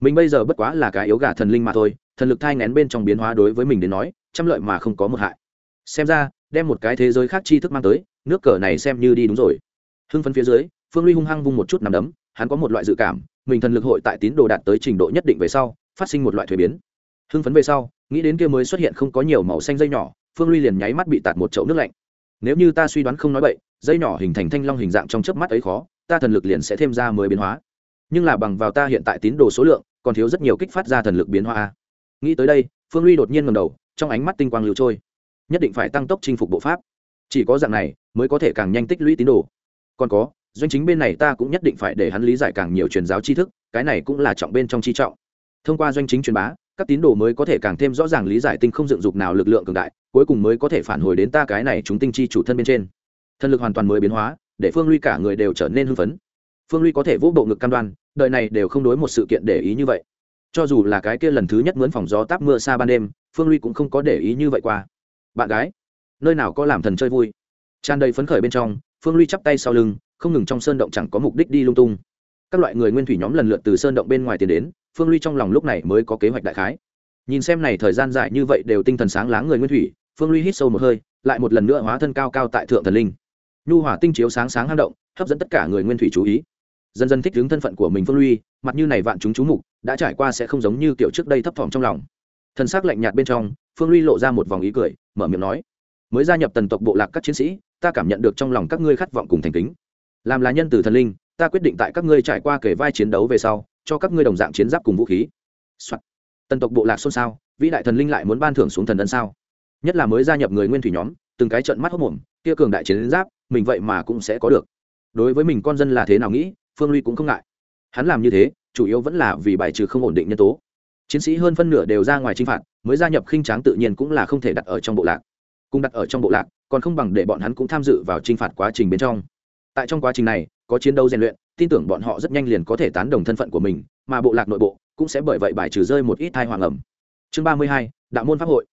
mình bây giờ bất quá là cái yếu gà thần linh mà thôi, thần lực thai ngén bên trong biến hóa đối với mình đến nói, trăm lợi mà không có một hại. Xem ra, đem một cái thế giới khác tri thức mang tới, nước cờ này xem như đi đúng rồi. Hưng phấn phía dưới, phương ly hung hăng vung một chút nằm đấm, hắn có một loại dự cảm, mình thần lực hội tại tín đồ đạt tới trình độ nhất định về sau, phát sinh một loại thuế biến. Hưng phấn về sau, nghĩ đến kia mới xuất hiện không có nhiều màu xanh dây nhỏ, phương ly liền nháy mắt bị tạt một chậu nước lạnh. Nếu như ta suy đoán không nói bậy, dây nhỏ hình thành thanh long hình dạng trong chớp mắt ấy khó, ta thần lực liền sẽ thêm ra mới biến hóa nhưng là bằng vào ta hiện tại tín đồ số lượng, còn thiếu rất nhiều kích phát ra thần lực biến hóa nghĩ tới đây, phương ly đột nhiên ngầm đầu, trong ánh mắt tinh quang lưu trôi. Nhất định phải tăng tốc chinh phục bộ pháp. Chỉ có dạng này, mới có thể càng nhanh tích lũy tín đồ. Còn có, doanh chính bên này ta cũng nhất định phải để hắn lý giải càng nhiều truyền giáo tri thức, cái này cũng là trọng bên trong chi trọng. Thông qua doanh chính truyền bá, các tín đồ mới có thể càng thêm rõ ràng lý giải tinh không dựng dục nào lực lượng cường đại, cuối cùng mới có thể phản hồi đến ta cái này chúng tinh chi chủ thân bên trên. Thân lực hoàn toàn mới biến hóa, để phương ly cả người đều trở nên hưng phấn phương ly có thể vỗ bộ ngực cam đoan đợi này đều không đối một sự kiện để ý như vậy. Cho dù là cái kia lần thứ nhất mướn phòng gió táp mưa xa ban đêm, phương ly cũng không có để ý như vậy qua. Bạn gái, nơi nào có làm thần chơi vui? Tràn đầy phấn khởi bên trong, phương ly chắp tay sau lưng, không ngừng trong sơn động chẳng có mục đích đi lung tung. Các loại người nguyên thủy nhóm lần lượt từ sơn động bên ngoài tiến đến, phương ly trong lòng lúc này mới có kế hoạch đại khái. Nhìn xem này thời gian dài như vậy đều tinh thần sáng láng người nguyên thủy, phương ly hít sâu một hơi, lại một lần nữa hóa thân cao cao tại thượng thần linh. Nhu hỏa tinh chiếu sáng sáng hang động, hấp dẫn tất cả người nguyên thủy chú ý dần dần thích đứng thân phận của mình phương ly mặt như này vạn chúng chú mục, đã trải qua sẽ không giống như kiểu trước đây thấp thỏm trong lòng. Thân xác lạnh nhạt bên trong, phương ly lộ ra một vòng ý cười, mở miệng nói, mới gia nhập tần tộc bộ lạc các chiến sĩ, ta cảm nhận được trong lòng các ngươi khát vọng cùng thành kính. Làm là nhân từ thần linh, ta quyết định tại các ngươi trải qua kể vai chiến đấu về sau, cho các ngươi đồng dạng chiến giáp cùng vũ khí、Soạn. tần tộc bộ lạc xôn xao, vĩ đại thần linh lại muốn ban thưởng xuống thần ân sao? Nhất là mới gia nhập người nguyên thủy nhóm, từng cái trận mắt hốc mồm kia cường đại chiến giáp, mình vậy mà cũng sẽ có được. Đối với mình con dân là thế nào nghĩ phương ly cũng không ngại. Hắn làm như thế, chủ yếu vẫn là vì bài trừ không ổn định nhân tố. Chiến sĩ hơn phân nửa đều ra ngoài chinh phạt, mới gia nhập khinh tráng tự nhiên cũng là không thể đặt ở trong bộ lạc. Cùng đặt ở trong bộ lạc, còn không bằng để bọn hắn cũng tham dự vào chinh phạt quá trình bên trong. Tại trong quá trình này, có chiến đấu rèn luyện, tin tưởng bọn họ rất nhanh liền có thể tán đồng thân phận của mình, mà bộ lạc nội bộ cũng sẽ bởi vậy bài trừ rơi một ít thai hoàng ẩm chương ba mươi hai, đạo môn pháp hội.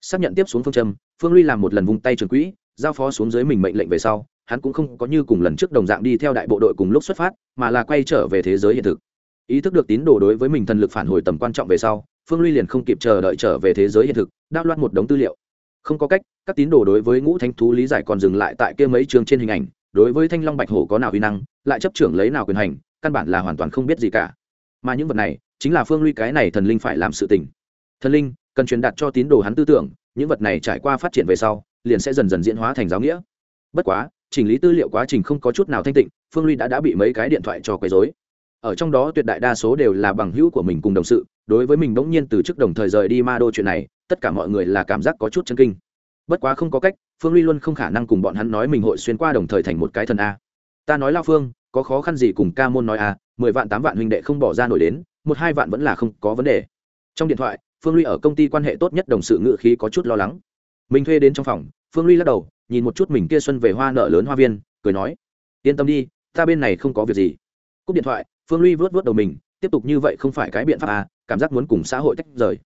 Xác nhận tiếp xuống phương châm, phương ly làm một lần vung tay trường quỹ, giao phó xuống dưới mình mệnh lệnh về sau hắn cũng không có như cùng lần trước đồng dạng đi theo đại bộ đội cùng lúc xuất phát, mà là quay trở về thế giới hiện thực. Ý thức được tín đồ đối với mình thần lực phản hồi tầm quan trọng về sau, phương ly liền không kịp chờ đợi trở về thế giới hiện thực, đáp loạt một đống tư liệu. Không có cách, các tín đồ đối với ngũ thanh thú lý giải còn dừng lại tại kia mấy trường trên hình ảnh, đối với thanh long bạch hổ có nào uy năng, lại chấp trưởng lấy nào quyền hành, căn bản là hoàn toàn không biết gì cả. Mà những vật này, chính là phương ly cái này thần linh phải làm sự tình. Thần linh, cần truyền đạt cho tín đồ hắn tư tưởng, những vật này trải qua phát triển về sau, liền sẽ dần dần diễn hóa thành giáo nghĩa. Bất quá chỉnh lý tư liệu quá trình không có chút nào thanh tịnh, phương ly đã đã bị mấy cái điện thoại cho quấy dối ở trong đó tuyệt đại đa số đều là bằng hữu của mình cùng đồng sự, đối với mình bỗng nhiên từ trước đồng thời rời đi ma đô chuyện này, tất cả mọi người là cảm giác có chút chân kinh. Bất quá không có cách, phương ly luôn không khả năng cùng bọn hắn nói mình hội xuyên qua đồng thời thành một cái thần a. Ta nói lao phương, có khó khăn gì cùng ca môn nói a, mười vạn tám vạn huynh đệ không bỏ ra nổi đến, một hai vạn vẫn là không có vấn đề. Trong điện thoại, phương ly ở công ty quan hệ tốt nhất đồng sự ngự khí có chút lo lắng. Mình thuê đến trong phòng, phương ly lắc đầu nhìn một chút mình kia xuân về hoa nợ lớn hoa viên, cười nói, yên tâm đi, ta bên này không có việc gì. Cúp điện thoại, phương ly vớt vớt đầu mình, tiếp tục như vậy không phải cái biện pháp à cảm giác muốn cùng xã hội tách rời.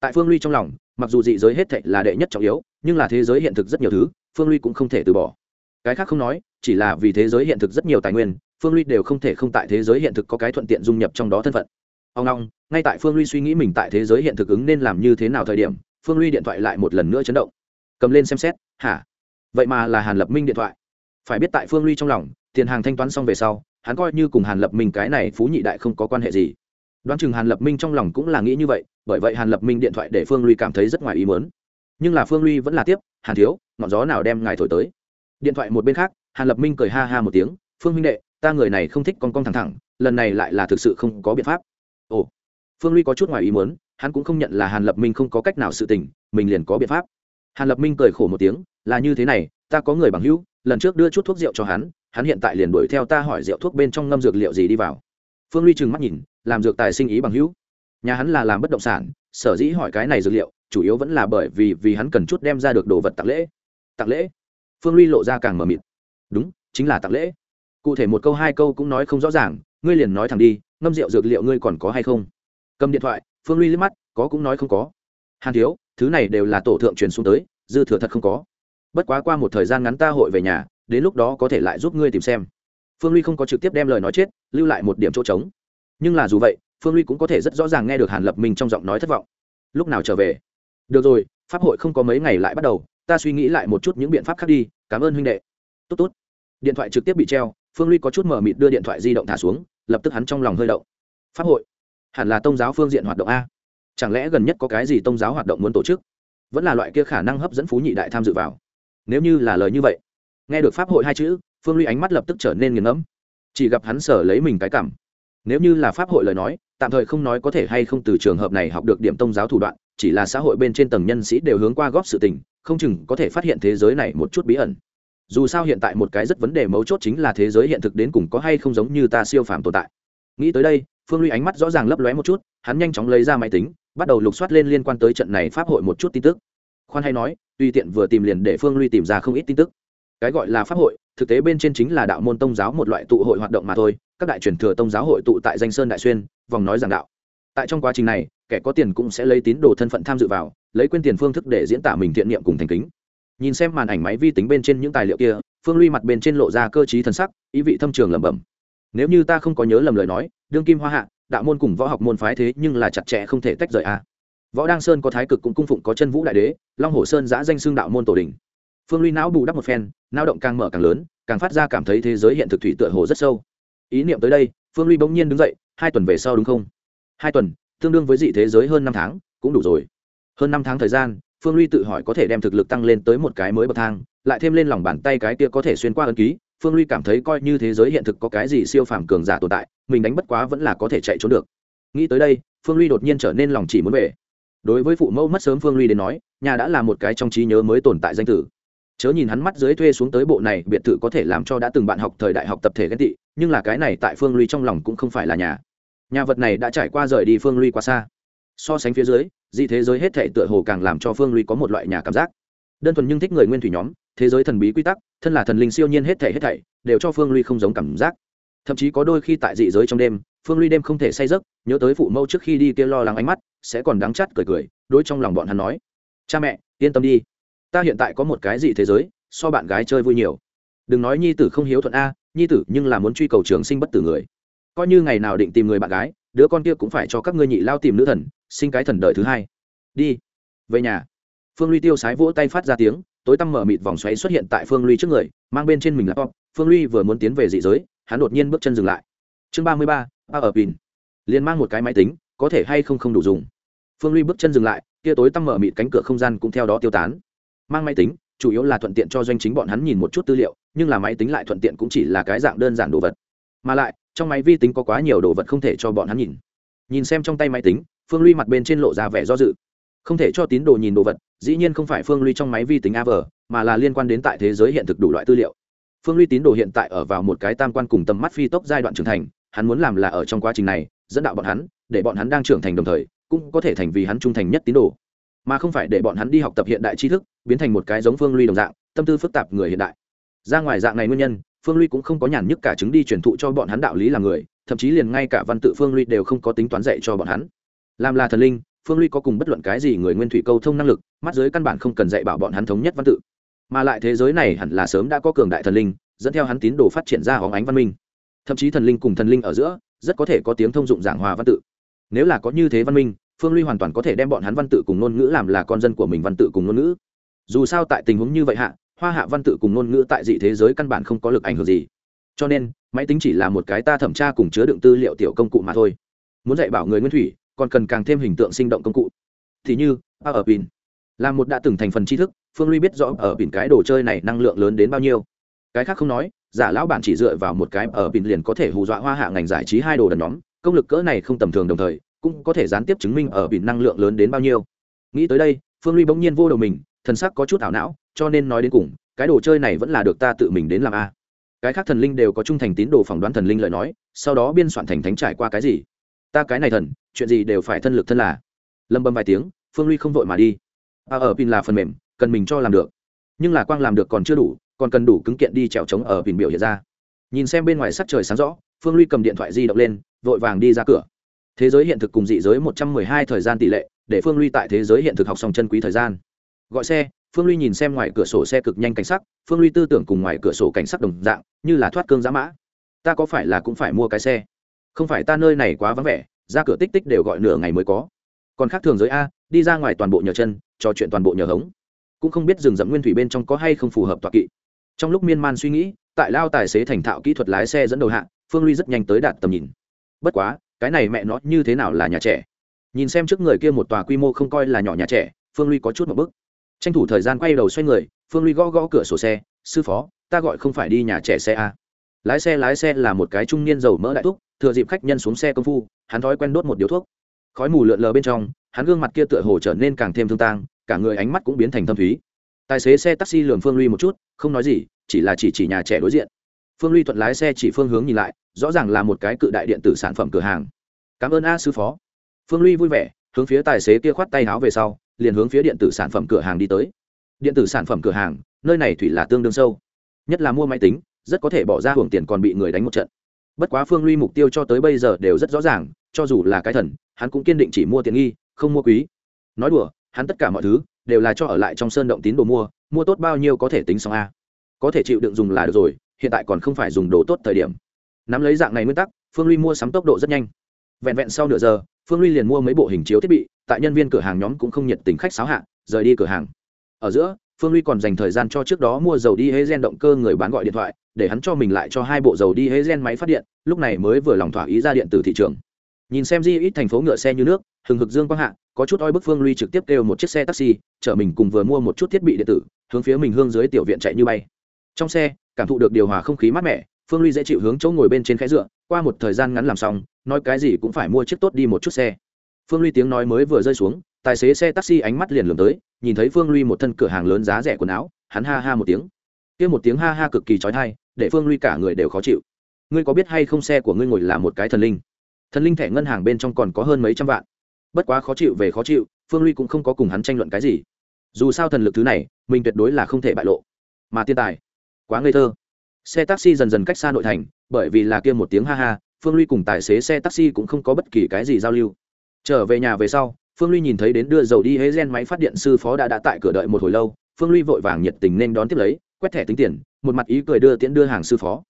Tại phương ly trong lòng, mặc dù dị giới hết thệ là đệ nhất trọng yếu, nhưng là thế giới hiện thực rất nhiều thứ, phương ly cũng không thể từ bỏ. Cái khác không nói, chỉ là vì thế giới hiện thực rất nhiều tài nguyên, phương ly đều không thể không tại thế giới hiện thực có cái thuận tiện dung nhập trong đó thân phận. Ông long ngay tại phương ly suy nghĩ mình tại thế giới hiện thực ứng nên làm như thế nào thời điểm, phương ly điện thoại lại một lần nữa chấn động. Cầm lên xem xét, hả? Vậy mà là hàn lập minh điện thoại. Phải biết tại phương ly trong lòng, tiền hàng thanh toán xong về sau, hắn coi như cùng hàn lập minh cái này phú nhị đại không có quan hệ gì. Đoán chừng hàn lập minh trong lòng cũng là nghĩ như vậy, bởi vậy hàn lập minh điện thoại để phương ly cảm thấy rất ngoài ý mớn nhưng là phương ly vẫn là tiếp, hàn thiếu, ngọn gió nào đem ngài thổi tới? Điện thoại một bên khác, hàn lập minh cười ha ha một tiếng, phương minh đệ, ta người này không thích con con thẳng thẳng, lần này lại là thực sự không có biện pháp. Ồ, phương ly có chút ngoài ý muốn, hắn cũng không nhận là hàn lập minh không có cách nào sự tình, mình liền có biện pháp hàn lập minh cười khổ một tiếng, là như thế này, ta có người bằng hữu, lần trước đưa chút thuốc rượu cho hắn hắn hiện tại liền đuổi theo ta hỏi rượu thuốc bên trong ngâm dược liệu gì đi vào. Phương ly trừng mắt nhìn, làm dược tài sinh ý bằng hữu? Nhà hắn là làm bất động sản, sở dĩ hỏi cái này dược liệu, chủ yếu vẫn là bởi vì vì hắn cần chút đem ra được đồ vật tặng lễ. Tặng lễ? Phương ly lộ ra càng mờ mịt. Đúng, chính là tặng lễ. Cụ thể một câu, hai câu cũng nói không rõ ràng, ngươi liền nói thẳng đi, ngâm rượu dược liệu ngươi còn có hay không? Cầm điện thoại, phương ly liếc mắt, có cũng nói không có. Hàn thiếu thứ này đều là tổ thượng truyền xuống tới, dư thừa thật không có. Bất quá qua một thời gian ngắn ta hội về nhà, đến lúc đó có thể lại giúp ngươi tìm xem. Phương ly không có trực tiếp đem lời nói chết, lưu lại một điểm chỗ trống. Nhưng là dù vậy, phương ly cũng có thể rất rõ ràng nghe được hàn lập minh trong giọng nói thất vọng. Lúc nào trở về? Được rồi, pháp hội không có mấy ngày lại bắt đầu, ta suy nghĩ lại một chút những biện pháp khác đi, cảm ơn huynh đệ. Tốt tốt. Điện thoại trực tiếp bị treo, phương ly có chút mờ mịt đưa điện thoại di động thả xuống, lập tức hắn trong lòng hơi động. Pháp hội? Hẳn là tôn giáo phương diện hoạt động a chẳng lẽ gần nhất có cái gì tôn giáo hoạt động muốn tổ chức? Vẫn là loại kia khả năng hấp dẫn phú nhị đại tham dự vào. Nếu như là lời như vậy, nghe được pháp hội hai chữ, phương ly ánh mắt lập tức trở nên nghiền ngẫm. Chỉ gặp hắn sở lấy mình cái cảm. Nếu như là pháp hội lời nói, tạm thời không nói có thể hay không từ trường hợp này học được điểm tôn giáo thủ đoạn, chỉ là xã hội bên trên tầng nhân sĩ đều hướng qua góp sự tình, không chừng có thể phát hiện thế giới này một chút bí ẩn. Dù sao hiện tại một cái rất vấn đề mấu chốt chính là thế giới hiện thực đến cùng có hay không giống như ta siêu phàm tồn tại. Nghĩ tới đây, phương ly ánh mắt rõ ràng lấp lóe một chút, hắn nhanh chóng lấy ra máy tính bắt đầu lục soát lên liên quan tới trận này pháp hội một chút tin tức. Khoan hay nói, tùy tiện vừa tìm liền để phương ly tìm ra không ít tin tức. Cái gọi là pháp hội, thực tế bên trên chính là đạo môn tông giáo một loại tụ hội hoạt động mà thôi, các đại truyền thừa tông giáo hội tụ tại danh sơn đại xuyên, vòng nói giảng đạo. Tại trong quá trình này, kẻ có tiền cũng sẽ lấy tín đồ thân phận tham dự vào, lấy quên tiền phương thức để diễn tả mình thiện niệm cùng thành kính. Nhìn xem màn ảnh máy vi tính bên trên những tài liệu kia, phương ly mặt bên trên lộ ra cơ t thần sắc, ý vị thâm trường lẩm bẩm. Nếu như ta không có nhớ lầm lời nói, đương kim hoa hạ đạo môn cùng võ học môn phái thế nhưng là chặt chẽ không thể tách rời a võ đăng sơn có thái cực cũng cung phụng có chân vũ đại đế, long hồ sơn giã danh xương đạo môn tổ đình phương ly não bù đắp một phen lao động càng mở càng lớn, càng phát ra cảm thấy thế giới hiện thực thủy tựa hồ rất sâu. Ý niệm tới đây, phương ly bỗng nhiên đứng dậy, hai tuần về sau đúng không? Hai tuần, tương đương với dị thế giới hơn năm tháng, cũng đủ rồi. Hơn năm tháng thời gian, phương ly tự hỏi có thể đem thực lực tăng lên tới một cái mới bậc thang, lại thêm lên lòng bàn tay cái kia có thể xuyên qua ấn ký phương ly cảm thấy coi như thế giới hiện thực có cái gì siêu phàm cường giả tồn tại, mình đánh bất quá vẫn là có thể chạy trốn được. Nghĩ tới đây, phương ly đột nhiên trở nên lòng chỉ muốn về. Đối với phụ mẫu mất sớm phương ly đến nói, nhà đã là một cái trong trí nhớ mới tồn tại danh tử. Chớ nhìn hắn mắt dưới thuê xuống tới bộ này, biệt thự có thể làm cho đã từng bạn học thời đại học tập thể ghen tị, nhưng là cái này tại phương ly trong lòng cũng không phải là nhà. Nhà vật này đã trải qua rời đi phương ly quá xa. So sánh phía dưới, dị thế giới hết thể tựa hồ càng làm cho phương ly có một loại nhà cảm giác. Đơn thuần nhưng thích người nguyên thủy nhóm thế giới thần bí quy tắc, thân là thần linh siêu nhiên hết thể hết thảy, đều cho phương ly không giống cảm giác. Thậm chí có đôi khi tại dị giới trong đêm, phương ly đêm không thể say giấc, nhớ tới phụ mẫu trước khi đi kia lo lắng ánh mắt, sẽ còn đắng chắt cười cười, đối trong lòng bọn hắn nói, cha mẹ, yên tâm đi. Ta hiện tại có một cái gì thế giới, so bạn gái chơi vui nhiều. Đừng nói nhi tử không hiếu thuận a, nhi tử nhưng là muốn truy cầu trường sinh bất tử người. Coi như ngày nào định tìm người bạn gái, đứa con kia cũng phải cho các ngươi nhị lao tìm nữ thần, sinh cái thần đời thứ hai. Đi, về nhà. Phương ly tiêu sái vỗ tay phát ra tiếng tối tăm mở mịt vòng xoáy xuất hiện tại phương ly trước người, mang bên trên mình laptop phương ly vừa muốn tiến về dị giới, hắn đột nhiên bước chân dừng lại. Chương ba mươi ba ba ở pin. Liền mang một cái máy tính, có thể hay không không đủ dùng. Phương ly bước chân dừng lại, kia tối tăm mở mịt cánh cửa không gian cũng theo đó tiêu tán. Mang máy tính, chủ yếu là thuận tiện cho doanh chính bọn hắn nhìn một chút tư liệu, nhưng là máy tính lại thuận tiện cũng chỉ là cái dạng đơn giản đồ vật. Mà lại, trong máy vi tính có quá nhiều đồ vật không thể cho bọn hắn nhìn. Nhìn xem trong tay máy tính, phương ly mặt bên trên lộ ra vẻ do dự. Không thể cho tín đồ nhìn đồ vật dĩ nhiên không phải phương ly trong máy vi tính av mà là liên quan đến tại thế giới hiện thực đủ loại tư liệu. Phương ly tín đồ hiện tại ở vào một cái tam quan cùng tầm mắt phi tốc giai đoạn trưởng thành, hắn muốn làm là ở trong quá trình này, dẫn đạo bọn hắn, để bọn hắn đang trưởng thành đồng thời, cũng có thể thành vì hắn trung thành nhất tín đồ. Mà không phải để bọn hắn đi học tập hiện đại tri thức, biến thành một cái giống phương ly đồng dạng, tâm tư phức tạp người hiện đại. Ra ngoài dạng này nguyên nhân, phương ly cũng không có nhàn nhức cả chứng đi truyền thụ cho bọn hắn đạo lý làm người, thậm chí liền ngay cả văn tự phương ly đều không có tính toán dạy cho bọn hắn. Làm là thần linh phương ly có cùng bất luận cái gì người nguyên thủy câu thông năng lực, mắt giới căn bản không cần dạy bảo bọn hắn thống nhất văn tự. Mà lại thế giới này hẳn là sớm đã có cường đại thần linh, dẫn theo hắn tín đồ phát triển ra hóng ánh văn minh. Thậm chí thần linh cùng thần linh ở giữa, rất có thể có tiếng thông dụng giảng hòa văn tự. Nếu là có như thế văn minh, phương ly hoàn toàn có thể đem bọn hắn văn tự cùng ngôn ngữ làm là con dân của mình văn tự cùng ngôn ngữ. Dù sao tại tình huống như vậy hạ, hoa hạ văn tự cùng ngôn ngữ tại dị thế giới căn bản không có lực ảnh hưởng gì. Cho nên, máy tính chỉ là một cái ta thẩm tra cùng chứa đựng tư liệu tiểu công cụ mà thôi. Muốn dạy bảo người nguyên thủy còn cần càng thêm hình tượng sinh động công cụ. Thì như a ở pin là một đã từng thành phần tri thức, phương ly biết rõ ở pin cái đồ chơi này năng lượng lớn đến bao nhiêu. Cái khác không nói, giả lão bản chỉ dựa vào một cái ở pin liền có thể hù dọa hoa hạ ngành giải trí hai đồ đần nhóm, công lực cỡ này không tầm thường đồng thời, cũng có thể gián tiếp chứng minh ở pin năng lượng lớn đến bao nhiêu. Nghĩ tới đây, phương ly bỗng nhiên vô đầu mình, thần sắc có chút ảo não, cho nên nói đến cùng, cái đồ chơi này vẫn là được ta tự mình đến làm a. Cái khác thần linh đều có trung thành tín đồ phỏng đoán thần linh lời nói, sau đó biên soạn thành thánh trải qua cái gì? Ta cái này thần, chuyện gì đều phải thân lực thân là. Lâm bầm vài tiếng, phương ly không vội mà đi. A ở pin là phần mềm, cần mình cho làm được. Nhưng là quang làm được còn chưa đủ, còn cần đủ cứng kiện đi trèo trống ở pin biểu hiện ra. Nhìn xem bên ngoài sắc trời sáng rõ, phương ly cầm điện thoại di động lên, vội vàng đi ra cửa. Thế giới hiện thực cùng dị giới một trăm mười hai thời gian tỷ lệ, để phương ly tại thế giới hiện thực học xong chân quý thời gian. Gọi xe, phương ly nhìn xem ngoài cửa sổ xe cực nhanh cảnh sắc, phương ly tư tưởng cùng ngoài cửa sổ cảnh sắc đồng dạng, như là thoát cương giã mã. Ta có phải là cũng phải mua cái xe? Không phải ta nơi này quá vắng vẻ ra cửa tích tích đều gọi nửa ngày mới có. Còn khác thường giới a đi ra ngoài toàn bộ nhờ chân trò chuyện toàn bộ nhờ hống. Cũng không biết rừng rậm nguyên thủy bên trong có hay không phù hợp tọa kỵ. Trong lúc miên man suy nghĩ tại lao tài xế thành thạo kỹ thuật lái xe dẫn đầu hạng, phương ly rất nhanh tới đạt tầm nhìn. Bất quá cái này mẹ nó như thế nào là nhà trẻ? Nhìn xem trước người kia một tòa quy mô không coi là nhỏ nhà trẻ phương ly có chút một bức. Tranh thủ thời gian quay đầu xoay người phương ly gõ gõ cửa sổ xe sư phó ta gọi không phải đi nhà trẻ xe a. Lái xe lái xe là một cái trung niên dầu mỡ đại thúc thừa dịp khách nhân xuống xe công phu, hắn thói quen đốt một điếu thuốc. Khói mù lượn lờ bên trong, hắn gương mặt kia tựa hồ trở nên càng thêm thương tang, cả người ánh mắt cũng biến thành thâm thúy. Tài xế xe taxi lường phương ly một chút, không nói gì, chỉ là chỉ chỉ nhà trẻ đối diện. Phương ly thuận lái xe chỉ phương hướng nhìn lại, rõ ràng là một cái cự đại điện tử sản phẩm cửa hàng. Cảm ơn a sư phó. Phương ly vui vẻ, hướng phía tài xế kia khoát tay áo về sau, liền hướng phía điện tử sản phẩm cửa hàng đi tới. Điện tử sản phẩm cửa hàng, nơi này thủy là tương đương sâu. Nhất là mua máy tính, rất có thể bỏ ra hưởng tiền còn bị người đánh một trận bất quá phương ly mục tiêu cho tới bây giờ đều rất rõ ràng, cho dù là cái thần, hắn cũng kiên định chỉ mua tiện nghi, không mua quý. Nói đùa, hắn tất cả mọi thứ đều là cho ở lại trong sơn động tín đồ mua mua tốt bao nhiêu có thể tính xong a. Có thể chịu đựng dùng là được rồi, hiện tại còn không phải dùng đồ tốt thời điểm. Nắm lấy dạng này nguyên tắc, phương ly mua sắm tốc độ rất nhanh. Vẹn vẹn sau nửa giờ, phương ly liền mua mấy bộ hình chiếu thiết bị, tại nhân viên cửa hàng nhóm cũng không nhiệt tình khách sáo hạ, rời đi cửa hàng. Ở giữa phương ly còn dành thời gian cho trước đó mua dầu đi hê gen động cơ người bán gọi điện thoại, để hắn cho mình lại cho hai bộ dầu đi hê gen máy phát điện, lúc này mới vừa lòng thỏa ý ra điện từ thị trường. Nhìn xem di ít thành phố ngựa xe như nước, hừng hực dương quang hạ, có chút oi bức phương ly trực tiếp kêu một chiếc xe taxi, chở mình cùng vừa mua một chút thiết bị điện tử, hướng phía mình hương dưới tiểu viện chạy như bay. Trong xe, cảm thụ được điều hòa không khí mát mẻ, phương ly dễ chịu hướng chỗ ngồi bên trên khẽ dựa, qua một thời gian ngắn làm xong, nói cái gì cũng phải mua chiếc tốt đi một chút xe. Phương ly tiếng nói mới vừa rơi xuống, tài xế xe taxi ánh mắt liền lường tới nhìn thấy phương ly một thân cửa hàng lớn giá rẻ quần áo, hắn ha ha một tiếng. Kia một tiếng ha ha cực kỳ trói thai để phương ly cả người đều khó chịu. Ngươi có biết hay không xe của ngươi ngồi là một cái thần linh? Thần linh thẻ ngân hàng bên trong còn có hơn mấy trăm vạn. Bất quá khó chịu về khó chịu, phương ly cũng không có cùng hắn tranh luận cái gì. Dù sao thần lực thứ này, mình tuyệt đối là không thể bại lộ. Mà tiên tài, quá ngây thơ. Xe taxi dần dần cách xa nội thành, bởi vì là kia một tiếng ha ha, phương ly cùng tài xế xe taxi cũng không có bất kỳ cái gì giao lưu. Trở về nhà về sau phương ly nhìn thấy đến đưa dầu đi hế gen máy phát điện sư phó đã đã tại cửa đợi một hồi lâu, phương ly vội vàng nhiệt tình nên đón tiếp lấy, quét thẻ tính tiền, một mặt ý cười đưa tiễn đưa hàng sư phó.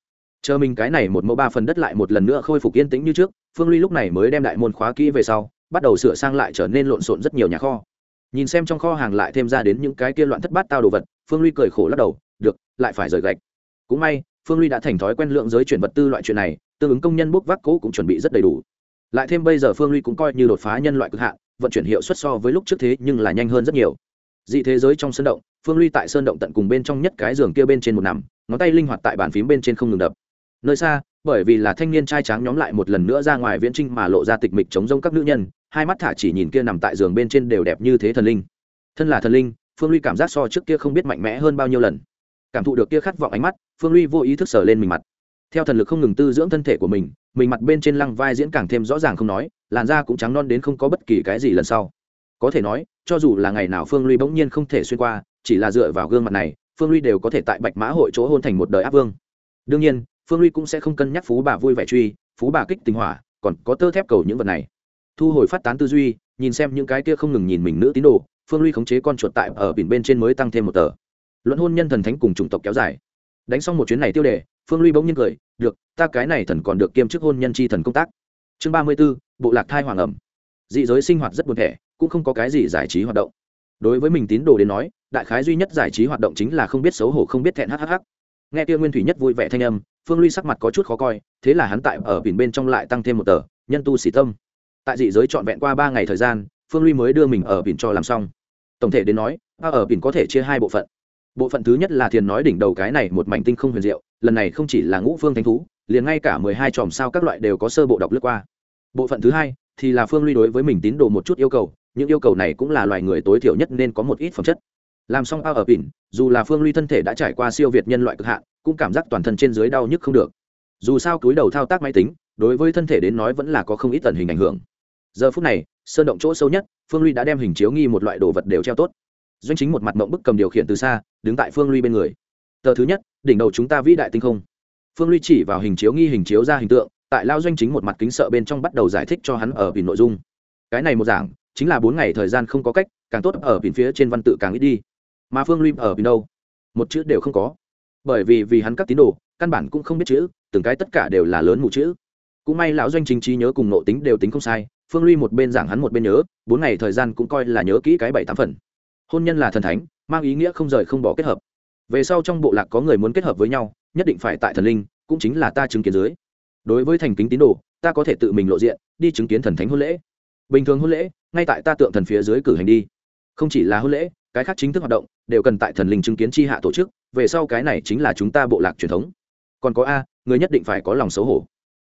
Chờ mình cái này một mẫu ba phần đất lại một lần nữa khôi phục yên tĩnh như trước, phương ly lúc này mới đem đại môn khóa kỹ về sau, bắt đầu sửa sang lại trở nên lộn xộn rất nhiều nhà kho. Nhìn xem trong kho hàng lại thêm ra đến những cái kia loạn thất bát tao đồ vật, phương ly cười khổ lắc đầu, được, lại phải rời gạch. Cũng may, phương ly đã thành thói quen lượng giới chuyển vật tư loại chuyện này, tương ứng công nhân bốc vác cố cũng chuẩn bị rất đầy đủ. Lại thêm bây giờ phương ly cũng coi như đột phá nhân loại cực hạn vận chuyển hiệu suất so với lúc trước thế nhưng là nhanh hơn rất nhiều. Dị thế giới trong sơn động, phương ly tại sơn động tận cùng bên trong nhất cái giường kia bên trên một nằm, ngón tay linh hoạt tại bàn phím bên trên không ngừng đập. Nơi xa, bởi vì là thanh niên trai tráng nhóm lại một lần nữa ra ngoài viễn trinh mà lộ ra tịch mịch chống rông các nữ nhân, hai mắt thả chỉ nhìn kia nằm tại giường bên trên đều đẹp như thế thần linh. Thân là thần linh, phương ly cảm giác so trước kia không biết mạnh mẽ hơn bao nhiêu lần. Cảm thụ được kia khát vọng ánh mắt, phương ly vô ý thức sờ lên mình mặt. Theo thần lực không ngừng tư dưỡng thân thể của mình mình mặt bên trên lăng vai diễn càng thêm rõ ràng không nói làn da cũng trắng non đến không có bất kỳ cái gì lần sau. Có thể nói, cho dù là ngày nào phương ly bỗng nhiên không thể xuyên qua, chỉ là dựa vào gương mặt này, phương ly đều có thể tại bạch mã hội chỗ hôn thành một đời áp vương. Đương nhiên, phương ly cũng sẽ không cân nhắc phú bà vui vẻ truy, phú bà kích tình hỏa, còn có tơ thép cầu những vật này. Thu hồi phát tán tư duy, nhìn xem những cái kia không ngừng nhìn mình nữ tín đồ, phương ly khống chế con chuột tại ở biển bên trên mới tăng thêm một tờ. Luận hôn nhân thần thánh cùng chủng tộc kéo dài. Đánh xong một chuyến này tiêu đề, phương ly bỗng nhiên cười, được, ta cái này thần còn được kiêm chức hôn nhân chi thần công tác chương ba mươi b ố bộ lạc thai hoàng ẩm. Dị giới sinh hoạt rất buồn thẻ, cũng không có cái gì giải trí hoạt động. Đối với mình tín đồ đến nói, đại khái duy nhất giải trí hoạt động chính là không biết xấu hổ, không biết thẹn hhh nghe Tiêu nguyên thủy nhất vui vẻ thanh âm, phương ly sắc mặt có chút khó coi, thế là hắn tại ở biển bên trong lại tăng thêm một tờ, nhân tu sĩ tâm. Tại dị giới trọn vẹn qua ba ngày thời gian, phương ly mới đưa mình ở biển cho làm xong. Tổng thể đến nói ở biển có thể chia hai bộ phận. Bộ phận thứ nhất là thiền nói đỉnh đầu cái này một mảnh tinh không huyền diệu, lần này không chỉ là ngũ phương thánh thú liền ngay cả mười hai chòm sao các loại đều có sơ bộ đọc lướt qua. Bộ phận thứ hai thì là phương ly đối với mình tín đồ một chút yêu cầu, những yêu cầu này cũng là loài người tối thiểu nhất nên có một ít phẩm chất. Làm xong ao ở bỉn dù là phương ly thân thể đã trải qua siêu việt nhân loại cực hạn, cũng cảm giác toàn thân trên dưới đau nhức không được. Dù sao cúi đầu thao tác máy tính, đối với thân thể đến nói vẫn là có không ít tần hình ảnh hưởng. Giờ phút này, sơn động chỗ sâu nhất, phương ly đã đem hình chiếu nghi một loại đồ vật đều treo tốt. Doanh chính một mặt mộng bức cầm điều khiển từ xa, đứng tại phương ly bên người. Tờ thứ nhất, đỉnh đầu chúng ta vĩ đại tinh không phương ly chỉ vào hình chiếu nghi hình chiếu ra hình tượng, tại lao doanh chính một mặt kính sợ bên trong bắt đầu giải thích cho hắn ở vì nội dung. Cái này một giảng, chính là bốn ngày thời gian không có cách, càng tốt ở biển phía trên văn tự càng ít đi. Mà phương ly ở biển đâu? Một chữ đều không có. Bởi vì vì hắn các tín đồ, căn bản cũng không biết chữ, từng cái tất cả đều là lớn mù chữ. Cũng may lão doanh chính trí nhớ cùng nộ tính đều tính không sai, phương ly một bên giảng hắn một bên nhớ, bốn ngày thời gian cũng coi là nhớ kỹ cái bảy tám phần. Hôn nhân là thần thánh, mang ý nghĩa không rời không bỏ kết hợp. Về sau trong bộ lạc có người muốn kết hợp với nhau nhất định phải tại thần linh, cũng chính là ta chứng kiến dưới. Đối với thành kính tín đồ, ta có thể tự mình lộ diện, đi chứng kiến thần thánh hôn lễ. Bình thường hôn lễ, ngay tại ta tượng thần phía dưới cử hành đi. Không chỉ là hôn lễ, cái khác chính thức hoạt động, đều cần tại thần linh chứng kiến tri hạ tổ chức, về sau cái này chính là chúng ta bộ lạc truyền thống. Còn có a, người nhất định phải có lòng xấu hổ.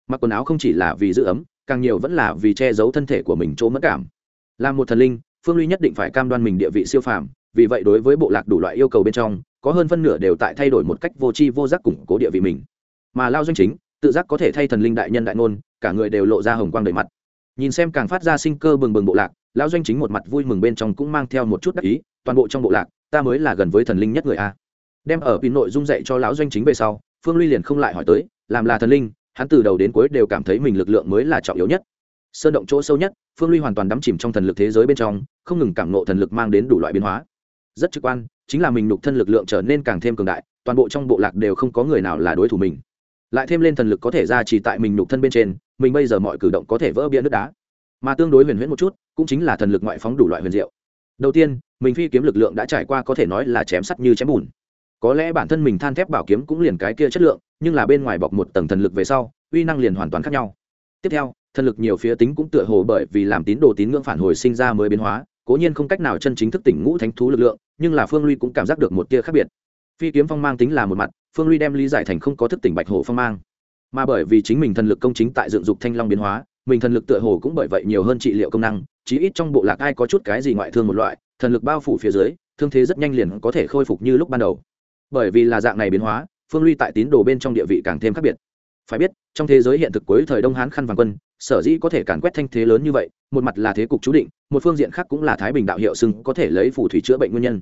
Mặc quần áo không chỉ là vì giữ ấm, càng nhiều vẫn là vì che giấu thân thể của mình chỗ mất cảm. Là một thần linh, phương ly nhất định phải cam đoan mình địa vị siêu phàm, vì vậy đối với bộ lạc đủ loại yêu cầu bên trong có hơn phân nửa đều tại thay đổi một cách vô tri vô giác củng cố địa vị mình. Mà lao doanh chính, tự giác có thể thay thần linh đại nhân đại ngôn, cả người đều lộ ra hồng quang đầy mặt. Nhìn xem càng phát ra sinh cơ bừng bừng bộ lạc lão doanh chính một mặt vui mừng bên trong cũng mang theo một chút đắc ý, toàn bộ trong bộ lạc, ta mới là gần với thần linh nhất người a. Đem ở pin nội dung dạy cho lão doanh chính về sau, phương ly liền không lại hỏi tới, làm là thần linh, hắn từ đầu đến cuối đều cảm thấy mình lực lượng mới là trọng yếu nhất. Sơn động chỗ sâu nhất, phương ly hoàn toàn đắm chìm trong thần lực thế giới bên trong, không ngừng cảm nộ thần lực mang đến đủ loại biến hóa. Rất trực quan chính là mình nục thân lực lượng trở nên càng thêm cường đại, toàn bộ trong bộ lạc đều không có người nào là đối thủ mình. Lại thêm lên thần lực có thể ra chỉ tại mình nục thân bên trên, mình bây giờ mọi cử động có thể vỡ bia nước đá. Mà tương đối huyền huyễn một chút, cũng chính là thần lực ngoại phóng đủ loại huyền diệu. Đầu tiên, mình phi kiếm lực lượng đã trải qua có thể nói là chém sắt như chém bùn. Có lẽ bản thân mình than thép bảo kiếm cũng liền cái kia chất lượng, nhưng là bên ngoài bọc một tầng thần lực về sau, uy năng liền hoàn toàn khác nhau. Tiếp theo, thần lực nhiều phía tính cũng tựa hồ bởi vì làm tín đồ tín ngưỡng phản hồi sinh ra mới biến hóa cố nhiên không cách nào chân chính thức tỉnh ngũ thánh thú lực lượng, nhưng là phương ly cũng cảm giác được một tia khác biệt. Phi kiếm phong mang tính là một mặt, phương ly đem lý giải thành không có thức tỉnh bạch hổ phong mang. Mà bởi vì chính mình thần lực công chính tại dựng dục thanh long biến hóa, mình thần lực tựa hồ cũng bởi vậy nhiều hơn trị liệu công năng, chí ít trong bộ lạc ai có chút cái gì ngoại thương một loại, thần lực bao phủ phía dưới, thương thế rất nhanh liền có thể khôi phục như lúc ban đầu. Bởi vì là dạng này biến hóa, phương ly tại tín đồ bên trong địa vị càng thêm khác biệt phải biết, trong thế giới hiện thực cuối thời đông hán khăn vàng quân, sở dĩ có thể càn quét thanh thế lớn như vậy, một mặt là thế cục chú định, một phương diện khác cũng là thái bình đạo hiệu xưng có thể lấy phù thủy chữa bệnh nguyên nhân.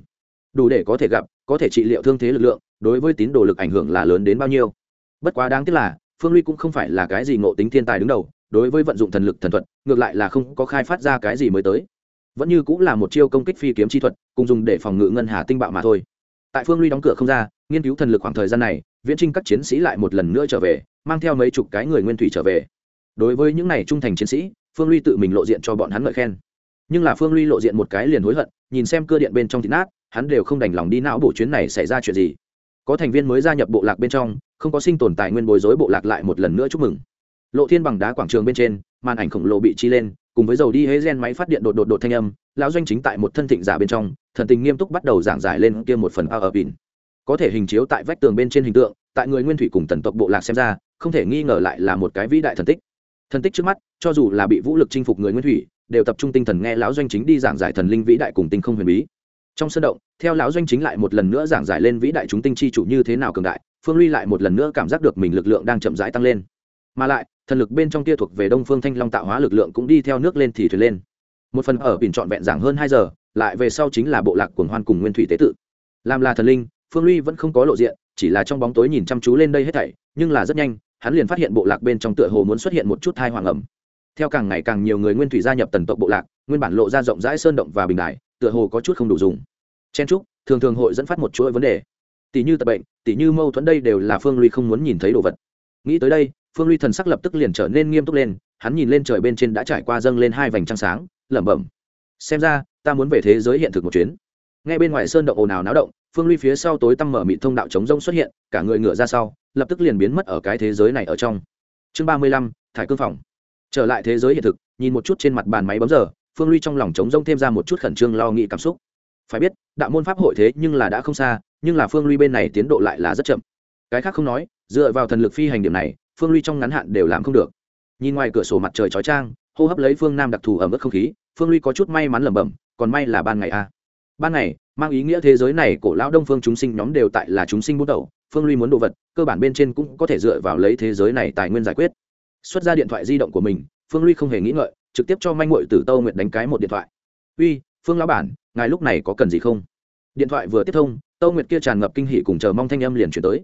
Đủ để có thể gặp, có thể trị liệu thương thế lực lượng, đối với tín đồ lực ảnh hưởng là lớn đến bao nhiêu. Bất quá đáng tiếc là, phương ly cũng không phải là cái gì ngộ tính thiên tài đứng đầu, đối với vận dụng thần lực thần thuật, ngược lại là không có khai phát ra cái gì mới tới. Vẫn như cũng là một chiêu công kích phi kiếm chi thuật, cùng dùng để phòng ngự ngân hà tinh bạo mà thôi. Tại phương ly đóng cửa không ra, nghiên cứu thần lực khoảng thời gian này viễn trinh các chiến sĩ lại một lần nữa trở về, mang theo mấy chục cái người nguyên thủy trở về. Đối với những này trung thành chiến sĩ, phương ly tự mình lộ diện cho bọn hắn ngợi khen. Nhưng là phương ly lộ diện một cái liền hối hận, nhìn xem cơ điện bên trong thịt nát, hắn đều không đành lòng đi não bộ chuyến này xảy ra chuyện gì. Có thành viên mới gia nhập bộ lạc bên trong, không có sinh tồn tài nguyên bồi dối bộ lạc lại một lần nữa chúc mừng. Lộ thiên bằng đá quảng trường bên trên, màn ảnh khổng lồ bị chi lên, cùng với dầu đi hế gen máy phát điện đột đột đột thanh âm, lão doanh chính tại một thân thịnh giả bên trong, thần tình nghiêm túc bắt đầu giảng giải lên kia một phần a ở pin có thể hình chiếu tại vách tường bên trên hình tượng, tại người nguyên thủy cùng tần tộc bộ lạc xem ra, không thể nghi ngờ lại là một cái vĩ đại thần tích. Thần tích trước mắt, cho dù là bị vũ lực chinh phục người nguyên thủy, đều tập trung tinh thần nghe lão doanh chính đi giảng giải thần linh vĩ đại cùng tinh không huyền bí. Trong sân động, theo lão doanh chính lại một lần nữa giảng giải lên vĩ đại chúng tinh chi chủ như thế nào cường đại, phương ly lại một lần nữa cảm giác được mình lực lượng đang chậm rãi tăng lên. Mà lại, thần lực bên trong kia thuộc về đông phương thanh long tạo hóa lực lượng cũng đi theo nước lên thì thuyền lên. Một phần ở biển trọn vẹn giảng hơn hai giờ, lại về sau chính là bộ lạc cuồng hoan cùng nguyên thủy tế tự. Làm là thần linh phương ly vẫn không có lộ diện, chỉ là trong bóng tối nhìn chăm chú lên đây hết thảy, nhưng là rất nhanh, hắn liền phát hiện bộ lạc bên trong tựa hồ muốn xuất hiện một chút thai hoàng ẩm. Theo càng ngày càng nhiều người nguyên thủy gia nhập tần tộc bộ lạc, nguyên bản lộ ra rộng rãi sơn động và bình đại tựa hồ có chút không đủ dùng. Chen trúc thường thường hội dẫn phát một chuỗi vấn đề. Tỷ như tập bệnh, tỷ như mâu thuẫn đây đều là phương ly không muốn nhìn thấy đồ vật. Nghĩ tới đây, phương ly thần sắc lập tức liền trở nên nghiêm túc lên, hắn nhìn lên trời bên trên đã trải qua dâng lên hai vành trăng sáng, lẩm bẩm. Xem ra, ta muốn về thế giới hiện thực một chuyến. Ngay bên ngoài sơn động ồn ào náo động phương ly phía sau tối tăm mở mịt thông đạo chống rông xuất hiện, cả người ngựa ra sau, lập tức liền biến mất ở cái thế giới này ở trong. Chương ba mươi lăm, thải cương phòng. Trở lại thế giới hiện thực, nhìn một chút trên mặt bàn máy bấm giờ, phương ly trong lòng chống rông thêm ra một chút khẩn trương lo nghĩ cảm xúc. Phải biết, đạo môn pháp hội thế nhưng là đã không xa, nhưng là phương ly bên này tiến độ lại là rất chậm. Cái khác không nói, dựa vào thần lực phi hành điểm này, phương ly trong ngắn hạn đều làm không được. Nhìn ngoài cửa sổ mặt trời chói trang hô hấp lấy phương nam đặc thù ở mức không khí, phương ly có chút may mắn lẩm bẩm, còn may là ban ngày a. Ban ngày mang ý nghĩa thế giới này, cổ lão đông phương chúng sinh nhóm đều tại là chúng sinh bút đầu, phương ly muốn đồ vật, cơ bản bên trên cũng có thể dựa vào lấy thế giới này tài nguyên giải quyết. Xuất ra điện thoại di động của mình, phương ly không hề nghĩ ngợi, trực tiếp cho manh mội tử tâu nguyệt đánh cái một điện thoại. Uy, phương lão bản, ngài lúc này có cần gì không? Điện thoại vừa tiếp thông, tâu nguyệt kia tràn ngập kinh hỷ cùng chờ mong thanh âm liền chuyển tới.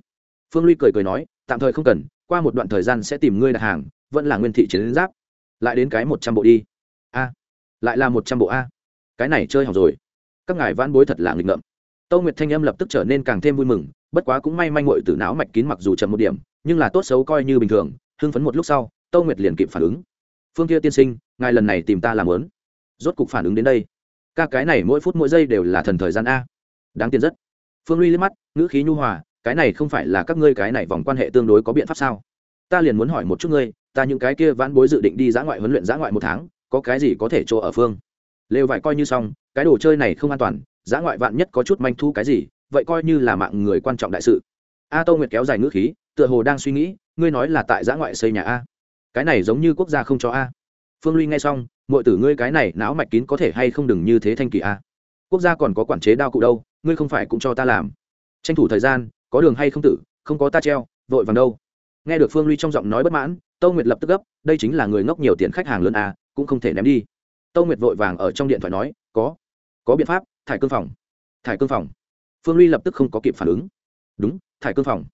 Phương ly cười cười nói, tạm thời không cần, qua một đoạn thời gian sẽ tìm ngươi đặt hàng, vẫn là nguyên thị chiến giáp. Lại đến cái một trăm bộ đi. A, lại là một trăm bộ a. Cái này chơi học rồi các ngài van bối thật là nghịch ngợm. Tâu nguyệt thanh âm lập tức trở nên càng thêm vui mừng, bất quá cũng may manh ngội từ não mạch kín mặc dù chậm một điểm, nhưng là tốt xấu coi như bình thường, hưng phấn một lúc sau, tâu nguyệt liền kịp phản ứng. Phương kia tiên sinh, ngài lần này tìm ta làm lớn rốt cục phản ứng đến đây. Ca cái này mỗi phút mỗi giây đều là thần thời gian a. Đáng tiền rất. Phương ly liếc mắt, ngữ khí nhu hòa, cái này không phải là các ngươi cái này vòng quan hệ tương đối có biện pháp sao? Ta liền muốn hỏi một chút ngươi, ta những cái kia vãn bối dự định đi giã ngoại huấn luyện giã ngoại một tháng, có cái gì có thể chỗ ở phương? Lều vải coi như xong, cái đồ chơi này không an toàn, giá ngoại vạn nhất có chút manh thu cái gì, vậy coi như là mạng người quan trọng đại sự. A tô nguyệt kéo dài ngữ khí, tựa hồ đang suy nghĩ, ngươi nói là tại giã ngoại xây nhà a. Cái này giống như quốc gia không cho a. Phương ly nghe xong mọi tử ngươi cái này não mạch kín có thể hay không đừng như thế thanh kỳ a. Quốc gia còn có quản chế đao cụ đâu, ngươi không phải cũng cho ta làm. Tranh thủ thời gian, có đường hay không tử, không có ta treo, vội vàng đâu. Nghe được phương ly trong giọng nói bất mãn tâu nguyệt lập tức gấp, đây chính là người ngốc nhiều tiền khách hàng lớn a, cũng không thể ném đi tâu nguyệt vội vàng ở trong điện thoại nói, có có biện pháp, thải cương phòng. Thải cương phòng? Phương ly lập tức không có kịp phản ứng. Đúng, thải cương phòng.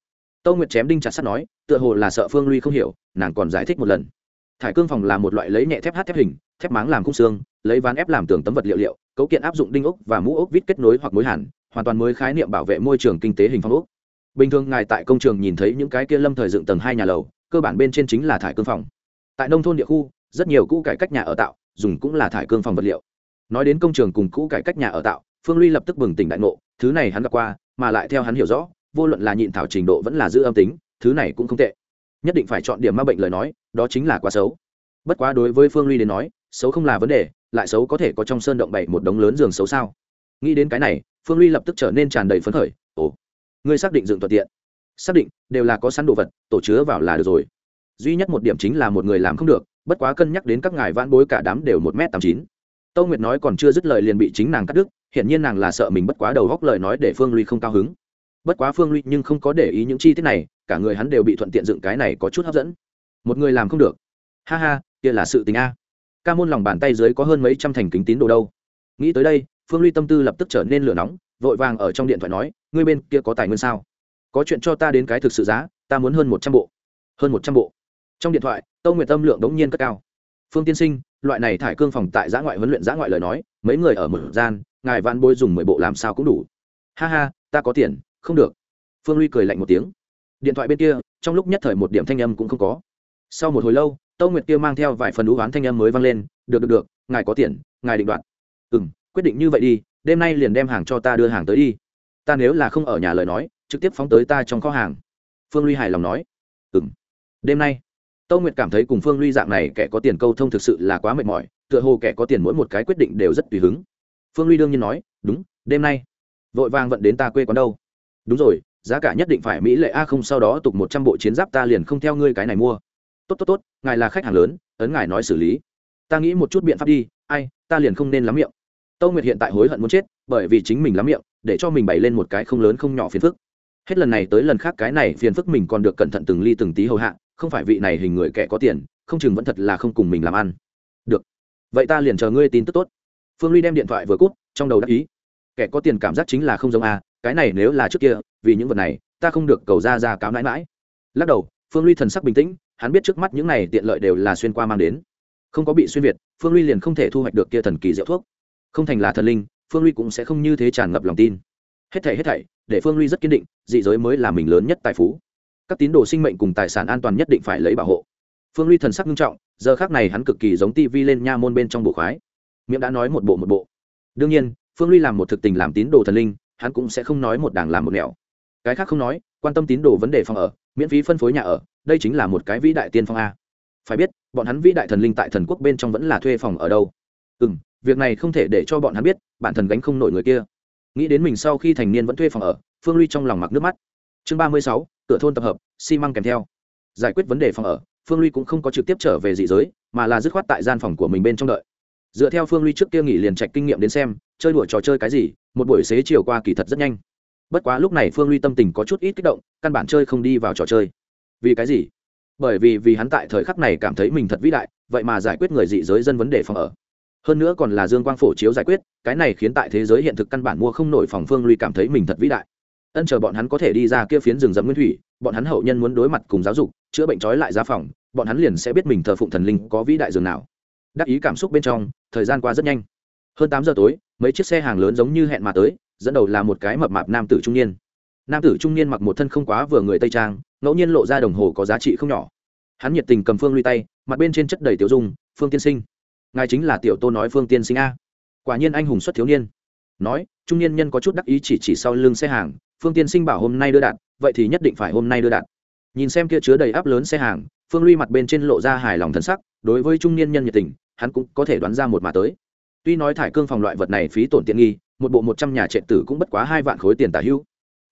Tâu nguyệt chém đinh chặt sắt nói, tựa hồ là sợ phương ly không hiểu, nàng còn giải thích một lần. Thải cương phòng là một loại lấy nhẹ thép hát thép hình, thép máng làm khung xương, lấy ván ép làm tường tấm vật liệu liệu, cấu kiện áp dụng đinh ốc và mũ ốc vít kết nối hoặc mối hàn hoàn toàn mới khái niệm bảo vệ môi trường kinh tế hình phong ốc. Bình thường ngài tại công trường nhìn thấy những cái kia lâm thời dựng tầng hai nhà lầu, cơ bản bên trên chính là thải cương phòng. Tại nông thôn địa khu rất nhiều cũ cải cách nhà ở tạo, dùng cũng là thải cương phòng vật liệu. Nói đến công trường cùng cũ cải cách nhà ở tạo, phương ly lập tức bừng tỉnh đại ngộ, thứ này hắn gặp qua, mà lại theo hắn hiểu rõ, vô luận là nhịn thảo trình độ vẫn là giữ âm tính, thứ này cũng không tệ. Nhất định phải chọn điểm ma bệnh lời nói, đó chính là quá xấu. Bất quá đối với phương ly đến nói, xấu không là vấn đề, lại xấu có thể có trong sơn động bảy một đống lớn giường xấu sao? Nghĩ đến cái này, phương ly lập tức trở nên tràn đầy phấn khởi. Ồ, ngươi xác định dựng thuận tiện. Xác định, đều là có sẵn đồ vật, tổ chứa vào là được rồi duy nhất một điểm chính là một người làm không được, bất quá cân nhắc đến các ngài vãn bối cả đám đều một m tám chín. Tâu nguyệt nói còn chưa dứt lời liền bị chính nàng cắt đứt hiện nhiên nàng là sợ mình bất quá đầu góc lời nói để phương ly không cao hứng. Bất quá phương ly nhưng không có để ý những chi tiết này, cả người hắn đều bị thuận tiện dựng cái này có chút hấp dẫn. Một người làm không được. Ha ha, kia là sự tình a. Ca môn lòng bàn tay dưới có hơn mấy trăm thành kính tín đồ đâu. Nghĩ tới đây, phương ly tâm tư lập tức trở nên lửa nóng, vội vàng ở trong điện thoại nói, ngươi bên kia có tài nguyên sao? Có chuyện cho ta đến cái thực sự giá, ta muốn hơn một trăm bộ. Hơn một trăm bộ trong điện thoại, tâu nguyệt tâm lượng đống nhiên cất cao. Phương tiên sinh, loại này thải cương phòng tại giã ngoại huấn luyện giã ngoại lời nói, mấy người ở một gian, ngài van bôi dùng mười bộ làm sao cũng đủ. Ha ha, ta có tiền, không được. Phương ly cười lạnh một tiếng. Điện thoại bên kia, trong lúc nhất thời một điểm thanh âm cũng không có. Sau một hồi lâu, tâu nguyệt kia mang theo vài phần đũ oán thanh âm mới vang lên, được được được, ngài có tiền, ngài định đoạt. Ừ m quyết định như vậy đi, đêm nay liền đem hàng cho ta đưa hàng tới đi. Ta nếu là không ở nhà lời nói, trực tiếp phóng tới ta trong kho hàng. Phương ly hài lòng nói. Ừ m đêm nay tâu nguyệt cảm thấy cùng phương ly dạng này kẻ có tiền câu thông thực sự là quá mệt mỏi, tựa hồ kẻ có tiền mỗi một cái quyết định đều rất tùy hứng. Phương ly đương nhiên nói, đúng, đêm nay, vội vàng vận đến ta quê quán đâu. Đúng rồi, giá cả nhất định phải mỹ lệ a, không sau đó tục một trăm bộ chiến giáp ta liền không theo ngươi cái này mua. Tốt tốt tốt, ngài là khách hàng lớn, ấn ngài nói xử lý. Ta nghĩ một chút biện pháp đi, ai, ta liền không nên lắm miệng. Tâu nguyệt hiện tại hối hận muốn chết, bởi vì chính mình lắm miệng, để cho mình bày lên một cái không lớn không nhỏ phiền phức. Hết lần này tới lần khác cái này phiền phức mình còn được cẩn thận từng ly từng tí hầu hạ không phải vị này hình người kẻ có tiền, không chừng vẫn thật là không cùng mình làm ăn. Được. Vậy ta liền chờ ngươi tin tức tốt. Phương ly đem điện thoại vừa cút trong đầu đắc ý. Kẻ có tiền cảm giác chính là không giống a, cái này nếu là trước kia, vì những vật này, ta không được cầu ra ra cáo nãi mãi lắc đầu, phương ly thần sắc bình tĩnh, hắn biết trước mắt những này tiện lợi đều là xuyên qua mang đến. Không có bị xuyên việt, phương ly liền không thể thu hoạch được kia thần kỳ diệu thuốc. Không thành là thần linh, phương ly cũng sẽ không như thế tràn ngập lòng tin. Hết thảy hết thảy, để phương ly rất kiên định, dị giới mới là mình lớn nhất tài phú các tín đồ sinh mệnh cùng tài sản an toàn nhất định phải lấy bảo hộ. Phương ly thần sắc nghiêm trọng, giờ khác này hắn cực kỳ giống tivi lên nha môn bên trong bộ khoái. Miệng đã nói một bộ một bộ. Đương nhiên, phương ly làm một thực tình làm tín đồ thần linh, hắn cũng sẽ không nói một đảng làm một nẻo. Cái khác không nói, quan tâm tín đồ vấn đề phòng ở, miễn phí phân phối nhà ở, đây chính là một cái vĩ đại tiên phong a. Phải biết, bọn hắn vĩ đại thần linh tại thần quốc bên trong vẫn là thuê phòng ở đâu. Ừ m việc này không thể để cho bọn hắn biết, bản thần gánh không nổi người kia. Nghĩ đến mình sau khi thành niên vẫn thuê phòng ở, phương ly trong lòng mặc nước mắt. Chương ba mươi sáu cửa thôn tập hợp, xi măng kèm theo. Giải quyết vấn đề phòng ở, phương ly cũng không có trực tiếp trở về dị giới, mà là dứt khoát tại gian phòng của mình bên trong đợi. Dựa theo phương ly trước kia nghỉ liền trạch kinh nghiệm đến xem, chơi đùa trò chơi cái gì, một buổi xế chiều qua kỳ thật rất nhanh. Bất quá lúc này phương ly tâm tình có chút ít kích động, căn bản chơi không đi vào trò chơi. Vì cái gì? Bởi vì vì hắn tại thời khắc này cảm thấy mình thật vĩ đại, vậy mà giải quyết người dị giới dân vấn đề phòng ở. Hơn nữa còn là dương quang phổ chiếu giải quyết, cái này khiến tại thế giới hiện thực căn bản mua không nổi phòng phương ly cảm thấy mình thật vĩ đại ân chờ bọn hắn có thể đi ra kia phiến rừng rậm nguyên thủy, bọn hắn hậu nhân muốn đối mặt cùng giáo dục, chữa bệnh trói lại giá phòng, bọn hắn liền sẽ biết mình thờ phụng thần linh có vĩ đại dường nào. Đắc ý cảm xúc bên trong, thời gian qua rất nhanh. Hơn tám giờ tối, mấy chiếc xe hàng lớn giống như hẹn mà tới, dẫn đầu là một cái mập mạp nam tử trung niên. Nam tử trung niên mặc một thân không quá vừa người tây trang, ngẫu nhiên lộ ra đồng hồ có giá trị không nhỏ. Hắn nhiệt tình cầm phương lui tay, mặt bên trên chất đầy tiểu dung, phương tiên sinh, ngài chính là tiểu tô nói phương tiên sinh a. Quả nhiên anh hùng xuất thiếu niên. Nói, trung niên nhân có chút đắc ý chỉ chỉ sau lưng xe hàng phương tiên sinh bảo hôm nay đưa đạn vậy thì nhất định phải hôm nay đưa đạn. Nhìn xem kia chứa đầy áp lớn xe hàng phương ly mặt bên trên lộ ra hài lòng thân sắc đối với trung niên nhân nhiệt tình hắn cũng có thể đoán ra một mà tới. Tuy nói thải cương phòng loại vật này phí tổn tiện nghi một bộ một trăm nhà trệ tử cũng bất quá hai vạn khối tiền tả hưu,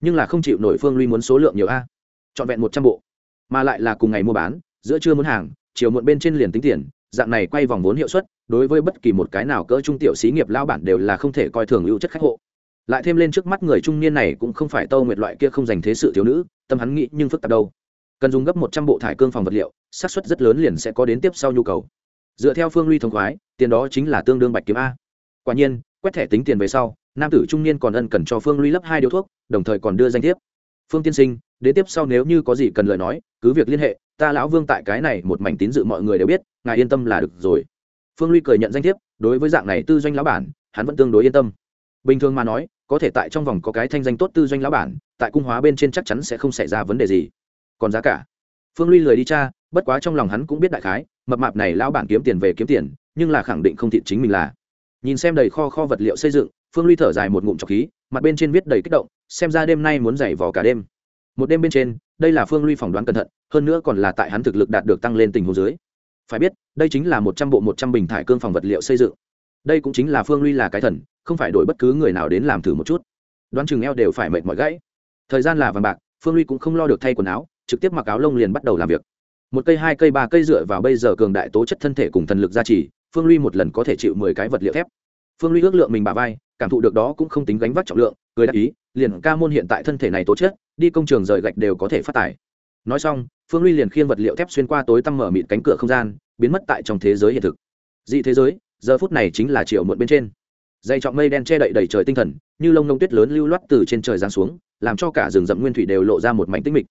nhưng là không chịu nổi phương ly muốn số lượng nhiều a. Trọn vẹn một trăm bộ. Mà lại là cùng ngày mua bán giữa trưa muốn hàng chiều muộn bên trên liền tính tiền dạng này quay vòng vốn hiệu suất đối với bất kỳ một cái nào cỡ trung tiểu xí nghiệp lao bản đều là không thể coi thường ưu chất khách hộ lại thêm lên trước mắt người trung niên này cũng không phải tâu nguyệt loại kia không dành thế sự thiếu nữ, tâm hắn nghĩ nhưng phức tạp đâu. Cần dùng gấp một trăm bộ thải cương phòng vật liệu, xác suất rất lớn liền sẽ có đến tiếp sau nhu cầu. Dựa theo phương ly thông khoái, tiền đó chính là tương đương bạch kiếm a. Quả nhiên, quét thẻ tính tiền về sau, nam tử trung niên còn ân cần cho phương ly lấp hai điếu thuốc, đồng thời còn đưa danh thiếp. Phương tiên sinh, đến tiếp sau nếu như có gì cần lời nói, cứ việc liên hệ, ta lão vương tại cái này một mảnh tín dự mọi người đều biết, ngài yên tâm là được rồi. Phương ly cười nhận danh thiếp, đối với dạng này tư doanh lão bản, hắn vẫn tương đối yên tâm bình thường mà nói, có thể tại trong vòng có cái thanh danh tốt tư doanh lão bản, tại cung hóa bên trên chắc chắn sẽ không xảy ra vấn đề gì. Còn giá cả? Phương ly lười đi cha bất quá trong lòng hắn cũng biết đại khái, mập mạp này lão bản kiếm tiền về kiếm tiền, nhưng là khẳng định không thị chính mình là. Nhìn xem đầy kho kho vật liệu xây dựng, phương ly thở dài một ngụm trọc khí, mặt bên trên viết đầy kích động, xem ra đêm nay muốn giày vò cả đêm. Một đêm bên trên, đây là phương ly phỏng đoán cẩn thận, hơn nữa còn là tại hắn thực lực đạt được tăng lên tình hồ dưới. Phải biết, đây chính là một trăm bộ một trăm bình thải cương phòng vật liệu xây dựng. Đây cũng chính là phương ly là cái thần không phải đổi bất cứ người nào đến làm thử một chút. Đoán chừng eo đều phải mệt mỏi gãy. Thời gian là vàng bạc, phương ly cũng không lo được thay quần áo, trực tiếp mặc áo lông liền bắt đầu làm việc. Một cây, hai cây, ba cây dựa vào bây giờ cường đại tố chất thân thể cùng thần lực gia trì, phương ly một lần có thể chịu mười cái vật liệu thép. Phương ly ước lượng mình bà vai, cảm thụ được đó cũng không tính gánh vác trọng lượng, cười đáp ý, liền ca môn hiện tại thân thể này tố chất, đi công trường rời gạch đều có thể phát tải nói xong, phương ly liền khiên vật liệu thép xuyên qua tối tăm mở mịt cánh cửa không gian, biến mất tại trong thế giới hiện thực. Dị thế giới, giờ phút này chính là chiều muộn bên trên dây trọng mây đen che đậy đầy trời tinh thần, như lông nông tuyết lớn lưu loát từ trên trời giáng xuống, làm cho cả rừng rậm nguyên thủy đều lộ ra một mảnh tinh mịch.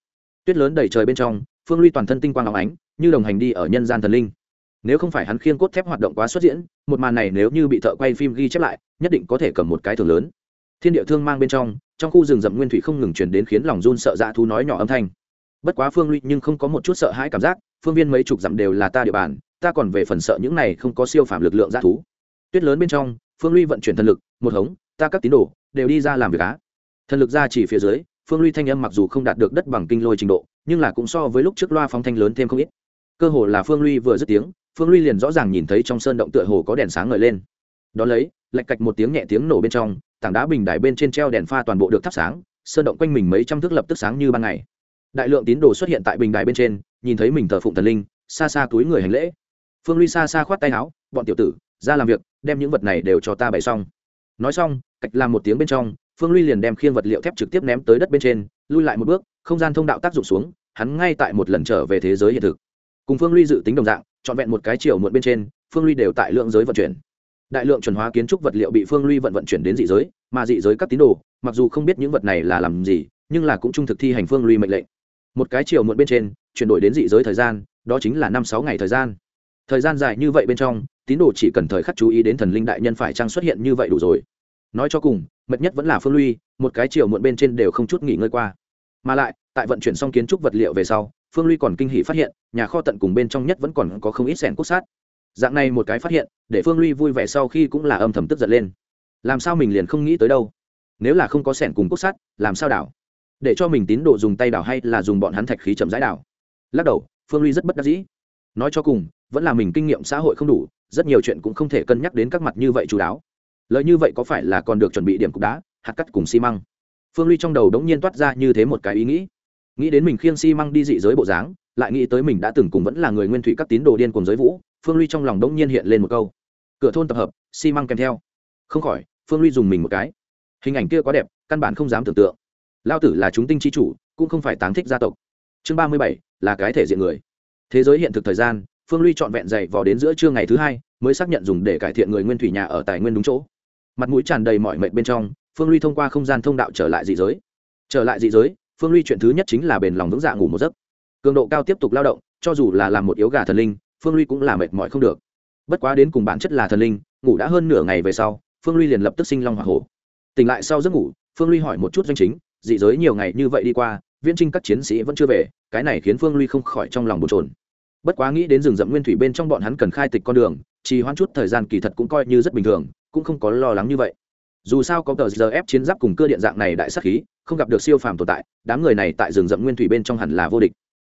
Tuyết lớn đầy trời bên trong, phương ly toàn thân tinh quang áo ánh, như đồng hành đi ở nhân gian thần linh. Nếu không phải hắn khiêng cốt thép hoạt động quá xuất diễn, một màn này nếu như bị thợ quay phim ghi chép lại, nhất định có thể cầm một cái thường lớn. Thiên địa thương mang bên trong trong khu rừng rậm nguyên thủy không ngừng chuyển đến khiến lòng run sợ dạ thú nói nhỏ âm thanh. Bất quá phương ly nhưng không có một chút sợ hãi cảm giác, phương viên mấy chục dặm đều là ta địa bàn, ta còn về phần sợ những này không có siêu phạm lực lượng dạ thú. Tuyết lớn bên trong phương ly vận chuyển thần lực, một hống, ta các tín đồ đều đi ra làm việc á. Thần lực ra chỉ phía dưới, phương ly thanh âm mặc dù không đạt được đất bằng kinh lôi trình độ, nhưng là cũng so với lúc trước loa phóng thanh lớn thêm không ít. Cơ hồ là phương ly vừa dứt tiếng, phương ly liền rõ ràng nhìn thấy trong sơn động tựa hồ có đèn sáng ngời lên. Đón lấy, lạch cạch một tiếng nhẹ tiếng nổ bên trong, tảng đá bình đài bên trên treo đèn pha toàn bộ được thắp sáng, sơn động quanh mình mấy trăm thước lập tức sáng như ban ngày. Đại lượng tín đồ xuất hiện tại bình đài bên trên, nhìn thấy mình thờ phụng thần linh, xa xa túi người hành lễ. Phương ly xa xa khoát tay áo, bọn tiểu tử ra làm việc, đem những vật này đều cho ta bày xong. Nói xong, cạch làm một tiếng bên trong, phương ly liền đem khiên vật liệu thép trực tiếp ném tới đất bên trên, lui lại một bước, không gian thông đạo tác dụng xuống, hắn ngay tại một lần trở về thế giới hiện thực. Cùng phương ly dự tính đồng dạng, trọn vẹn một cái chiều muộn bên trên, phương ly đều tại lượng giới vận chuyển. Đại lượng chuẩn hóa kiến trúc vật liệu bị phương ly vận vận chuyển đến dị giới, mà dị giới các tín đồ, mặc dù không biết những vật này là làm gì, nhưng là cũng trung thực thi hành phương ly mệnh lệnh. Một cái chiều muộn bên trên, chuyển đổi đến dị giới thời gian, đó chính là năm sáu ngày thời gian thời gian dài như vậy bên trong, tín đồ chỉ cần thời khắc chú ý đến thần linh đại nhân phải trang xuất hiện như vậy đủ rồi. Nói cho cùng, mệt nhất vẫn là phương ly một cái chiều muộn bên trên đều không chút nghỉ ngơi qua. Mà lại, tại vận chuyển xong kiến trúc vật liệu về sau, phương ly còn kinh hỷ phát hiện, nhà kho tận cùng bên trong nhất vẫn còn có không ít sẻn cốt sát dạng này một cái phát hiện, để phương ly vui vẻ sau khi cũng là âm thầm tức giận lên. Làm sao mình liền không nghĩ tới đâu? Nếu là không có sẻn cùng cốt sắt, làm sao đảo? Để cho mình tín đồ dùng tay đảo hay là dùng bọn hắn thạch khí chậm rãi đảo? Lắc đầu, phương ly rất bất đắc dĩ. Nói cho cùng vẫn là mình kinh nghiệm xã hội không đủ, rất nhiều chuyện cũng không thể cân nhắc đến các mặt như vậy chú đáo. Lợi như vậy có phải là còn được chuẩn bị điểm cục đá, hạt cắt cùng xi măng? Phương ly trong đầu đống nhiên toát ra như thế một cái ý nghĩ. Nghĩ đến mình khiêng xi măng đi dị giới bộ dáng, lại nghĩ tới mình đã từng cùng vẫn là người nguyên thủy các tín đồ điên cùng giới vũ, phương ly trong lòng đống nhiên hiện lên một câu. Cửa thôn tập hợp, xi măng kèm theo. Không khỏi, phương ly dùng mình một cái. Hình ảnh kia quá đẹp, căn bản không dám tưởng tượng. Lao tử là chúng tinh chi chủ, cũng không phải táng thích gia tộc. Chương ba mươi bảy, là cái thể diện người. Thế giới hiện thực thời gian phương ly trọn vẹn dày vò đến giữa trưa ngày thứ hai, mới xác nhận dùng để cải thiện người nguyên thủy nhà ở tài nguyên đúng chỗ. Mặt mũi tràn đầy mọi mệt bên trong, phương ly thông qua không gian thông đạo trở lại dị giới. Trở lại dị giới, phương ly chuyện thứ nhất chính là bền lòng vững dạ ngủ một giấc. Cường độ cao tiếp tục lao động, cho dù là làm một yếu gà thần linh, phương ly cũng là mệt mỏi không được. Bất quá đến cùng bản chất là thần linh, ngủ đã hơn nửa ngày về sau, phương ly liền lập tức sinh long hỏa hổ. Tỉnh lại sau giấc ngủ, phương ly hỏi một chút danh chính, dị giới nhiều ngày như vậy đi qua, viễn trinh các chiến sĩ vẫn chưa về, cái này khiến phương ly không khỏi trong lòng bồn trồn bất quá nghĩ đến rừng rậm nguyên thủy bên trong bọn hắn cần khai tịch con đường chỉ hoãn chút thời gian kỳ thật cũng coi như rất bình thường, cũng không có lo lắng như vậy. Dù sao có tờ giờ ép chiến giáp cùng cơ điện dạng này đại sắc khí, không gặp được siêu phàm tồn tại, đám người này tại rừng rậm nguyên thủy bên trong hẳn là vô địch.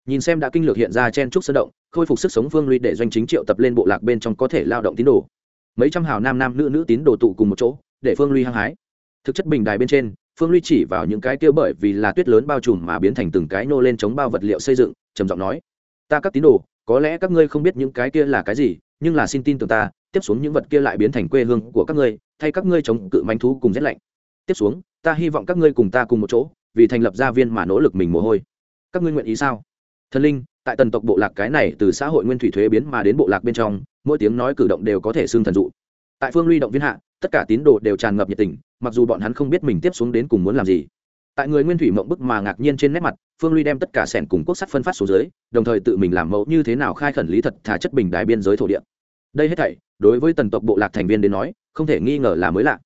Nhìn xem đã kinh lược hiện ra chen trúc sơ động, khôi phục sức sống phương ly để doanh chính triệu tập lên bộ lạc bên trong có thể lao động tín đồ. Mấy trăm hào nam nam nữ nữ tín đồ tụ cùng một chỗ, để phương ly hăng hái. Thực chất bình đài bên trên, phương ly chỉ vào những cái kia bởi vì là tuyết lớn bao trùm mà biến thành từng cái nô lên chống bao vật liệu xây dựng, trầm giọng nói, ta các tín đồ có lẽ các ngươi không biết những cái kia là cái gì, nhưng là xin tin tưởng ta, tiếp xuống những vật kia lại biến thành quê hương của các ngươi, thay các ngươi chống cự manh thú cùng rét lạnh. Tiếp xuống, ta hy vọng các ngươi cùng ta cùng một chỗ, vì thành lập gia viên mà nỗ lực mình mồ hôi. Các ngươi nguyện ý sao? Thần linh, tại tần tộc bộ lạc cái này từ xã hội nguyên thủy thuế biến mà đến bộ lạc bên trong, mỗi tiếng nói cử động đều có thể xương thần dụ. Tại phương ly động viên hạ, tất cả tín đồ đều tràn ngập nhiệt tình, mặc dù bọn hắn không biết mình tiếp xuống đến cùng muốn làm gì tại người nguyên thủy mộng bức mà ngạc nhiên trên nét mặt, phương ly đem tất cả sẻn cùng quốc sắt phân phát xuống dưới, đồng thời tự mình làm mẫu như thế nào khai khẩn lý thật thả chất bình đài biên giới thổ địa. Đây hết thảy, đối với tần tộc bộ lạc thành viên đến nói, không thể nghi ngờ là mới lạ.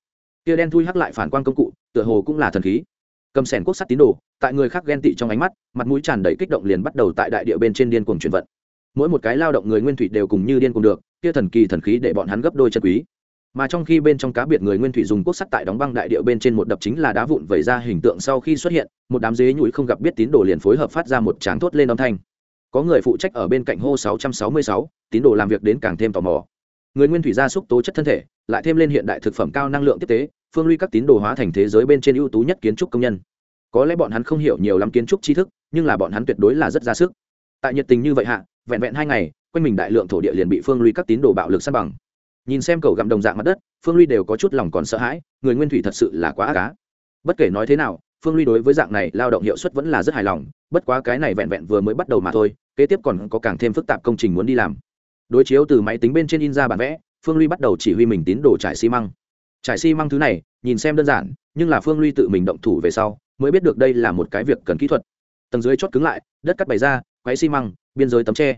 Kia đen thui hắc lại phản quan công cụ, tựa hồ cũng là thần khí. Cầm sẻn quốc sắt tín đồ, tại người khác ghen tị trong ánh mắt, mặt mũi tràn đầy kích động liền bắt đầu tại đại địa bên trên điên cuồng chuyển vận. Mỗi một cái lao động người nguyên thủy đều cùng như điên cuồng được, kia thần kỳ thần khí để bọn hắn gấp đôi chân quý mà trong khi bên trong cá biệt người nguyên thủy dùng quốc sắt tại đóng băng đại địa bên trên một đập chính là đá vụn vẩy ra hình tượng sau khi xuất hiện một đám dế nhũi không gặp biết tín đồ liền phối hợp phát ra một tráng thốt lên âm thanh. Có người phụ trách ở bên cạnh hô 666, tín đồ làm việc đến càng thêm tò mò. Người nguyên thủy gia súc tố chất thân thể lại thêm lên hiện đại thực phẩm cao năng lượng tiếp tế phương ly các tín đồ hóa thành thế giới bên trên ưu tú nhất kiến trúc công nhân. Có lẽ bọn hắn không hiểu nhiều lắm kiến trúc tri thức nhưng là bọn hắn tuyệt đối là rất ra sức. Tại nhiệt tình như vậy hạ vẹn vẹn hai ngày quanh mình đại lượng thổ địa liền bị phương ly các tín đồ bạo lực săn bằng nhìn xem cầu gặm đồng dạng mặt đất, phương ly đều có chút lòng còn sợ hãi, người nguyên thủy thật sự là quá ác cá bất kể nói thế nào, phương ly đối với dạng này lao động hiệu suất vẫn là rất hài lòng, bất quá cái này vẹn vẹn vừa mới bắt đầu mà thôi, kế tiếp còn có càng thêm phức tạp công trình muốn đi làm. Đối chiếu từ máy tính bên trên in ra bản vẽ, phương ly bắt đầu chỉ huy mình tín đồ trải xi măng. Trải xi măng thứ này, nhìn xem đơn giản, nhưng là phương ly tự mình động thủ về sau, mới biết được đây là một cái việc cần kỹ thuật. Tầng dưới chót cứng lại, đất cắt bày ra quáy xi măng, biên giới tấm tre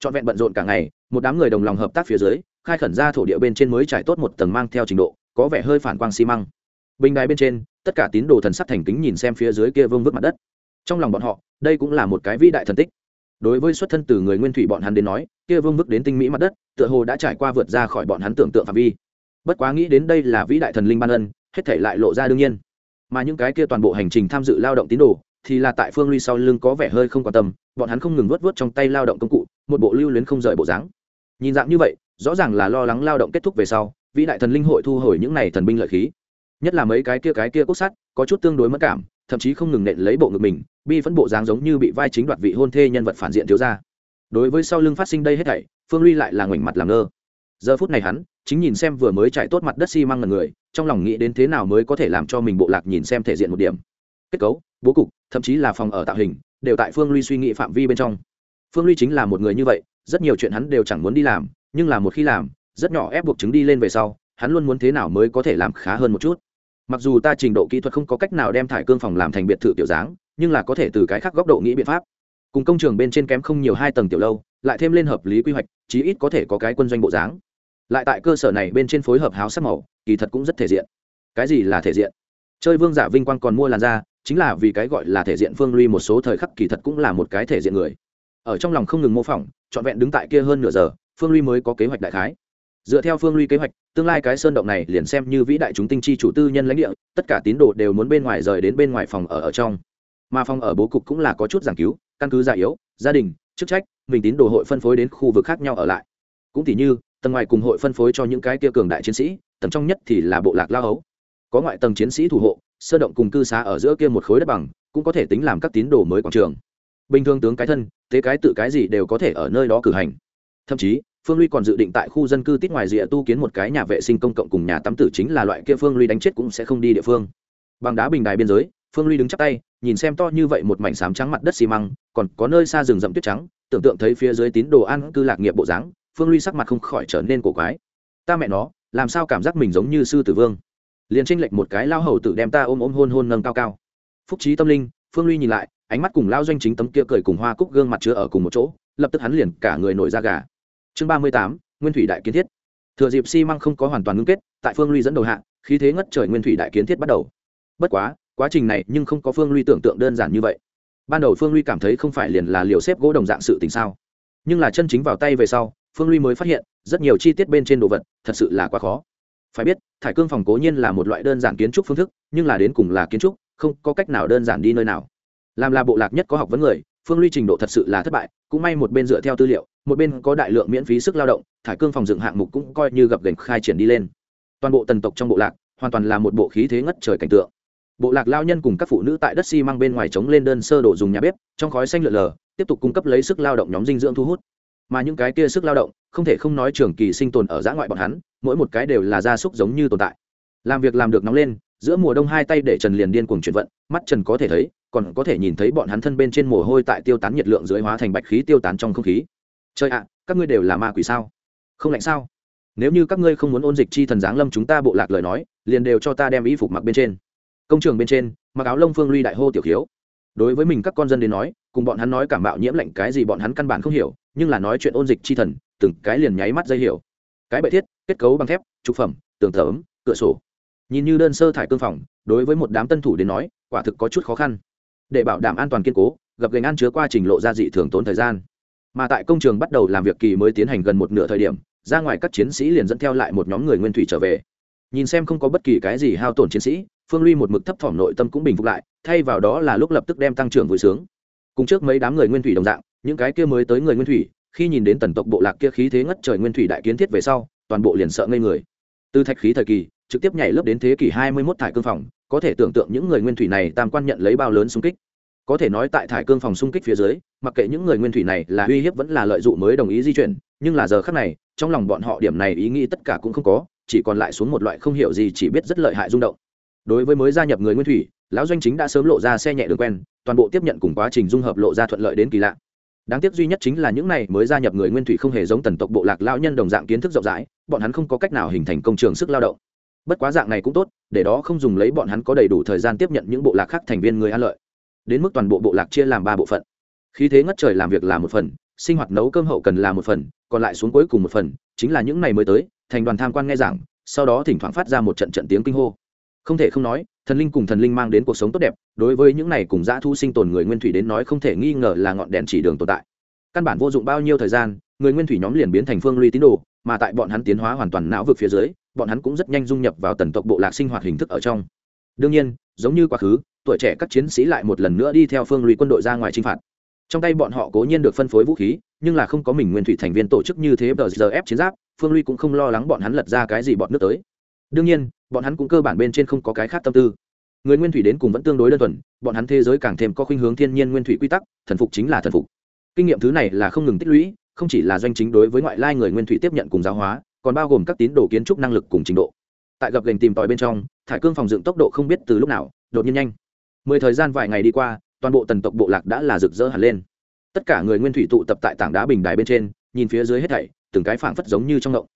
trọn vẹn bận rộn cả ngày, một đám người đồng lòng hợp tác phía dưới, khai khẩn ra thổ địa bên trên mới trải tốt một tầng mang theo trình độ, có vẻ hơi phản quang xi măng. Bình đài bên trên, tất cả tín đồ thần sắc thành kính nhìn xem phía dưới kia vương vức mặt đất. Trong lòng bọn họ, đây cũng là một cái vĩ đại thần tích. Đối với xuất thân từ người nguyên thủy bọn hắn đến nói, kia vương vức đến tinh mỹ mặt đất, tựa hồ đã trải qua vượt ra khỏi bọn hắn tưởng tượng phạm vi. Bất quá nghĩ đến đây là vĩ đại thần linh ban ân, hết thể lại lộ ra đương nhiên. Mà những cái kia toàn bộ hành trình tham dự lao động tín đồ thì là tại phương ly sau lưng có vẻ hơi không quan tâm, bọn hắn không ngừng vớt vớt trong tay lao động công cụ, một bộ lưu luyến không rời bộ dáng. Nhìn dạng như vậy, rõ ràng là lo lắng lao động kết thúc về sau, vĩ đại thần linh hội thu hồi những này thần binh lợi khí. Nhất là mấy cái kia cái kia cốt sắt có chút tương đối mất cảm, thậm chí không ngừng nện lấy bộ ngực mình, bi phẫn bộ dáng giống như bị vai chính đoạt vị hôn thê nhân vật phản diện thiếu ra đối với sau lưng phát sinh đây hết thảy, phương ly lại là ngoảnh mặt làm ngơ. Giờ phút này hắn, chính nhìn xem vừa mới chạy tốt mặt đất xi、si、măng ngần người, trong lòng nghĩ đến thế nào mới có thể làm cho mình bộ lạc nhìn xem thể diện một điểm. Kết cấu bố cục, thậm chí là phòng ở tạo hình, đều tại phương ly suy nghĩ phạm vi bên trong. Phương ly chính là một người như vậy, rất nhiều chuyện hắn đều chẳng muốn đi làm, nhưng là một khi làm, rất nhỏ ép buộc chứng đi lên về sau, hắn luôn muốn thế nào mới có thể làm khá hơn một chút. Mặc dù ta trình độ kỹ thuật không có cách nào đem thải cương phòng làm thành biệt thự tiểu dáng, nhưng là có thể từ cái khác góc độ nghĩ biện pháp. Cùng công trường bên trên kém không nhiều hai tầng tiểu lâu, lại thêm lên hợp lý quy hoạch, chí ít có thể có cái quân doanh bộ dáng. Lại tại cơ sở này bên trên phối hợp háo sắc màu, kỳ thật cũng rất thể diện. Cái gì là thể diện? Chơi vương giả vinh quang còn mua làn da chính là vì cái gọi là thể diện phương ly một số thời khắc kỳ thật cũng là một cái thể diện người. Ở trong lòng không ngừng mô phỏng, trọn vẹn đứng tại kia hơn nửa giờ, phương ly mới có kế hoạch đại khái. Dựa theo phương ly kế hoạch, tương lai cái sơn động này liền xem như vĩ đại chúng tinh chi chủ tư nhân lãnh địa, tất cả tín đồ đều muốn bên ngoài rời đến bên ngoài phòng ở ở trong. Mà phòng ở bố cục cũng là có chút giảng cứu, căn cứ già yếu, gia đình, chức trách, mình tín đồ hội phân phối đến khu vực khác nhau ở lại. Cũng tỉ như, tầng ngoài cùng hội phân phối cho những cái kia cường đại chiến sĩ, tầng trong nhất thì là bộ lạc lao hấu. Có ngoại tầng chiến sĩ thủ hộ sơ động cùng cư xá ở giữa kia một khối đất bằng, cũng có thể tính làm các tín đồ mới quảng trường. Bình thường tướng cái thân, thế cái tự cái gì đều có thể ở nơi đó cử hành. Thậm chí, phương ly còn dự định tại khu dân cư tít ngoài rìa tu kiến một cái nhà vệ sinh công cộng cùng nhà tắm tử chính là loại kia phương ly đánh chết cũng sẽ không đi địa phương. Bằng đá bình đài biên giới, phương ly đứng chắp tay, nhìn xem to như vậy một mảnh sám trắng mặt đất xi măng, còn có nơi xa rừng rậm tuyết trắng, tưởng tượng thấy phía dưới tín đồ ăn cư lạc nghiệp bộ dáng, phương ly sắc mặt không khỏi trở nên cổ quái. Ta mẹ nó, làm sao cảm giác mình giống như sư tử vương? Liền tranh lệch một cái lao hầu tử đem ta ôm ôm hôn hôn nâng cao cao. Phúc trí tâm linh, phương ly nhìn lại, ánh mắt cùng lao doanh chính tấm kia cười cùng hoa cúc gương mặt chứa ở cùng một chỗ, lập tức hắn liền cả người nổi ra gà. Chương ba mươi tám, nguyên thủy đại kiến thiết. Thừa dịp xi măng không có hoàn toàn ngưng kết, tại phương ly dẫn đầu hạ, khí thế ngất trời nguyên thủy đại kiến thiết bắt đầu. Bất quá quá trình này nhưng không có phương ly tưởng tượng đơn giản như vậy. Ban đầu phương ly cảm thấy không phải liền là liều xếp gỗ đồng dạng sự tình sao. Nhưng là chân chính vào tay về sau, phương ly mới phát hiện, rất nhiều chi tiết bên trên đồ vật, thật sự là quá khó phải biết, thải cương phòng cố nhiên là một loại đơn giản kiến trúc phương thức, nhưng là đến cùng là kiến trúc, không có cách nào đơn giản đi nơi nào. Làm là bộ lạc nhất có học vấn người, phương ly trình độ thật sự là thất bại, cũng may một bên dựa theo tư liệu, một bên có đại lượng miễn phí sức lao động, thải cương phòng dựng hạng mục cũng coi như gặp gành khai triển đi lên. Toàn bộ tần tộc trong bộ lạc, hoàn toàn là một bộ khí thế ngất trời cảnh tượng. Bộ lạc lao nhân cùng các phụ nữ tại đất xi、si、măng bên ngoài chống lên đơn sơ đồ dùng nhà bếp, trong khói xanh lượn lờ, tiếp tục cung cấp lấy sức lao động nhóm dinh dưỡng thu hút mà những cái kia sức lao động, không thể không nói trường kỳ sinh tồn ở giã ngoại bọn hắn, mỗi một cái đều là gia súc giống như tồn tại. Làm việc làm được nóng lên, giữa mùa đông hai tay để trần liền điên cuồng chuyển vận, mắt trần có thể thấy, còn có thể nhìn thấy bọn hắn thân bên trên mồ hôi tại tiêu tán nhiệt lượng dưới hóa thành bạch khí tiêu tán trong không khí. Chơi ạ, các ngươi đều là ma quỷ sao? Không lạnh sao? Nếu như các ngươi không muốn ôn dịch chi thần giáng lâm chúng ta bộ lạc lời nói, liền đều cho ta đem y phục mặc bên trên. Công trường bên trên, mặc áo lông phương ly đại hô tiểu khiếu. Đối với mình các con dân đến nói, cùng bọn hắn nói cảm bạo nhiễm lạnh cái gì bọn hắn căn bản không hiểu nhưng là nói chuyện ôn dịch chi thần, từng cái liền nháy mắt dây hiểu. Cái bệ thiết, kết cấu bằng thép, trục phẩm, tường thở cửa sổ. Nhìn như đơn sơ thải cương phòng, đối với một đám tân thủ đến nói, quả thực có chút khó khăn. Để bảo đảm an toàn kiên cố, gặp gành ăn chứa qua trình lộ ra dị thường tốn thời gian. Mà tại công trường bắt đầu làm việc kỳ mới tiến hành gần một nửa thời điểm, ra ngoài các chiến sĩ liền dẫn theo lại một nhóm người nguyên thủy trở về. Nhìn xem không có bất kỳ cái gì hao tổn chiến sĩ, phương ly một mực thấp thỏm nội tâm cũng bình phục lại, thay vào đó là lúc lập tức đem tăng trưởng vui sướng. Cùng trước mấy đám người nguyên thủy đồng dạng những cái kia mới tới người nguyên thủy, khi nhìn đến tần tộc bộ lạc kia khí thế ngất trời nguyên thủy đại kiến thiết về sau, toàn bộ liền sợ ngây người. Từ thạch khí thời kỳ, trực tiếp nhảy lớp đến thế kỷ hai mươi 21 thải cương phòng, có thể tưởng tượng những người nguyên thủy này tam quan nhận lấy bao lớn xung kích. Có thể nói tại thải cương phòng xung kích phía dưới, mặc kệ những người nguyên thủy này là uy hiếp vẫn là lợi dụng mới đồng ý di chuyển, nhưng là giờ khác này, trong lòng bọn họ điểm này ý nghĩ tất cả cũng không có, chỉ còn lại xuống một loại không hiểu gì chỉ biết rất lợi hại rung động. Đối với mới gia nhập người nguyên thủy, lão doanh chính đã sớm lộ ra xe nhẹ đường quen, toàn bộ tiếp nhận cùng quá trình dung hợp lộ ra thuận lợi đến kỳ lạ đáng tiếc duy nhất chính là những này mới gia nhập người nguyên thủy không hề giống tần tộc bộ lạc lao nhân đồng dạng kiến thức rộng rãi, bọn hắn không có cách nào hình thành công trường sức lao động. Bất quá dạng này cũng tốt, để đó không dùng lấy bọn hắn có đầy đủ thời gian tiếp nhận những bộ lạc khác thành viên người an lợi. Đến mức toàn bộ bộ lạc chia làm ba bộ phận. Khí thế ngất trời làm việc là một phần, sinh hoạt nấu cơm hậu cần là một phần, còn lại xuống cuối cùng một phần, chính là những này mới tới, thành đoàn tham quan nghe giảng, sau đó thỉnh thoảng phát ra một trận trận tiếng kinh hô. Không thể không nói thần linh cùng thần linh mang đến cuộc sống tốt đẹp, đối với những này cùng dã thu sinh tồn người nguyên thủy đến nói không thể nghi ngờ là ngọn đèn chỉ đường tồn tại. Căn bản vô dụng bao nhiêu thời gian, người nguyên thủy nhóm liền biến thành phương ly tín đồ, mà tại bọn hắn tiến hóa hoàn toàn não vực phía dưới, bọn hắn cũng rất nhanh dung nhập vào tần tộc bộ lạc sinh hoạt hình thức ở trong. Đương nhiên, giống như quá khứ, tuổi trẻ các chiến sĩ lại một lần nữa đi theo phương ly quân đội ra ngoài chinh phạt. Trong tay bọn họ cố nhiên được phân phối vũ khí, nhưng là không có mình nguyên thủy thành viên tổ chức như thế bờ giờ ép chiến giáp, phương ly cũng không lo lắng bọn hắn lật ra cái gì bọn nước tới đương nhiên, bọn hắn cũng cơ bản bên trên không có cái khác tâm tư. Người nguyên thủy đến cùng vẫn tương đối đơn thuần, bọn hắn thế giới càng thêm có khuynh hướng thiên nhiên nguyên thủy quy tắc, thần phục chính là thần phục. Kinh nghiệm thứ này là không ngừng tích lũy, không chỉ là doanh chính đối với ngoại lai người nguyên thủy tiếp nhận cùng giáo hóa, còn bao gồm các tín đồ kiến trúc năng lực cùng trình độ. Tại gặp gành tìm tòi bên trong, thải cương phòng dựng tốc độ không biết từ lúc nào, đột nhiên nhanh. Mười thời gian vài ngày đi qua, toàn bộ tần tộc bộ lạc đã là rực rỡ hẳn lên. Tất cả người nguyên thủy tụ tập tại tảng đá bình đài bên trên, nhìn phía dưới hết thảy, từng cái phảng phất giống như trong động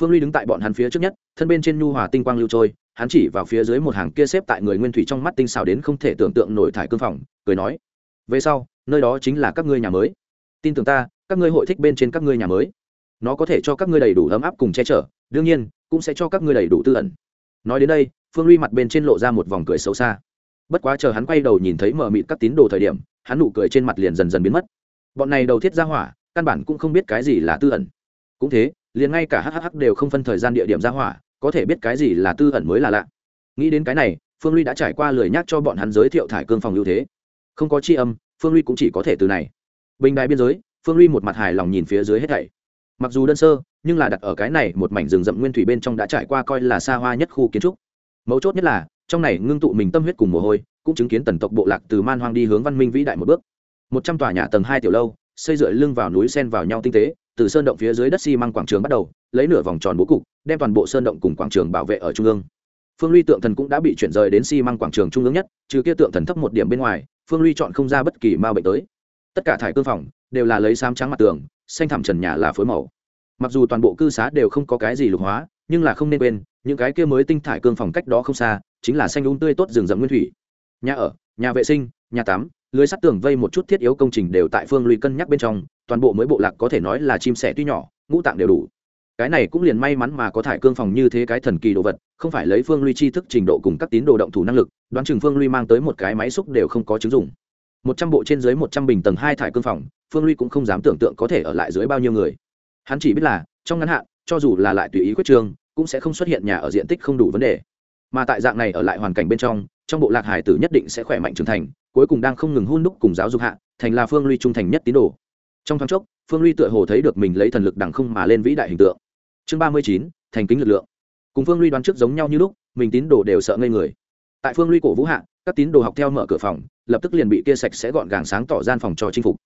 phương ly đứng tại bọn hắn phía trước nhất, thân bên trên nhu hòa tinh quang lưu trôi, hắn chỉ vào phía dưới một hàng kia xếp tại người nguyên thủy trong mắt tinh xào đến không thể tưởng tượng nổi thải cương phòng, cười nói, về sau, nơi đó chính là các ngươi nhà mới. Tin tưởng ta, các ngươi hội thích bên trên các ngươi nhà mới. Nó có thể cho các ngươi đầy đủ ấm áp cùng che chở, đương nhiên, cũng sẽ cho các ngươi đầy đủ tư ẩn. Nói đến đây, phương ly mặt bên trên lộ ra một vòng cười xấu xa. Bất quá chờ hắn quay đầu nhìn thấy mờ mịt các tín đồ thời điểm, hắn nụ cười trên mặt liền dần dần biến mất. Bọn này đầu thiết ra hỏa, căn bản cũng không biết cái gì là tư ẩn cũng thế, liền ngay cả hhh đều không phân thời gian địa điểm ra hỏa, có thể biết cái gì là tư ẩn mới là lạ. Nghĩ đến cái này, phương ly đã trải qua lời nhắc cho bọn hắn giới thiệu thải cương phòng ưu thế. Không có tri âm, phương ly cũng chỉ có thể từ này. Bình đài biên giới, phương ly một mặt hài lòng nhìn phía dưới hết thảy. Mặc dù đơn sơ, nhưng là đặt ở cái này một mảnh rừng rậm nguyên thủy bên trong đã trải qua coi là xa hoa nhất khu kiến trúc. Mấu chốt nhất là, trong này ngưng tụ mình tâm huyết cùng mồ hôi, cũng chứng kiến tần tộc bộ lạc từ man hoang đi hướng văn minh vĩ đại một bước. Một trăm tòa nhà tầng hai tiểu lâu, xây dựa lưng vào núi sen vào nhau tinh tế từ sơn động phía dưới đất xi、si、măng quảng trường bắt đầu, lấy nửa vòng tròn bố cục, đem toàn bộ sơn động cùng quảng trường bảo vệ ở trung ương. Phương ly tượng thần cũng đã bị chuyển rời đến xi、si、măng quảng trường trung ương nhất, trừ kia tượng thần thấp một điểm bên ngoài, phương ly chọn không ra bất kỳ ma bệnh tới. Tất cả thải cương phòng đều là lấy xám trắng mặt tường, xanh thảm trần nhà là phối màu. Mặc dù toàn bộ cư xá đều không có cái gì lục hóa, nhưng là không nên quên, những cái kia mới tinh thải cương phòng cách đó không xa, chính là xanh đúng tươi tốt rừng rậm nguyên thủy. Nhà ở, nhà vệ sinh, nhà tắm, lưới sắt tường vây một chút thiết yếu công trình đều tại phương lùi cân nhắc bên trong toàn bộ mới bộ lạc có thể nói là chim sẻ tuy nhỏ, ngũ tạng đều đủ. Cái này cũng liền may mắn mà có thải cương phòng như thế cái thần kỳ đồ vật, không phải lấy phương ly chi thức trình độ cùng các tín đồ động thủ năng lực, đoán chừng phương ly mang tới một cái máy xúc đều không có chứng dụng. Một trăm bộ trên dưới một trăm bình tầng hai thải cương phòng, phương ly cũng không dám tưởng tượng có thể ở lại dưới bao nhiêu người. Hắn chỉ biết là, trong ngắn hạn, cho dù là lại tùy ý quyết trương cũng sẽ không xuất hiện nhà ở diện tích không đủ vấn đề. Mà tại dạng này ở lại hoàn cảnh bên trong trong bộ lạc hải tử nhất định sẽ khỏe mạnh trưởng thành, cuối cùng đang không ngừng hôn đúc cùng giáo dục hạ, thành là phương ly trung thành nhất tín đồ trong thoáng chốc, phương ly tựa hồ thấy được mình lấy thần lực đằng không mà lên vĩ đại hình tượng. Chương ba mươi chín, thành kính lực lượng. Cùng phương ly đoán trước giống nhau như lúc, mình tín đồ đều sợ ngây người. Tại phương ly cổ vũ hạ, các tín đồ học theo mở cửa phòng, lập tức liền bị kia sạch sẽ gọn gàng sáng tỏ gian phòng cho chinh phục.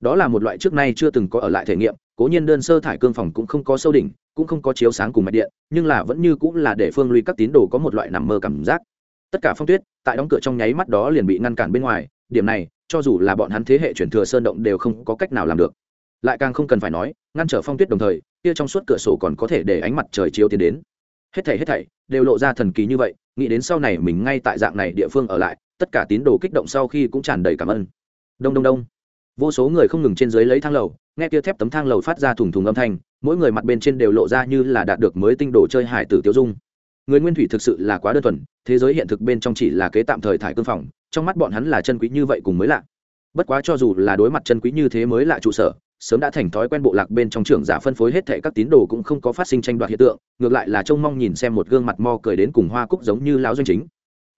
Đó là một loại trước nay chưa từng có ở lại thể nghiệm, cố nhiên đơn sơ thải cương phòng cũng không có sâu đỉnh, cũng không có chiếu sáng cùng mạch điện, nhưng là vẫn như cũng là để phương ly các tín đồ có một loại nằm mơ cảm giác. Tất cả phong tuyết, tại đóng cửa trong nháy mắt đó liền bị ngăn cản bên ngoài, điểm này cho dù là bọn hắn thế hệ chuyển thừa sơn động đều không có cách nào làm được. Lại càng không cần phải nói, ngăn trở phong tuyết đồng thời, kia trong suốt cửa sổ còn có thể để ánh mặt trời chiếu tiến đến. Hết thảy hết thảy đều lộ ra thần kỳ như vậy, nghĩ đến sau này mình ngay tại dạng này địa phương ở lại, tất cả tín đồ kích động sau khi cũng tràn đầy cảm ơn. Đông đông đông. Vô số người không ngừng trên dưới lấy thang lầu, nghe kia thép tấm thang lầu phát ra thùng thùng âm thanh, mỗi người mặt bên trên đều lộ ra như là đạt được mới tinh đồ chơi hải tử tiêu dung người nguyên thủy thực sự là quá đơn thuần, thế giới hiện thực bên trong chỉ là kế tạm thời thải cương phòng, trong mắt bọn hắn là chân quý như vậy cùng mới lạ. Bất quá cho dù là đối mặt chân quý như thế mới lạ trụ sở, sớm đã thành thói quen bộ lạc bên trong trưởng giả phân phối hết thệ các tín đồ cũng không có phát sinh tranh đoạt hiện tượng, ngược lại là trông mong nhìn xem một gương mặt mo cười đến cùng hoa cúc giống như lão doanh chính.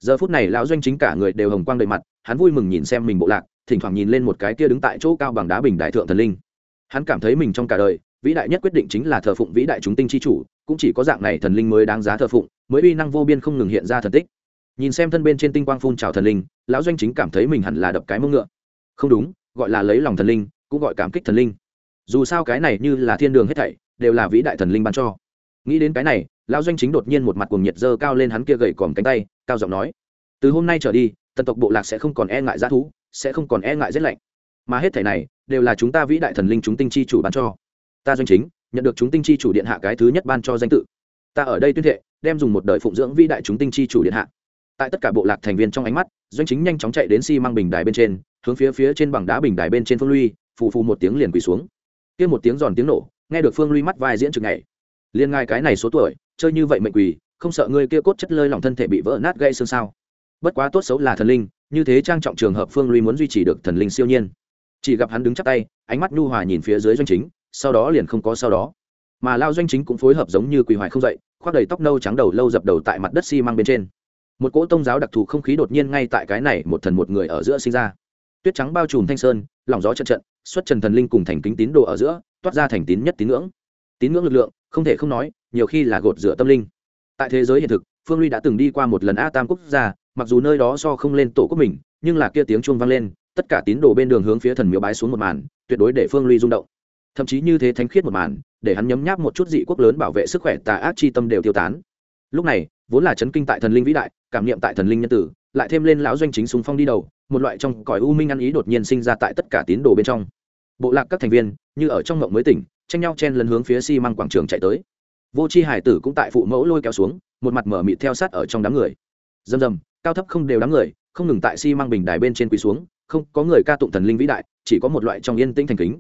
Giờ phút này lão doanh chính cả người đều hồng quang đầy mặt, hắn vui mừng nhìn xem mình bộ lạc, thỉnh thoảng nhìn lên một cái kia đứng tại chỗ cao bằng đá bình đại thượng thần linh. Hắn cảm thấy mình trong cả đời vĩ đại nhất quyết định chính là thờ phụng vĩ đại chúng tinh chi chủ, cũng chỉ có dạng này thần linh mới đáng giá thờ phụng, mới uy năng vô biên không ngừng hiện ra thần tích. Nhìn xem thân bên trên tinh quang phun trào thần linh, lão doanh chính cảm thấy mình hẳn là đập cái mông ngựa. Không đúng, gọi là lấy lòng thần linh, cũng gọi cảm kích thần linh. Dù sao cái này như là thiên đường hết thảy, đều là vĩ đại thần linh ban cho. Nghĩ đến cái này, lão doanh chính đột nhiên một mặt cuồng nhiệt dơ cao lên hắn kia gậy còm cánh tay, cao giọng nói, từ hôm nay trở đi, tần tộc bộ lạc sẽ không còn e ngại g thú, sẽ không còn e ngại rét lạnh mà hết thảy này, đều là chúng ta vĩ đại thần linh chúng tinh chi chủ ban cho ta doanh chính, nhận được chúng tinh chi chủ điện hạ cái thứ nhất ban cho danh tự. Ta ở đây tuyên thệ, đem dùng một đời phụng dưỡng vĩ đại chúng tinh chi chủ điện hạ. Tại tất cả bộ lạc thành viên trong ánh mắt, doanh chính nhanh chóng chạy đến xi、si、măng bình đài bên trên, hướng phía phía trên bằng đá bình đài bên trên phương luy phù phù một tiếng liền quỳ xuống. Kia một tiếng giòn tiếng nổ, nghe được phương luy mắt vai diễn trực ngày. Liên ngai cái này số tuổi, chơi như vậy mệnh quỳ, không sợ người kia cốt chất lơi lòng thân thể bị vỡ nát gây xương sao? Bất quá tốt xấu là thần linh, như thế trang trọng trường hợp phương luy muốn duy trì được thần linh siêu nhiên. Chỉ gặp hắn đứng chắp tay, ánh mắt nhu hòa nhìn phía dưới doanh chính sau đó liền không có sau đó. Mà lao doanh chính cũng phối hợp giống như quỳ hoài không dậy, khoác đầy tóc nâu trắng đầu lâu dập đầu tại mặt đất xi、si、măng bên trên. Một cỗ tông giáo đặc thù không khí đột nhiên ngay tại cái này một thần một người ở giữa sinh ra. Tuyết trắng bao trùm thanh sơn, lòng gió trận trận, xuất trần thần linh cùng thành kính tín đồ ở giữa, toát ra thành tín nhất tín ngưỡng. Tín ngưỡng lực lượng, không thể không nói, nhiều khi là gột rửa tâm linh. Tại thế giới hiện thực, phương ly đã từng đi qua một lần a tam quốc gia, mặc dù nơi đó so không lên tổ quốc mình, nhưng là kia tiếng chuông vang lên, tất cả tín đồ bên đường hướng phía thần miếu bái xuống một màn, tuyệt đối để phương ly rung động thậm chí như thế thánh khiết một màn, để hắn nhấm nháp một chút dị quốc lớn bảo vệ sức khỏe tà ác chi tâm đều tiêu tán. Lúc này, vốn là chấn kinh tại thần linh vĩ đại, cảm niệm tại thần linh nhân tử, lại thêm lên lão doanh chính súng phong đi đầu, một loại trong cõi u minh ăn ý đột nhiên sinh ra tại tất cả tín đồ bên trong. Bộ lạc các thành viên, như ở trong ngộng mới tỉnh, tranh nhau chen lấn hướng phía xi、si、măng quảng trường chạy tới. Vô c h i hải tử cũng tại phụ mẫu lôi kéo xuống, một mặt mở mịt theo sát ở trong đám người. Rầm rầm, cao thấp không đều đám người, không ngừng tại xi、si、măng bình đài bên trên quỳ xuống, không có người ca tụng thần linh vĩ đại, chỉ có một loại trong yên tĩnh thành kính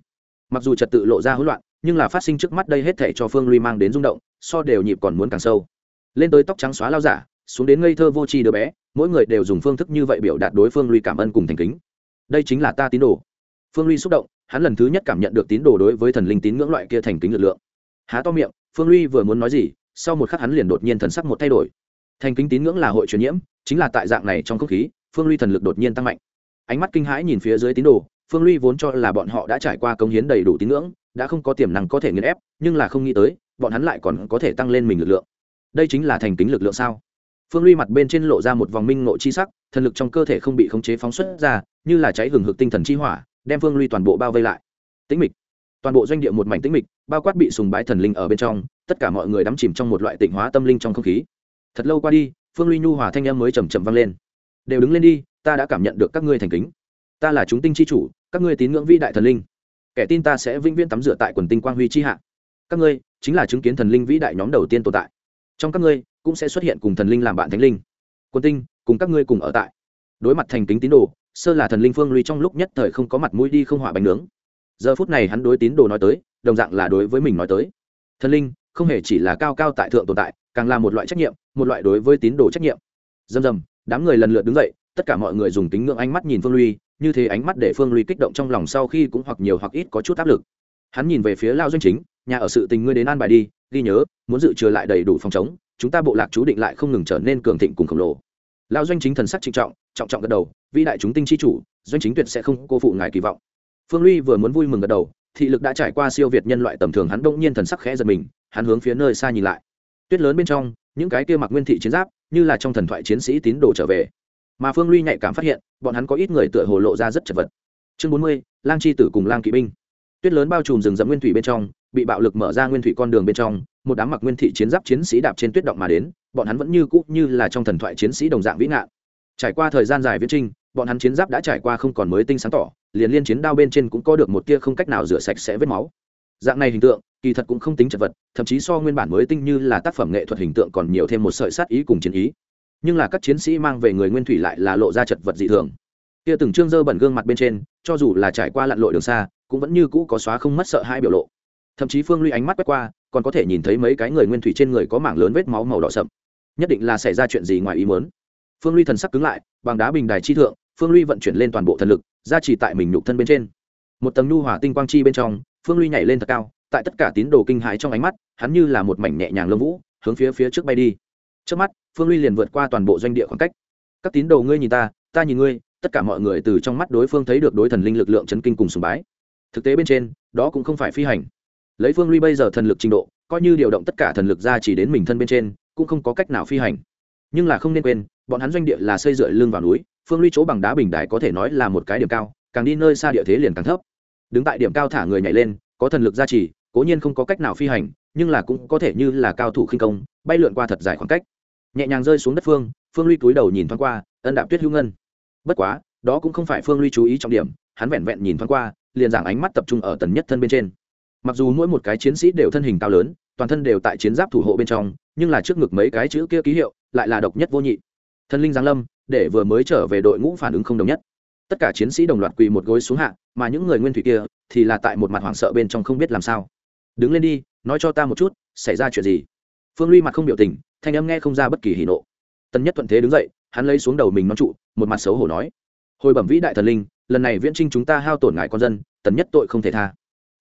mặc dù trật tự lộ ra hỗn loạn, nhưng là phát sinh trước mắt đây hết thể cho phương ly mang đến rung động, so đều nhịp còn muốn càng sâu. Lên tới tóc trắng xóa lao giả, xuống đến ngây thơ vô tri đứa bé, mỗi người đều dùng phương thức như vậy biểu đạt đối phương ly cảm ơn cùng thành kính. Đây chính là ta tín đồ. Phương ly xúc động, hắn lần thứ nhất cảm nhận được tín đồ đối với thần linh tín ngưỡng loại kia thành kính lực lượng. Há to miệng, phương ly vừa muốn nói gì, sau một khắc hắn liền đột nhiên thần sắc một thay đổi. Thành kính tín ngưỡng là hội truyền nhiễm, chính là tại dạng này trong không khí, phương ly thần lực đột nhiên tăng mạnh. Ánh mắt kinh hãi nhìn phía dưới tín đồ phương ly vốn cho là bọn họ đã trải qua công hiến đầy đủ tín ngưỡng, đã không có tiềm năng có thể nghiền ép, nhưng là không nghĩ tới, bọn hắn lại còn có thể tăng lên mình lực lượng. Đây chính là thành kính lực lượng sao? Phương ly mặt bên trên lộ ra một vòng minh ngộ chi sắc, thần lực trong cơ thể không bị khống chế phóng xuất ra, như là cháy hừng hực tinh thần chi hỏa, đem phương ly toàn bộ bao vây lại. Tĩnh mịch. Toàn bộ doanh địa một mảnh tĩnh mịch, bao quát bị sùng bái thần linh ở bên trong, tất cả mọi người đắm chìm trong một loại tịnh hóa tâm linh trong không khí. Thật lâu qua đi, phương ly nhu hòa thanh em mới chầm chậm vang lên. Đều đứng lên đi, ta đã cảm nhận được các ngươi thành kính ta là chúng tinh chi chủ, các ngươi tín ngưỡng vĩ đại thần linh. Kẻ tin ta sẽ vĩnh viễn tắm rửa tại quần tinh quang huy chi hạ. Các ngươi chính là chứng kiến thần linh vĩ đại nhóm đầu tiên tồn tại. Trong các ngươi cũng sẽ xuất hiện cùng thần linh làm bạn thánh linh. Quần tinh, cùng các ngươi cùng ở tại. Đối mặt thành kính tín đồ, sơ là thần linh phương ly trong lúc nhất thời không có mặt mũi đi không hỏa bánh nướng. Giờ phút này hắn đối tín đồ nói tới, đồng dạng là đối với mình nói tới. Thần linh không hề chỉ là cao cao tại thượng tồn tại, càng là một loại trách nhiệm, một loại đối với tín đồ trách nhiệm. Dầm dầm đám người lần lượt đứng dậy tất cả mọi người dùng tính ngưỡng ánh mắt nhìn phương ly như thế ánh mắt để phương ly kích động trong lòng sau khi cũng hoặc nhiều hoặc ít có chút áp lực. Hắn nhìn về phía lao doanh chính, nhà ở sự tình ngươi đến an bài đi, ghi nhớ, muốn dự trừ lại đầy đủ phòng chống, chúng ta bộ lạc chú định lại không ngừng trở nên cường thịnh cùng khổng lồ. Lão doanh chính thần sắc trịnh trọng trọng trọng gật đầu, vĩ đại chúng tinh chi chủ, doanh chính tuyệt sẽ không cô phụ ngài kỳ vọng. Phương ly vừa muốn vui mừng gật đầu, thị lực đã trải qua siêu việt nhân loại tầm thường, hắn đông nhiên thần sắc khẽ giật mình, hắn hướng phía nơi xa nhìn lại. Tuyết lớn bên trong, những cái kia mặc nguyên thị chiến giáp, như là trong thần thoại chiến sĩ tín đồ trở về mà phương ly nhạy cảm phát hiện, bọn hắn có ít người tựa hồ lộ ra rất chật vật. Chương bốn mươi, lang chi tử cùng lang kỵ binh. Tuyết lớn bao trùm rừng rậm nguyên thủy bên trong, bị bạo lực mở ra nguyên thủy con đường bên trong, một đám mặc nguyên thị chiến giáp chiến sĩ đạp trên tuyết động mà đến, bọn hắn vẫn như cũ như là trong thần thoại chiến sĩ đồng dạng vĩ ngạn. Trải qua thời gian dài viễn trinh bọn hắn chiến giáp đã trải qua không còn mới tinh sáng tỏ, liền liên chiến đao bên trên cũng có được một tia không cách nào rửa sạch sẽ vết máu. Dạng này hình tượng, kỳ thật cũng không tính chật vật, thậm chí so nguyên bản mới tinh như là tác phẩm nghệ thuật hình tượng còn nhiều thêm một sợi sát ý cùng chiến ý nhưng là các chiến sĩ mang về người nguyên thủy lại là lộ ra chật vật dị thường. Kia từng trương dơ bẩn gương mặt bên trên, cho dù là trải qua lặn lội đường xa, cũng vẫn như cũ có xóa không mất sợ hai biểu lộ. Thậm chí phương ly ánh mắt quét qua, còn có thể nhìn thấy mấy cái người nguyên thủy trên người có mảng lớn vết máu màu đỏ sậm. Nhất định là xảy ra chuyện gì ngoài ý muốn. Phương ly thần sắc cứng lại, bằng đá bình đài chi thượng, phương ly vận chuyển lên toàn bộ thần lực, ra chỉ tại mình nhục thân bên trên. Một tầng nhu hỏa tinh quang chi bên trong, phương ly nhảy lên thật cao, tại tất cả tín đồ kinh hãi trong ánh mắt, hắn như là một mảnh nhẹ nhàng lông vũ, hướng phía phía trước bay đi trước mắt, phương ly liền vượt qua toàn bộ doanh địa khoảng cách. Các tín đồ ngươi nhìn ta ta nhìn ngươi, tất cả mọi người từ trong mắt đối phương thấy được đối thần linh lực lượng chấn kinh cùng sùng bái. Thực tế bên trên, đó cũng không phải phi hành. Lấy phương ly bây giờ thần lực trình độ, coi như điều động tất cả thần lực ra chỉ đến mình thân bên trên, cũng không có cách nào phi hành. Nhưng là không nên quên, bọn hắn doanh địa là xây dựa lưng vào núi, phương ly chỗ bằng đá bình đài có thể nói là một cái điểm cao, càng đi nơi xa địa thế liền càng thấp. Đứng tại điểm cao thả người nhảy lên, có thần lực gia trì cố nhiên không có cách nào phi hành, nhưng là cũng có thể như là cao thủ khinh công, bay lượn qua thật dài khoảng cách nhẹ nhàng rơi xuống đất phương phương ly cúi đầu nhìn thoáng qua, ân đạp tuyết hữu ngân. Bất quá, đó cũng không phải phương ly chú ý trọng điểm, hắn vẹn vẹn nhìn thoáng qua, liền giảng ánh mắt tập trung ở tần nhất thân bên trên. Mặc dù mỗi một cái chiến sĩ đều thân hình cao lớn, toàn thân đều tại chiến giáp thủ hộ bên trong, nhưng là trước ngực mấy cái chữ kia ký hiệu, lại là độc nhất vô nhị. Thân linh giáng lâm, để vừa mới trở về đội ngũ phản ứng không đồng nhất. Tất cả chiến sĩ đồng loạt quỳ một gối xuống hạ, mà những người nguyên thủy kia thì là tại một mặt hoảng sợ bên trong không biết làm sao. Đứng lên đi, nói cho ta một chút, xảy ra chuyện gì? Phương ly mặt không biểu tình thanh âm nghe không ra bất kỳ hỉ nộ. Tần nhất thuận thế đứng dậy, hắn lấy xuống đầu mình nón trụ, một mặt xấu hổ nói, hồi bẩm vĩ đại thần linh, lần này viễn trinh chúng ta hao tổn ngài con dân, tần nhất tội không thể tha.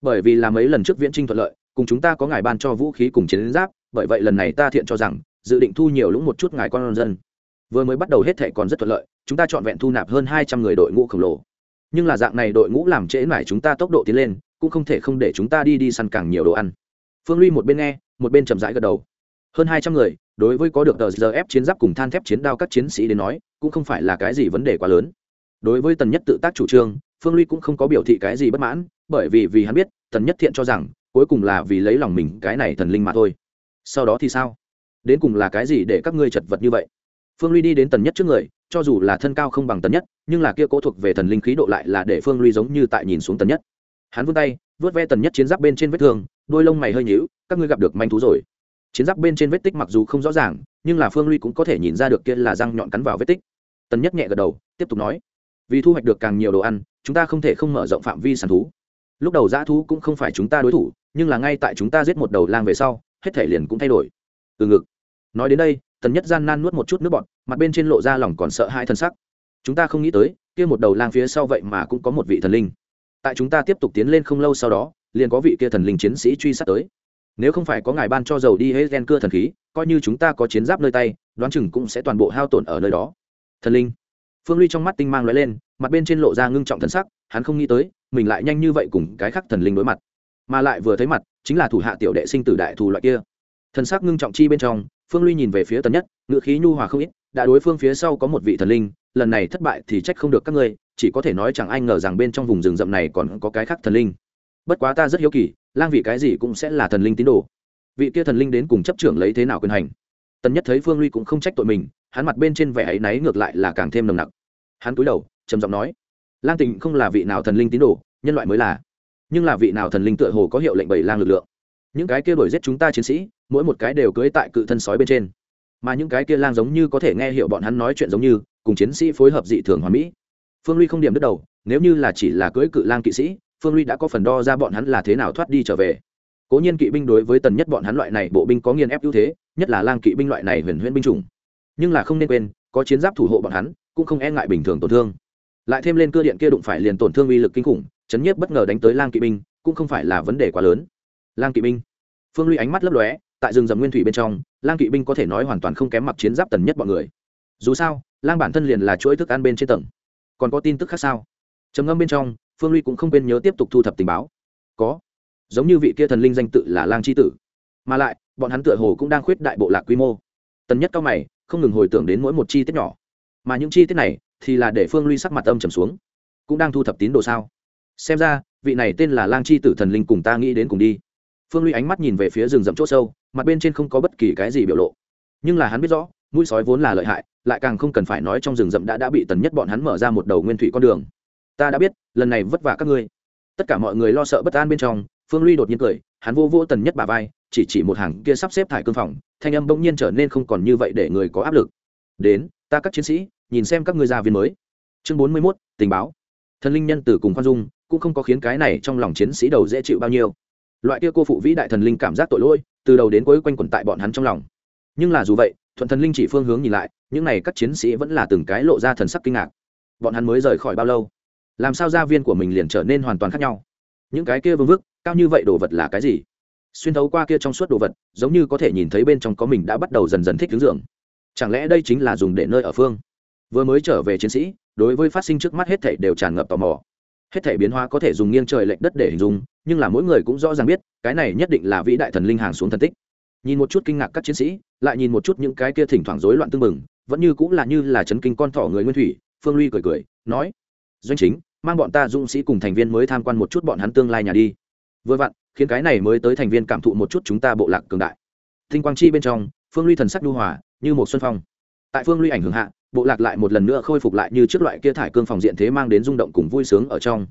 Bởi vì là mấy lần trước viễn trinh thuận lợi, cùng chúng ta có ngài ban cho vũ khí cùng chiến giáp, bởi vậy lần này ta thiện cho rằng, dự định thu nhiều lũng một chút ngài con dân. Vừa mới bắt đầu hết thệ còn rất thuận lợi, chúng ta chọn vẹn thu nạp hơn hai trăm người đội ngũ khổng lồ. Nhưng là dạng này đội ngũ làm trễ mải chúng ta tốc độ tiến lên, cũng không thể không để chúng ta đi đi săn càng nhiều đồ ăn. Phương ly một bên nghe, một bên chậm rãi gật đầu hơn hai trăm người, đối với có được tờ giờ ép chiến giáp cùng than thép chiến đao các chiến sĩ đến nói, cũng không phải là cái gì vấn đề quá lớn. Đối với tần nhất tự tác chủ trương, phương ly cũng không có biểu thị cái gì bất mãn, bởi vì vì hắn biết, tần nhất thiện cho rằng, cuối cùng là vì lấy lòng mình cái này thần linh mà thôi. Sau đó thì sao? Đến cùng là cái gì để các ngươi chật vật như vậy? Phương ly đi đến tần nhất trước người, cho dù là thân cao không bằng tần nhất, nhưng là kia cố thuộc về thần linh khí độ lại là để phương ly giống như tại nhìn xuống tần nhất. Hắn vươn tay, vớt ve tần nhất chiến giáp bên trên vết thương, đôi lông mày hơi nhíu, các ngươi gặp được manh thú rồi chiến giáp bên trên vết tích mặc dù không rõ ràng, nhưng là phương ly cũng có thể nhìn ra được kia là răng nhọn cắn vào vết tích. Tần nhất nhẹ gật đầu, tiếp tục nói, vì thu hoạch được càng nhiều đồ ăn, chúng ta không thể không mở rộng phạm vi săn thú. Lúc đầu dã thú cũng không phải chúng ta đối thủ, nhưng là ngay tại chúng ta giết một đầu lang về sau, hết thể liền cũng thay đổi. Từ ngực. Nói đến đây, tần nhất gian nan nuốt một chút nước bọt, mặt bên trên lộ ra lòng còn sợ hai thân sắc. Chúng ta không nghĩ tới, kia một đầu lang phía sau vậy mà cũng có một vị thần linh. Tại chúng ta tiếp tục tiến lên không lâu sau đó, liền có vị kia thần linh chiến sĩ truy sát tới nếu không phải có ngài ban cho dầu đi hết gen cưa thần khí, coi như chúng ta có chiến giáp nơi tay, đoán chừng cũng sẽ toàn bộ hao tổn ở nơi đó. Thần linh. Phương ly trong mắt tinh mang l lên, mặt bên trên lộ ra ngưng trọng thần sắc, hắn không nghĩ tới, mình lại nhanh như vậy cùng cái khác thần linh đối mặt. Mà lại vừa thấy mặt, chính là thủ hạ tiểu đệ sinh tử đại thù loại kia. Thần sắc ngưng trọng chi bên trong, phương ly nhìn về phía tần nhất, ngựa khí nhu hòa không ít, đã đối phương phía sau có một vị thần linh, lần này thất bại thì trách không được các ngươi, chỉ có thể nói chẳng ai ngờ rằng bên trong vùng rừng rậm này còn có cái khác thần linh bất quá ta rất hiếu kỳ, lang vị cái gì cũng sẽ là thần linh tín đồ. Vị kia thần linh đến cùng chấp trưởng lấy thế nào quyền hành? Tần nhất thấy phương ly cũng không trách tội mình, hắn mặt bên trên vẻ áy náy ngược lại là càng thêm nồng nặc. Hắn cúi đầu, trầm giọng nói, lang tịnh không là vị nào thần linh tín đồ, nhân loại mới là. Nhưng là vị nào thần linh tựa hồ có hiệu lệnh bảy lang lực lượng. Những cái kia đuổi giết chúng ta chiến sĩ, mỗi một cái đều cưới tại cự thân sói bên trên. Mà những cái kia lang giống như có thể nghe hiểu bọn hắn nói chuyện giống như, cùng chiến sĩ phối hợp dị thường hoàn mỹ. Phương ly không điểm đứt đầu, nếu như là chỉ là cưới cự lang kỵ sĩ phương ly đã có phần đo ra bọn hắn là thế nào thoát đi trở về. Cố nhiên kỵ binh đối với tần nhất bọn hắn loại này bộ binh có nghiên ép ưu thế, nhất là lang kỵ binh loại này huyền huyễn binh chủng. Nhưng là không nên quên, có chiến giáp thủ hộ bọn hắn, cũng không e ngại bình thường tổn thương. Lại thêm lên cơ điện kia đụng phải liền tổn thương uy lực kinh khủng, chấn nhiếp bất ngờ đánh tới lang kỵ binh, cũng không phải là vấn đề quá lớn. Lang kỵ binh. Phương ly ánh mắt lấp lóe, tại rừng rầm nguyên thủy bên trong, lang kỵ binh có thể nói hoàn toàn không kém mặc chiến giáp tần nhất bọn người. Dù sao, lang bản thân liền là chuỗi thức ăn bên trên tầng. Còn có tin tức khác sao? Trầm ngâm bên trong phương ly cũng không quên nhớ tiếp tục thu thập tình báo. Có. Giống như vị kia thần linh danh tự là lang c h i tử. Mà lại, bọn hắn tựa hồ cũng đang khuyết đại bộ lạc quy mô. Tần nhất cao mày, không ngừng hồi tưởng đến mỗi một chi tiết nhỏ. Mà những chi tiết này thì là để phương ly sắc mặt âm trầm xuống. Cũng đang thu thập tín đồ sao? Xem ra, vị này tên là lang chi tử thần linh cùng ta nghĩ đến cùng đi. Phương ly ánh mắt nhìn về phía rừng rậm c h ỗ sâu, mặt bên trên không có bất kỳ cái gì biểu lộ. Nhưng là hắn biết rõ, mũi sói vốn là lợi hại, lại càng không cần phải nói trong rừng rậm đã đã bị tần nhất bọn hắn mở ra một đầu nguyên thủy con đường ta đã biết, lần này vất vả các ngươi. Tất cả mọi người lo sợ bất an bên trong, phương ly đột nhiên cười, hắn vô vô tần nhất bà vai, chỉ chỉ một hàng kia sắp xếp thải cương phòng, thanh âm bỗng nhiên trở nên không còn như vậy để người có áp lực. Đến, ta các chiến sĩ, nhìn xem các ngươi gia viên mới. Chương bốn mươi mốt, tình báo. Thần linh nhân từ cùng khoan dung, cũng không có khiến cái này trong lòng chiến sĩ đầu dễ chịu bao nhiêu. Loại kia cô phụ vĩ đại thần linh cảm giác tội lỗi, từ đầu đến cuối quanh quẩn tại bọn hắn trong lòng. Nhưng là dù vậy, thuận thần linh chỉ phương hướng nhìn lại, những n à y các chiến sĩ vẫn là từng cái lộ ra thần sắc kinh ngạc. Bọn hắn mới rời khỏi bao lâu? Làm sao gia viên của mình liền trở nên hoàn toàn khác nhau? Những cái kia vương vức cao như vậy đồ vật là cái gì? Xuyên thấu qua kia trong suốt đồ vật giống như có thể nhìn thấy bên trong có mình đã bắt đầu dần dần thích hướng dưỡng. Chẳng lẽ đây chính là dùng để nơi ở phương? Vừa mới trở về chiến sĩ đối với phát sinh trước mắt hết thể đều tràn ngập tò mò. Hết thể biến hóa có thể dùng nghiêng trời lệch đất để hình dung nhưng là mỗi người cũng rõ ràng biết cái này nhất định là vĩ đại thần linh hàng xuống thần tích. Nhìn một chút kinh ngạc các chiến sĩ lại nhìn một chút những cái kia thỉnh thoảng rối loạn tương mừng, vẫn như cũng là như là chấn kinh con thỏ người nguyên thủy phương ly cười cười nói doanh chính, mang bọn ta dũng sĩ cùng thành viên mới tham quan một chút bọn hắn tương lai nhà đi. Vừa vặn, khiến cái này mới tới thành viên cảm thụ một chút chúng ta bộ lạc cường đại. Thinh quang chi bên trong, phương ly thần sắc nhu hòa, như một xuân phong. Tại phương ly ảnh hưởng hạ, bộ lạc lại một lần nữa khôi phục lại như trước loại kia thải cương phòng diện thế mang đến rung động cùng vui sướng ở trong.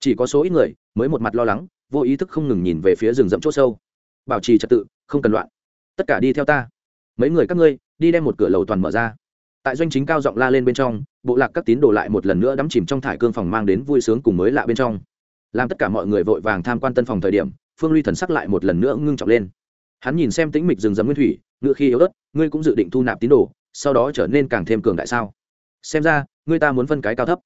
Chỉ có số ít người, mới một mặt lo lắng, vô ý thức không ngừng nhìn về phía rừng rậm chỗ sâu. Bảo trì trật tự, không cần loạn. Tất cả đi theo ta. Mấy người các ngươi, đi đem một cửa lầu toàn mở ra tại doanh chính cao giọng la lên bên trong, bộ lạc các tín đồ lại một lần nữa đắm chìm trong thải cương phòng mang đến vui sướng cùng mới lạ bên trong. Làm tất cả mọi người vội vàng tham quan tân phòng thời điểm, phương ly thần sắc lại một lần nữa ngưng trọng lên. Hắn nhìn xem tĩnh mịch rừng rậm nguyên thủy, ngựa khi yếu ớt, ngươi cũng dự định thu nạp tín đồ, sau đó trở nên càng thêm cường đại sao? Xem ra, ngươi ta muốn phân cái cao thấp.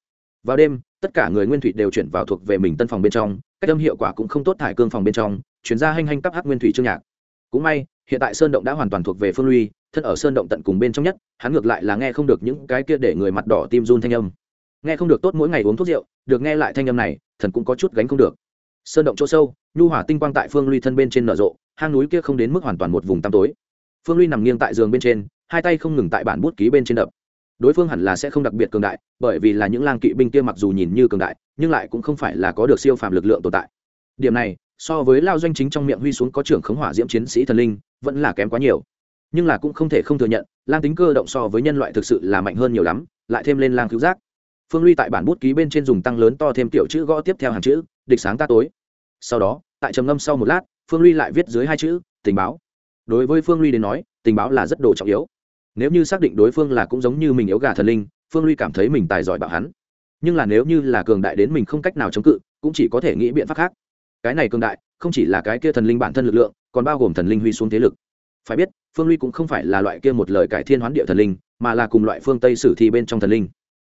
Vào đêm, tất cả người nguyên thủy đều chuyển vào thuộc về mình tân phòng bên trong, cách âm hiệu quả cũng không tốt thải cương phòng bên trong, chuyển ra hành hành tắc hắc nguyên thủy trương nhạc. Cũng may hiện tại sơn động đã hoàn toàn thuộc về phương ly thân ở sơn động tận cùng bên trong nhất, hắn ngược lại là nghe không được những cái kia để người mặt đỏ tim run thanh âm. Nghe không được tốt mỗi ngày uống thuốc rượu, được nghe lại thanh âm này, thần cũng có chút gánh không được. Sơn động chỗ sâu, nhu hỏa tinh quang tại phương ly thân bên trên nở rộ, hang núi kia không đến mức hoàn toàn một vùng tăm tối. Phương ly nằm nghiêng tại giường bên trên, hai tay không ngừng tại bản bút ký bên trên đập. Đối phương hẳn là sẽ không đặc biệt cường đại, bởi vì là những lang kỵ binh kia mặc dù nhìn như cường đại, nhưng lại cũng không phải là có được siêu phàm lực lượng tồn tại. Điểm này so với lao doanh chính trong miệng huy xuống có trưởng khống hỏa diễm chiến sĩ thần linh, vẫn là kém quá nhiều. Nhưng là cũng không thể không thừa nhận, lang tính cơ động so với nhân loại thực sự là mạnh hơn nhiều lắm, lại thêm lên lang cứu giác. Phương ly tại bản bút ký bên trên dùng tăng lớn to thêm tiểu chữ gõ tiếp theo hàng chữ, địch sáng ta tối. Sau đó, tại trầm ngâm sau một lát, phương ly lại viết dưới hai chữ, tình báo. Đối với phương ly đến nói, tình báo là rất đồ trọng yếu. Nếu như xác định đối phương là cũng giống như mình yếu gà thần linh, phương ly cảm thấy mình tài giỏi bảo hắn. Nhưng là nếu như là cường đại đến mình không cách nào chống cự, cũng chỉ có thể nghĩ biện pháp khác cái này cường đại không chỉ là cái kia thần linh bản thân lực lượng, còn bao gồm thần linh huy xuống thế lực. Phải biết, phương ly cũng không phải là loại kia một lời cải thiên hoán địa thần linh, mà là cùng loại phương tây sử thi bên trong thần linh.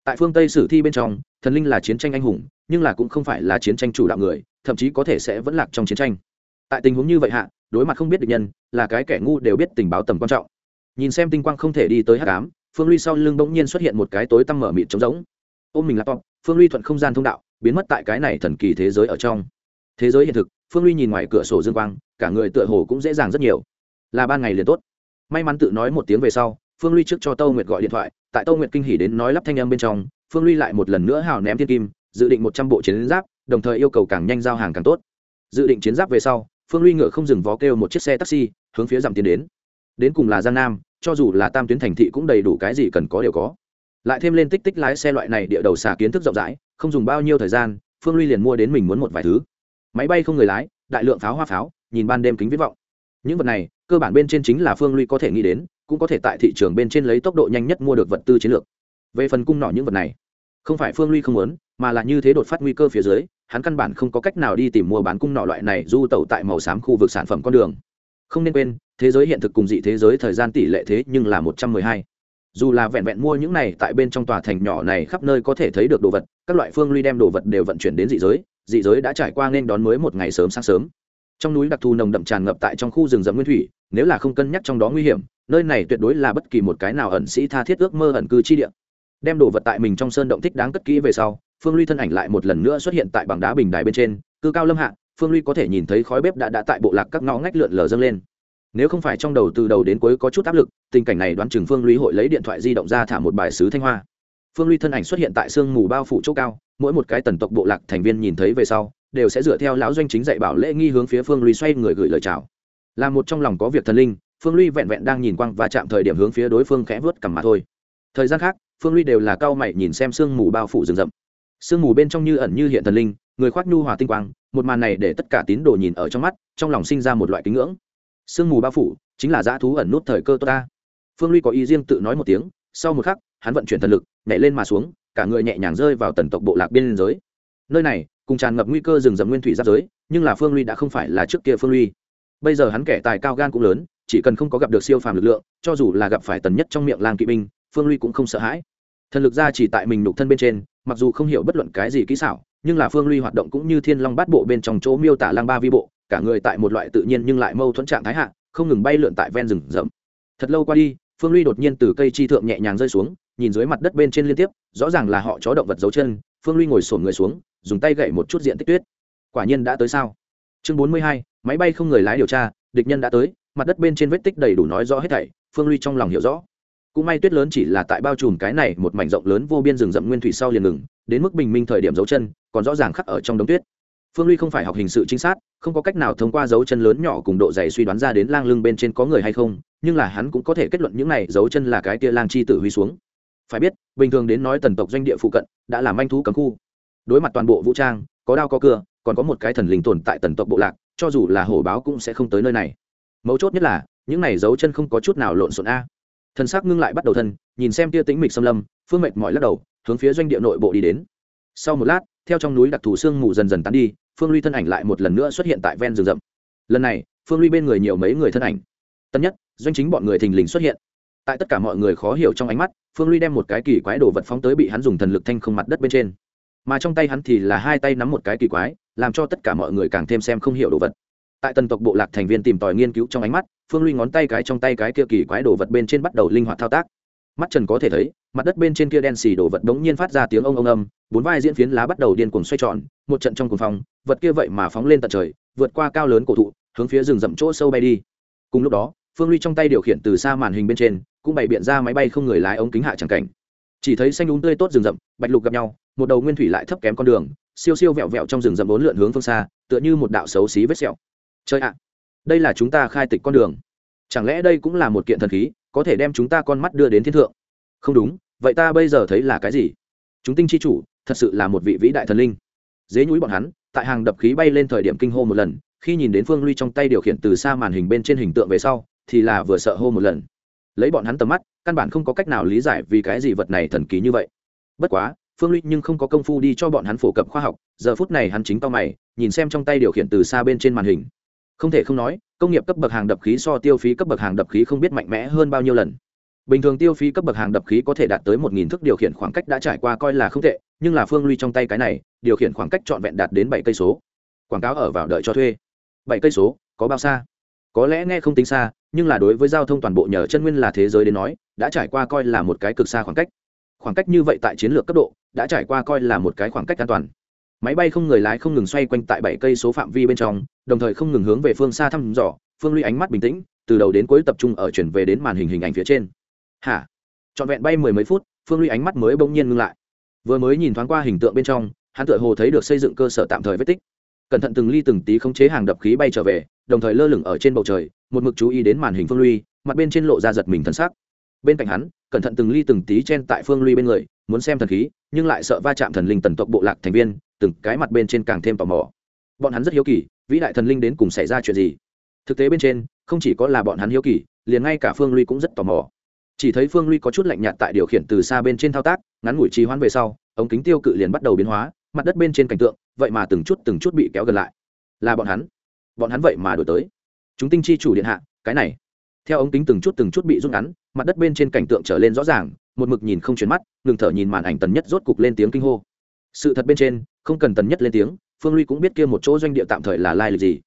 Tại phương tây sử thi bên trong, thần linh là chiến tranh anh hùng, nhưng là cũng không phải là chiến tranh chủ đạo người, thậm chí có thể sẽ vẫn lạc trong chiến tranh. Tại tình huống như vậy hạ, đối mặt không biết được nhân, là cái kẻ ngu đều biết tình báo tầm quan trọng. Nhìn xem tinh quang không thể đi tới hát cám phương ly sau lưng bỗng nhiên xuất hiện một cái tối tăm mở mịt trống rỗng. Ôm mình laptop phương ly thuận không gian thông đạo, biến mất tại cái này thần kỳ thế giới ở trong thế giới hiện thực, phương ly nhìn ngoài cửa sổ dương quang, cả người tựa hồ cũng dễ dàng rất nhiều. Là ban ngày liền tốt. May mắn tự nói một tiếng về sau, phương ly trước cho tâu nguyệt gọi điện thoại, tại tâu nguyệt kinh hỉ đến nói lắp thanh âm bên trong, phương ly lại một lần nữa hào ném thiên kim, dự định một trăm bộ chiến giáp, đồng thời yêu cầu càng nhanh giao hàng càng tốt. Dự định chiến giáp về sau, phương ly ngựa không dừng vó kêu một chiếc xe taxi, hướng phía giảm tiến đến. Đến cùng là giang nam, cho dù là tam tuyến thành thị cũng đầy đủ cái gì cần có đều có. Lại thêm lên tích tích lái xe loại này địa đầu xà kiến thức rộng rãi, không dùng bao nhiêu thời gian, phương ly liền mua đến mình muốn một vài thứ máy bay không người lái, đại lượng pháo hoa pháo, nhìn ban đêm kính viết vọng. Những vật này, cơ bản bên trên chính là phương ly có thể nghĩ đến, cũng có thể tại thị trường bên trên lấy tốc độ nhanh nhất mua được vật tư chiến lược. Về phần cung nọ những vật này, không phải phương ly không muốn, mà là như thế đột phát nguy cơ phía dưới, hắn căn bản không có cách nào đi tìm mua bán cung nọ loại này du tẩu tại màu xám khu vực sản phẩm con đường. Không nên quên, thế giới hiện thực cùng dị thế giới thời gian tỷ lệ thế nhưng là một trăm mười hai. Dù là vẹn vẹn mua những này tại bên trong tòa thành nhỏ này khắp nơi có thể thấy được đồ vật, các loại phương ly đem đồ vật đều vận chuyển đến dị giới dị giới đã trải qua nên đón mới một ngày sớm sáng sớm. Trong núi đặc thù nồng đậm tràn ngập tại trong khu rừng rậm nguyên thủy, nếu là không cân nhắc trong đó nguy hiểm, nơi này tuyệt đối là bất kỳ một cái nào ẩn sĩ tha thiết ước mơ ẩn cư chi địa. Đem đồ vật tại mình trong sơn động thích đáng cất kỹ về sau, phương ly thân ảnh lại một lần nữa xuất hiện tại bằng đá bình đài bên trên, cư cao lâm hạ, phương ly có thể nhìn thấy khói bếp đã đã tại bộ lạc các ngõ ngách lượn lờ dâng lên. Nếu không phải trong đầu từ đầu đến cuối có chút áp lực, tình cảnh này đoán chừng phương ly hội lấy điện thoại di động ra thả một bài sứ thanh hoa phương ly thân ảnh xuất hiện tại sương mù bao phủ chỗ cao, mỗi một cái tần tộc bộ lạc thành viên nhìn thấy về sau, đều sẽ dựa theo lão doanh chính dạy bảo lễ nghi hướng phía phương ly xoay người gửi lời chào. Là một trong lòng có việc thần linh, phương ly vẹn vẹn đang nhìn quang và chạm thời điểm hướng phía đối phương khẽ vớt cằm mà thôi. Thời gian khác, phương ly đều là cao mày nhìn xem sương mù bao phủ rừng rậm. Sương mù bên trong như ẩn như hiện thần linh, người khoác nhu hòa tinh quang, một màn này để tất cả tín đồ nhìn ở trong mắt, trong lòng sinh ra một loại kính ngưỡng. Sương mù bao phủ chính là dã thú ẩn nút thời cơ tốt ta. Phương ly có ý riêng tự nói một tiếng, sau một khắc, hắn vận chuyển thần lực nhảy lên mà xuống, cả người nhẹ nhàng rơi vào tần tộc bộ lạc biên giới. Nơi này, cùng tràn ngập nguy cơ rừng rậm nguyên thủy giáp giới, nhưng là phương ly đã không phải là trước kia phương ly bây giờ hắn kẻ tài cao gan cũng lớn, chỉ cần không có gặp được siêu phàm lực lượng, cho dù là gặp phải tần nhất trong miệng lang kỵ binh, phương ly cũng không sợ hãi. Thần lực ra chỉ tại mình nục thân bên trên, mặc dù không hiểu bất luận cái gì kỹ xảo, nhưng là phương ly hoạt động cũng như thiên long bát bộ bên trong chỗ miêu tả lang ba vi bộ, cả người tại một loại tự nhiên nhưng lại mâu thuẫn trạng thái hạ, không ngừng bay lượn tại ven rừng rậm. Thật lâu qua đi, phương ly đột nhiên từ cây chi thượng nhẹ nhàng rơi xuống nhìn dưới mặt đất bên trên liên tiếp, rõ ràng là họ chó động vật dấu chân, phương ly ngồi sổn người xuống, dùng tay gậy một chút diện tích tuyết. Quả nhiên đã tới sao? Chương bốn mươi hai, máy bay không người lái điều tra, địch nhân đã tới, mặt đất bên trên vết tích đầy đủ nói rõ hết thảy, phương ly trong lòng hiểu rõ. Cũng may tuyết lớn chỉ là tại bao trùm cái này một mảnh rộng lớn vô biên rừng rậm nguyên thủy sau liền ngừng, đến mức bình minh thời điểm dấu chân, còn rõ ràng khắc ở trong đống tuyết. Phương ly không phải học hình sự chính xác không có cách nào thông qua dấu chân lớn nhỏ cùng độ dày suy đoán ra đến lang lưng bên trên có người hay không, nhưng là hắn cũng có thể kết luận những này dấu chân là cái tia lang chi tử huy xuống phải biết, bình thường đến nói tần tộc doanh địa phụ cận, đã làm manh thú cấm khu. Đối mặt toàn bộ vũ trang, có đao có cưa, còn có một cái thần linh tồn tại tần tộc bộ lạc, cho dù là hổ báo cũng sẽ không tới nơi này. Mấu chốt nhất là, những này dấu chân không có chút nào lộn xộn a. Thần sắc ngưng lại bắt đầu thân, nhìn xem tia tính mịch xâm lâm, phương mệt mỏi lắc đầu, hướng phía doanh địa nội bộ đi đến. Sau một lát, theo trong núi đặc thù sương mù dần dần tán đi, phương ly thân ảnh lại một lần nữa xuất hiện tại ven rừng rậm. Lần này, phương ly bên người nhiều mấy người thân ảnh. Tân nhất, doanh chính bọn người thình lình xuất hiện tại tất cả mọi người khó hiểu trong ánh mắt, phương ly đem một cái kỳ quái đồ vật phóng tới bị hắn dùng thần lực thanh không mặt đất bên trên. Mà trong tay hắn thì là hai tay nắm một cái kỳ quái, làm cho tất cả mọi người càng thêm xem không hiểu đồ vật. Tại tần tộc bộ lạc thành viên tìm tòi nghiên cứu trong ánh mắt, phương ly ngón tay cái trong tay cái kia kỳ quái đồ vật bên trên bắt đầu linh hoạt thao tác. Mắt trần có thể thấy, mặt đất bên trên kia đen xì đồ vật bỗng nhiên phát ra tiếng ông ông âm, bốn vai diễn phiến lá bắt đầu điên cuồng xoay tròn, một trận trong cuồng phòng vật kia vậy mà phóng lên tận trời, vượt qua cao lớn cổ thụ, hướng phía rừng rậm chỗ sâu bay đi. Cùng lúc đó, phương ly trong tay điều khiển từ xa màn hình bên trên cũng bày biện ra máy bay không người lái ống kính hạ chẳng cảnh. Chỉ thấy xanh đúng tươi tốt rừng rậm, bạch lục gặp nhau, một đầu nguyên thủy lại thấp kém con đường, siêu siêu vẹo vẹo trong rừng rậm bốn lượn hướng phương xa, tựa như một đạo xấu xí vết sẹo. Chơi ạ, đây là chúng ta khai tịch con đường. Chẳng lẽ đây cũng là một kiện thần khí, có thể đem chúng ta con mắt đưa đến thiên thượng? Không đúng, vậy ta bây giờ thấy là cái gì? Chúng tinh chi chủ, thật sự là một vị vĩ đại thần linh. Dế nhúi bọn hắn, tại hàng đập khí bay lên thời điểm kinh hô một lần, khi nhìn đến phương ly trong tay điều khiển từ xa màn hình bên trên hình tượng về sau, thì là vừa sợ hô một lần lấy bọn hắn tầm mắt, căn bản không có cách nào lý giải vì cái gì vật này thần kỳ như vậy. Bất quá, phương ly nhưng không có công phu đi cho bọn hắn phổ cập khoa học, giờ phút này hắn chính to mày, nhìn xem trong tay điều khiển từ xa bên trên màn hình. Không thể không nói, công nghiệp cấp bậc hàng đập khí so tiêu phí cấp bậc hàng đập khí không biết mạnh mẽ hơn bao nhiêu lần. Bình thường tiêu phí cấp bậc hàng đập khí có thể đạt tới một nghìn thước điều khiển khoảng cách đã trải qua coi là không tệ, nhưng là phương ly trong tay cái này, điều khiển khoảng cách trọn vẹn đạt đến bảy cây số. Quảng cáo ở vào đợi cho thuê. Bảy cây số, có bao xa? Có lẽ nghe không tính xa, nhưng là đối với giao thông toàn bộ nhờ chân nguyên là thế giới đến nói, đã trải qua coi là một cái cực xa khoảng cách. Khoảng cách như vậy tại chiến lược cấp độ, đã trải qua coi là một cái khoảng cách an toàn. Máy bay không người lái không ngừng xoay quanh tại bảy cây số phạm vi bên trong, đồng thời không ngừng hướng về phương xa thăm dò, phương ly ánh mắt bình tĩnh, từ đầu đến cuối tập trung ở chuyển về đến màn hình hình ảnh phía trên. Hả? Trọn vẹn bay mười mấy phút, phương ly ánh mắt mới bỗng nhiên ngưng lại. Vừa mới nhìn thoáng qua hình tượng bên trong, hắn tựa hồ thấy được xây dựng cơ sở tạm thời vết tích cẩn thận từng ly từng tí khống chế hàng đập khí bay trở về, đồng thời lơ lửng ở trên bầu trời, một mực chú ý đến màn hình phương ly mặt bên trên lộ ra giật mình thân xác bên cạnh hắn, cẩn thận từng ly từng tí chen tại phương ly bên người, muốn xem thần khí, nhưng lại sợ va chạm thần linh tần tộc bộ lạc thành viên, từng cái mặt bên trên càng thêm tò mò. Bọn hắn rất hiếu kỳ, vĩ đại thần linh đến cùng xảy ra chuyện gì? Thực tế bên trên, không chỉ có là bọn hắn hiếu kỳ, liền ngay cả phương ly cũng rất tò mò. Chỉ thấy phương ly có chút lạnh nhạt tại điều khiển từ xa bên trên thao tác, ngắn ngủi trì hoãn về sau, ống kính tiêu cự liền bắt đầu biến hóa, mặt đất bên trên cảnh tượng vậy mà từng chút từng chút bị kéo gần lại. Là bọn hắn. Bọn hắn vậy mà đổi tới. Chúng tinh chi chủ điện hạ, cái này. Theo ống kính từng chút từng chút bị rút ngắn, mặt đất bên trên cảnh tượng trở lên rõ ràng, một mực nhìn không chuyển mắt, ngừng thở nhìn màn ảnh tần nhất rốt cục lên tiếng kinh hô. Sự thật bên trên, không cần tần nhất lên tiếng, phương ly cũng biết kia một chỗ doanh địa tạm thời là lai lịch gì.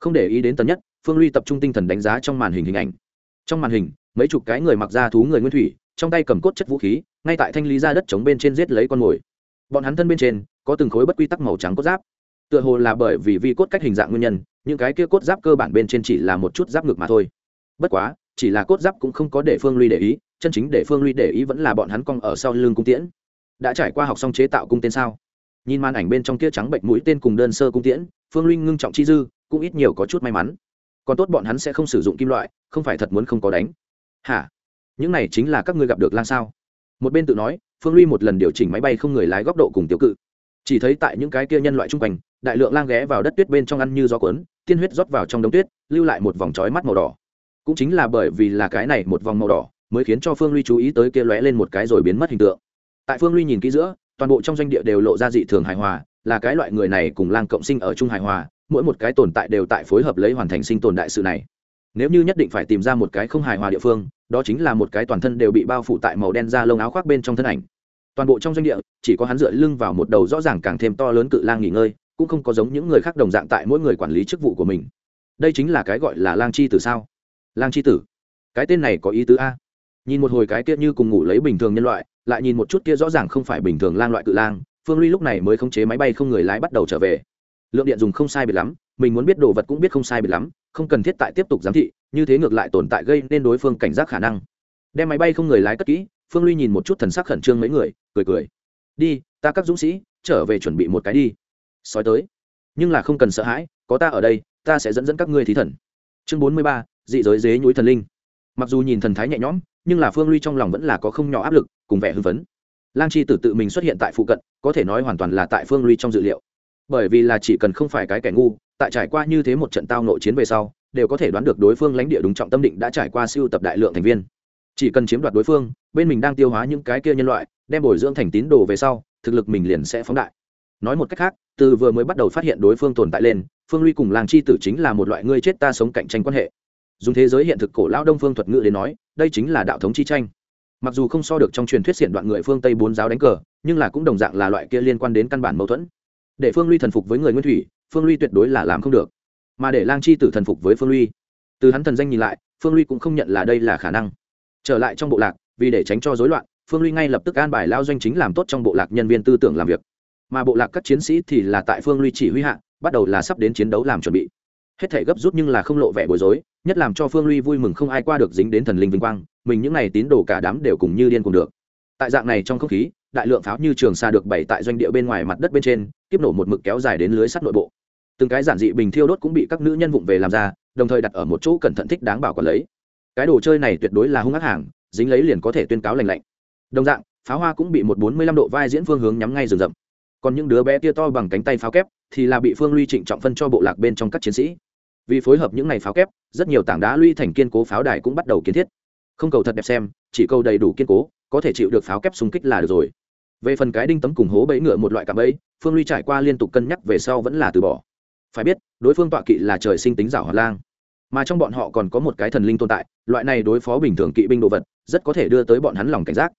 Không để ý đến tần nhất, phương ly tập trung tinh thần đánh giá trong màn hình hình ảnh. Trong màn hình, mấy chục cái người mặc ra thú người nguyên thủy, trong tay cầm cốt chất vũ khí, ngay tại thanh lý ra đất chống bên trên giết lấy con mồi. Bọn hắn thân bên trên có từng khối bất quy tắc màu trắng cốt giáp. Tựa hồ là bởi vì vi cốt cách hình dạng nguyên nhân, những cái kia cốt giáp cơ bản bên trên chỉ là một chút giáp ngực mà thôi. Bất quá, chỉ là cốt giáp cũng không có để phương ly để ý, chân chính để phương ly để ý vẫn là bọn hắn cong ở sau lưng cung tiễn. Đã trải qua học xong chế tạo cung tên sao? Nhìn màn ảnh bên trong kia trắng bệnh mũi tên cùng đơn sơ cung tiễn, phương ly ngưng trọng chi dư, cũng ít nhiều có chút may mắn. Còn tốt bọn hắn sẽ không sử dụng kim loại, không phải thật muốn không có đánh. Hả? Những này chính là các ngươi gặp được lan sao? Một bên tự nói, phương ly một lần điều chỉnh máy bay không người lái góc độ cùng tiêu cự chỉ thấy tại những cái kia nhân loại chung quanh, đại lượng lang ghé vào đất tuyết bên trong ăn như gió cuốn, tiên huyết rót vào trong đống tuyết, lưu lại một vòng trói mắt màu đỏ. Cũng chính là bởi vì là cái này một vòng màu đỏ, mới khiến cho phương ly chú ý tới kia lóe lên một cái rồi biến mất hình tượng. Tại phương ly nhìn kỹ giữa, toàn bộ trong doanh địa đều lộ ra dị thường hài hòa, là cái loại người này cùng lang cộng sinh ở chung hài hòa, mỗi một cái tồn tại đều tại phối hợp lấy hoàn thành sinh tồn đại sự này. Nếu như nhất định phải tìm ra một cái không hài hòa địa phương, đó chính là một cái toàn thân đều bị bao phủ tại màu đen da lông áo khoác bên trong thân ảnh toàn bộ trong doanh địa, chỉ có hắn dựa lưng vào một đầu rõ ràng càng thêm to lớn cự lang nghỉ ngơi, cũng không có giống những người khác đồng dạng tại mỗi người quản lý chức vụ của mình. Đây chính là cái gọi là lang chi tử sao? Lang chi tử? Cái tên này có ý tứ a. Nhìn một hồi cái kia như cùng ngủ lấy bình thường nhân loại, lại nhìn một chút kia rõ ràng không phải bình thường lang loại cự lang, phương ly lúc này mới khống chế máy bay không người lái bắt đầu trở về. Lượng điện dùng không sai biệt lắm, mình muốn biết đồ vật cũng biết không sai biệt lắm, không cần thiết tại tiếp tục giám thị, như thế ngược lại tồn tại gây nên đối phương cảnh giác khả năng. Đem máy bay không người lái cất kỹ phương ly nhìn một chút thần sắc khẩn trương mấy người, cười cười. Đi, ta các dũng sĩ, trở về chuẩn bị một cái đi. Sói tới. Nhưng là không cần sợ hãi, có ta ở đây, ta sẽ dẫn dẫn các ngươi thí thần. Chương bốn mươi ba, dị giới dế nhúi thần linh. Mặc dù nhìn thần thái nhẹ nhõm, nhưng là phương ly trong lòng vẫn là có không nhỏ áp lực, cùng vẻ hưng phấn. Lang chi tử tự mình xuất hiện tại phụ cận, có thể nói hoàn toàn là tại phương ly trong dự liệu. Bởi vì là chỉ cần không phải cái kẻ ngu, tại trải qua như thế một trận tao nội chiến về sau, đều có thể đoán được đối phương lãnh địa đúng trọng tâm định đã trải qua siêu tập đại lượng thành viên chỉ cần chiếm đoạt đối phương, bên mình đang tiêu hóa những cái kia nhân loại, đem bồi dưỡng thành tín đồ về sau, thực lực mình liền sẽ phóng đại. Nói một cách khác, từ vừa mới bắt đầu phát hiện đối phương tồn tại lên, phương ly cùng làng chi tử chính là một loại ngươi chết ta sống cạnh tranh quan hệ. Dùng thế giới hiện thực cổ lão đông phương thuật ngữ đến nói, đây chính là đạo thống chi tranh. Mặc dù không so được trong truyền thuyết xiển đoạn người phương tây bốn giáo đánh cờ, nhưng là cũng đồng dạng là loại kia liên quan đến căn bản mâu thuẫn. Để phương ly thần phục với người nguyên thủy, phương ly tuyệt đối là làm không được. Mà để lang chi tử thần phục với phương ly từ hắn thần danh nhìn lại, phương ly cũng không nhận là đây là khả năng trở lại trong bộ lạc, vì để tránh cho rối loạn, phương ly ngay lập tức an bài lao doanh chính làm tốt trong bộ lạc nhân viên tư tưởng làm việc. Mà bộ lạc các chiến sĩ thì là tại phương ly chỉ huy hạ, bắt đầu là sắp đến chiến đấu làm chuẩn bị. Hết thể gấp rút nhưng là không lộ vẻ bối rối, nhất làm cho phương ly vui mừng không ai qua được dính đến thần linh vinh quang, mình những n à y tín đồ cả đám đều cùng như điên cùng được. Tại dạng này trong không khí, đại lượng pháo như trường xa được bày tại doanh địa bên ngoài mặt đất bên trên tiếp nổ một mực kéo dài đến lưới sắt nội bộ. Từng cái giản dị bình thiêu đốt cũng bị các nữ nhân vụng về làm ra, đồng thời đặt ở một chỗ cẩn thận thích đáng bảo quản lấy cái đồ chơi này tuyệt đối là hung ác hàng, dính lấy liền có thể tuyên cáo lành lạnh. Đồng dạng, pháo hoa cũng bị một bốn mươi lăm độ vai diễn phương hướng nhắm ngay rừng rậm. Còn những đứa bé tia to bằng cánh tay pháo kép thì là bị phương luy trịnh trọng phân cho bộ lạc bên trong các chiến sĩ. Vì phối hợp những ngày pháo kép, rất nhiều tảng đá luy thành kiên cố pháo đài cũng bắt đầu kiến thiết. Không cầu thật đẹp xem, chỉ cầu đầy đủ kiên cố, có thể chịu được pháo kép xung kích là được rồi. Về phần cái đinh tấm cùng hố bẫy ngựa một loại cạm bẫy, phương ly trải qua liên tục cân nhắc về sau vẫn là từ bỏ. Phải biết, đối phương tọa kỵ là trời sinh tính rảo hoạt lang mà trong bọn họ còn có một cái thần linh tồn tại, loại này đối phó bình thường kỵ binh đồ vật, rất có thể đưa tới bọn hắn lòng cảnh giác.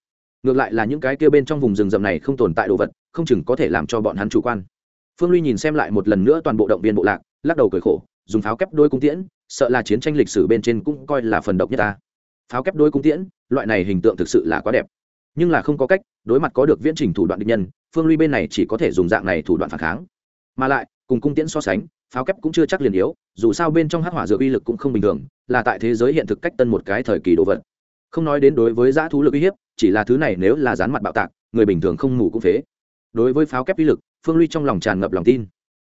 Ngược lại là những cái kia bên trong vùng rừng rậm này không tồn tại đồ vật, không chừng có thể làm cho bọn hắn chủ quan. Phương ly nhìn xem lại một lần nữa toàn bộ động viên bộ lạc, lắc đầu cười khổ, dùng pháo kép đôi cung tiễn, sợ là chiến tranh lịch sử bên trên cũng coi là phần độc nhất ta. Pháo kép đôi cung tiễn, loại này hình tượng thực sự là quá đẹp. Nhưng là không có cách, đối mặt có được viễn trình thủ đoạn địch nhân, phương ly bên này chỉ có thể dùng dạng này thủ đoạn phản kháng. Mà lại, cùng cung tiễn so sánh pháo kép cũng chưa chắc liền yếu, dù sao bên trong hắc hỏa dược uy lực cũng không bình thường, là tại thế giới hiện thực cách tân một cái thời kỳ đồ vật. Không nói đến đối với giã thú lực uy hiếp, chỉ là thứ này nếu là dán mặt bạo tạc, người bình thường không ngủ cũng phế. Đối với pháo kép uy lực, phương ly trong lòng tràn ngập lòng tin.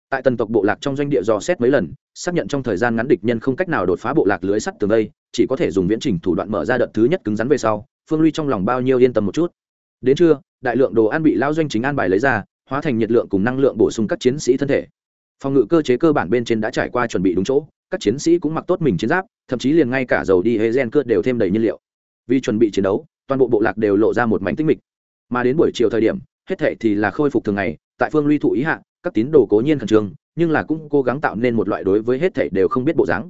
Tại tần tộc bộ lạc trong doanh địa dò xét mấy lần, xác nhận trong thời gian ngắn địch nhân không cách nào đột phá bộ lạc lưới sắt tường đây, chỉ có thể dùng viễn trình thủ đoạn mở ra đợt thứ nhất cứng rắn về sau, phương ly trong lòng bao nhiêu yên tâm một chút. Đến trưa, đại lượng đồ ăn bị lao doanh chính an bài lấy ra, hóa thành nhiệt lượng cùng năng lượng bổ sung các chiến sĩ thân thể phòng ngự cơ chế cơ bản bên trên đã trải qua chuẩn bị đúng chỗ, các chiến sĩ cũng mặc tốt mình chiến giáp, thậm chí liền ngay cả dầu đi hê gen cơ đều thêm đầy nhiên liệu. Vì chuẩn bị chiến đấu, toàn bộ bộ lạc đều lộ ra một mảnh tinh mịch. Mà đến buổi chiều thời điểm, hết thệ thì là khôi phục thường ngày, tại phương ly thụ ý hạ, các tín đồ cố nhiên khẩn trương, nhưng là cũng cố gắng tạo nên một loại đối với hết thệ đều không biết bộ dáng.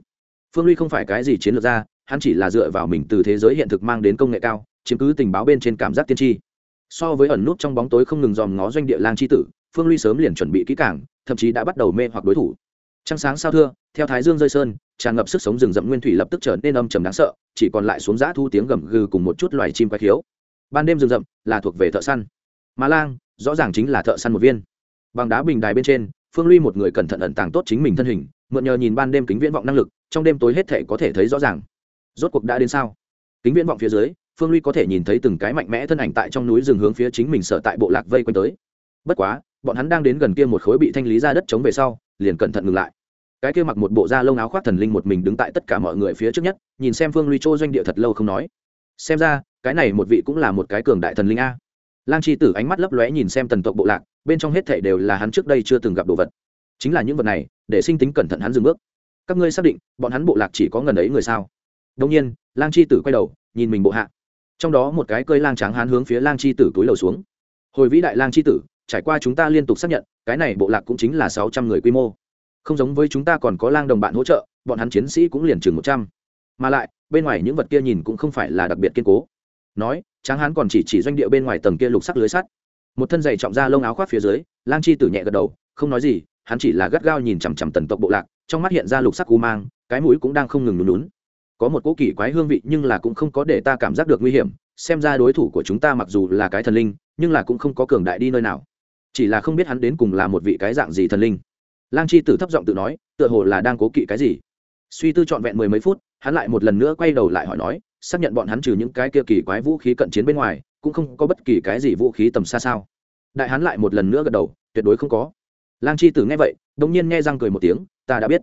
Phương ly không phải cái gì chiến lược ra, hắn chỉ là dựa vào mình từ thế giới hiện thực mang đến công nghệ cao, chiếm cứ tình báo bên trên cảm giác tiên tri. So với ẩn nút trong bóng tối không ngừng dòm ngó doanh địa lang c h i tử phương ly sớm liền chuẩn bị kỹ càng, thậm chí đã bắt đầu mê hoặc đối thủ. Trăng sáng sao thưa theo thái dương rơi sơn tràn ngập sức sống rừng rậm nguyên thủy lập tức trở nên âm trầm đáng sợ chỉ còn lại xuống giã thu tiếng gầm gừ cùng một chút loài chim quái khiếu. Ban đêm rừng rậm là thuộc về thợ săn. Mà lang rõ ràng chính là thợ săn một viên. Bằng đá bình đài bên trên phương ly một người cẩn thận ẩn tàng tốt chính mình thân hình mượn nhờ nhìn ban đêm kính viễn vọng năng lực trong đêm tối hết thể có thể thấy rõ ràng. Rốt cuộc đã đến sao? Kính viễn vọng phía dưới phương ly có thể nhìn thấy từng cái mạnh mẽ thân ảnh tại trong núi rừng hướng phía chính mình sở tại bộ lạc vây quanh tới bất quá, bọn hắn đang đến gần kia một khối bị thanh lý ra đất chống về sau, liền cẩn thận ngừng lại. Cái kia mặc một bộ da lông áo khoác thần linh một mình đứng tại tất cả mọi người phía trước nhất, nhìn xem phương ly chô doanh địa thật lâu không nói. Xem ra, cái này một vị cũng là một cái cường đại thần linh a. Lang chi tử ánh mắt lấp lóe nhìn xem tần tộc bộ lạc, bên trong hết thảy đều là hắn trước đây chưa từng gặp đồ vật. Chính là những vật này, để sinh tính cẩn thận hắn dừng bước. Các ngươi xác định, bọn hắn bộ lạc chỉ có ngần ấy người sao? Đông nhiên, lang chi tử quay đầu, nhìn mình bộ hạ. Trong đó một cái cơi lang trắng hắn hướng phía lang chi tử túi lầu xuống. Hồi vĩ đại lang chi tử trải qua chúng ta liên tục xác nhận, cái này bộ lạc cũng chính là sáu trăm người quy mô. Không giống với chúng ta còn có lang đồng bạn hỗ trợ, bọn hắn chiến sĩ cũng liền chừng một trăm. Mà lại, bên ngoài những vật kia nhìn cũng không phải là đặc biệt kiên cố. Nói, tráng hán còn chỉ chỉ doanh địa bên ngoài tầng kia lục sắc lưới sắt. Một thân dày trọng ra lông áo khoác phía dưới, lang chi tử nhẹ gật đầu, không nói gì, hắn chỉ là gắt gao nhìn chằm chằm tần tộc bộ lạc, trong mắt hiện ra lục sắc cú mang, cái mũi cũng đang không ngừng nún nún. có một cỗ kỳ quái hương vị nhưng là cũng không có để ta cảm giác được nguy hiểm, xem ra đối thủ của chúng ta mặc dù là cái thần linh, nhưng là cũng không có cường đại đi nơi nào chỉ là không biết hắn đến cùng là một vị cái dạng gì thần linh. Lang chi tử thấp giọng tự nói, tựa hồ là đang cố kỵ cái gì. Suy tư trọn vẹn mười mấy phút, hắn lại một lần nữa quay đầu lại hỏi nói, xác nhận bọn hắn trừ những cái kia kỳ quái vũ khí cận chiến bên ngoài, cũng không có bất kỳ cái gì vũ khí tầm xa sao. Đại hắn lại một lần nữa gật đầu, tuyệt đối không có. Lang chi tử nghe vậy đ nhiên nghe răng cười một tiếng, ta đã biết.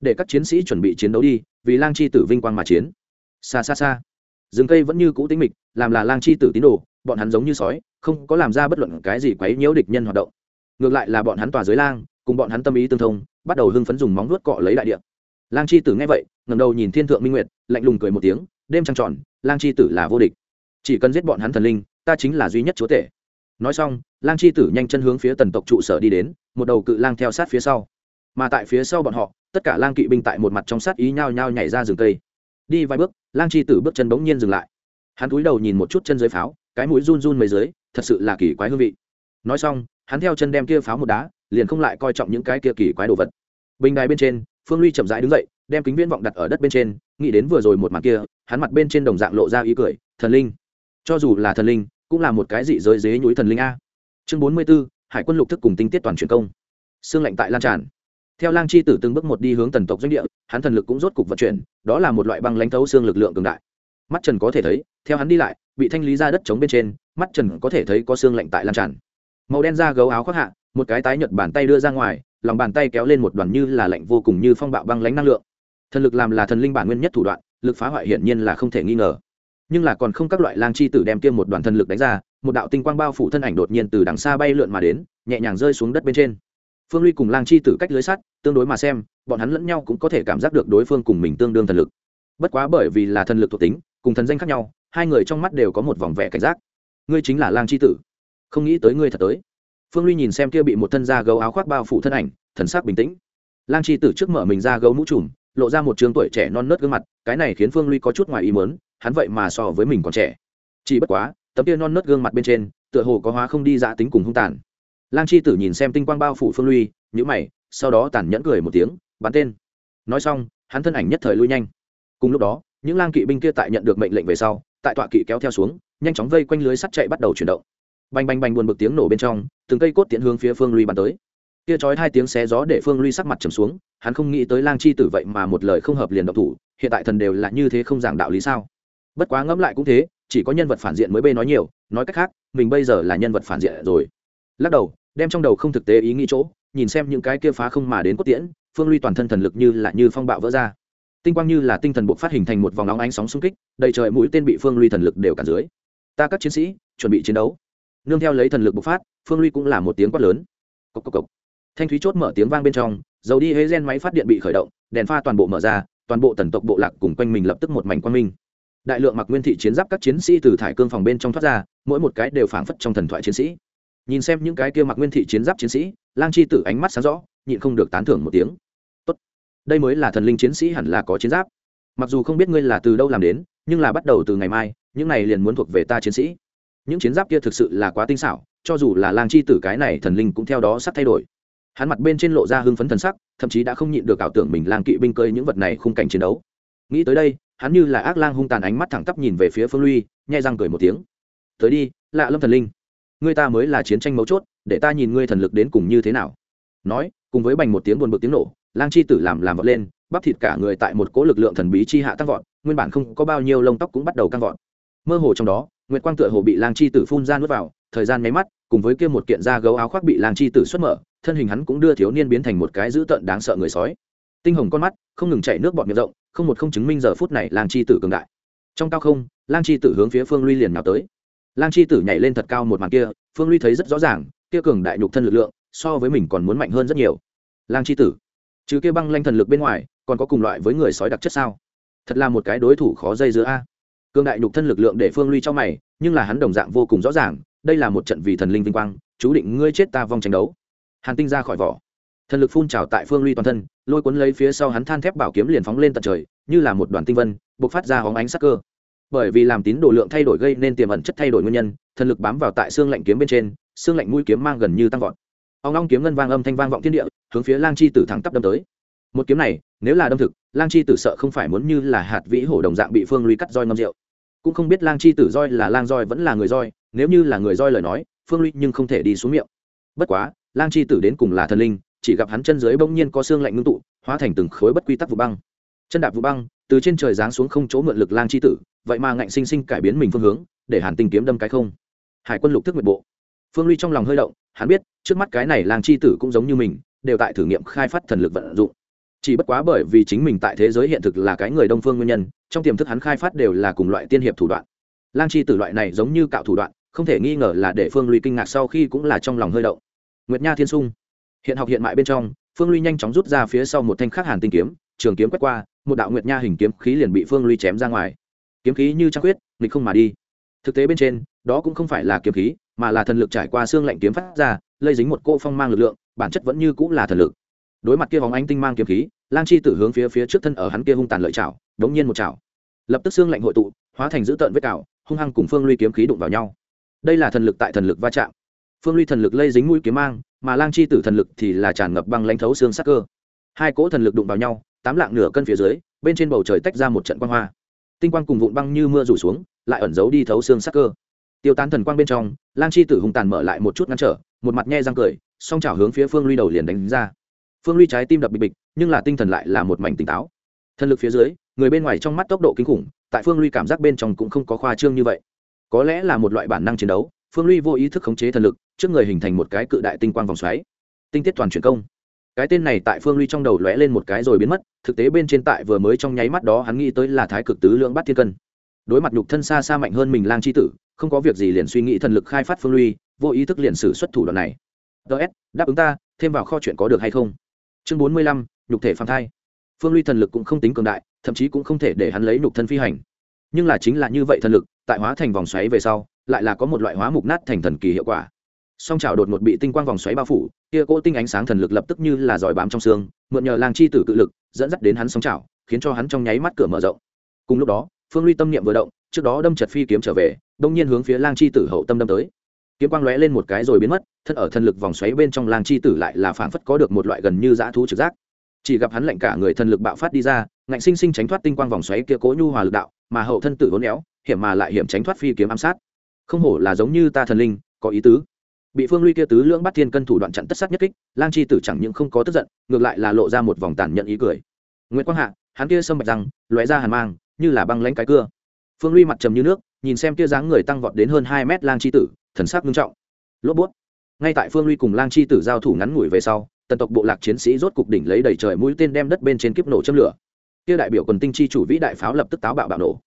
Để các chiến sĩ chuẩn bị chiến đấu đi, vì lang chi tử vinh quang mà chiến. Xa xa xa. Rừng cây vẫn như cũ tính mịch, làm là lang chi tử tín đồ bọn hắn giống như sói, không có làm ra bất luận cái gì quấy nhiễu địch nhân hoạt động. Ngược lại là bọn hắn tòa dưới lang, cùng bọn hắn tâm ý tương thông, bắt đầu hưng phấn dùng móng vuốt cọ lấy đại địa. Lang chi tử nghe vậy ngầm đầu nhìn thiên thượng minh nguyệt, lạnh lùng cười một tiếng, đêm trăng tròn, lang chi tử là vô địch. Chỉ cần giết bọn hắn thần linh, ta chính là duy nhất chúa tể. Nói xong, lang chi tử nhanh chân hướng phía tần tộc trụ sở đi đến, một đầu cự lang theo sát phía sau. Mà tại phía sau bọn họ, tất cả lang kỵ binh tại một mặt trong sát ý nhao nhao nhảy ra rừng cây. Đi vài bước, lang chi tử bước chân bỗng nhiên dừng lại. Hắn cúi đầu nhìn một chút chân dưới pháo cái mũi run run mấy dưới, thật sự là kỳ quái hương vị. Nói xong, hắn theo chân đem kia pháo một đá, liền không lại coi trọng những cái kia kỳ quái đồ vật. Bình đài bên trên, phương ly chậm rãi đứng dậy, đem kính viễn vọng đặt ở đất bên trên, nghĩ đến vừa rồi một mặt kia, hắn mặt bên trên đồng dạng lộ ra ý cười, thần linh, cho dù là thần linh, cũng là một cái dị giới dế nhúi thần linh a. Chương bốn mươi b ố hải quân lục thức cùng tinh tiết toàn truyền công. Xương lạnh tại lan tràn. Theo lang chi tử từng bước một đi hướng tần tộc doanh địa, hắn thần lực cũng rốt cục vận chuyển, đó là một loại băng lãnh thấu xương lực lượng cường đại mắt trần có thể thấy, theo hắn đi lại, bị thanh lý ra đất chống bên trên, mắt trần có thể thấy có xương lạnh tại lan tràn. Màu đen da gấu áo khoác hạ, một cái tái nhợt bàn tay đưa ra ngoài, lòng bàn tay kéo lên một đoàn như là lạnh vô cùng như phong bạo băng lánh năng lượng. Thần lực làm là thần linh bản nguyên nhất thủ đoạn, lực phá hoại hiển nhiên là không thể nghi ngờ. Nhưng là còn không các loại lang chi tử đem tiêm một đoàn thần lực đánh ra, một đạo tinh quang bao phủ thân ảnh đột nhiên từ đằng xa bay lượn mà đến, nhẹ nhàng rơi xuống đất bên trên. Phương ly cùng lang chi tử cách lưới sắt, tương đối mà xem, bọn hắn lẫn nhau cũng có thể cảm giác được đối phương cùng mình tương đương thần lực. Bất quá bởi vì là thần lực thuộc tính cùng thần danh khác nhau, hai người trong mắt đều có một vòng vẻ cảnh giác. Ngươi chính là lang chi tử. Không nghĩ tới ngươi thật tới. Phương ly nhìn xem kia bị một thân da gấu áo khoác bao phủ thân ảnh, thần sắc bình tĩnh. Lang chi tử trước mở mình ra gấu mũ trùm, lộ ra một trường tuổi trẻ non nớt gương mặt, cái này khiến phương ly có chút ngoài ý mớn hắn vậy mà so với mình còn trẻ. Chỉ bất quá, tấm kia non nớt gương mặt bên trên, tựa hồ có hóa không đi dạ tính cùng hung tàn. Lang chi tử nhìn xem tinh quang bao phủ phương ly nhữ mày, sau đó tàn nhẫn cười một tiếng, bắn tên. Nói xong, hắn thân ảnh nhất thời lui nhanh. Cùng lúc đó những lang kỵ binh kia tại nhận được mệnh lệnh về sau, tại tọa kỵ kéo theo xuống, nhanh chóng vây quanh lưới sắt chạy bắt đầu chuyển động. Bành bành bành buồn bực tiếng nổ bên trong, từng cây cốt tiện hướng phía phương ly bắn tới. Kia chói hai tiếng xé gió để phương ly sắc mặt trầm xuống, hắn không nghĩ tới lang chi tử vậy mà một lời không hợp liền động thủ, hiện tại thần đều là như thế không giảng đạo lý sao? Bất quá ngẫm lại cũng thế, chỉ có nhân vật phản diện mới bê nói nhiều, nói cách khác, mình bây giờ là nhân vật phản diện rồi. Lắc đầu, đem trong đầu không thực tế ý nghĩ chỗ, nhìn xem những cái kia phá không mà đến cốt tiễn, phương ly toàn thân thần lực như là như phong bạo vỡ ra tinh quang như là tinh thần buộc phát hình thành một vòng nóng ánh sóng xung kích, đầy trời mũi tên bị phương ly thần lực đều cản dưới. Ta các chiến sĩ, chuẩn bị chiến đấu. Nương theo lấy thần lực bộc phát, phương ly cũng là một tiếng quát lớn. Cốc cốc cốc. thanh thúy chốt mở tiếng vang bên trong, dầu đi hế gen máy phát điện bị khởi động, đèn pha toàn bộ mở ra, toàn bộ tần tộc bộ lạc cùng quanh mình lập tức một mảnh quang minh. Đại lượng mặc nguyên thị chiến giáp các chiến sĩ từ thải cương phòng bên trong thoát ra, mỗi một cái đều phảng phất trong thần thoại chiến sĩ. Nhìn xem những cái kia mặc nguyên thị chiến giáp chiến sĩ, lang chi tử ánh mắt sáng rõ, nhịn không được tán thưởng một tiếng đây mới là thần linh chiến sĩ hẳn là có chiến giáp. Mặc dù không biết ngươi là từ đâu làm đến, nhưng là bắt đầu từ ngày mai, những này liền muốn thuộc về ta chiến sĩ. Những chiến giáp kia thực sự là quá tinh xảo, cho dù là lang chi tử cái này thần linh cũng theo đó sắp thay đổi. Hắn mặt bên trên lộ ra hưng phấn thần sắc, thậm chí đã không nhịn được ảo tưởng mình lang kỵ binh cơi những vật này khung cảnh chiến đấu. Nghĩ tới đây, hắn như là ác lang hung tàn ánh mắt thẳng tắp nhìn về phía phương luy, nhai răng cười một tiếng. Tới đi, lạ lâm thần linh, ngươi ta mới là chiến tranh mấu chốt, để ta nhìn ngươi thần lực đến cùng như thế nào. Nói, cùng với bành một tiếng buồn bực tiếng nổ lang chi tử làm làm vọt lên, bắp thịt cả người tại một cỗ lực lượng thần bí chi hạ tăng vọt, nguyên bản không có bao nhiêu lông tóc cũng bắt đầu căng vọt. Mơ hồ trong đó, nguyệt quang tựa hồ bị lang chi tử phun ra nuốt vào, thời gian nháy mắt, cùng với kia một kiện da gấu áo khoác bị lang chi tử xuất mở, thân hình hắn cũng đưa thiếu niên biến thành một cái dữ tợn đáng sợ người sói. Tinh hồng con mắt, không ngừng chảy nước bọt miệng rộng, không một không chứng minh giờ phút này lang chi tử cường đại. Trong cao không, lang chi tử hướng phía phương luy liền nào tới. Lang chi tử nhảy lên thật cao một màn kia, phương luy thấy rất rõ ràng, kia cường đại nhục thân lực lượng, so với mình còn muốn mạnh hơn rất nhiều. Lang chi tử chứ kia băng lanh thần lực bên ngoài, còn có cùng loại với người sói đặc chất sao? Thật là một cái đối thủ khó dây giữa a. Cương đại nhục thân lực lượng để phương ly cho mày, nhưng là hắn đồng dạng vô cùng rõ ràng, đây là một trận vì thần linh vinh quang, chú định ngươi chết ta vong tranh đấu. Hàn tinh ra khỏi vỏ. Thần lực phun trào tại phương ly toàn thân, lôi cuốn lấy phía sau hắn than thép bảo kiếm liền phóng lên tận trời, như là một đoàn tinh vân buộc phát ra hóng ánh sắc cơ. Bởi vì làm tín đồ lượng thay đổi gây nên tiềm ẩn chất thay đổi nguyên nhân, thần lực bám vào tại xương lạnh kiếm bên trên, xương lạnh mũi kiếm mang gần như tăng vọt ông long kiếm ngân vang âm thanh vang vọng thiên địa, hướng phía lang chi tử thẳng tắp đâm tới. Một kiếm này, nếu là đâm thực, lang chi tử sợ không phải muốn như là hạt vĩ hổ đồng dạng bị phương ly cắt roi ngâm rượu. Cũng không biết lang chi tử roi là lang roi vẫn là người roi, nếu như là người roi lời nói, phương ly nhưng không thể đi xuống miệng. Bất quá, lang chi tử đến cùng là thần linh, chỉ gặp hắn chân dưới bỗng nhiên có xương lạnh ngưng tụ, hóa thành từng khối bất quy tắc vụ băng. Chân đạp vụ băng, từ trên trời giáng xuống không chỗ mượn lực lang chi tử, vậy mà ngạnh sinh sinh cải biến mình phương hướng, để hàn tinh kiếm đâm cái không. Hải quân lục thức nguyện bộ. Phương ly trong lòng hơi động hắn biết, trước mắt cái này lang i tử cũng giống như mình, đều tại thử nghiệm khai phát thần lực vận dụng. Chỉ bất quá bởi vì chính mình tại thế giới hiện thực là cái người đông phương nguyên nhân, trong tiềm thức hắn khai phát đều là cùng loại tiên hiệp thủ đoạn. Lang chi tử loại này giống như cạo thủ đoạn, không thể nghi ngờ là để phương ly kinh ngạc sau khi cũng là trong lòng hơi động. Nguyệt nha thiên sung. Hiện học hiện mại bên trong, phương ly nhanh chóng rút ra phía sau một thanh khắc hàn tinh kiếm, trường kiếm quét qua, một đạo nguyệt nha hình kiếm khí liền bị phương ly chém ra ngoài. Kiếm khí như trăng quyết nghịch không mà đi. Thực tế bên trên, đó cũng không phải là kiếm khí mà là thần lực trải qua xương lạnh kiếm phát ra, lây dính một cô phong mang lực lượng, bản chất vẫn như cũng là thần lực. Đối mặt kia vòng ánh tinh mang kiếm khí, lang chi tử hướng phía phía trước thân ở hắn kia hung tàn lợi chảo, đống nhiên một chảo. Lập tức xương lạnh hội tụ, hóa thành dữ tợn vết cào, hung hăng cùng phương ly kiếm khí đụng vào nhau. Đây là thần lực tại thần lực va chạm. Phương ly thần lực lây dính mũi kiếm mang, mà lang chi tử thần lực thì là tràn ngập băng lãnh thấu xương sắc cơ. Hai cỗ thần lực đụng vào nhau, tám lạng nửa cân phía dưới, bên trên bầu trời tách ra một trận quang hoa. Tinh quang cùng vụn băng như mưa rủ xuống, lại ẩn giấu đi thấu xương sắc cơ tiêu tán thần quang bên trong, lang chi tử hùng tàn mở lại một chút ngăn trở, một mặt nhe răng cười, song chảo hướng phía phương ly đầu liền đánh ra. Phương ly trái tim đập bịch bịch, nhưng là tinh thần lại là một mảnh tỉnh táo. Thần lực phía dưới, người bên ngoài trong mắt tốc độ kinh khủng, tại phương ly cảm giác bên trong cũng không có khoa trương như vậy. Có lẽ là một loại bản năng chiến đấu, phương ly vô ý thức khống chế thần lực, trước người hình thành một cái cự đại tinh quang vòng xoáy. Tinh tiết toàn chuyển công. Cái tên này tại phương ly trong đầu lóe lên một cái rồi biến mất, thực tế bên trên tại vừa mới trong nháy mắt đó hắn nghĩ tới là thái cực tứ lượng bát thiên cân đối mặt nhục thân xa xa mạnh hơn mình lang Chi tử, không có việc gì liền suy nghĩ thần lực khai phát phương ly vô ý thức liền sử xuất thủ đoạn này. Ts đáp ứng ta, thêm vào kho chuyện có được hay không? Chương bốn mươi lăm, nhục thể phạm thai. Phương ly thần lực cũng không tính cường đại, thậm chí cũng không thể để hắn lấy nhục thân phi hành. Nhưng là chính là như vậy thần lực, tại hóa thành vòng xoáy về sau, lại là có một loại hóa mục nát thành thần kỳ hiệu quả. Song trào đột một bị tinh quang vòng xoáy bao phủ, kia cỗ tinh ánh sáng thần lực lập tức như là giỏi bám trong xương, mượn nhờ làng chi tử cự lực, dẫn dắt đến hắn song trào khiến cho hắn trong nháy mắt cửa mở rộng. Cùng lúc đó phương ly tâm niệm vừa động, trước đó đâm chật phi kiếm trở về, đông nhiên hướng phía lang chi tử hậu tâm đâm tới. Kiếm quang lóe lên một cái rồi biến mất, thân ở thân lực vòng xoáy bên trong lang chi tử lại là phảng phất có được một loại gần như dã thú trực giác. Chỉ gặp hắn lạnh cả người thân lực bạo phát đi ra, ngạnh sinh sinh tránh thoát tinh quang vòng xoáy kia cố nhu hòa lực đạo, mà hậu thân tử vốn éo, hiểm mà lại hiểm tránh thoát phi kiếm ám sát. Không hổ là giống như ta thần linh, có ý tứ. Bị phương ly kia tứ lưỡng bắt thiên cân thủ đoạn chặn tất sát nhất kích, lang chi tử chẳng những không có tức giận, ngược lại là lộ ra một vòng tàn nhận ý cười. Nguyễn quang hạ, hắn kia sâm bạch răng, lóe ra hàn mang như là băng lãnh cái cưa. Phương ly mặt trầm như nước, nhìn xem kia dáng người tăng vọt đến hơn hai mét lang chi tử, thần sắc nghiêm trọng. Lốp bút. Ngay tại phương ly cùng lang chi tử giao thủ ngắn ngủi về sau, tần tộc bộ lạc chiến sĩ rốt cục đỉnh lấy đầy trời mũi tên đem đất bên trên kiếp nổ châm lửa. Kia đại biểu quần tinh chi chủ vĩ đại pháo lập tức táo bạo bạo nổ.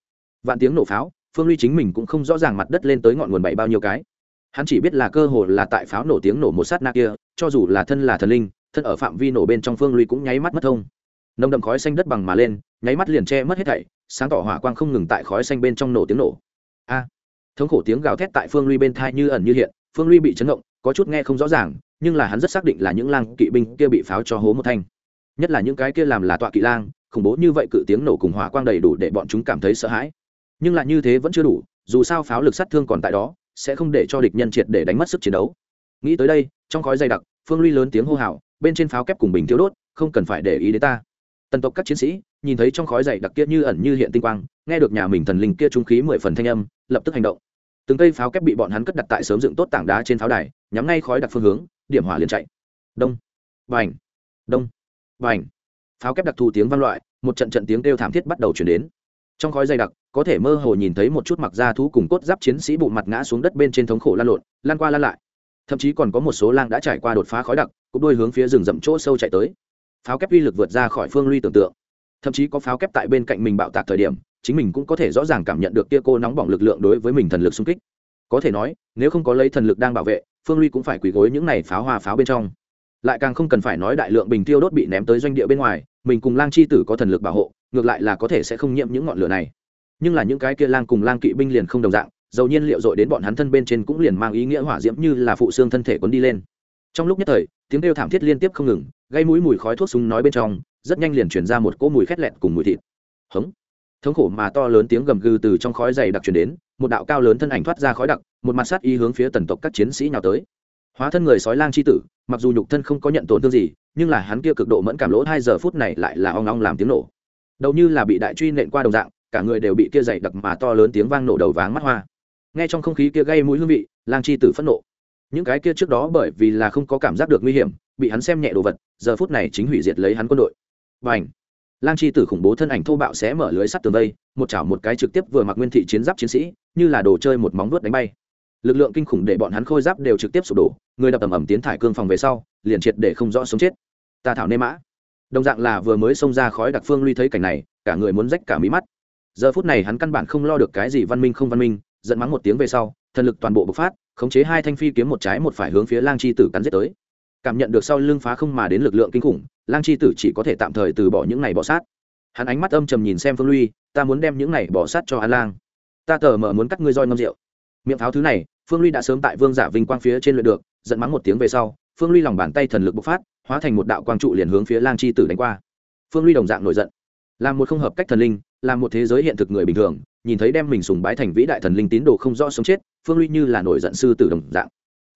Vạn tiếng nổ pháo, phương ly chính mình cũng không rõ ràng mặt đất lên tới ngọn nguồn bảy bao nhiêu cái. Hắn chỉ biết là cơ hồ là tại pháo nổ tiếng nổ một sát na kia, cho dù là thân là thần linh, thân ở phạm vi nổ bên trong phương ly cũng nháy mắt mất thông. Nồng đậm khói xanh đất bằng mà lên, nháy mắt liền che mất hết thảy sáng tỏ hỏa quang không ngừng tại khói xanh bên trong nổ tiếng nổ. A, thống khổ tiếng gào thét tại phương ly bên thai như ẩn như hiện, phương ly bị chấn động, có chút nghe không rõ ràng, nhưng là hắn rất xác định là những lang kỵ binh kia bị pháo cho hố một thanh. Nhất là những cái kia làm là tọa kỵ lang, khủng bố như vậy cự tiếng nổ cùng hỏa quang đầy đủ để bọn chúng cảm thấy sợ hãi. Nhưng lại như thế vẫn chưa đủ, dù sao pháo lực sát thương còn tại đó, sẽ không để cho địch nhân triệt để đánh mất sức chiến đấu. Nghĩ tới đây, trong khói dày đặc, phương ly lớn tiếng hô hào, bên trên pháo kép cùng bình thiếu đốt, không cần phải để ý đến ta. Tần tộc các chiến sĩ nhìn thấy trong khói dày đặc kia như ẩn như hiện tinh quang, nghe được nhà mình thần linh kia trung khí mười phần thanh âm, lập tức hành động. Từng cây pháo kép bị bọn hắn cất đặt tại sớm dựng tốt tảng đá trên pháo đài, nhắm ngay khói đặc phương hướng, điểm hỏa liền chạy. Đông. Vành. Đông. Vành. Pháo kép đặc thù tiếng vang loại, một trận trận tiếng kêu thảm thiết bắt đầu chuyển đến. Trong khói dày đặc, có thể mơ hồ nhìn thấy một chút mặc da thú cùng cốt giáp chiến sĩ bụng mặt ngã xuống đất bên trên thống khổ lan lộn, lan qua lan lại. Thậm chí còn có một số lang đã trải qua đột phá khói đặc, cũng đôi hướng phía rừng rậm chỗ sâu chạy tới. Pháo kép uy lực vượt ra khỏi phương ly tưởng tượng thậm chí có pháo kép tại bên cạnh mình bạo tạc thời điểm, chính mình cũng có thể rõ ràng cảm nhận được kia cô nóng bỏng lực lượng đối với mình thần lực xung kích. Có thể nói, nếu không có lấy thần lực đang bảo vệ, phương ly cũng phải quỳ gối những này pháo hoa pháo bên trong. Lại càng không cần phải nói đại lượng bình tiêu đốt bị ném tới doanh địa bên ngoài, mình cùng lang chi tử có thần lực bảo hộ, ngược lại là có thể sẽ không nhiễm những ngọn lửa này. Nhưng là những cái kia lang cùng lang kỵ binh liền không đồng dạng, dầu nhiên liệu dội đến bọn hắn thân bên trên cũng liền mang ý nghĩa hỏa diễm như là phụ xương thân thể quấn đi lên. Trong lúc nhất thời, tiếng kêu thảm thiết liên tiếp không ngừng, gây mũi mùi khói thuốc súng nói bên trong rất nhanh liền chuyển ra một cỗ mùi khét lẹt cùng mùi thịt. Hống. Thống khổ mà to lớn tiếng gầm gừ từ trong khói dày đặc chuyển đến, một đạo cao lớn thân ảnh thoát ra khói đặc, một mặt sát y hướng phía tần tộc các chiến sĩ nào tới. Hóa thân người sói lang c h i tử, mặc dù nhục thân không có nhận tổn thương gì, nhưng là hắn kia cực độ mẫn cảm lỗ hai giờ phút này lại là ong ong làm tiếng nổ. Đầu như là bị đại truy nện qua đồng dạng, cả người đều bị kia dày đặc mà to lớn tiếng vang nổ đầu váng mắt hoa. Nghe trong không khí kia gây mũi hương vị, lang chi tử phẫn nộ. Những cái kia trước đó bởi vì là không có cảm giác được nguy hiểm, bị hắn xem nhẹ đồ vật, giờ phút này chính hủy diệt lấy hắn quân đội và ảnh. Lang chi tử khủng bố thân ảnh thô bạo sẽ mở lưới sắt tường vây, một chảo một cái trực tiếp vừa mặc nguyên thị chiến giáp chiến sĩ, như là đồ chơi một móng vuốt đánh bay. Lực lượng kinh khủng để bọn hắn khôi giáp đều trực tiếp sụp đổ, người đập ầm ầm tiến thải cương phòng về sau, liền triệt để không rõ sống chết. Ta thảo nê mã. Đồng dạng là vừa mới xông ra khói đặc phương lui thấy cảnh này, cả người muốn rách cả mí mắt. Giờ phút này hắn căn bản không lo được cái gì văn minh không văn minh, giận mắng một tiếng về sau, thần lực toàn bộ bộc phát, khống chế hai thanh phi kiếm một trái một phải hướng phía lang chi tử cắn giết tới cảm nhận được sau lưng phá không mà đến lực lượng kinh khủng, lang chi tử chỉ có thể tạm thời từ bỏ những này bỏ sát. Hắn ánh mắt âm trầm nhìn xem phương ly ta muốn đem những này bỏ sát cho hắn lang. Ta tờ mở muốn cắt ngươi roi ngâm rượu. Miệng tháo thứ này, phương ly đã sớm tại vương giả vinh quang phía trên luyện được, giận mắng một tiếng về sau, phương ly lòng bàn tay thần lực bộc phát, hóa thành một đạo quang trụ liền hướng phía lang chi tử đánh qua. Phương ly đồng dạng nổi giận. Làm một không hợp cách thần linh, làm một thế giới hiện thực người bình thường, nhìn thấy đem mình sùng bái thành vĩ đại thần linh tín đồ không rõ sống chết, phương ly như là nổi giận sư tử đồng dạng.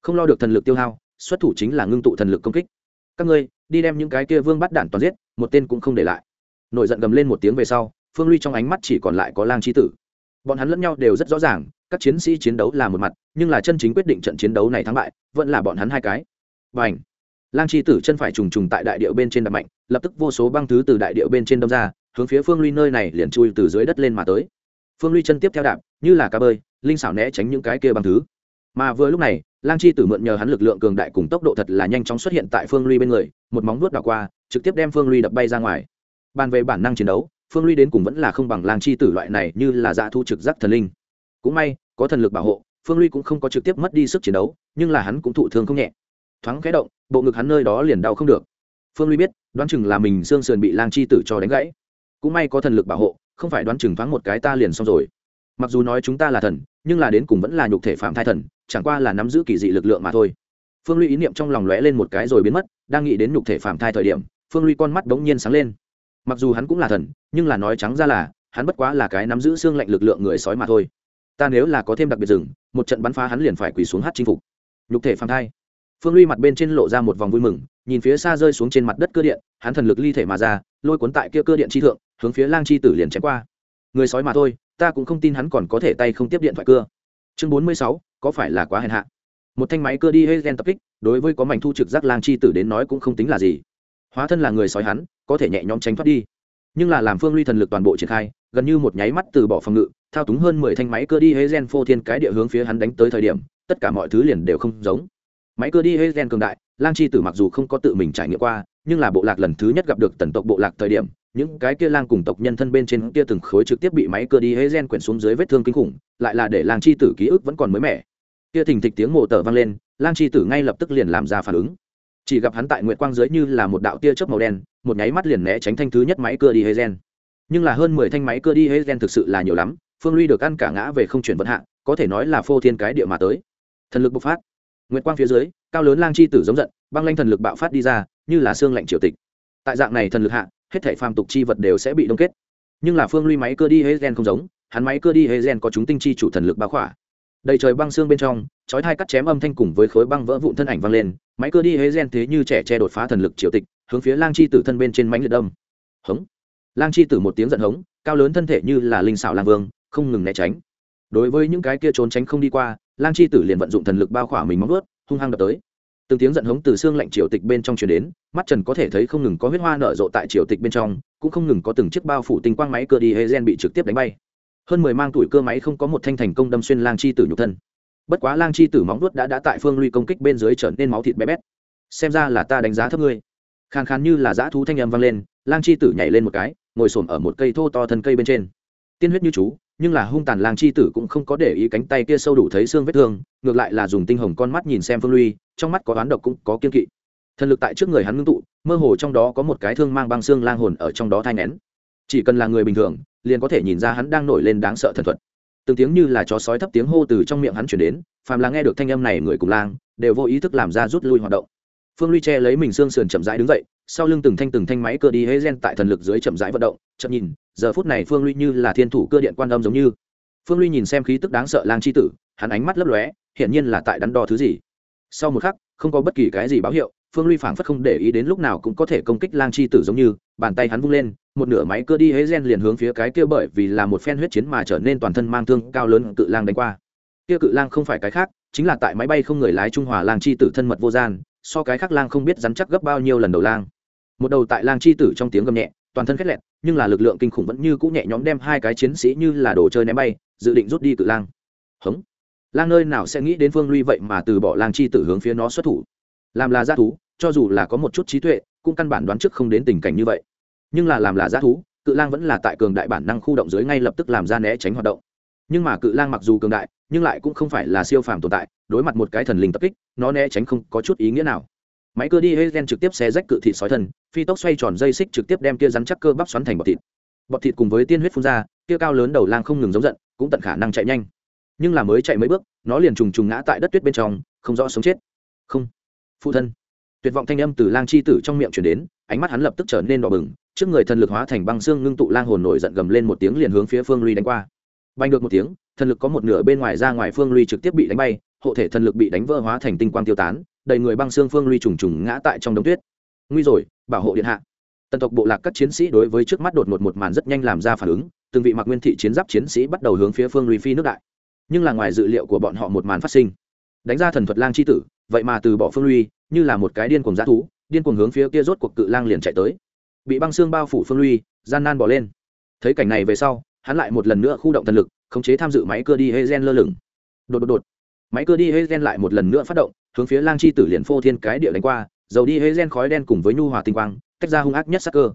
Không lo được thần lực tiêu hao xuất thủ chính là ngưng tụ thần lực công kích. Các ngươi, đi đem những cái kia vương bắt đản toàn giết, một tên cũng không để lại. Nổi giận gầm lên một tiếng về sau, phương ly trong ánh mắt chỉ còn lại có lang chi tử. Bọn hắn lẫn nhau đều rất rõ ràng, các chiến sĩ chiến đấu là một mặt, nhưng là chân chính quyết định trận chiến đấu này thắng bại, vẫn là bọn hắn hai cái. Và ảnh lang chi tử chân phải trùng trùng tại đại điệu bên trên đập mạnh, lập tức vô số băng thứ từ đại điệu bên trên đâm ra, hướng phía phương ly nơi này liền chui từ dưới đất lên mà tới. Phương ly chân tiếp theo đạp, như là cá bơi, linh xảo né tránh những cái kia băng thứ mà vừa lúc này, lang chi tử mượn nhờ hắn lực lượng cường đại cùng tốc độ thật là nhanh chóng xuất hiện tại phương ly bên người, một móng vuốt đảo qua, trực tiếp đem phương ly đập bay ra ngoài. Bàn về bản năng chiến đấu, phương ly đến cùng vẫn là không bằng lang chi tử loại này như là dạ thu trực giác thần linh. Cũng may, có thần lực bảo hộ, phương ly cũng không có trực tiếp mất đi sức chiến đấu, nhưng là hắn cũng thụ thương không nhẹ. Thoáng khẽ động, bộ ngực hắn nơi đó liền đau không được. Phương ly biết, đoán chừng là mình xương sườn bị lang chi tử cho đánh gãy. Cũng may có thần lực bảo hộ, không phải đoán chừng thoáng một cái ta liền xong rồi mặc dù nói chúng ta là thần, nhưng là đến cùng vẫn là nhục thể phạm thai thần, chẳng qua là nắm giữ kỳ dị lực lượng mà thôi. Phương ly ý niệm trong lòng lóe lên một cái rồi biến mất, đang nghĩ đến nhục thể phạm thai thời điểm, phương ly con mắt bỗng nhiên sáng lên. Mặc dù hắn cũng là thần, nhưng là nói trắng ra là, hắn bất quá là cái nắm giữ xương lạnh lực lượng người sói mà thôi. Ta nếu là có thêm đặc biệt rừng, một trận bắn phá hắn liền phải quỳ xuống hát chinh phục. Nhục thể phạm thai. Phương ly mặt bên trên lộ ra một vòng vui mừng, nhìn phía xa rơi xuống trên mặt đất cơ điện, hắn thần lực ly thể mà ra, lôi cuốn tại kia cơ điện chi thượng, hướng phía lang chi tử liền chém qua. Người sói mà thôi ta cũng không tin hắn còn có thể tay không tiếp điện thoại cưa. Chương bốn mươi sáu, có phải là quá hèn hạ? Một thanh máy cưa đi hay gen tập kích, đối với có mảnh thu trực giác lang chi tử đến nói cũng không tính là gì. Hóa thân là người sói hắn, có thể nhẹ nhõm tránh thoát đi. Nhưng là làm phương ly thần lực toàn bộ triển khai, gần như một nháy mắt từ bỏ phòng ngự, thao túng hơn mười thanh máy cơ đi hay gen phô thiên cái địa hướng phía hắn đánh tới thời điểm, tất cả mọi thứ liền đều không giống. Máy cơ đi hay gen cường đại, lang chi tử mặc dù không có tự mình trải nghiệm qua, nhưng là bộ lạc lần thứ nhất gặp được tần tộc bộ lạc thời điểm những cái kia lang cùng tộc nhân thân bên trên kia từng khối trực tiếp bị máy cơ đi hế gen quyển xuống dưới vết thương kinh khủng, lại là để lang chi tử ký ức vẫn còn mới mẻ. Kia thình thịch tiếng mồ tờ vang lên, lang chi tử ngay lập tức liền làm ra phản ứng. Chỉ gặp hắn tại nguyệt quang dưới như là một đạo tia chớp màu đen, một nháy mắt liền né tránh thanh thứ nhất máy cơ đi hế gen. Nhưng là hơn mười thanh máy cơ đi hế gen thực sự là nhiều lắm, phương ly được ăn cả ngã về không chuyển vận hạ, có thể nói là phô thiên cái địa mà tới. Thần lực bộc phát. Nguyệt quang phía dưới, cao lớn lang chi tử giống giận, băng lanh thần lực bạo phát đi ra, như là xương lạnh triều tịch. Tại dạng này thần lực hạ hết thể phàm tục chi vật đều sẽ bị đông kết. Nhưng là phương ly máy cơ đi hê gen không giống, hắn máy cơ đi hê gen có chúng tinh chi chủ thần lực bao khỏa. Đầy trời băng xương bên trong, chói thai cắt chém âm thanh cùng với khối băng vỡ vụn thân ảnh vang lên, máy cơ đi hế gen thế như trẻ che đột phá thần lực triều tịch, hướng phía lang chi tử thân bên trên mánh liệt đông hống. Lang chi tử một tiếng giận hống, cao lớn thân thể như là linh xảo lang vương, không ngừng né tránh. Đối với những cái kia trốn tránh không đi qua, lang chi tử liền vận dụng thần lực bao khỏa mình móng ướt hung hăng đập tới từng tiếng giận hống từ xương lạnh triều tịch bên trong truyền đến, mắt trần có thể thấy không ngừng có huyết hoa nở rộ tại triều tịch bên trong, cũng không ngừng có từng chiếc bao phủ tinh quang máy cơ đi hê gen bị trực tiếp đánh bay. Hơn mười mang tuổi cơ máy không có một thanh thành công đâm xuyên lang chi tử nhục thân. Bất quá lang chi tử móng nuốt đã đã tại phương luy công kích bên dưới trở nên máu thịt bé bét. Xem ra là ta đánh giá thấp ngươi. Khàn khàn như là dã thú thanh âm vang lên, lang chi tử nhảy lên một cái, ngồi xổm ở một cây thô to thân cây bên trên. Tiên huyết như chú nhưng là hung tàn lang chi tử cũng không có để ý cánh tay kia sâu đủ thấy xương vết thương ngược lại là dùng tinh hồng con mắt nhìn xem phương ly, trong mắt có oán độc cũng có kiên kỵ. Thần lực tại trước người hắn ngưng tụ mơ hồ trong đó có một cái thương mang băng xương lang hồn ở trong đó thai nén chỉ cần là người bình thường liền có thể nhìn ra hắn đang nổi lên đáng sợ thần thuật. Từng tiếng như là chó sói thấp tiếng hô từ trong miệng hắn chuyển đến phàm là nghe được thanh âm này người cùng lang đều vô ý thức làm ra rút lui hoạt động. Phương ly che lấy mình xương sườn chậm rãi đứng dậy sau lưng từng thanh từng thanh máy cơ đi hễ gen tại thần lực dưới chậm rãi vận động chậm nhìn, giờ phút này phương ly như là thiên thủ cơ điện quan âm giống như. Phương ly nhìn xem khí tức đáng sợ lang c h i tử, hắn ánh mắt lấp lóe, hiển nhiên là tại đắn đo thứ gì. Sau một khắc, không có bất kỳ cái gì báo hiệu, phương ly phảng phất không để ý đến lúc nào cũng có thể công kích lang c h i tử giống như, bàn tay hắn vung lên, một nửa máy cơ đi hễ gen liền hướng phía cái kia bởi vì là một phen huyết chiến mà trở nên toàn thân mang thương cao lớn cự lang đánh qua. Kia cự lang không phải cái khác, chính là tại máy bay không người lái trung hòa lang c h i tử thân mật vô gian, so cái khác lang không biết dắn chắc gấp bao nhiêu lần đầu lang một đầu tại lang chi tử trong tiếng gầm nhẹ, toàn thân khét lẹt, nhưng là lực lượng kinh khủng vẫn như cũng nhẹ nhõm đem hai cái chiến sĩ như là đồ chơi ném bay, dự định rút đi cự lang. Hống. Lang nơi nào sẽ nghĩ đến phương luy vậy mà từ bỏ lang chi tử hướng phía nó xuất thủ. Làm là g thú, cho dù là có một chút trí tuệ, cũng căn bản đoán trước không đến tình cảnh như vậy. Nhưng là làm là g thú, cự lang vẫn là tại cường đại bản năng khu động dưới ngay lập tức làm ra né tránh hoạt động. Nhưng mà cự lang mặc dù cường đại, nhưng lại cũng không phải là siêu phàm tồn tại, đối mặt một cái thần linh tập kích, nó né tránh không có chút ý nghĩa nào máy cơ đi Hegen trực tiếp xé rách cự thịt sói thân, phi tốc xoay tròn dây xích trực tiếp đem kia rắn chắc cơ bắp xoắn thành bọt thịt. Bọt thịt cùng với tiên huyết phun ra kia cao lớn đầu lang không ngừng giống giận, cũng tận khả năng chạy nhanh. Nhưng là mới chạy mấy bước, nó liền trùng trùng ngã tại đất tuyết bên trong, không rõ sống chết. Không. Phụ thân. Tuyệt vọng thanh âm từ lang chi tử trong miệng chuyển đến, ánh mắt hắn lập tức trở nên đỏ bừng, trước người thần lực hóa thành băng xương ngưng tụ lang hồn nổi giận gầm lên một tiếng liền hướng phía phương ly đánh qua. Bay được một tiếng, thần lực có một nửa bên ngoài ra ngoài phương ly trực tiếp bị đánh bay, hộ thể thần lực bị đánh vỡ hóa thành tinh quang tiêu tán đầy người băng xương phương ly trùng trùng ngã tại trong đống tuyết. Nguy rồi, bảo hộ điện hạ. Tần tộc bộ lạc các chiến sĩ đối với trước mắt đột ngột một màn rất nhanh làm ra phản ứng, từng vị mặc nguyên thị chiến giáp chiến sĩ bắt đầu hướng phía phương ly phi nước đại. Nhưng là ngoài dự liệu của bọn họ một màn phát sinh. Đánh ra thần thuật lang c h i tử, vậy mà từ bỏ phương ly như là một cái điên cuồng g thú, điên cuồng hướng phía kia rốt cuộc cự lang liền chạy tới. Bị băng xương bao phủ phương ly gian nan bỏ lên. Thấy cảnh này về sau, hắn lại một lần nữa khu động thần lực, khống chế tham dự máy cơ đi hê gen lơ lửng. Đột đột đột máy cơ đi hê gen lại một lần nữa phát động, hướng phía lang chi tử liền phô thiên cái địa đánh qua, dầu đi hê gen khói đen cùng với nhu hòa tinh quang, tách ra hung ác nhất sắc cơ.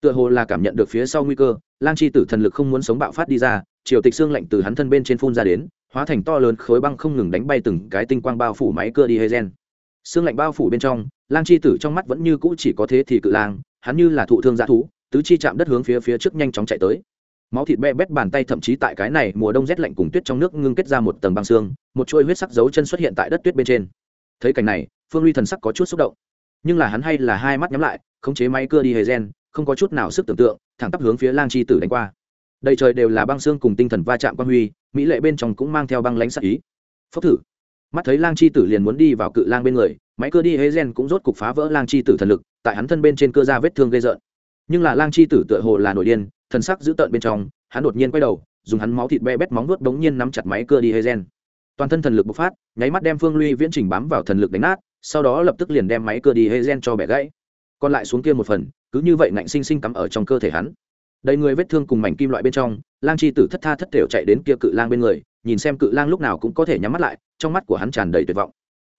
Tựa hồ là cảm nhận được phía sau nguy cơ, lang chi tử thần lực không muốn sống bạo phát đi ra, triều tịch xương lạnh từ hắn thân bên trên phun ra đến, hóa thành to lớn khối băng không ngừng đánh bay từng cái tinh quang bao phủ máy cơ đi hê gen xương lạnh bao phủ bên trong, lang chi tử trong mắt vẫn như cũ chỉ có thế thì cự lang, hắn như là thụ thương g thú, tứ chi chạm đất hướng phía phía trước nhanh chóng chạy tới máu thịt be bét bàn tay thậm chí tại cái này mùa đông rét lạnh cùng tuyết trong nước ngưng kết ra một tầng băng xương, một chuôi huyết sắc dấu chân xuất hiện tại đất tuyết bên trên. Thấy cảnh này, phương ly thần sắc có chút xúc động. Nhưng là hắn hay là hai mắt nhắm lại, khống chế máy cưa đi hề gen, không có chút nào sức tưởng tượng, thẳng tắp hướng phía lang chi tử đánh qua. Đầy trời đều là băng xương cùng tinh thần va chạm quan huy, mỹ lệ bên trong cũng mang theo băng lánh sắc ý. Phốc thử. Mắt thấy lang chi tử liền muốn đi vào cự lang bên người, máy cưa đi hế gen cũng rốt cục phá vỡ lang chi tử thần lực, tại hắn thân bên trên cơ ra vết thương gây rợn. Nhưng là lang chi tử tựa hồ là nổi điên thần sắc giữ tợn bên trong, hắn đột nhiên quay đầu, dùng hắn máu thịt be bét móng nuốt bỗng nhiên nắm chặt máy cưa đi hế gen toàn thân thần lực bộc phát, nháy mắt đem phương luy viễn trình bám vào thần lực đánh nát, sau đó lập tức liền đem máy cơ đi hê gen cho bẻ gãy. Còn lại xuống kia một phần, cứ như vậy ngạnh sinh sinh cắm ở trong cơ thể hắn. Đầy người vết thương cùng mảnh kim loại bên trong, lang chi tử thất tha thất thểu chạy đến kia cự lang bên người, nhìn xem cự lang lúc nào cũng có thể nhắm mắt lại, trong mắt của hắn tràn đầy tuyệt vọng.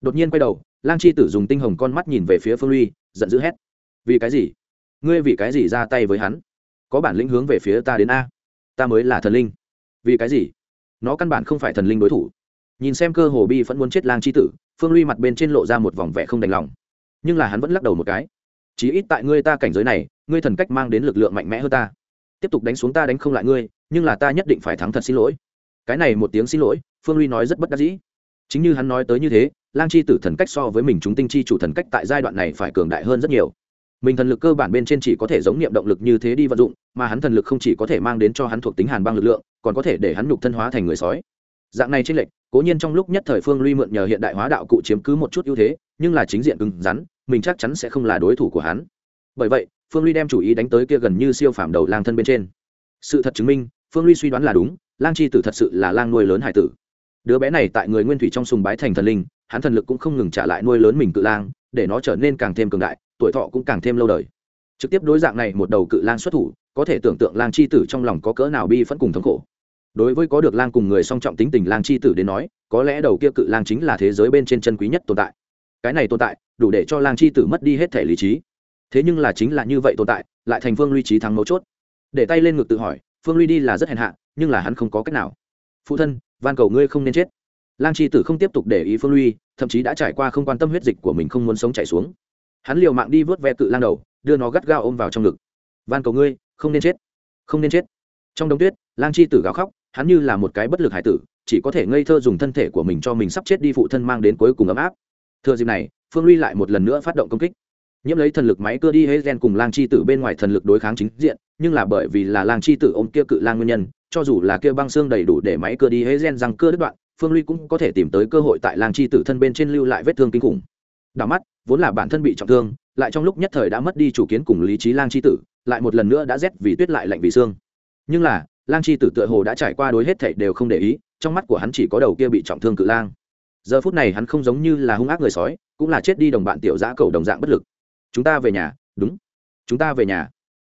Đột nhiên quay đầu, lang chi tử dùng tinh hồng con mắt nhìn về phía phương luy, giận dữ hét. Vì cái gì? Ngươi vì cái gì ra tay với hắn? Có bản lĩnh hướng về phía ta đến a. Ta mới là thần linh. Vì cái gì? Nó căn bản không phải thần linh đối thủ. Nhìn xem cơ hồ bi vẫn muốn chết lang c h i tử, phương ly mặt bên trên lộ ra một vòng vẻ không đành lòng. Nhưng là hắn vẫn lắc đầu một cái. Chí ít tại ngươi ta cảnh giới này, ngươi thần cách mang đến lực lượng mạnh mẽ hơn ta. Tiếp tục đánh xuống ta đánh không lại ngươi, nhưng là ta nhất định phải thắng thật xin lỗi. Cái này một tiếng xin lỗi, phương ly nói rất bất đắc dĩ. Chính như hắn nói tới như thế, lang chi tử thần cách so với mình chúng tinh chi chủ thần cách tại giai đoạn này phải cường đại hơn rất nhiều mình thần lực cơ bản bên trên chỉ có thể giống niệm động lực như thế đi vận dụng, mà hắn thần lực không chỉ có thể mang đến cho hắn thuộc tính hàn băng lực lượng, còn có thể để hắn nhục thân hóa thành người sói. Dạng này trên lệch, cố nhiên trong lúc nhất thời phương luy mượn nhờ hiện đại hóa đạo cụ chiếm cứ một chút ưu thế, nhưng là chính diện cứng rắn, mình chắc chắn sẽ không là đối thủ của hắn. Bởi vậy, phương luy đem chủ ý đánh tới kia gần như siêu phạm đầu lang thân bên trên. Sự thật chứng minh, phương luy suy đoán là đúng, lang chi tử thật sự là lang nuôi lớn hải tử. Đứa bé này tại người nguyên thủy trong sùng bái thành thần linh hắn thần lực cũng không ngừng trả lại nuôi lớn mình cự lang, để nó trở nên càng thêm cường đại, tuổi thọ cũng càng thêm lâu đời. Trực tiếp đối dạng này một đầu cự lang xuất thủ, có thể tưởng tượng lang chi tử trong lòng có cỡ nào bi phẫn cùng thống khổ. Đối với có được lang cùng người song trọng tính tình lang chi tử đến nói, có lẽ đầu kia cự lang chính là thế giới bên trên chân quý nhất tồn tại. Cái này tồn tại, đủ để cho lang chi tử mất đi hết thể lý trí. Thế nhưng là chính là như vậy tồn tại, lại thành phương ly trí thắng mấu chốt. Để tay lên ngực tự hỏi, phương ly đi là rất hèn hạ, nhưng là hắn không có cách nào. Phụ thân, van cầu ngươi không nên chết. Lang chi tử không tiếp tục để ý phương ly thậm chí đã trải qua không quan tâm huyết dịch của mình không muốn sống chảy xuống. Hắn liều mạng đi vớt ve cự lang đầu, đưa nó gắt gao ôm vào trong ngực. Van cầu ngươi, không nên chết, không nên chết. Trong đống tuyết, lang chi tử gào khóc, hắn như là một cái bất lực hải tử, chỉ có thể ngây thơ dùng thân thể của mình cho mình sắp chết đi phụ thân mang đến cuối cùng ấm áp. Thừa dịp này, phương ly lại một lần nữa phát động công kích. Nhiễm lấy thần lực máy cơ đi hết gen cùng lang chi tử bên ngoài thần lực đối kháng chính diện, nhưng là bởi vì là lang chi tử ôm kia cự lang nguyên nhân, cho dù là kia băng xương đầy đủ để máy cơ đi hết gen cưa cơ đứt đoạn phương ly cũng có thể tìm tới cơ hội tại lang chi tử thân bên trên lưu lại vết thương kinh khủng. Đảo mắt, vốn là bản thân bị trọng thương, lại trong lúc nhất thời đã mất đi chủ kiến cùng lý trí lang chi tử, lại một lần nữa đã rét vì tuyết lại lạnh vì xương. Nhưng là, lang chi tử tựa hồ đã trải qua đối hết thảy đều không để ý, trong mắt của hắn chỉ có đầu kia bị trọng thương cự lang. Giờ phút này hắn không giống như là hung ác người sói, cũng là chết đi đồng bạn tiểu giã cầu đồng dạng bất lực. Chúng ta về nhà, đúng. Chúng ta về nhà.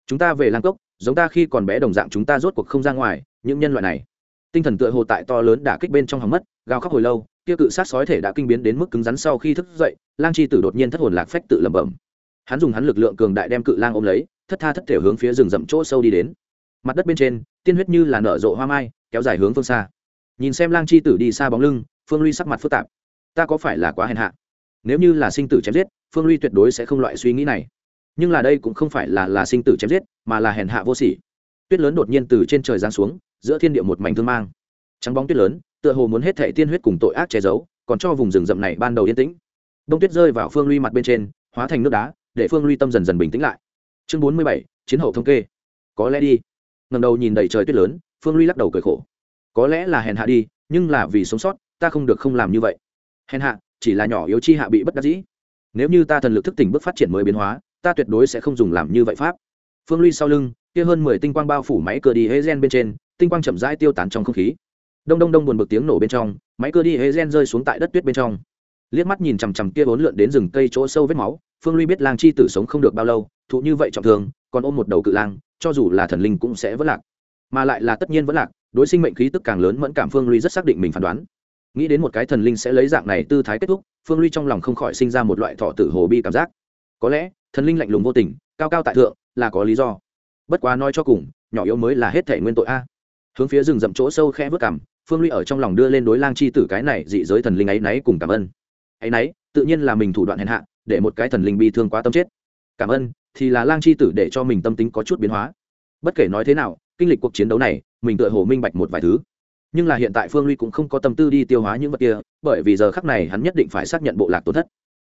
Chúng ta về lang cốc, giống ta khi còn bé đồng dạng chúng ta rốt cuộc không ra ngoài, những nhân loại này tinh thần tựa hồ tại to lớn đả kích bên trong hòng mất, gào khóc hồi lâu, kia cự sát sói thể đã kinh biến đến mức cứng rắn sau khi thức dậy, lang chi tử đột nhiên thất hồn lạc phách tự lẩm bẩm. Hắn dùng hắn lực lượng cường đại đem cự lang ôm lấy, thất tha thất thể hướng phía rừng rậm chỗ sâu đi đến. Mặt đất bên trên, tiên huyết như là nở rộ hoa mai, kéo dài hướng phương xa. Nhìn xem lang chi tử đi xa bóng lưng, phương ly sắc mặt phức tạp. Ta có phải là quá hèn hạ? Nếu như là sinh tử chém giết, phương ly tuyệt đối sẽ không loại suy nghĩ này. Nhưng là đây cũng không phải là là sinh tử chém giết, mà là hèn hạ vô sỉ. Tuyết lớn đột nhiên từ trên trời giáng xuống giữa thiên địa một mảnh thương mang. Trắng bóng tuyết lớn, tựa hồ muốn hết thệ tiên huyết cùng tội ác che giấu, còn cho vùng rừng rậm này ban đầu yên tĩnh. Đông tuyết rơi vào phương ly mặt bên trên, hóa thành nước đá, để phương ly tâm dần dần bình tĩnh lại. Chương bốn mươi bảy, chiến hậu thống kê. Có lẽ đi. Ngầm đầu nhìn đầy trời tuyết lớn, phương ly lắc đầu cười khổ. Có lẽ là hèn hạ đi, nhưng là vì sống sót, ta không được không làm như vậy. Hèn hạ, chỉ là nhỏ yếu chi hạ bị bất đắc dĩ. Nếu như ta thần lực thức tỉnh bước phát triển mới biến hóa, ta tuyệt đối sẽ không dùng làm như vậy pháp. Phương ly sau lưng, kia hơn mười tinh quang bao phủ máy cờ đi hê gen bên trên tinh quang chậm rãi tiêu tán trong không khí. Đông đông đông buồn bực tiếng nổ bên trong, máy cơ đi hê gen rơi xuống tại đất tuyết bên trong. Liếc mắt nhìn chằm chằm kia bốn lượn đến rừng cây chỗ sâu vết máu, phương ly biết lang chi tử sống không được bao lâu, thụ như vậy trọng thương, còn ôm một đầu cự lang, cho dù là thần linh cũng sẽ vất lạc. Mà lại là tất nhiên vất lạc, đối sinh mệnh khí tức càng lớn mẫn cảm phương ly rất xác định mình phán đoán. Nghĩ đến một cái thần linh sẽ lấy dạng này tư thái kết thúc, phương ly trong lòng không khỏi sinh ra một loại thọ tử hồ bi cảm giác. Có lẽ, thần linh lạnh lùng vô tình, cao cao tại thượng, là có lý do. Bất quá nói cho cùng, nhỏ yếu mới là hết thể nguyên tội a hướng phía rừng rậm chỗ sâu khe vớt cảm, phương ly ở trong lòng đưa lên đối lang chi tử cái này dị giới thần linh ấy náy cùng cảm ơn. Ấy náy, tự nhiên là mình thủ đoạn hèn hạ, để một cái thần linh bi thương quá tâm chết. Cảm ơn, thì là lang chi tử để cho mình tâm tính có chút biến hóa. Bất kể nói thế nào, kinh lịch cuộc chiến đấu này, mình tựa hồ minh bạch một vài thứ. Nhưng là hiện tại phương ly cũng không có tâm tư đi tiêu hóa những vật kia, bởi vì giờ khắc này hắn nhất định phải xác nhận bộ lạc tổn thất.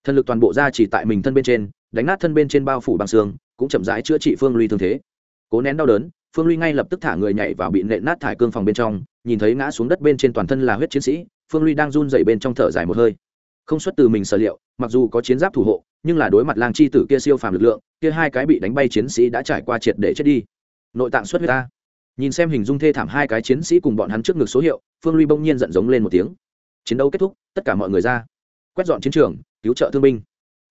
Thần lực toàn bộ ra chỉ tại mình thân bên trên, đánh nát thân bên trên bao phủ bằng xương, cũng chậm rãi chữa trị phương ly thương thế. Cố nén đau đớn phương ly ngay lập tức thả người nhảy vào bị nện nát thải cương phòng bên trong, nhìn thấy ngã xuống đất bên trên toàn thân là huyết chiến sĩ, phương ly đang run dậy bên trong thở dài một hơi. Không xuất từ mình sở liệu, mặc dù có chiến giáp thủ hộ, nhưng là đối mặt lang chi tử kia siêu phàm lực lượng, kia hai cái bị đánh bay chiến sĩ đã trải qua triệt để chết đi. Nội tạng xuất huyết ta. Nhìn xem hình dung thê thảm hai cái chiến sĩ cùng bọn hắn trước ngực số hiệu, phương ly bỗng nhiên giận giống lên một tiếng. Chiến đấu kết thúc, tất cả mọi người ra. Quét dọn chiến trường, cứu trợ thương binh.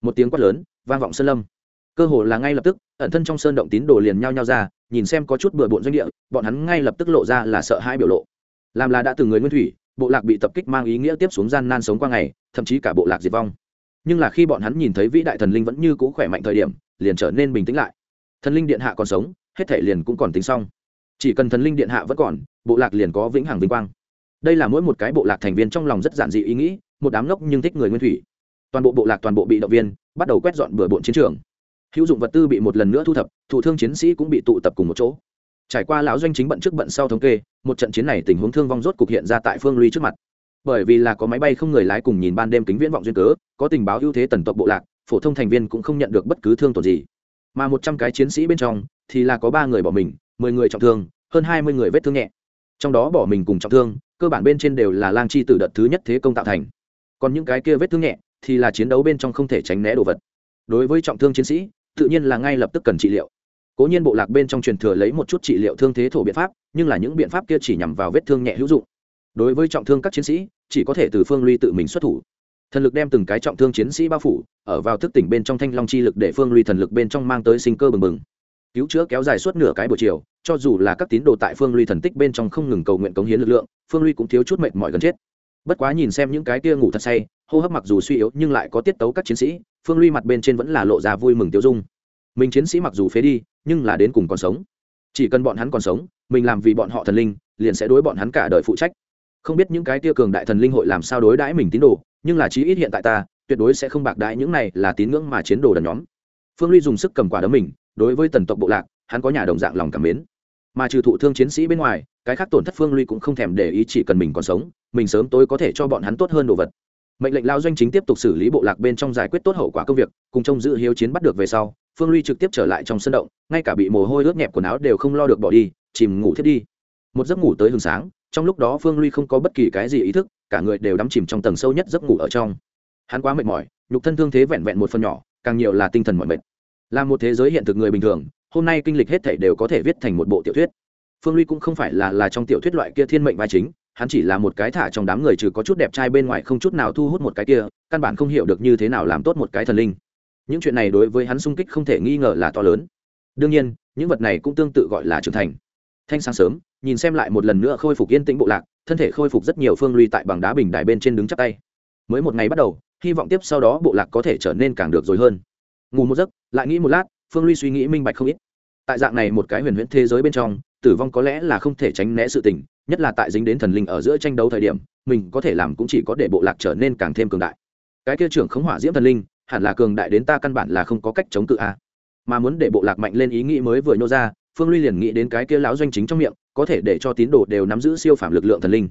Một tiếng quát lớn, vang vọng sơn lâm. Cơ hồ là ngay lập tức, ẩn thân trong sơn động tín đồ liền nhao nhao ra nhìn xem có chút bừa bộn doanh địa, bọn hắn ngay lập tức lộ ra là sợ hãi biểu lộ. Làm là đã từng người nguyên thủy, bộ lạc bị tập kích mang ý nghĩa tiếp xuống gian nan sống qua ngày, thậm chí cả bộ lạc diệt vong. Nhưng là khi bọn hắn nhìn thấy vĩ đại thần linh vẫn như cũ khỏe mạnh thời điểm, liền trở nên bình tĩnh lại. Thần linh điện hạ còn sống, hết thể liền cũng còn tính xong. Chỉ cần thần linh điện hạ vẫn còn, bộ lạc liền có vĩnh hằng vinh quang. Đây là mỗi một cái bộ lạc thành viên trong lòng rất giản dị ý nghĩ, một đám ngốc nhưng thích người nguyên thủy. Toàn bộ bộ lạc toàn bộ bị động viên, bắt đầu quét dọn bừa bộn chiến trường hữu dụng vật tư bị một lần nữa thu thập, thủ thương chiến sĩ cũng bị tụ tập cùng một chỗ. Trải qua lão doanh chính bận trước bận sau thống kê, một trận chiến này tình huống thương vong rốt cục hiện ra tại phương ly trước mặt. Bởi vì là có máy bay không người lái cùng nhìn ban đêm kính viễn vọng duyên cớ, có tình báo ưu thế tần tộc bộ lạc, phổ thông thành viên cũng không nhận được bất cứ thương tổn gì. Mà một trăm cái chiến sĩ bên trong, thì là có ba người bỏ mình, mười người trọng thương, hơn hai mươi người vết thương nhẹ. Trong đó bỏ mình cùng trọng thương, cơ bản bên trên đều là lang chi từ đợt thứ nhất thế công tạo thành. Còn những cái kia vết thương nhẹ, thì là chiến đấu bên trong không thể tránh né đồ vật đối với trọng thương chiến sĩ, tự nhiên là ngay lập tức cần trị liệu. Cố nhiên bộ lạc bên trong truyền thừa lấy một chút trị liệu thương thế thổ biện pháp, nhưng là những biện pháp kia chỉ nhằm vào vết thương nhẹ hữu dụng. Đối với trọng thương các chiến sĩ, chỉ có thể từ phương ly tự mình xuất thủ. Thần lực đem từng cái trọng thương chiến sĩ bao phủ, ở vào thức tỉnh bên trong thanh long chi lực để phương ly thần lực bên trong mang tới sinh cơ bừng bừng. Cứu chữa kéo dài suốt nửa cái buổi chiều, cho dù là các tín đồ tại phương ly thần tích bên trong không ngừng cầu nguyện cống hiến lực lượng, phương ly cũng thiếu chút mệt mỏi gần chết. Bất quá nhìn xem những cái kia ngủ thật say, hô hấp mặc dù suy yếu nhưng lại có tiết tấu các chiến sĩ phương ly mặt bên trên vẫn là lộ ra vui mừng tiêu dung. Mình chiến sĩ mặc dù phế đi, nhưng là đến cùng còn sống. Chỉ cần bọn hắn còn sống, mình làm vì bọn họ thần linh, liền sẽ đối bọn hắn cả đời phụ trách. Không biết những cái tia cường đại thần linh hội làm sao đối đãi mình tín đồ, nhưng là chí ít hiện tại ta, tuyệt đối sẽ không bạc đãi những này là tín ngưỡng mà chiến đồ đần nhóm. Phương ly dùng sức cầm quả đấm mình, đối với tần tộc bộ lạc, hắn có nhà đồng dạng lòng cảm mến. Mà trừ thụ thương chiến sĩ bên ngoài, cái khác tổn thất phương ly cũng không thèm để ý chỉ cần mình còn sống, mình sớm tối có thể cho bọn hắn tốt hơn đồ vật mệnh lệnh lao doanh chính tiếp tục xử lý bộ lạc bên trong giải quyết tốt hậu quả công việc, cùng trông giữ hiếu chiến bắt được về sau, phương ly trực tiếp trở lại trong sân động, ngay cả bị mồ hôi ướt nhẹp quần áo đều không lo được bỏ đi, chìm ngủ thiết đi. Một giấc ngủ tới hừng sáng, trong lúc đó phương ly không có bất kỳ cái gì ý thức, cả người đều đắm chìm trong tầng sâu nhất giấc ngủ ở trong. Hắn quá mệt mỏi, nhục thân thương thế vẹn vẹn một phần nhỏ, càng nhiều là tinh thần mọi mệt. Là một thế giới hiện thực người bình thường, hôm nay kinh lịch hết thảy đều có thể viết thành một bộ tiểu thuyết. Phương ly cũng không phải là là trong tiểu thuyết loại kia thiên mệnh vai chính hắn chỉ là một cái thả trong đám người trừ có chút đẹp trai bên ngoài không chút nào thu hút một cái kia, căn bản không hiểu được như thế nào làm tốt một cái thần linh. Những chuyện này đối với hắn sung kích không thể nghi ngờ là to lớn. Đương nhiên, những vật này cũng tương tự gọi là trưởng thành. Thanh sáng sớm, nhìn xem lại một lần nữa khôi phục yên tĩnh bộ lạc, thân thể khôi phục rất nhiều phương ly tại bằng đá bình đài bên trên đứng chắp tay. Mới một ngày bắt đầu, hy vọng tiếp sau đó bộ lạc có thể trở nên càng được rồi hơn. Ngủ một giấc, lại nghĩ một lát, phương ly suy nghĩ minh bạch không ít. Tại dạng này một cái huyền huyễn thế giới bên trong, tử vong có lẽ là không thể tránh né sự tình nhất là tại dính đến thần linh ở giữa tranh đấu thời điểm, mình có thể làm cũng chỉ có để bộ lạc trở nên càng thêm cường đại. Cái kia trưởng khống hỏa diễm thần linh, hẳn là cường đại đến ta căn bản là không có cách chống cự a. À. Mà muốn để bộ lạc mạnh lên ý nghĩ mới vừa nhô ra, phương ly liền nghĩ đến cái kia lão doanh chính trong miệng, có thể để cho tín đồ đều nắm giữ siêu phạm lực lượng thần linh.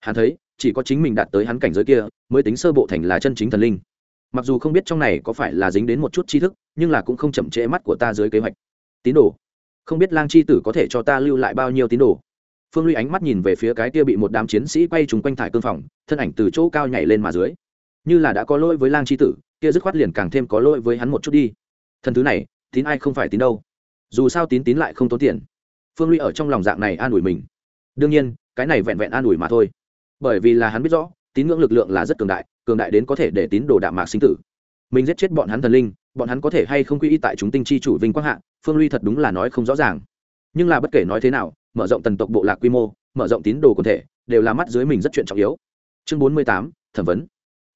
Hắn thấy, chỉ có chính mình đạt tới hắn cảnh giới kia, mới tính sơ bộ thành là chân chính thần linh. Mặc dù không biết trong này có phải là dính đến một chút tri thức, nhưng là cũng không chậm trễ mắt của ta dưới kế hoạch. Tín đồ, không biết lang c h i tử có thể cho ta lưu lại bao nhiêu tín đồ? Phương ly ánh mắt nhìn về phía cái kia bị một đám chiến sĩ quay trúng quanh thải cương phòng, thân ảnh từ chỗ cao nhảy lên mà dưới. Như là đã có lỗi với lang c h i tử, kia dứt khoát liền càng thêm có lỗi với hắn một chút đi. Thần thứ này, tín ai không phải tín đâu. Dù sao tín tín lại không tốn tiền. Phương ly ở trong lòng dạng này an ủi mình. Đương nhiên, cái này vẹn vẹn an ủi mà thôi. Bởi vì là hắn biết rõ, tín ngưỡng lực lượng là rất cường đại cường đại đến có thể để tín đồ đạm mạc sinh tử. Mình giết chết bọn hắn thần linh, bọn hắn có thể hay không quy y tại chúng tinh chi chủ vinh quang hạ, phương ly thật đúng là nói không rõ ràng. Nhưng là bất kể nói thế nào mở rộng tần tộc bộ lạc quy mô, mở rộng tín đồ quần thể, đều là mắt dưới mình rất chuyện trọng yếu. Chương bốn mươi tám, thẩm vấn.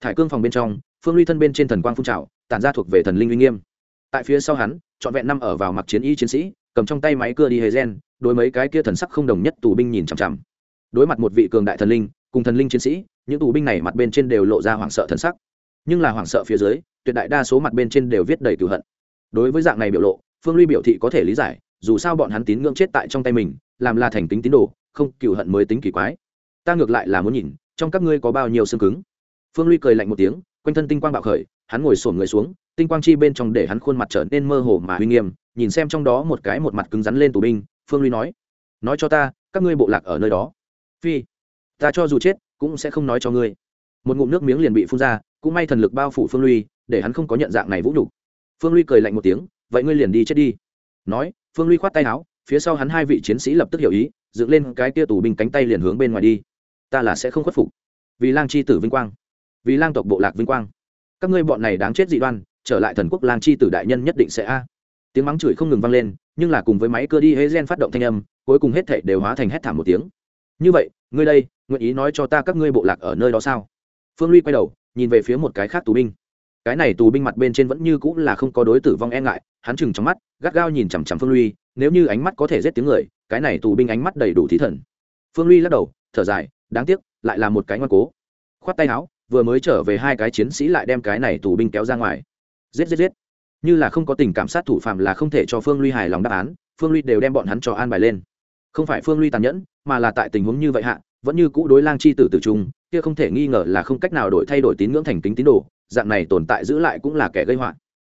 Thải cương phòng bên trong, phương ly thân bên trên thần quang phun trào, tản ra thuộc về thần linh uy nghiêm. Tại phía sau hắn, trọn vẹn năm ở vào mặc chiến y chiến sĩ, cầm trong tay máy cưa đi hề gen, đối mấy cái kia thần sắc không đồng nhất tù binh nhìn chằm chằm. Đối mặt một vị cường đại thần linh, cùng thần linh chiến sĩ, những tù binh này mặt bên trên đều lộ ra hoảng sợ thần sắc. Nhưng là hoảng sợ phía dưới, tuyệt đại đa số mặt bên trên đều viết đầy cửu hận. Đối với dạng này biểu lộ, phương ly biểu thị có thể lý giải, dù sao bọn hắn tín ngưỡng chết tại trong tay mình làm là thành tính tín đồ, không cựu hận mới tính kỳ quái. Ta ngược lại là muốn nhìn, trong các ngươi có bao nhiêu xương cứng. Phương ly cười lạnh một tiếng, quanh thân tinh quang bạo khởi, hắn ngồi sổn người xuống, tinh quang chi bên trong để hắn khuôn mặt trở nên mơ hồ mà uy nghiêm, nhìn xem trong đó một cái một mặt cứng rắn lên tù binh, phương ly nói nói cho ta, các ngươi bộ lạc ở nơi đó. Phi, ta cho dù chết, cũng sẽ không nói cho ngươi. Một ngụm nước miếng liền bị phun ra, cũng may thần lực bao phủ phương ly để hắn không có nhận dạng này vũ nhục. Phương ly cười lạnh một tiếng, vậy ngươi liền đi chết đi. Nói, phương ly khoát tay áo phía sau hắn hai vị chiến sĩ lập tức hiểu ý, dựng lên cái tia tù binh cánh tay liền hướng bên ngoài đi. Ta là sẽ không khuất phục. Vì lang c h i tử vinh quang. Vì lang tộc bộ lạc vinh quang. Các ngươi bọn này đáng chết dị đoan, trở lại thần quốc lang c h i tử đại nhân nhất định sẽ a. Tiếng mắng chửi không ngừng vang lên, nhưng là cùng với máy cơ đi hễ gen phát động thanh âm, cuối cùng hết thệ đều hóa thành hét thảm một tiếng. Như vậy, ngươi đây, nguyện ý nói cho ta các ngươi bộ lạc ở nơi đó sao? Phương ly quay đầu, nhìn về phía một cái khác tù binh. Cái này tù binh mặt bên trên vẫn như cũng là không có đối tử vong e ngại, hắn chừng trong mắt, gắt gao nhìn chằm chằm phương ly nếu như ánh mắt có thể giết tiếng người, cái này tù binh ánh mắt đầy đủ thí thần. Phương ly lắc đầu, thở dài, đáng tiếc, lại là một cái ngoan cố. Khoát tay áo, vừa mới trở về hai cái chiến sĩ lại đem cái này tù binh kéo ra ngoài. Giết giết giết. Như là không có tình cảm sát thủ phạm là không thể cho phương ly hài lòng đáp án, phương ly đều đem bọn hắn cho an bài lên. Không phải phương ly tàn nhẫn, mà là tại tình huống như vậy hạ, vẫn như cũ đối lang chi tử tử trung, kia không thể nghi ngờ là không cách nào đổi thay đổi tín ngưỡng thành kính tín đồ, dạng này tồn tại giữ lại cũng là kẻ gây họa.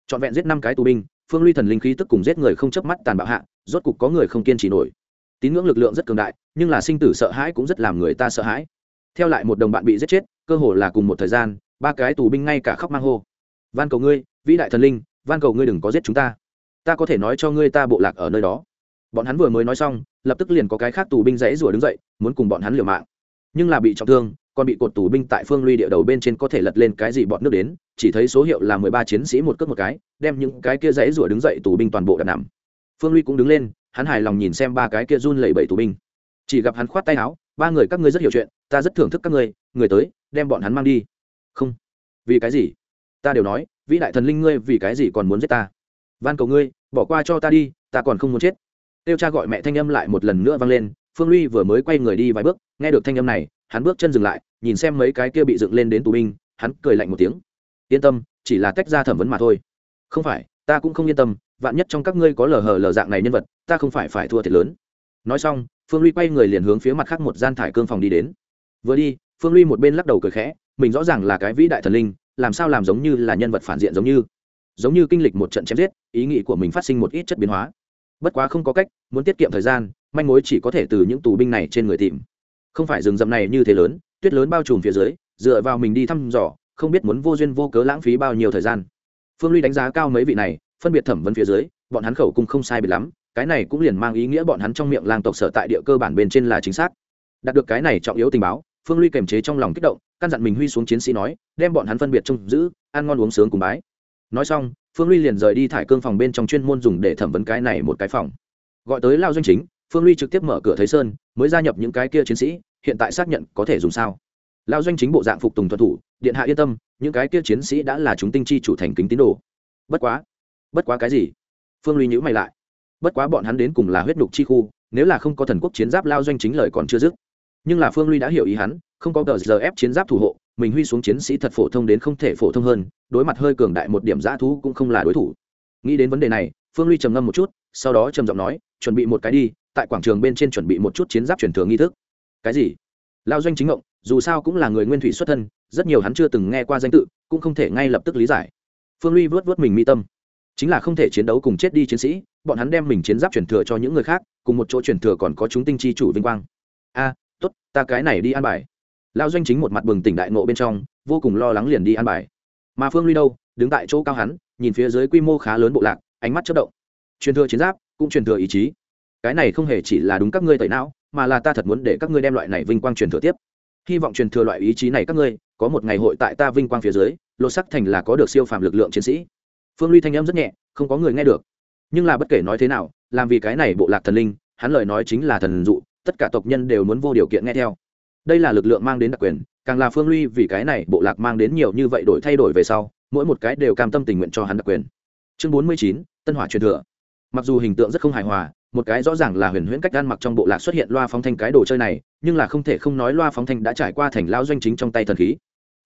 Trọn vẹn giết năm cái tù binh phương ly thần linh khí tức cùng giết người không chớp mắt tàn bạo hạ, rốt cục có người không kiên trì nổi. Tín ngưỡng lực lượng rất cường đại, nhưng là sinh tử sợ hãi cũng rất làm người ta sợ hãi. Theo lại một đồng bạn bị giết chết, cơ hồ là cùng một thời gian, ba cái tù binh ngay cả khóc mang hô. Van cầu ngươi, vĩ đại thần linh, van cầu ngươi đừng có giết chúng ta. Ta có thể nói cho ngươi ta bộ lạc ở nơi đó. Bọn hắn vừa mới nói xong, lập tức liền có cái khác tù binh dãy rủa đứng dậy, muốn cùng bọn hắn liều mạng. Nhưng là bị trọng thương còn bị cột tù binh tại phương luy địa đầu bên trên có thể lật lên cái gì bọn nước đến, chỉ thấy số hiệu là mười ba chiến sĩ một cước một cái, đem những cái kia dãy rủa đứng dậy tù binh toàn bộ đặt nằm. Phương luy cũng đứng lên, hắn hài lòng nhìn xem ba cái kia run lẩy bẩy tù binh. Chỉ gặp hắn khoát tay áo, ba người các ngươi rất hiểu chuyện, ta rất thưởng thức các ngươi, người tới, đem bọn hắn mang đi. Không. Vì cái gì? Ta đều nói, vĩ đại thần linh ngươi vì cái gì còn muốn giết ta? Van cầu ngươi, bỏ qua cho ta đi, ta còn không muốn chết. Tiêu cha gọi mẹ thanh âm lại một lần nữa vang lên, phương luy vừa mới quay người đi vài bước, nghe được thanh âm này hắn bước chân dừng lại, nhìn xem mấy cái kia bị dựng lên đến tù binh, hắn cười lạnh một tiếng. Yên tâm, chỉ là tách ra thẩm vấn mà thôi. Không phải, ta cũng không yên tâm, vạn nhất trong các ngươi có lờ hờ lờ dạng này nhân vật, ta không phải phải thua thiệt lớn. Nói xong, phương luy quay người liền hướng phía mặt khác một gian thải cương phòng đi đến. Vừa đi, phương luy một bên lắc đầu cười khẽ, mình rõ ràng là cái vĩ đại thần linh, làm sao làm giống như là nhân vật phản diện giống như. Giống như kinh lịch một trận chém giết, ý nghĩ của mình phát sinh một ít chất biến hóa. Bất quá không có cách, muốn tiết kiệm thời gian, manh mối chỉ có thể từ những tù binh này trên người tìm không phải rừng rậm này như thế lớn, tuyết lớn bao trùm phía dưới, dựa vào mình đi thăm dò, không biết muốn vô duyên vô cớ lãng phí bao nhiêu thời gian. Phương ly đánh giá cao mấy vị này, phân biệt thẩm vấn phía dưới, bọn hắn khẩu cung không sai biệt lắm, cái này cũng liền mang ý nghĩa bọn hắn trong miệng lang tộc sở tại địa cơ bản bên trên là chính xác. Đạt được cái này trọng yếu tình báo, phương ly kềm chế trong lòng kích động, căn dặn mình huy xuống chiến sĩ nói, đem bọn hắn phân biệt trông giữ, ăn ngon uống sướng cùng bái. Nói xong, phương ly liền rời đi thải cương phòng bên trong chuyên môn dùng để thẩm vấn cái này một cái phòng. Gọi tới lao doanh chính, phương ly trực tiếp mở cửa thấy sơn mới gia nhập những cái kia chiến sĩ, hiện tại xác nhận có thể dùng sao? Lao doanh chính bộ dạng phục tùng thuận thủ, điện hạ yên tâm, những cái kia chiến sĩ đã là chúng tinh chi chủ thành kính tín đồ. Bất quá bất quá cái gì? Phương ly nhữ mày lại. Bất quá bọn hắn đến cùng là huyết nhục chi khu, nếu là không có thần quốc chiến giáp lao doanh chính lời còn chưa dứt. Nhưng là phương ly đã hiểu ý hắn, không có tờ giờ ép chiến giáp thủ hộ, mình huy xuống chiến sĩ thật phổ thông đến không thể phổ thông hơn, đối mặt hơi cường đại một điểm giã thú cũng không là đối thủ. Nghĩ đến vấn đề này, phương ly trầm ngâm một chút, sau đó trầm giọng nói, chuẩn bị một cái đi tại quảng trường bên trên chuẩn bị một chút chiến giáp truyền thường nghi thức. Cái gì? Lao doanh chính ngộng, dù sao cũng là người nguyên thủy xuất thân, rất nhiều hắn chưa từng nghe qua danh tự, cũng không thể ngay lập tức lý giải. Phương ly vớt vớt mình mi tâm. Chính là không thể chiến đấu cùng chết đi chiến sĩ, bọn hắn đem mình chiến giáp truyền thừa cho những người khác, cùng một chỗ truyền thừa còn có chúng tinh chi chủ vinh quang. A, tốt, ta cái này đi an bài. Lao doanh chính một mặt bừng tỉnh đại ngộ bên trong, vô cùng lo lắng liền đi an bài. Mà phương ly đâu, đứng tại chỗ cao hắn, nhìn phía dưới quy mô khá lớn bộ lạc, ánh mắt chất động. Truyền thừa chiến giáp, cũng truyền thừa ý chí cái này không hề chỉ là đúng các ngươi tẩy não, mà là ta thật muốn để các ngươi đem loại này vinh quang truyền thừa tiếp. Hy vọng truyền thừa loại ý chí này các ngươi, có một ngày hội tại ta vinh quang phía dưới, lột sắc thành là có được siêu phàm lực lượng chiến sĩ. Phương ly thanh âm rất nhẹ, không có người nghe được. Nhưng là bất kể nói thế nào, làm vì cái này bộ lạc thần linh, hắn lời nói chính là thần dụ, tất cả tộc nhân đều muốn vô điều kiện nghe theo. Đây là lực lượng mang đến đặc quyền, càng là phương ly vì cái này bộ lạc mang đến nhiều như vậy đổi thay đổi về sau, mỗi một cái đều cam tâm tình nguyện cho hắn đặc quyền. Chương bốn mươi chín, tân hỏa truyền thừa. Mặc dù hình tượng rất không hài hòa một cái rõ ràng là huyền huyễn cách gan mặc trong bộ lạc xuất hiện loa phóng thanh cái đồ chơi này, nhưng là không thể không nói loa phóng thanh đã trải qua thành lao doanh chính trong tay thần khí.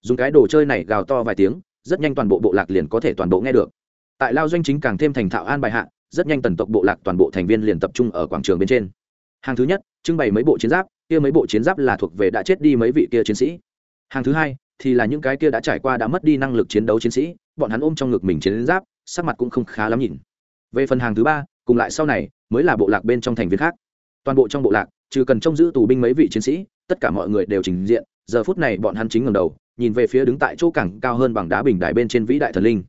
Dùng cái đồ chơi này gào to vài tiếng, rất nhanh toàn bộ bộ lạc liền có thể toàn bộ nghe được. Tại lao doanh chính càng thêm thành thạo an bài hạ, rất nhanh tần tộc bộ lạc toàn bộ thành viên liền tập trung ở quảng trường bên trên. Hàng thứ nhất, trưng bày mấy bộ chiến giáp, kia mấy bộ chiến giáp là thuộc về đã chết đi mấy vị kia chiến sĩ. Hàng thứ hai, thì là những cái kia đã trải qua đã mất đi năng lực chiến đấu chiến sĩ, bọn hắn ôm trong ngực mình chiến giáp, sắc mặt cũng không khá lắm nhìn. Về phần hàng thứ ba, cùng lại sau này mới là bộ lạc bên trong thành viên khác. Toàn bộ trong bộ lạc, trừ cần trông giữ tù binh mấy vị chiến sĩ, tất cả mọi người đều trình diện. Giờ phút này bọn hắn chính ngầm đầu, nhìn về phía đứng tại chỗ cảng cao hơn bằng đá bình đài bên trên vĩ đại thần linh.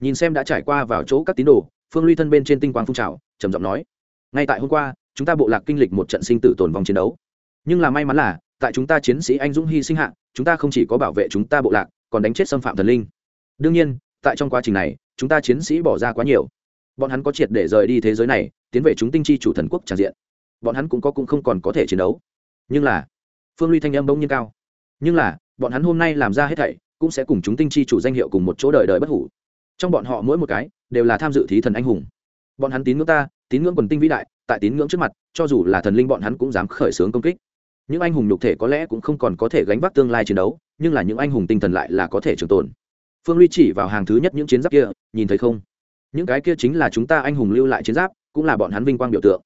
Nhìn xem đã trải qua vào chỗ các tín đồ, phương ly thân bên trên tinh quang phun trào, trầm giọng nói, ngay tại hôm qua, chúng ta bộ lạc kinh lịch một trận sinh tử tồn vong chiến đấu. Nhưng là may mắn là, tại chúng ta chiến sĩ anh dũng hy sinh hạ, chúng ta không chỉ có bảo vệ chúng ta bộ lạc, còn đánh chết xâm phạm thần linh. Đương nhiên, tại trong quá trình này, chúng ta chiến sĩ bỏ ra quá nhiều bọn hắn có triệt để rời đi thế giới này, tiến về chúng tinh chi chủ thần quốc tràn diện. Bọn hắn cũng có cũng không còn có thể chiến đấu. Nhưng là, phương ly thanh âm bỗng nhiên cao. Nhưng là, bọn hắn hôm nay làm ra hết thảy, cũng sẽ cùng chúng tinh chi chủ danh hiệu cùng một chỗ đời đời bất hủ. Trong bọn họ mỗi một cái, đều là tham dự thí thần anh hùng. Bọn hắn tín ngưỡng ta, tín ngưỡng quần tinh vĩ đại, tại tín ngưỡng trước mặt, cho dù là thần linh bọn hắn cũng dám khởi xướng công kích. Những anh hùng nhục thể có lẽ cũng không còn có thể gánh vác tương lai chiến đấu, nhưng là những anh hùng tinh thần lại là có thể trường tồn. Phương ly chỉ vào hàng thứ nhất những chiến giáp kia, nhìn thấy không? Những cái kia chính là chúng ta anh hùng lưu lại chiến giáp, cũng là bọn hắn vinh quang biểu tượng.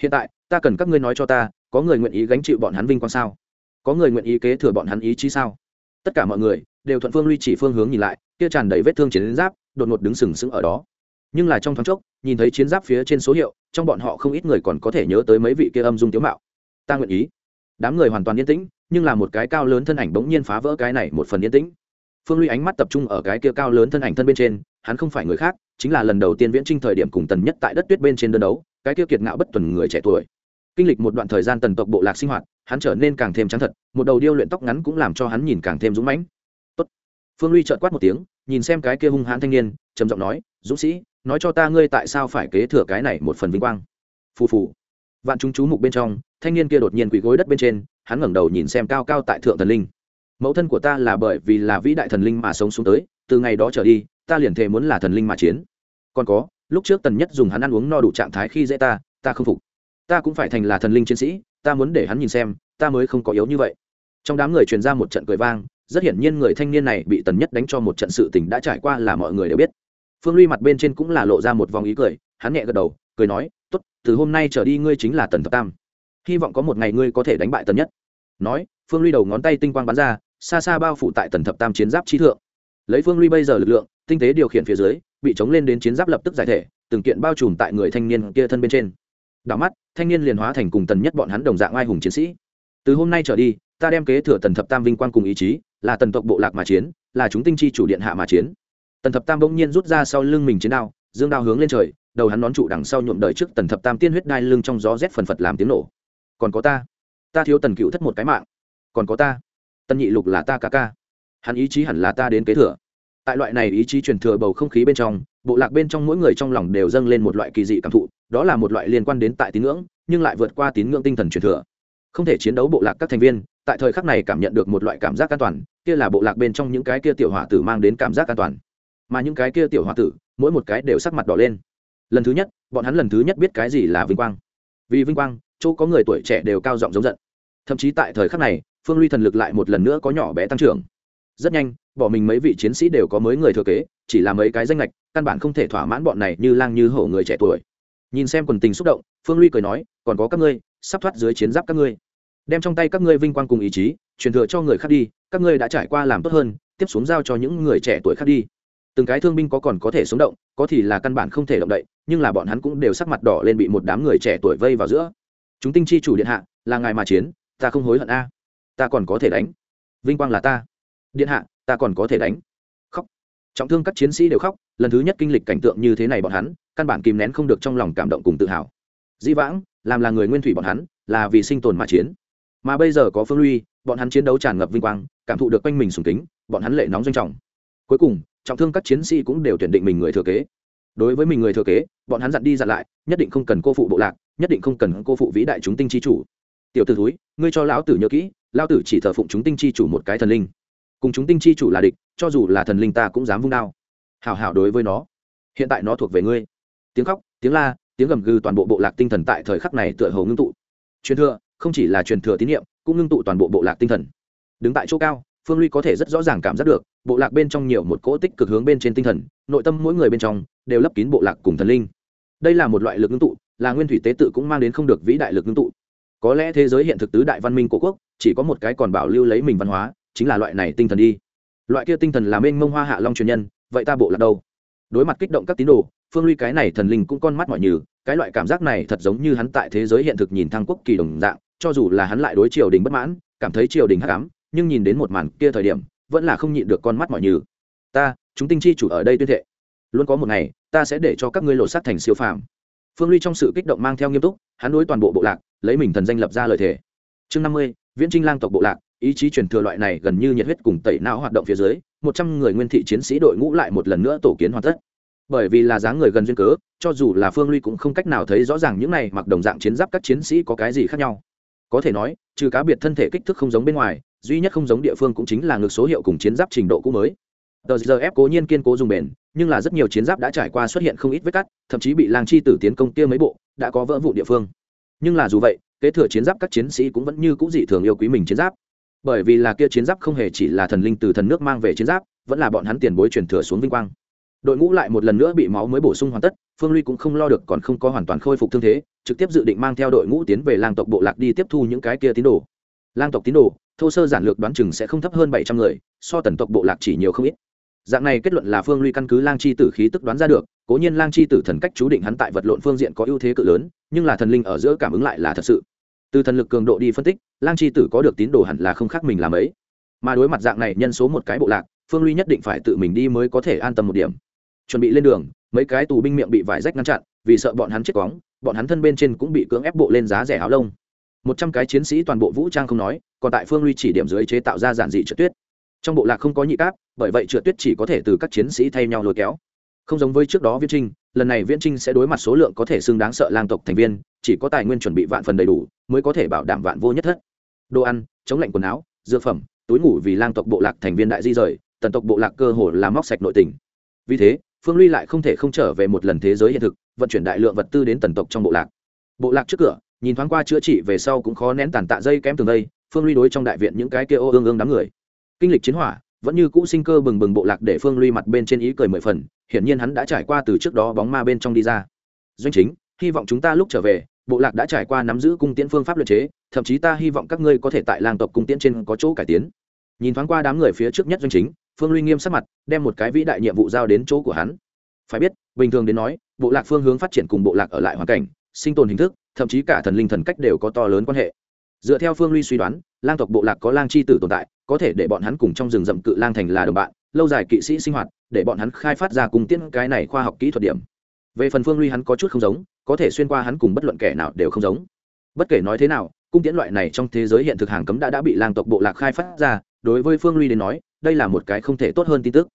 Hiện tại, ta cần các ngươi nói cho ta, có người nguyện ý gánh chịu bọn hắn vinh quang sao? Có người nguyện ý kế thừa bọn hắn ý chí sao? Tất cả mọi người đều thuận phương ly chỉ phương hướng nhìn lại, kia tràn đầy vết thương chiến giáp, đột ngột đứng sừng sững ở đó. Nhưng là trong thoáng chốc, nhìn thấy chiến giáp phía trên số hiệu, trong bọn họ không ít người còn có thể nhớ tới mấy vị kia âm dung tiếu mạo. Ta nguyện ý. Đám người hoàn toàn yên tĩnh, nhưng là một cái cao lớn thân ảnh bỗng nhiên phá vỡ cái này một phần yên tĩnh. Phương ly ánh mắt tập trung ở cái kia cao lớn thân ảnh thân bên trên, hắn không phải người khác chính là lần đầu tiên viễn trinh thời điểm cùng tần nhất tại đất tuyết bên trên đơn đấu, cái kia kiệt ngạo bất tuần người trẻ tuổi. Kinh lịch một đoạn thời gian tần tộc bộ lạc sinh hoạt, hắn trở nên càng thêm trắng thật, một đầu điêu luyện tóc ngắn cũng làm cho hắn nhìn càng thêm dũng mãnh. Tốt. phương ly trợn quát một tiếng, nhìn xem cái kia hung hãn thanh niên, trầm giọng nói, dũng sĩ, nói cho ta ngươi tại sao phải kế thừa cái này một phần vinh quang? Phù phù. Vạn chúng chú mục bên trong, thanh niên kia đột nhiên quỳ gối đất bên trên, hắn ngẩng đầu nhìn xem cao cao tại thượng thần linh. Mẫu thân của ta là bởi vì là vĩ đại thần linh mà sống xuống tới, từ ngày đó trở đi ta liền thề muốn là thần linh mà chiến. Còn có, lúc trước tần nhất dùng hắn ăn uống no đủ trạng thái khi dễ ta ta không phục. Ta cũng phải thành là thần linh chiến sĩ, ta muốn để hắn nhìn xem, ta mới không có yếu như vậy. Trong đám người truyền ra một trận cười vang, rất hiển nhiên người thanh niên này bị tần nhất đánh cho một trận sự tình đã trải qua là mọi người đều biết. Phương ly mặt bên trên cũng là lộ ra một vòng ý cười, hắn nhẹ gật đầu, cười nói, tốt, từ hôm nay trở đi ngươi chính là tần thập tam. Hy vọng có một ngày ngươi có thể đánh bại tần nhất. Nói, phương ly đầu ngón tay tinh quang bắn ra, xa xa bao phủ tại tần thập tam chiến giáp trí thượng. Lấy phương ly bây giờ lực lượng tinh tế điều khiển phía dưới, bị chống lên đến chiến giáp lập tức giải thể, từng kiện bao trùm tại người thanh niên kia thân bên trên. Đảo mắt, thanh niên liền hóa thành cùng tần nhất bọn hắn đồng dạng ai hùng chiến sĩ. Từ hôm nay trở đi, ta đem kế thừa tần thập tam vinh quang cùng ý chí, là tần tộc bộ lạc mà chiến, là chúng tinh chi chủ điện hạ mà chiến. Tần thập tam bỗng nhiên rút ra sau lưng mình chiến đao, dương đao hướng lên trời, đầu hắn nón trụ đằng sau nhuộm đời trước tần thập tam tiên huyết đai lưng trong gió rét phần phật làm tiếng nổ. Còn có ta. Ta thiếu tần cựu thất một cái mạng. Còn có ta. Tân nhị lục là ta ca ca. Hắn ý chí hẳn là ta đến kế thừa tại loại này ý chí truyền thừa bầu không khí bên trong, bộ lạc bên trong mỗi người trong lòng đều dâng lên một loại kỳ dị cảm thụ, đó là một loại liên quan đến tại tín ngưỡng, nhưng lại vượt qua tín ngưỡng tinh thần truyền thừa. Không thể chiến đấu bộ lạc các thành viên, tại thời khắc này cảm nhận được một loại cảm giác an toàn, kia là bộ lạc bên trong những cái kia tiểu hỏa tử mang đến cảm giác an toàn. Mà những cái kia tiểu hỏa tử, mỗi một cái đều sắc mặt đỏ lên. Lần thứ nhất, bọn hắn lần thứ nhất biết cái gì là vinh quang. Vì vinh quang, chỗ có người tuổi trẻ đều cao giọng giống giận. Thậm chí tại thời khắc này, phương ly thần lực lại một lần nữa có nhỏ bé tăng trưởng rất nhanh, bỏ mình mấy vị chiến sĩ đều có mới người thừa kế, chỉ là mấy cái danh lệch căn bản không thể thỏa mãn bọn này như lang như hổ người trẻ tuổi. Nhìn xem quần tình xúc động, phương ly cười nói, còn có các ngươi, sắp thoát dưới chiến giáp các ngươi. Đem trong tay các ngươi vinh quang cùng ý chí, truyền thừa cho người khác đi, các ngươi đã trải qua làm tốt hơn, tiếp xuống giao cho những người trẻ tuổi khác đi. Từng cái thương binh có còn có thể sống động, có thì là căn bản không thể động đậy, nhưng là bọn hắn cũng đều sắc mặt đỏ lên bị một đám người trẻ tuổi vây vào giữa. Chúng tinh chi chủ điện hạ, là ngài mà chiến, ta không hối hận a. Ta còn có thể đánh. Vinh quang là ta điện hạ, ta còn có thể đánh. Khóc. Trọng thương các chiến sĩ đều khóc, lần thứ nhất kinh lịch cảnh tượng như thế này bọn hắn, căn bản kìm nén không được trong lòng cảm động cùng tự hào. Dĩ vãng, làm là người nguyên thủy bọn hắn, là vì sinh tồn mà chiến. Mà bây giờ có phương luy bọn hắn chiến đấu tràn ngập vinh quang, cảm thụ được quanh mình sùng kính, bọn hắn lệ nóng doanh trọng. Cuối cùng, trọng thương các chiến sĩ cũng đều tuyển định mình người thừa kế. Đối với mình người thừa kế, bọn hắn dặn đi dặn lại, nhất định không cần cô phụ bộ lạc, nhất định không cần cô phụ vĩ đại chúng tinh chi chủ. Tiểu t ử thúi, ngươi cho lão tử nhớ kỹ, lão tử chỉ thờ phụng chúng tinh chi chủ một cái thần linh cùng chúng tinh chi chủ là địch, cho dù là thần linh ta cũng dám vung đao. Hảo hảo đối với nó. Hiện tại nó thuộc về ngươi. Tiếng khóc, tiếng la, tiếng gầm gừ toàn bộ bộ lạc tinh thần tại thời khắc này tựa hồ ngưng tụ. Truyền thừa, không chỉ là truyền thừa tín nhiệm cũng ngưng tụ toàn bộ bộ lạc tinh thần. Đứng tại chỗ cao, phương ly có thể rất rõ ràng cảm giác được, bộ lạc bên trong nhiều một cỗ tích cực hướng bên trên tinh thần, nội tâm mỗi người bên trong đều lấp kín bộ lạc cùng thần linh. Đây là một loại lực ngưng tụ, là nguyên thủy tế tự cũng mang đến không được vĩ đại lực ngưng tụ. Có lẽ thế giới hiện thực tứ đại văn minh của quốc, chỉ có một cái còn bảo lưu lấy mình văn hóa chính là loại này tinh thần đi. Loại kia tinh thần là mênh mông hoa hạ long truyền nhân, vậy ta bộ lạc đâu? Đối mặt kích động các tín đồ, phương ly cái này thần linh cũng con mắt mọi nhừ, cái loại cảm giác này thật giống như hắn tại thế giới hiện thực nhìn thăng quốc kỳ đồng dạng, cho dù là hắn lại đối triều đình bất mãn, cảm thấy triều đình hắc ám, nhưng nhìn đến một màn kia thời điểm, vẫn là không nhịn được con mắt mọi nhừ. Ta, chúng tinh chi chủ ở đây tuyên thệ. Luôn có một ngày, ta sẽ để cho các ngươi lột sát thành siêu phàm. Phương ly trong sự kích động mang theo nghiêm túc, hắn đối toàn bộ bộ lạc, lấy mình thần danh lập ra lời thề. Chương năm mươi, viễn trinh lang tộc bộ lạc ý chí truyền thừa loại này gần như nhiệt huyết cùng tẩy não hoạt động phía dưới, một trăm người nguyên thị chiến sĩ đội ngũ lại một lần nữa tổ kiến hoàn tất. Bởi vì là dáng người gần duyên cớ, cho dù là phương ly cũng không cách nào thấy rõ ràng những này mặc đồng dạng chiến giáp các chiến sĩ có cái gì khác nhau. Có thể nói, trừ cá biệt thân thể kích thước không giống bên ngoài, duy nhất không giống địa phương cũng chính là ngược số hiệu cùng chiến giáp trình độ cũ mới. Tờ giờ ép cố nhiên kiên cố dùng bền, nhưng là rất nhiều chiến giáp đã trải qua xuất hiện không ít vết cắt, thậm chí bị lang chi tử tiến công kia mấy bộ, đã có vỡ vụ địa phương. Nhưng là dù vậy, kế thừa chiến giáp các chiến sĩ cũng vẫn như c ũ dị thường yêu quý mình chiến giáp bởi vì là kia chiến giáp không hề chỉ là thần linh từ thần nước mang về chiến giáp, vẫn là bọn hắn tiền bối truyền thừa xuống vinh quang. Đội ngũ lại một lần nữa bị máu mới bổ sung hoàn tất, phương ly cũng không lo được còn không có hoàn toàn khôi phục thương thế, trực tiếp dự định mang theo đội ngũ tiến về lang tộc bộ lạc đi tiếp thu những cái kia tín đồ. Lang tộc tín đồ, thô sơ giản lược đoán chừng sẽ không thấp hơn bảy trăm người, so tần tộc bộ lạc chỉ nhiều không ít. Dạng này kết luận là phương ly căn cứ lang chi tử khí tức đoán ra được, cố nhiên lang chi tử thần cách chú định hắn tại vật lộn phương diện có ưu thế cự lớn, nhưng là thần linh ở giữa cảm ứng lại là thật sự từ thần lực cường độ đi phân tích, lang chi tử có được tín đồ hẳn là không khác mình làm ấy. Mà đối mặt dạng này nhân số một cái bộ lạc, phương ly nhất định phải tự mình đi mới có thể an tâm một điểm. Chuẩn bị lên đường, mấy cái tù binh miệng bị vải rách ngăn chặn, vì sợ bọn hắn chết cóng bọn hắn thân bên trên cũng bị cưỡng ép bộ lên giá rẻ áo lông. Một trăm cái chiến sĩ toàn bộ vũ trang không nói, còn tại phương ly chỉ điểm dưới chế tạo ra giản dị trượt tuyết. Trong bộ lạc không có nhị cáp, bởi vậy trượt tuyết chỉ có thể từ các chiến sĩ thay nhau lôi kéo. Không giống với trước đó viễn trinh, lần này viễn trinh sẽ đối mặt số lượng có thể xứng đáng sợ lang tộc thành viên, chỉ có tài nguyên chuẩn bị vạn phần đầy đủ mới có thể bảo đảm vạn vô nhất thất. Đồ ăn, chống lạnh quần áo dược phẩm, túi ngủ vì lang tộc bộ lạc thành viên đại di rời, tần tộc bộ lạc cơ hồ làm móc sạch nội tình. Vì thế, phương ly lại không thể không trở về một lần thế giới hiện thực, vận chuyển đại lượng vật tư đến tần tộc trong bộ lạc. Bộ lạc trước cửa, nhìn thoáng qua chữa trị về sau cũng khó nén tàn tạ dây kém từng đây, phương ly đối trong đại viện những cái kia ô ương ương đám người. Kinh lịch chiến hỏa, vẫn như cũ sinh cơ bừng bừng bộ lạc để phương ly mặt bên trên ý cười mười phần, hiển nhiên hắn đã trải qua từ trước đó bóng ma bên trong đi ra. Doanh chính, hy vọng chúng ta lúc trở về bộ lạc đã trải qua nắm giữ cung tiễn phương pháp luật chế, thậm chí ta hy vọng các ngươi có thể tại làng tộc cung tiễn trên có chỗ cải tiến. Nhìn thoáng qua đám người phía trước nhất doanh chính, phương ly nghiêm sắc mặt, đem một cái vĩ đại nhiệm vụ giao đến chỗ của hắn. Phải biết, bình thường đến nói, bộ lạc phương hướng phát triển cùng bộ lạc ở lại hoàn cảnh, sinh tồn hình thức, thậm chí cả thần linh thần cách đều có to lớn quan hệ. Dựa theo phương ly suy đoán, lang tộc bộ lạc có lang c h i tử tồn tại, có thể để bọn hắn cùng trong rừng rậm cự lang thành là đồng bạn, lâu dài kỵ sĩ sinh hoạt, để bọn hắn khai phát ra cùng tiễn cái này khoa học kỹ thuật điểm về phần phương ly hắn có chút không giống, có thể xuyên qua hắn cùng bất luận kẻ nào đều không giống. Bất kể nói thế nào, cung tiễn loại này trong thế giới hiện thực hàng cấm đã đã bị lang tộc bộ lạc khai phát ra, đối với phương ly đến nói, đây là một cái không thể tốt hơn tin tức.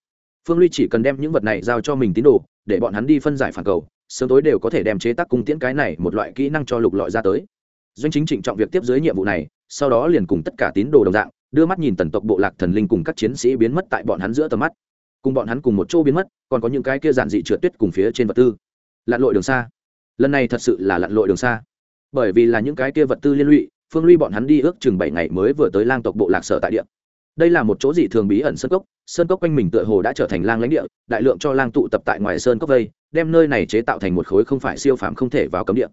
Phương ly chỉ cần đem những vật này giao cho mình tín đồ, để bọn hắn đi phân giải phản cầu, sớm tối đều có thể đem chế tác cung tiễn cái này một loại kỹ năng cho lục lọi ra tới. Doanh chính trịnh trọng việc tiếp dưới nhiệm vụ này, sau đó liền cùng tất cả tín đồ đồng dạng, đưa mắt nhìn tần tộc bộ lạc thần linh cùng các chiến sĩ biến mất tại bọn hắn giữa tầm mắt. Cùng bọn hắn cùng một chỗ biến mất, còn có những cái kia giản dị trượt tuyết cùng phía trên vật tư lặn lội đường xa. Lần này thật sự là lặn lội đường xa. Bởi vì là những cái kia vật tư liên lụy, phương ly bọn hắn đi ước chừng bảy ngày mới vừa tới lang tộc bộ lạc sở tại địa. Đây là một chỗ dị thường bí ẩn sơn cốc sơn cốc quanh mình tựa hồ đã trở thành lang lãnh địa, đại lượng cho lang tụ tập tại ngoài sơn cốc vây, đem nơi này chế tạo thành một khối không phải siêu phàm không thể vào cấm địa.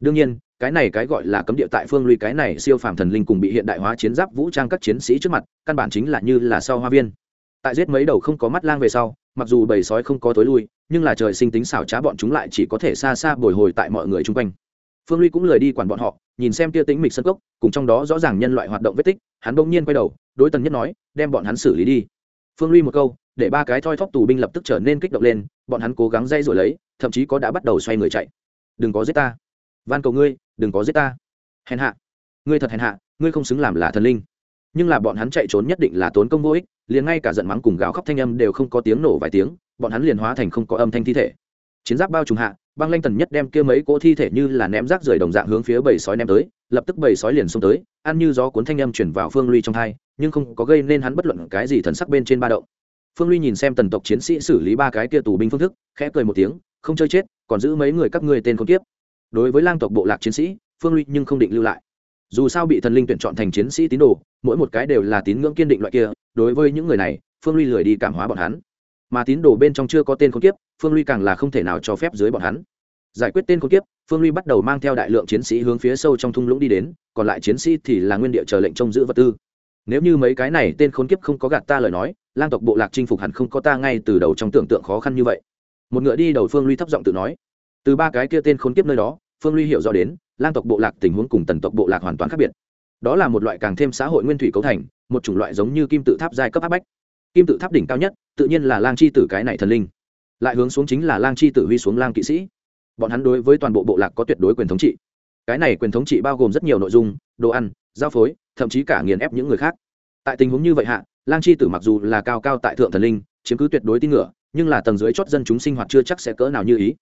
Đương nhiên, cái này cái gọi là cấm địa tại phương ly cái này siêu phàm thần linh cùng bị hiện đại hóa chiến giáp vũ trang các chiến sĩ trước mặt, căn bản chính là như là sau hoa viên. Tại giết mấy đầu không có mắt lang về sau mặc dù bầy sói không có tối lui, nhưng là trời sinh tính xảo trá bọn chúng lại chỉ có thể xa xa bồi hồi tại mọi người chung quanh. Phương ly cũng lời đi quản bọn họ, nhìn xem tia tính mịch sân cốc, cùng trong đó rõ ràng nhân loại hoạt động vết tích, hắn bỗng nhiên quay đầu, đối tần nhất nói, đem bọn hắn xử lý đi. Phương ly một câu, để ba cái thoi thóp tù binh lập tức trở nên kích động lên, bọn hắn cố gắng dây rồi lấy, thậm chí có đã bắt đầu xoay người chạy. Đừng có giết ta. Van cầu ngươi, đừng có giết ta. Hèn hạ. Ngươi thật hèn hạ, ngươi không xứng làm là thần linh nhưng là bọn hắn chạy trốn nhất định là tốn công vô ích, liền ngay cả giận mắng cùng gào khóc thanh âm đều không có tiếng nổ vài tiếng, bọn hắn liền hóa thành không có âm thanh thi thể. Chiến giáp bao trùng hạ, băng lanh tần nhất đem kia mấy cỗ thi thể như là ném rác rời đồng dạng hướng phía bầy sói ném tới, lập tức bầy sói liền xông tới, ăn như gió cuốn thanh âm chuyển vào phương ly trong thai nhưng không có gây nên hắn bất luận cái gì thần sắc bên trên ba động. Phương ly nhìn xem tần tộc chiến sĩ xử lý ba cái kia tù binh phương thức, khẽ cười một tiếng, không chơi chết, còn giữ mấy người các ngươi tên con tiếp đối với lang tộc bộ lạc chiến sĩ, phương ly nhưng không định lưu lại dù sao bị thần linh tuyển chọn thành chiến sĩ tín đồ, mỗi một cái đều là tín ngưỡng kiên định loại kia, đối với những người này, phương ly lười đi cảm hóa bọn hắn. Mà tín đồ bên trong chưa có tên khốn kiếp, phương ly càng là không thể nào cho phép dưới bọn hắn. Giải quyết tên khốn kiếp, phương ly bắt đầu mang theo đại lượng chiến sĩ hướng phía sâu trong thung lũng đi đến, còn lại chiến sĩ thì là nguyên địa chờ lệnh trông giữ vật tư. Nếu như mấy cái này tên khốn kiếp không có gạt ta lời nói, lang tộc bộ lạc chinh phục hẳn không có ta ngay từ đầu trong tưởng tượng khó khăn như vậy. Một ngựa đi đầu phương ly thấp giọng tự nói. Từ ba cái kia tên khốn kiếp nơi đó phương ly hiểu rõ đến, lang tộc bộ lạc tình huống cùng tần tộc bộ lạc hoàn toàn khác biệt. Đó là một loại càng thêm xã hội nguyên thủy cấu thành, một chủng loại giống như kim tự tháp giai cấp áp bách. Kim tự tháp đỉnh cao nhất, tự nhiên là lang chi tử cái này thần linh. Lại hướng xuống chính là lang chi tử huy xuống lang kỵ sĩ. Bọn hắn đối với toàn bộ bộ lạc có tuyệt đối quyền thống trị. Cái này quyền thống trị bao gồm rất nhiều nội dung, đồ ăn, giao phối, thậm chí cả nghiền ép những người khác. Tại tình huống như vậy hạ, lang chi tử mặc dù là cao cao tại thượng thần linh, chiếm cứ tuyệt đối tin ngựa, nhưng là tầng dưới chót dân chúng sinh hoạt chưa chắc sẽ cỡ nào như ý.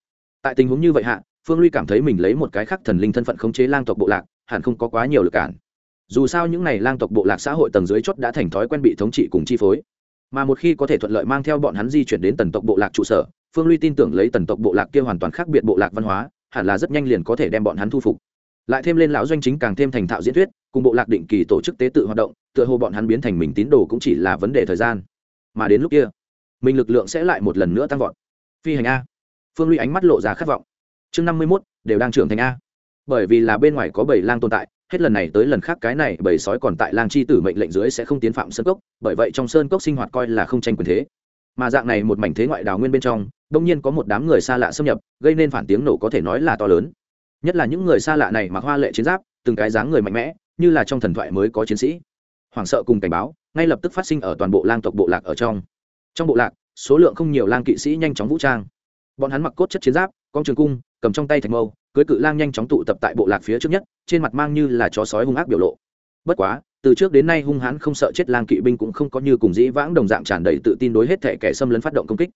Tại tình huống như vậy hạ phương ly cảm thấy mình lấy một cái khác thần linh thân phận khống chế lang tộc bộ lạc, hẳn không có quá nhiều lực cản. Dù sao những n à y lang tộc bộ lạc xã hội tầng dưới chốt đã thành thói quen bị thống trị cùng chi phối. Mà một khi có thể thuận lợi mang theo bọn hắn di chuyển đến tần tộc bộ lạc trụ sở, phương ly tin tưởng lấy tần tộc bộ lạc kia hoàn toàn khác biệt bộ lạc văn hóa, hẳn là rất nhanh liền có thể đem bọn hắn thu phục. Lại thêm lên lão doanh chính càng thêm thành thạo diễn thuyết, cùng bộ lạc định kỳ tổ chức tế tự hoạt động, tựa hồ bọn hắn biến thành mình tín đồ cũng chỉ là vấn đề thời gian. Mà đến lúc kia, mình lực lượng sẽ lại một lần nữa tăng vọt. Phi hành a. Phương ly ánh mắt lộ ra khát vọng chương năm mươi mốt đều đang trưởng thành a. Bởi vì là bên ngoài có bảy lang tồn tại, hết lần này tới lần khác cái này bầy sói còn tại lang chi tử mệnh lệnh dưới sẽ không tiến phạm sơn cốc, bởi vậy trong sơn cốc sinh hoạt coi là không tranh quyền thế. Mà dạng này một mảnh thế ngoại đào nguyên bên trong, đông nhiên có một đám người xa lạ xâm nhập, gây nên phản tiếng nổ có thể nói là to lớn. Nhất là những người xa lạ này mặc hoa lệ chiến giáp, từng cái dáng người mạnh mẽ, như là trong thần thoại mới có chiến sĩ. Hoảng sợ cùng cảnh báo, ngay lập tức phát sinh ở toàn bộ lang tộc bộ lạc ở trong. Trong bộ lạc, số lượng không nhiều lang kỵ sĩ nhanh chóng vũ trang. Bọn hắn mặc cốt chất chiến giáp, con trường cung cầm trong tay thạch mâu cưới cự lang nhanh chóng tụ tập tại bộ lạc phía trước nhất, trên mặt mang như là chó sói hung ác biểu lộ. Bất quá, từ trước đến nay hung hãn không sợ chết lang kỵ binh cũng không có như cùng dĩ vãng đồng dạng tràn đầy tự tin đối hết thể kẻ xâm lấn phát động công kích.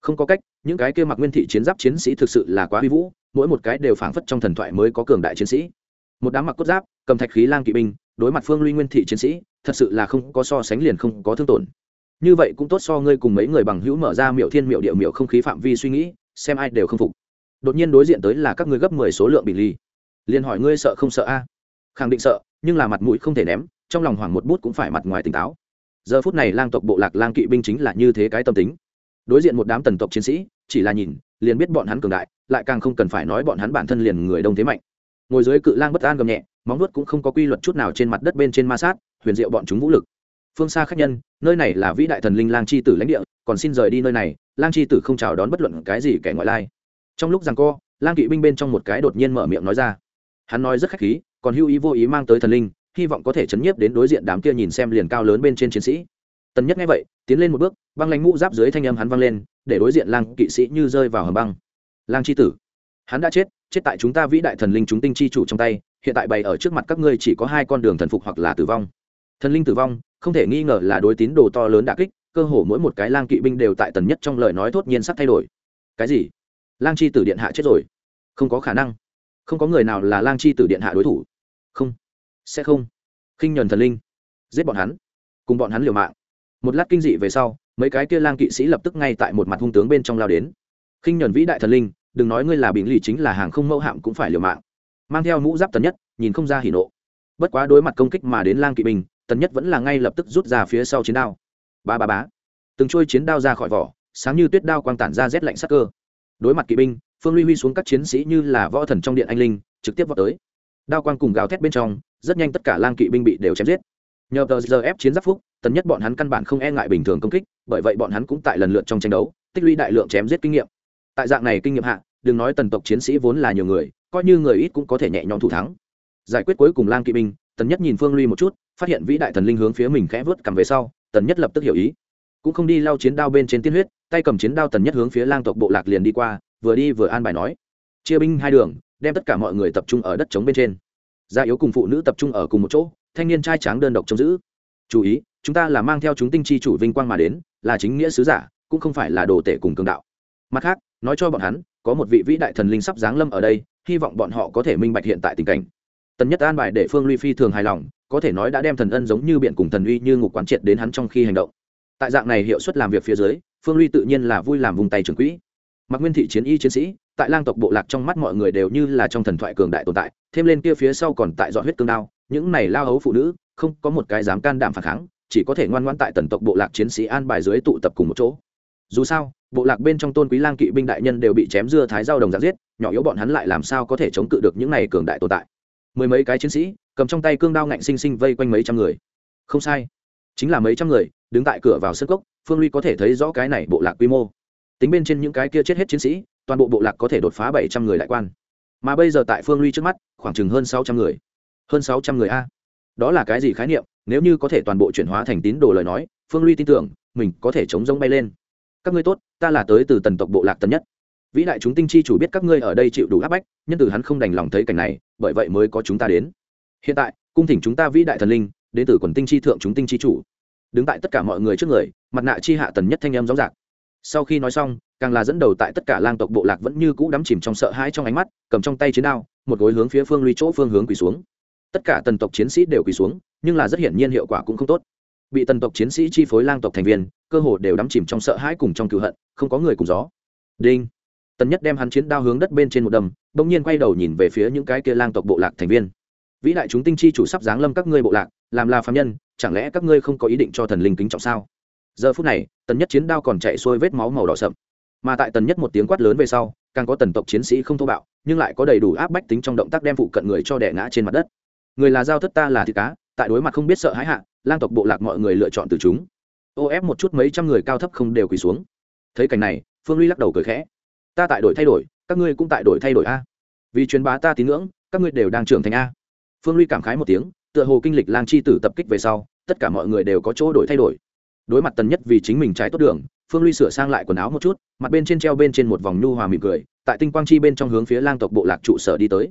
Không có cách, những cái kia mặc nguyên thị chiến giáp chiến sĩ thực sự là quá huy vũ, mỗi một cái đều phảng phất trong thần thoại mới có cường đại chiến sĩ. Một đám mặc cốt giáp, cầm thạch khí lang kỵ binh, đối mặt phương luy nguyên thị chiến sĩ, thật sự là không có so sánh liền không có thương tổn. Như vậy cũng tốt so ngươi cùng mấy người bằng hữu mở ra miệu thiên miệu địa miệu không khí phạm vi suy nghĩ, xem ai đều không phục đột nhiên đối diện tới là các ngươi gấp mười số lượng bị ly. Liền hỏi ngươi sợ không sợ a? Khẳng định sợ, nhưng là mặt mũi không thể ném, trong lòng hoảng một bút cũng phải mặt ngoài tỉnh táo. Giờ phút này lang tộc bộ lạc lang kỵ binh chính là như thế cái tâm tính. Đối diện một đám tần tộc chiến sĩ, chỉ là nhìn, liền biết bọn hắn cường đại, lại càng không cần phải nói bọn hắn bản thân liền người đông thế mạnh. Ngồi dưới cự lang bất an gầm nhẹ, móng nuốt cũng không có quy luật chút nào trên mặt đất bên trên ma sát, huyền diệu bọn chúng vũ lực. Phương xa khách nhân, nơi này là vĩ đại thần linh lang chi tử lãnh địa, còn xin rời đi nơi này, lang chi tử không chào đón bất luận cái gì kẻ ngoại lai trong lúc rằng co, lang kỵ binh bên trong một cái đột nhiên mở miệng nói ra. Hắn nói rất khách khí, còn hưu ý vô ý mang tới thần linh, hy vọng có thể chấn nhiếp đến đối diện đám kia nhìn xem liền cao lớn bên trên chiến sĩ. Tần nhất nghe vậy, tiến lên một bước, băng lanh mũ giáp dưới thanh âm hắn văng lên, để đối diện lang kỵ sĩ như rơi vào hầm băng. Lang chi tử, hắn đã chết chết tại chúng ta vĩ đại thần linh chúng tinh chi chủ trong tay, hiện tại bày ở trước mặt các ngươi chỉ có hai con đường thần phục hoặc là tử vong. Thần linh tử vong, không thể nghi ngờ là đối tín đồ to lớn đã kích, cơ hồ mỗi một cái lang kỵ binh đều tại tần nhất trong lời nói thốt nhiên sắp thay đổi. Cái gì? Lang chi tử điện hạ chết rồi. Không có khả năng. Không có người nào là lang chi tử điện hạ đối thủ. Không. Sẽ không. Khinh nhuần thần linh. Giết bọn hắn. Cùng bọn hắn liều mạng. Một lát kinh dị về sau, mấy cái kia lang kỵ sĩ lập tức ngay tại một mặt hung tướng bên trong lao đến. Khinh nhuần vĩ đại thần linh, đừng nói ngươi là bình lì chính là hàng không mẫu hạm cũng phải liều mạng. Mang theo mũ giáp tần nhất, nhìn không ra hỉ nộ. Bất quá đối mặt công kích mà đến lang kỵ binh tần nhất vẫn là ngay lập tức rút ra phía sau chiến đao. Ba ba bá từng trôi chiến đao ra khỏi vỏ, sáng như tuyết đao quang tản ra rét lạnh sắc cơ đối mặt kỵ binh, phương ly huy xuống các chiến sĩ như là võ thần trong điện anh linh, trực tiếp vào tới. Đao quang cùng gào thét bên trong, rất nhanh tất cả lang kỵ binh bị đều chém giết. Nhờ tờ giờ ép chiến giáp phúc, tần nhất bọn hắn căn bản không e ngại bình thường công kích, bởi vậy bọn hắn cũng tại lần lượt trong tranh đấu, tích lũy đại lượng chém giết kinh nghiệm. Tại dạng này kinh nghiệm hạ, đừng nói tần tộc chiến sĩ vốn là nhiều người, coi như người ít cũng có thể nhẹ nhõm thủ thắng. Giải quyết cuối cùng lang kỵ binh, tần nhất nhìn phương ly một chút, phát hiện vĩ đại thần linh hướng phía mình khẽ vớt cầm về sau, tần nhất lập tức hiểu ý. Cũng không đi lao chiến đao bên trên tiên huyết tay cầm chiến đao tần nhất hướng phía lang tộc bộ lạc liền đi qua, vừa đi vừa an bài nói, chia binh hai đường, đem tất cả mọi người tập trung ở đất trống bên trên. Gia yếu cùng phụ nữ tập trung ở cùng một chỗ, thanh niên trai tráng đơn độc trông giữ. Chú ý, chúng ta là mang theo chúng tinh chi chủ vinh quang mà đến, là chính nghĩa sứ giả, cũng không phải là đồ tể cùng cường đạo. Mặt khác, nói cho bọn hắn, có một vị vĩ đại thần linh sắp giáng lâm ở đây, hy vọng bọn họ có thể minh bạch hiện tại tình cảnh. Tần nhất an bài để phương ly phi thường hài lòng, có thể nói đã đem thần ân giống như biện cùng thần uy như ngục quán triệt đến hắn trong khi hành động. Tại dạng này hiệu suất làm việc phía dưới phương ly tự nhiên là vui làm vùng tay trưởng quỹ. Mặc nguyên thị chiến y chiến sĩ, tại lang tộc bộ lạc trong mắt mọi người đều như là trong thần thoại cường đại tồn tại, thêm lên kia phía sau còn tại dọn huyết cương đao, những này lao hấu phụ nữ, không có một cái dám can đảm phản kháng, chỉ có thể ngoan ngoãn tại tần tộc bộ lạc chiến sĩ an bài dưới tụ tập cùng một chỗ. Dù sao, bộ lạc bên trong tôn quý lang kỵ binh đại nhân đều bị chém dưa thái dao đồng giặc giết, nhỏ yếu bọn hắn lại làm sao có thể chống cự được những này cường đại tồn tại? Mười mấy cái chiến sĩ, cầm trong tay cương đao ngạnh sinh sinh vây quanh mấy trăm người. Không sai, chính là mấy trăm người, đứng tại cửa vào sân cốc phương ly có thể thấy rõ cái này bộ lạc quy mô. Tính bên trên những cái kia chết hết chiến sĩ, toàn bộ bộ lạc có thể đột phá bảy trăm người đại quan. Mà bây giờ tại phương ly trước mắt, khoảng chừng hơn sáu trăm người. Hơn sáu trăm người a. Đó là cái gì khái niệm? Nếu như có thể toàn bộ chuyển hóa thành tín đồ lời nói, phương ly tin tưởng, mình có thể chống rông bay lên. Các ngươi tốt, ta là tới từ tần tộc bộ lạc tần nhất. Vĩ đại chúng tinh chi chủ biết các ngươi ở đây chịu đủ áp bách, nhân từ hắn không đành lòng thấy cảnh này, bởi vậy mới có chúng ta đến. Hiện tại, cung thỉnh chúng ta vĩ đại thần linh, đến từ quần tinh chi thượng chúng tinh chi chủ đứng tại tất cả mọi người trước người, mặt nạ chi hạ tần nhất thanh em rõ rạc. Sau khi nói xong, càng là dẫn đầu tại tất cả lang tộc bộ lạc vẫn như cũ đắm chìm trong sợ hãi trong ánh mắt, cầm trong tay chiến đao, một gối hướng phía phương ly chỗ phương hướng quỳ xuống. Tất cả tần tộc chiến sĩ đều quỳ xuống, nhưng là rất hiển nhiên hiệu quả cũng không tốt. Bị tần tộc chiến sĩ chi phối lang tộc thành viên, cơ hồ đều đắm chìm trong sợ hãi cùng trong cựu hận, không có người cùng gió. Đinh. Tần nhất đem hắn chiến đao hướng đất bên trên một đầm, bỗng nhiên quay đầu nhìn về phía những cái kia lang tộc bộ lạc thành viên vĩ đại chúng tinh chi chủ sắp giáng lâm các ngươi bộ lạc, làm là phạm nhân, chẳng lẽ các ngươi không có ý định cho thần linh kính trọng sao? Giờ phút này, tần nhất chiến đao còn chạy xuôi vết máu màu đỏ sậm. Mà tại tần nhất một tiếng quát lớn về sau, càng có tần tộc chiến sĩ không thô bạo, nhưng lại có đầy đủ áp bách tính trong động tác đem phụ cận người cho đẻ ngã trên mặt đất. Người là giao thất ta là thịt cá, tại đối mặt không biết sợ hãi hạ, lang tộc bộ lạc mọi người lựa chọn từ chúng. Ô ép một chút mấy trăm người cao thấp không đều quỳ xuống. Thấy cảnh này, phương ly lắc đầu cười khẽ. Ta tại đổi thay đổi, các ngươi cũng tại đổi thay đổi a. Vì truyền bá ta tín ngưỡng, các ngươi đều đang trưởng thành a phương ly cảm khái một tiếng, tựa hồ kinh lịch lang chi tử tập kích về sau, tất cả mọi người đều có chỗ đổi thay đổi. Đối mặt tần nhất vì chính mình trái tốt đường, phương ly sửa sang lại quần áo một chút, mặt bên trên treo bên trên một vòng nhu hòa mỉm cười, tại tinh quang chi bên trong hướng phía lang tộc bộ lạc trụ sở đi tới.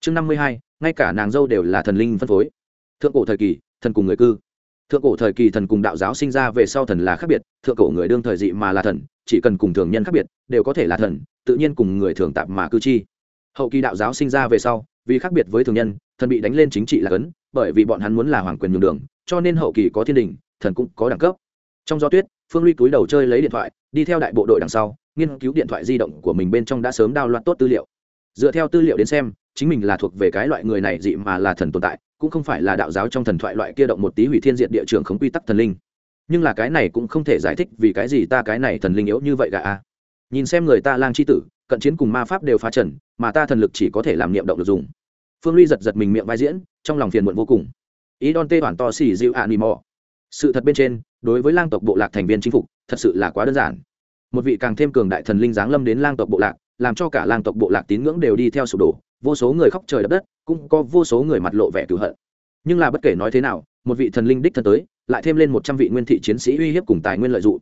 Chương năm mươi hai, ngay cả nàng dâu đều là thần linh phân phối. Thượng cổ thời kỳ, thần cùng người cư. Thượng cổ thời kỳ thần cùng đạo giáo sinh ra về sau thần là khác biệt, thượng cổ người đương thời dị mà là thần, chỉ cần cùng thường nhân khác biệt, đều có thể là thần, tự nhiên cùng người thường tạp mà cư chi. Hậu kỳ đạo giáo sinh ra về sau vì khác biệt với thường nhân, thần bị đánh lên chính trị là cấn, bởi vì bọn hắn muốn là hoàng quyền nhường đường, cho nên hậu kỳ có thiên đình, thần cũng có đẳng cấp. Trong gió tuyết, phương ly túi đầu chơi lấy điện thoại, đi theo đại bộ đội đằng sau, nghiên cứu điện thoại di động của mình bên trong đã sớm đao loạn tốt tư liệu. Dựa theo tư liệu đến xem, chính mình là thuộc về cái loại người này dị mà là thần tồn tại, cũng không phải là đạo giáo trong thần thoại loại kia động một tí hủy thiên diện địa trường không quy tắc thần linh. Nhưng là cái này cũng không thể giải thích vì cái gì ta cái này thần linh yếu như vậy gà a. Nhìn xem người ta lang c h i tử cận chiến cùng ma pháp đều phá trần, mà ta thần lực chỉ có thể làm niệm động được dùng. Phương ly giật giật mình miệng vai diễn, trong lòng phiền muộn vô cùng. Ý đòn tê bản to xì dịu ạ nỉ mò. Sự thật bên trên, đối với lang tộc bộ lạc thành viên chính phục, thật sự là quá đơn giản. Một vị càng thêm cường đại thần linh giáng lâm đến lang tộc bộ lạc, làm cho cả lang tộc bộ lạc tín ngưỡng đều đi theo sụp đổ, vô số người khóc trời đập đất, cũng có vô số người mặt lộ vẻ cửu hận. Nhưng là bất kể nói thế nào, một vị thần linh đích thân tới, lại thêm lên một trăm vị nguyên thị chiến sĩ uy hiếp cùng tài nguyên lợi dụng.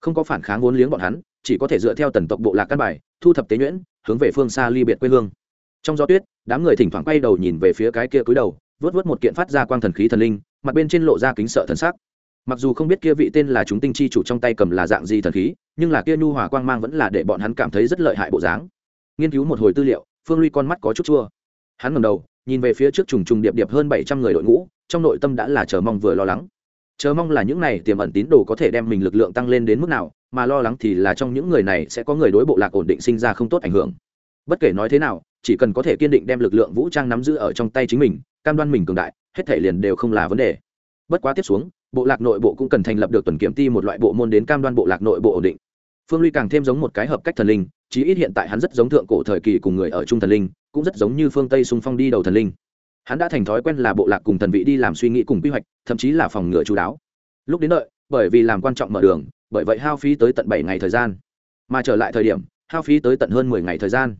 Không có phản kháng vốn liếng bọn hắn, chỉ có thể dựa theo tần tộc bộ lạc căn bài thu thập tế nhuyễn, hướng về phương xa ly biệt quê hương. Trong gió tuyết, đám người thỉnh thoảng quay đầu nhìn về phía cái kia cúi đầu, vớt vớt một kiện phát ra quang thần khí thần linh, mặt bên trên lộ ra kính sợ thần sắc. Mặc dù không biết kia vị tên là chúng tinh chi chủ trong tay cầm là dạng gì thần khí, nhưng là kia nhu hòa quang mang vẫn là để bọn hắn cảm thấy rất lợi hại bộ dáng. Nghiên cứu một hồi tư liệu, phương ly con mắt có chút chua. Hắn ngầm đầu, nhìn về phía trước trùng trùng điệp điệp hơn bảy trăm người đội ngũ, trong nội tâm đã là chờ mong vừa lo lắng. Chờ mong là những này tiềm ẩn tín đồ có thể đem mình lực lượng tăng lên đến mức nào mà lo lắng thì là trong những người này sẽ có người đối bộ lạc ổn định sinh ra không tốt ảnh hưởng. Bất kể nói thế nào, chỉ cần có thể kiên định đem lực lượng vũ trang nắm giữ ở trong tay chính mình, cam đoan mình cường đại, hết thể liền đều không là vấn đề. Bất quá tiếp xuống, bộ lạc nội bộ cũng cần thành lập được tuần kiểm ti một loại bộ môn đến cam đoan bộ lạc nội bộ ổn định. Phương ly càng thêm giống một cái hợp cách thần linh, chí ít hiện tại hắn rất giống thượng cổ thời kỳ cùng người ở trung thần linh, cũng rất giống như phương tây xung phong đi đầu thần linh. Hắn đã thành thói quen là bộ lạc cùng thần vị đi làm suy nghĩ cùng quy hoạch, thậm chí là phòng ngừa chú đáo. Lúc đến đợi, bởi vì làm quan trọng mở đường bởi vậy hao phí tới tận bảy ngày thời gian. Mà trở lại thời điểm, hao phí tới tận hơn mười ngày thời gian.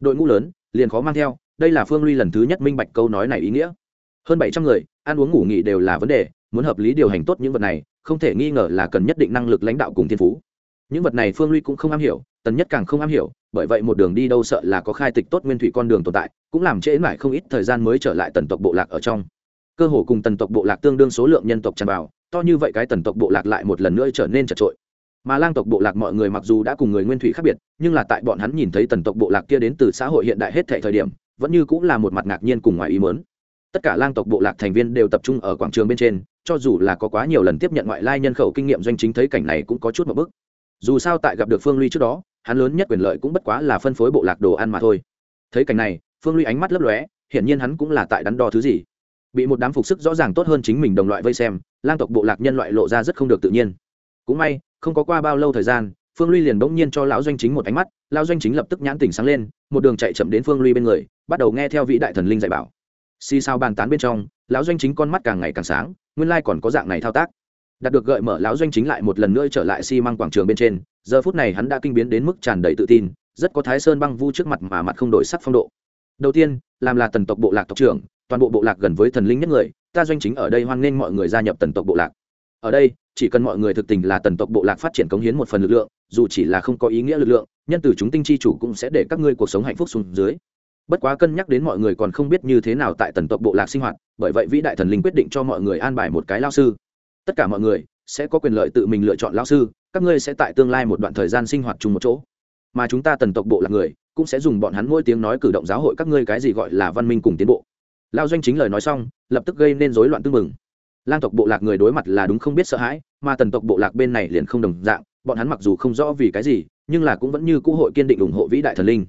Đội ngũ lớn, liền khó mang theo, đây là phương ly lần thứ nhất minh bạch câu nói này ý nghĩa. Hơn bảy trăm người, ăn uống ngủ nghỉ đều là vấn đề, muốn hợp lý điều hành tốt những vật này, không thể nghi ngờ là cần nhất định năng lực lãnh đạo cùng thiên phú. Những vật này phương ly cũng không am hiểu, tần nhất càng không am hiểu, bởi vậy một đường đi đâu sợ là có khai tịch tốt nguyên thủy con đường tồn tại, cũng làm trễ mãi không ít thời gian mới trở lại tần tộc bộ lạc ở trong. Cơ hồ cùng tần tộc bộ lạc tương đương số lượng nhân tộc tràn vào to như vậy cái tần tộc bộ lạc lại một lần nữa trở nên chật trội. Mà lang tộc bộ lạc mọi người mặc dù đã cùng người nguyên thủy khác biệt, nhưng là tại bọn hắn nhìn thấy tần tộc bộ lạc kia đến từ xã hội hiện đại hết thể thời điểm, vẫn như cũng là một mặt ngạc nhiên cùng ngoài ý mớn tất cả lang tộc bộ lạc thành viên đều tập trung ở quảng trường bên trên, cho dù là có quá nhiều lần tiếp nhận ngoại lai nhân khẩu kinh nghiệm doanh chính thấy cảnh này cũng có chút một bức. Dù sao tại gặp được phương ly trước đó, hắn lớn nhất quyền lợi cũng bất quá là phân phối bộ lạc đồ ăn mà thôi. Thấy cảnh này, phương ly ánh mắt lấp lóe, hiển nhiên hắn cũng là tại đắn đo thứ gì bị một đám phục sức rõ ràng tốt hơn chính mình đồng loại vây xem, lang tộc bộ lạc nhân loại lộ ra rất không được tự nhiên. Cũng may, không có qua bao lâu thời gian, phương ly liền bỗng nhiên cho lão doanh chính một ánh mắt, lão doanh chính lập tức nhãn tỉnh sáng lên, một đường chạy chậm đến phương ly bên người, bắt đầu nghe theo vị đại thần linh dạy bảo. Xì sao bàn tán bên trong, lão doanh chính con mắt càng ngày càng sáng, nguyên lai còn có dạng này thao tác. Đạt được gợi mở, lão doanh chính lại một lần nữa trở lại xi、si、măng quảng trường bên trên, giờ phút này hắn đã kinh biến đến mức tràn đầy tự tin, rất có thái sơn băng vu trước mặt mà mặt không đổi sắc phong độ. Đầu tiên, làm là tần tộc bộ lạc tộc trưởng toàn bộ bộ lạc gần với thần linh nhất người, ta doanh chính ở đây hoan nghênh mọi người gia nhập tần tộc bộ lạc. Ở đây, chỉ cần mọi người thực tình là tần tộc bộ lạc phát triển cống hiến một phần lực lượng, dù chỉ là không có ý nghĩa lực lượng, nhân từ chúng tinh chi chủ cũng sẽ để các ngươi cuộc sống hạnh phúc xuống dưới. Bất quá cân nhắc đến mọi người còn không biết như thế nào tại tần tộc bộ lạc sinh hoạt, bởi vậy vĩ đại thần linh quyết định cho mọi người an bài một cái lao sư. Tất cả mọi người sẽ có quyền lợi tự mình lựa chọn lao sư, các ngươi sẽ tại tương lai một đoạn thời gian sinh hoạt chung một chỗ. Mà chúng ta tần tộc bộ lạc người cũng sẽ dùng bọn hắn mỗi tiếng nói cử động giáo hội các ngươi cái gì gọi là văn minh cùng tiến bộ lao doanh chính lời nói xong, lập tức gây nên rối loạn tưng mừng lang tộc bộ lạc người đối mặt là đúng không biết sợ hãi, mà tần tộc bộ lạc bên này liền không đồng dạng, bọn hắn mặc dù không rõ vì cái gì, nhưng là cũng vẫn như cũ hội kiên định ủng hộ vĩ đại thần linh.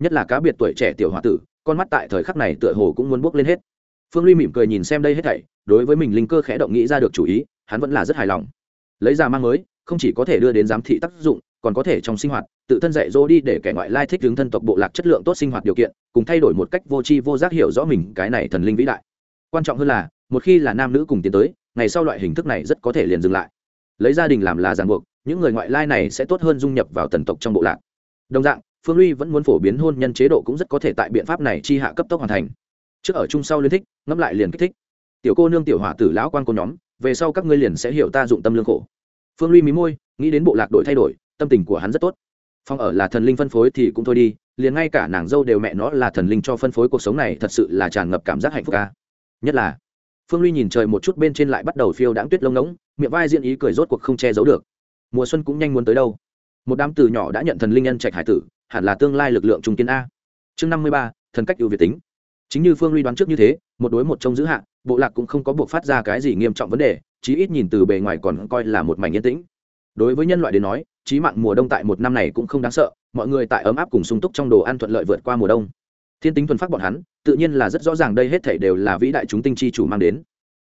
Nhất là cá biệt tuổi trẻ tiểu h o a tử, con mắt tại thời khắc này tựa hồ cũng muốn bước lên hết. Phương ly mỉm cười nhìn xem đây hết thảy, đối với mình linh cơ khẽ động nghĩ ra được chủ ý, hắn vẫn là rất hài lòng. Lấy ra mang mới, không chỉ có thể đưa đến giám thị tác dụng còn có thể trong sinh hoạt, tự thân dạy dỗ đi để kẻ ngoại lai thích hướng thân tộc bộ lạc chất lượng tốt sinh hoạt điều kiện, cùng thay đổi một cách vô tri vô giác hiểu rõ mình cái này thần linh vĩ đại. Quan trọng hơn là, một khi là nam nữ cùng tiến tới, ngày sau loại hình thức này rất có thể liền dừng lại. Lấy gia đình làm là ràng buộc, những người ngoại lai này sẽ tốt hơn dung nhập vào tần tộc trong bộ lạc. Đồng dạng, phương ly vẫn muốn phổ biến hôn nhân chế độ cũng rất có thể tại biện pháp này chi hạ cấp tốc hoàn thành. Trước ở chung sau liên thích, ngẫm lại liền kích thích. Tiểu cô nương tiểu hỏa tử lão quan cô nhóm, về sau các ngươi liền sẽ hiểu ta dụng tâm lương khổ. Phương ly mí môi, nghĩ đến bộ lạc đổi thay đổi tâm tình của hắn rất tốt. Phong ở là thần linh phân phối thì cũng thôi đi, liền ngay cả nàng dâu đều mẹ nó là thần linh cho phân phối cuộc sống này thật sự là tràn ngập cảm giác hạnh phúc ca. Nhất là, phương ly nhìn trời một chút bên trên lại bắt đầu phiêu đáng tuyết lông ngỗng, miệng vai diễn ý cười rốt cuộc không che giấu được. Mùa xuân cũng nhanh muốn tới đâu. Một đám từ nhỏ đã nhận thần linh nhân trạch hải tử, hẳn là tương lai lực lượng trung kiến a. Chương năm mươi ba, thần cách ưu việt tính. Chính như phương ly đoán trước như thế, một đối một trong giữ hạ, bộ lạc cũng không có buộc phát ra cái gì nghiêm trọng vấn đề, chí ít nhìn từ bề ngoài còn coi là một mảnh yên tĩnh. Đối với nhân loại đến nói chí mạng mùa đông tại một năm này cũng không đáng sợ, mọi người tại ấm áp cùng sung túc trong đồ ăn thuận lợi vượt qua mùa đông. Thiên tính thuần phát bọn hắn, tự nhiên là rất rõ ràng đây hết thể đều là vĩ đại chúng tinh chi chủ mang đến.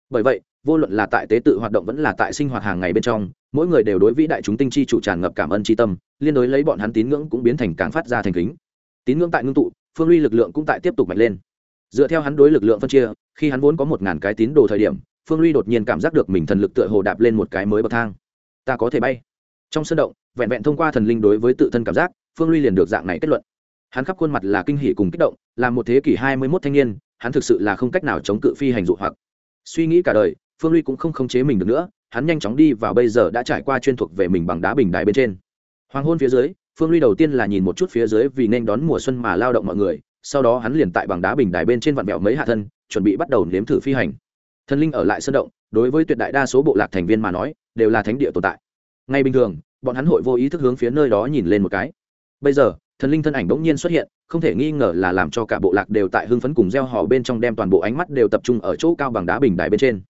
Bởi vậy, vô luận là tại tế tự hoạt động vẫn là tại sinh hoạt hàng ngày bên trong, mỗi người đều đối vĩ đại chúng tinh chi chủ tràn ngập cảm ơn tri tâm, liên đối lấy bọn hắn tín ngưỡng cũng biến thành càng phát ra thành kính. Tín ngưỡng tại ngưng tụ, phương ly lực lượng cũng tại tiếp tục mạnh lên. Dựa theo hắn đối lực lượng phân chia, khi hắn vốn có một ngàn cái tín đồ thời điểm, phương ly đột nhiên cảm giác được mình thần lực tựa hồ đạp lên một cái mới bậc thang. Ta có thể bay. Trong sân động vẹn vẹn thông qua thần linh đối với tự thân cảm giác, phương ly liền được dạng này kết luận. Hắn khắp khuôn mặt là kinh hỉ cùng kích động, là một thế kỷ hai mươi mốt thanh niên, hắn thực sự là không cách nào chống cự phi hành dụ hoặc. Suy nghĩ cả đời, phương ly cũng không khống chế mình được nữa, hắn nhanh chóng đi vào bây giờ đã trải qua chuyên thuộc về mình bằng đá bình đài bên trên. Hoàng hôn phía dưới, phương ly đầu tiên là nhìn một chút phía dưới vì nên đón mùa xuân mà lao động mọi người, sau đó hắn liền tại bằng đá bình đài bên trên vạn vẹo mấy hạ thân, chuẩn bị bắt đầu nếm thử phi hành. Thần linh ở lại sân động, đối với tuyệt đại đa số bộ lạc thành viên mà nói, đều là thánh địa tồn tại. Ngay bình thường bọn hắn hội vô ý thức hướng phía nơi đó nhìn lên một cái. Bây giờ, thần linh thân ảnh bỗng nhiên xuất hiện, không thể nghi ngờ là làm cho cả bộ lạc đều tại hưng phấn cùng gieo hò bên trong đem toàn bộ ánh mắt đều tập trung ở chỗ cao bằng đá bình đài bên trên.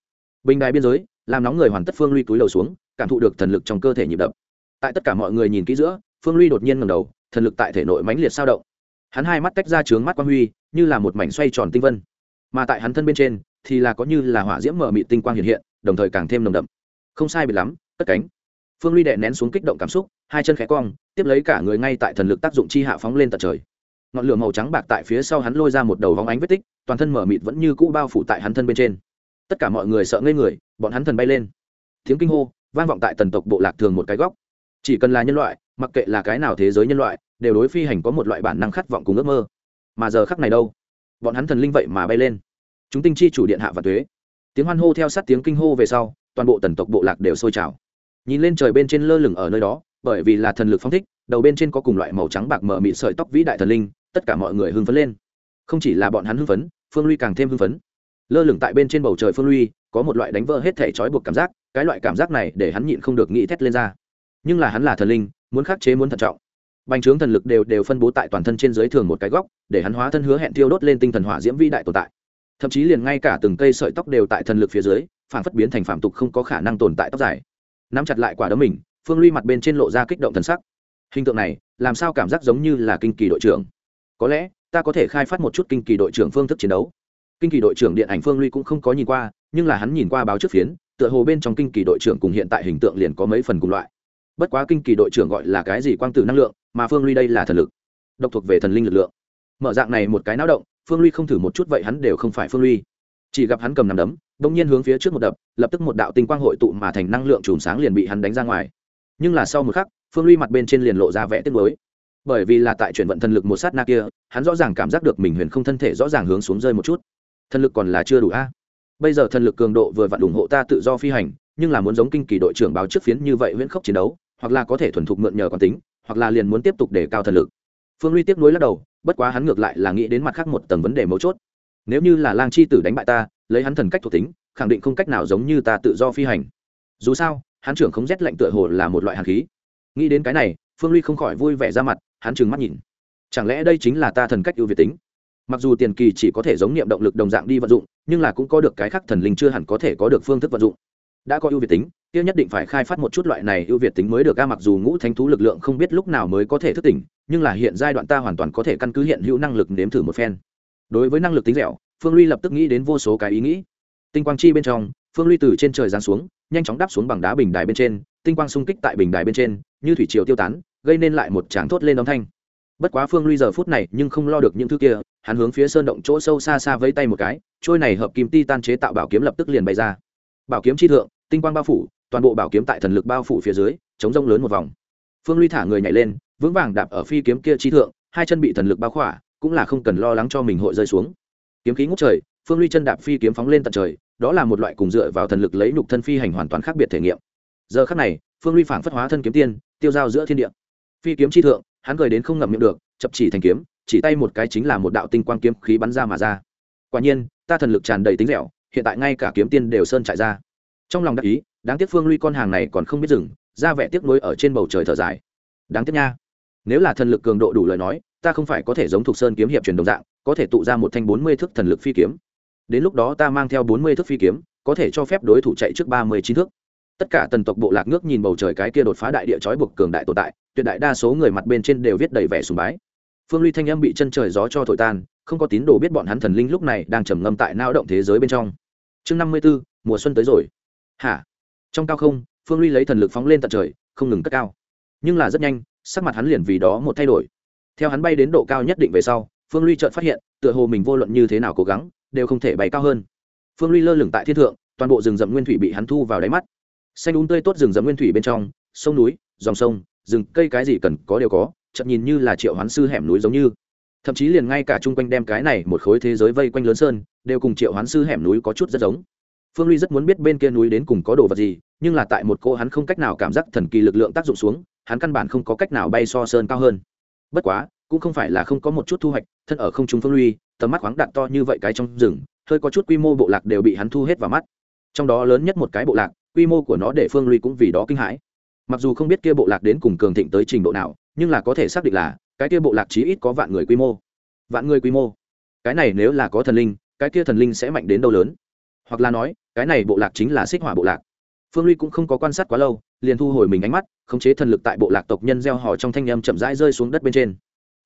Bình đài biên giới, làm nóng người hoàn tất phương ly túi đầu xuống, cảm thụ được thần lực trong cơ thể nhịp đập. Tại tất cả mọi người nhìn kỹ giữa, phương ly đột nhiên ngầm đầu, thần lực tại thể nội mãnh liệt sao động. Hắn hai mắt tách ra trướng mắt quang huy, như là một mảnh xoay tròn tinh vân. Mà tại hắn thân bên trên, thì là có như là hỏa diễm mở mị tinh quang hiện hiện, đồng thời càng thêm nồng đậm. Không sai biệt lắm, cất cánh phương ly đệ nén xuống kích động cảm xúc, hai chân khẽ cong, tiếp lấy cả người ngay tại thần lực tác dụng chi hạ phóng lên tận trời. Ngọn lửa màu trắng bạc tại phía sau hắn lôi ra một đầu vóng ánh vết tích, toàn thân mở mịt vẫn như cũ bao phủ tại hắn thân bên trên. Tất cả mọi người sợ ngây người, bọn hắn thần bay lên. Tiếng kinh hô, vang vọng tại tần tộc bộ lạc thường một cái góc. Chỉ cần là nhân loại, mặc kệ là cái nào thế giới nhân loại, đều đối phi hành có một loại bản năng khát vọng cùng ước mơ. Mà giờ khắc này đâu? Bọn hắn thần linh vậy mà bay lên. Chúng tinh chi chủ điện hạ và thuế tiếng hoan hô theo sát tiếng kinh hô về sau, toàn bộ tần tộc bộ lạc đều sôi trào nhìn lên trời bên trên lơ lửng ở nơi đó, bởi vì là thần lực phong thích, đầu bên trên có cùng loại màu trắng bạc mờ mịt sợi tóc vĩ đại thần linh, tất cả mọi người hưng phấn lên. Không chỉ là bọn hắn hưng phấn, phương ly càng thêm hưng phấn. Lơ lửng tại bên trên bầu trời phương ly có một loại đánh vỡ hết thể trói buộc cảm giác, cái loại cảm giác này để hắn nhịn không được nghĩ thét lên ra. Nhưng là hắn là thần linh, muốn khắc chế muốn thận trọng. Bành trướng thần lực đều đều phân bố tại toàn thân trên dưới thường một cái góc, để hắn hóa thân hứa hẹn tiêu đốt lên tinh thần hỏa diễm vĩ đại tồn tại. Thậm chí liền ngay cả từng cây sợi tóc đều tại thần lực phía dưới, phản phất biến thành phạm tục không có khả năng tồn tại tóc dài nắm chặt lại quả đấm mình, phương ly mặt bên trên lộ ra kích động thần sắc. Hình tượng này, làm sao cảm giác giống như là kinh kỳ đội trưởng? Có lẽ, ta có thể khai phát một chút kinh kỳ đội trưởng phương thức chiến đấu. Kinh kỳ đội trưởng điện ảnh phương ly cũng không có nhìn qua, nhưng là hắn nhìn qua báo trước phiến, tựa hồ bên trong kinh kỳ đội trưởng cùng hiện tại hình tượng liền có mấy phần cùng loại. Bất quá kinh kỳ đội trưởng gọi là cái gì quang tử năng lượng, mà phương ly đây là thần lực. Độc thuộc về thần linh lực lượng. Mở dạng này một cái náo động, phương ly không thử một chút vậy hắn đều không phải phương ly chỉ gặp hắn cầm nằm đấm đông nhiên hướng phía trước một đập, lập tức một đạo tinh quang hội tụ mà thành năng lượng chùm sáng liền bị hắn đánh ra ngoài. Nhưng là sau một khắc, phương ly mặt bên trên liền lộ ra vẽ tiếc mới bởi vì là tại chuyển vận thần lực một sát na kia, hắn rõ ràng cảm giác được mình huyền không thân thể rõ ràng hướng xuống rơi một chút. Thần lực còn là chưa đủ a. Bây giờ thần lực cường độ vừa vặn ủng hộ ta tự do phi hành, nhưng là muốn giống kinh kỳ đội trưởng báo trước phiến như vậy huyễn khốc chiến đấu, hoặc là có thể thuần thục mượn nhờ quán tính, hoặc là liền muốn tiếp tục để cao thần lực. Phương ly tiếp nối lắc đầu, bất quá hắn ngược lại là nghĩ đến mặt khác một tầng vấn đề mấu chốt nếu như là lang chi tử đánh bại ta, lấy hắn thần cách thuộc tính, khẳng định không cách nào giống như ta tự do phi hành. Dù sao, hắn trưởng không rét lạnh tựa hồ là một loại hàn khí. Nghĩ đến cái này, phương ly không khỏi vui vẻ ra mặt, hắn trừng mắt nhìn. Chẳng lẽ đây chính là ta thần cách ưu việt tính? Mặc dù tiền kỳ chỉ có thể giống niệm động lực đồng dạng đi vận dụng, nhưng là cũng có được cái khác thần linh chưa hẳn có thể có được phương thức vận dụng. Đã có ưu việt tính tiêu nhất định phải khai phát một chút loại này ưu việt tính mới được ga mặc dù ngũ thánh thú lực lượng không biết lúc nào mới có thể thức tỉnh, nhưng là hiện giai đoạn ta hoàn toàn có thể căn cứ hiện hữu năng lực nếm thử một phen đối với năng lực tính dẻo, phương ly lập tức nghĩ đến vô số cái ý nghĩ. Tinh quang chi bên trong, phương ly từ trên trời giáng xuống, nhanh chóng đáp xuống bằng đá bình đài bên trên, tinh quang xung kích tại bình đài bên trên, như thủy triều tiêu tán, gây nên lại một tràng thốt lên âm thanh. Bất quá phương ly giờ phút này nhưng không lo được những thứ kia, hắn hướng phía sơn động chỗ sâu xa xa vẫy tay một cái, trôi này hợp kim ti tan chế tạo bảo kiếm lập tức liền bày ra. Bảo kiếm chi thượng, tinh quang bao phủ, toàn bộ bảo kiếm tại thần lực bao phủ phía dưới, chống rông lớn một vòng. Phương ly thả người nhảy lên, vững vàng đạp ở phi kiếm kia chi thượng, hai chân bị thần lực bao khỏa cũng là không cần lo lắng cho mình hội rơi xuống. Kiếm khí ngút trời, phương ly chân đạp phi kiếm phóng lên tận trời, đó là một loại cùng dựa vào thần lực lấy nhục thân phi hành hoàn toàn khác biệt thể nghiệm. Giờ khắc này, phương ly phảng phất hóa thân kiếm tiên, tiêu dao giữa thiên địa. Phi kiếm chi thượng, hắn cười đến không ngậm miệng được, chập chỉ thành kiếm, chỉ tay một cái chính là một đạo tinh quang kiếm khí bắn ra mà ra. Quả nhiên, ta thần lực tràn đầy tính dẻo, hiện tại ngay cả kiếm tiên đều sơn chạy ra. Trong lòng đắc ý, đáng tiếc phương ly con hàng này còn không biết dừng, ra vẻ tiếc nuối ở trên bầu trời thở dài. Đáng tiếc nha. Nếu là thần lực cường độ đủ lời nói ta không phải có thể giống thuộc sơn kiếm hiệp truyền đồng dạng, có thể tụ ra một thanh bốn mươi thước thần lực phi kiếm. Đến lúc đó ta mang theo bốn mươi thước phi kiếm, có thể cho phép đối thủ chạy trước ba mươi chín thước. Tất cả tần tộc bộ lạc nước nhìn bầu trời cái kia đột phá đại địa chói buộc cường đại tồn tại, tuyệt đại đa số người mặt bên trên đều viết đầy vẻ sùng bái. Phương ly thanh âm bị chân trời gió cho thổi tan, không có tín đồ biết bọn hắn thần linh lúc này đang trầm ngâm tại não động thế giới bên trong. Chương năm mươi b ố mùa xuân tới rồi. Hả? Trong cao không, phương ly lấy thần lực phóng lên tận trời, không ngừng cất cao. Nhưng là rất nhanh, sắc mặt hắn liền vì đó một thay đổi theo hắn bay đến độ cao nhất định về sau, phương ly chợt phát hiện, tựa hồ mình vô luận như thế nào cố gắng, đều không thể bay cao hơn. Phương ly lơ lửng tại thiên thượng, toàn bộ rừng rậm nguyên thủy bị hắn thu vào đáy mắt. Xanh úng tươi tốt rừng rậm nguyên thủy bên trong, sông núi, dòng sông, rừng, cây cái gì cần có đều có chậm nhìn như là triệu hoán sư hẻm núi giống như. Thậm chí liền ngay cả chung quanh đem cái này một khối thế giới vây quanh lớn sơn, đều cùng triệu hoán sư hẻm núi có chút rất giống. Phương ly rất muốn biết bên kia núi đến cùng có đồ vật gì, nhưng là tại một cô hắn không cách nào cảm giác thần kỳ lực lượng tác dụng xuống, hắn căn bản không có cách nào bay so sơn cao hơn bất quá, cũng không phải là không có một chút thu hoạch, thân ở không trung phương ly tầm mắt khoáng đạt to như vậy cái trong rừng, hơi có chút quy mô bộ lạc đều bị hắn thu hết vào mắt. Trong đó lớn nhất một cái bộ lạc, quy mô của nó để phương ly cũng vì đó kinh hãi. Mặc dù không biết kia bộ lạc đến cùng cường thịnh tới trình độ nào, nhưng là có thể xác định là, cái kia bộ lạc chí ít có vạn người quy mô. Vạn người quy mô. Cái này nếu là có thần linh, cái kia thần linh sẽ mạnh đến đâu lớn? Hoặc là nói, cái này bộ lạc chính là xích hỏa bộ lạc. Phương ly cũng không có quan sát quá lâu liền thu hồi mình ánh mắt, khống chế thần lực tại bộ lạc tộc nhân gieo hò trong thanh âm chậm rãi rơi xuống đất bên trên.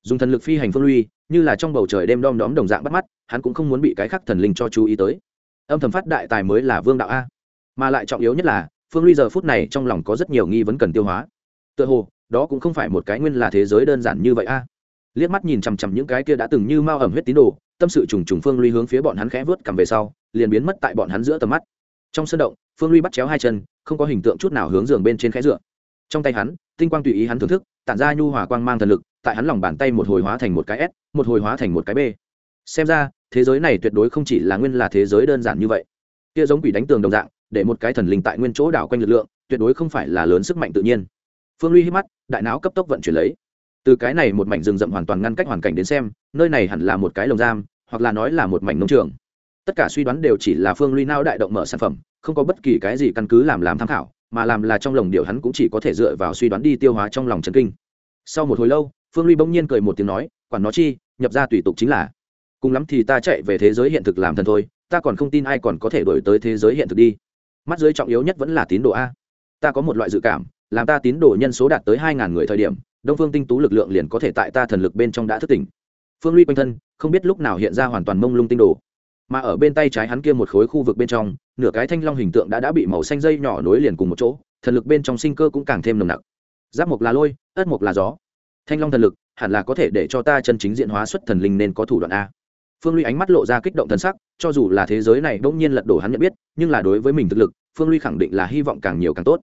Dùng thần lực phi hành phương ly như là trong bầu trời đêm đom đóm đồng dạng bắt mắt, hắn cũng không muốn bị cái khác thần linh cho chú ý tới. Âm thầm phát đại tài mới là vương đạo a. Mà lại trọng yếu nhất là, phương ly giờ phút này trong lòng có rất nhiều nghi vấn cần tiêu hóa. Tựa hồ, đó cũng không phải một cái nguyên là thế giới đơn giản như vậy a. Liếc mắt nhìn chằm chằm những cái kia đã từng như mao ẩm huyết tín đồ, tâm sự trùng trùng phương ly hướng phía bọn hắn khẽ vớt cầm về sau, liền biến mất tại bọn hắn giữa tầm mắt trong sân động, phương ly bắt chéo hai chân, không có hình tượng chút nào hướng giường bên trên khẽ dựa. Trong tay hắn, tinh quang tùy ý hắn thưởng thức, tản ra nhu hòa quang mang thần lực, tại hắn lòng bàn tay một hồi hóa thành một cái s, một hồi hóa thành một cái b. Xem ra, thế giới này tuyệt đối không chỉ là nguyên là thế giới đơn giản như vậy. Kia giống quỷ đánh tường đồng dạng, để một cái thần linh tại nguyên chỗ đảo quanh lực lượng, tuyệt đối không phải là lớn sức mạnh tự nhiên. Phương ly hít mắt, đại não cấp tốc vận chuyển lấy. Từ cái này một mảnh rừng rậm hoàn toàn ngăn cách hoàn cảnh đến xem, nơi này hẳn là một cái lồng giam, hoặc là nói là một mảnh nông trường tất cả suy đoán đều chỉ là phương ly nao đại động mở sản phẩm, không có bất kỳ cái gì căn cứ làm làm tham khảo, mà làm là trong lồng điều hắn cũng chỉ có thể dựa vào suy đoán đi tiêu hóa trong lòng trần kinh. Sau một hồi lâu, phương ly bỗng nhiên cười một tiếng nói, quản nó chi, nhập ra tùy tục chính là. Cùng lắm thì ta chạy về thế giới hiện thực làm thần thôi, ta còn không tin ai còn có thể đổi tới thế giới hiện thực đi. Mắt dưới trọng yếu nhất vẫn là tín đồ a. Ta có một loại dự cảm, làm ta tín đồ nhân số đạt tới hai ngàn người thời điểm, đông phương tinh tú lực lượng liền có thể tại ta thần lực bên trong đã thất tỉnh. Phương ly quanh thân, không biết lúc nào hiện ra hoàn toàn mông lung tinh đồ mà ở bên tay trái hắn kia một khối khu vực bên trong, nửa cái thanh long hình tượng đã đã bị màu xanh dây nhỏ nối liền cùng một chỗ, thần lực bên trong sinh cơ cũng càng thêm nồng nặc. Giáp mộc là lôi, ất mộc là gió. Thanh long thần lực, hẳn là có thể để cho ta chân chính diện hóa xuất thần linh nên có thủ đoạn a. Phương ly ánh mắt lộ ra kích động thần sắc, cho dù là thế giới này bỗng nhiên lật đổ hắn nhận biết, nhưng là đối với mình thực lực, phương ly khẳng định là hy vọng càng nhiều càng tốt.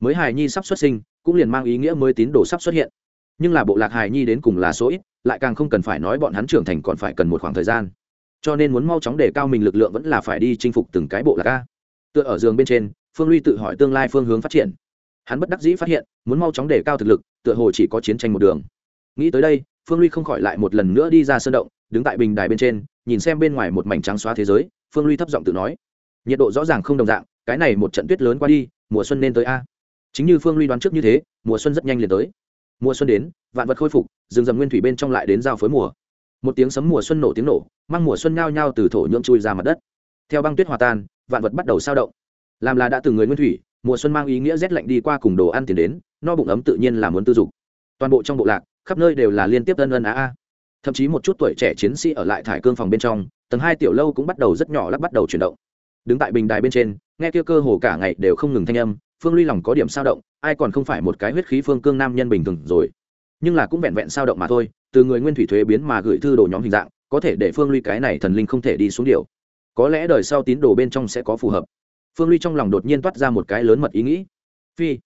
Mới hài nhi sắp xuất sinh, cũng liền mang ý nghĩa mới tín đồ sắp xuất hiện. Nhưng là bộ lạc hài nhi đến cùng là số ít, lại càng không cần phải nói bọn hắn trưởng thành còn phải cần một khoảng thời gian cho nên muốn mau chóng để cao mình lực lượng vẫn là phải đi chinh phục từng cái bộ lạc a. Tựa ở giường bên trên, phương ly tự hỏi tương lai phương hướng phát triển. Hắn bất đắc dĩ phát hiện, muốn mau chóng để cao thực lực, tựa hồ chỉ có chiến tranh một đường. Nghĩ tới đây, phương ly không khỏi lại một lần nữa đi ra sơn động, đứng tại bình đài bên trên, nhìn xem bên ngoài một mảnh trắng xóa thế giới, phương ly thấp giọng tự nói. Nhiệt độ rõ ràng không đồng dạng, cái này một trận tuyết lớn qua đi, mùa xuân nên tới a. Chính như phương ly đoán trước như thế, mùa xuân rất nhanh liền tới. Mùa xuân đến, vạn vật khôi phục, rừng rầm nguyên thủy bên trong lại đến giao phối mùa một tiếng sấm mùa xuân nổ tiếng nổ mang mùa xuân nhao nhao từ thổ nhưỡng chui ra mặt đất. Theo băng tuyết hòa tan, vạn vật bắt đầu sao động. Làm là đã từng người nguyên thủy, mùa xuân mang ý nghĩa rét lạnh đi qua cùng đồ ăn tiền đến, no bụng ấm tự nhiên là muốn tư dục. Toàn bộ trong bộ lạc, khắp nơi đều là liên tiếp ân ân á a thậm chí một chút tuổi trẻ chiến sĩ ở lại thải cương phòng bên trong, tầng hai tiểu lâu cũng bắt đầu rất nhỏ lắc bắt đầu chuyển động. Đứng tại bình đài bên trên, nghe kia cơ hồ cả ngày đều không ngừng thanh âm, phương ly lòng có điểm sao động, ai còn không phải một cái huyết khí phương cương nam nhân bình thường rồi. Nhưng là cũng vẹn vẹn sao động mà thôi từ người nguyên thủy thuế biến mà gửi thư đồ nhóm hình dạng, có thể để phương ly cái này thần linh không thể đi xuống điều. Có lẽ đời sau tín đồ bên trong sẽ có phù hợp. Phương ly trong lòng đột nhiên toát ra một cái lớn mật ý nghĩ. Phi,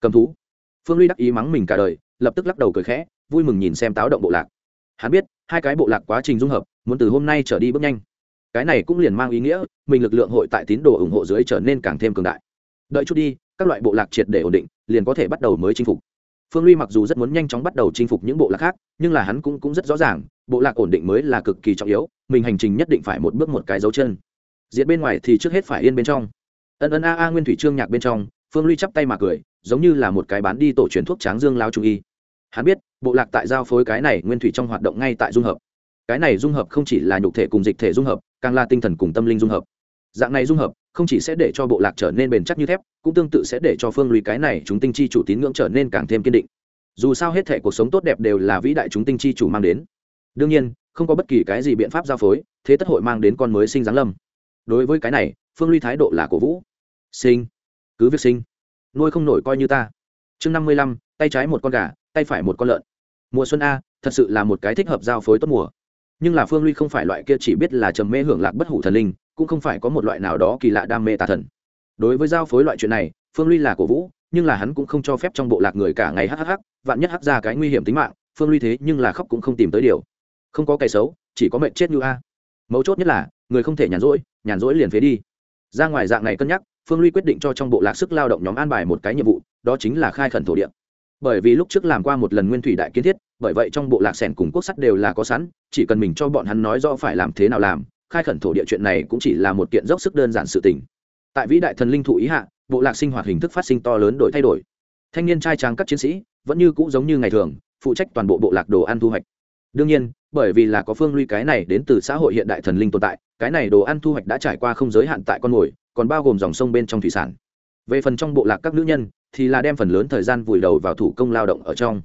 cầm thú. Phương ly đắc ý mắng mình cả đời, lập tức lắc đầu cười khẽ, vui mừng nhìn xem táo động bộ lạc. Hắn biết, hai cái bộ lạc quá trình dung hợp, muốn từ hôm nay trở đi bước nhanh. Cái này cũng liền mang ý nghĩa, mình lực lượng hội tại tín đồ ủng hộ dưới trở nên càng thêm cường đại. Đợi chút đi, các loại bộ lạc triệt để ổn định, liền có thể bắt đầu mới chinh phục phương ly mặc dù rất muốn nhanh chóng bắt đầu chinh phục những bộ lạc khác nhưng là hắn cũng, cũng rất rõ ràng bộ lạc ổn định mới là cực kỳ trọng yếu mình hành trình nhất định phải một bước một cái dấu chân. Diệt bên ngoài thì trước hết phải yên bên trong. Ân ân a a nguyên thủy trương nhạc bên trong phương ly chắp tay mà cười giống như là một cái bán đi tổ truyền thuốc tráng dương lao trung y. Hắn biết bộ lạc tại giao phối cái này nguyên thủy trong hoạt động ngay tại dung hợp. Cái này dung hợp không chỉ là nhục thể cùng dịch thể dung hợp càng là tinh thần cùng tâm linh dung hợp. Dạng này dung hợp không chỉ sẽ để cho bộ lạc trở nên bền chắc như thép, cũng tương tự sẽ để cho phương lùi cái này chúng tinh chi chủ tín ngưỡng trở nên càng thêm kiên định. Dù sao hết thể cuộc sống tốt đẹp đều là vĩ đại chúng tinh chi chủ mang đến. Đương nhiên, không có bất kỳ cái gì biện pháp giao phối, thế tất hội mang đến con mới sinh giáng lâm. Đối với cái này, phương ly thái độ là cổ vũ. Sinh. Cứ việc sinh. Nuôi không nổi coi như ta. Chương năm mươi lăm, tay trái một con gà, tay phải một con lợn. Mùa xuân a, thật sự là một cái thích hợp giao phối tốt mùa. Nhưng là phương ly không phải loại kia chỉ biết là trầm mê hưởng lạc bất hủ thần linh cũng không phải có một loại nào đó kỳ lạ đam mê tà thần. Đối với giao phối loại chuyện này, phương ly là cổ vũ, nhưng là hắn cũng không cho phép trong bộ lạc người cả ngày hhh vạn nhất hắc ra cái nguy hiểm tính mạng, phương ly thế nhưng là khóc cũng không tìm tới điều. Không có cái xấu, chỉ có mệnh chết như a. Mấu chốt nhất là, người không thể nhàn rỗi nhàn rỗi liền phế đi. Ra ngoài dạng này cân nhắc, phương ly quyết định cho trong bộ lạc sức lao động nhóm an bài một cái nhiệm vụ, đó chính là khai khẩn thổ địa. Bởi vì lúc trước làm qua một lần nguyên thủy đại kiến thiết, bởi vậy trong bộ lạc sẻn cùng quốc sắt đều là có sẵn, chỉ cần mình cho bọn hắn nói rõ phải làm thế nào làm khai khẩn thổ địa chuyện này cũng chỉ là một kiện dốc sức đơn giản sự tình. Tại vĩ đại thần linh thụ ý hạ, bộ lạc sinh hoạt hình thức phát sinh to lớn đổi thay đổi. Thanh niên trai tráng các chiến sĩ vẫn như cũ giống như ngày thường, phụ trách toàn bộ bộ lạc đồ ăn thu hoạch. Đương nhiên, bởi vì là có phương ly cái này đến từ xã hội hiện đại thần linh tồn tại, cái này đồ ăn thu hoạch đã trải qua không giới hạn tại con mồi, còn bao gồm dòng sông bên trong thủy sản. Về phần trong bộ lạc các nữ nhân, thì là đem phần lớn thời gian vùi đầu vào thủ công lao động ở trong.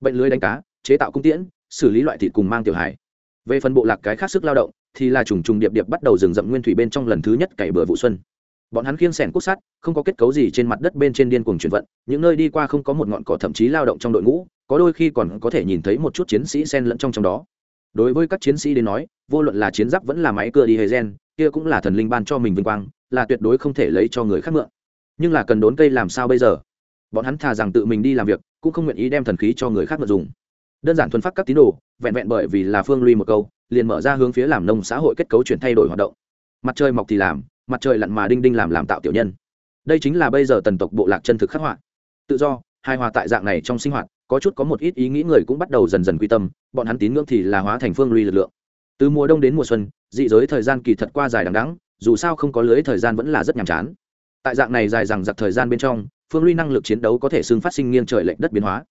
Bệnh lưới đánh cá, chế tạo cung tiễn, xử lý loại thịt cùng mang tiểu hải về phần bộ lạc cái khác sức lao động thì là trùng trùng điệp điệp bắt đầu rừng rậm nguyên thủy bên trong lần thứ nhất cày bừa vụ xuân. Bọn hắn khiêng sẻn cốt sắt, không có kết cấu gì trên mặt đất bên trên điên cuồng chuyển vận, những nơi đi qua không có một ngọn cỏ thậm chí lao động trong đội ngũ, có đôi khi còn có thể nhìn thấy một chút chiến sĩ sen lẫn trong trong đó. Đối với các chiến sĩ đến nói, vô luận là chiến giáp vẫn là máy cưa đi hề gen, kia cũng là thần linh ban cho mình vinh quang, là tuyệt đối không thể lấy cho người khác mượn. Nhưng là cần đốn cây làm sao bây giờ? Bọn hắn thà rằng tự mình đi làm việc, cũng không nguyện ý đem thần khí cho người khác mượn dùng đơn giản thuần phát các tín đồ, vẹn vẹn bởi vì là phương ly một câu, liền mở ra hướng phía làm nông xã hội kết cấu chuyển thay đổi hoạt động. Mặt trời mọc thì làm, mặt trời lặn mà đinh đinh làm làm tạo tiểu nhân. Đây chính là bây giờ tần tộc bộ lạc chân thực khắc họa. Tự do, hài hòa tại dạng này trong sinh hoạt, có chút có một ít ý nghĩ người cũng bắt đầu dần dần quy tâm, bọn hắn tín ngưỡng thì là hóa thành phương ly lực lượng. Từ mùa đông đến mùa xuân, dị giới thời gian kỳ thật qua dài đằng đắng dù sao không có lưới thời gian vẫn là rất nhàm chán. Tại dạng này dài dằng giặc thời gian bên trong, phương ly năng lực chiến đấu có thể xưng phát sinh nghiêng trời lệch đất biến hóa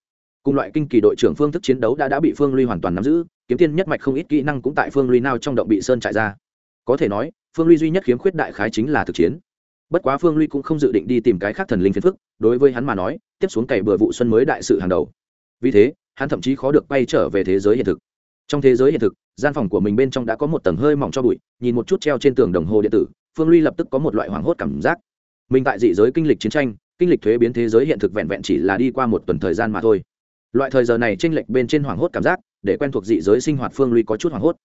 cùng loại kinh kỳ đội trưởng phương thức chiến đấu đã đã bị phương ly hoàn toàn nắm giữ, kiếm tiên nhất mạch không ít kỹ năng cũng tại phương ly nào trong động bị sơn trại ra. Có thể nói, phương ly duy nhất khiếm khuyết đại khái chính là thực chiến. Bất quá phương ly cũng không dự định đi tìm cái khác thần linh phiền phức, đối với hắn mà nói, tiếp xuống cày bừa vụ xuân mới đại sự hàng đầu. Vì thế, hắn thậm chí khó được bay trở về thế giới hiện thực. Trong thế giới hiện thực, gian phòng của mình bên trong đã có một tầng hơi mỏng cho bụi, nhìn một chút treo trên tường đồng hồ điện tử, phương ly lập tức có một loại hoảng hốt cảm giác. Mình tại dị giới kinh lịch chiến tranh, kinh lịch thuế biến thế giới hiện thực vẹn vẹn chỉ là đi qua một tuần thời gian mà thôi loại thời giờ này tranh lệch bên trên hoảng hốt cảm giác, để quen thuộc dị giới sinh hoạt phương ly có chút hoảng hốt.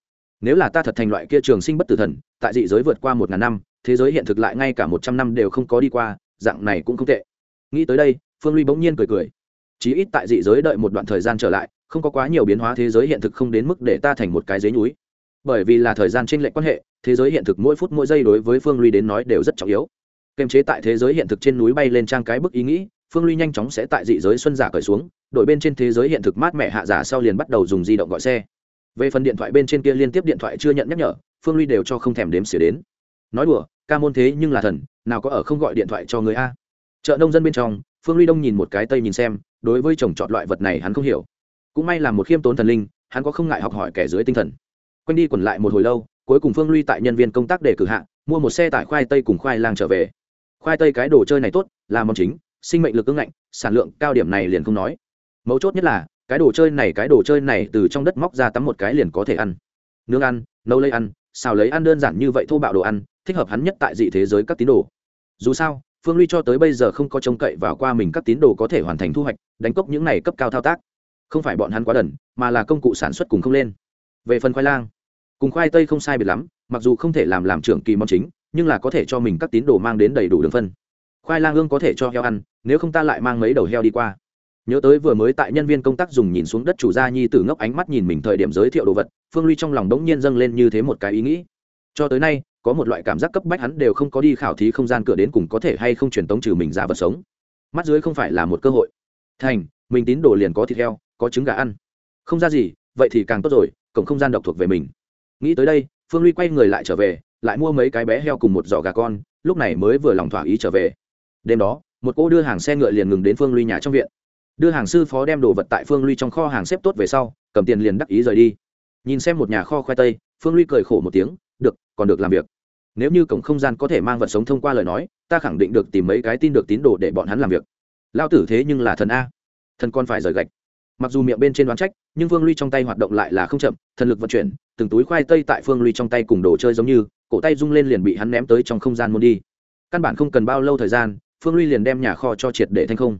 Nếu là ta thật thành loại kia trường sinh bất tử thần, tại dị giới vượt qua một ngàn năm, thế giới hiện thực lại ngay cả một trăm năm đều không có đi qua, dạng này cũng không tệ. Nghĩ tới đây, phương ly bỗng nhiên cười cười. Chí ít tại dị giới đợi một đoạn thời gian trở lại, không có quá nhiều biến hóa thế giới hiện thực không đến mức để ta thành một cái dế núi bởi vì là thời gian t r ê n lệch quan hệ, thế giới hiện thực mỗi phút mỗi giây đối với phương ly đến nói đều rất trọng yếu. Kềm chế tại thế giới hiện thực trên núi bay lên trang cái bức ý nghĩ phương ly nhanh chóng sẽ tại dị giới xuân giả cởi xuống đội bên trên thế giới hiện thực mát mẻ hạ giả sau liền bắt đầu dùng di động gọi xe. Về phần điện thoại bên trên kia liên tiếp điện thoại chưa nhận nhắc nhở, phương ly đều cho không thèm đếm xỉa đến. Nói đùa, ca môn thế nhưng là thần, nào có ở không gọi điện thoại cho người a. Chợ nông dân bên trong, phương ly đông nhìn một cái tây nhìn xem, đối với trồng trọt loại vật này hắn không hiểu. Cũng may là một khiêm tốn thần linh, hắn có không ngại học hỏi kẻ dưới tinh thần. Quanh đi quẩn lại một hồi lâu, cuối cùng phương ly tại nhân viên công tác để cử hạ, mua một xe tải khoai tây cùng khoai lang trở về. Khoai tây cái đồ chơi này tốt, là món chính sinh mệnh lực ứng ngạnh, sản lượng cao điểm này liền không nói. Mấu chốt nhất là, cái đồ chơi này, cái đồ chơi này từ trong đất móc ra tắm một cái liền có thể ăn. Nướng ăn, nấu lấy ăn, xào lấy ăn đơn giản như vậy thô bạo đồ ăn, thích hợp hắn nhất tại dị thế giới các tín đồ. Dù sao, phương ly cho tới bây giờ không có trông cậy vào qua mình các tín đồ có thể hoàn thành thu hoạch, đánh cốc những này cấp cao thao tác. Không phải bọn hắn quá đần, mà là công cụ sản xuất cùng không lên. Về phần khoai lang, cùng khoai tây không sai biệt lắm, mặc dù không thể làm làm trưởng kỳ món chính, nhưng là có thể cho mình các tín đồ mang đến đầy đủ đường phân khoai lang ương có thể cho heo ăn, nếu không ta lại mang mấy đầu heo đi qua. Nhớ tới vừa mới tại nhân viên công tác dùng nhìn xuống đất chủ gia nhi tử ngốc ánh mắt nhìn mình thời điểm giới thiệu đồ vật, phương ly trong lòng đống nhiên dâng lên như thế một cái ý nghĩ. Cho tới nay, có một loại cảm giác cấp bách hắn đều không có đi khảo thí không gian cửa đến cùng có thể hay không truyền tống trừ mình ra vật sống. Mắt dưới không phải là một cơ hội. Thành, mình tín đồ liền có thịt heo, có trứng gà ăn. Không ra gì, vậy thì càng tốt rồi, cổng không gian độc thuộc về mình. Nghĩ tới đây, phương ly quay người lại trở về, lại mua mấy cái bé heo cùng một giỏ gà con, lúc này mới vừa lòng thỏa ý trở về đêm đó, một cô đưa hàng xe ngựa liền ngừng đến phương ly nhà trong viện. Đưa hàng sư phó đem đồ vật tại phương ly trong kho hàng xếp tốt về sau, cầm tiền liền đắc ý rời đi. Nhìn xem một nhà kho khoai tây, phương ly cười khổ một tiếng, được, còn được làm việc. Nếu như cổng không gian có thể mang vật sống thông qua lời nói, ta khẳng định được tìm mấy cái tin được tín đồ để bọn hắn làm việc. Lao tử thế nhưng là thần a. Thần con phải rời gạch. Mặc dù miệng bên trên đoán trách, nhưng phương ly trong tay hoạt động lại là không chậm, thần lực vận chuyển, từng túi khoai tây tại phương ly trong tay cùng đồ chơi giống như, cổ tay rung lên liền bị hắn ném tới trong không gian môn đi. Căn bản không cần bao lâu thời gian phương ly liền đem nhà kho cho triệt để thành không.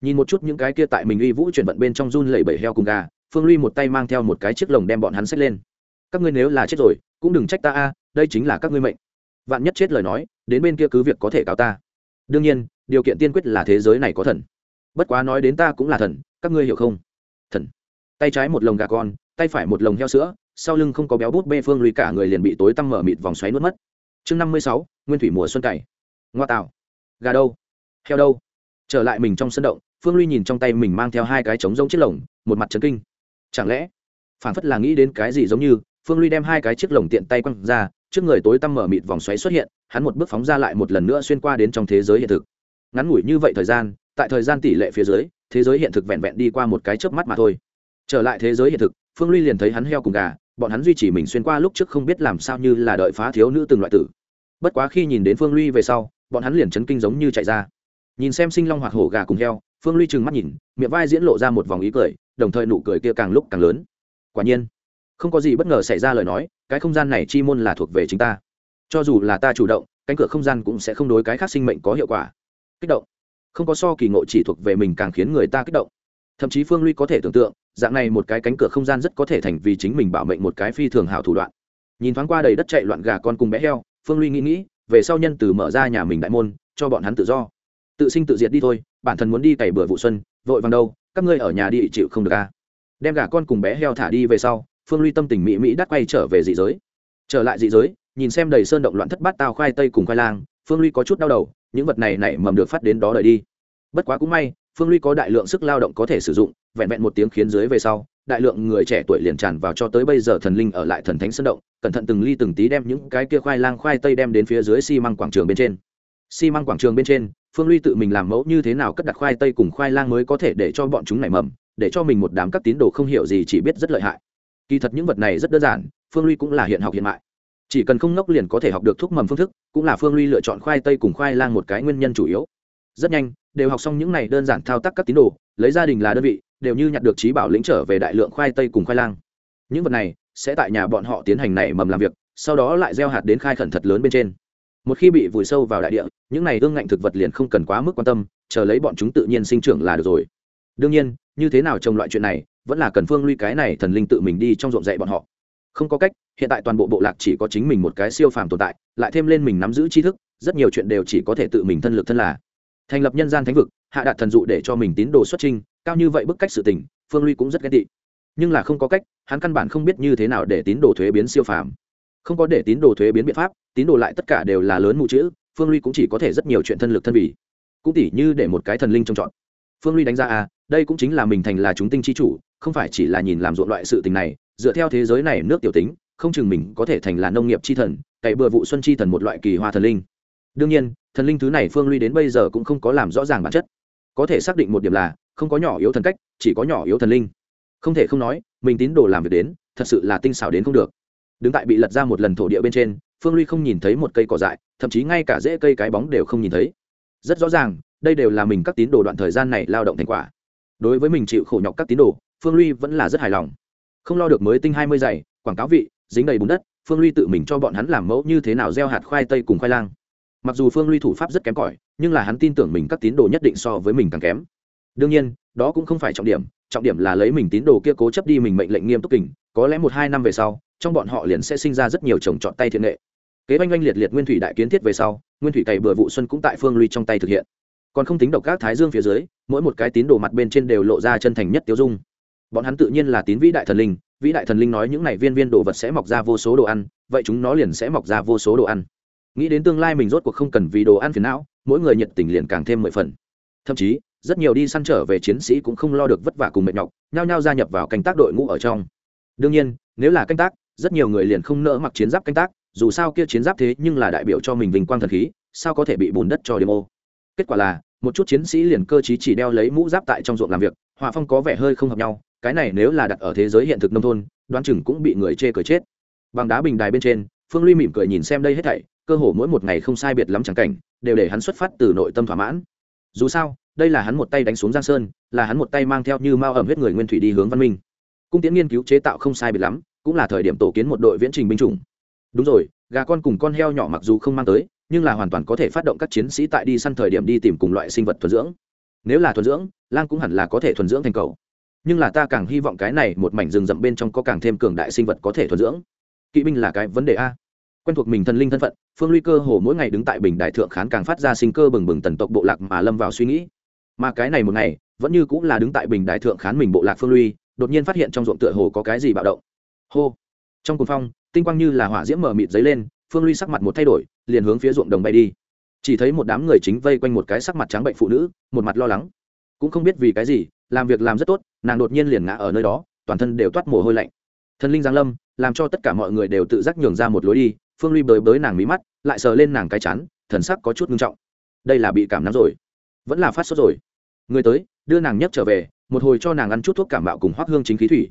Nhìn một chút những cái kia tại mình uy vũ chuyển vận bên trong run lẩy bẩy heo cùng gà, phương ly một tay mang theo một cái chiếc lồng đem bọn hắn xách lên. Các ngươi nếu là chết rồi, cũng đừng trách ta a, đây chính là các ngươi mệnh. Vạn nhất chết lời nói, đến bên kia cứ việc có thể cáo ta. Đương nhiên, điều kiện tiên quyết là thế giới này có thần. Bất quá nói đến ta cũng là thần, các ngươi hiểu không? Thần. Tay trái một lồng gà con, tay phải một lồng heo sữa, sau lưng không có béo bút bê phương lùi cả người liền bị tối tăm mở mịt vòng xoáy nuốt mất. Chương năm mươi sáu, nguyên thủy mùa xuân cày. Ngoa tạo. Gà đâu? Heo đâu? Trở lại mình trong sân động, phương ly nhìn trong tay mình mang theo hai cái trống rông chiếc lồng, một mặt trấn kinh. Chẳng lẽ phản phất là nghĩ đến cái gì giống như, phương ly đem hai cái chiếc lồng tiện tay quăng ra, trước người tối tăm mở mịt vòng xoáy xuất hiện, hắn một bước phóng ra lại một lần nữa xuyên qua đến trong thế giới hiện thực. Ngắn ngủi như vậy thời gian, tại thời gian tỷ lệ phía dưới, thế giới hiện thực vẹn vẹn đi qua một cái chớp mắt mà thôi. Trở lại thế giới hiện thực, phương ly liền thấy hắn heo cùng gà, bọn hắn duy trì mình xuyên qua lúc trước không biết làm sao như là đợi phá thiếu nữ từng loại tử. Bất quá khi nhìn đến phương ly về sau, bọn hắn liền chấn kinh giống như chạy ra nhìn xem sinh long hoạt hổ gà cùng heo, phương ly trừng mắt nhìn, miệng vai diễn lộ ra một vòng ý cười, đồng thời nụ cười kia càng lúc càng lớn. Quả nhiên, không có gì bất ngờ xảy ra lời nói, cái không gian này chi môn là thuộc về chính ta. Cho dù là ta chủ động, cánh cửa không gian cũng sẽ không đối cái khác sinh mệnh có hiệu quả. Kích động. Không có so kỳ ngộ chỉ thuộc về mình càng khiến người ta kích động. Thậm chí phương ly có thể tưởng tượng, dạng này một cái cánh cửa không gian rất có thể thành vì chính mình bảo mệnh một cái phi thường hảo thủ đoạn. Nhìn thoáng qua đầy đất chạy loạn gà con cùng bé heo, phương ly nghĩ nghĩ, về sau nhân từ mở ra nhà mình đại môn, cho bọn hắn tự do tự sinh tự diệt đi thôi, bản thân muốn đi cày bừa vụ xuân, vội vàng đâu, các ngươi ở nhà đi chịu không được à. đem gà con cùng bé heo thả đi về sau, phương ly tâm tình mỹ mỹ đắt quay trở về dị giới. Trở lại dị giới, nhìn xem đầy sơn động loạn thất bát tao khoai tây cùng khoai lang, phương ly có chút đau đầu, những vật này nảy mầm được phát đến đó đợi đi. Bất quá cũng may, phương ly có đại lượng sức lao động có thể sử dụng, vẹn vẹn một tiếng khiến dưới về sau, đại lượng người trẻ tuổi liền tràn vào cho tới bây giờ thần linh ở lại thần thánh sơn động, cẩn thận từng ly từng tí đem những cái kia khoai lang khoai tây đem đến phía dưới xi măng quảng trường bên trên. Xi măng quảng trường bên trên phương ly tự mình làm mẫu như thế nào cất đặt khoai tây cùng khoai lang mới có thể để cho bọn chúng nảy mầm, để cho mình một đám các tín đồ không hiểu gì chỉ biết rất lợi hại. Kỳ thật những vật này rất đơn giản, phương ly cũng là hiện học hiện mại. Chỉ cần không ngốc liền có thể học được thuốc mầm phương thức, cũng là phương ly lựa chọn khoai tây cùng khoai lang một cái nguyên nhân chủ yếu. Rất nhanh, đều học xong những này đơn giản thao tác các tín đồ, lấy gia đình là đơn vị, đều như nhặt được trí bảo lĩnh trở về đại lượng khoai tây cùng khoai lang. Những vật này sẽ tại nhà bọn họ tiến hành nảy mầm làm việc, sau đó lại gieo hạt đến khai khẩn thật lớn bên trên một khi bị vùi sâu vào đại địa, những này ương ngạnh thực vật liền không cần quá mức quan tâm, chờ lấy bọn chúng tự nhiên sinh trưởng là được rồi. Đương nhiên, như thế nào trồng loại chuyện này, vẫn là cần phương luy cái này thần linh tự mình đi trong ruộng dạy bọn họ. Không có cách, hiện tại toàn bộ bộ lạc chỉ có chính mình một cái siêu phàm tồn tại, lại thêm lên mình nắm giữ tri thức, rất nhiều chuyện đều chỉ có thể tự mình thân lực thân là. Thành lập nhân gian thánh vực, hạ đạt thần dụ để cho mình tín đồ xuất trinh cao như vậy bức cách sự tình, phương ly cũng rất ghét tị. Nhưng là không có cách, hắn căn bản không biết như thế nào để tín đồ thuế biến siêu phàm không có để tín đồ thuế biến biện pháp, tín đồ lại tất cả đều là lớn mụ chữ, phương ly cũng chỉ có thể rất nhiều chuyện thân lực thân vì cũng tỉ như để một cái thần linh trông chọn. Phương ly đánh ra à đây cũng chính là mình thành là chúng tinh chi chủ, không phải chỉ là nhìn làm ruộng loại sự tình này, dựa theo thế giới này nước tiểu tính, không chừng mình có thể thành là nông nghiệp chi thần cày bừa vụ xuân chi thần một loại kỳ hoa thần linh. Đương nhiên, thần linh thứ này phương ly đến bây giờ cũng không có làm rõ ràng bản chất. Có thể xác định một điểm là, không có nhỏ yếu thần cách, chỉ có nhỏ yếu thần linh. Không thể không nói, mình tín đồ làm việc đến, thật sự là tinh xảo đến không được đứng tại bị lật ra một lần thổ địa bên trên, phương ly không nhìn thấy một cây cỏ dại, thậm chí ngay cả rễ cây cái bóng đều không nhìn thấy. Rất rõ ràng, đây đều là mình các tín đồ đoạn thời gian này lao động thành quả. Đối với mình chịu khổ nhọc các tín đồ, phương ly vẫn là rất hài lòng. Không lo được mới tinh hai mươi giày, quảng cáo vị, dính đầy bùn đất, phương ly tự mình cho bọn hắn làm mẫu như thế nào gieo hạt khoai tây cùng khoai lang. Mặc dù phương ly thủ pháp rất kém cỏi, nhưng là hắn tin tưởng mình các tín đồ nhất định so với mình càng kém đương nhiên, đó cũng không phải trọng điểm trọng điểm là lấy mình tín đồ kia cố chấp đi mình mệnh lệnh nghiêm túc kình, có lẽ một hai năm về sau, trong bọn họ liền sẽ sinh ra rất nhiều chồng chọn tay thiện nghệ. Kế oanh oanh liệt liệt nguyên thủy đại kiến thiết về sau, nguyên thủy cày bừa vụ xuân cũng tại phương ly trong tay thực hiện. Còn không tính độc các thái dương phía dưới, mỗi một cái tín đồ mặt bên trên đều lộ ra chân thành nhất tiêu dung. Bọn hắn tự nhiên là tín vĩ đại thần linh, vĩ đại thần linh nói những này viên viên đồ vật sẽ mọc ra vô số đồ ăn, vậy chúng nó liền sẽ mọc ra vô số đồ ăn. Nghĩ đến tương lai mình rốt cuộc không cần vì đồ ăn phiền não, mỗi người nhiệt tình liền càng thêm mười phần. Thậm chí rất nhiều đi săn trở về chiến sĩ cũng không lo được vất vả cùng mệt nhọc, nhao nhao gia nhập vào canh tác đội ngũ ở trong. Đương nhiên, nếu là canh tác, rất nhiều người liền không nỡ mặc chiến giáp canh tác, dù sao kia chiến giáp thế nhưng là đại biểu cho mình vinh quang thần khí, sao có thể bị bùn đất cho ô. kết quả là, một chút chiến sĩ liền cơ chí chỉ đeo lấy mũ giáp tại trong ruộng làm việc hòa phong có vẻ hơi không hợp nhau, cái này nếu là đặt ở thế giới hiện thực nông thôn, đoán chừng cũng bị người chê cười chết. Bằng đá bình đài bên trên, phương ly mỉm cười nhìn xem đây hết thảy, cơ hồ mỗi một ngày không sai biệt lắm chẳng cảnh, đều để hắn xuất phát từ nội tâm thỏa mãn dù sao, đây là hắn một tay đánh xuống giang sơn, là hắn một tay mang theo như mao ẩm huyết người nguyên thủy đi hướng văn minh. Cung tiến nghiên cứu chế tạo không sai biệt lắm, cũng là thời điểm tổ kiến một đội viễn trình binh chủng. Đúng rồi, gà con cùng con heo nhỏ mặc dù không mang tới, nhưng là hoàn toàn có thể phát động các chiến sĩ tại đi săn thời điểm đi tìm cùng loại sinh vật thuần dưỡng. Nếu là thuần dưỡng, lang cũng hẳn là có thể thuần dưỡng thành cầu nhưng là ta càng hy vọng cái này một mảnh rừng rậm bên trong có càng thêm cường đại sinh vật có thể thuần dưỡng. Kỵ binh là cái vấn đề a quen thuộc mình thần linh thân phận, phương ly cơ hồ mỗi ngày đứng tại bình đại thượng khán càng phát ra sinh cơ bừng bừng tần tộc bộ lạc mà lâm vào suy nghĩ. Mà cái này một ngày, vẫn như cũng là đứng tại bình đại thượng khán mình bộ lạc phương ly đột nhiên phát hiện trong ruộng tựa hồ có cái gì bạo động. Hô! Trong cuồng phong, tinh quang như là hỏa diễm mờ mịt giấy lên, phương ly sắc mặt một thay đổi, liền hướng phía ruộng đồng bay đi. Chỉ thấy một đám người chính vây quanh một cái sắc mặt trắng bệnh phụ nữ, một mặt lo lắng. Cũng không biết vì cái gì, làm việc làm rất tốt, nàng đột nhiên liền ngã ở nơi đó, toàn thân đều toát mồ hôi lạnh. Thần linh giáng lâm, làm cho tất cả mọi người đều tự giác nhường ra một lối đi phương ly bới bới nàng mí mắt lại sờ lên nàng cái chán thần sắc có chút ngưng trọng. Đây là bị cảm nắng rồi. Vẫn là phát sốt rồi. Người tới đưa nàng nhấc trở về một hồi cho nàng ăn chút thuốc cảm bạo cùng hoác hương chính khí thủy.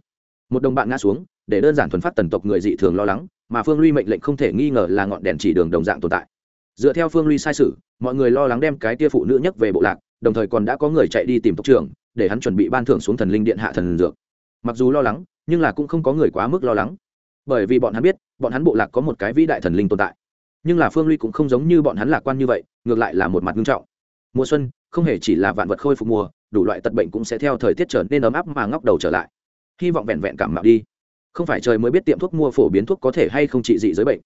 Một đồng bạn ngã xuống để đơn giản thuần phát tần tộc người dị thường lo lắng mà phương ly mệnh lệnh không thể nghi ngờ là ngọn đèn chỉ đường đồng dạng tồn tại. Dựa theo phương ly sai sử, mọi người lo lắng đem cái tia phụ nữ nhấc về bộ lạc đồng thời còn đã có người chạy đi tìm tộc trưởng để hắn chuẩn bị ban thưởng xuống thần linh điện hạ thần dược. Mặc dù lo lắng nhưng là cũng không có người quá mức lo lắng. Bởi vì bọn hắn biết bọn hắn bộ lạc có một cái vĩ đại thần linh tồn tại. Nhưng là phương ly cũng không giống như bọn hắn lạc quan như vậy, ngược lại là một mặt nghiêm trọng. Mùa xuân, không hề chỉ là vạn vật khôi phục mùa, đủ loại tật bệnh cũng sẽ theo thời tiết trở nên ấm áp mà ngóc đầu trở lại. Hy vọng vẹn vẹn cảm mạo đi. Không phải trời mới biết tiệm thuốc mua phổ biến thuốc có thể hay không trị dị giới bệnh.